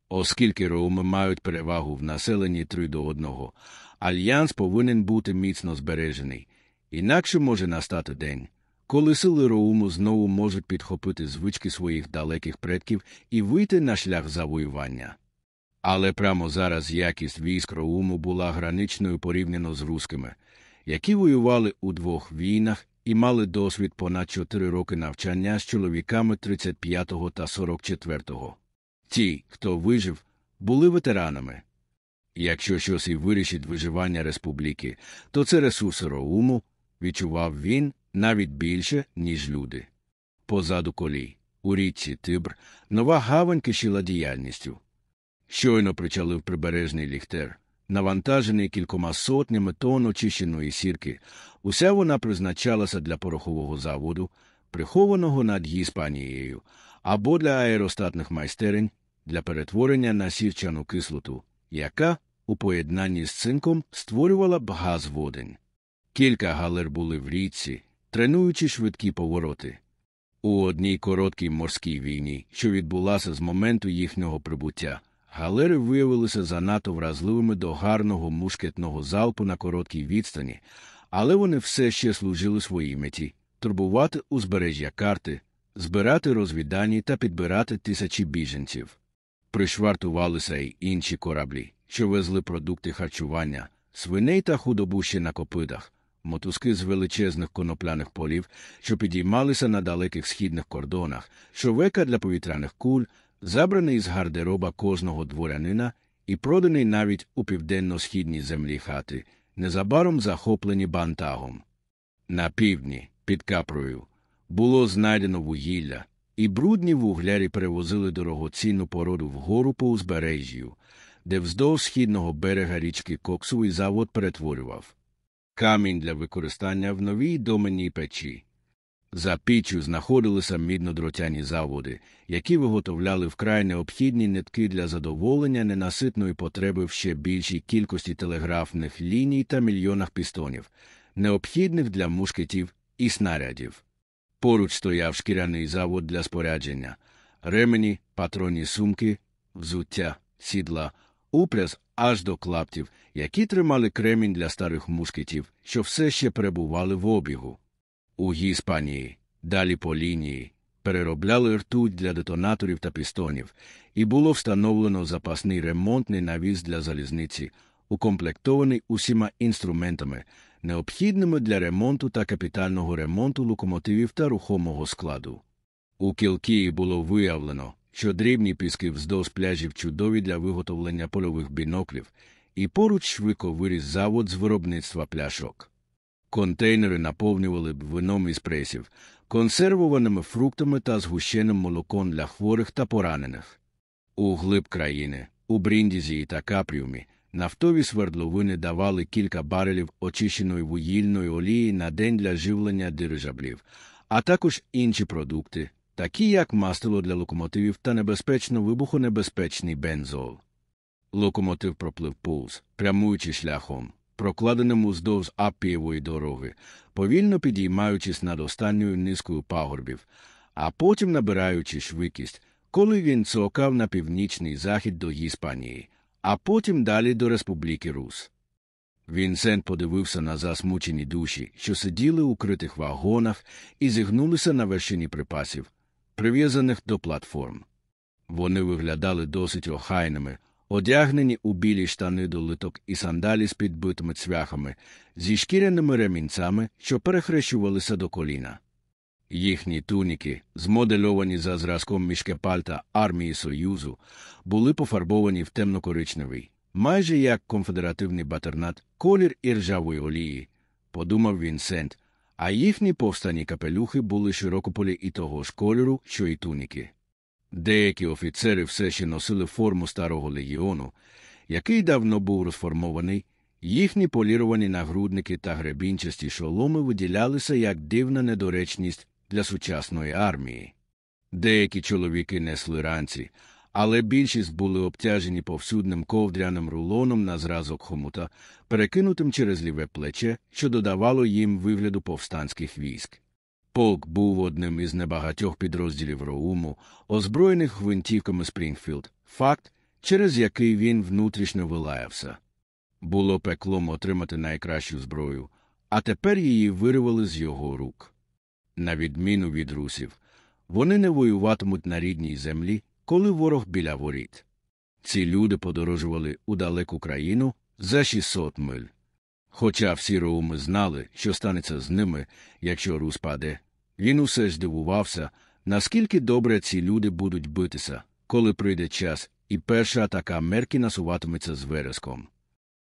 Оскільки Роуми мають перевагу в населенні три до одного, альянс повинен бути міцно збережений, інакше може настати день, коли сили Роуму знову можуть підхопити звички своїх далеких предків і вийти на шлях завоювання. Але прямо зараз якість військ Роуму була граничною порівняно з рускими, які воювали у двох війнах і мали досвід понад чотири роки навчання з чоловіками 35-го та 44-го. Ті, хто вижив, були ветеранами. Якщо щось і вирішить виживання республіки, то це ресурси Роуму, відчував він навіть більше, ніж люди. Позаду колій, у річці Тибр, нова гавань кишіла діяльністю. Щойно причалив прибережний ліхтер, навантажений кількома сотнями тонн очищеної сірки, уся вона призначалася для порохового заводу, прихованого над Іспанією, або для аеростатних майстерень для перетворення на сірчану кислоту, яка, у поєднанні з цинком, створювала б газ водень. Кілька галер були в річці, тренуючи швидкі повороти. У одній короткій морській війні, що відбулася з моменту їхнього прибуття, галери виявилися занадто вразливими до гарного мушкетного залпу на короткій відстані, але вони все ще служили своїй меті турбувати узбережжя карти, збирати розвідані та підбирати тисячі біженців. Пришвартувалися й інші кораблі, що везли продукти харчування, свиней та худобу ще на копитах, мотузки з величезних конопляних полів, що підіймалися на далеких східних кордонах, шовека для повітряних куль, забраний з гардероба кожного дворянина і проданий навіть у південно-східній землі хати, незабаром захоплені бантагом. На півдні, під капрою, було знайдено вугілля, і брудні вуглярі перевозили дорогоцінну породу вгору по узбережжю, де вздовж східного берега річки коксовий завод перетворював камінь для використання в новій доменній печі. За піччю знаходилися міднодротяні заводи, які виготовляли вкрай необхідні нитки для задоволення ненаситної потреби в ще більшій кількості телеграфних ліній та мільйонах пістонів, необхідних для мушкетів і снарядів. Поруч стояв шкіряний завод для спорядження, ремені, патронні сумки, взуття, сідла, упряс аж до клаптів, які тримали кремінь для старих мушкетів, що все ще перебували в обігу. У Іспанії, далі по лінії, переробляли ртуть для детонаторів та пістонів, і було встановлено запасний ремонтний навіс для залізниці, укомплектований усіма інструментами, необхідними для ремонту та капітального ремонту локомотивів та рухомого складу. У Кілкії було виявлено, що дрібні піски вздовж пляжів чудові для виготовлення польових біноклів, і поруч швидко виріс завод з виробництва пляшок. Контейнери наповнювали б вином із пресів, консервованими фруктами та згущеним молоком для хворих та поранених. У глиб країни, у Бріндізі та Капріумі, нафтові свердловини давали кілька барелів очищеної вугільної олії на день для живлення дирижаблів, а також інші продукти, такі як масло для локомотивів та небезпечно вибухонебезпечний бензол. Локомотив проплив повз, прямуючи шляхом, прокладеним уздовж Аппієвої дороги, повільно підіймаючись над останньою низкою пагорбів, а потім набираючи швидкість, коли він цокав на північний захід до Іспанії, а потім далі до Республіки Рус. Вінсент подивився на засмучені душі, що сиділи у критих вагонах і зігнулися на вершині припасів, прив'язаних до платформ. Вони виглядали досить охайними, одягнені у білі штани до литок і сандалі з підбитими цвяхами, зі шкіряними ремінцями, що перехрещувалися до коліна. Їхні туніки, змодельовані за зразком мішкепальта армії Союзу, були пофарбовані в темнокоричневий, майже як конфедеративний батернат, колір іржавої олії, подумав Вінсент, а їхні повстані капелюхи були широкополі і того ж кольору, що й туніки. Деякі офіцери все ще носили форму старого легіону, який давно був розформований, їхні поліровані нагрудники та гребінчасті шоломи виділялися як дивна недоречність для сучасної армії. Деякі чоловіки несли ранці, але більшість були обтяжені повсюдним ковдряним рулоном на зразок хомута, перекинутим через ліве плече, що додавало їм вигляду повстанських військ. Полк був одним із небагатьох підрозділів Роуму, озброєних гвинтівками Спрінгфілд, факт, через який він внутрішньо вилаявся. Було пеклом отримати найкращу зброю, а тепер її виривали з його рук. На відміну від русів, вони не воюватимуть на рідній землі, коли ворог біля воріт. Ці люди подорожували у далеку країну за 600 миль. Хоча всі роуми знали, що станеться з ними, якщо Рус паде, він усе ж дивувався, наскільки добре ці люди будуть битися, коли прийде час, і перша атака мерки насуватиметься з вереском.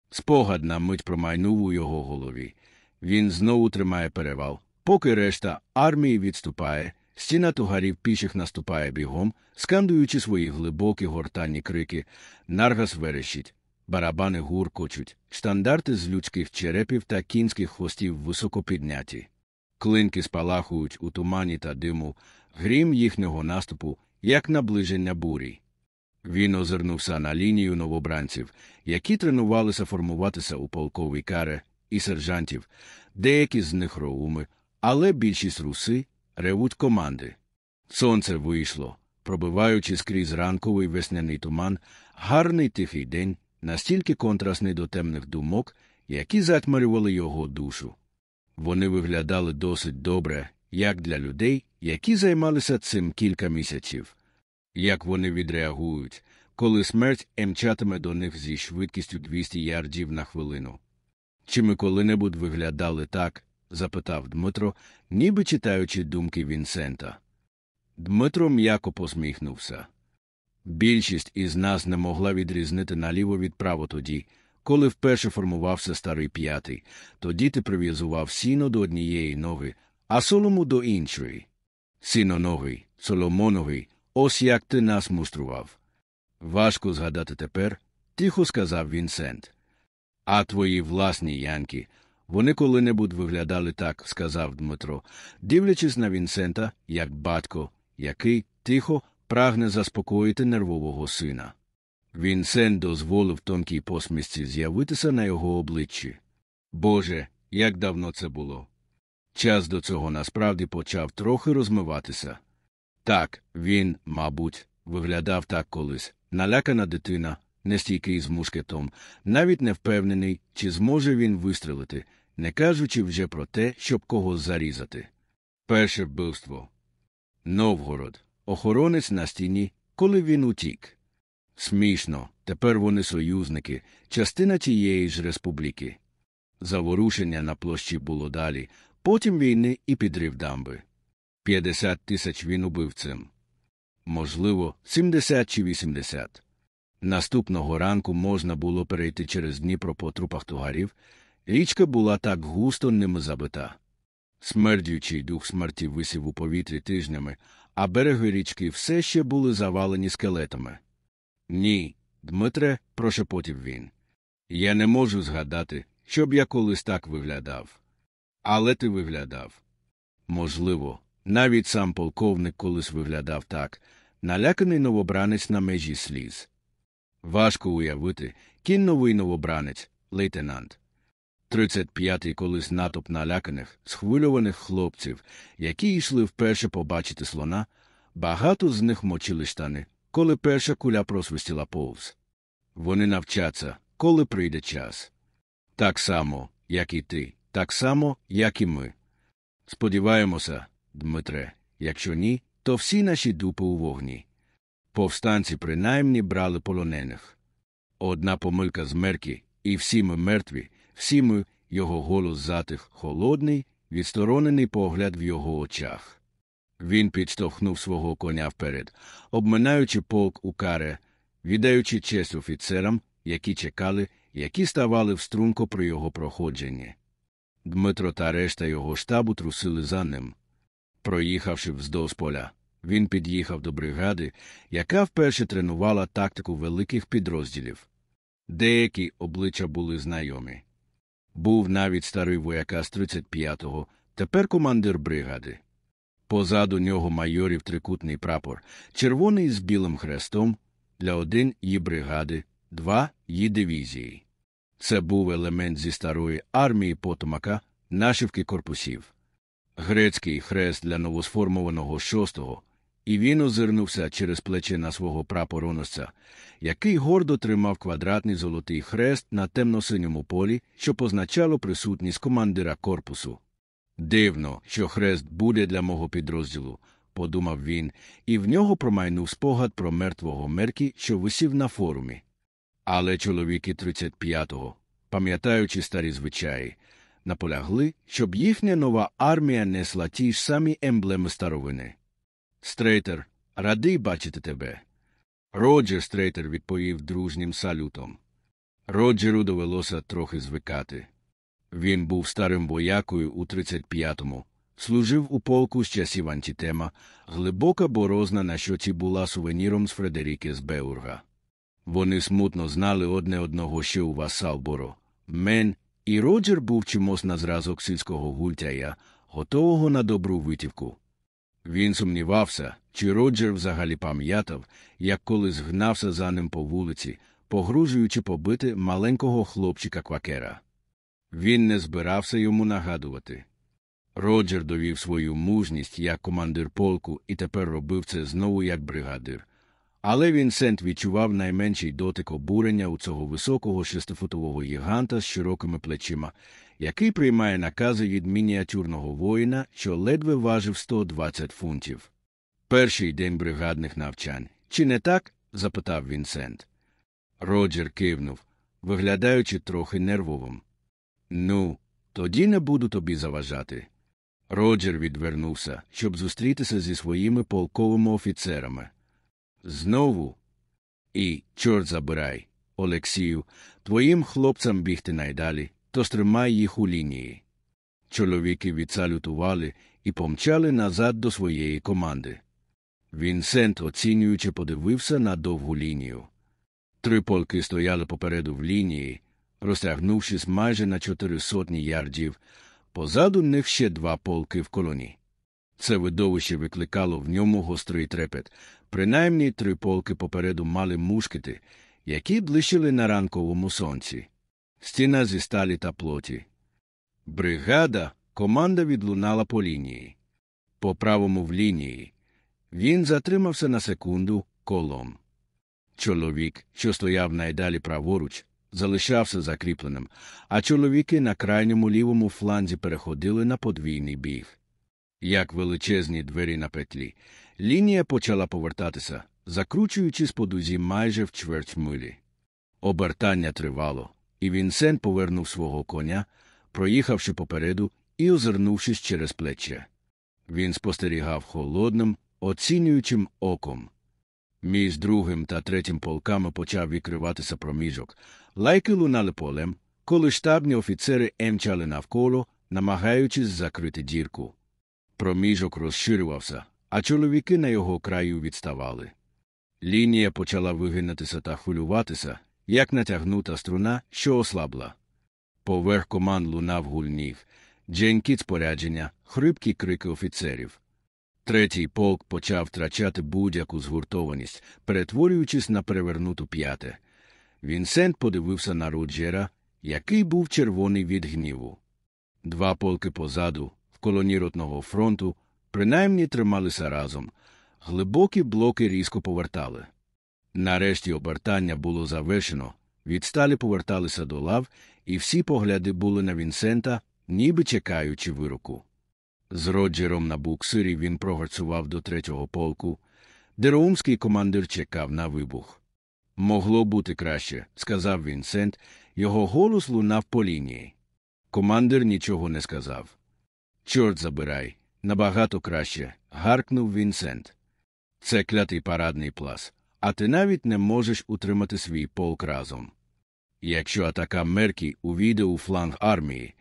Спогад на мить промайнув у його голові. Він знову тримає перевал, поки решта армії відступає, стіна тугарів піших наступає бігом, скандуючи свої глибокі гортанні крики, наргас верещить, барабани гуркочуть, штандарти з людських черепів та кінських хвостів високо підняті. Клинки спалахують у тумані та диму, грім їхнього наступу, як наближення бурі. Він озирнувся на лінію новобранців, які тренувалися формуватися у полковій каре, і сержантів, деякі з них роуми, але більшість руси ревуть команди. Сонце вийшло, пробиваючи скрізь ранковий весняний туман, гарний тихий день, настільки контрастний до темних думок, які затьмарювали його душу. Вони виглядали досить добре, як для людей, які займалися цим кілька місяців. Як вони відреагують, коли смерть емчатиме до них зі швидкістю 200 ярдів на хвилину? Чи ми коли-небудь виглядали так? запитав Дмитро, ніби читаючи думки Вінсента. Дмитро м'яко посміхнувся. Більшість із нас не могла відрізнити наліво від право тоді, коли вперше формувався старий п'ятий, тоді ти прив'язував сіно до однієї ноги, а солому до іншої. Сіноновий, соломоновий, ось як ти нас мустрував. Важко згадати тепер, тихо сказав Вінсент. А твої власні янки, вони коли-небудь виглядали так, сказав Дмитро, дивлячись на Вінсента, як батько, який тихо прагне заспокоїти нервового сина. Вінсент дозволив тонкій посмішці з'явитися на його обличчі. Боже, як давно це було. Час до цього насправді почав трохи розмиватися. Так, він, мабуть, виглядав так колись налякана дитина, нестійкий з мушкетом, навіть не впевнений, чи зможе він вистрелити, не кажучи вже про те, щоб когось зарізати. Перше вбивство. Новгород. Охоронець на стіні, коли він утік. Смішно, тепер вони союзники, частина тієї ж республіки. Заворушення на площі було далі, потім війни і підрив дамби. 50 тисяч він убив цим. Можливо, 70 чи 80. Наступного ранку можна було перейти через Дніпро по трупах тугарів. Річка була так густо ними забита. Смердючий дух смерті висів у повітрі тижнями, а береги річки все ще були завалені скелетами. Ні, Дмитре, прошепотів він. Я не можу згадати, щоб я колись так виглядав. Але ти виглядав. Можливо, навіть сам полковник колись виглядав так, наляканий новобранець на межі сліз. Важко уявити, кін новий новобранець, лейтенант. 35-й колись натовп наляканих, схвильованих хлопців, які йшли вперше побачити слона, багато з них мочили штани, коли перша куля просвистіла повз. Вони навчаться, коли прийде час. Так само, як і ти, так само, як і ми. Сподіваємося, Дмитре, якщо ні, то всі наші дупи у вогні. Повстанці принаймні брали полонених. Одна помилка з мерки, і всі ми мертві, всі ми, його голос затих, холодний, відсторонений погляд в його очах. Він підштовхнув свого коня вперед, обминаючи полк у каре, віддаючи честь офіцерам, які чекали, які ставали в струнко при його проходженні. Дмитро та решта його штабу трусили за ним. Проїхавши вздовж поля, він під'їхав до бригади, яка вперше тренувала тактику великих підрозділів. Деякі обличчя були знайомі. Був навіть старий вояка з 35-го, тепер командир бригади. Позаду нього майорів трикутний прапор, червоний з білим хрестом, для один її бригади, два її дивізії. Це був елемент зі старої армії потомака, нашивки корпусів. Грецький хрест для новосформованого шостого, і він озирнувся через плече на свого прапороносця, який гордо тримав квадратний золотий хрест на темно-синьому полі, що позначало присутність командира корпусу. Дивно, що хрест буде для мого підрозділу, подумав він, і в нього промайнув спогад про мертвого меркі, що висів на форумі. Але чоловіки 35-го, пам'ятаючи старі звичаї, наполягли, щоб їхня нова армія несла ті ж самі емблеми старовини. Стрейтер, радий бачити тебе. Роджер Стрейтер відповів дружнім салютом. Роджеру довелося трохи звикати. Він був старим воякою у 35-му, служив у полку з часів антітема, глибока борозна на щоці була сувеніром з Фредеріки з Беурга. Вони смутно знали одне одного ще у Васалборо. Мен і Роджер був чимось на зразок сільського гультяя, готового на добру витівку. Він сумнівався, чи Роджер взагалі пам'ятав, як колись гнався за ним по вулиці, погружуючи побити маленького хлопчика квакера. Він не збирався йому нагадувати. Роджер довів свою мужність як командир полку і тепер робив це знову як бригадир. Але Вінсент відчував найменший дотик обурення у цього високого шестифутового гіганта з широкими плечима, який приймає накази від мініатюрного воїна, що ледве важив 120 фунтів. Перший день бригадних навчань. Чи не так? запитав Вінсент. Роджер кивнув, виглядаючи трохи нервовим. Ну, тоді не буду тобі заважати. Роджер відвернувся, щоб зустрітися зі своїми полковими офіцерами. Знову. І, чорт забирай, Олексію, твоїм хлопцям бігти найдалі, то стримай їх у лінії. Чоловіки відсалютували і помчали назад до своєї команди. Вінсент, оцінюючи, подивився на довгу лінію. Три полки стояли попереду в лінії, розтягнувшись майже на чотири сотні ярдів, позаду них ще два полки в колоні. Це видовище викликало в ньому гострий трепет. Принаймні три полки попереду мали мушкети, які блищили на ранковому сонці. Стіна зі сталі та плоті. Бригада, команда відлунала по лінії. По правому в лінії. Він затримався на секунду колом. Чоловік, що стояв найдалі праворуч, залишався закріпленим, а чоловіки на крайньому лівому фланзі переходили на подвійний біг. Як величезні двері на петлі, лінія почала повертатися, закручуючись по дузі майже в чверть милі. Обертання тривало, і Вінсент повернув свого коня, проїхавши попереду і озирнувшись через плече. Він спостерігав холодним, оцінюючим оком. Між другим та третім полками почав відкриватися проміжок. Лайки лунали полем, коли штабні офіцери емчали навколо, намагаючись закрити дірку. Проміжок розширювався, а чоловіки на його краю відставали. Лінія почала вигинатися та хвилюватися, як натягнута струна, що ослабла. Поверх команд лунав гульнів, дженькіт спорядження, хрипкі крики офіцерів. Третій полк почав втрачати будь-яку згуртованість, перетворюючись на перевернуту п'яте. Вінсент подивився на Роджера, який був червоний від гніву. Два полки позаду, в колоні ротного фронту, принаймні трималися разом. Глибокі блоки різко повертали. Нарешті обертання було завершено, відсталі поверталися до лав, і всі погляди були на Вінсента, ніби чекаючи вироку. З Роджером на буксирі він прогорцував до третього полку, де роумський командир чекав на вибух. Могло бути краще, сказав Вінсент, його голос лунав по лінії. Командир нічого не сказав. Чорт забирай, набагато краще, гаркнув Вінсент. Це клятий парадний плас, а ти навіть не можеш утримати свій полк разом. Якщо атака Меркі увійде у фланг армії,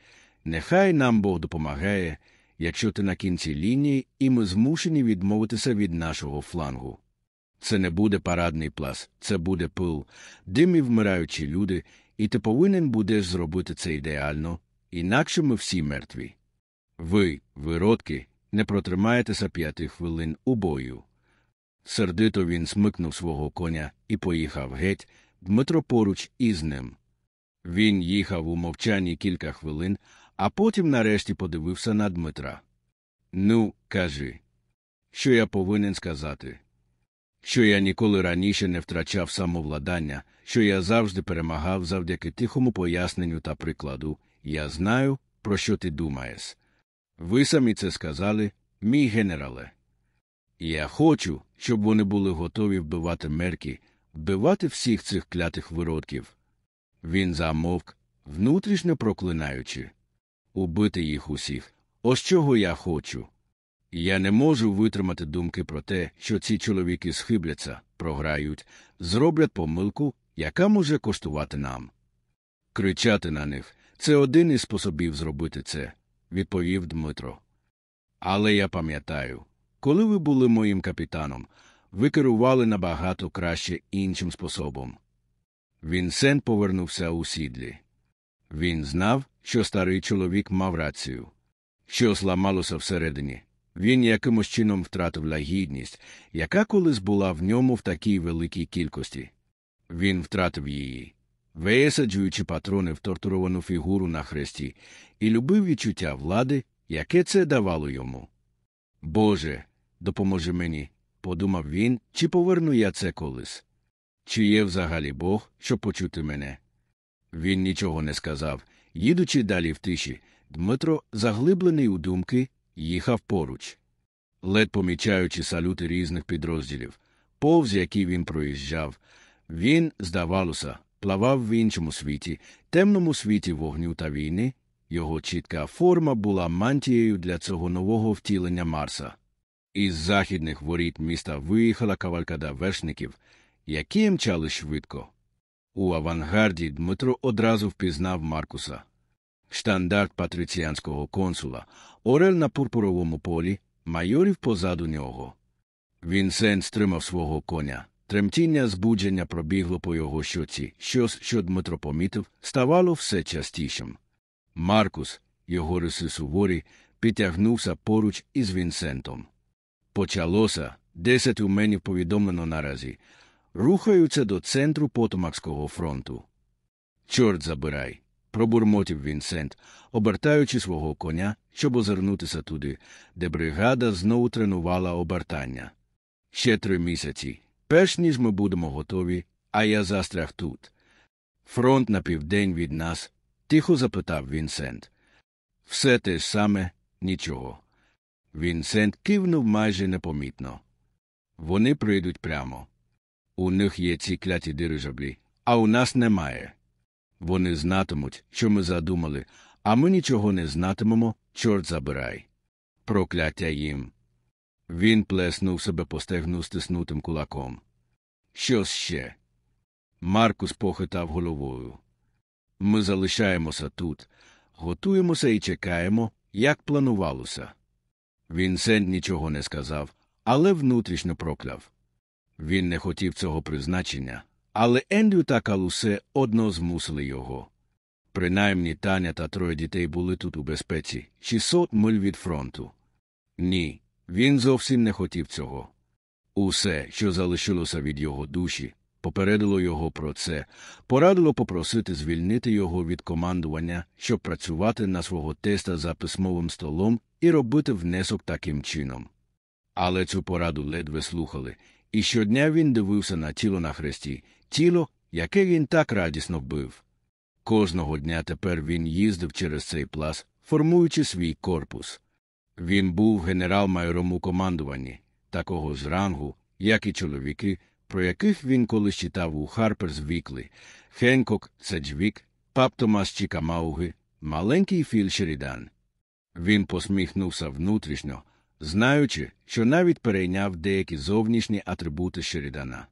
нехай нам Бог допомагає, якщо ти на кінці лінії, і ми змушені відмовитися від нашого флангу. Це не буде парадний плас, це буде пил, дим і вмираючі люди, і ти повинен будеш зробити це ідеально, інакше ми всі мертві. Ви, виродки, не протримаєтеся п'яти хвилин у бою. Сердито він смикнув свого коня і поїхав геть, Дмитро поруч із ним. Він їхав у мовчанні кілька хвилин, а потім нарешті подивився на Дмитра. Ну, кажи, що я повинен сказати? Що я ніколи раніше не втрачав самовладання, що я завжди перемагав завдяки тихому поясненню та прикладу. Я знаю, про що ти думаєш. Ви самі це сказали, мій генерале. Я хочу, щоб вони були готові вбивати мерки, вбивати всіх цих клятих виродків. Він замовк, внутрішньо проклинаючи убити їх усіх. Ось чого я хочу. Я не можу витримати думки про те, що ці чоловіки схибляться, програють, зроблять помилку, яка може коштувати нам. Кричати на них це один із способів зробити це, відповів Дмитро. Але я пам'ятаю, коли ви були моїм капітаном, ви керували набагато краще іншим способом. Вінсент повернувся у сідлі. Він знав, що старий чоловік мав рацію. Що зламалося всередині. Він якимось чином втратив лагідність, яка колись була в ньому в такій великій кількості. Він втратив її, висаджуючи патрони в тортуровану фігуру на хресті, і любив відчуття влади, яке це давало йому. Боже, допоможи мені, подумав він, чи поверну я це колись. Чи є взагалі Бог, щоб почути мене? Він нічого не сказав. Їдучи далі в тиші, Дмитро, заглиблений у думки, їхав поруч. Лед помічаючи салюти різних підрозділів, повз які він проїжджав, він, здавалося, плавав в іншому світі, темному світі вогню та війни. Його чітка форма була мантією для цього нового втілення Марса. Із західних воріт міста виїхала кавалькада вершників, які мчали швидко. У авангарді Дмитро одразу впізнав Маркуса. Штандарт патриціянського консула, Орел на пурпуровому полі, майорів позаду нього. Вінсент стримав свого коня. Тремтіння збудження пробігло по його щоці. Щось, що Дмитро помітив, ставало все частішим. Маркус, його риси суворі, підтягнувся поруч із Вінсентом. Почалося десять уменів повідомлено наразі, рухаються до центру Потомакського фронту. Чорт забирай, пробурмотів Вінсент, обертаючи свого коня, щоб озирнутися туди, де бригада знову тренувала обертання. Ще три місяці, перш ніж ми будемо готові, а я застряг тут. Фронт на південь від нас, тихо запитав Вінсент. Все те ж саме, нічого. Вінсент кивнув майже непомітно. Вони прийдуть прямо. У них є ці кляті дирижаблі, а у нас немає. Вони знатимуть, що ми задумали, а ми нічого не знатимемо, чорт забирай. Прокляття їм. Він плеснув себе по стегну стиснутим кулаком. Щось ще. Маркус похитав головою. Ми залишаємося тут, готуємося і чекаємо, як планувалося. Вінсент нічого не сказав, але внутрішньо прокляв. Він не хотів цього призначення, але Ендрю та Калусе одно змусили його. Принаймні Таня та троє дітей були тут у безпеці, 600 миль від фронту. Ні, він зовсім не хотів цього. Усе, що залишилося від його душі, попередило його про це, порадило попросити звільнити його від командування, щоб працювати на свого теста за письмовим столом і робити внесок таким чином. Але цю пораду ледве слухали, і щодня він дивився на тіло на хресті, тіло, яке він так радісно вбив. Кожного дня тепер він їздив через цей плас, формуючи свій корпус. Він був генерал-майором у командуванні, такого ж рангу, як і чоловіки, про яких він колись читав у Harper's Weekly, Хенкок, Седжвік, Пап Томас з Чікамауги, маленький Філ Шерідан. Він посміхнувся внутрішньо, знаючи, що навіть перейняв деякі зовнішні атрибути Шерідана.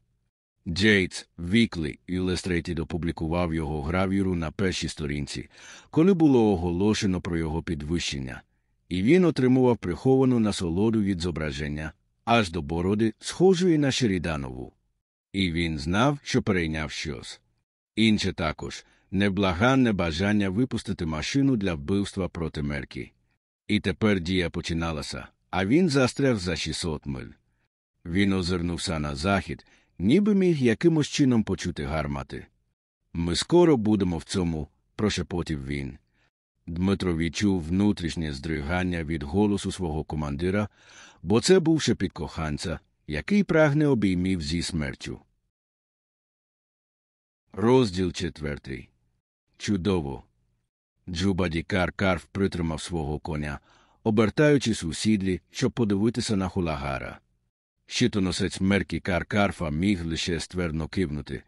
Gates's Weekly Illustrated опублікував його гравюру на першій сторінці, коли було оголошено про його підвищення, і він отримував приховану насолоду від зображення аж до бороди, схожої на Шеріданову. І він знав, що перейняв щось. Інше також неблаганне бажання випустити машину для вбивства проти мерки. І тепер дія починалася, а він застряг за 600 миль. Він озирнувся на захід, ніби міг якимось чином почути гармати. Ми скоро будемо в цьому, прошепотів він. Дмитро відчув внутрішнє здригання від голосу свого командира, бо це був шепіт коханця, який прагне обіймів зі смертю. Розділ четвертий. Чудово. Джуба Дікар Карф притримав свого коня, обертаючись у сідлі, щоб подивитися на хулагара. Щитоносець Меркі Каркарфа міг лише ствердно кивнути,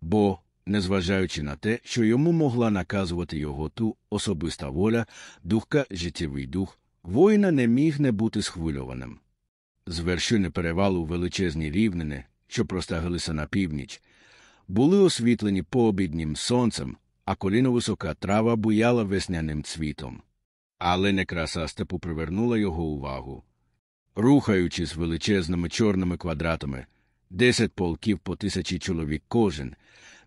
бо, незважаючи на те, що йому могла наказувати його ту особиста воля, духка, життєвий дух, воїна не міг не бути схвильованим. З вершини перевалу величезні рівнини, що простагалися на північ, були освітлені пообіднім сонцем, а коліновисока трава буяла весняним цвітом. Але не краса степу привернула його увагу. Рухаючись величезними чорними квадратами, десять полків по тисячі чоловік кожен,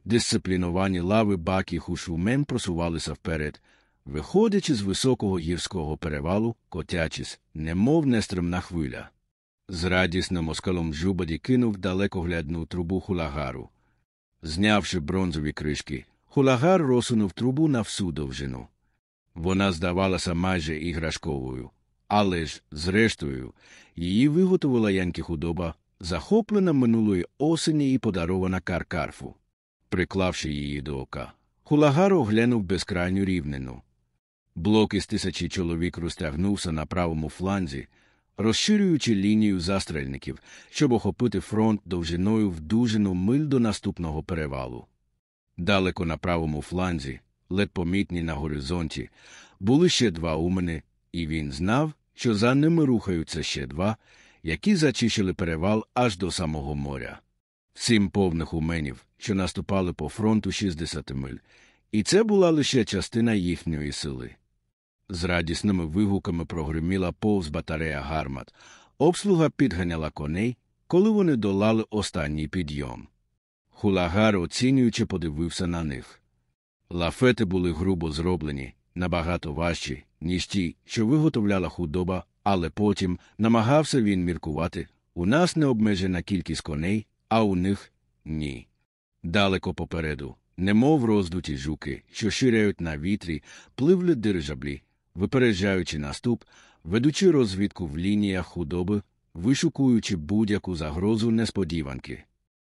дисципліновані лави баки хушумен просувалися вперед, виходячи з високого гірського перевалу, котячись, немов нестримна хвиля. З радісним оскалом жубаді кинув далекоглядну трубу хулагару. Знявши бронзові кришки, хулагар розсунув трубу на всю довжину. Вона здавалася майже іграшковою, але ж, зрештою, її виготовила Янки худоба, захоплена минулої осені і подарована каркарфу. Приклавши її до ока, хулагар оглянув безкрайню рівнину. Блок із тисячі чоловік розтягнувся на правому фланзі, розширюючи лінію застрельників, щоб охопити фронт довжиною в дужину миль до наступного перевалу. Далеко на правому фланзі, ледь помітні на горизонті, були ще два умени, і він знав, що за ними рухаються ще два, які зачищили перевал аж до самого моря. Сім повних уменів, що наступали по фронту 60 миль, і це була лише частина їхньої сили. З радісними вигуками прогриміла повз батарея гармат, обслуга підганяла коней, коли вони долали останній підйом. Хулагар, оцінюючи, подивився на них. Лафети були грубо зроблені, набагато важчі, ніж ті, що виготовляла худоба, але потім намагався він міркувати у нас необмежена кількість коней, а у них ні. Далеко попереду, немов роздуті жуки, що ширяють на вітрі, пливли дирижаблі, випереджаючи наступ, ведучи розвідку в лініях худоби, вишукуючи будь-яку загрозу несподіванки.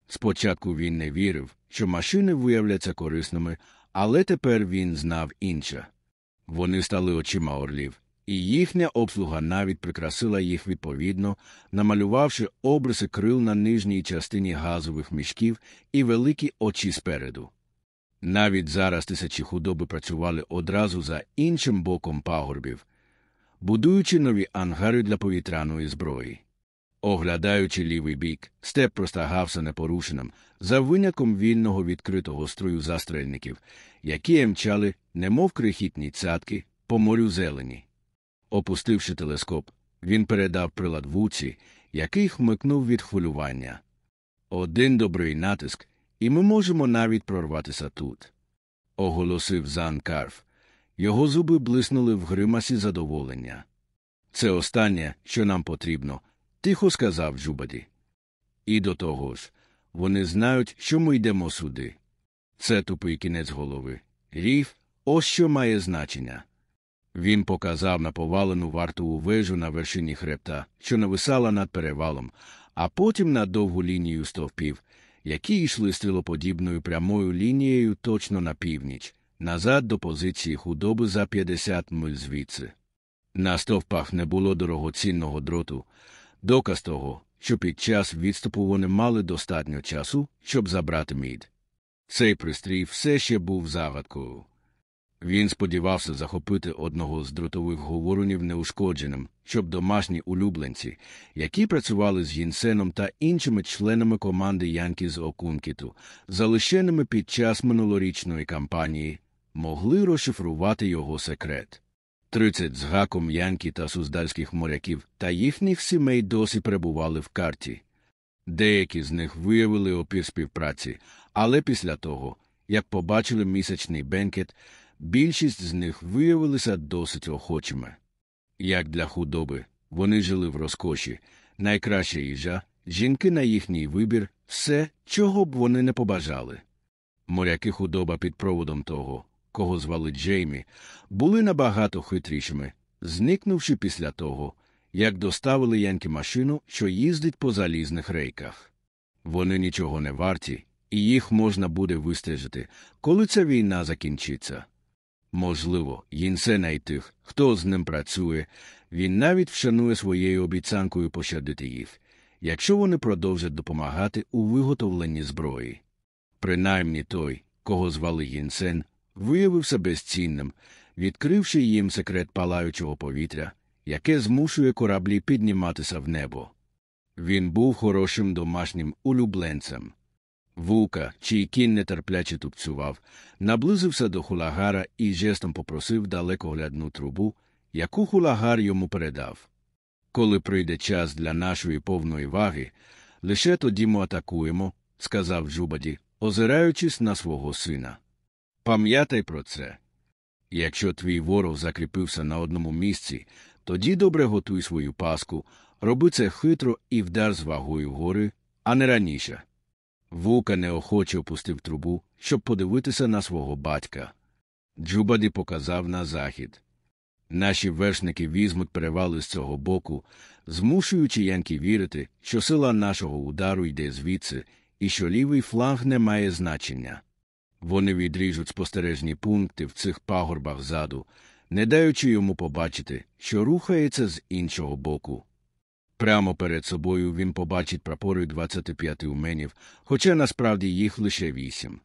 Спочатку він не вірив, що машини виявляться корисними, але тепер він знав інше. Вони стали очима орлів, і їхня обслуга навіть прикрасила їх відповідно, намалювавши обриси крил на нижній частині газових мішків і великі очі спереду. Навіть зараз тисячі худоби працювали одразу за іншим боком пагорбів, будуючи нові ангари для повітряної зброї. Оглядаючи лівий бік, степ простагався непорушеним, за винятком вільного відкритого строю застрельників, які мчали, немов крихітні цятки, по морю зелені. Опустивши телескоп, він передав прилад вуці, який хмикнув від хвилювання. Один добрий натиск, і ми можемо навіть прорватися тут. Оголосив Зан Карф. Його зуби блиснули в гримасі задоволення. Це останнє, що нам потрібно, тихо сказав Джубаді. І до того ж, вони знають, що ми йдемо сюди. Це тупий кінець голови. Ріф, ось що має значення. Він показав на повалену вартову вежу на вершині хребта, що нависала над перевалом, а потім на довгу лінію стовпів, які йшли стрілоподібною прямою лінією точно на північ, назад до позиції худоби за 50 миль звідси. На стовпах не було дорогоцінного дроту, доказ того, що під час відступу вони мали достатньо часу, щоб забрати мід. Цей пристрій все ще був загадкою. Він сподівався захопити одного з дротових говорунів неушкодженим, щоб домашні улюбленці, які працювали з Гінсеном та іншими членами команди Янкі з Окункіту, залишеними під час минулорічної кампанії, могли розшифрувати його секрет. Тридцять з гаком Янкі та суздальських моряків та їхніх сімей досі перебували в карті. Деякі з них виявили опір співпраці, але після того, як побачили місячний бенкет, більшість з них виявилися досить охочими. Як для худоби, вони жили в розкоші, найкраща їжа, жінки на їхній вибір, все, чого б вони не побажали. Моряки худоба під проводом того, кого звали Джеймі, були набагато хитрішими, зникнувши після того, як доставили Янки машину, що їздить по залізних рейках. Вони нічого не варті, і їх можна буде вистежити, коли ця війна закінчиться. Можливо, Їнсена й тих, хто з ним працює, він навіть вшанує своєю обіцянкою пощадити їх, якщо вони продовжать допомагати у виготовленні зброї. Принаймні той, кого звали Їнсен, виявився безцінним, відкривши їм секрет палаючого повітря, яке змушує кораблі підніматися в небо. Він був хорошим домашнім улюбленцем. Вука, чий кінь нетерпляче тупцював, наблизився до хулагара і жестом попросив далекоглядну трубу, яку хулагар йому передав. Коли прийде час для нашої повної ваги, лише тоді ми атакуємо, сказав Джубаді, озираючись на свого сина. Пам'ятай про це. Якщо твій ворог закріпився на одному місці, тоді добре готуй свою паску, роби це хитро і вдар з вагою гори, а не раніше. Вука неохоче опустив трубу, щоб подивитися на свого батька. Джубаді показав на захід. Наші вершники візьмуть перевали з цього боку, змушуючи янки вірити, що сила нашого удару йде звідси і що лівий фланг не має значення. Вони відріжуть спостережні пункти в цих пагорбах ззаду, не даючи йому побачити, що рухається з іншого боку. Прямо перед собою він побачить прапори 25 уменів, хоча насправді їх лише вісім.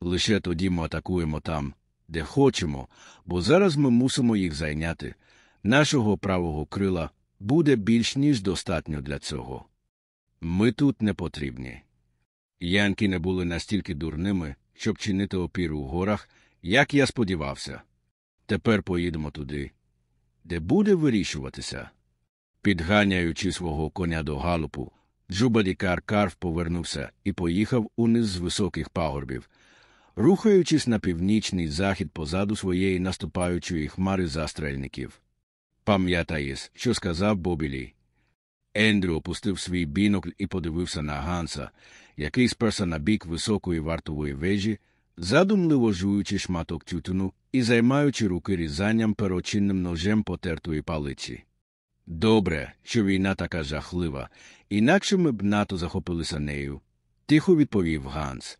Лише тоді ми атакуємо там, де хочемо, бо зараз ми мусимо їх зайняти. Нашого правого крила буде більш ніж достатньо для цього. Ми тут не потрібні. Янки не були настільки дурними, щоб чинити опір у горах, як я сподівався. Тепер поїдемо туди, де буде вирішуватися. Підганяючи свого коня до галупу, Джубадікар Карф повернувся і поїхав униз з високих пагорбів, рухаючись на північний захід позаду своєї наступаючої хмари застрельників. Пам'ятаєш, що сказав Бобілі. Ендрю опустив свій бінокль і подивився на Ганса, який сперся на бік високої вартової вежі, задумливо жуючи шматок тютюну і займаючи руки різанням перочинним ножем потертої палиці. Добре, що війна така жахлива, інакше ми б НАТО захопилися нею, тихо відповів Ганс.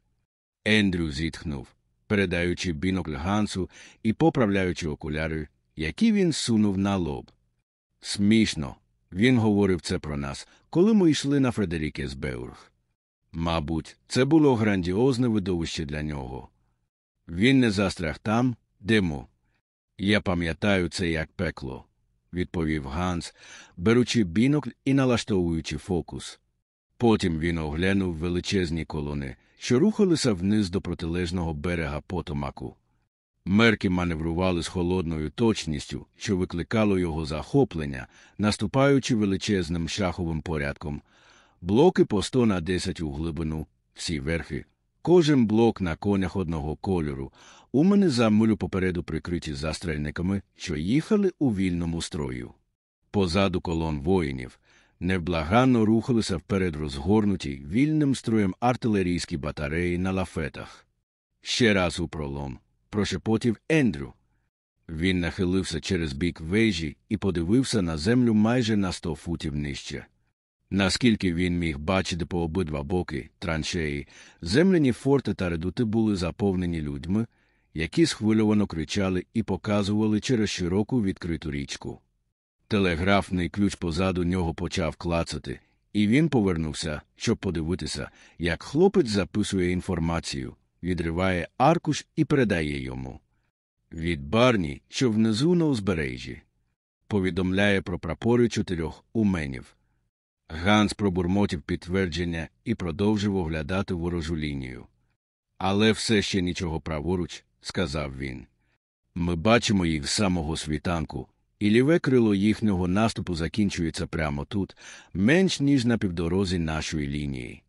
Ендрю зітхнув, передаючи бінокль Гансу і поправляючи окуляри, які він сунув на лоб. Смішно, він говорив це про нас, коли ми йшли на Фредерікесбеург. Мабуть, це було грандіозне видовище для нього. Він не застряг там, де му. Я пам'ятаю це як пекло. Відповів Ганс, беручи бінокль і налаштовуючи фокус. Потім він оглянув величезні колони, що рухалися вниз до протилежного берега потомаку. Мерки маневрували з холодною точністю, що викликало його захоплення, наступаючи величезним шаховим порядком. Блоки по 100 на 10 у глибину, всі верхи. Кожен блок на конях одного кольору. У мене за милю попереду прикриті застрельниками, що їхали у вільному строю. Позаду колон воїнів невблаганно рухалися вперед розгорнуті вільним строєм артилерійські батареї на лафетах. Ще раз у пролом прошепотів Ендрю. Він нахилився через бік вежі і подивився на землю майже на сто футів нижче. Наскільки він міг бачити по обидва боки траншеї, земляні форти та редути були заповнені людьми, які схвильовано кричали і показували через широку відкриту річку. Телеграфний ключ позаду нього почав клацати, і він повернувся, щоб подивитися, як хлопець записує інформацію, відриває аркуш і передає йому. Від барні, що внизу на узбережжі, повідомляє про прапори чотирьох уменів. Ганс пробурмотів підтвердження і продовжив оглядати ворожу лінію. Але все ще нічого праворуч, сказав він. Ми бачимо їх з самого світанку, і ліве крило їхнього наступу закінчується прямо тут, менш ніж на півдорозі нашої лінії.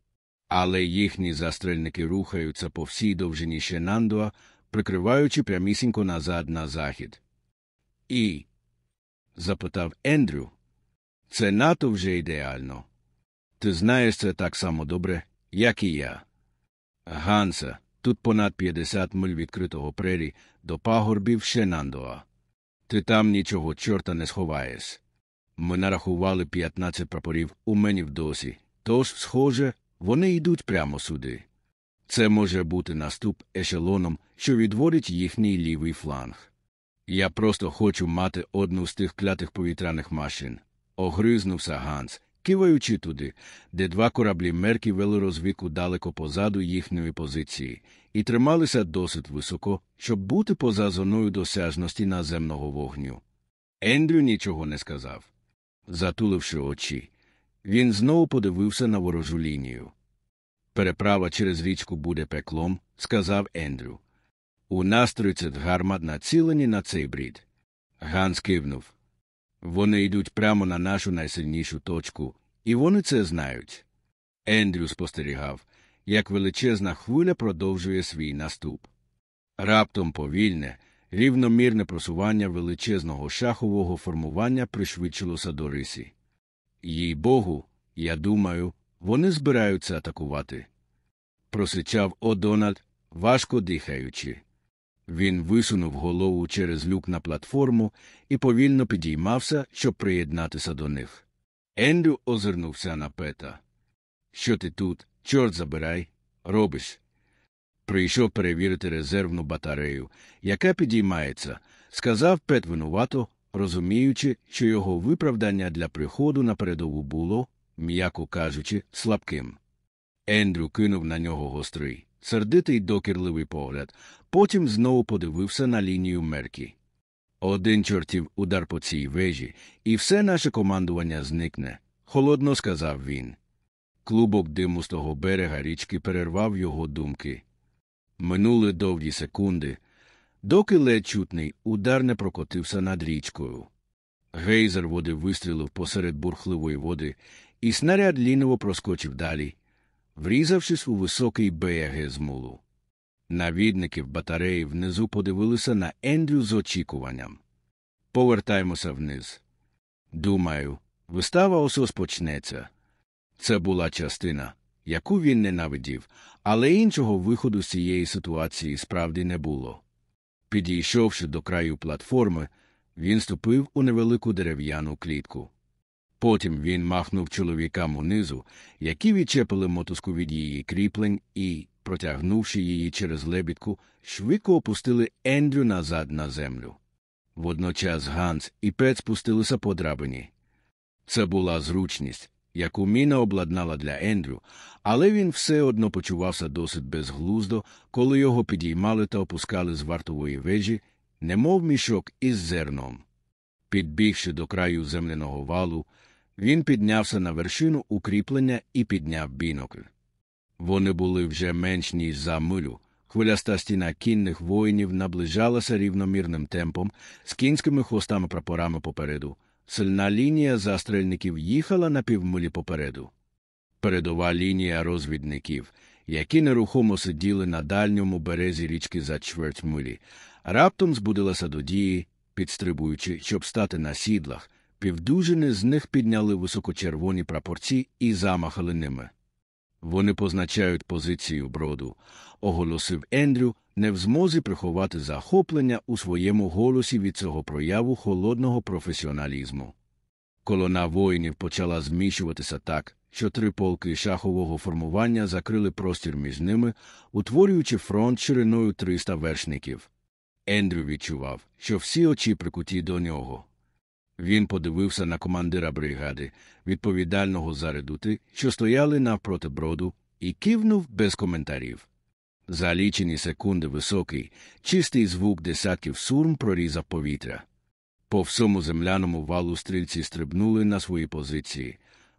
Але їхні застрельники рухаються по всій довжині Шенандуа, прикриваючи прямісінько назад на захід. І. запитав Ендрю. Це НАТО вже ідеально. Ти знаєш це так само добре, як і я. Ганса, тут понад 50 миль відкритого прері до пагорбів Шенандоа. Ти там нічого чорта не сховаєш. Ми нарахували 15 прапорів у мені в досі, тож, схоже, вони йдуть прямо сюди. Це може бути наступ ешелоном, що відводить їхній лівий фланг. Я просто хочу мати одну з тих клятих повітряних машин. Огризнувся Ганс, киваючи туди, де два кораблі мерки вели розвідку далеко позаду їхньої позиції, і трималися досить високо, щоб бути поза зоною досяжності наземного вогню. Ендрю нічого не сказав. Затуливши очі, він знову подивився на ворожу лінію. Переправа через річку буде пеклом, сказав Ендрю. У нас 30 гармат націлені на цей брід. Ганс кивнув. Вони йдуть прямо на нашу найсильнішу точку, і вони це знають. Ендрю спостерігав, як величезна хвиля продовжує свій наступ. Раптом повільне, рівномірне просування величезного шахового формування пришвидшилося до рисі. Їй богу, я думаю, вони збираються атакувати. Просичав Одональд, важко дихаючи. Він висунув голову через люк на платформу і повільно підіймався, щоб приєднатися до них. Ендрю озирнувся на пета. Що ти тут, чорт забирай, робиш? Прийшов перевірити резервну батарею, яка підіймається, сказав Пет винувато, розуміючи, що його виправдання для приходу на передову було, м'яко кажучи, слабким. Ендрю кинув на нього гострий, сердитий докірливий погляд, потім знову подивився на лінію мерки. Один чортів удар по цій вежі, і все наше командування зникне, холодно сказав він. Клубок диму з того берега річки перервав його думки. Минули довгі секунди, доки ледь чутний удар не прокотився над річкою. Гейзер води вистрілив посеред бурхливої води, і снаряд ліново проскочив далі, врізавшись у високий БЕГ з мулу. Навідники в батареї внизу подивилися на Ендрю з очікуванням. Повертаємося вниз. Думаю, вистава осос почнеться. Це була частина, яку він ненавидів, але іншого виходу з цієї ситуації справді не було. Підійшовши до краю платформи, він ступив у невелику дерев'яну клітку. Потім він махнув чоловікам унизу, які відчепили мотузку від її кріплень і, протягнувши її через лебідку, швидко опустили Ендрю назад на землю. Водночас Ганс і Пет спустилися по драбині. Це була зручність, яку міна обладнала для Ендрю, але він все одно почувався досить безглуздо, коли його підіймали та опускали з вартової вежі, немов мішок із зерном. Підбігши до краю земляного валу, він піднявся на вершину укріплення і підняв бінокль. Вони були вже менш ніж за милю. Хвиляста стіна кінних воїнів наближалася рівномірним темпом з кінськими хвостами прапорами попереду. Сильна лінія застрельників їхала на півмилі попереду. Передова лінія розвідників, які нерухомо сиділи на дальньому березі річки за чверть милі, раптом збудилася до дії, підстрибуючи, щоб стати на сідлах. Півдужини з них підняли високочервоні прапорці і замахали ними. Вони позначають позицію броду, оголосив Ендрю, не в змозі приховати захоплення у своєму голосі від цього прояву холодного професіоналізму. Колона воїнів почала зміщуватися так, що три полки шахового формування закрили простір між ними, утворюючи фронт шириною 300 вершників. Ендрю відчував, що всі очі прикуті до нього. Він подивився на командира бригади, відповідального за редути, що стояли навпроти броду, і кивнув без коментарів. За лічені секунди високий, чистий звук десятків сурм прорізав повітря. По всьому земляному валу стрільці стрибнули на свої позиції,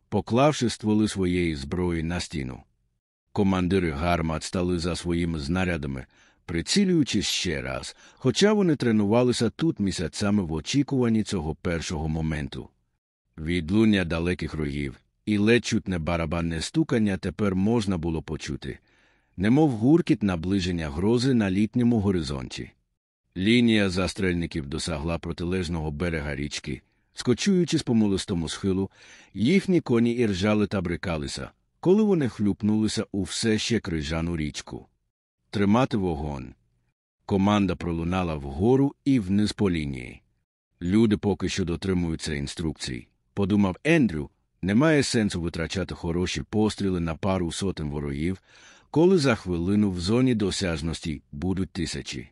поклавши стволи своєї зброї на стіну. Командири гармат стали за своїми знарядами, прицілюючись ще раз, хоча вони тренувалися тут місяцями в очікуванні цього першого моменту. Відлуння далеких рогів і ледь чутне барабанне стукання тепер можна було почути, немов гуркіт наближення грози на літньому горизонті. Лінія застрельників досягла протилежного берега річки, скочуючи з помолистому схилу, їхні коні іржали та брикалися, коли вони хлюпнулися у все ще крижану річку. Тримати вогонь. Команда пролунала вгору і вниз по лінії. Люди поки що дотримуються інструкцій. Подумав Ендрю, немає сенсу витрачати хороші постріли на пару сотень ворогів, коли за хвилину в зоні досяжності будуть тисячі.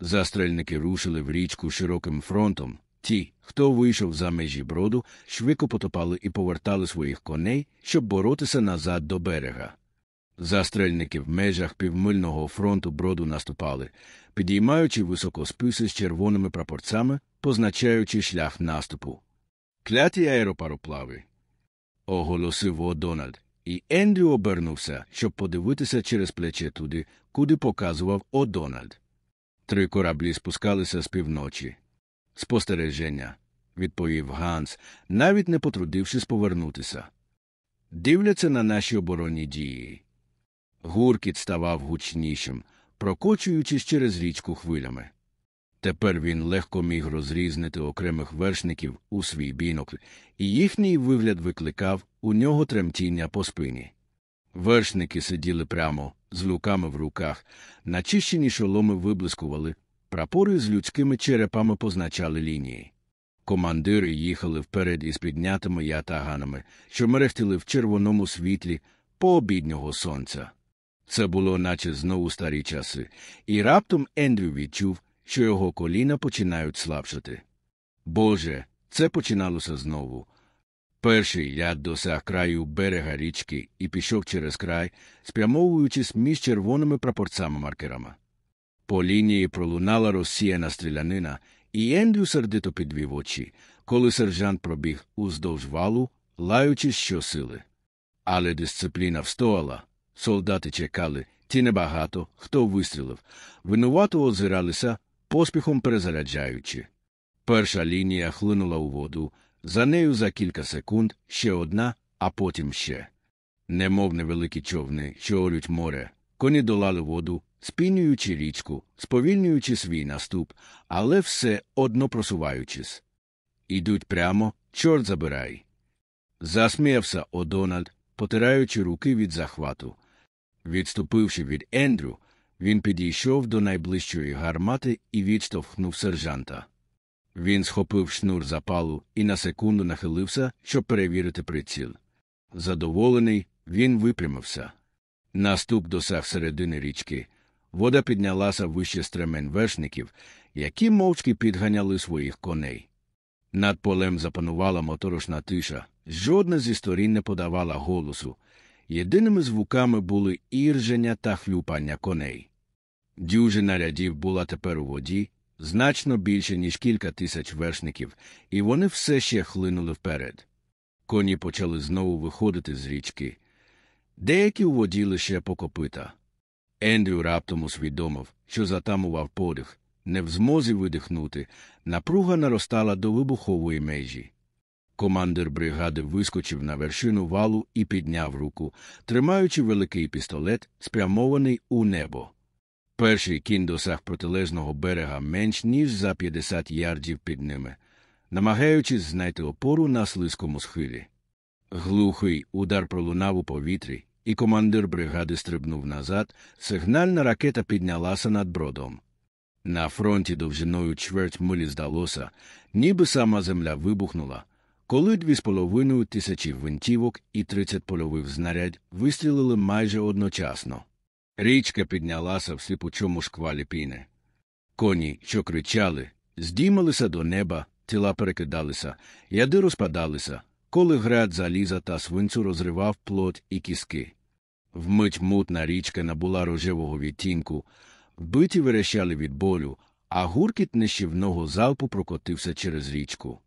Застрельники рушили в річку широким фронтом. Ті, хто вийшов за межі броду, швидко потопали і повертали своїх коней, щоб боротися назад до берега. Застрельники в межах півмильного фронту броду наступали, підіймаючи високо списи з червоними прапорцями, позначаючи шлях наступу. Кляті аеропароплави. оголосив О'Дональд, і Ендрю обернувся, щоб подивитися через плече туди, куди показував О'Дональд. Три кораблі спускалися з півночі. Спостереження, відповів Ганс, навіть не потрудившись повернутися. Дивляться на наші оборонні дії. Гуркіт ставав гучнішим, прокочуючись через річку хвилями. Тепер він легко міг розрізнити окремих вершників у свій бінокль, і їхній вигляд викликав у нього тремтіння по спині. Вершники сиділи прямо, з луками в руках, начищені шоломи виблискували, прапори з людськими черепами позначали лінії. Командири їхали вперед із піднятими ятаганами, що мерехтіли в червоному світлі пообіднього сонця. Це було, наче знову старі часи, і раптом Ендрю відчув, що його коліна починають слабшати. Боже, це починалося знову. Перший ряд досяг краю берега річки і пішов через край, спрямовуючись між червоними прапорцями маркерами. По лінії пролунала розсіяна стрілянина, і Ендрю сердито підвів очі, коли сержант пробіг уздовж валу, лаючи щосили. Але дисципліна встояла, солдати чекали, ті небагато, хто вистрілив, винувато озиралися, поспіхом перезаряджаючи. Перша лінія хлинула у воду, за нею за кілька секунд ще одна, а потім ще. Немов невеликі човни, що орють море, коні долали воду, спінюючи річку, сповільнюючи свій наступ, але все одно просуваючись. Ідуть прямо, чорт забирай. Засміявся О'Дональд, потираючи руки від захвату. Відступивши від Ендрю, він підійшов до найближчої гармати і відштовхнув сержанта. Він схопив шнур запалу і на секунду нахилився, щоб перевірити приціл. Задоволений, він випрямився. Наступ досяг середини річки. Вода піднялася вище стремен вершників, які мовчки підганяли своїх коней. Над полем запанувала моторошна тиша, жодна зі сторін не подавала голосу. Єдиними звуками були ірження та хлюпання коней. Дюжина рядів була тепер у воді, значно більше, ніж кілька тисяч вершників, і вони все ще хлинули вперед. Коні почали знову виходити з річки. Деякі у воді лише по копита. Ендрю раптом усвідомив, що затамував подих, не в змозі видихнути, напруга наростала до вибухової межі. Командир бригади вискочив на вершину валу і підняв руку, тримаючи великий пістолет, спрямований у небо. Перший кінь досяг протилежного берега менш ніж за 50 ярдів під ними, намагаючись знайти опору на слизькому схилі. Глухий удар пролунав у повітрі, і командир бригади стрибнув назад, сигнальна ракета піднялася над бродом. На фронті довжиною чверть милі здалося, ніби сама земля вибухнула, коли дві з половиною тисячі гвинтівок і тридцять польових знарядь вистрілили майже одночасно. Річка піднялася в сліпучому шквалі піни. Коні, що кричали, здіймалися до неба, тіла перекидалися, яди розпадалися, коли град заліза та свинцю розривав плот і кіски. Вмить мутна річка набула рожевого відтінку, вбиті верещали від болю, а гуркіт нищівного залпу прокотився через річку.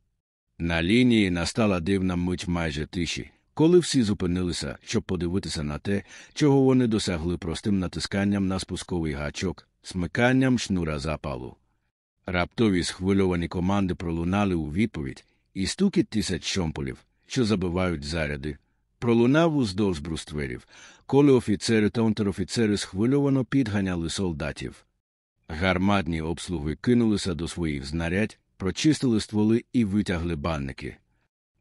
На лінії настала дивна мить майже тиші, коли всі зупинилися, щоб подивитися на те, чого вони досягли простим натисканням на спусковий гачок, смиканням шнура запалу. Раптові схвильовані команди пролунали у відповідь, і стукіт тисяч шомполів, що забивають заряди, пролунав уздовж брустверів, коли офіцери та унтерофіцери схвильовано підганяли солдатів. Гарматні обслуги кинулися до своїх знарядь, прочистили стволи і витягли банники.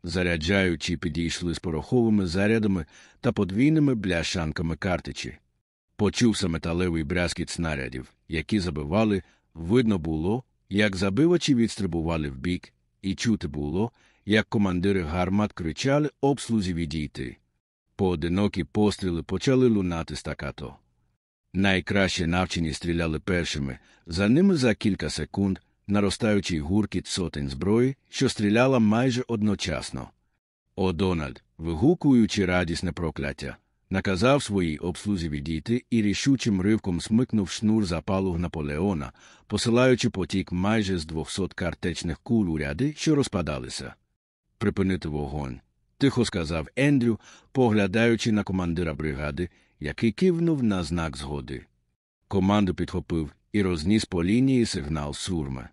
Заряджаючи, підійшли з пороховими зарядами та подвійними бляшанками картичі. Почувся металевий брязкіт снарядів, які забивали, видно було, як забивачі відстрибували вбік, і чути було, як командири гармат кричали обслузі відійти. Поодинокі постріли почали лунати стакато. Найкраще навчені стріляли першими, за ними за кілька секунд наростаючий гуркіт сотень зброї, що стріляла майже одночасно. О Дональд, вигукуючи радісне прокляття, наказав своїй обслузі відійти і рішучим ривком смикнув шнур запалу Наполеона, посилаючи потік майже з двохсот картечних кул у ряди, що розпадалися. Припинити вогонь. Тихо сказав Ендрю, поглядаючи на командира бригади, який кивнув на знак згоди. Команду підхопив і розніс по лінії сигнал сурми.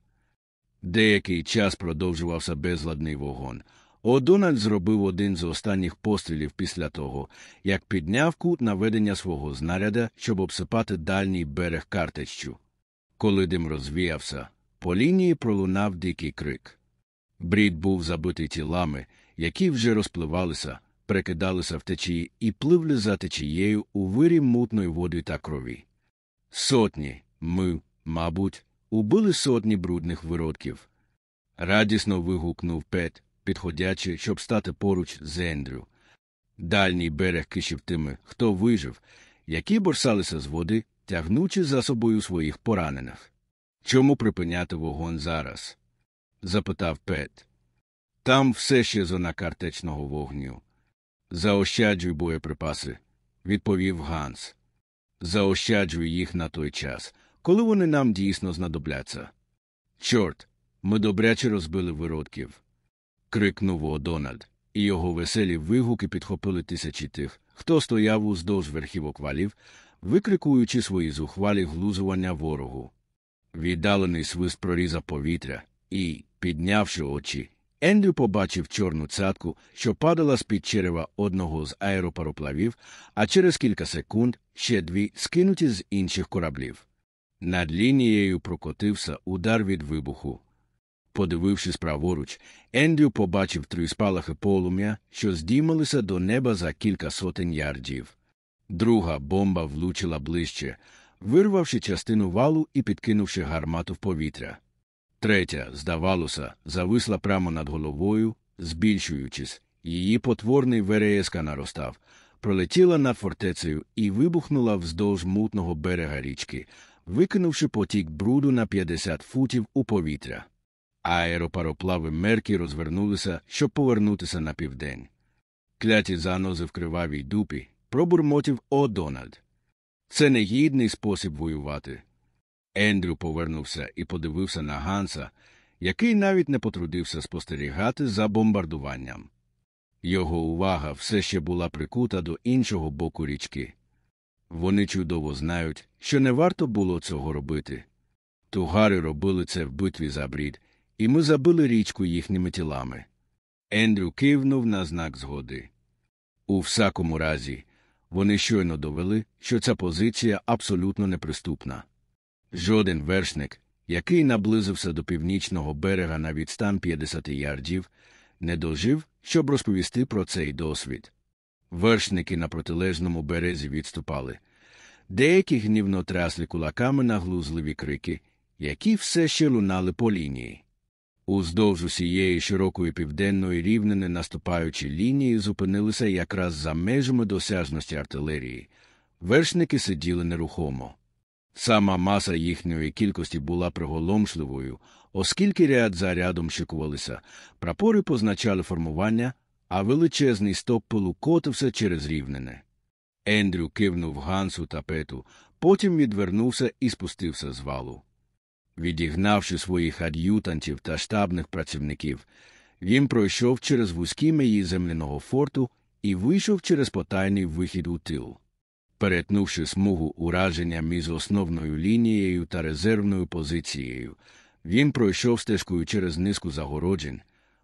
Деякий час продовжувався безладний вогонь. О'Дональд зробив один з останніх пострілів після того, як підняв кут наведення свого знаряда, щоб обсипати дальній берег картеччю. Коли дим розвіявся, по лінії пролунав дикий крик. Брід був забитий тілами, які вже розпливалися, перекидалися в течії і пливли за течією у вирі мутної води та крові. Сотні, ми, мабуть, убили сотні брудних виродків. Радісно вигукнув Пет, підходячи, щоб стати поруч з Ендрю. Дальній берег кишів тими, хто вижив, які борсалися з води, тягнучи за собою своїх поранених. Чому припиняти вогонь зараз? запитав Пет. Там все ще зона картечного вогню. Заощаджуй боєприпаси, відповів Ганс. Заощаджуй їх на той час, коли вони нам дійсно знадобляться. Чорт, ми добряче розбили виродків. крикнув О'Дональд, і його веселі вигуки підхопили тисячі тих, хто стояв уздовж верхівок валів, викрикуючи свої зухвалі глузування ворогу. Віддалений свист прорізав повітря, і, піднявши очі, Ендрю побачив чорну цятку, що падала з під черева одного з аеропароплавів, а через кілька секунд ще дві скинуті з інших кораблів. Над лінією прокотився удар від вибуху. Подивившись праворуч, Ендрю побачив три спалахи полум'я, що здіймалися до неба за кілька сотень ярдів. Друга бомба влучила ближче, вирвавши частину валу і підкинувши гармату в повітря. Третя, здавалося, зависла прямо над головою, збільшуючись, її потворний вереєска наростав, пролетіла над фортецею і вибухнула вздовж мутного берега річки, викинувши потік бруду на 50 футів у повітря. Аеропароплави мерки розвернулися, щоб повернутися на південь. Кляті занози в кривавій дупі пробурмотів О Дональд. Це негідний спосіб воювати. Ендрю повернувся і подивився на Ганса, який навіть не потрудився спостерігати за бомбардуванням. Його увага все ще була прикута до іншого боку річки. Вони чудово знають, що не варто було цього робити. Тугари робили це в битві за брід, і ми забили річку їхніми тілами. Ендрю кивнув на знак згоди. У всякому разі, вони щойно довели, що ця позиція абсолютно неприступна. Жоден вершник, який наблизився до північного берега на відстан 50 ярдів, не дожив, щоб розповісти про цей досвід. Вершники на протилежному березі відступали. Деякі гнівно трясли кулаками на глузливі крики, які все ще лунали по лінії. Уздовж усієї широкої південної рівнини наступаючі лінії зупинилися якраз за межами досяжності артилерії. Вершники сиділи нерухомо. Сама маса їхньої кількості була приголомшливою, оскільки ряд за рядом шикувалися, прапори позначали формування, а величезний стоп пилу котився через рівнене. Ендрю кивнув Гансу та пету, потім відвернувся і спустився з валу. Відігнавши своїх ад'ютантів та штабних працівників, він пройшов через вузькі меї земляного форту і вийшов через потайний вихід у тил. Перетнувши смугу ураження між основною лінією та резервною позицією, він пройшов стежкою через низку загороджень,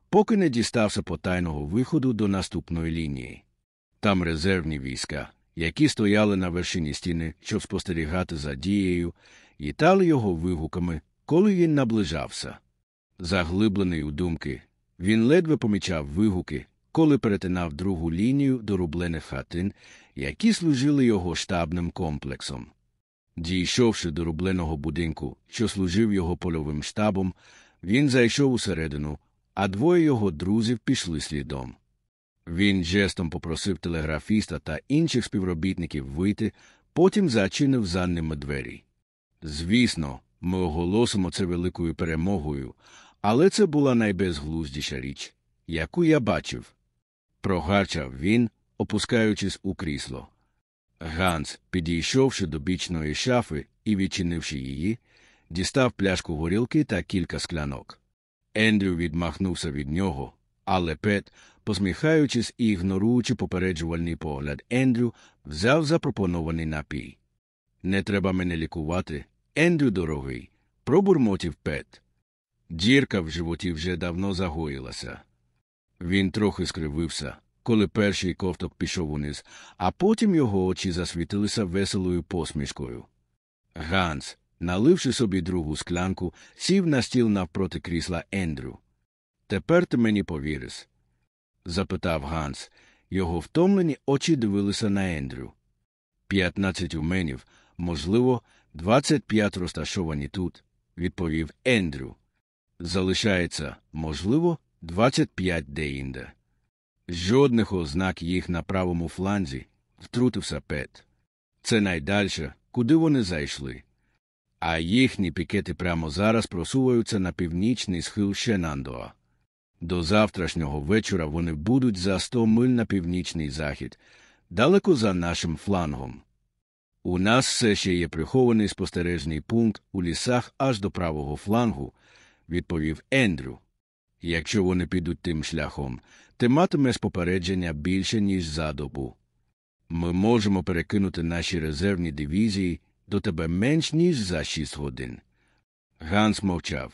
поки не дістався потайного виходу до наступної лінії. Там резервні війська, які стояли на вершині стіни, щоб спостерігати за дією, їтали його вигуками, коли він наближався. Заглиблений у думки, він ледве помічав вигуки, коли перетинав другу лінію до рублених хатин, які служили його штабним комплексом. Дійшовши до рубленого будинку, що служив його польовим штабом, він зайшов усередину, а двоє його друзів пішли слідом. Він жестом попросив телеграфіста та інших співробітників вийти, потім зачинив за ними двері. Звісно, ми оголосимо це великою перемогою, але це була найбезглуздіша річ, яку я бачив. Прогарчав він, опускаючись у крісло. Ганс, підійшовши до бічної шафи і відчинивши її, дістав пляшку горілки та кілька склянок. Ендрю відмахнувся від нього, але Пет, посміхаючись і ігноруючи попереджувальний погляд Ендрю, взяв запропонований напій. Не треба мене лікувати, Ендрю дорогий, пробурмотів Пет. Дірка в животі вже давно загоїлася. Він трохи скривився, коли перший ковток пішов униз, а потім його очі засвітилися веселою посмішкою. Ганс, наливши собі другу склянку, сів на стіл навпроти крісла Ендрю. Тепер ти мені повіриш? запитав Ганс. Його втомлені очі дивилися на Ендрю. П'ятнадцять уменів, можливо, двадцять п'ять розташовані тут, відповів Ендрю. Залишається, можливо, двадцять п'ять деінде. Жодних ознак їх на правому фланзі, втрутився Пет. Це найдальше, куди вони зайшли. А їхні пікети прямо зараз просуваються на північний схил Шенандоа. До завтрашнього вечора вони будуть за сто миль на північний захід, далеко за нашим флангом. У нас все ще є прихований спостережний пункт у лісах аж до правого флангу, відповів Ендрю. Якщо вони підуть тим шляхом, ти матимеш попередження більше, ніж за добу. Ми можемо перекинути наші резервні дивізії до тебе менш ніж за шість годин. Ганс мовчав.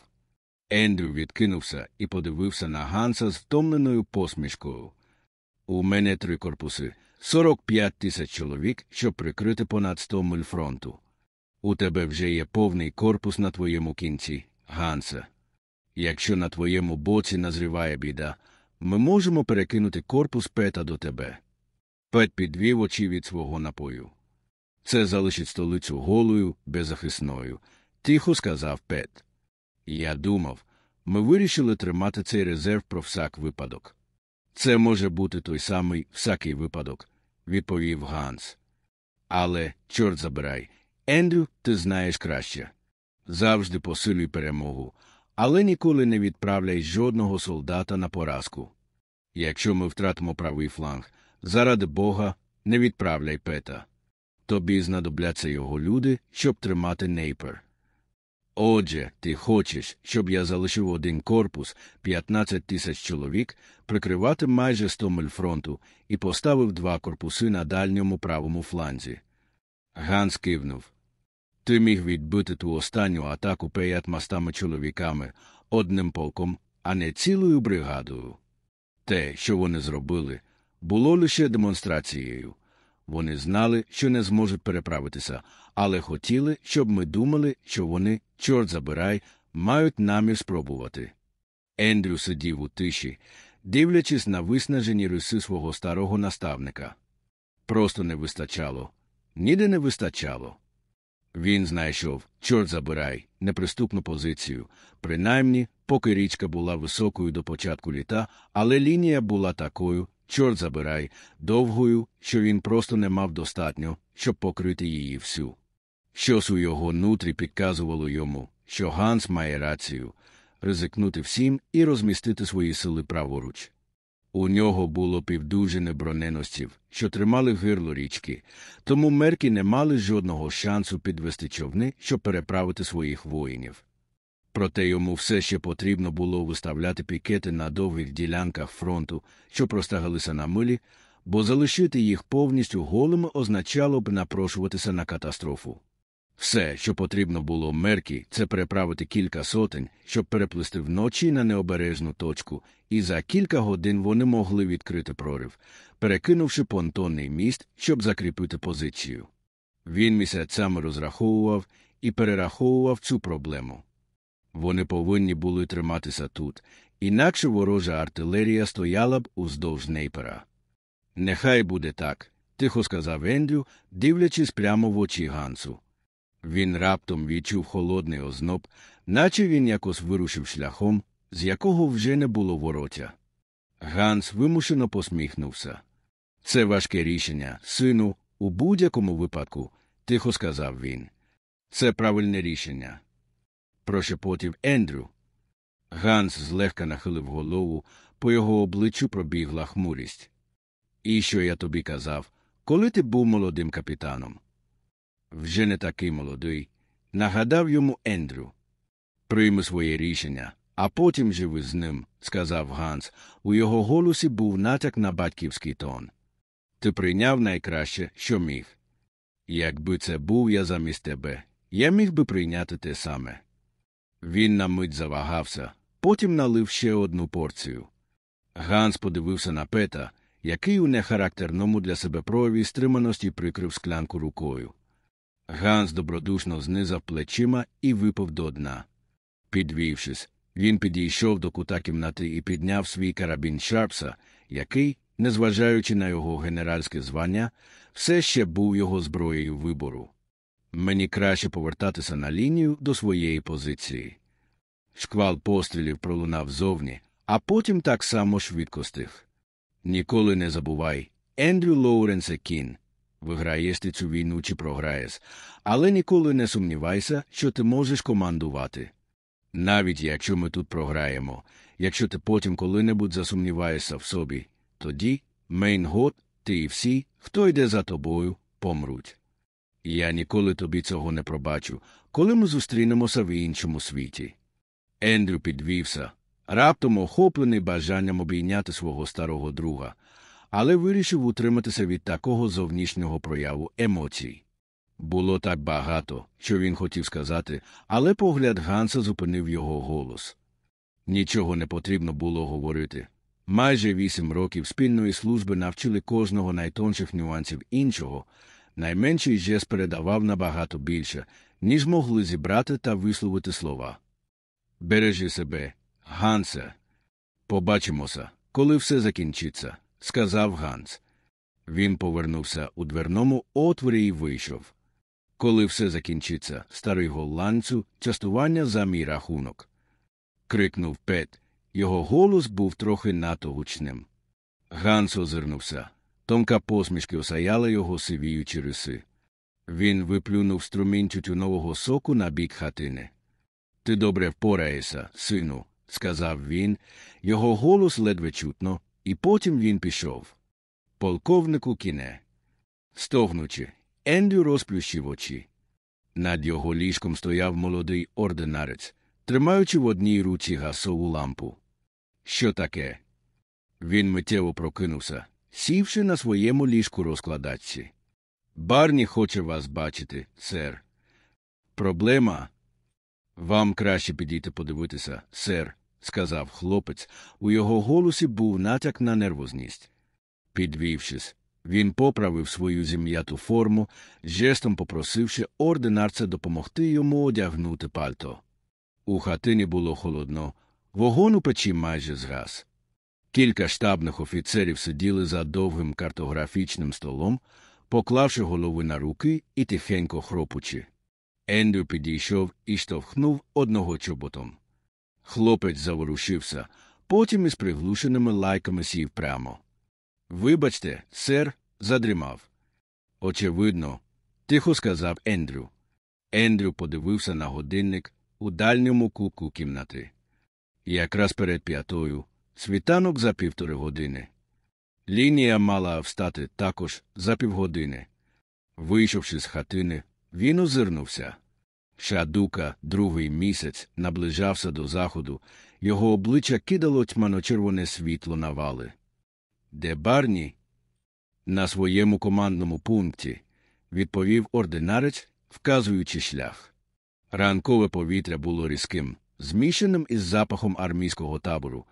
Ендрю відкинувся і подивився на Ганса з втомленою посмішкою. У мене три корпуси, 45 тисяч чоловік, щоб прикрити понад 100 миль фронту. У тебе вже є повний корпус на твоєму кінці, Гансе. Якщо на твоєму боці назріває біда, ми можемо перекинути корпус пета до тебе. Пет підвів очі від свого напою. Це залишить столицю голою, беззахисною, тихо сказав Пет. Я думав, ми вирішили тримати цей резерв про всяк випадок. Це може бути той самий всякий випадок, відповів Ганс. Але, чорт забирай, Ендрю, ти знаєш краще. Завжди посилюй перемогу, але ніколи не відправляй жодного солдата на поразку. Якщо ми втратимо правий фланг, заради Бога, не відправляй пета. Тобі знадобляться його люди, щоб тримати нейпер. Отже, ти хочеш, щоб я залишив один корпус, 15 тисяч чоловік, прикривати майже 100 миль фронту і поставив два корпуси на дальньому правому фланзі. Ганс кивнув. Ти міг відбити ту останню атаку п'ятмастами чоловіками, одним полком, а не цілою бригадою. Те, що вони зробили, було лише демонстрацією. Вони знали, що не зможуть переправитися, але хотіли, щоб ми думали, що вони, чорт забирай, мають намір спробувати. Ендрю сидів у тиші, дивлячись на виснажені риси свого старого наставника. Просто не вистачало, ніде не вистачало. Він знайшов, чорт забирай, неприступну позицію, принаймні, поки річка була високою до початку літа, але лінія була такою, чорт забирай, довгою, що він просто не мав достатньо, щоб покрити її всю. Щось у його нутрі підказувало йому, що Ганс має рацію ризикнути всім і розмістити свої сили праворуч. У нього було півдужини броненосців, що тримали гирло річки, тому мерки не мали жодного шансу підвести човни, щоб переправити своїх воїнів. Проте йому все ще потрібно було виставляти пікети на довгих ділянках фронту, що простагалися на милі, бо залишити їх повністю голими означало б напрошуватися на катастрофу. Все, що потрібно було меркі, це переправити кілька сотень, щоб переплисти вночі на необережну точку, і за кілька годин вони могли відкрити прорив, перекинувши понтонний міст, щоб закріпити позицію. Він місяцями розраховував і перераховував цю проблему. Вони повинні були триматися тут, інакше ворожа артилерія стояла б уздовж нейпера. Нехай буде так, тихо сказав Ендрю, дивлячись прямо в очі Гансу. Він раптом відчув холодний озноб, наче він якось вирушив шляхом, з якого вже не було воротя. Ганс вимушено посміхнувся. Це важке рішення, сину, у будь-якому випадку, тихо сказав він. Це правильне рішення. Прошепотів Ендрю. Ганс злегка нахилив голову, по його обличчю пробігла хмурість. І що я тобі казав, коли ти був молодим капітаном? Вже не такий молодий, нагадав йому Ендрю. Прийми своє рішення, а потім живи з ним, сказав Ганс. У його голосі був натяк на батьківський тон. Ти прийняв найкраще, що міг. Якби це був я замість тебе, я міг би прийняти те саме. Він на мить завагався, потім налив ще одну порцію. Ганс подивився на пета, який у нехарактерному для себе прояві стриманості прикрив склянку рукою. Ганс добродушно знизав плечима і випав до дна. Підвівшись, він підійшов до кута кімнати і підняв свій карабін Шарпса, який, незважаючи на його генеральське звання, все ще був його зброєю вибору. Мені краще повертатися на лінію до своєї позиції. Шквал пострілів пролунав зовні, а потім так само швидко стих. Ніколи не забувай, Ендрю Лоуренсе Кін. Виграєш ти цю війну чи програєш, але ніколи не сумнівайся, що ти можеш командувати. Навіть якщо ми тут програємо, якщо ти потім коли-небудь засумніваєшся в собі, тоді, Мейнгот, ти і всі, хто йде за тобою, помруть. Я ніколи тобі цього не пробачу, коли ми зустрінемося в іншому світі. Ендрю підвівся, раптом охоплений бажанням обійняти свого старого друга, але вирішив утриматися від такого зовнішнього прояву емоцій. Було так багато, що він хотів сказати, але погляд Ганса зупинив його голос. Нічого не потрібно було говорити. Майже вісім років спільної служби навчили кожного найтонших нюансів іншого, найменший жест передавав набагато більше, ніж могли зібрати та висловити слова. Бережи себе, Гансе. Побачимося, коли все закінчиться, сказав Ганс. Він повернувся у дверному отворі і вийшов. Коли все закінчиться, старий голландцю, частування за мій рахунок. крикнув Пет. Його голос був трохи надто гучним. Ганс озирнувся. Тонка посмішки осаяла його сивіючі риси. Він виплюнув струмінь тютюнового соку на бік хатини. Ти добре впораєшся, сину, сказав він, його голос ледве чутно, і потім він пішов. Полковнику кіне. Стогнучи, Ендрю розплющив очі. Над його ліжком стояв молодий ординарець, тримаючи в одній руці гасову лампу. Що таке? Він миттєво прокинувся, сівши на своєму ліжку розкладачці. Барні хоче вас бачити, сер. Проблема. Вам краще підійти подивитися, сер, сказав хлопець. У його голосі був натяк на нервозність. Підвівшись, він поправив свою зім'яту форму, жестом попросивши ординарця допомогти йому одягнути пальто. У хатині було холодно, вогонь у печі майже згас. Кілька штабних офіцерів сиділи за довгим картографічним столом, поклавши голови на руки і тихенько хропучи. Ендрю підійшов і штовхнув одного чоботом. Хлопець заворушився, потім із приглушеними лайками сів прямо. Вибачте, сер, задрімав. Очевидно, тихо сказав Ендрю. Ендрю подивився на годинник у дальньому кутку кімнати. Якраз перед п'ятою світанок за півтори години. Лінія мала встати також за півгодини. Вийшовши з хатини, він озирнувся. Шадука, другий місяць, наближався до заходу, його обличчя кидало тьмано-червоне світло на вали. Де барні? На своєму командному пункті, відповів ординарець, вказуючи шлях. Ранкове повітря було різким, змішаним із запахом армійського табору,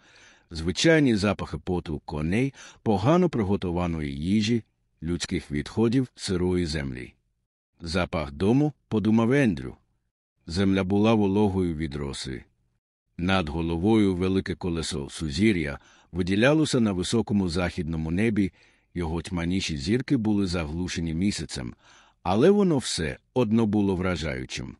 звичайні запахи поту коней, погано приготованої їжі, людських відходів сирої землі. Запах дому, подумав Ендрю. Земля була вологою від роси. Над головою велике колесо сузір'я виділялося на високому західному небі, його тьманіші зірки були заглушені місяцем, але воно все одно було вражаючим.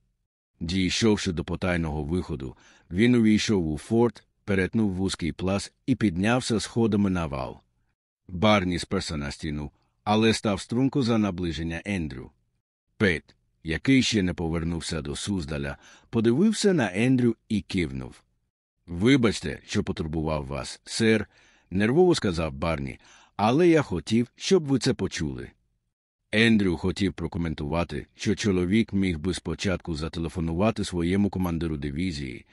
Дійшовши до потайного виходу, він увійшов у форт, перетнув вузький плас і піднявся сходами на вал. Барні сперся на стіну, але став струнко за наближення Ендрю. Пет, який ще не повернувся до Суздаля, подивився на Ендрю і кивнув. Вибачте, що потурбував вас, сер, нервово сказав Барні, але я хотів, щоб ви це почули. Ендрю хотів прокоментувати, що чоловік міг би спочатку зателефонувати своєму командиру дивізії,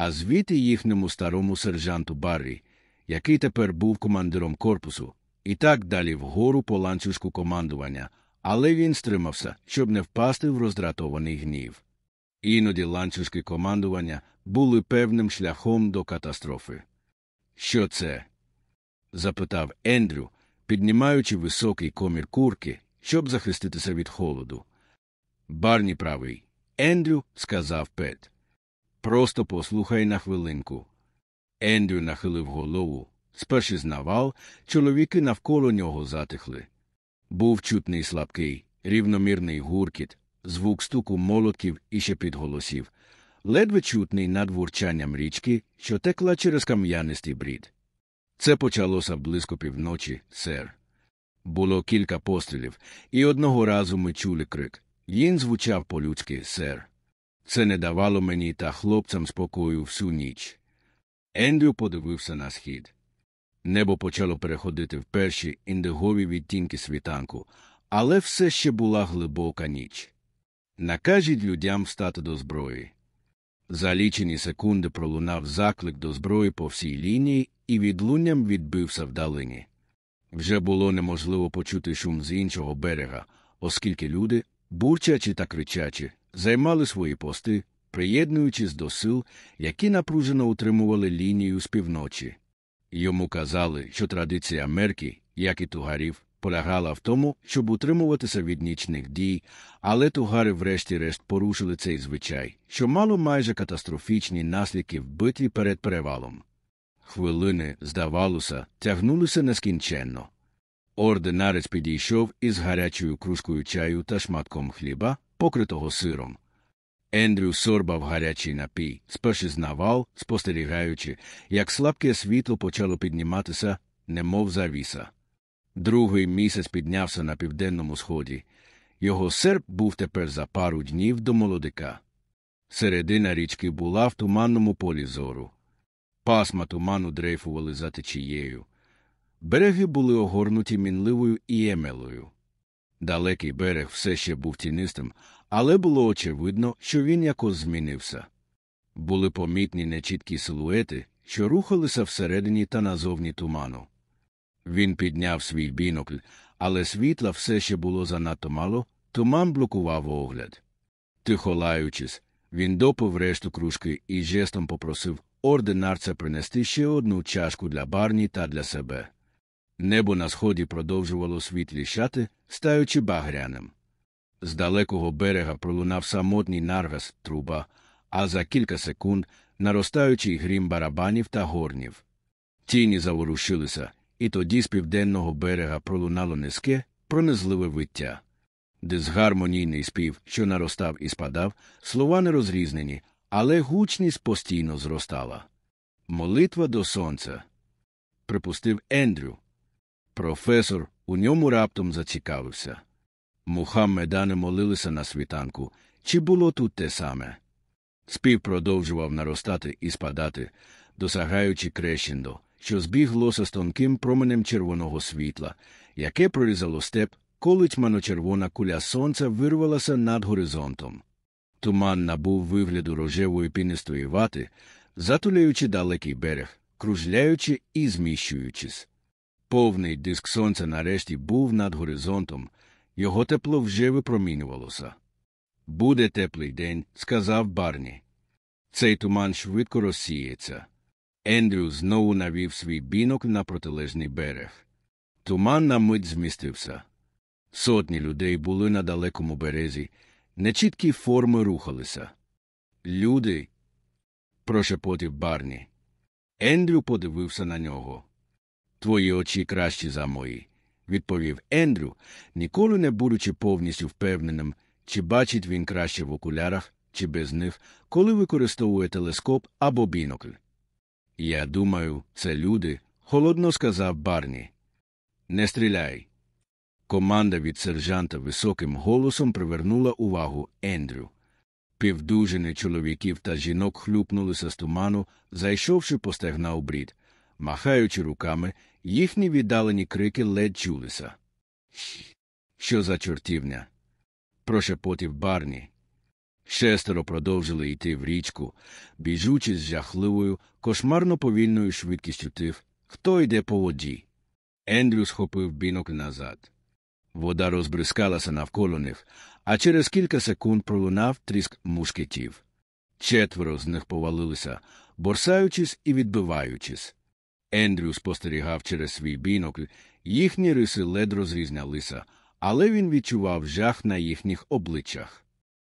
а звідти їхньому старому сержанту Баррі, який тепер був командиром корпусу, і так далі вгору по ланцюжку командування, але він стримався, щоб не впасти в роздратований гнів. Іноді ланцюжки командування були певним шляхом до катастрофи. Що це? запитав Ендрю, піднімаючи високий комір курки, щоб захиститися від холоду. Барні правий. Ендрю, сказав Пет. Просто послухай на хвилинку. Ендрю нахилив голову. Сперши з навал, чоловіки навколо нього затихли. Був чутний слабкий, рівномірний гуркіт, звук стуку молотків і шепіт голосів, ледве чутний над вурчанням річки, що текла через кам'янистий брід. Це почалося близько півночі, сер. Було кілька пострілів, і одного разу ми чули крик. Він звучав по-людськи, сер. Це не давало мені та хлопцям спокою всю ніч. Ендрю подивився на схід. Небо почало переходити в перші індигові відтінки світанку, але все ще була глибока ніч. Накажіть людям встати до зброї. За лічені секунди пролунав заклик до зброї по всій лінії і відлунням відбився вдалині. Вже було неможливо почути шум з іншого берега, оскільки люди, бурчачи та кричачи, займали свої пости, приєднуючись до сил, які напружено утримували лінію з півночі. Йому казали, що традиція Мерки, як і тугарів, полягала в тому, щоб утримуватися від нічних дій, але тугари врешті-решт порушили цей звичай, що мало майже катастрофічні наслідки в битві перед перевалом. Хвилини, здавалося, тягнулися нескінченно. Ординарець підійшов із гарячою кружкою чаю та шматком хліба, покритого сиром. Ендрю сорбав гарячий напій, сперши з навал, спостерігаючи, як слабке світло почало підніматися, немов завіса. Другий місяць піднявся на південному сході. Його серп був тепер за пару днів до молодика. Середина річки була в туманному полі зору. Пасма туману дрейфували за течією. Береги були огорнуті мінливою і емелою. Далекий берег все ще був тінистим, але було очевидно, що він якось змінився. Були помітні нечіткі силуети, що рухалися всередині та назовні туману. Він підняв свій бінокль, але світла все ще було занадто мало, туман блокував огляд. Тихо лаючись, він допив решту кружки і жестом попросив ординарця принести ще одну чашку для барні та для себе. Небо на сході продовжувало світлішати, стаючи багряним. З далекого берега пролунав самотній наргас труба, а за кілька секунд наростаючий грім барабанів та горнів. Тіні заворушилися, і тоді з південного берега пролунало низьке, пронизливе виття. Дисгармонійний спів, що наростав і спадав, слова не розрізнені, але гучність постійно зростала. Молитва до сонця. Припустив Ендрю. Професор у ньому раптом зацікавився. Мухаммедани молилися на світанку. Чи було тут те саме? Спів продовжував наростати і спадати, досягаючи крещендо, що збіглося з тонким променем червоного світла, яке прорізало степ, коли тьмано-червона куля сонця вирвалася над горизонтом. Туман набув вигляду рожевої пінистої вати, затуляючи далекий берег, кружляючи і зміщуючись. Повний диск сонця нарешті був над горизонтом, його тепло вже випромінювалося. Буде теплий день, сказав Барні. Цей туман швидко розсіється. Ендрю знову навів свій бінок на протилежний берег. Туман на мить змістився. Сотні людей були на далекому березі, нечіткі форми рухалися. Люди. прошепотів Барні. Ендрю подивився на нього. Твої очі кращі за мої, відповів Ендрю, ніколи не будучи повністю впевненим, чи бачить він краще в окулярах, чи без них, коли використовує телескоп або бінокль. Я думаю, це люди, холодно сказав Барні. Не стріляй. Команда від сержанта високим голосом привернула увагу Ендрю. Півдужини чоловіків та жінок хлюпнулися з туману, зайшовши по стегна у брід. Махаючи руками, їхні віддалені крики ледь чулися. Що за чортівня? прошепотів Барні. Шестеро продовжили йти в річку, біжучи з жахливою, кошмарно повільною швидкістю тих, хто йде по воді. Ендрю схопив бінок назад. Вода розбризкалася навколо них, а через кілька секунд пролунав тріск мушкетів. Четверо з них повалилися, борсаючись і відбиваючись. Ендрю спостерігав через свій бінокль, їхні риси ледь розрізнялися, але він відчував жах на їхніх обличчях.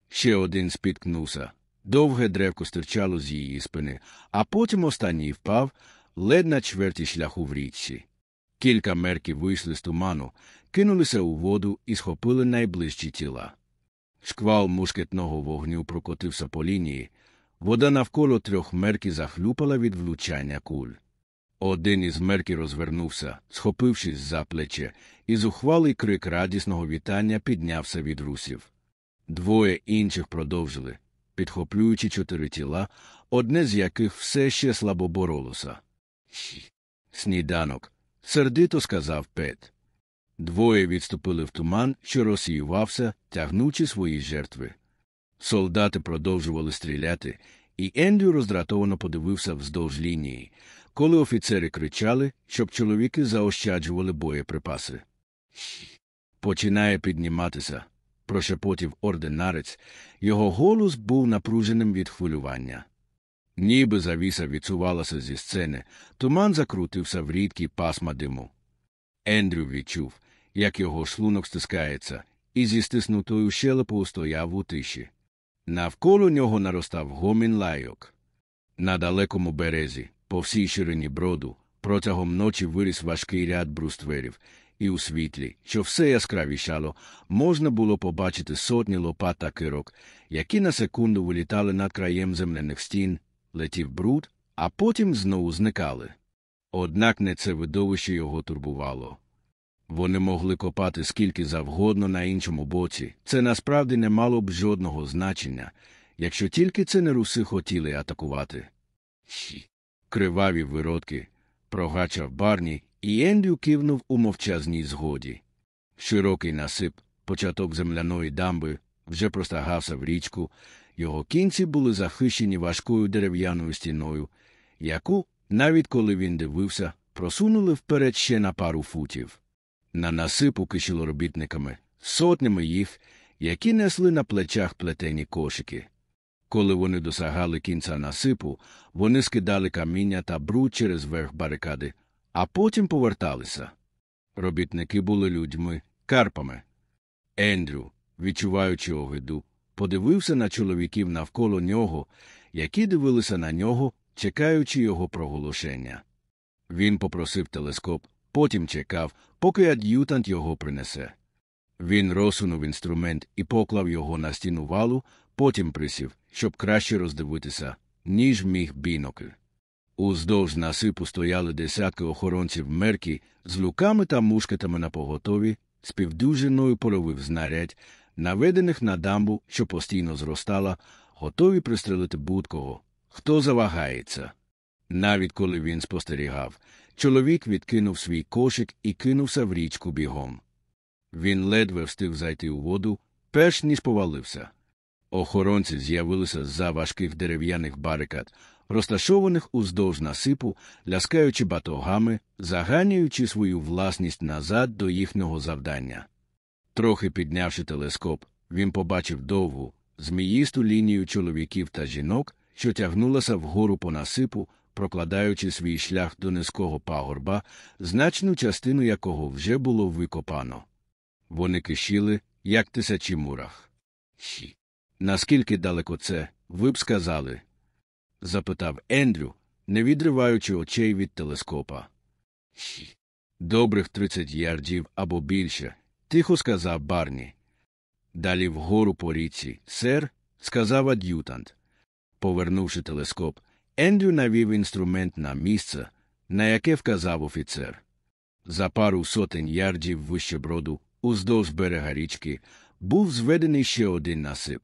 Ще один спіткнувся. Довге древко стирчало з її спини, а потім останній впав ледь на чверті шляху в річці. Кілька мерків вийшли з туману, кинулися у воду і схопили найближчі тіла. Шквал мушкетного вогню прокотився по лінії, вода навколо трьох мерків захлюпала від влучання куль. Один із мерків розвернувся, схопившись за плече, і зухвалий крик радісного вітання піднявся від русів. Двоє інших продовжили, підхоплюючи чотири тіла, одне з яких все ще слабо боролося. Сніданок, сердито сказав Пет. Двоє відступили в туман, що розсіювався, тягнучи свої жертви. Солдати продовжували стріляти, і Ендрю роздратовано подивився вздовж лінії, коли офіцери кричали, щоб чоловіки заощаджували боєприпаси. Починає підніматися, прошепотів ординарець, його голос був напруженим від хвилювання. Ніби завіса відсувалася зі сцени, туман закрутився в рідкі пасма диму. Ендрю відчув, як його шлунок стискається, і зі стиснутою щелепою стояв у тиші. Навколо нього наростав гомін лайок. На далекому березі, по всій ширині броду, протягом ночі виріс важкий ряд брустверів, і у світлі, що все яскравішало, можна було побачити сотні лопат та кирок, які на секунду вилітали над краєм земляних стін, летів бруд, а потім знову зникали. Однак не це видовище його турбувало. Вони могли копати скільки завгодно на іншому боці. Це насправді не мало б жодного значення, якщо тільки це не руси хотіли атакувати. Криваві виродки, прогачав барні, і Ендрю кивнув у мовчазній згоді. Широкий насип, початок земляної дамби, вже простагався в річку, його кінці були захищені важкою дерев'яною стіною, яку, навіть коли він дивився, просунули вперед ще на пару футів. На насипу кишіло робітниками, сотнями їх, які несли на плечах плетені кошики. Коли вони досягали кінця насипу, вони скидали каміння та бруд через верх барикади, а потім поверталися. Робітники були людьми, карпами. Ендрю, відчуваючи огиду, подивився на чоловіків навколо нього, які дивилися на нього, чекаючи його проголошення. Він попросив телескоп, потім чекав, поки ад'ютант його принесе. Він розсунув інструмент і поклав його на стіну валу, потім присів, щоб краще роздивитися, ніж міг бінокль. Уздовж насипу стояли десятки охоронців мерки з луками та мушкетами на поготові, з півдюжиною порових знарядь, наведених на дамбу, що постійно зростала, готові пристрелити будь-кого, хто завагається. Навіть коли він спостерігав, чоловік відкинув свій кошик і кинувся в річку бігом. Він ледве встиг зайти у воду, перш ніж повалився. Охоронці з'явилися з-за важких дерев'яних барикад, розташованих уздовж насипу, ляскаючи батогами, заганяючи свою власність назад до їхнього завдання. Трохи піднявши телескоп, він побачив довгу, зміїсту лінію чоловіків та жінок, що тягнулася вгору по насипу, прокладаючи свій шлях до низького пагорба, значну частину якого вже було викопано. Вони кишіли, як тисячі мурах. Хі. Наскільки далеко це, ви б сказали? запитав Ендрю, не відриваючи очей від телескопа. Добрих тридцять ярдів або більше, тихо сказав Барні. Далі вгору по річці, сер, сказав ад'ютант. Повернувши телескоп, Ендрю навів інструмент на місце, на яке вказав офіцер. За пару сотень ярдів вище броду, уздовж берега річки, був зведений ще один насип.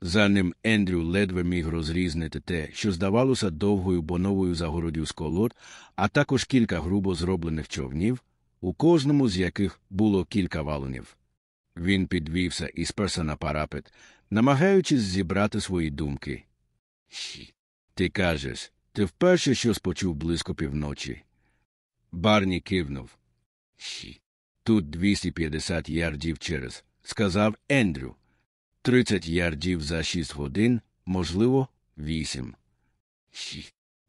За ним Ендрю ледве міг розрізнити те, що здавалося довгою боновою загородю з колод, а також кілька грубо зроблених човнів, у кожному з яких було кілька валунів. Він підвівся і сперся на парапет, намагаючись зібрати свої думки. Ти кажеш, ти вперше щось почув близько півночі. Барні кивнув. Тут 250 ярдів через, сказав Ендрю. 30 ярдів за 6 годин, можливо, 8.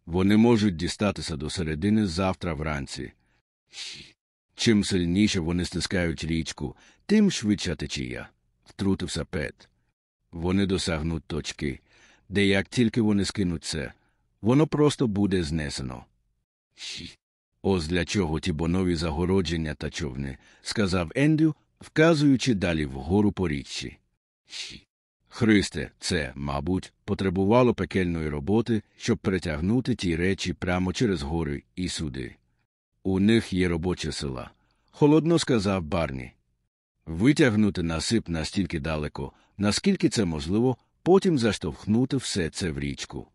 Вони можуть дістатися до середини завтра вранці. Чим сильніше вони стискають річку, тим швидша течія, втрутився Пет. Вони досягнуть точки, де як тільки вони скинуть це, воно просто буде знесено. Ось для чого ті бонові загородження та човни, сказав Ендрю, вказуючи далі вгору по річці. Христе, це, мабуть, потребувало пекельної роботи, щоб перетягнути ті речі прямо через гори і суди. У них є робоча сила. Холодно сказав Барні. Витягнути насип настільки далеко, наскільки це можливо, потім заштовхнути все це в річку,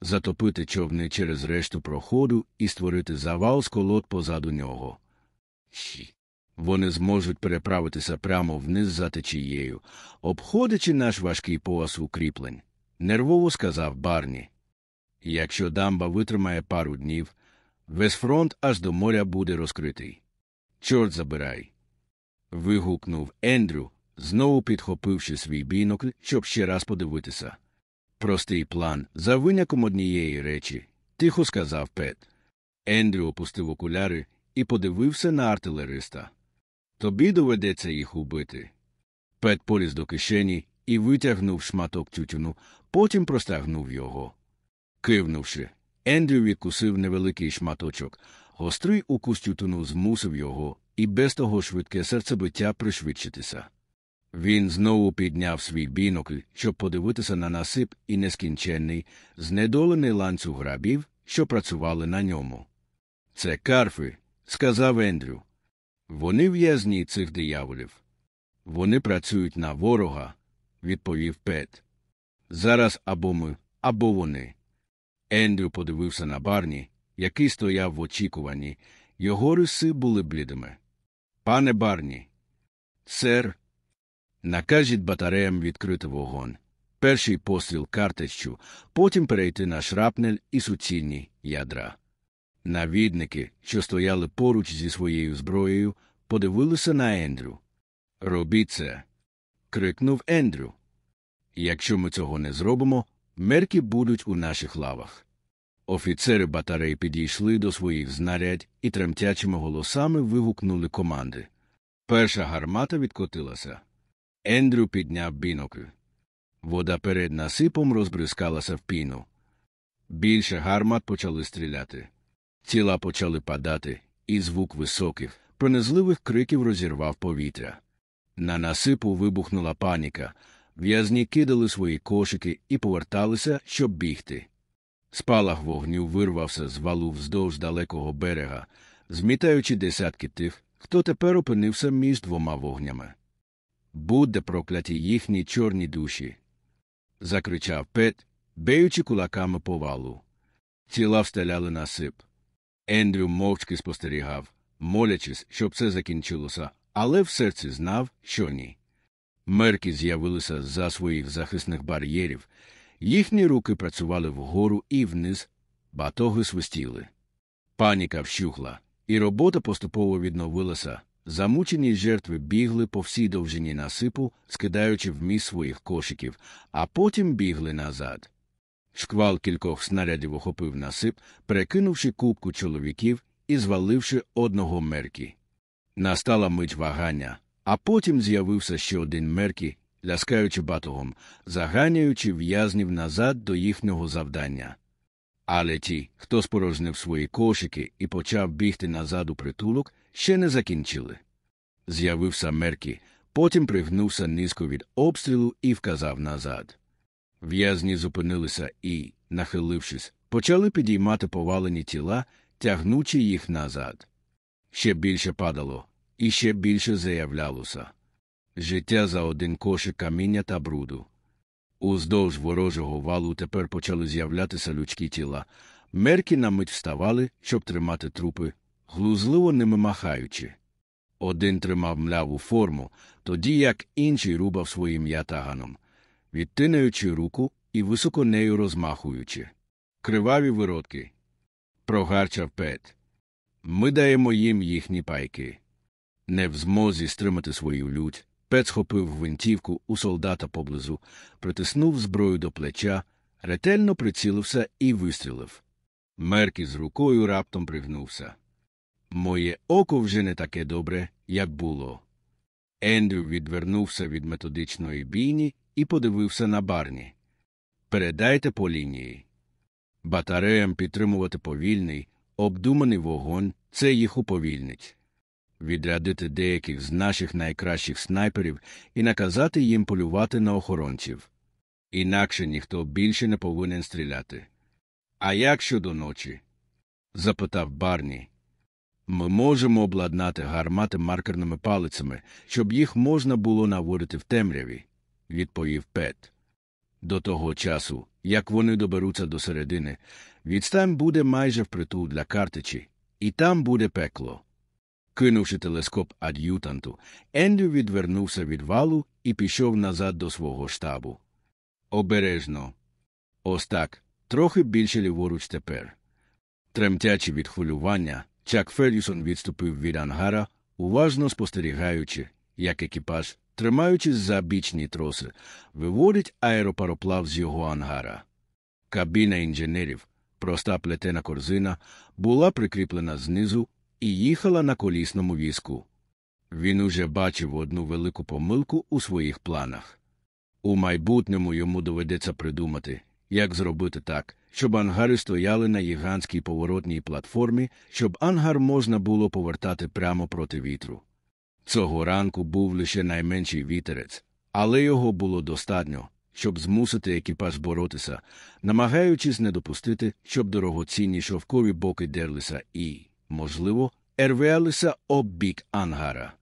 затопити човни через решту проходу і створити завал з колод позаду нього. Вони зможуть переправитися прямо вниз за течією, обходячи наш важкий пояс укріплень, нервово сказав Барні. Якщо дамба витримає пару днів, весь фронт аж до моря буде розкритий. Чорт забирай. вигукнув Ендрю, знову підхопивши свій бінокль, щоб ще раз подивитися. Простий план, за виняком однієї речі, тихо сказав Пет. Ендрю опустив окуляри і подивився на артилериста. Тобі доведеться їх убити. Пет поліз до кишені і витягнув шматок тютюну, потім простягнув його. Кивнувши, Ендрю відкусив невеликий шматочок. Гострий укус тютюну змусив його, і без того швидке серцебиття пришвидшитися. Він знову підняв свій бінокль, щоб подивитися на насип і нескінченний, знедолений ланцюг грабів, що працювали на ньому. Це карфи, сказав Ендрю. Вони в'язні цих дияволів. Вони працюють на ворога, відповів Пет. Зараз або ми, або вони. Ендрю подивився на барні, який стояв в очікуванні, його риси були блідими. Пане барні, сер, Накажіть батареям відкрити вогонь. Перший постріл картеччю, потім перейти на шрапнель і суцільні ядра. Навідники, що стояли поруч зі своєю зброєю, подивилися на Ендрю. Робіть це. крикнув Ендрю. Якщо ми цього не зробимо, мерки будуть у наших лавах. Офіцери батареї підійшли до своїх знарядь і тремтячими голосами вигукнули команди. Перша гармата відкотилася. Ендрю підняв бінокль. Вода перед насипом розбризкалася в піну. Більше гармат почали стріляти. Тіла почали падати, і звук високих, пронизливих криків розірвав повітря. На насипу вибухнула паніка. В'язні кидали свої кошики і поверталися, щоб бігти. Спалах вогню вирвався з валу вздовж далекого берега, змітаючи десятки тих, хто тепер опинився між двома вогнями. Будьте прокляті їхні чорні душі. закричав Пет, беючи кулаками по валу. Тіла встеляли насип. Ендрю мовчки спостерігав, молячись, щоб це закінчилося, але в серці знав, що ні. Мерки з'явилися за своїх захисних бар'єрів, їхні руки працювали вгору і вниз, батоги свистіли. Паніка вщухла, і робота поступово відновилася. Замучені жертви бігли по всій довжині насипу, скидаючи в міст своїх кошиків, а потім бігли назад. Шквал кількох снарядів охопив насип, перекинувши кубку чоловіків і зваливши одного меркі. Настала мить вагання, а потім з'явився ще один меркі, ляскаючи батогом, заганяючи в'язнів назад до їхнього завдання. Але ті, хто спорожнив свої кошики і почав бігти назад у притулок, ще не закінчили. З'явився Меркі, потім пригнувся низько від обстрілу і вказав назад. В'язні зупинилися і, нахилившись, почали підіймати повалені тіла, тягнучи їх назад. Ще більше падало, і ще більше заявлялося. Життя за один кошик каміння та бруду. Уздовж ворожого валу тепер почали з'являтися людські тіла. Мерки на мить вставали, щоб тримати трупи, глузливо ними махаючи. Один тримав мляву форму, тоді як інший рубав своїм ятаганом, відтинаючи руку і високо нею розмахуючи. Криваві виродки. Прогарчав Пет. Ми даємо їм їхні пайки. Не в змозі стримати свою лють. Пет схопив гвинтівку у солдата поблизу, притиснув зброю до плеча, ретельно прицілився і вистрілив. Меркі з рукою раптом пригнувся. Моє око вже не таке добре, як було. Ендрю відвернувся від методичної бійні і подивився на барні. Передайте по лінії. Батареям підтримувати повільний, обдуманий вогонь це їх уповільнить. Відрядити деяких з наших найкращих снайперів і наказати їм полювати на охоронців. Інакше ніхто більше не повинен стріляти. А як щодо ночі? запитав Барні. Ми можемо обладнати гармати маркерними палицями, щоб їх можна було наводити в темряві, відповів Пет. До того часу, як вони доберуться до середини, відстань буде майже впритул для картичі, і там буде пекло. Кинувши телескоп ад'ютанту, Ендрю відвернувся від валу і пішов назад до свого штабу. Обережно. Ось так, трохи більше ліворуч тепер. Тремтячи від хвилювання, Чак Феррісон відступив від ангара, уважно спостерігаючи, як екіпаж, тримаючись за бічні троси, виводить аеропароплав з його ангара. Кабіна інженерів, проста плетена корзина, була прикріплена знизу і їхала на колісному візку. Він уже бачив одну велику помилку у своїх планах. У майбутньому йому доведеться придумати, як зробити так, щоб ангари стояли на гігантській поворотній платформі, щоб ангар можна було повертати прямо проти вітру. Цього ранку був лише найменший вітерець, але його було достатньо, щоб змусити екіпаж боротися, намагаючись не допустити, щоб дорогоцінні шовкові боки дерлися і, можливо, ервелися об бік ангара.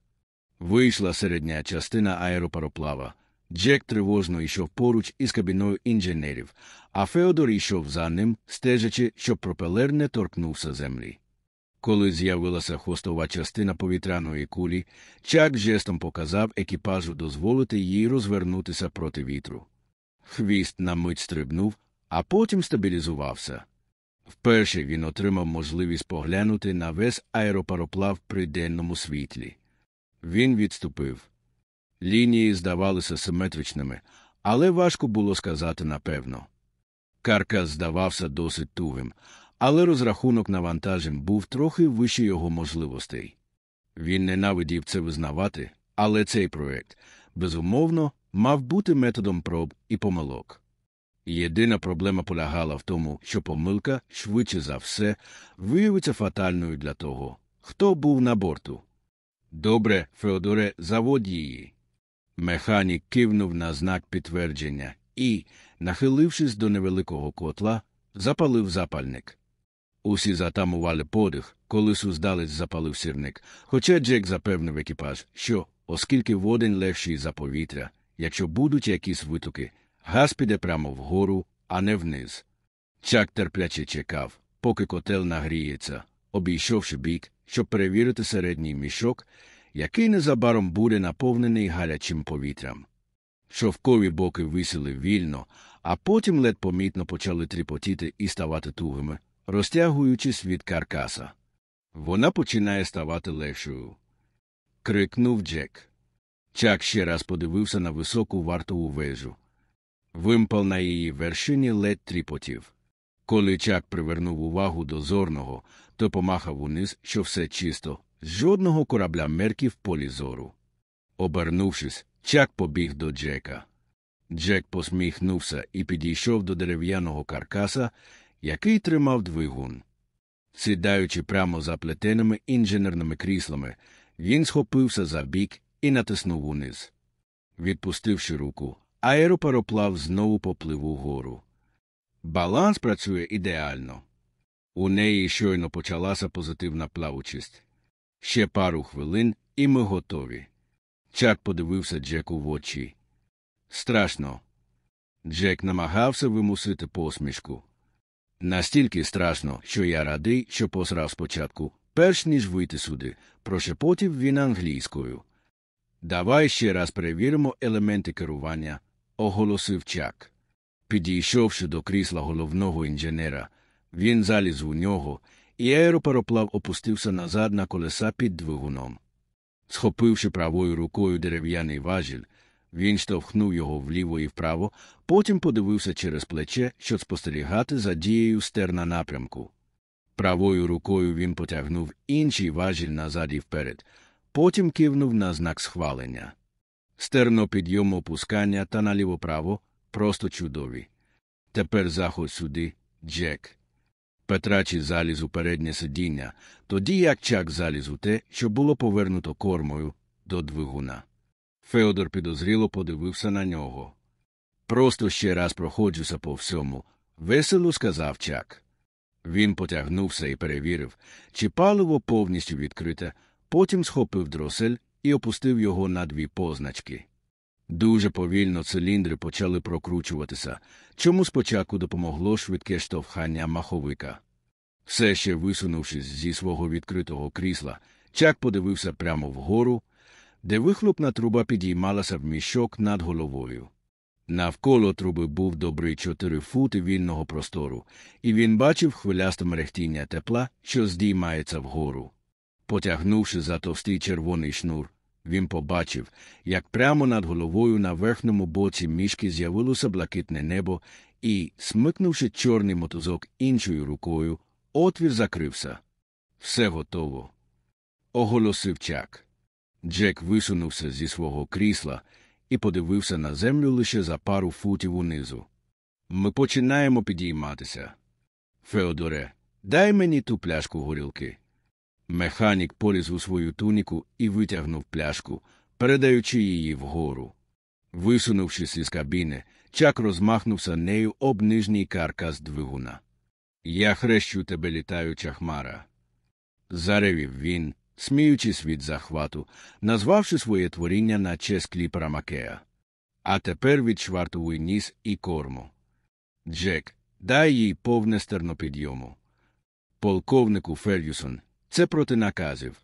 Вийшла середня частина аеропароплава. Джек тривожно йшов поруч із кабіною інженерів, а Феодор йшов за ним, стежачи, щоб пропелер не торкнувся землі. Коли з'явилася хвостова частина повітряної кулі, Чак жестом показав екіпажу дозволити їй розвернутися проти вітру. Хвіст на мить стрибнув, а потім стабілізувався. Вперше він отримав можливість поглянути на весь аеропароплав при денному світлі. Він відступив. Лінії здавалися симетричними, але важко було сказати напевно. Каркас здавався досить тугим, але розрахунок навантажень був трохи вище його можливостей. Він ненавидів це визнавати, але цей проект, безумовно, мав бути методом проб і помилок. Єдина проблема полягала в тому, що помилка, швидше за все, виявиться фатальною для того, хто був на борту. Добре, Феодоре, заводь її. Механік кивнув на знак підтвердження і, нахилившись до невеликого котла, запалив запальник. Усі затамували подих, коли суздалець запалив сірник, хоча Джек запевнив екіпаж, що, оскільки водень легший за повітря, якщо будуть якісь витоки, газ піде прямо вгору, а не вниз. Чак терпляче чекав, поки котел нагріється, обійшовши бік, щоб перевірити середній мішок, який незабаром буде наповнений гарячим повітрям. Шовкові боки висіли вільно, а потім ледь помітно почали тріпотіти і ставати тугими, розтягуючись від каркаса. Вона починає ставати легшою. крикнув Джек. Чак ще раз подивився на високу вартову вежу. Вимпал на її вершині ледь тріпотів. Коли Чак привернув увагу до зорного, то помахав униз, що все чисто, з жодного корабля мерків полі зору. Обернувшись, Чак побіг до Джека. Джек посміхнувся і підійшов до дерев'яного каркаса, який тримав двигун. Сідаючи прямо за плетеними інженерними кріслами, він схопився за бік і натиснув униз. Відпустивши руку, аеропароплав знову поплив угору. Баланс працює ідеально. У неї щойно почалася позитивна плавучість. Ще пару хвилин, і ми готові. Чак подивився Джеку в очі. Страшно. Джек намагався вимусити посмішку. Настільки страшно, що я радий, що посрав спочатку, перш ніж вийти сюди, прошепотів він англійською. Давай ще раз перевіримо елементи керування, оголосив Чак. Підійшовши до крісла головного інженера, він заліз у нього, і аеропароплав опустився назад на колеса під двигуном. Схопивши правою рукою дерев'яний важіль, він штовхнув його вліво і вправо, потім подивився через плече, щоб спостерігати за дією стерна напрямку. Правою рукою він потягнув інший важіль назад і вперед, потім кивнув на знак схвалення. Стерно підйом опускання та наліво право просто чудові. Тепер заходь сюди, Джек. Петрачі заліз у переднє сидіння, тоді як чак заліз у те, що було повернуто кормою до двигуна. Феодор підозріло подивився на нього. Просто ще раз проходжуся по всьому, весело сказав чак. Він потягнувся і перевірив, чи паливо повністю відкрите, потім схопив дросель і опустив його на дві позначки. Дуже повільно циліндри почали прокручуватися, чому спочатку допомогло швидке штовхання маховика. Все ще висунувшись зі свого відкритого крісла, чак подивився прямо вгору, де вихлопна труба підіймалася в мішок над головою. Навколо труби був добрий чотири фути вільного простору, і він бачив хвилясте мерехтіння тепла, що здіймається вгору. Потягнувши за товстий червоний шнур, він побачив, як прямо над головою на верхньому боці мішки з'явилося блакитне небо, і, смикнувши чорний мотузок іншою рукою, отвір закрився. Все готово. Оголосив чак. Джек висунувся зі свого крісла і подивився на землю лише за пару футів унизу. Ми починаємо підійматися. Феодоре, дай мені ту пляшку горілки. Механік поліз у свою туніку і витягнув пляшку, передаючи її вгору. Висунувшись із кабіни, чак розмахнувся нею об нижній каркас двигуна. Я хрещу тебе, літаюча хмара. Заревів він, сміючись від захвату, назвавши своє творіння на честь кліпера Макея. А тепер відшвартовуй ніс і корму. Джек, дай їй повне стернопідйому. Полковнику Фер'юсон, Це проти наказів.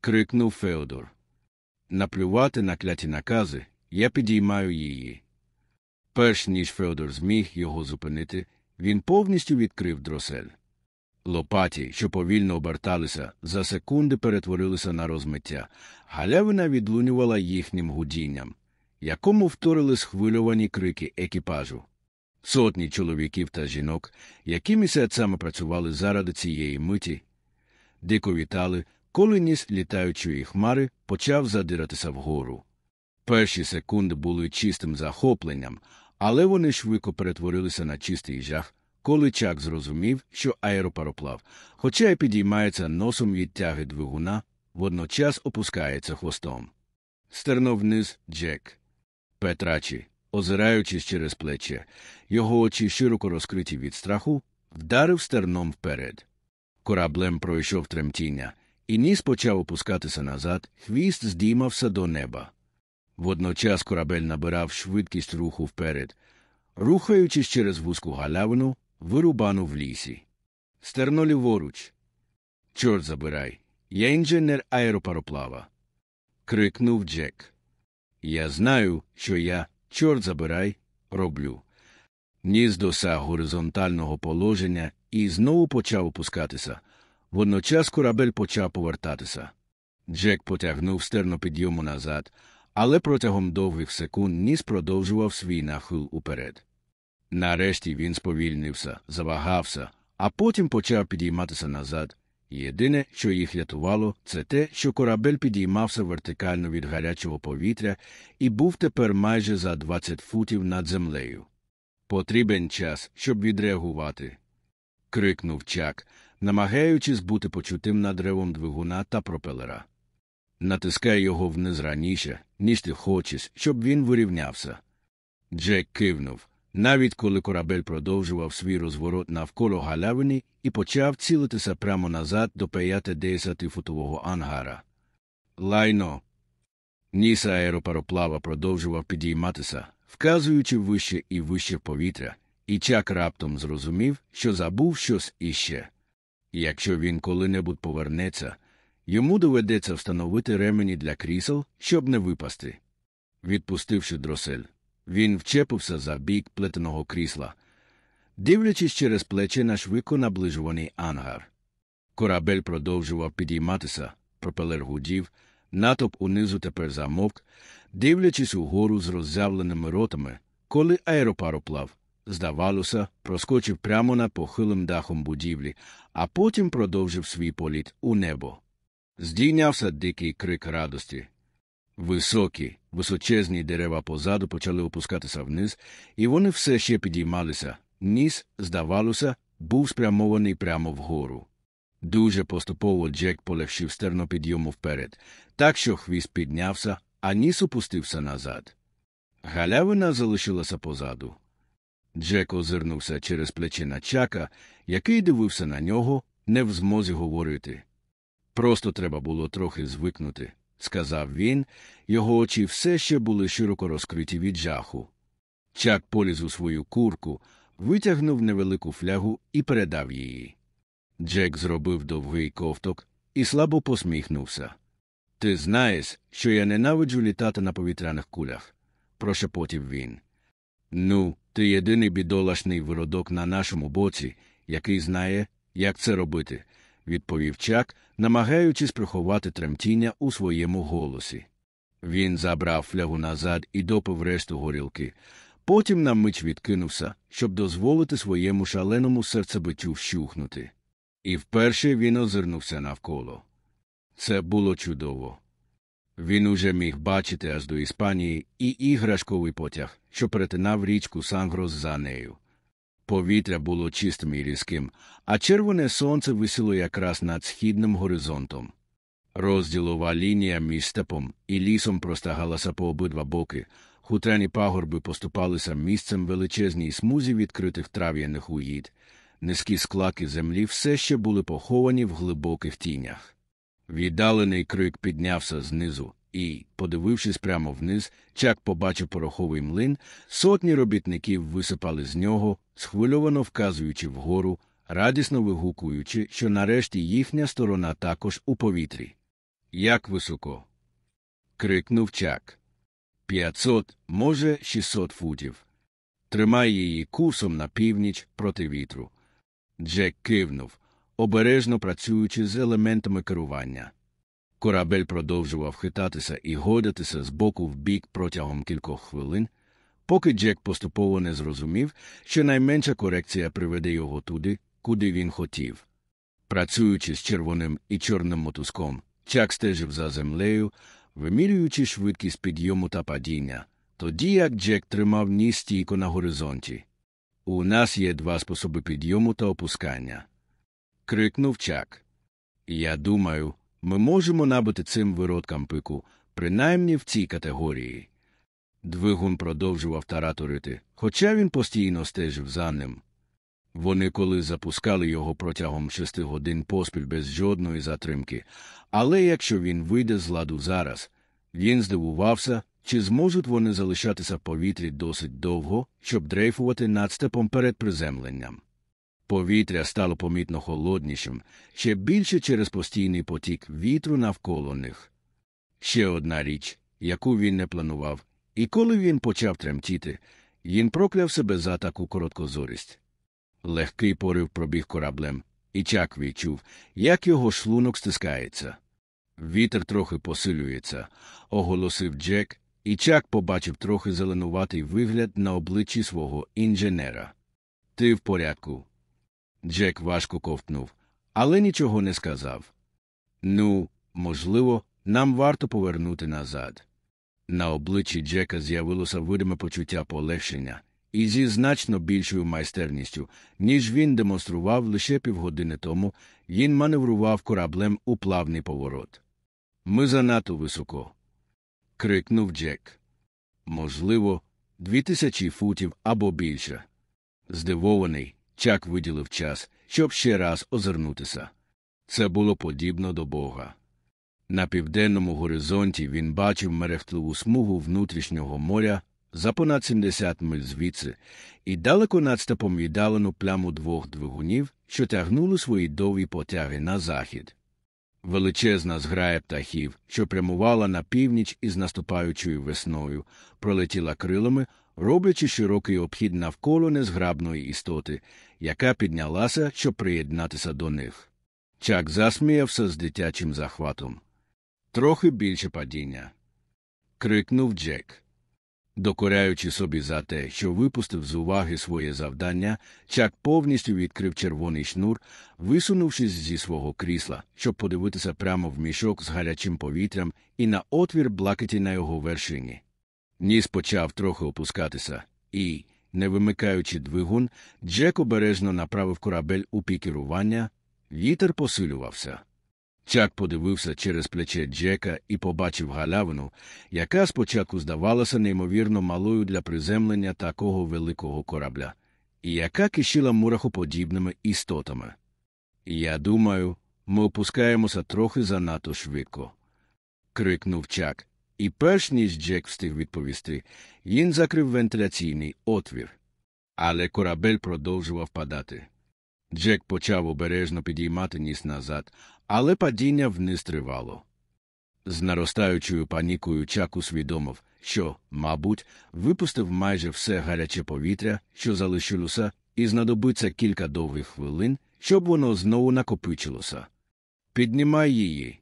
крикнув Феодор. Наплювати на кляті накази, я підіймаю її. Перш ніж Феодор зміг його зупинити, він повністю відкрив дросель. Лопаті, що повільно оберталися, за секунди перетворилися на розмиття. Галявина відлунювала їхнім гудінням, якому вторили схвильовані крики екіпажу. Сотні чоловіків та жінок, які місяцями працювали заради цієї миті, дико вітали, коли ніс літаючої хмари почав задиратися вгору. Перші секунди були чистим захопленням, але вони швидко перетворилися на чистий жах, коли Чак зрозумів, що аеропароплав, хоча й підіймається носом від тяги двигуна, водночас опускається хвостом. Стернув вниз Джек. Петрачі, озираючись через плече, його очі широко розкриті від страху, вдарив стерном вперед. Кораблем пройшов тремтіння, і ніс почав опускатися назад, хвіст здіймався до неба. Водночас корабель набирав швидкість руху вперед, рухаючись через вузьку галявину, вирубану в лісі. Стерно ліворуч. Чорт забирай. Я інженер аеропароплава. крикнув Джек. Я знаю, що я, чорт забирай, роблю. Ніс досяг горизонтального положення і знову почав опускатися. Водночас корабель почав повертатися. Джек потягнув стерно підйому назад, але протягом довгих секунд ніс продовжував свій нахил уперед. Нарешті він сповільнився, завагався, а потім почав підійматися назад. Єдине, що їх рятувало, це те, що корабель підіймався вертикально від гарячого повітря і був тепер майже за 20 футів над землею. Потрібен час, щоб відреагувати. крикнув Чак, намагаючись бути почутим над ревом двигуна та пропелера. Натискай його вниз раніше, ніж ти хочеш, щоб він вирівнявся. Джек кивнув, навіть коли корабель продовжував свій розворот навколо галявини і почав цілитися прямо назад до 50-футового ангара. Лайно. Ніс аеропароплава продовжував підійматися, вказуючи вище і вище повітря, і Чак раптом зрозумів, що забув щось іще. Якщо він коли-небудь повернеться, йому доведеться встановити ремені для крісел, щоб не випасти. Відпустивши дросель, він вчепився за бік плетеного крісла, дивлячись через плече на швидко наближуваний ангар. Корабель продовжував підійматися, пропелер гудів, натовп унизу тепер замовк, дивлячись угору з роззявленими ротами, коли аеропароплав, здавалося, проскочив прямо над похилим дахом будівлі, а потім продовжив свій політ у небо. Здійнявся дикий крик радості. Високі, височезні дерева позаду почали опускатися вниз, і вони все ще підіймалися. Ніс, здавалося, був спрямований прямо вгору. Дуже поступово Джек полегшив стерно підйому вперед, так що хвіст піднявся, а ніс опустився назад. Галявина залишилася позаду. Джек озирнувся через плечі на чака, який дивився на нього, не в змозі говорити. Просто треба було трохи звикнути, сказав він, його очі все ще були широко розкриті від жаху. Чак поліз у свою курку, витягнув невелику флягу і передав її. Джек зробив довгий ковток і слабо посміхнувся. Ти знаєш, що я ненавиджу літати на повітряних кулях, прошепотів він. Ну, ти єдиний бідолашний виродок на нашому боці, який знає, як це робити, відповів Чак, намагаючись приховати тремтіння у своєму голосі. Він забрав флягу назад і допив решту горілки, потім на мить відкинувся, щоб дозволити своєму шаленому серцебиттю вщухнути. І вперше він озирнувся навколо. Це було чудово. Він уже міг бачити аж до Іспанії і іграшковий потяг, що перетинав річку Сангрос за нею. Повітря було чистим і різким, а червоне сонце висіло якраз над східним горизонтом. Розділова лінія між степом і лісом простагалася по обидва боки, хутряні пагорби поступалися місцем величезній смузі відкритих трав'яних уїд, низькі склаки землі все ще були поховані в глибоких тінях. Віддалений крик піднявся знизу, і, подивившись прямо вниз, чак побачив пороховий млин, сотні робітників висипали з нього, схвильовано вказуючи вгору, радісно вигукуючи, що нарешті їхня сторона також у повітрі. Як високо. крикнув Чак. П'ятсот, може, шістсот футів. Тримай її курсом на північ проти вітру. Джек кивнув, обережно працюючи з елементами керування. Корабель продовжував хитатися і годитися з боку в бік протягом кількох хвилин, поки Джек поступово не зрозумів, що найменша корекція приведе його туди, куди він хотів. Працюючи з червоним і чорним мотузком, Чак стежив за землею, вимірюючи швидкість підйому та падіння, тоді як Джек тримав ніс стійко на горизонті. У нас є два способи підйому та опускання. крикнув Чак. Я думаю, ми можемо набити цим виродкам пику, принаймні в цій категорії. Двигун продовжував тараторити, хоча він постійно стежив за ним. Вони коли запускали його протягом шести годин поспіль без жодної затримки, але якщо він вийде з ладу зараз, він здивувався, чи зможуть вони залишатися в повітрі досить довго, щоб дрейфувати над степом перед приземленням. Повітря стало помітно холоднішим, ще більше через постійний потік вітру навколо них. Ще одна річ, яку він не планував, і коли він почав тремтіти, він прокляв себе за таку короткозорість. Легкий порив пробіг кораблем, і чак відчув, як його шлунок стискається. Вітер трохи посилюється, оголосив Джек, і чак побачив трохи зеленуватий вигляд на обличчі свого інженера. Ти в порядку. Джек важко ковтнув, але нічого не сказав. Ну, можливо, нам варто повернути назад. На обличчі Джека з'явилося видиме почуття полегшення, і зі значно більшою майстерністю, ніж він демонстрував лише півгодини тому, він маневрував кораблем у плавний поворот. Ми занадто високо. крикнув Джек. Можливо, дві тисячі футів або більше. Здивований, Чак виділив час, щоб ще раз озирнутися. Це було подібно до Бога. На південному горизонті він бачив мерехтливу смугу внутрішнього моря за понад 70 миль звідси, і далеко над степом віддалену пляму двох двигунів, що тягнули свої довгі потяги на захід. Величезна зграя птахів, що прямувала на північ із наступаючою весною, пролетіла крилами, роблячи широкий обхід навколо незграбної істоти, яка піднялася, щоб приєднатися до них. Чак засміявся з дитячим захватом. Трохи більше падіння. крикнув Джек. Докоряючи собі за те, що випустив з уваги своє завдання, Чак повністю відкрив червоний шнур, висунувшись зі свого крісла, щоб подивитися прямо в мішок з гарячим повітрям і на отвір блакиті на його вершині. Ніс почав трохи опускатися, і, не вимикаючи двигун, Джек обережно направив корабель у пікерування, вітер посилювався. Чак подивився через плече Джека і побачив галявину, яка спочатку здавалася неймовірно малою для приземлення такого великого корабля, і яка кишіла мурахоподібними істотами. Я думаю, ми опускаємося трохи занадто швидко. крикнув Чак, і перш ніж Джек встиг відповісти, він закрив вентиляційний отвір. Але корабель продовжував падати. Джек почав обережно підіймати ніс назад, але падіння вниз тривало. З наростаючою панікою Чак усвідомив, що, мабуть, випустив майже все гаряче повітря, що залишилося, і знадобиться кілька довгих хвилин, щоб воно знову накопичилося. Піднімай її.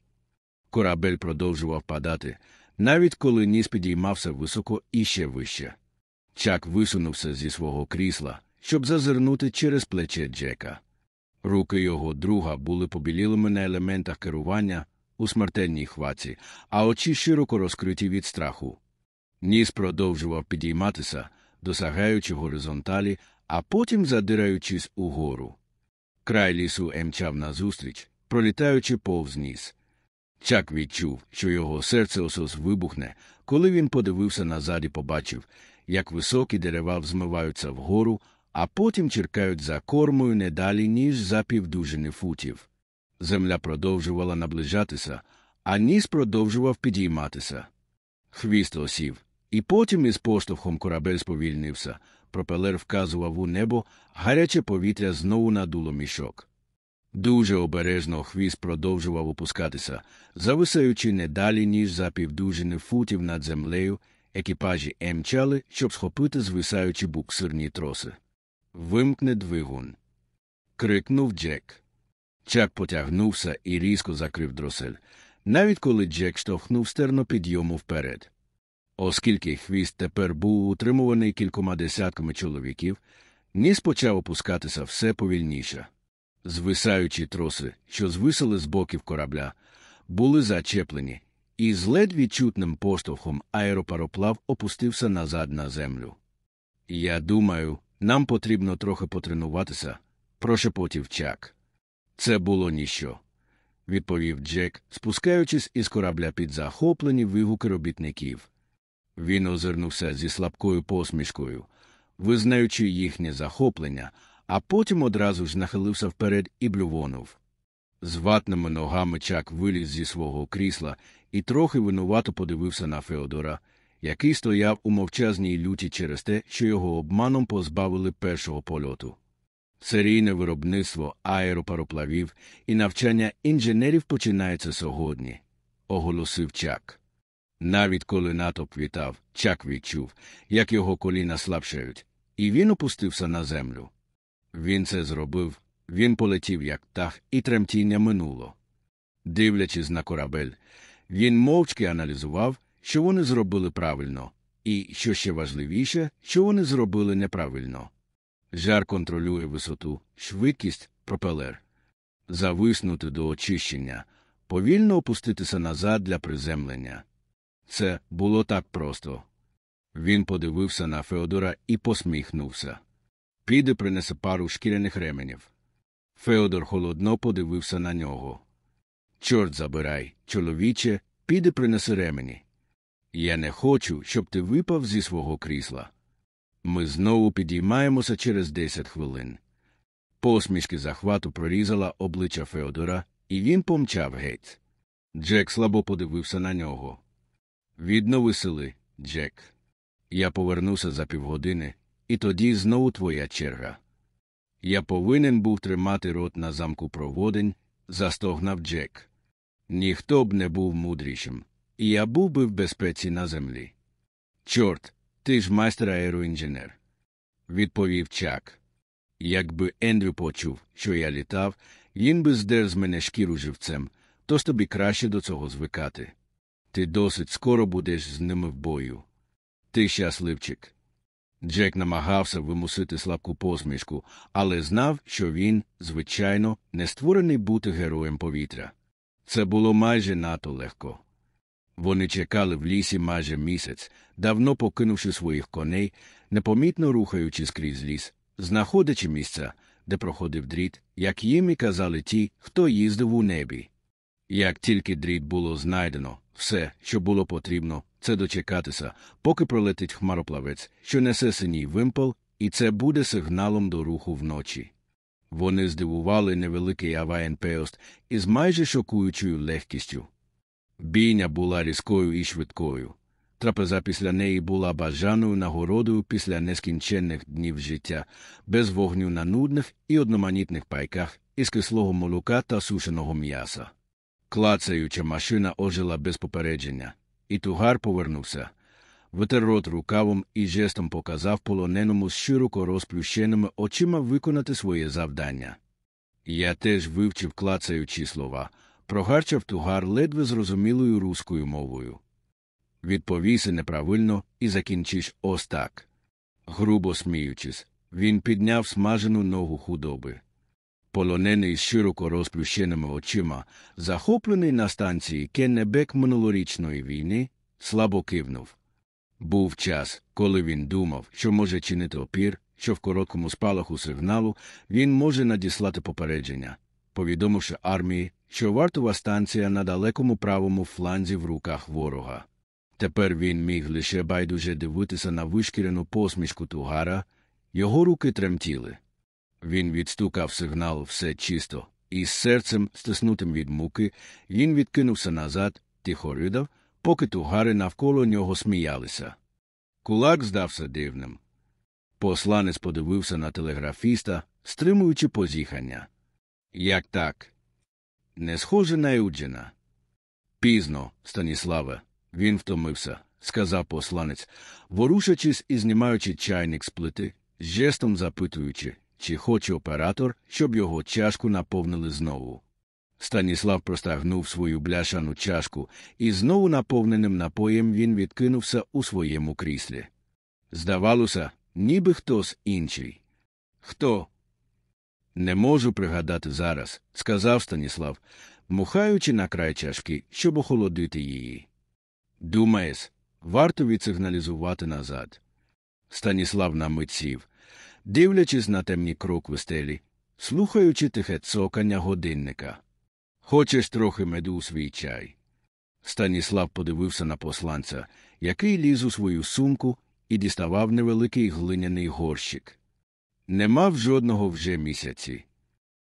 Корабель продовжував падати, навіть коли ніс підіймався високо і ще вище. Чак висунувся зі свого крісла, щоб зазирнути через плече Джека. Руки його друга були побілілими на елементах керування у смертельній хваці, а очі широко розкриті від страху. Ніс продовжував підійматися, досягаючи горизонталі, а потім задираючись угору. Край лісу емчав назустріч, пролітаючи повз ніс. Чак відчув, що його серце осос вибухне, коли він подивився назад і побачив, як високі дерева взмиваються вгору, а потім черкають за кормою не далі, ніж за півдужини футів. Земля продовжувала наближатися, а ніс продовжував підійматися. Хвіст осів, і потім із поштовхом корабель сповільнився, пропелер вказував у небо, гаряче повітря знову надуло мішок. Дуже обережно хвіст продовжував опускатися, зависаючи не далі, ніж за півдужини футів над землею, екіпажі емчали, щоб схопити звисаючі буксирні троси. Вимкне двигун. крикнув Джек. Чак потягнувся і різко закрив дросель, навіть коли Джек штовхнув стерно підйому вперед. Оскільки хвіст тепер був утримуваний кількома десятками чоловіків, ніс почав опускатися все повільніше. Звисаючі троси, що звисали з боків корабля, були зачеплені, і з ледь відчутним поштовхом аеропароплав опустився назад на землю. Я думаю, нам потрібно трохи потренуватися, прошепотів чак. Це було ніщо, відповів Джек, спускаючись із корабля під захоплені вигуки робітників. Він озирнувся зі слабкою посмішкою, визнаючи їхнє захоплення, а потім одразу ж нахилився вперед і блювонув. З ватними ногами чак виліз зі свого крісла і трохи винувато подивився на Феодора, який стояв у мовчазній люті через те, що його обманом позбавили першого польоту. Серійне виробництво аеропароплавів і навчання інженерів починається сьогодні, оголосив чак. Навіть коли натовп вітав, чак відчув, як його коліна слабшають, і він опустився на землю. Він це зробив, він полетів, як птах, і тремтіння минуло. Дивлячись на корабель, він мовчки аналізував, що вони зробили правильно, і, що ще важливіше, що вони зробили неправильно. Жар контролює висоту, швидкість, пропелер. Зависнути до очищення, повільно опуститися назад для приземлення. Це було так просто. Він подивився на Феодора і посміхнувся. Піде принесе пару шкіряних ременів. Феодор холодно подивився на нього. Чорт забирай, чоловіче, піде принеси ремені. Я не хочу, щоб ти випав зі свого крісла. Ми знову підіймаємося через десять хвилин. Посмішки захвату прорізала обличчя Феодора, і він помчав геть. Джек слабо подивився на нього. Віднови сили, Джек. Я повернуся за півгодини, і тоді знову твоя черга. Я повинен був тримати рот на замку проводень, застогнав Джек. Ніхто б не був мудрішим, і я був би в безпеці на землі. Чорт, ти ж майстер аероінженер, відповів Чак. Якби Ендрю почув, що я літав, він би здер з мене шкіру живцем, тож тобі краще до цього звикати. Ти досить скоро будеш з ними в бою. Ти щасливчик. Джек намагався вимусити слабку посмішку, але знав, що він, звичайно, не створений бути героєм повітря. Це було майже надто легко. Вони чекали в лісі майже місяць, давно покинувши своїх коней, непомітно рухаючись крізь ліс, знаходячи місця, де проходив дріт, як їм і казали ті, хто їздив у небі. Як тільки дріт було знайдено, все, що було потрібно, це дочекатися, поки пролетить хмароплавець, що несе синій вимпел, і це буде сигналом до руху вночі. Вони здивували невеликий аваєнпеост із майже шокуючою легкістю. Бійня була різкою і швидкою. Трапеза після неї була бажаною нагородою після нескінченних днів життя, без вогню на нудних і одноманітних пайках із кислого молока та сушеного м'яса. Клацаюча машина ожила без попередження, і тугар повернувся. Витер рот рукавом і жестом показав полоненому з широко розплющеними очима виконати своє завдання. Я теж вивчив клацаючі слова, прогарчав тугар ледве зрозумілою руською мовою. Відповіси неправильно і закінчиш ось так. Грубо сміючись, він підняв смажену ногу худоби. Полонений широко розплющеними очима, захоплений на станції Кеннебек минулорічної війни, слабо кивнув. Був час, коли він думав, що може чинити опір, що в короткому спалаху сигналу він може надіслати попередження, повідомивши армії, що вартова станція на далекому правому фланзі в руках ворога. Тепер він міг лише байдуже дивитися на вишкірену посмішку тугара, його руки тремтіли. Він відстукав сигнал все чисто, і з серцем, стиснутим від муки, він відкинувся назад, тихо ридав, поки тугари навколо нього сміялися. Кулак здався дивним. Посланець подивився на телеграфіста, стримуючи позіхання. Як так? Не схоже на Юджина. Пізно, Станіславе, він втомився, сказав посланець, ворушачись і знімаючи чайник з плити, жестом запитуючи, чи хоче оператор, щоб його чашку наповнили знову. Станіслав простагнув свою бляшану чашку, і знову наповненим напоєм він відкинувся у своєму кріслі. Здавалося, ніби хтось інший. Хто? Не можу пригадати зараз, сказав Станіслав, мухаючи на край чашки, щоб охолодити її. Думаєш, варто відсигналізувати назад. Станіслав на мить сів, дивлячись на темні крокви стелі, слухаючи тихе цокання годинника. Хочеш трохи меду у свій чай? Станіслав подивився на посланця, який ліз у свою сумку і діставав невеликий глиняний горщик. Не мав жодного вже місяці.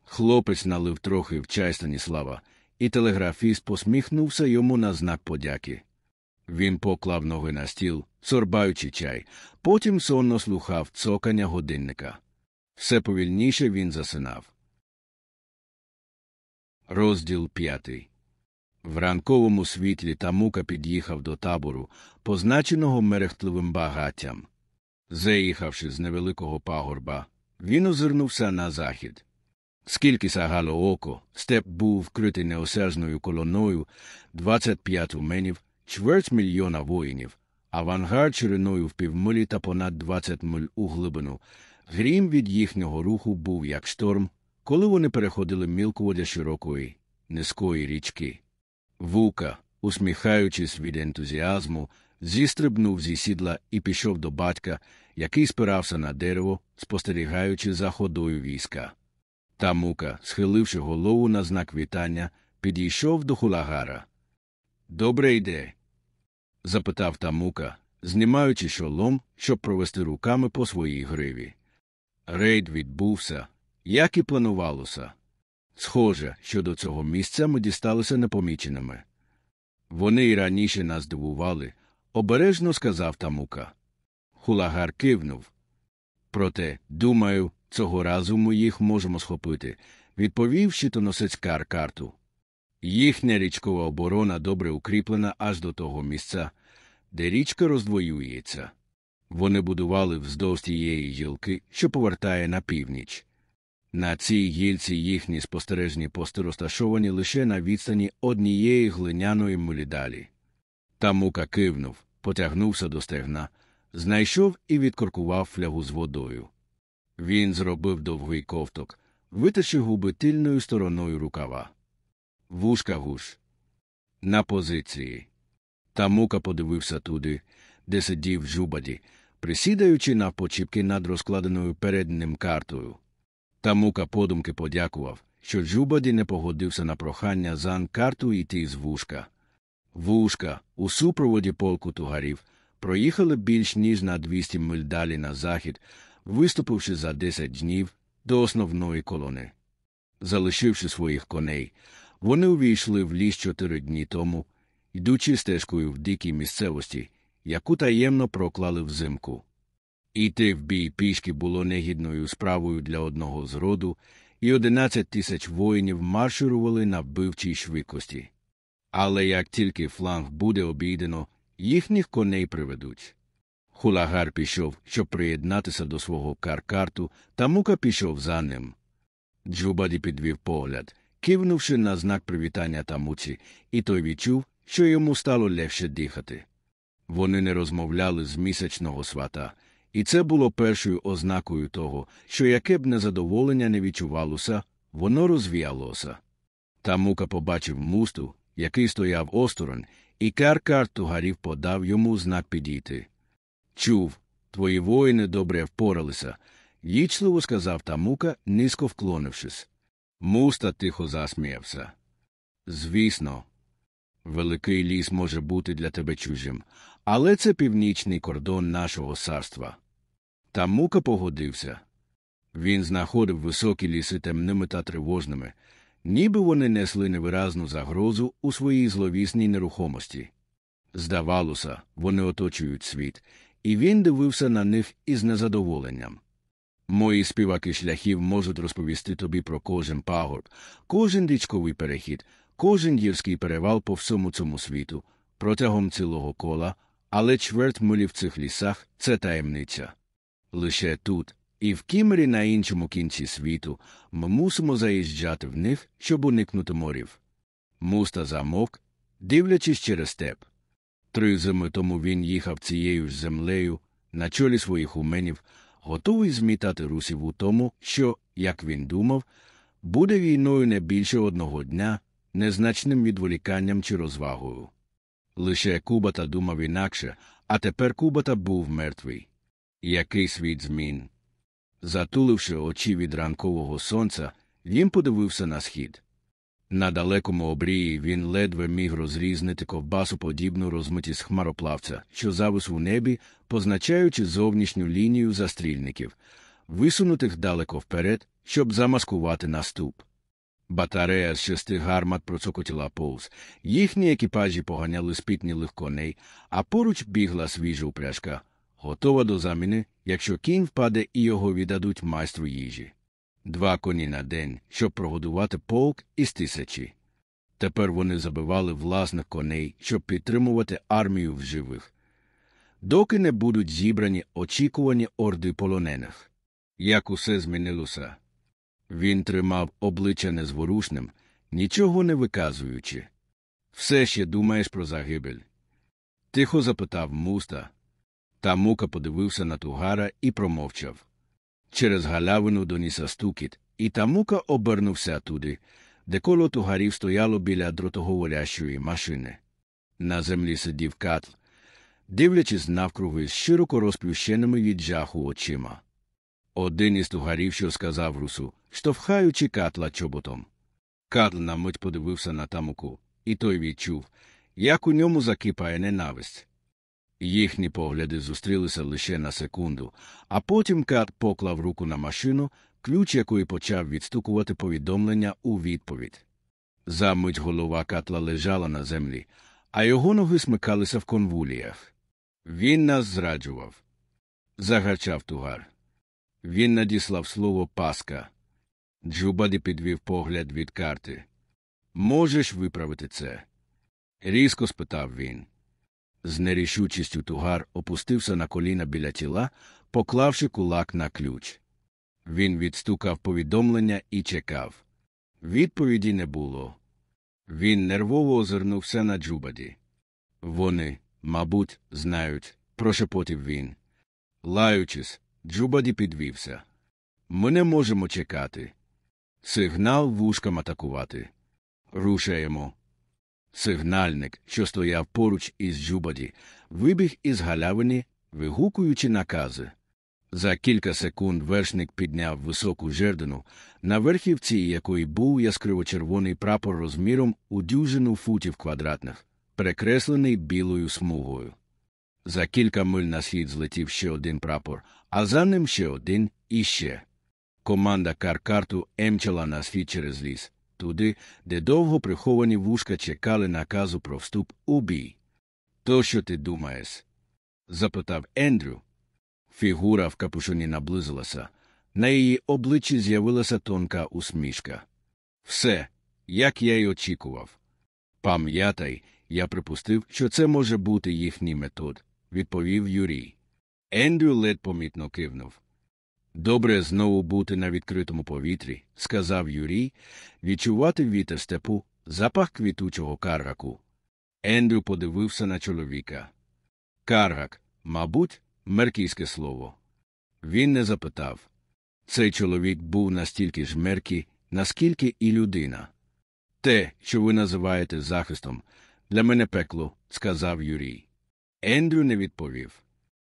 Хлопець налив трохи в чай Станіслава, і телеграфіст посміхнувся йому на знак подяки. Він поклав ноги на стіл, сорбаючи чай, потім сонно слухав цокання годинника. Все повільніше він засинав. Розділ п'ятий. В ранковому світлі Тамука під'їхав до табору, позначеного мерехтливим багаттям. Заїхавши з невеликого пагорба, він озирнувся на захід. Скільки сагало око, степ був вкритий неосяжною колоною 25 уменів, чверть мільйона воїнів, авангард шириною в півмилі та понад 20 миль у глибину. Грім від їхнього руху був як шторм, коли вони переходили мілководя широкої, низької річки. Вука, усміхаючись від ентузіазму, зістрибнув зі сідла і пішов до батька, який спирався на дерево, спостерігаючи за ходою війська. Та мука, схиливши голову на знак вітання, підійшов до хулагара. Добре йде? Запитав тамука, знімаючи шолом, щоб провести руками по своїй гриві. Рейд відбувся, як і планувалося. Схоже, що до цього місця ми дісталися непоміченими. Вони й раніше нас дивували, обережно сказав тамука. Хулагар кивнув. Проте, думаю, цього разу ми їх можемо схопити, відповів щитоносець Кар карту. Їхня річкова оборона добре укріплена аж до того місця, де річка роздвоюється. Вони будували вздовж тієї гілки, що повертає на північ. На цій гільці їхні спостережні пости розташовані лише на відстані однієї глиняної мулідалі. Тамука кивнув, потягнувся до стегна, знайшов і відкоркував флягу з водою. Він зробив довгий ковток, витащив губи тильною стороною рукава. Вушка гуш. На позиції. Тамука подивився туди, де сидів жубаді, присідаючи на почіпки над розкладеною перед ним картою. Тамука подумки подякував, що Джубаді не погодився на прохання зан карту йти з вушка. Вушка, у супроводі полку тугарів, проїхали більш ніж на 200 миль далі на захід, виступивши за 10 днів до основної колони. Залишивши своїх коней, вони увійшли в ліс чотири дні тому, йдучи стежкою в дикій місцевості, яку таємно проклали взимку. Іти в бій пішки було негідною справою для одного з роду, і одинадцять тисяч воїнів марширували на вбивчій швидкості. Але як тільки фланг буде обійдено, їхніх коней приведуть. Хулагар пішов, щоб приєднатися до свого каркарту, та мука пішов за ним. Джубаді підвів погляд, кивнувши на знак привітання тамуці, і той відчув, що йому стало легше дихати. Вони не розмовляли з місячного свата, і це було першою ознакою того, що яке б незадоволення не відчувалося, воно розвіялося. Тамука побачив мусту, який стояв осторонь, і Каркар тугарів подав йому знак підійти. Чув, твої воїни добре впоралися, вічливо сказав Тамука, низько вклонившись. Муста тихо засміявся. Звісно, великий ліс може бути для тебе чужим, але це північний кордон нашого царства. Тамука погодився. Він знаходив високі ліси темними та тривожними, ніби вони несли невиразну загрозу у своїй зловісній нерухомості. Здавалося, вони оточують світ, і він дивився на них із незадоволенням. Мої співаки шляхів можуть розповісти тобі про кожен пагорб, кожен річковий перехід, кожен гірський перевал по всьому цьому світу, протягом цілого кола, але чверть милі в цих лісах це таємниця. Лише тут, і в кімері на іншому кінці світу, ми мусимо заїжджати в них, щоб уникнути морів. Муста замовк, дивлячись через степ. Три зими тому він їхав цією ж землею на чолі своїх уменів, готовий змітати русів у тому, що, як він думав, буде війною не більше одного дня, незначним відволіканням чи розвагою. Лише Кубата думав інакше, а тепер Кубата був мертвий. Який світ змін. Затуливши очі від ранкового сонця, він подивився на схід. На далекому обрії він ледве міг розрізнити ковбасу подібну розмитість хмароплавця, що завис у небі, позначаючи зовнішню лінію застрільників, висунутих далеко вперед, щоб замаскувати наступ. Батарея з шести гармат процокотіла повз, їхні екіпажі поганяли спітнілих коней, а поруч бігла свіжа упряжка, готова до заміни, якщо кінь впаде і його віддадуть майстру їжі. Два коні на день, щоб прогодувати полк із тисячі. Тепер вони забивали власних коней, щоб підтримувати армію в живих. Доки не будуть зібрані очікувані орди полонених. Як усе змінилося. Він тримав обличчя незворушним, нічого не виказуючи. Все ще думаєш про загибель? Тихо запитав муста. Та мука подивився на тугара і промовчав. Через галявину доніса стукіт, і тамука обернувся туди, де коло тугарів стояло біля дротоговорящої машини. На землі сидів катл, дивлячись навкруги з широко розплющеними від жаху очима. Один із тугарів, що сказав русу, штовхаючи катла чоботом. Катл на мить подивився на тамуку, і той відчув, як у ньому закипає ненависть. Їхні погляди зустрілися лише на секунду, а потім Кат поклав руку на машину, ключ якої почав відстукувати повідомлення у відповідь. За мить голова катла лежала на землі, а його ноги смикалися в конвуліях. Він нас зраджував. Загарчав тугар. Він надіслав слово Паска. Джубаді підвів погляд від карти. Можеш виправити це? Різко спитав він. З нерішучістю тугар опустився на коліна біля тіла, поклавши кулак на ключ. Він відстукав повідомлення і чекав. Відповіді не було. Він нервово озирнувся на Джубаді. Вони, мабуть, знають, прошепотів він. Лаючись, Джубаді підвівся. Ми не можемо чекати. Сигнал вушкам атакувати. Рушаємо. Сигнальник, що стояв поруч із Джубаді, вибіг із галявини, вигукуючи накази. За кілька секунд вершник підняв високу жердину, на верхівці якої був яскраво-червоний прапор розміром у дюжину футів квадратних, перекреслений білою смугою. За кілька миль на схід злетів ще один прапор, а за ним ще один і ще. Команда Каркарту емчала на схід через ліс туди, де довго приховані вушка чекали наказу про вступ у бій. То що ти думаєш? запитав Ендрю. Фігура в капюшоні наблизилася. На її обличчі з'явилася тонка усмішка. Все, як я й очікував. Пам'ятай, я припустив, що це може бути їхній метод, відповів Юрій. Ендрю ледь помітно кивнув. Добре знову бути на відкритому повітрі, сказав Юрій, відчувати вітер степу, запах квітучого каргаку. Ендрю подивився на чоловіка. Каргак, мабуть, меркійське слово. Він не запитав. Цей чоловік був настільки ж меркий, наскільки і людина. Те, що ви називаєте захистом, для мене пекло, сказав Юрій. Ендрю не відповів.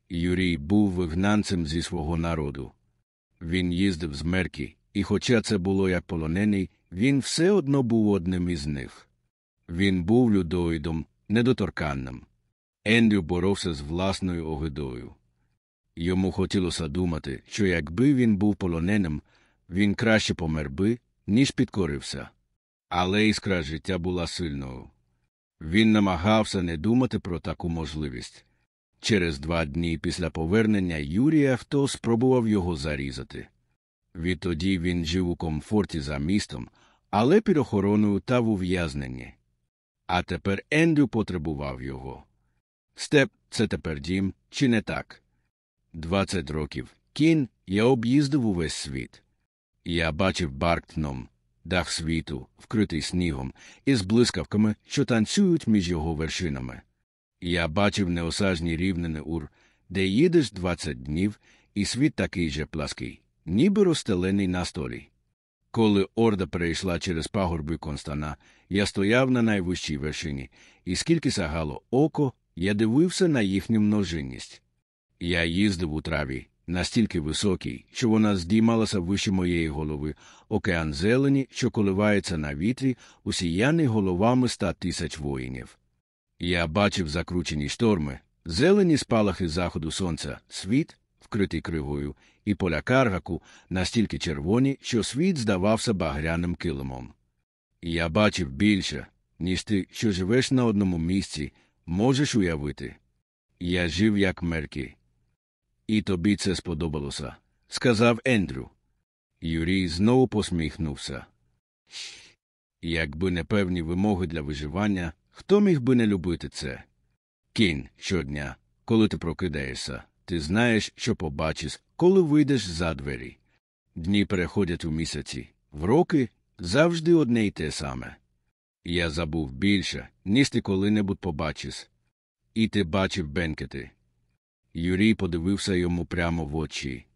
Юрій був вигнанцем зі свого народу. Він їздив з мерки, і, хоча це було як полонений, він все одно був одним із них. Він був людоїдом, недоторканним. Ендрю боровся з власною огидою. Йому хотілося думати, що якби він був полоненим, він краще помер би, ніж підкорився. Але іскра життя була сильною. Він намагався не думати про таку можливість. Через два дні після повернення Юрія хто спробував його зарізати. Відтоді він жив у комфорті за містом, але під охороною та в ув'язненні. А тепер Ендрю потребував його. Степ це тепер дім, чи не так? Двадцять років. Кін я об'їздив увесь світ. Я бачив Барктном, дах світу, вкритий снігом, із блискавками, що танцюють між його вершинами. Я бачив неосажні рівнини Ур, де їдеш двадцять днів, і світ такий же плаский, ніби розстелений на столі. Коли орда перейшла через пагорби Констана, я стояв на найвищій вершині, і скільки сагало око, я дивився на їхню множинність. Я їздив у траві, настільки високий, що вона здіймалася вище моєї голови, океан зелені, що коливається на вітрі, усіяний головами ста тисяч воїнів. Я бачив закручені шторми, зелені спалахи заходу сонця, світ, вкритий кривою, і поля каргаку настільки червоні, що світ здавався багряним килимом. Я бачив більше, ніж ти, що живеш на одному місці, можеш уявити. Я жив як мерки. І тобі це сподобалося, сказав Ендрю. Юрій знову посміхнувся. Якби не певні вимоги для виживання, хто міг би не любити це? Кінь щодня, коли ти прокидаєшся, ти знаєш, що побачиш, коли вийдеш за двері. Дні переходять у місяці, в роки завжди одне й те саме. Я забув більше, ніж ти коли-небудь побачиш. І ти бачив бенкети. Юрій подивився йому прямо в очі.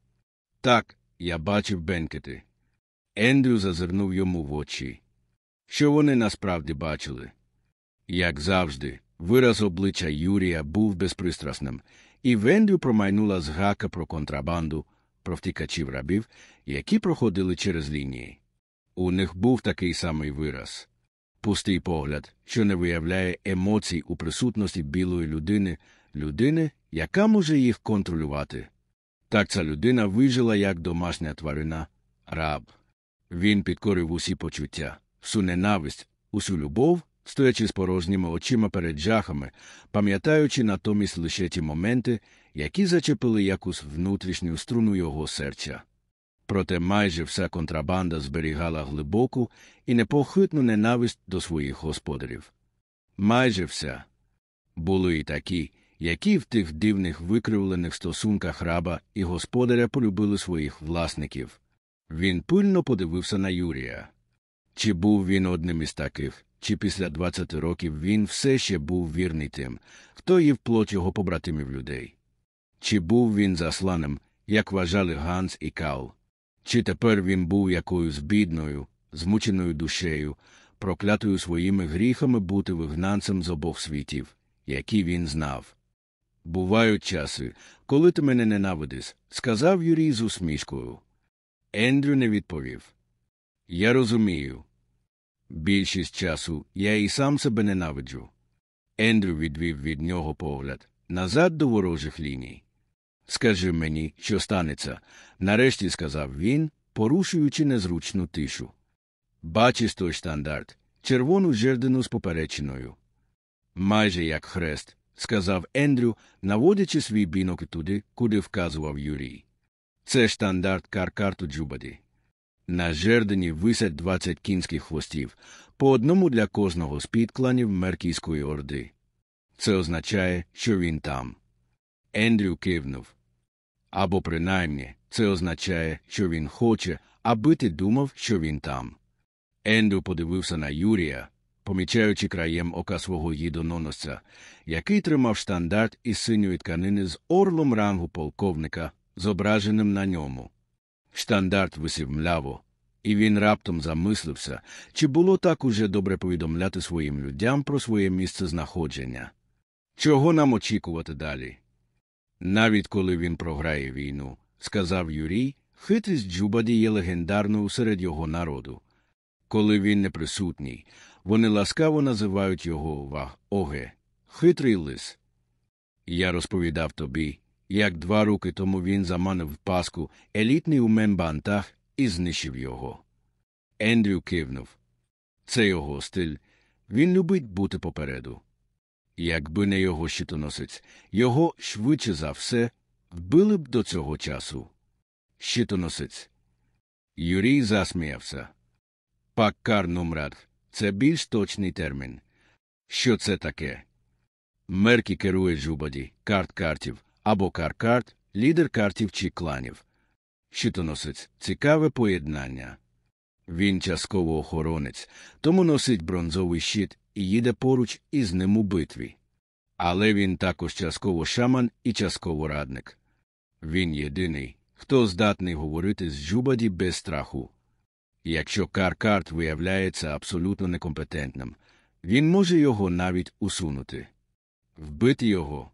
Так, я бачив бенкети. Ендрю зазирнув йому в очі. Що вони насправді бачили? Як завжди, вираз обличчя Юрія був безпристрасним, і в Ендрю промайнула згака про контрабанду, про втікачів рабів, які проходили через лінії. У них був такий самий вираз пустий погляд, що не виявляє емоцій у присутності білої людини, людини, яка може їх контролювати. Так ця людина вижила як домашня тварина, раб. Він підкорив усі почуття, всю ненависть, усю любов, стоячи з порожніми очима перед жахами, пам'ятаючи натомість лише ті моменти, які зачепили якусь внутрішню струну його серця. Проте майже вся контрабанда зберігала глибоку і непохитну ненависть до своїх господарів. Майже вся. Були і такі, які в тих дивних викривлених стосунках раба і господаря полюбили своїх власників. Він пильно подивився на Юрія. Чи був він одним із таких, чи після двадцяти років він все ще був вірний тим, хто їв плоть його побратимів людей? Чи був він засланим, як вважали Ганс і Кал? Чи тепер він був якоюсь бідною, змученою душею, проклятою своїми гріхами бути вигнанцем з обох світів, які він знав? Бувають часи, коли ти мене ненавидиш, сказав Юрій з усмішкою. Ендрю не відповів. Я розумію. Більшість часу я і сам себе ненавиджу. Ендрю відвів від нього погляд назад до ворожих ліній. Скажи мені, що станеться, нарешті сказав він, порушуючи незручну тишу. Бачиш той стандарт, червону жердину з поперечиною. Майже як хрест, сказав Ендрю, наводячи свій бінок туди, куди вказував Юрій. Це штандарт каркарту Джубаді. На жердені висять двадцять кінських хвостів, по одному для кожного з підкланів Меркійської орди. Це означає, що він там. Ендрю кивнув. Або принаймні це означає, що він хоче, аби ти думав, що він там. Ендрю подивився на Юрія, помічаючи краєм ока свого їдононосця, який тримав штандарт із синьої тканини з орлом рангу полковника, зображеним на ньому. Штандарт висів мляво, і він раптом замислився, чи було так уже добре повідомляти своїм людям про своє місце знаходження. Чого нам очікувати далі? Навіть коли він програє війну, сказав Юрій, хитрість Джубаді є легендарною серед його народу. Коли він не присутній, вони ласкаво називають його ваг Оге, хитрий лис. Я розповідав тобі, як два роки тому він заманив паску елітний умен бантах і знищив його. Ендрю кивнув. Це його стиль. Він любить бути попереду. Якби не його щитоносець, його швидше за все вбили б до цього часу. Щитоносець. Юрій засміявся. Паккар номрад це більш точний термін. Що це таке? Меркі керує Джубаді, кар-карт або кар-карт, лідер картів чи кланів. Щитоносець цікаве поєднання. Він частково охоронець, тому носить бронзовий щит і їде поруч із ним у битві. Але він також частково шаман і частково радник. Він єдиний, хто здатний говорити з Джубаді без страху. Якщо Каркарт виявляється абсолютно некомпетентним, він може його навіть усунути. Вбити його.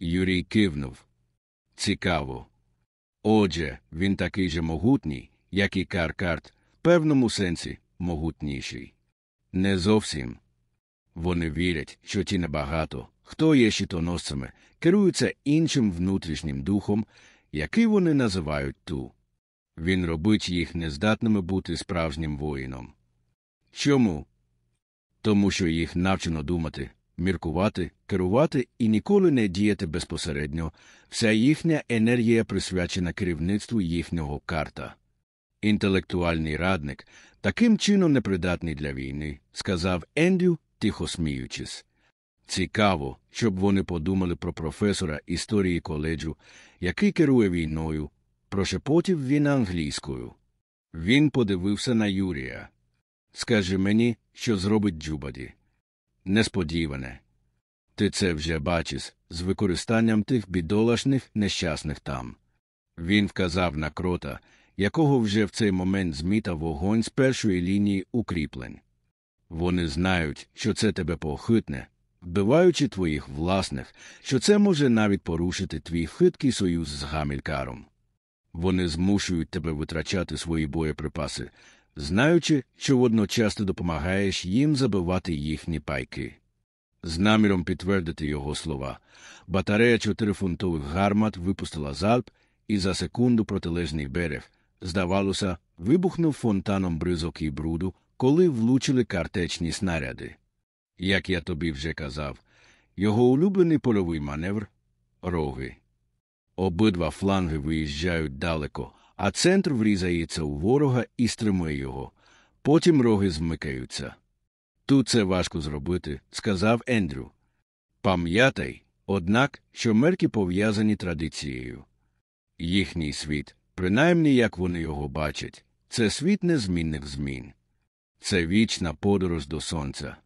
Юрій кивнув. Цікаво. Отже, він такий же могутній, як і Каркарт, в певному сенсі могутніший. Не зовсім. Вони вірять, що ті небагато, хто є щитоносцями, керуються іншим внутрішнім духом, який вони називають ту. Він робить їх нездатними бути справжнім воїном. Чому? Тому що їх навчено думати, міркувати, керувати і ніколи не діяти безпосередньо, вся їхня енергія присвячена керівництву їхнього карта. Інтелектуальний радник таким чином непридатний для війни, сказав Ендрю, тихо сміючись. Цікаво, щоб вони подумали про професора історії коледжу, який керує війною, прошепотів він англійською. Він подивився на Юрія. Скажи мені, що зробить Джубаді. Несподіване. Ти це вже бачиш з використанням тих бідолашних нещасних там. Він вказав на крота, якого вже в цей момент змітав вогонь з першої лінії укріплень. Вони знають, що це тебе похитне, вбиваючи твоїх власних, що це може навіть порушити твій хиткий союз з гамількаром. Вони змушують тебе витрачати свої боєприпаси, знаючи, що водночас допомагаєш їм забивати їхні пайки. З наміром підтвердити його слова, батарея чотирифунтових гармат випустила залп, і за секунду протилежний берег, здавалося, вибухнув фонтаном бризок і бруду, коли влучили картечні снаряди. Як я тобі вже казав, його улюблений польовий маневр роги. Обидва фланги виїжджають далеко, а центр врізається у ворога і стримує його. Потім роги змикаються. Тут це важко зробити, сказав Ендрю. Пам'ятай, однак, що мерки пов'язані традицією. Їхній світ, принаймні як вони його бачать, це світ незмінних змін. Це вічна подорож до сонця.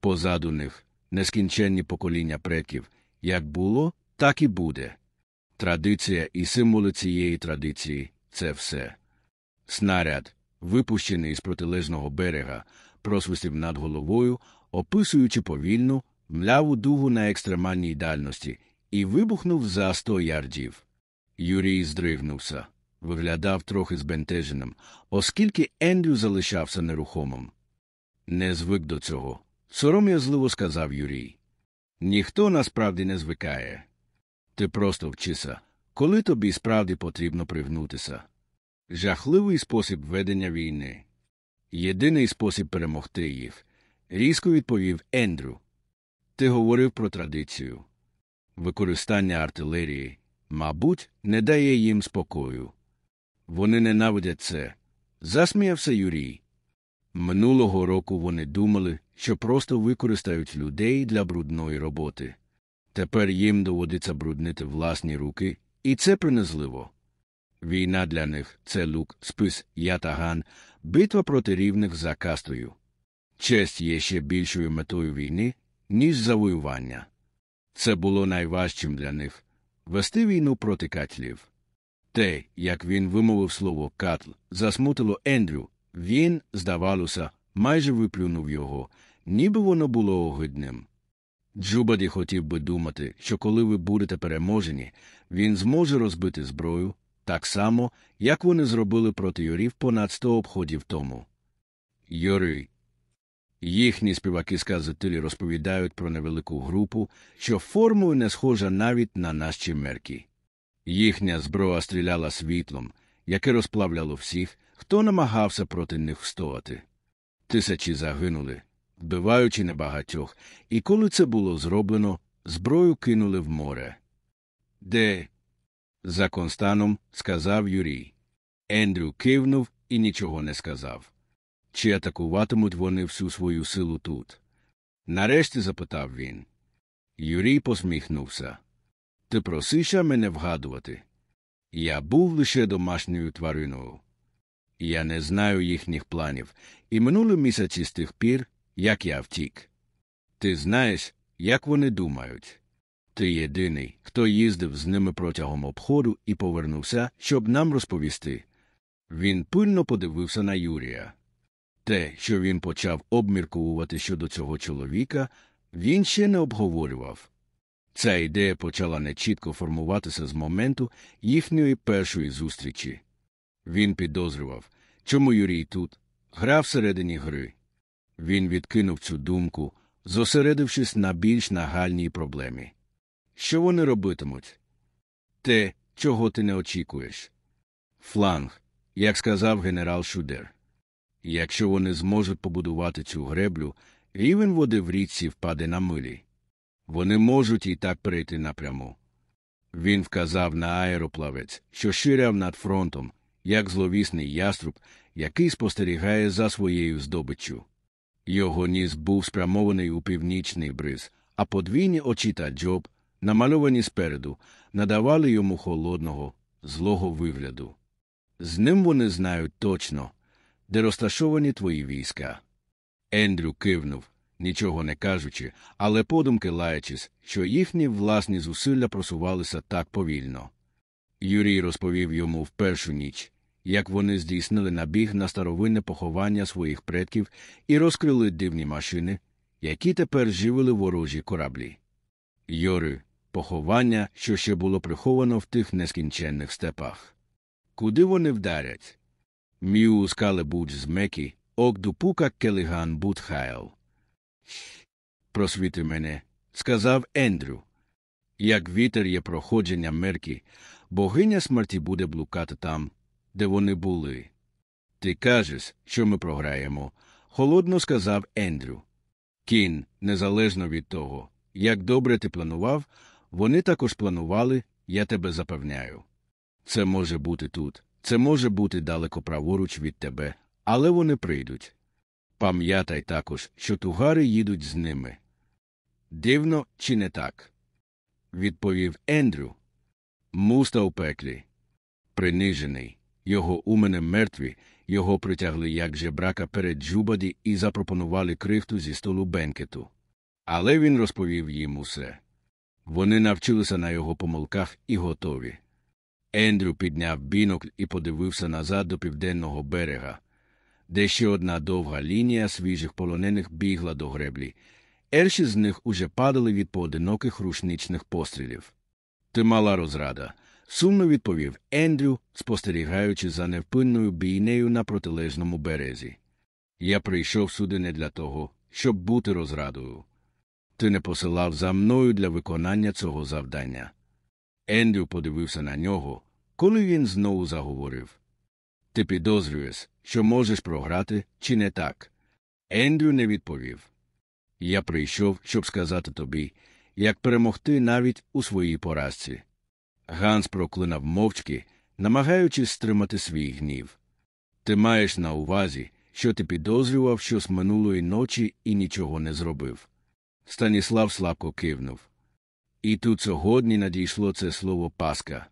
Позаду них нескінченні покоління предків, як було, так і буде. Традиція і символи цієї традиції це все. Снаряд, випущений з протилежного берега, просвистів над головою, описуючи повільну, мляву дугу на екстремальній дальності, і вибухнув за сто ярдів. Юрій здригнувся, виглядав трохи збентеженим, оскільки Ендрю залишався нерухомим. Не звик до цього, сором'язливо сказав Юрій. Ніхто насправді не звикає. Ти просто вчися, коли тобі справді потрібно пригнутися. Жахливий спосіб ведення війни. Єдиний спосіб перемогти їх, різко відповів Ендрю. Ти говорив про традицію. Використання артилерії, мабуть, не дає їм спокою. Вони ненавидять це. Засміявся Юрій. Минулого року вони думали, що просто використають людей для брудної роботи. Тепер їм доводиться бруднити власні руки, і це принизливо. Війна для них це лук, спис, ятаган, битва проти рівних за кастою. Честь є ще більшою метою війни, ніж завоювання. Це було найважчим для них вести війну проти катлів. Те, як він вимовив слово катл, засмутило Ендрю, він, здавалося, майже виплюнув його, ніби воно було огидним. Джубаді хотів би думати, що коли ви будете переможені, він зможе розбити зброю так само, як вони зробили проти Юрів понад сто обходів тому. Юрій. Їхні співаки сказателі розповідають про невелику групу, що формою не схожа навіть на наші мерки. Їхня зброя стріляла світлом, яке розплавляло всіх, хто намагався проти них встояти. Тисячі загинули, вбиваючи небагатьох, і коли це було зроблено, зброю кинули в море. Де? За Констаном, сказав Юрій. Ендрю кивнув і нічого не сказав. Чи атакуватимуть вони всю свою силу тут? Нарешті запитав він. Юрій посміхнувся. Ти просиша мене вгадувати. Я був лише домашньою твариною. Я не знаю їхніх планів, і минули місяці з тих пір, як я втік. Ти знаєш, як вони думають. Ти єдиний, хто їздив з ними протягом обходу і повернувся, щоб нам розповісти. Він пильно подивився на Юрія. Те, що він почав обмірковувати щодо цього чоловіка, він ще не обговорював. Ця ідея почала нечітко формуватися з моменту їхньої першої зустрічі. Він підозрював, чому Юрій тут грав всередині гри. Він відкинув цю думку, зосередившись на більш нагальній проблемі. Що вони робитимуть? Те, чого ти не очікуєш. Фланг, як сказав генерал Шудер. Якщо вони зможуть побудувати цю греблю, рівень води в річці впаде на милі. Вони можуть і так перейти напряму. Він вказав на аероплавець, що ширяв над фронтом, як зловісний яструб, який спостерігає за своєю здобиччю. Його ніс був спрямований у північний бриз, а подвійні очі та джоб, намальовані спереду, надавали йому холодного, злого вигляду. З ним вони знають точно, де розташовані твої війська. Ендрю кивнув, нічого не кажучи, але подумки лаячись, що їхні власні зусилля просувалися так повільно. Юрій розповів йому в першу ніч, як вони здійснили набіг на старовинне поховання своїх предків і розкрили дивні машини, які тепер живили ворожі кораблі. Йори, поховання, що ще було приховано в тих нескінченних степах. Куди вони вдарять? Міу скале будь з Мекі, ок дупука келиган Просвіти мене, сказав Ендрю. Як вітер є проходження мерки, богиня смерті буде блукати там, де вони були. Ти кажеш, що ми програємо, холодно сказав Ендрю. Кін, незалежно від того, як добре ти планував, вони також планували, я тебе запевняю. Це може бути тут, це може бути далеко праворуч від тебе, але вони прийдуть. Пам'ятай також, що тугари їдуть з ними. Дивно, чи не так? відповів Ендрю. Муста у пеклі. Принижений, його умени мертві, його притягли як жебрака перед Джубаді і запропонували крихту зі столу бенкету. Але він розповів їм усе. Вони навчилися на його помилках і готові. Ендрю підняв бінокль і подивився назад до південного берега, де ще одна довга лінія свіжих полонених бігла до греблі. Ерші з них уже падали від поодиноких рушничних пострілів. Ти мала розрада, сумно відповів Ендрю, спостерігаючи за невпинною бійнею на протилежному березі. Я прийшов сюди не для того, щоб бути розрадою. Ти не посилав за мною для виконання цього завдання. Ендрю подивився на нього, коли він знову заговорив. Ти підозрюєш, що можеш програти, чи не так? Ендрю не відповів. Я прийшов, щоб сказати тобі, як перемогти навіть у своїй поразці. Ганс проклинав мовчки, намагаючись стримати свій гнів. Ти маєш на увазі, що ти підозрював щось минулої ночі і нічого не зробив. Станіслав слабко кивнув. І тут сьогодні надійшло це слово Паска.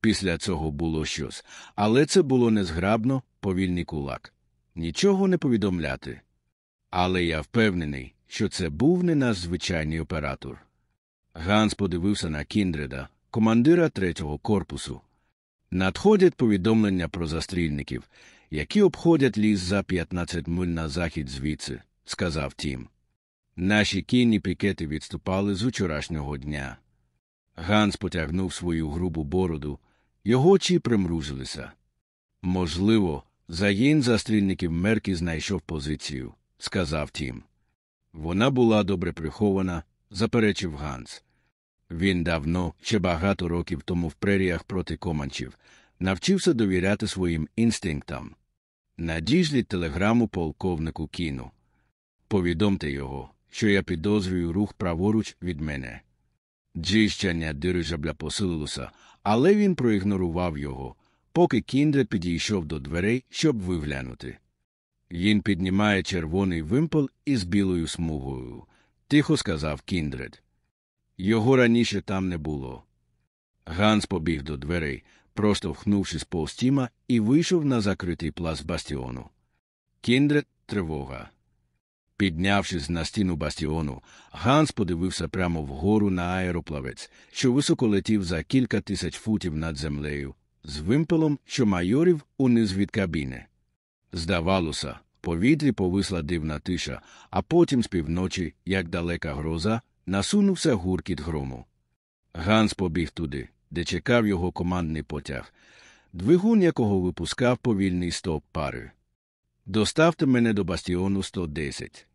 Після цього було щось, але це було незграбно, повільний кулак. Нічого не повідомляти. Але я впевнений, що це був не наш звичайний оператор. Ганс подивився на Кіндреда, командира третього корпусу. Надходять повідомлення про застрільників, які обходять ліс за 15 миль на захід звідси, сказав Тім. Наші кінні пікети відступали з учорашнього дня. Ганс потягнув свою грубу бороду, його очі примружилися. Можливо, загін застрільників Меркі знайшов позицію, сказав Тім. Вона була добре прихована, заперечив Ганс. Він давно, ще багато років тому в преріях проти команчів, навчився довіряти своїм інстинктам. Надіжліть телеграму полковнику кіну. Повідомте його, що я підозрюю рух праворуч від мене. Джищання дирижабля посилилося, але він проігнорував його, поки Кіндред підійшов до дверей, щоб виглянути. Він піднімає червоний вимпел із білою смугою, тихо сказав Кіндред. Його раніше там не було. Ганс побіг до дверей, проштовхнувшись повз Тіма, і вийшов на закритий плац бастіону. Кіндред тривога. Піднявшись на стіну бастіону, Ганс подивився прямо вгору на аероплавець, що високо летів за кілька тисяч футів над землею, з вимпелом, що майорів униз від кабіни. Здавалося, повітрі повисла дивна тиша, а потім з півночі, як далека гроза, насунувся гуркіт грому. Ганс побіг туди, де чекав його командний потяг, двигун якого випускав повільний стоп пари. Доставте мене до бастіону 110.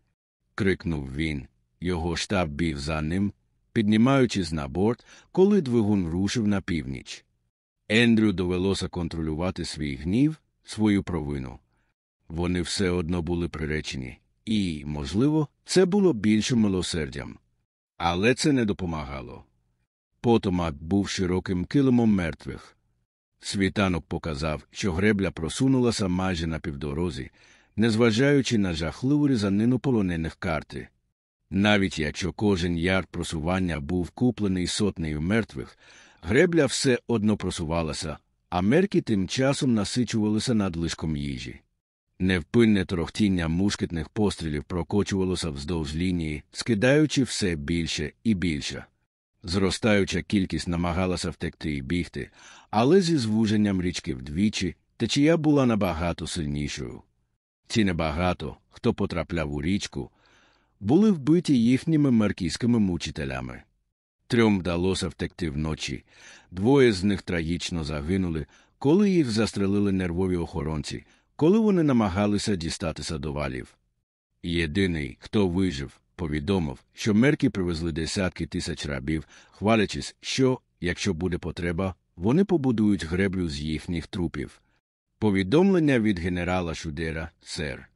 Крикнув він. Його штаб біг за ним, піднімаючись на борт, коли двигун рушив на північ. Ендрю довелося контролювати свій гнів, свою провину. Вони все одно були приречені, і, можливо, це було більшим милосердям. Але це не допомагало. Потомак був широким килимом мертвих. Світанок показав, що гребля просунулася майже на півдорозі, незважаючи на жахливу різанину полонених карти. Навіть якщо кожен ярд просування був куплений сотнею мертвих, гребля все одно просувалася, а мерки тим часом насичувалися надлишком їжі. Невпинне торохтіння мушкетних пострілів прокочувалося вздовж лінії, скидаючи все більше і більше. Зростаюча кількість намагалася втекти і бігти, але зі звуженням річки вдвічі течія була набагато сильнішою. Ці небагато, хто потрапляв у річку, були вбиті їхніми маркійськими мучителями. Трьом вдалося втекти вночі, двоє з них трагічно загинули, коли їх застрелили нервові охоронці, коли вони намагалися дістатися до валів. Єдиний, хто вижив, повідомив, що мерки привезли десятки тисяч рабів, хвалячись, що, якщо буде потреба, вони побудують греблю з їхніх трупів. Повідомлення від генерала Шудера, сер.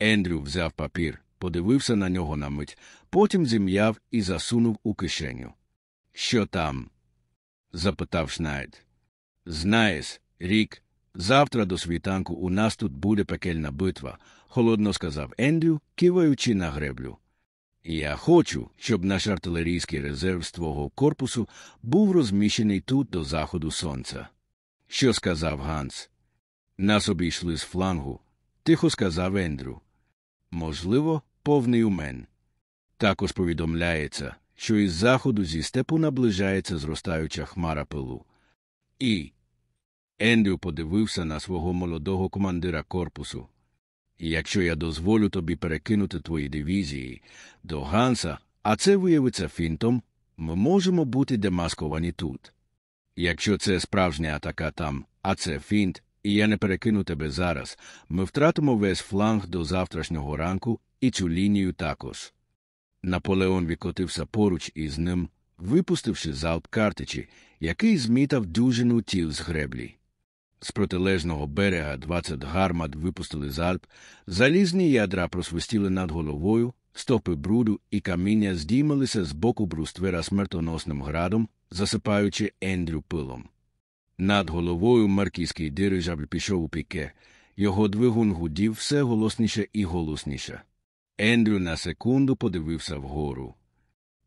Ендрю взяв папір, подивився на нього на мить, потім зім'яв і засунув у кишеню. Що там? запитав Шнайд. Знаєш, рік, завтра до світанку у нас тут буде пекельна битва, холодно сказав Ендрю, киваючи на греблю. Я хочу, щоб наш артилерійський резерв з твого корпусу був розміщений тут до заходу сонця. Що сказав Ганс? Нас обійшли з флангу, тихо сказав Ендрю. Можливо, повний умен. Також повідомляється, що із заходу зі степу наближається зростаюча хмара пилу. І. Ендрю подивився на свого молодого командира корпусу. Якщо я дозволю тобі перекинути твої дивізії до Ганса, а це виявиться фінтом, ми можемо бути демасковані тут. Якщо це справжня атака там, а це фінт, і я не перекину тебе зараз, ми втратимо весь фланг до завтрашнього ранку і цю лінію також. Наполеон відкотився поруч із ним, випустивши залп картичі, який змітав дюжину тіл з греблі. З протилежного берега 20 гармат випустили залп, залізні ядра просвистіли над головою, стопи бруду і каміння здіймалися з боку бруствера смертоносним градом, засипаючи Ендрю пилом. Над головою маркійський дирижабль пішов у піке, його двигун гудів все голосніше і голосніше. Ендрю на секунду подивився вгору.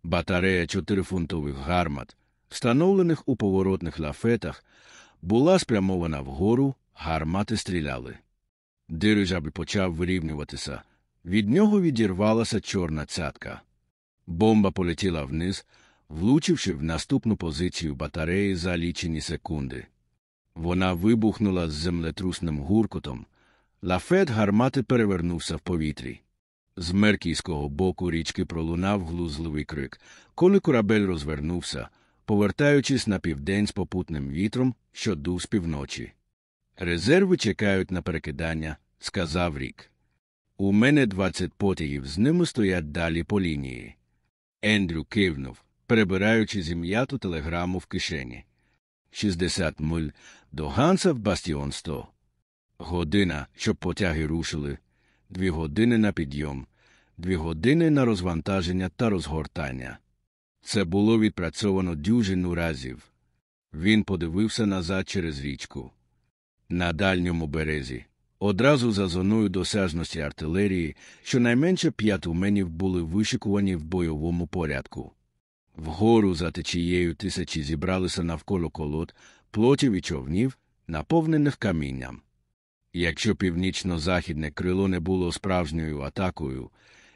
Батарея чотирифунтових гармат, встановлених у поворотних лафетах, була спрямована вгору, гармати стріляли. Дирижабль почав вирівнюватися. Від нього відірвалася чорна цятка. Бомба полетіла вниз, влучивши в наступну позицію батареї за лічені секунди. Вона вибухнула з землетрусним гуркотом. Лафет гармати перевернувся в повітрі. З меркійського боку річки пролунав глузливий крик, коли корабель розвернувся, повертаючись на південь з попутним вітром, що дув з півночі. Резерви чекають на перекидання, сказав рік. У мене двадцять потягів, з ними стоять далі по лінії. Ендрю кивнув, перебираючи зім'яту телеграму в кишені. Шістдесят миль до Ганса в бастіон сто. Година, щоб потяги рушили, дві години на підйом, дві години на розвантаження та розгортання. Це було відпрацьовано дюжину разів. Він подивився назад через річку. На дальньому березі, одразу за зоною досяжності артилерії, щонайменше п'ять уменів були вишикувані в бойовому порядку. Вгору за течією тисячі зібралися навколо колод, плотів і човнів, наповнених камінням. Якщо північно-західне крило не було справжньою атакою,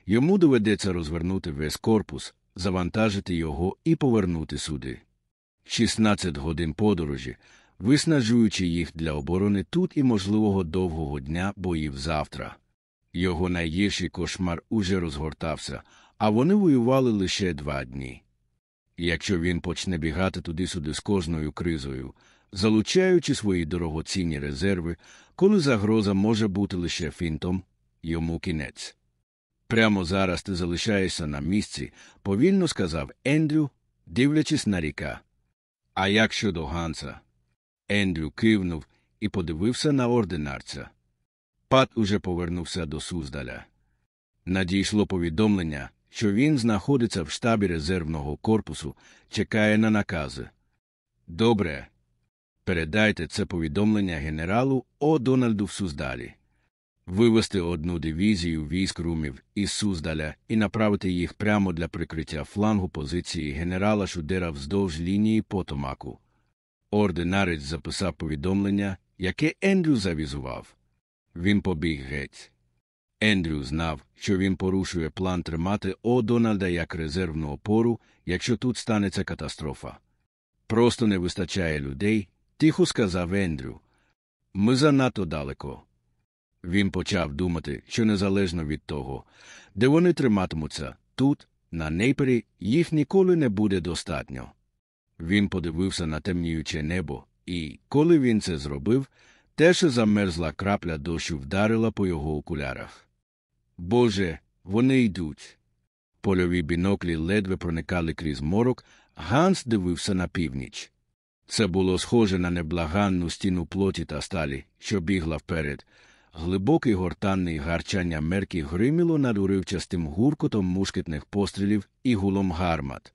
йому доведеться розвернути весь корпус, завантажити його і повернути сюди. 16 годин подорожі, виснажуючи їх для оборони тут і можливого довгого дня боїв завтра. Його найгірший кошмар уже розгортався, а вони воювали лише два дні. Якщо він почне бігати туди-сюди з кожною кризою, залучаючи свої дорогоцінні резерви, коли загроза може бути лише фінтом, йому кінець. Прямо зараз ти залишаєшся на місці, повільно сказав Ендрю, дивлячись на ріка. А як щодо Ганса? Ендрю кивнув і подивився на ординарця. Пат уже повернувся до Суздаля. Надійшло повідомлення, що він знаходиться в штабі резервного корпусу, чекає на накази. Добре. Передайте це повідомлення генералу О. Дональду в Суздалі. Вивести одну дивізію військ румів із Суздаля і направити їх прямо для прикриття флангу позиції генерала Шудера вздовж лінії Потомаку. Ординарець записав повідомлення, яке Ендрю завізував. Він побіг геть. Ендрю знав, що він порушує план тримати О. Дональда як резервну опору, якщо тут станеться катастрофа. Просто не вистачає людей, тихо сказав Ендрю. Ми занадто далеко. Він почав думати, що незалежно від того, де вони триматимуться, тут, на нейпері, їх ніколи не буде достатньо. Він подивився на темніюче небо, і, коли він це зробив, теж замерзла крапля дощу вдарила по його окулярах. Боже, вони йдуть. Польові біноклі ледве проникали крізь морок, Ганс дивився на північ. Це було схоже на неблаганну стіну плоті та сталі, що бігла вперед. Глибокий гортанний гарчання мерки гриміло над уривчастим гуркотом мушкетних пострілів і гулом гармат.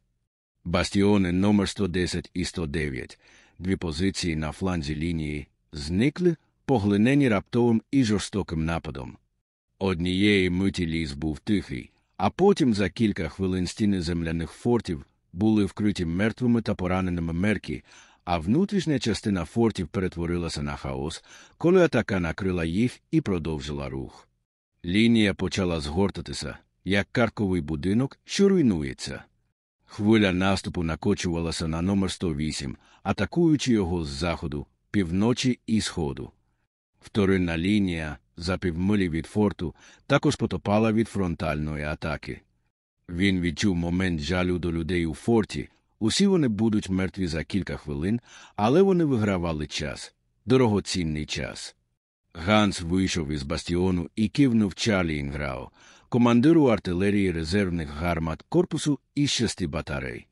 Бастіони номер 110 і 109, дві позиції на фланзі лінії, зникли, поглинені раптовим і жорстоким нападом. Однієї миті ліс був тихий, а потім за кілька хвилин стіни земляних фортів були вкриті мертвими та пораненими мерки, а внутрішня частина фортів перетворилася на хаос, коли атака накрила їх і продовжила рух. Лінія почала згортатися, як карковий будинок, що руйнується. Хвиля наступу накочувалася на номер 108, атакуючи його з заходу, півночі і сходу. Вторинна лінія, за півмилі від форту, також потопала від фронтальної атаки. Він відчув момент жалю до людей у форті, усі вони будуть мертві за кілька хвилин, але вони вигравали час, дорогоцінний час. Ганс вийшов із бастіону і кивнув Чарлі Інграу, командиру артилерії резервних гармат корпусу із шести батарей.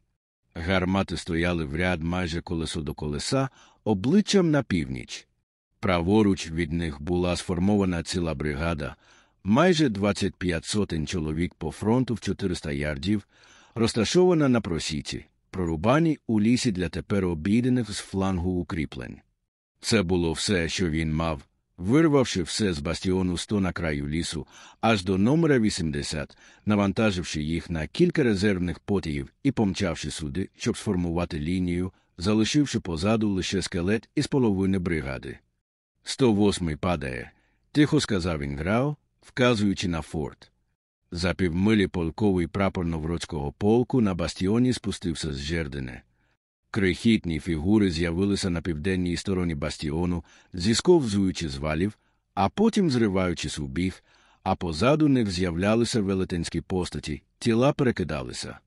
Гармати стояли в ряд майже колесо до колеса, обличчям на північ. Праворуч від них була сформована ціла бригада, майже 25 сотень чоловік по фронту в 400 ярдів, розташована на просіці, прорубані у лісі для тепер обійдених з флангу укріплень. Це було все, що він мав, вирвавши все з бастіону 100 на краю лісу, аж до номера 80, навантаживши їх на кілька резервних потягів і помчавши сюди, щоб сформувати лінію, залишивши позаду лише скелет із половини бригади. 108-й падає, тихо сказав Інграу, вказуючи на форт. За півмилі полковий прапор Новгородського полку на бастіоні спустився з жердини. Крихітні фігури з'явилися на південній стороні бастіону, зісковзуючи з валів, а потім зриваючись у біг, а позаду них з'являлися велетенські постаті, тіла перекидалися.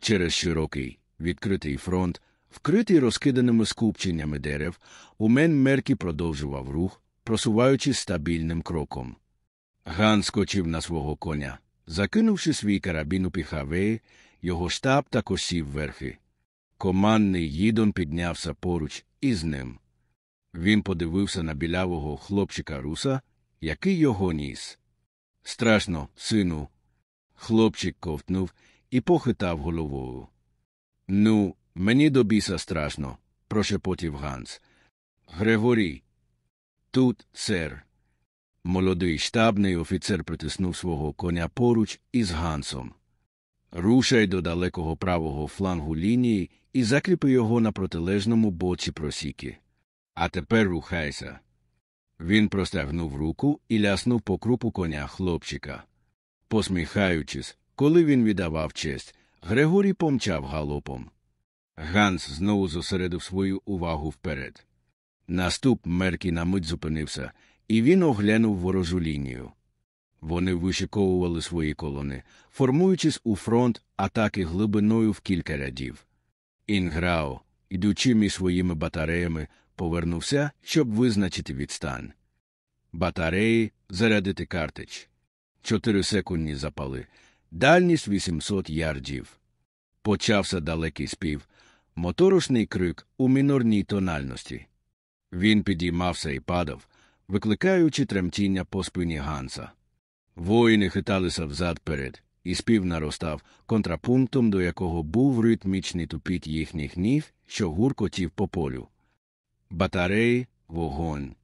Через широкий, відкритий фронт, вкритий розкиданими скупченнями дерев, умен Меркі продовжував рух, просуваючись стабільним кроком. Ган скочив на свого коня, закинувши свій карабін у піхавеї, його штаб також сів верхи. Командний гідон піднявся поруч із ним. Він подивився на білявого хлопчика руса, який його ніс. Страшно, сину. Хлопчик ковтнув і похитав головою. Ну, мені до біса страшно, прошепотів Ганс. Григорій. Тут, сер. Молодий штабний офіцер притиснув свого коня поруч із Гансом. Рушай до далекого правого флангу лінії і закріпи його на протилежному боці просіки. А тепер рухайся. Він простягнув руку і ляснув по крупу коня хлопчика. Посміхаючись, коли він віддавав честь, Григорій помчав галопом. Ганс знову зосередив свою увагу вперед. Наступ Меркі на мить зупинився, і він оглянув ворожу лінію. Вони вишиковували свої колони, формуючись у фронт атаки глибиною в кілька рядів. Інграо, ідучи між своїми батареями, повернувся, щоб визначити відстань. Батареї зарядити картич. Чотири секундні запали. Дальність 800 ярдів. Почався далекий спів, моторошний крик у мінорній тональності. Він підіймався і падав, викликаючи тремтіння по спині Ганса. Воїни хиталися взад перед, і спів наростав, контрапунктом до якого був ритмічний тупіт їхніх ніг, що гуркотів по полю. Батареї, вогонь.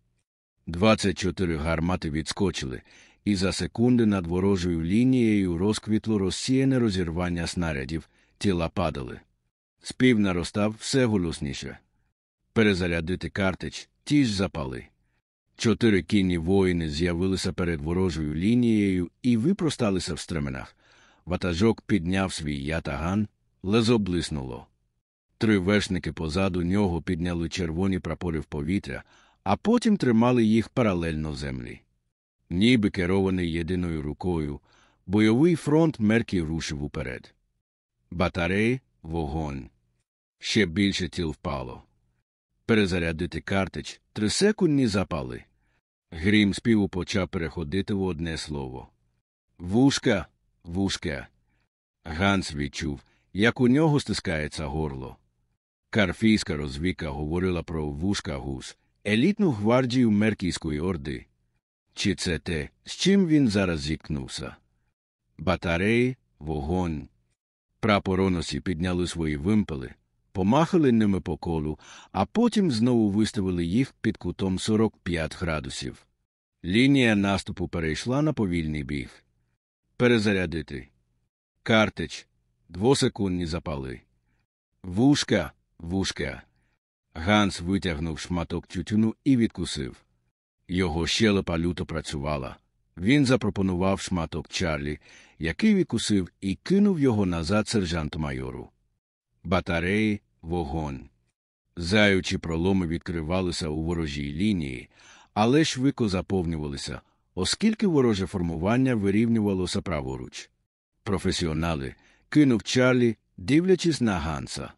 Двадцять чотири гармати відскочили, і за секунди над ворожою лінією розквітло розсіяне розірвання снарядів, тіла падали. Спів наростав все голосніше. Перезарядити картич, ті ж запали. Чотири кінні воїни з'явилися перед ворожою лінією і випросталися в стременах. Ватажок підняв свій ятаган, лезо блиснуло. Три вершники позаду нього підняли червоні прапори в повітря, а потім тримали їх паралельно землі. Ніби керований єдиною рукою, бойовий фронт Меркі рушив уперед. Батареї, вогонь. Ще більше тіл впало. Перезарядити картич, три секундні запали. Грім співу почав переходити в одне слово. Вушка, вушка. Ганс відчув, як у нього стискається горло. Карфійська розвіка говорила про вушка гус, елітну гвардію Меркійської орди. Чи це те, з чим він зараз зіткнувся? Батареї, вогонь. Прапороносі підняли свої вимпели, помахали ними по колу, а потім знову виставили їх під кутом 45 градусів. Лінія наступу перейшла на повільний біг. Перезарядити. Картич. Двосекундні запали. Вушка, вушка. Ганс витягнув шматок тютюну і відкусив. Його щелепа люто працювала. Він запропонував шматок Чарлі, який відкусив і кинув його назад сержанту майору. Батареї, вогонь. Заючі проломи відкривалися у ворожій лінії, але швидко заповнювалися, оскільки вороже формування вирівнювалося праворуч. Професіонали кинув Чарлі, дивлячись на Ганса.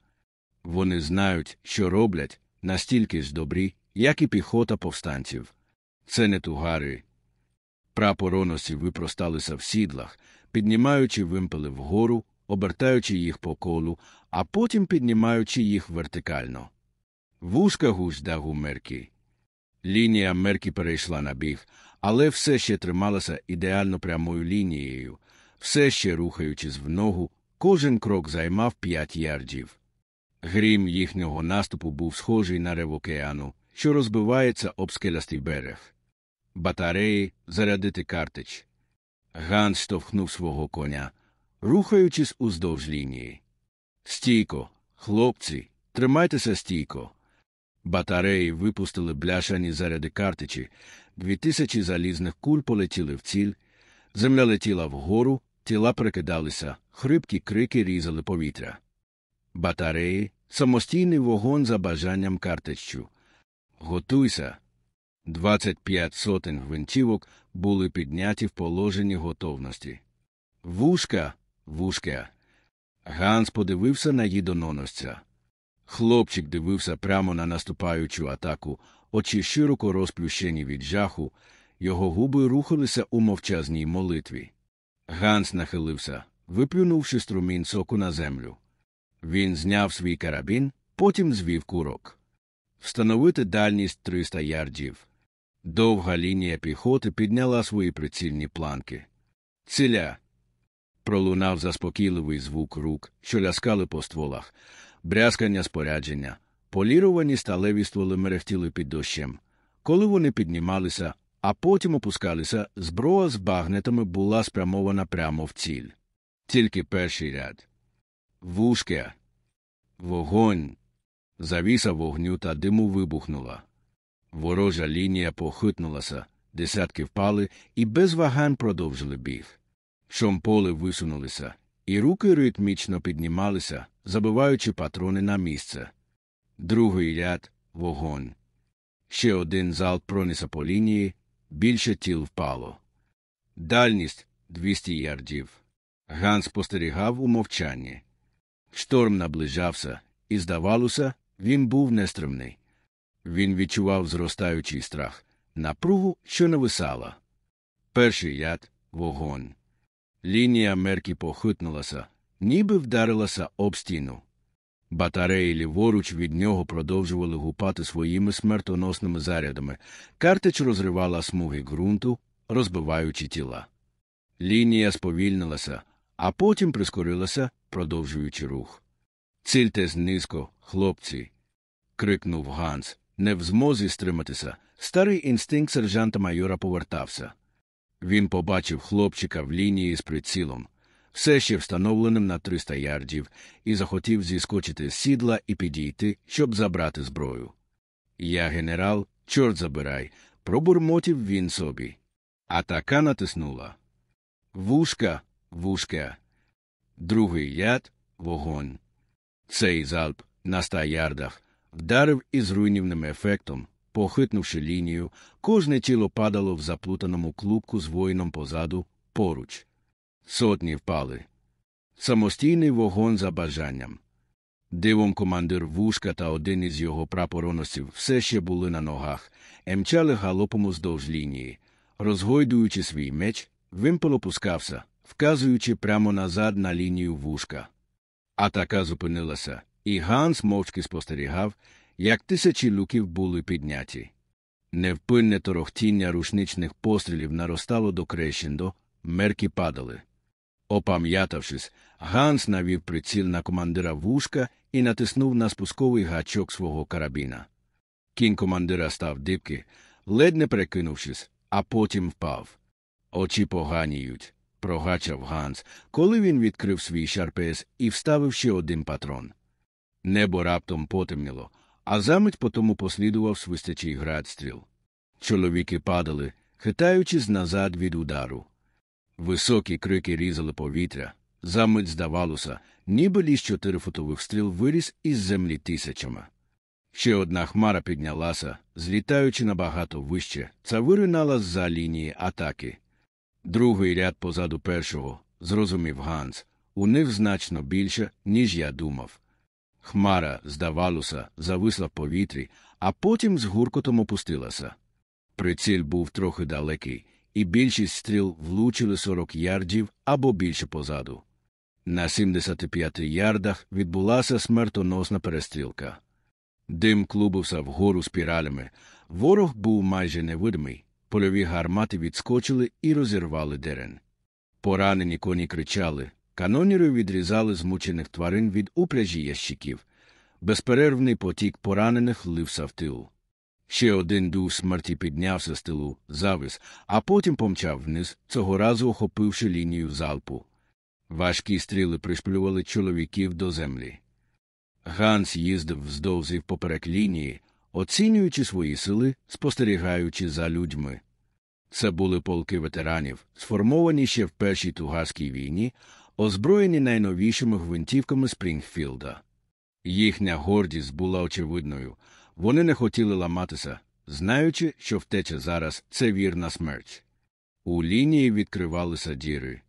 Вони знають, що роблять настільки ж добрі, як і піхота повстанців. Це не тугари. Прапороносці випросталися в сідлах, піднімаючи вимпели вгору, обертаючи їх по колу, а потім піднімаючи їх вертикально. Вушка гусь дагу мерки. Лінія мерки перейшла на біг, але все ще трималася ідеально прямою лінією, все ще рухаючись в ногу, кожен крок займав п'ять ярдів. Грім їхнього наступу був схожий на рев океану, що розбивається об скелястий берег. Батареї зарядити картич. Ганс штовхнув свого коня, рухаючись уздовж лінії. Стійко, хлопці, тримайтеся стійко. Батареї випустили бляшані заряди картичі, дві тисячі залізних куль полетіли в ціль, земля летіла вгору, тіла прикидалися, хрипкі крики різали повітря. Батареї, самостійний вогонь за бажанням картиччю. Готуйся. Двадцять п'ять сотень гвинтівок були підняті в положенні готовності. Вушка, вушка. Ганс подивився на їдононосця. Хлопчик дивився прямо на наступаючу атаку, очі широко розплющені від жаху, його губи рухалися у мовчазній молитві. Ганс нахилився, виплюнувши струмінь соку на землю. Він зняв свій карабін, потім звів курок. Встановити дальність 300 ярдів. Довга лінія піхоти підняла свої прицільні планки. Ціля. Пролунав заспокійливий звук рук, що ляскали по стволах, брязкання спорядження, поліровані сталеві стволи мерехтіли під дощем. Коли вони піднімалися, а потім опускалися, зброя з багнетами була спрямована прямо в ціль. Тільки перший ряд. Вушке. Вогонь. Завіса вогню та диму вибухнула. Ворожа лінія похитнулася, десятки впали і без вагань продовжили біг. Шомполи висунулися, і руки ритмічно піднімалися, забиваючи патрони на місце. Другий ряд вогонь. Ще один залп пронісся по лінії, більше тіл впало. Дальність 200 ярдів. Ганс спостерігав у мовчанні. Шторм наближався, і, здавалося, він був нестримний. Він відчував зростаючий страх, напругу, що нависала. Перший яд вогонь. Лінія мерки похитнулася, ніби вдарилася об стіну. Батареї ліворуч від нього продовжували гупати своїми смертоносними зарядами. Картич розривала смуги ґрунту, розбиваючи тіла. Лінія сповільнилася, а потім прискорилася, продовжуючи рух. Цільтесь низько, хлопці. крикнув Ганс, не в змозі стриматися. Старий інстинкт сержанта майора повертався. Він побачив хлопчика в лінії з прицілом, все ще встановленим на 300 ярдів, і захотів зіскочити з сідла і підійти, щоб забрати зброю. Я генерал, чорт забирай, пробурмотів він собі. Атака натиснула. Вушка, вушка. Другий яд вогонь. Цей залп на ста ярдах вдарив із руйнівним ефектом, похитнувши лінію, кожне тіло падало в заплутаному клубку з воїном позаду поруч. Сотні впали. Самостійний вогонь за бажанням. Дивом командир вушка та один із його прапороносців все ще були на ногах, емчали галопом уздовж лінії. Розгойдуючи свій меч, вимпел опускався, вказуючи прямо назад на лінію вушка. Атака зупинилася, і Ганс мовчки спостерігав, як тисячі люків були підняті. Невпинне торохтіння рушничних пострілів наростало до крещендо, мерки падали. Опам'ятавшись, Ганс навів приціл на командира вушки і натиснув на спусковий гачок свого карабіна. Кінь командира став дибки, ледь не перекинувшись, а потім впав. Очі поганіють, пробурчав Ганс, коли він відкрив свій Шарпс і вставив ще один патрон. Небо раптом потемніло, а за мить по тому послідував свистячий град стріл. Чоловіки падали, хитаючись назад від удару. Високі крики різали повітря. Замить здавалося, ніби ліс чотирифутових стріл виріс із землі тисячами. Ще одна хмара піднялася, злітаючи набагато вище, це виринала за лінії атаки. Другий ряд позаду першого, зрозумів Ганс, у них значно більше, ніж я думав. Хмара, здавалося, зависла в повітрі, а потім з гуркотом опустилася. Приціль був трохи далекий, і більшість стріл влучили 40 ярдів або більше позаду. На 75 ярдах відбулася смертоносна перестрілка. Дим клубився вгору спіралями, ворог був майже невидимий, польові гармати відскочили і розірвали дерен. Поранені коні кричали, каноніри відрізали змучених тварин від упряжі ящиків. Безперервний потік поранених лився в тил. Ще один дух смерті піднявся з тилу, завис, а потім помчав вниз, цього разу охопивши лінію залпу. Важкі стріли пришплювали чоловіків до землі. Ганс їздив вздовж і поперек лінії, оцінюючи свої сили, спостерігаючи за людьми. Це були полки ветеранів, сформовані ще в Першій тугарській війні, озброєні найновішими гвинтівками Спрінгфілда. Їхня гордість була очевидною. Вони не хотіли ламатися, знаючи, що втеча зараз це вірна смерть. У лінії відкривалися діри.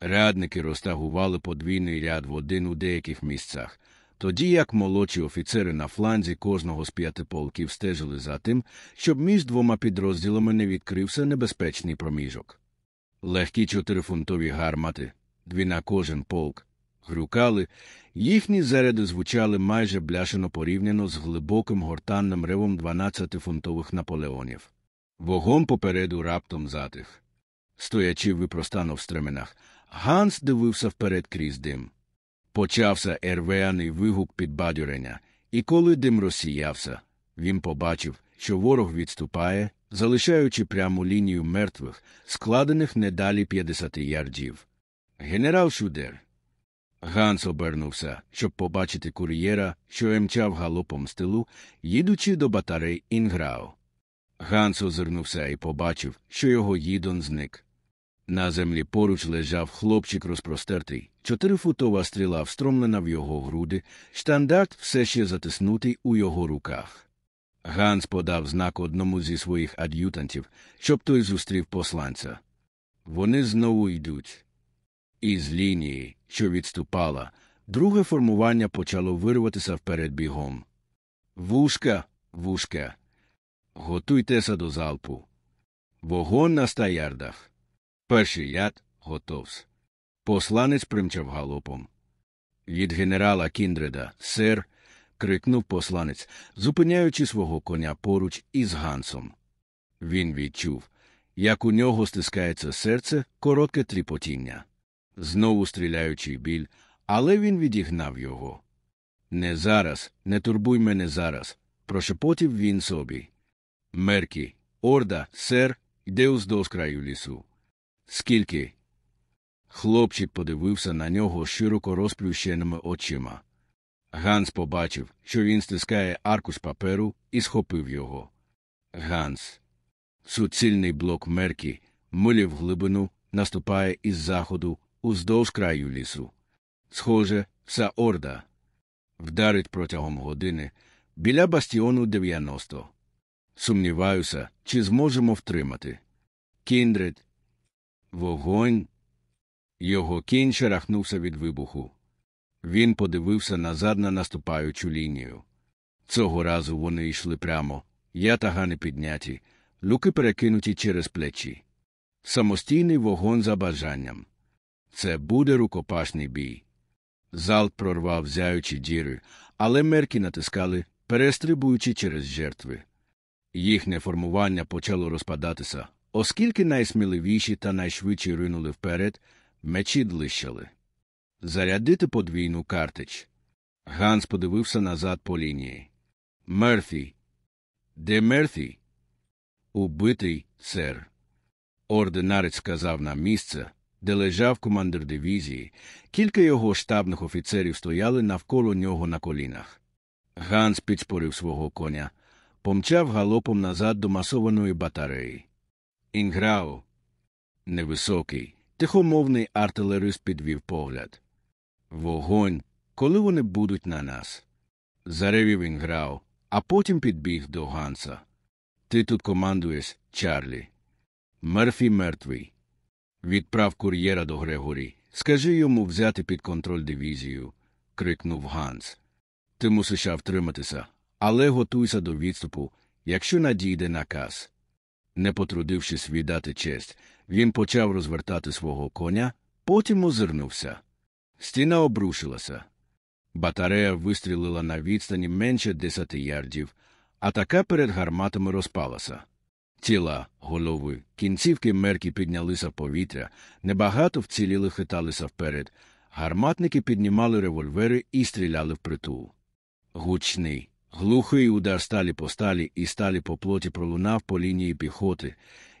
Рядники розтагували подвійний ряд в один у деяких місцях, тоді як молодші офіцери на фланзі кожного з п'яти полків стежили за тим, щоб між двома підрозділами не відкрився небезпечний проміжок. Легкі чотирифунтові гармати, дві на кожен полк, грюкали, їхні заряди звучали майже бляшено порівняно з глибоким гортанним ревом 12-фунтових наполеонів. Вогонь попереду раптом затих. Стоячи випростано в стременах, Ганс дивився вперед крізь дим. Почався ервеаний вигук підбадьорення, і коли дим розсіявся, він побачив, що ворог відступає, залишаючи пряму лінію мертвих, складених не далі 50 ярдів. Генерал Шудер. Ганс обернувся, щоб побачити кур'єра, що емчав галопом з тилу, їдучи до батарей Інграу. Ганс озирнувся і побачив, що його їдон зник. На землі поруч лежав хлопчик розпростертий, чотирифутова стріла встромлена в його груди, штандарт все ще затиснутий у його руках. Ганс подав знак одному зі своїх ад'ютантів, щоб той зустрів посланця. Вони знову йдуть. Із лінії, що відступала, друге формування почало вирватися вперед бігом. Вушка, вушка. Готуйтеся до залпу. Вогонь на ста ярдах. Перший яд готовс. Посланець примчав галопом. Від генерала Кіндреда, сер, крикнув посланець, зупиняючи свого коня поруч із Гансом. Він відчув, як у нього стискається серце коротке тріпотіння. Знову стріляючий біль, але він відігнав його. Не зараз, не турбуй мене зараз, прошепотів він собі. Меркі, орда, сер, йде уздовж краю лісу. Скільки? Хлопчик подивився на нього широко розплющеними очима. Ганс побачив, що він стискає аркуш паперу і схопив його. Ганс. Суцільний блок мерки, милі в глибину, наступає із заходу уздовж краю лісу. Схоже, вся орда. Вдарить протягом години біля бастіону 90. Сумніваюся, чи зможемо втримати. Кіндред. Вогонь. Його кінь шарахнувся від вибуху. Він подивився назад на наступаючу лінію. Цього разу вони йшли прямо, ятагани підняті, люки перекинуті через плечі. Самостійний вогонь за бажанням. Це буде рукопашний бій. Залп прорвав зяючі діри, але мерки натискали, перестрибуючи через жертви. Їхнє формування почало розпадатися, оскільки найсміливіші та найшвидші ринули вперед, мечі длищали. Зарядити подвійну картич. Ганс подивився назад по лінії. Мерфі. Де Мерфі? Убитий, сер. Ординарець сказав на місце, де лежав командир дивізії. Кілька його штабних офіцерів стояли навколо нього на колінах. Ганс підспорив свого коня, помчав галопом назад до масованої батареї. Інграу. Невисокий, тихомовний артилерист підвів погляд. Вогонь, коли вони будуть на нас. Заревів Інграу, а потім підбіг до Ганса. Ти тут командуєш, Чарлі. Мерфі мертвий. Відправ кур'єра до Грегорі. Скажи йому взяти під контроль дивізію. крикнув Ганс. Ти мусиш втриматися, але готуйся до відступу, якщо надійде наказ. Не потрудившись віддати честь, він почав розвертати свого коня, потім озирнувся. Стіна обрушилася. Батарея вистрілила на відстані менше десяти ярдів, а така перед гарматами розпалася. Тіла, голови, кінцівки мерки піднялися в повітря, небагато вціліли хиталися вперед. Гарматники піднімали револьвери і стріляли впритул. Гучний, глухий удар сталі по сталі і сталі по плоті пролунав по лінії піхоти,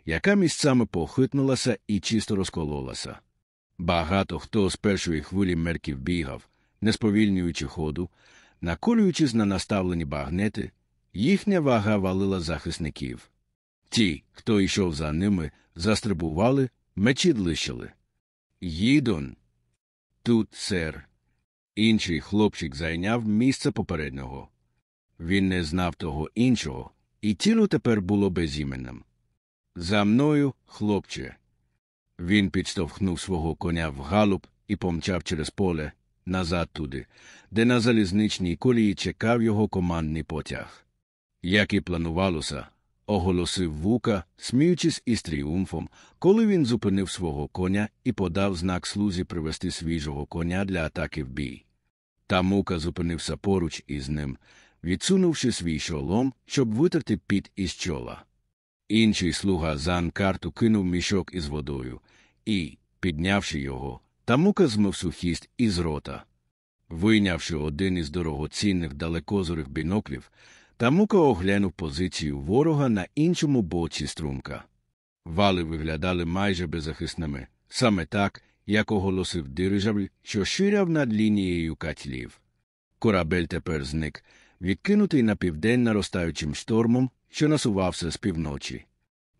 яка місцями похитнулася і чисто розкололася. Багато хто з першої хвилі мерків бігав, не сповільнюючи ходу, наколюючись на наставлені багнети, їхня вага валила захисників. Ті, хто йшов за ними, застрибували, мечі длищили. Їдон. Тут, сер. Інший хлопчик зайняв місце попереднього. Він не знав того іншого, і тіло тепер було безіменним. За мною, хлопче. Він підштовхнув свого коня в галуп і помчав через поле назад туди, де на залізничній колії чекав його командний потяг. Як і планувалося, оголосив вука, сміючись із тріумфом, коли він зупинив свого коня і подав знак слузі привести свіжого коня для атаки в бій. Та мука зупинився поруч із ним, відсунувши свій шолом, щоб витерти піт із чола. Інший слуга Зан карту кинув мішок із водою і, піднявши його, Тамука змив сухість із рота. Вийнявши один із дорогоцінних далекозорих біноклів, Тамука оглянув позицію ворога на іншому боці струмка. Вали виглядали майже беззахисними, саме так, як оголосив дирижабль, що ширяв над лінією катлів. Корабель тепер зник, відкинутий на південь наростаючим штормом, що насувався з півночі.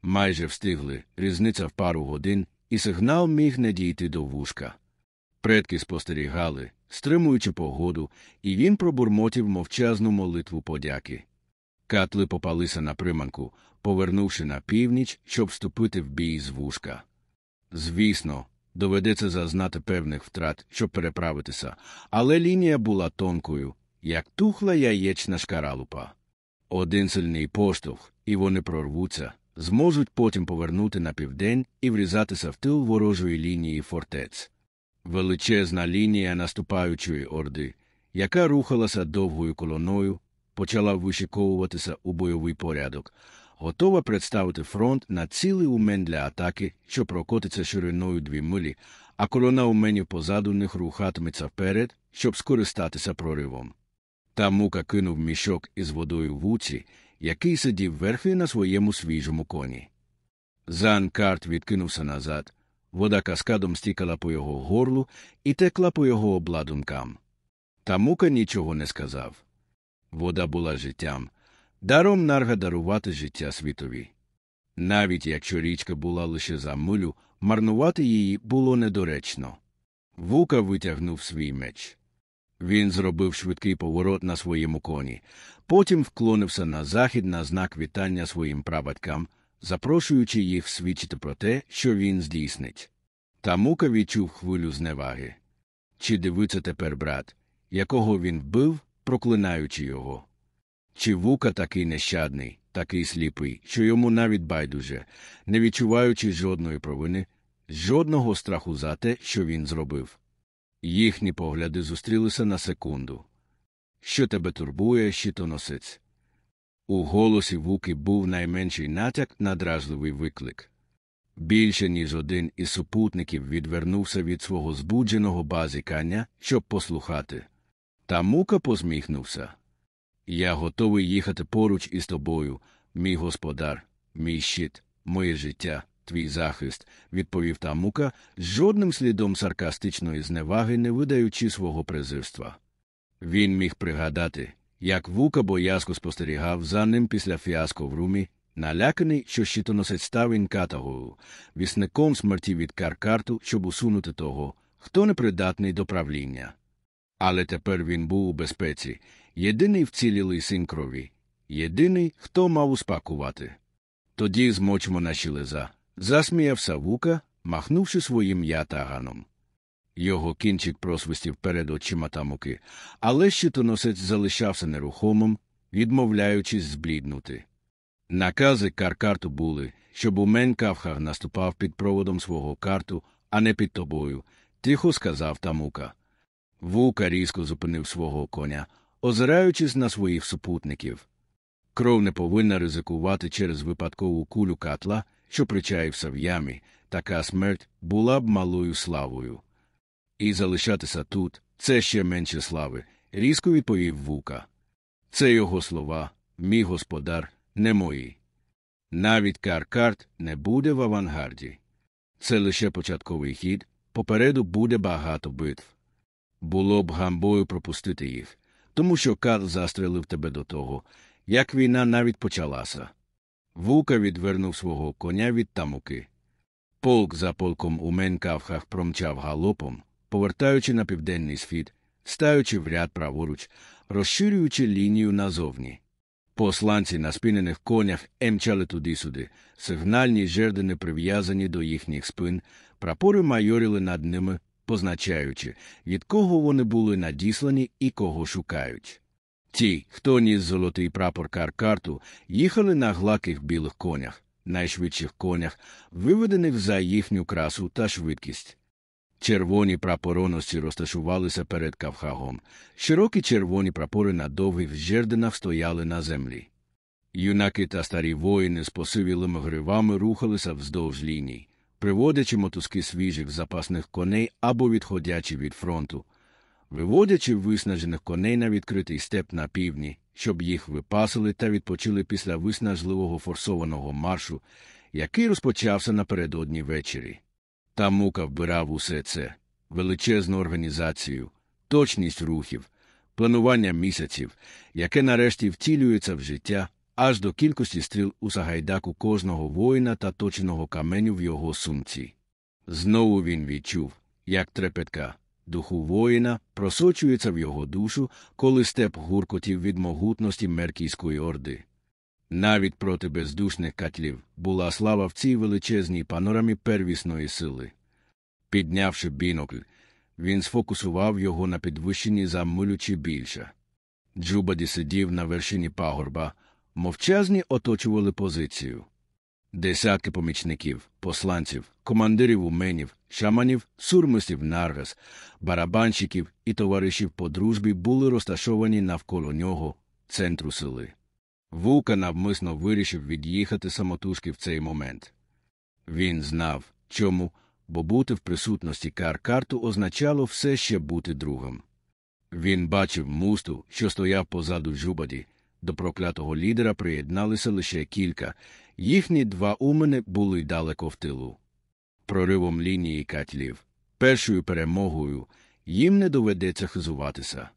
Майже встигли, різниця в пару годин, і сигнал міг не дійти до вушка. Предки спостерігали, стримуючи погоду, і він пробурмотів мовчазну молитву подяки. Катли попалися на приманку, повернувши на північ, щоб вступити в бій з вушка. Звісно, доведеться зазнати певних втрат, щоб переправитися, але лінія була тонкою, як тухла яєчна шкаралупа. Один сильний поштовх, і вони прорвуться, зможуть потім повернути на південь і врізатися в тил ворожої лінії фортець. Величезна лінія наступаючої орди, яка рухалася довгою колоною, почала вишиковуватися у бойовий порядок, готова представити фронт на цілий умен для атаки, що прокотиться шириною дві милі, а колона уменів позаду них рухатиметься вперед, щоб скористатися проривом. Та мука кинув мішок із водою вуці, який сидів верхи на своєму свіжому коні. Зан карт відкинувся назад, вода каскадом стікала по його горлу і текла по його обладункам. Та мука нічого не сказав. Вода була життям, даром нарга дарувати життя світові. Навіть якщо річка була лише за милю, марнувати її було недоречно. Вука витягнув свій меч. Він зробив швидкий поворот на своєму коні, потім вклонився на захід на знак вітання своїм прабаткам, запрошуючи їх свідчити про те, що він здійснить. Та мука відчув хвилю зневаги. Чи дивиться тепер брат, якого він вбив, проклинаючи його? Чи вука такий нещадний, такий сліпий, що йому навіть байдуже, не відчуваючи жодної провини, жодного страху за те, що він зробив? Їхні погляди зустрілися на секунду. Що тебе турбує, щитоносець? У голосі вуки був найменший натяк на дражливий виклик. Більше ніж один із супутників відвернувся від свого збудженого базікання, щоб послухати. Та мука посміхнувся. Я готовий їхати поруч із тобою, мій господар, мій щит, моє життя, твій захист, відповів Тамука, з жодним слідом саркастичної зневаги, не видаючи свого презирства. Він міг пригадати, як вука боязко спостерігав за ним після фіаско в румі, наляканий, що щитоносець став інкатагою, вісником смерті від каркарту, щоб усунути того, хто непридатний до правління. Але тепер він був у безпеці, єдиний вцілілий син крові, єдиний, хто мав успакувати. Тоді змочимо наші леза. Засміявся вука, махнувши своїм ятаганом. Його кінчик просвистів перед очима тамуки, але щитоносець залишався нерухомим, відмовляючись збліднути. Накази каркарту були, щоб умен Кавхар наступав під проводом свого карту, а не під тобою, тихо сказав тамука. Вука різко зупинив свого коня, озираючись на своїх супутників. Кров не повинна ризикувати через випадкову кулю катла, що причаївся в ямі, така смерть була б малою славою. І залишатися тут це ще менше слави, різко відповів вука. Це його слова, мій господар, не мої. Навіть Каркарт не буде в авангарді. Це лише початковий хід, попереду буде багато битв. Було б гамбою пропустити їх, тому що Кат застрелив тебе до того, як війна навіть почалася. Вука відвернув свого коня від тамуки. Полк за полком у Менкавхах промчав галопом, повертаючи на південний схід, стаючи в ряд праворуч, розширюючи лінію назовні. Посланці на спинених конях емчали туди-сюди, сигнальні жердини прив'язані до їхніх спин, прапори майорили над ними, позначаючи, від кого вони були надіслані і кого шукають. Ті, хто ніс золотий прапор Каркарту, їхали на глаких білих конях, найшвидших конях, виведених за їхню красу та швидкість. Червоні прапороносці розташувалися перед кавхагом, широкі червоні прапори на довгих жердинах стояли на землі. Юнаки та старі воїни з посивілими гривами рухалися вздовж ліній, приводячи мотузки свіжих запасних коней або відходячи від фронту, виводячи виснажених коней на відкритий степ на півдні, щоб їх випасили та відпочили після виснажливого форсованого маршу, який розпочався напередодні ввечері. Та мука вбирав усе це величезну організацію, точність рухів, планування місяців, яке нарешті втілюється в життя аж до кількості стріл у сагайдаку кожного воїна та точеного каменю в його сумці. Знову він відчув, як трепетка духу воїна просочується в його душу, коли степ гуркотів від могутності Меркійської орди. Навіть проти бездушних катлів була слава в цій величезній панорамі первісної сили. Піднявши бінокль, він сфокусував його на підвищенні замилючи більше. Джубаді сидів на вершині пагорба, мовчазні оточували позицію. Десятки помічників, посланців, командирів уменів, шаманів, сурмисів наргас, барабанщиків і товаришів по дружбі були розташовані навколо нього, центру сили. Вука навмисно вирішив від'їхати самотужки в цей момент. Він знав, чому, бо бути в присутності Каркарту означало все ще бути другом. Він бачив мусту, що стояв позаду Джубаді, до проклятого лідера приєдналися лише кілька, їхні два умени були далеко в тилу. Проривом лінії катлів, першою перемогою їм не доведеться хизуватися.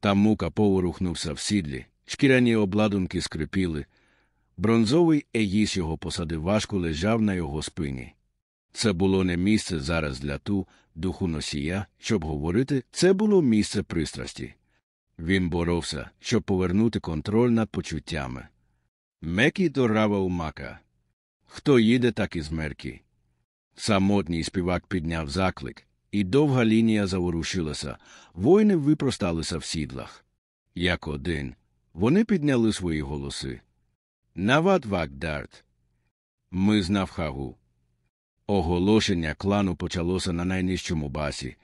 Та мука поворухнувся в сідлі, шкіряні обладунки скрипіли. Бронзовий еїс його посади важко лежав на його спині. Це було не місце зараз для ту духу носія, щоб говорити, це було місце пристрасті. Він боровся, щоб повернути контроль над почуттями. Мекі дорава у мака. Хто їде, так і змерки. Самотній співак підняв заклик, і довга лінія заворушилася, воїни випросталися в сідлах. Як один, вони підняли свої голоси. Нават Вакдарт. Ми з Навхагу. Оголошення клану почалося на найнижчому басі.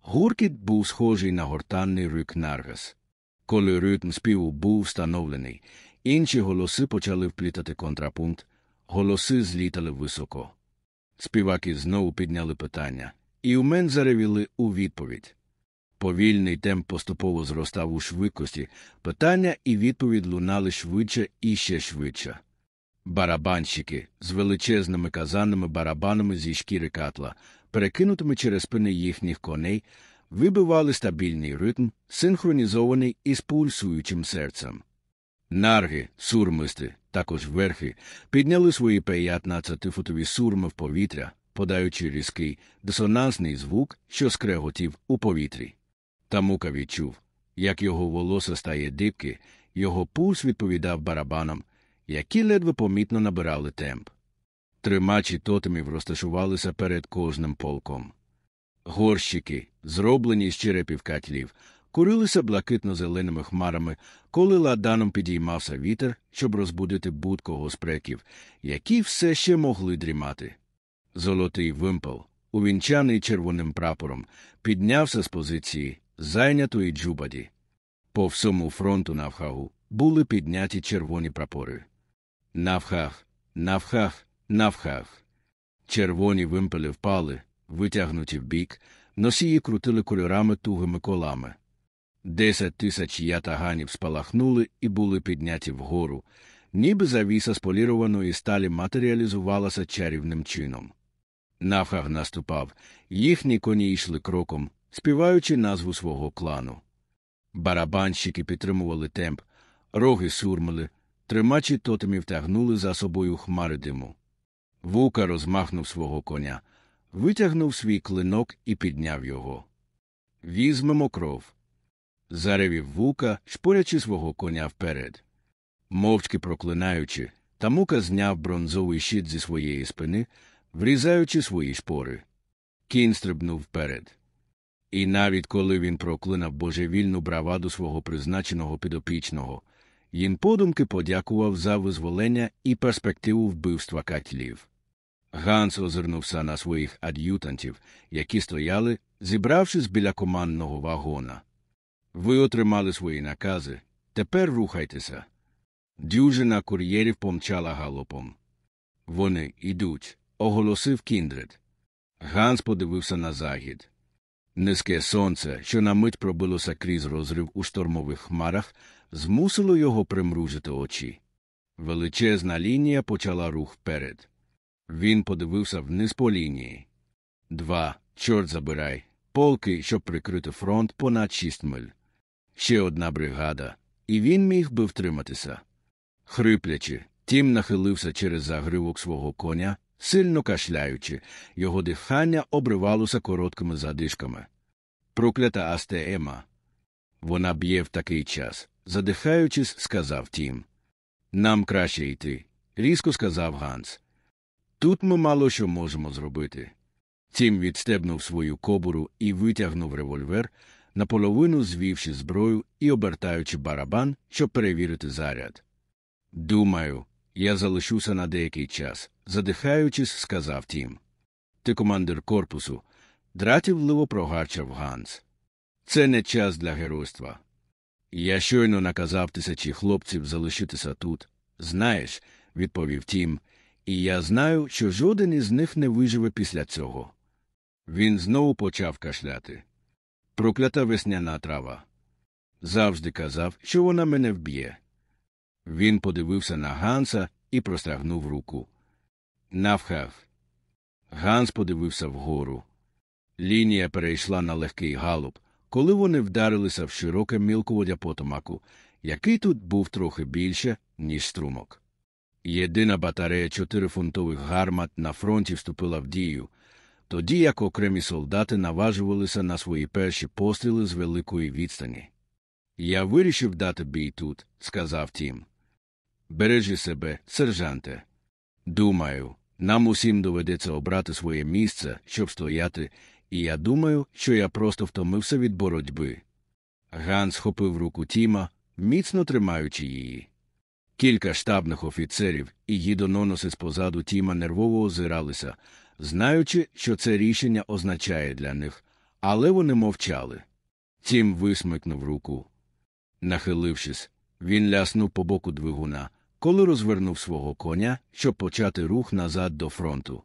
Гуркіт був схожий на гортанний рик Наргас. Коли ритм співу був встановлений, інші голоси почали вплітати контрапункт, голоси злітали високо. Співаки знову підняли питання, і умен заревіли у відповідь. Повільний темп поступово зростав у швидкості, питання і відповідь лунали швидше і ще швидше. Барабанщики з величезними казанними барабанами зі шкіри катла, перекинутими через спини їхніх коней, вибивали стабільний ритм, синхронізований із пульсуючим серцем. Нарги, сурмисти, також верхи, підняли свої 15-футові сурми в повітря, подаючи різкий, дисонансний звук, що скреготів у повітрі. Тамука відчув, як його волосся стає дибки, його пульс відповідав барабанам, які ледве помітно набирали темп. Тримачі тотемів розташувалися перед кожним полком. Горщики, зроблені з черепів катлів, курилися блакитно-зеленими хмарами, коли ладаном підіймався вітер, щоб розбудити будь-кого з які все ще могли дрімати. Золотий вимпел, увінчаний червоним прапором, піднявся з позиції, зайнятої Джубаді. По всьому фронту навхагу були підняті червоні прапори. Навхаг, навхаг, навхаг. Червоні вимпели впали, витягнуті вбік, носії крутили кольорами тугими колами. Десять тисяч ятаганів спалахнули і були підняті вгору, ніби завіса з полірованої сталі матеріалізувалася чарівним чином. Навхаг наступав, їхні коні йшли кроком, співаючи назву свого клану. Барабанщики підтримували темп, роги сурмили, тримачі тотемів тягнули за собою хмари диму. Вука розмахнув свого коня, витягнув свій клинок і підняв його. Візьмемо кров. Заревів вука, шпорячи свого коня вперед. Мовчки проклинаючи, Тамука зняв бронзовий щит зі своєї спини, врізаючи свої шпори. Кінь стрибнув вперед. І навіть коли він проклинав божевільну браваду свого призначеного підопічного, їм подумки подякував за визволення і перспективу вбивства катлів. Ганс озирнувся на своїх ад'ютантів, які стояли, зібравшись біля командного вагона. Ви отримали свої накази. Тепер рухайтеся. Дюжина кур'єрів помчала галопом. Вони йдуть, оголосив Кіндред. Ганс подивився на захід. Низьке сонце, що на мить пробилося крізь розрив у штормових хмарах, змусило його примружити очі. Величезна лінія почала рух вперед. Він подивився вниз по лінії. Два. Чорт забирай. Полки, щоб прикрити фронт понад шість миль. Ще одна бригада, і він міг би втриматися. Хриплячи, тім нахилився через загривок свого коня, сильно кашляючи, його дихання обривалося короткими задишками. Проклята астма. Вона б'є в такий час, задихаючись, сказав Тім. Нам краще йти, різко сказав Ганс. Тут ми мало що можемо зробити. Тім відстебнув свою кобуру і витягнув револьвер, наполовину звівши зброю і обертаючи барабан, щоб перевірити заряд. Думаю, я залишуся на деякий час, задихаючись, сказав Тім. Ти командир корпусу, дратівливо прогарчав Ганс. Це не час для геройства. Я щойно наказав тисячі хлопців залишитися тут. Знаєш, відповів Тім, і я знаю, що жоден із них не виживе після цього. Він знову почав кашляти. Проклята весняна трава. Завжди казав, що вона мене вб'є. Він подивився на Ганса і простягнув руку. Навхав. Ганс подивився вгору. Лінія перейшла на легкий галуп, коли вони вдарилися в широке мілководя потомаку, який тут був трохи більше, ніж струмок. Єдина батарея чотирифунтових гармат на фронті вступила в дію, тоді як окремі солдати наважувалися на свої перші постріли з великої відстані. Я вирішив дати бій тут, сказав Тім. Бережи себе, сержанте. Думаю, нам усім доведеться обрати своє місце, щоб стояти, і я думаю, що я просто втомився від боротьби. Ганс схопив руку Тіма, міцно тримаючи її. Кілька штабних офіцерів і їдононосець позаду Тіма нервово озиралися, знаючи, що це рішення означає для них, але вони мовчали. Тім висмикнув руку. Нахилившись, він ляснув по боку двигуна, коли розвернув свого коня, щоб почати рух назад до фронту.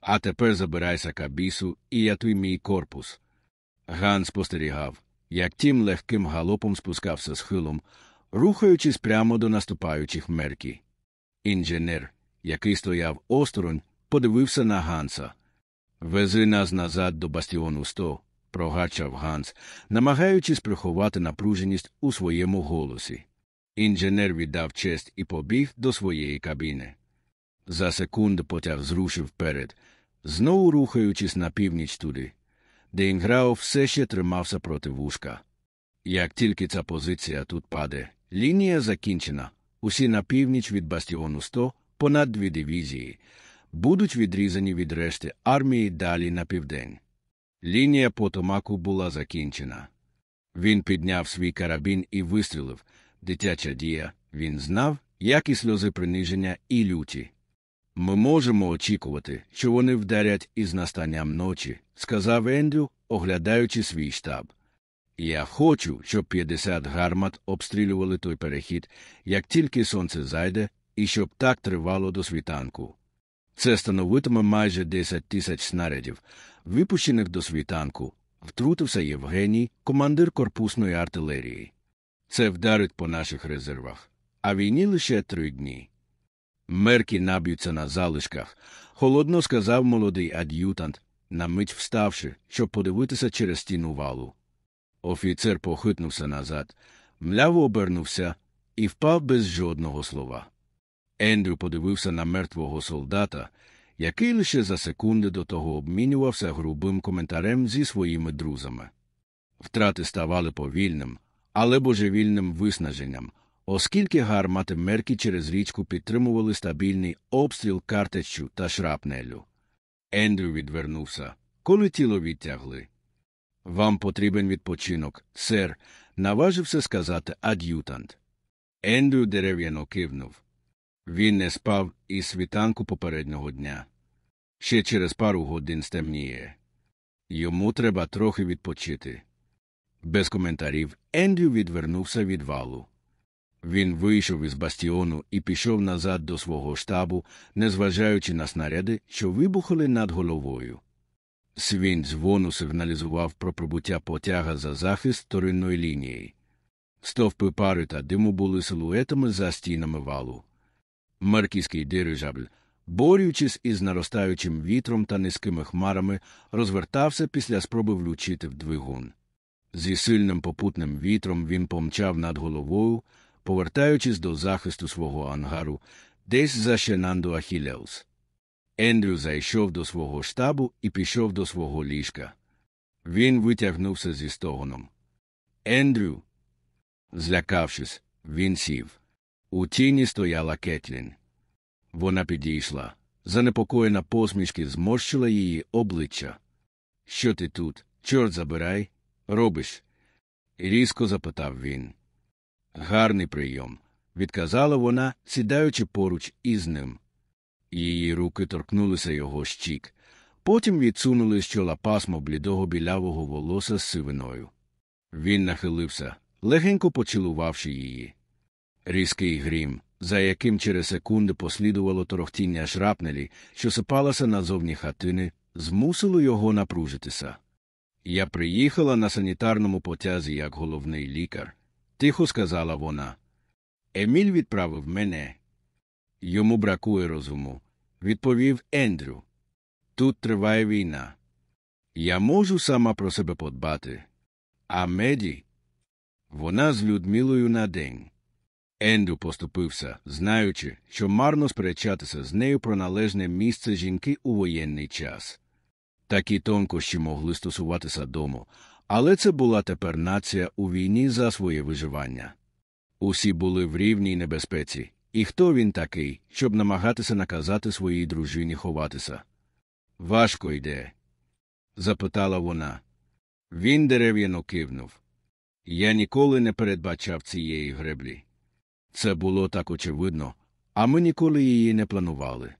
А тепер забирайся кабісу, і я твій мій корпус. Ган спостерігав, як тім легким галопом спускався схилом, рухаючись прямо до наступаючих мерки. Інженер, який стояв осторонь, подивився на Ганса. Вези нас назад до бастіону сто, прогачав Ганс, намагаючись приховати напруженість у своєму голосі. Інженер віддав честь і побіг до своєї кабіни. За секунду потяг зрушив вперед, знову рухаючись на північ туди, де Інграо все ще тримався проти вушка. Як тільки ця позиція тут паде, лінія закінчена, усі на північ від бастіону 100, понад дві дивізії, будуть відрізані від решти армії далі на південь. Лінія Потомаку була закінчена. Він підняв свій карабін і вистрілив. Дитяча дія, він знав, як і сльози приниження і люті. Ми можемо очікувати, що вони вдарять із настанням ночі, сказав Ендрю, оглядаючи свій штаб. Я хочу, щоб 50 гармат обстрілювали той перехід, як тільки сонце зайде, і щоб так тривало до світанку. Це становитиме майже 10 тисяч снарядів, випущених до світанку, втрутився Євгеній, командир корпусної артилерії. Це вдарить по наших резервах, а війні лише три дні. Мерки наб'ються на залишках, холодно сказав молодий ад'ютант, на мить вставши, щоб подивитися через стіну валу. Офіцер похитнувся назад, мляво обернувся і впав без жодного слова. Ендрю подивився на мертвого солдата, який лише за секунди до того обмінювався грубим коментарем зі своїми друзями. Втрати ставали повільним, але божевільним виснаженням, оскільки гармати мерки через річку підтримували стабільний обстріл картечу та шрапнелю. Ендрю відвернувся, коли тіло відтягли. Вам потрібен відпочинок, сер, наважився сказати ад'ютант. Ендрю дерев'яно кивнув. Він не спав із світанку попереднього дня. Ще через пару годин стемніє. Йому треба трохи відпочити. Без коментарів Ендрю відвернувся від валу. Він вийшов із бастіону і пішов назад до свого штабу, незважаючи на снаряди, що вибухали над головою. Свін дзвону сигналізував про прибуття потяга за захист вторинної лінії. Стовпи пари та диму були силуетами за стінами валу. Маркійський дирижабль, борючись із наростаючим вітром та низькими хмарами, розвертався після спроби влучити в двигун. Зі сильним попутним вітром він помчав над головою, повертаючись до захисту свого ангару, десь за Шенанду Ахілеус. Ендрю зайшов до свого штабу і пішов до свого ліжка. Він витягнувся зі стогоном. Ендрю. Злякавшись, він сів. У тіні стояла Кетлін. Вона підійшла. Занепокоєна посмішки зморщила її обличчя. Що ти тут, чорт забирай, робиш? різко запитав він. Гарний прийом, відказала вона, сідаючи поруч із ним. Її руки торкнулися його щік, потім відсунули з чола пасмо блідого білявого волоса з сивиною. Він нахилився, легенько поцілувавши її. Різкий грім, за яким через секунди послідувало торохтіння шрапнелі, що сипалося назовні хатини, змусило його напружитися. Я приїхала на санітарному потязі як головний лікар, тихо сказала вона. Еміль відправив мене. Йому бракує розуму, відповів Ендрю. Тут триває війна. Я можу сама про себе подбати. А меді? Вона з Людмилою на день. Ендрю поступився, знаючи, що марно сперечатися з нею про належне місце жінки у воєнний час. Такі тонкощі могли стосуватися дому, але це була тепер нація у війні за своє виживання. Усі були в рівній небезпеці, і хто він такий, щоб намагатися наказати своїй дружині ховатися? Важко йде? запитала вона. Він дерев'яно кивнув. Я ніколи не передбачав цієї греблі. Це було так очевидно, а ми ніколи її не планували.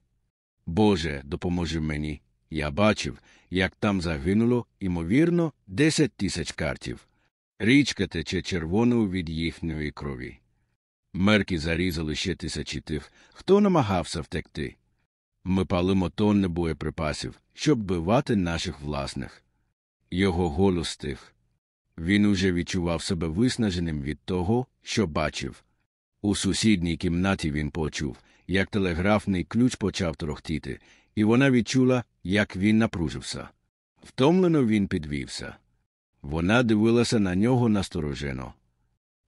Боже, допоможи мені. Я бачив, як там загинуло, ймовірно, десять тисяч картів. Річка тече червоною від їхньої крові. Мерки зарізали ще тисячі тих, хто намагався втекти. Ми палимо тонни боєприпасів, щоб бивати наших власних. Його голос стих. Він уже відчував себе виснаженим від того, що бачив. У сусідній кімнаті він почув, як телеграфний ключ почав торохтіти, і вона відчула, як він напружився. Втомлено він підвівся. Вона дивилася на нього насторожено.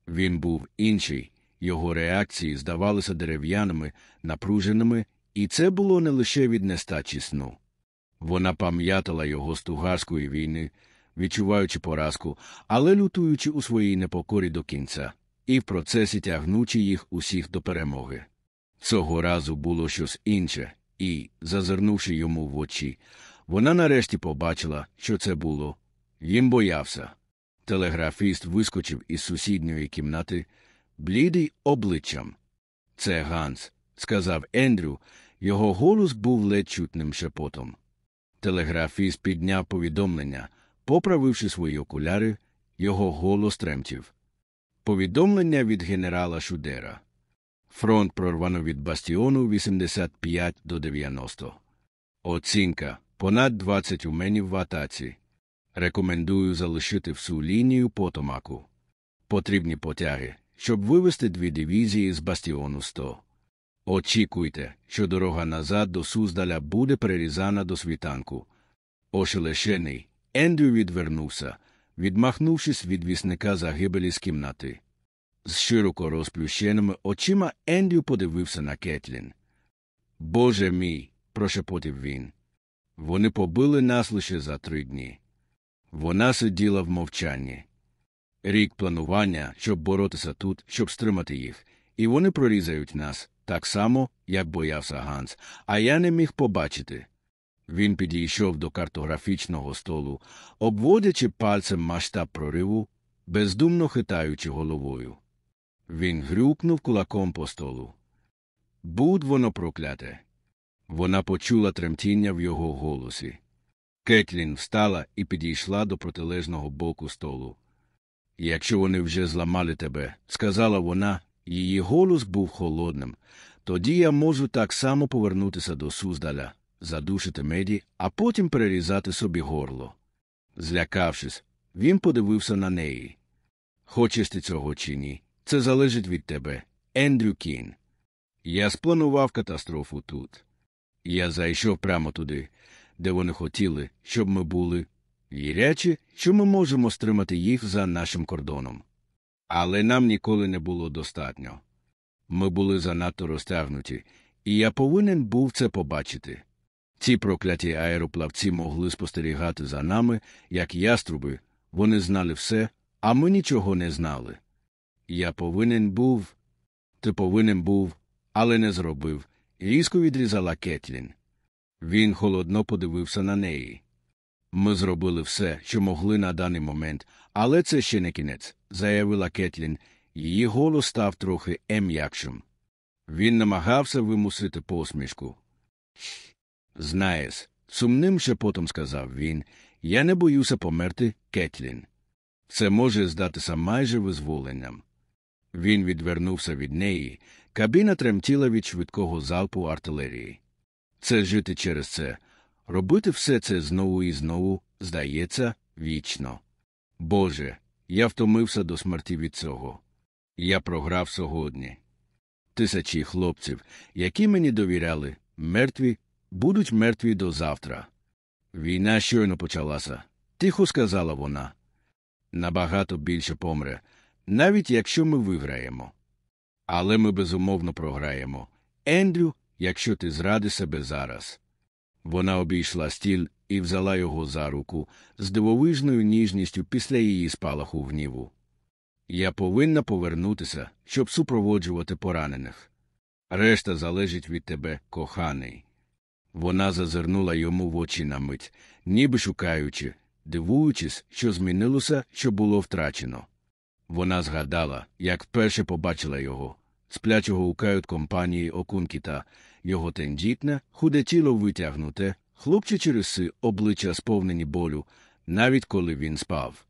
Він був інший, його реакції здавалися дерев'яними, напруженими, і це було не лише від нестачі сну. Вона пам'ятала його з тугарської війни, відчуваючи поразку, але лютуючи у своїй непокорі до кінця, і в процесі тягнучи їх усіх до перемоги. Цього разу було щось інше, і, зазирнувши йому в очі, вона нарешті побачила, що це було. Їм боявся. Телеграфіст вискочив із сусідньої кімнати, блідий обличчям. Це Ганс, сказав Ендрю, його голос був ледь чутним шепотом. Телеграфіст підняв повідомлення, поправивши свої окуляри, його голос тремтів. Повідомлення від генерала Шудера. Фронт прорвано від бастіону 85 до 90. Оцінка понад 20 уменів в атаці. Рекомендую залишити всю лінію потомаку. Потрібні потяги, щоб вивести дві дивізії з бастіону 100. Очікуйте, що дорога назад до Суздаля буде перерізана до світанку. Ошелешений, Ендрю відвернувся, відмахнувшись від вісника загибелі з кімнати. З широко розплющеними очима Ендрю подивився на Кетлін. Боже мій, прошепотів він. Вони побили нас лише за три дні. Вона сиділа в мовчанні. Рік планування, щоб боротися тут, щоб стримати їх, і вони прорізають нас так само, як боявся Ганс, а я не міг побачити. Він підійшов до картографічного столу, обводячи пальцем масштаб прориву, бездумно хитаючи головою. Він грюкнув кулаком по столу. Будь воно прокляте. Вона почула тремтіння в його голосі. Кетлін встала і підійшла до протилежного боку столу. Якщо вони вже зламали тебе, сказала вона, Її голос був холодним. Тоді я можу так само повернутися до Суздаля, задушити меді, а потім перерізати собі горло. Злякавшись, він подивився на неї. Хочеш ти цього чи ні? Це залежить від тебе, Ендрю Кін. Я спланував катастрофу тут. Я зайшов прямо туди, де вони хотіли, щоб ми були, вірячи, що ми можемо стримати їх за нашим кордоном. Але нам ніколи не було достатньо. Ми були занадто розтягнуті, і я повинен був це побачити. Ці прокляті аероплавці могли спостерігати за нами, як яструби, вони знали все, а ми нічого не знали. Я повинен був, ти повинен був, але не зробив, різко відрізала Кетлін. Він холодно подивився на неї. Ми зробили все, що могли на даний момент, але це ще не кінець, заявила Кетлін. Її голос став трохи ем'якшим. Він намагався вимусити посмішку. Знаєш, сумним шепотом сказав він, я не боюся померти, Кетлін. Це може здатися майже визволенням. Він відвернувся від неї, кабіна тремтіла від швидкого залпу артилерії. Це жити через це, робити все це знову і знову, здається, вічно. Боже, я втомився до смерті від цього. Я програв сьогодні. Тисячі хлопців, які мені довіряли, мертві, будуть мертві до завтра. Війна щойно почалася, тихо сказала вона. Набагато більше помре, навіть якщо ми виграємо. Але ми безумовно програємо. Ендрю, якщо ти зради себе зараз. Вона обійшла стіл і взяла його за руку з дивовижною ніжністю після її спалаху гніву. Я повинна повернутися, щоб супроводжувати поранених. Решта залежить від тебе, коханий. Вона зазирнула йому в очі на мить, ніби шукаючи, дивуючись, що змінилося, що було втрачено. Вона згадала, як вперше побачила його, сплячого у кают компанії Окункіта, його тендітне, худе тіло витягнуте, хлопчичі риси, обличчя сповнені болю, навіть коли він спав.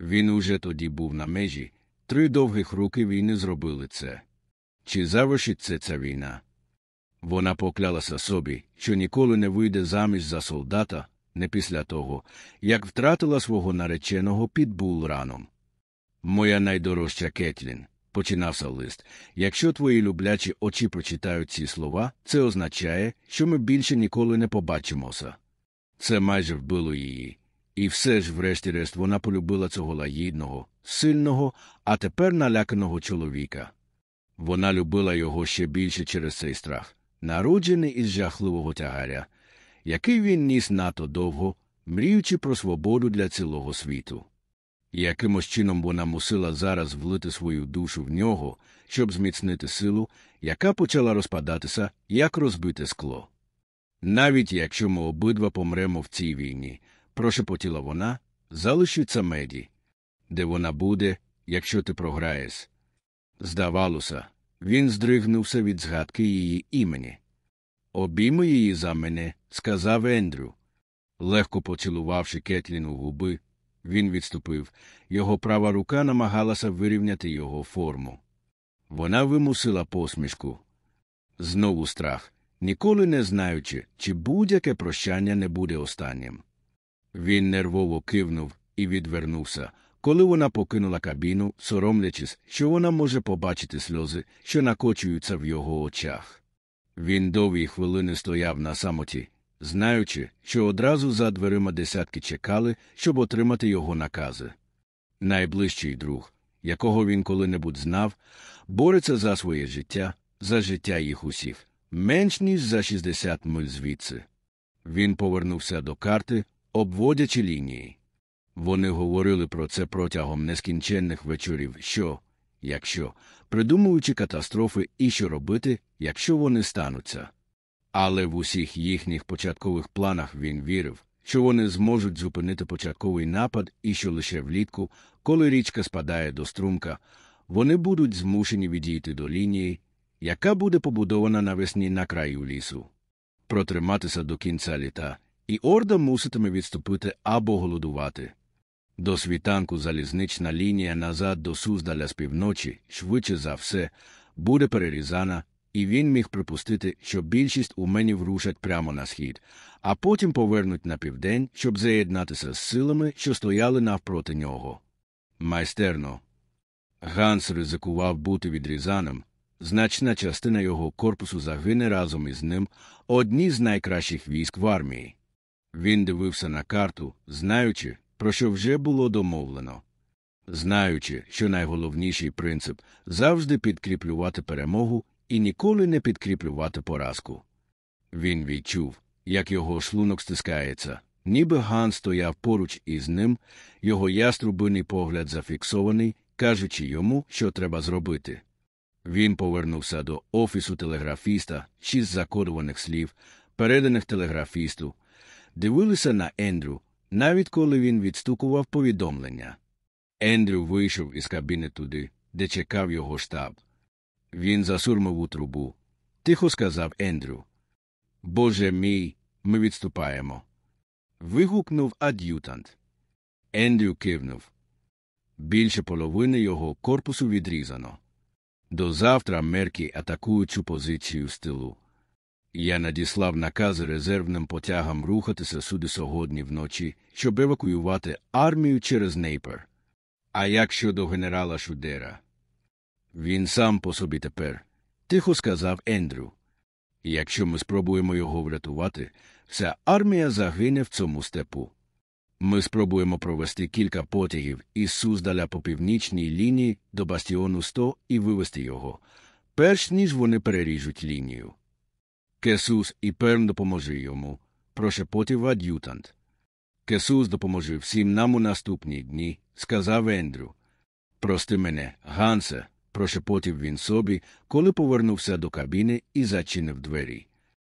Він уже тоді був на межі, три довгих роки війни зробили це. Чи завершиться ця війна? Вона поклялася собі, що ніколи не вийде заміж за солдата, не після того, як втратила свого нареченого під булраном. Моя найдорожча Кетлін, починався лист. Якщо твої люблячі очі прочитають ці слова, це означає, що ми більше ніколи не побачимося. Це майже вбило її. І все ж, врешті-решт, вона полюбила цього лагідного, сильного, а тепер наляканого чоловіка. Вона любила його ще більше через цей страх, народжений із жахливого тягаря, який він ніс надто довго, мріючи про свободу для цілого світу. І якимось чином вона мусила зараз влити свою душу в нього, щоб зміцнити силу, яка почала розпадатися, як розбите скло. Навіть якщо ми обидва помремо в цій війні, прошепотіла вона, залишиться меді. Де вона буде, якщо ти програєш? Здавалося, він здригнувся від згадки її імені. Обійми її за мене, сказав Ендрю. Легко поцілувавши Кетлін у губи, він відступив, його права рука намагалася вирівняти його форму. Вона вимусила посмішку. Знову страх, ніколи не знаючи, чи будь-яке прощання не буде останнім. Він нервово кивнув і відвернувся, коли вона покинула кабіну, соромлячись, що вона може побачити сльози, що накочуються в його очах. Він довгі хвилини стояв на самоті, знаючи, що одразу за дверима десятки чекали, щоб отримати його накази. Найближчий друг, якого він коли-небудь знав, бореться за своє життя, за життя їх усіх, менш ніж за 60 миль звідси. Він повернувся до карти, обводячи лінії. Вони говорили про це протягом нескінченних вечорів, що, якщо, придумуючи катастрофи і що робити, якщо вони стануться. Але в усіх їхніх початкових планах він вірив, що вони зможуть зупинити початковий напад і що лише влітку, коли річка спадає до струмка, вони будуть змушені відійти до лінії, яка буде побудована навесні на краю лісу. Протриматися до кінця літа, і орда муситиме відступити або голодувати. До світанку залізнична лінія назад до Суздаля з півночі, швидше за все, буде перерізана, і він міг припустити, що більшість уменів рушать прямо на схід, а потім повернуть на південь, щоб заєднатися з силами, що стояли навпроти нього. Майстерно. Ганс ризикував бути відрізаним. Значна частина його корпусу загине разом із ним одні з найкращих військ в армії. Він дивився на карту, знаючи, про що вже було домовлено. Знаючи, що найголовніший принцип завжди підкріплювати перемогу і ніколи не підкріплювати поразку. Він відчув, як його шлунок стискається, ніби Ган стояв поруч із ним, його яструбиний погляд зафіксований, кажучи йому, що треба зробити. Він повернувся до офісу телеграфіста, шість закодованих слів, переданих телеграфісту, дивилися на Ендрю, навіть коли він відстукував повідомлення. Ендрю вийшов із кабіни туди, де чекав його штаб. Він засурмив у трубу. Тихо сказав Ендрю. Боже мій, ми відступаємо. Вигукнув ад'ютант. Ендрю кивнув. Більше половини його корпусу відрізано. До завтра мерки атакують цю позицію з тилу. Я надіслав накази резервним потягам рухатися сюди сьогодні вночі, щоб евакуювати армію через Нейпер. А як щодо генерала Шудера? Він сам по собі тепер, тихо сказав Ендрю. Якщо ми спробуємо його врятувати, вся армія загине в цьому степу. Ми спробуємо провести кілька потягів із Суздаля по північній лінії до бастіону 100 і вивести його, перш ніж вони переріжуть лінію. Кесус і Перм допоможе йому, прошепотів ад'ютант. Кесус допоможе всім нам у наступні дні, сказав Ендрю. Прости мене, Гансе, прошепотів він собі, коли повернувся до кабіни і зачинив двері.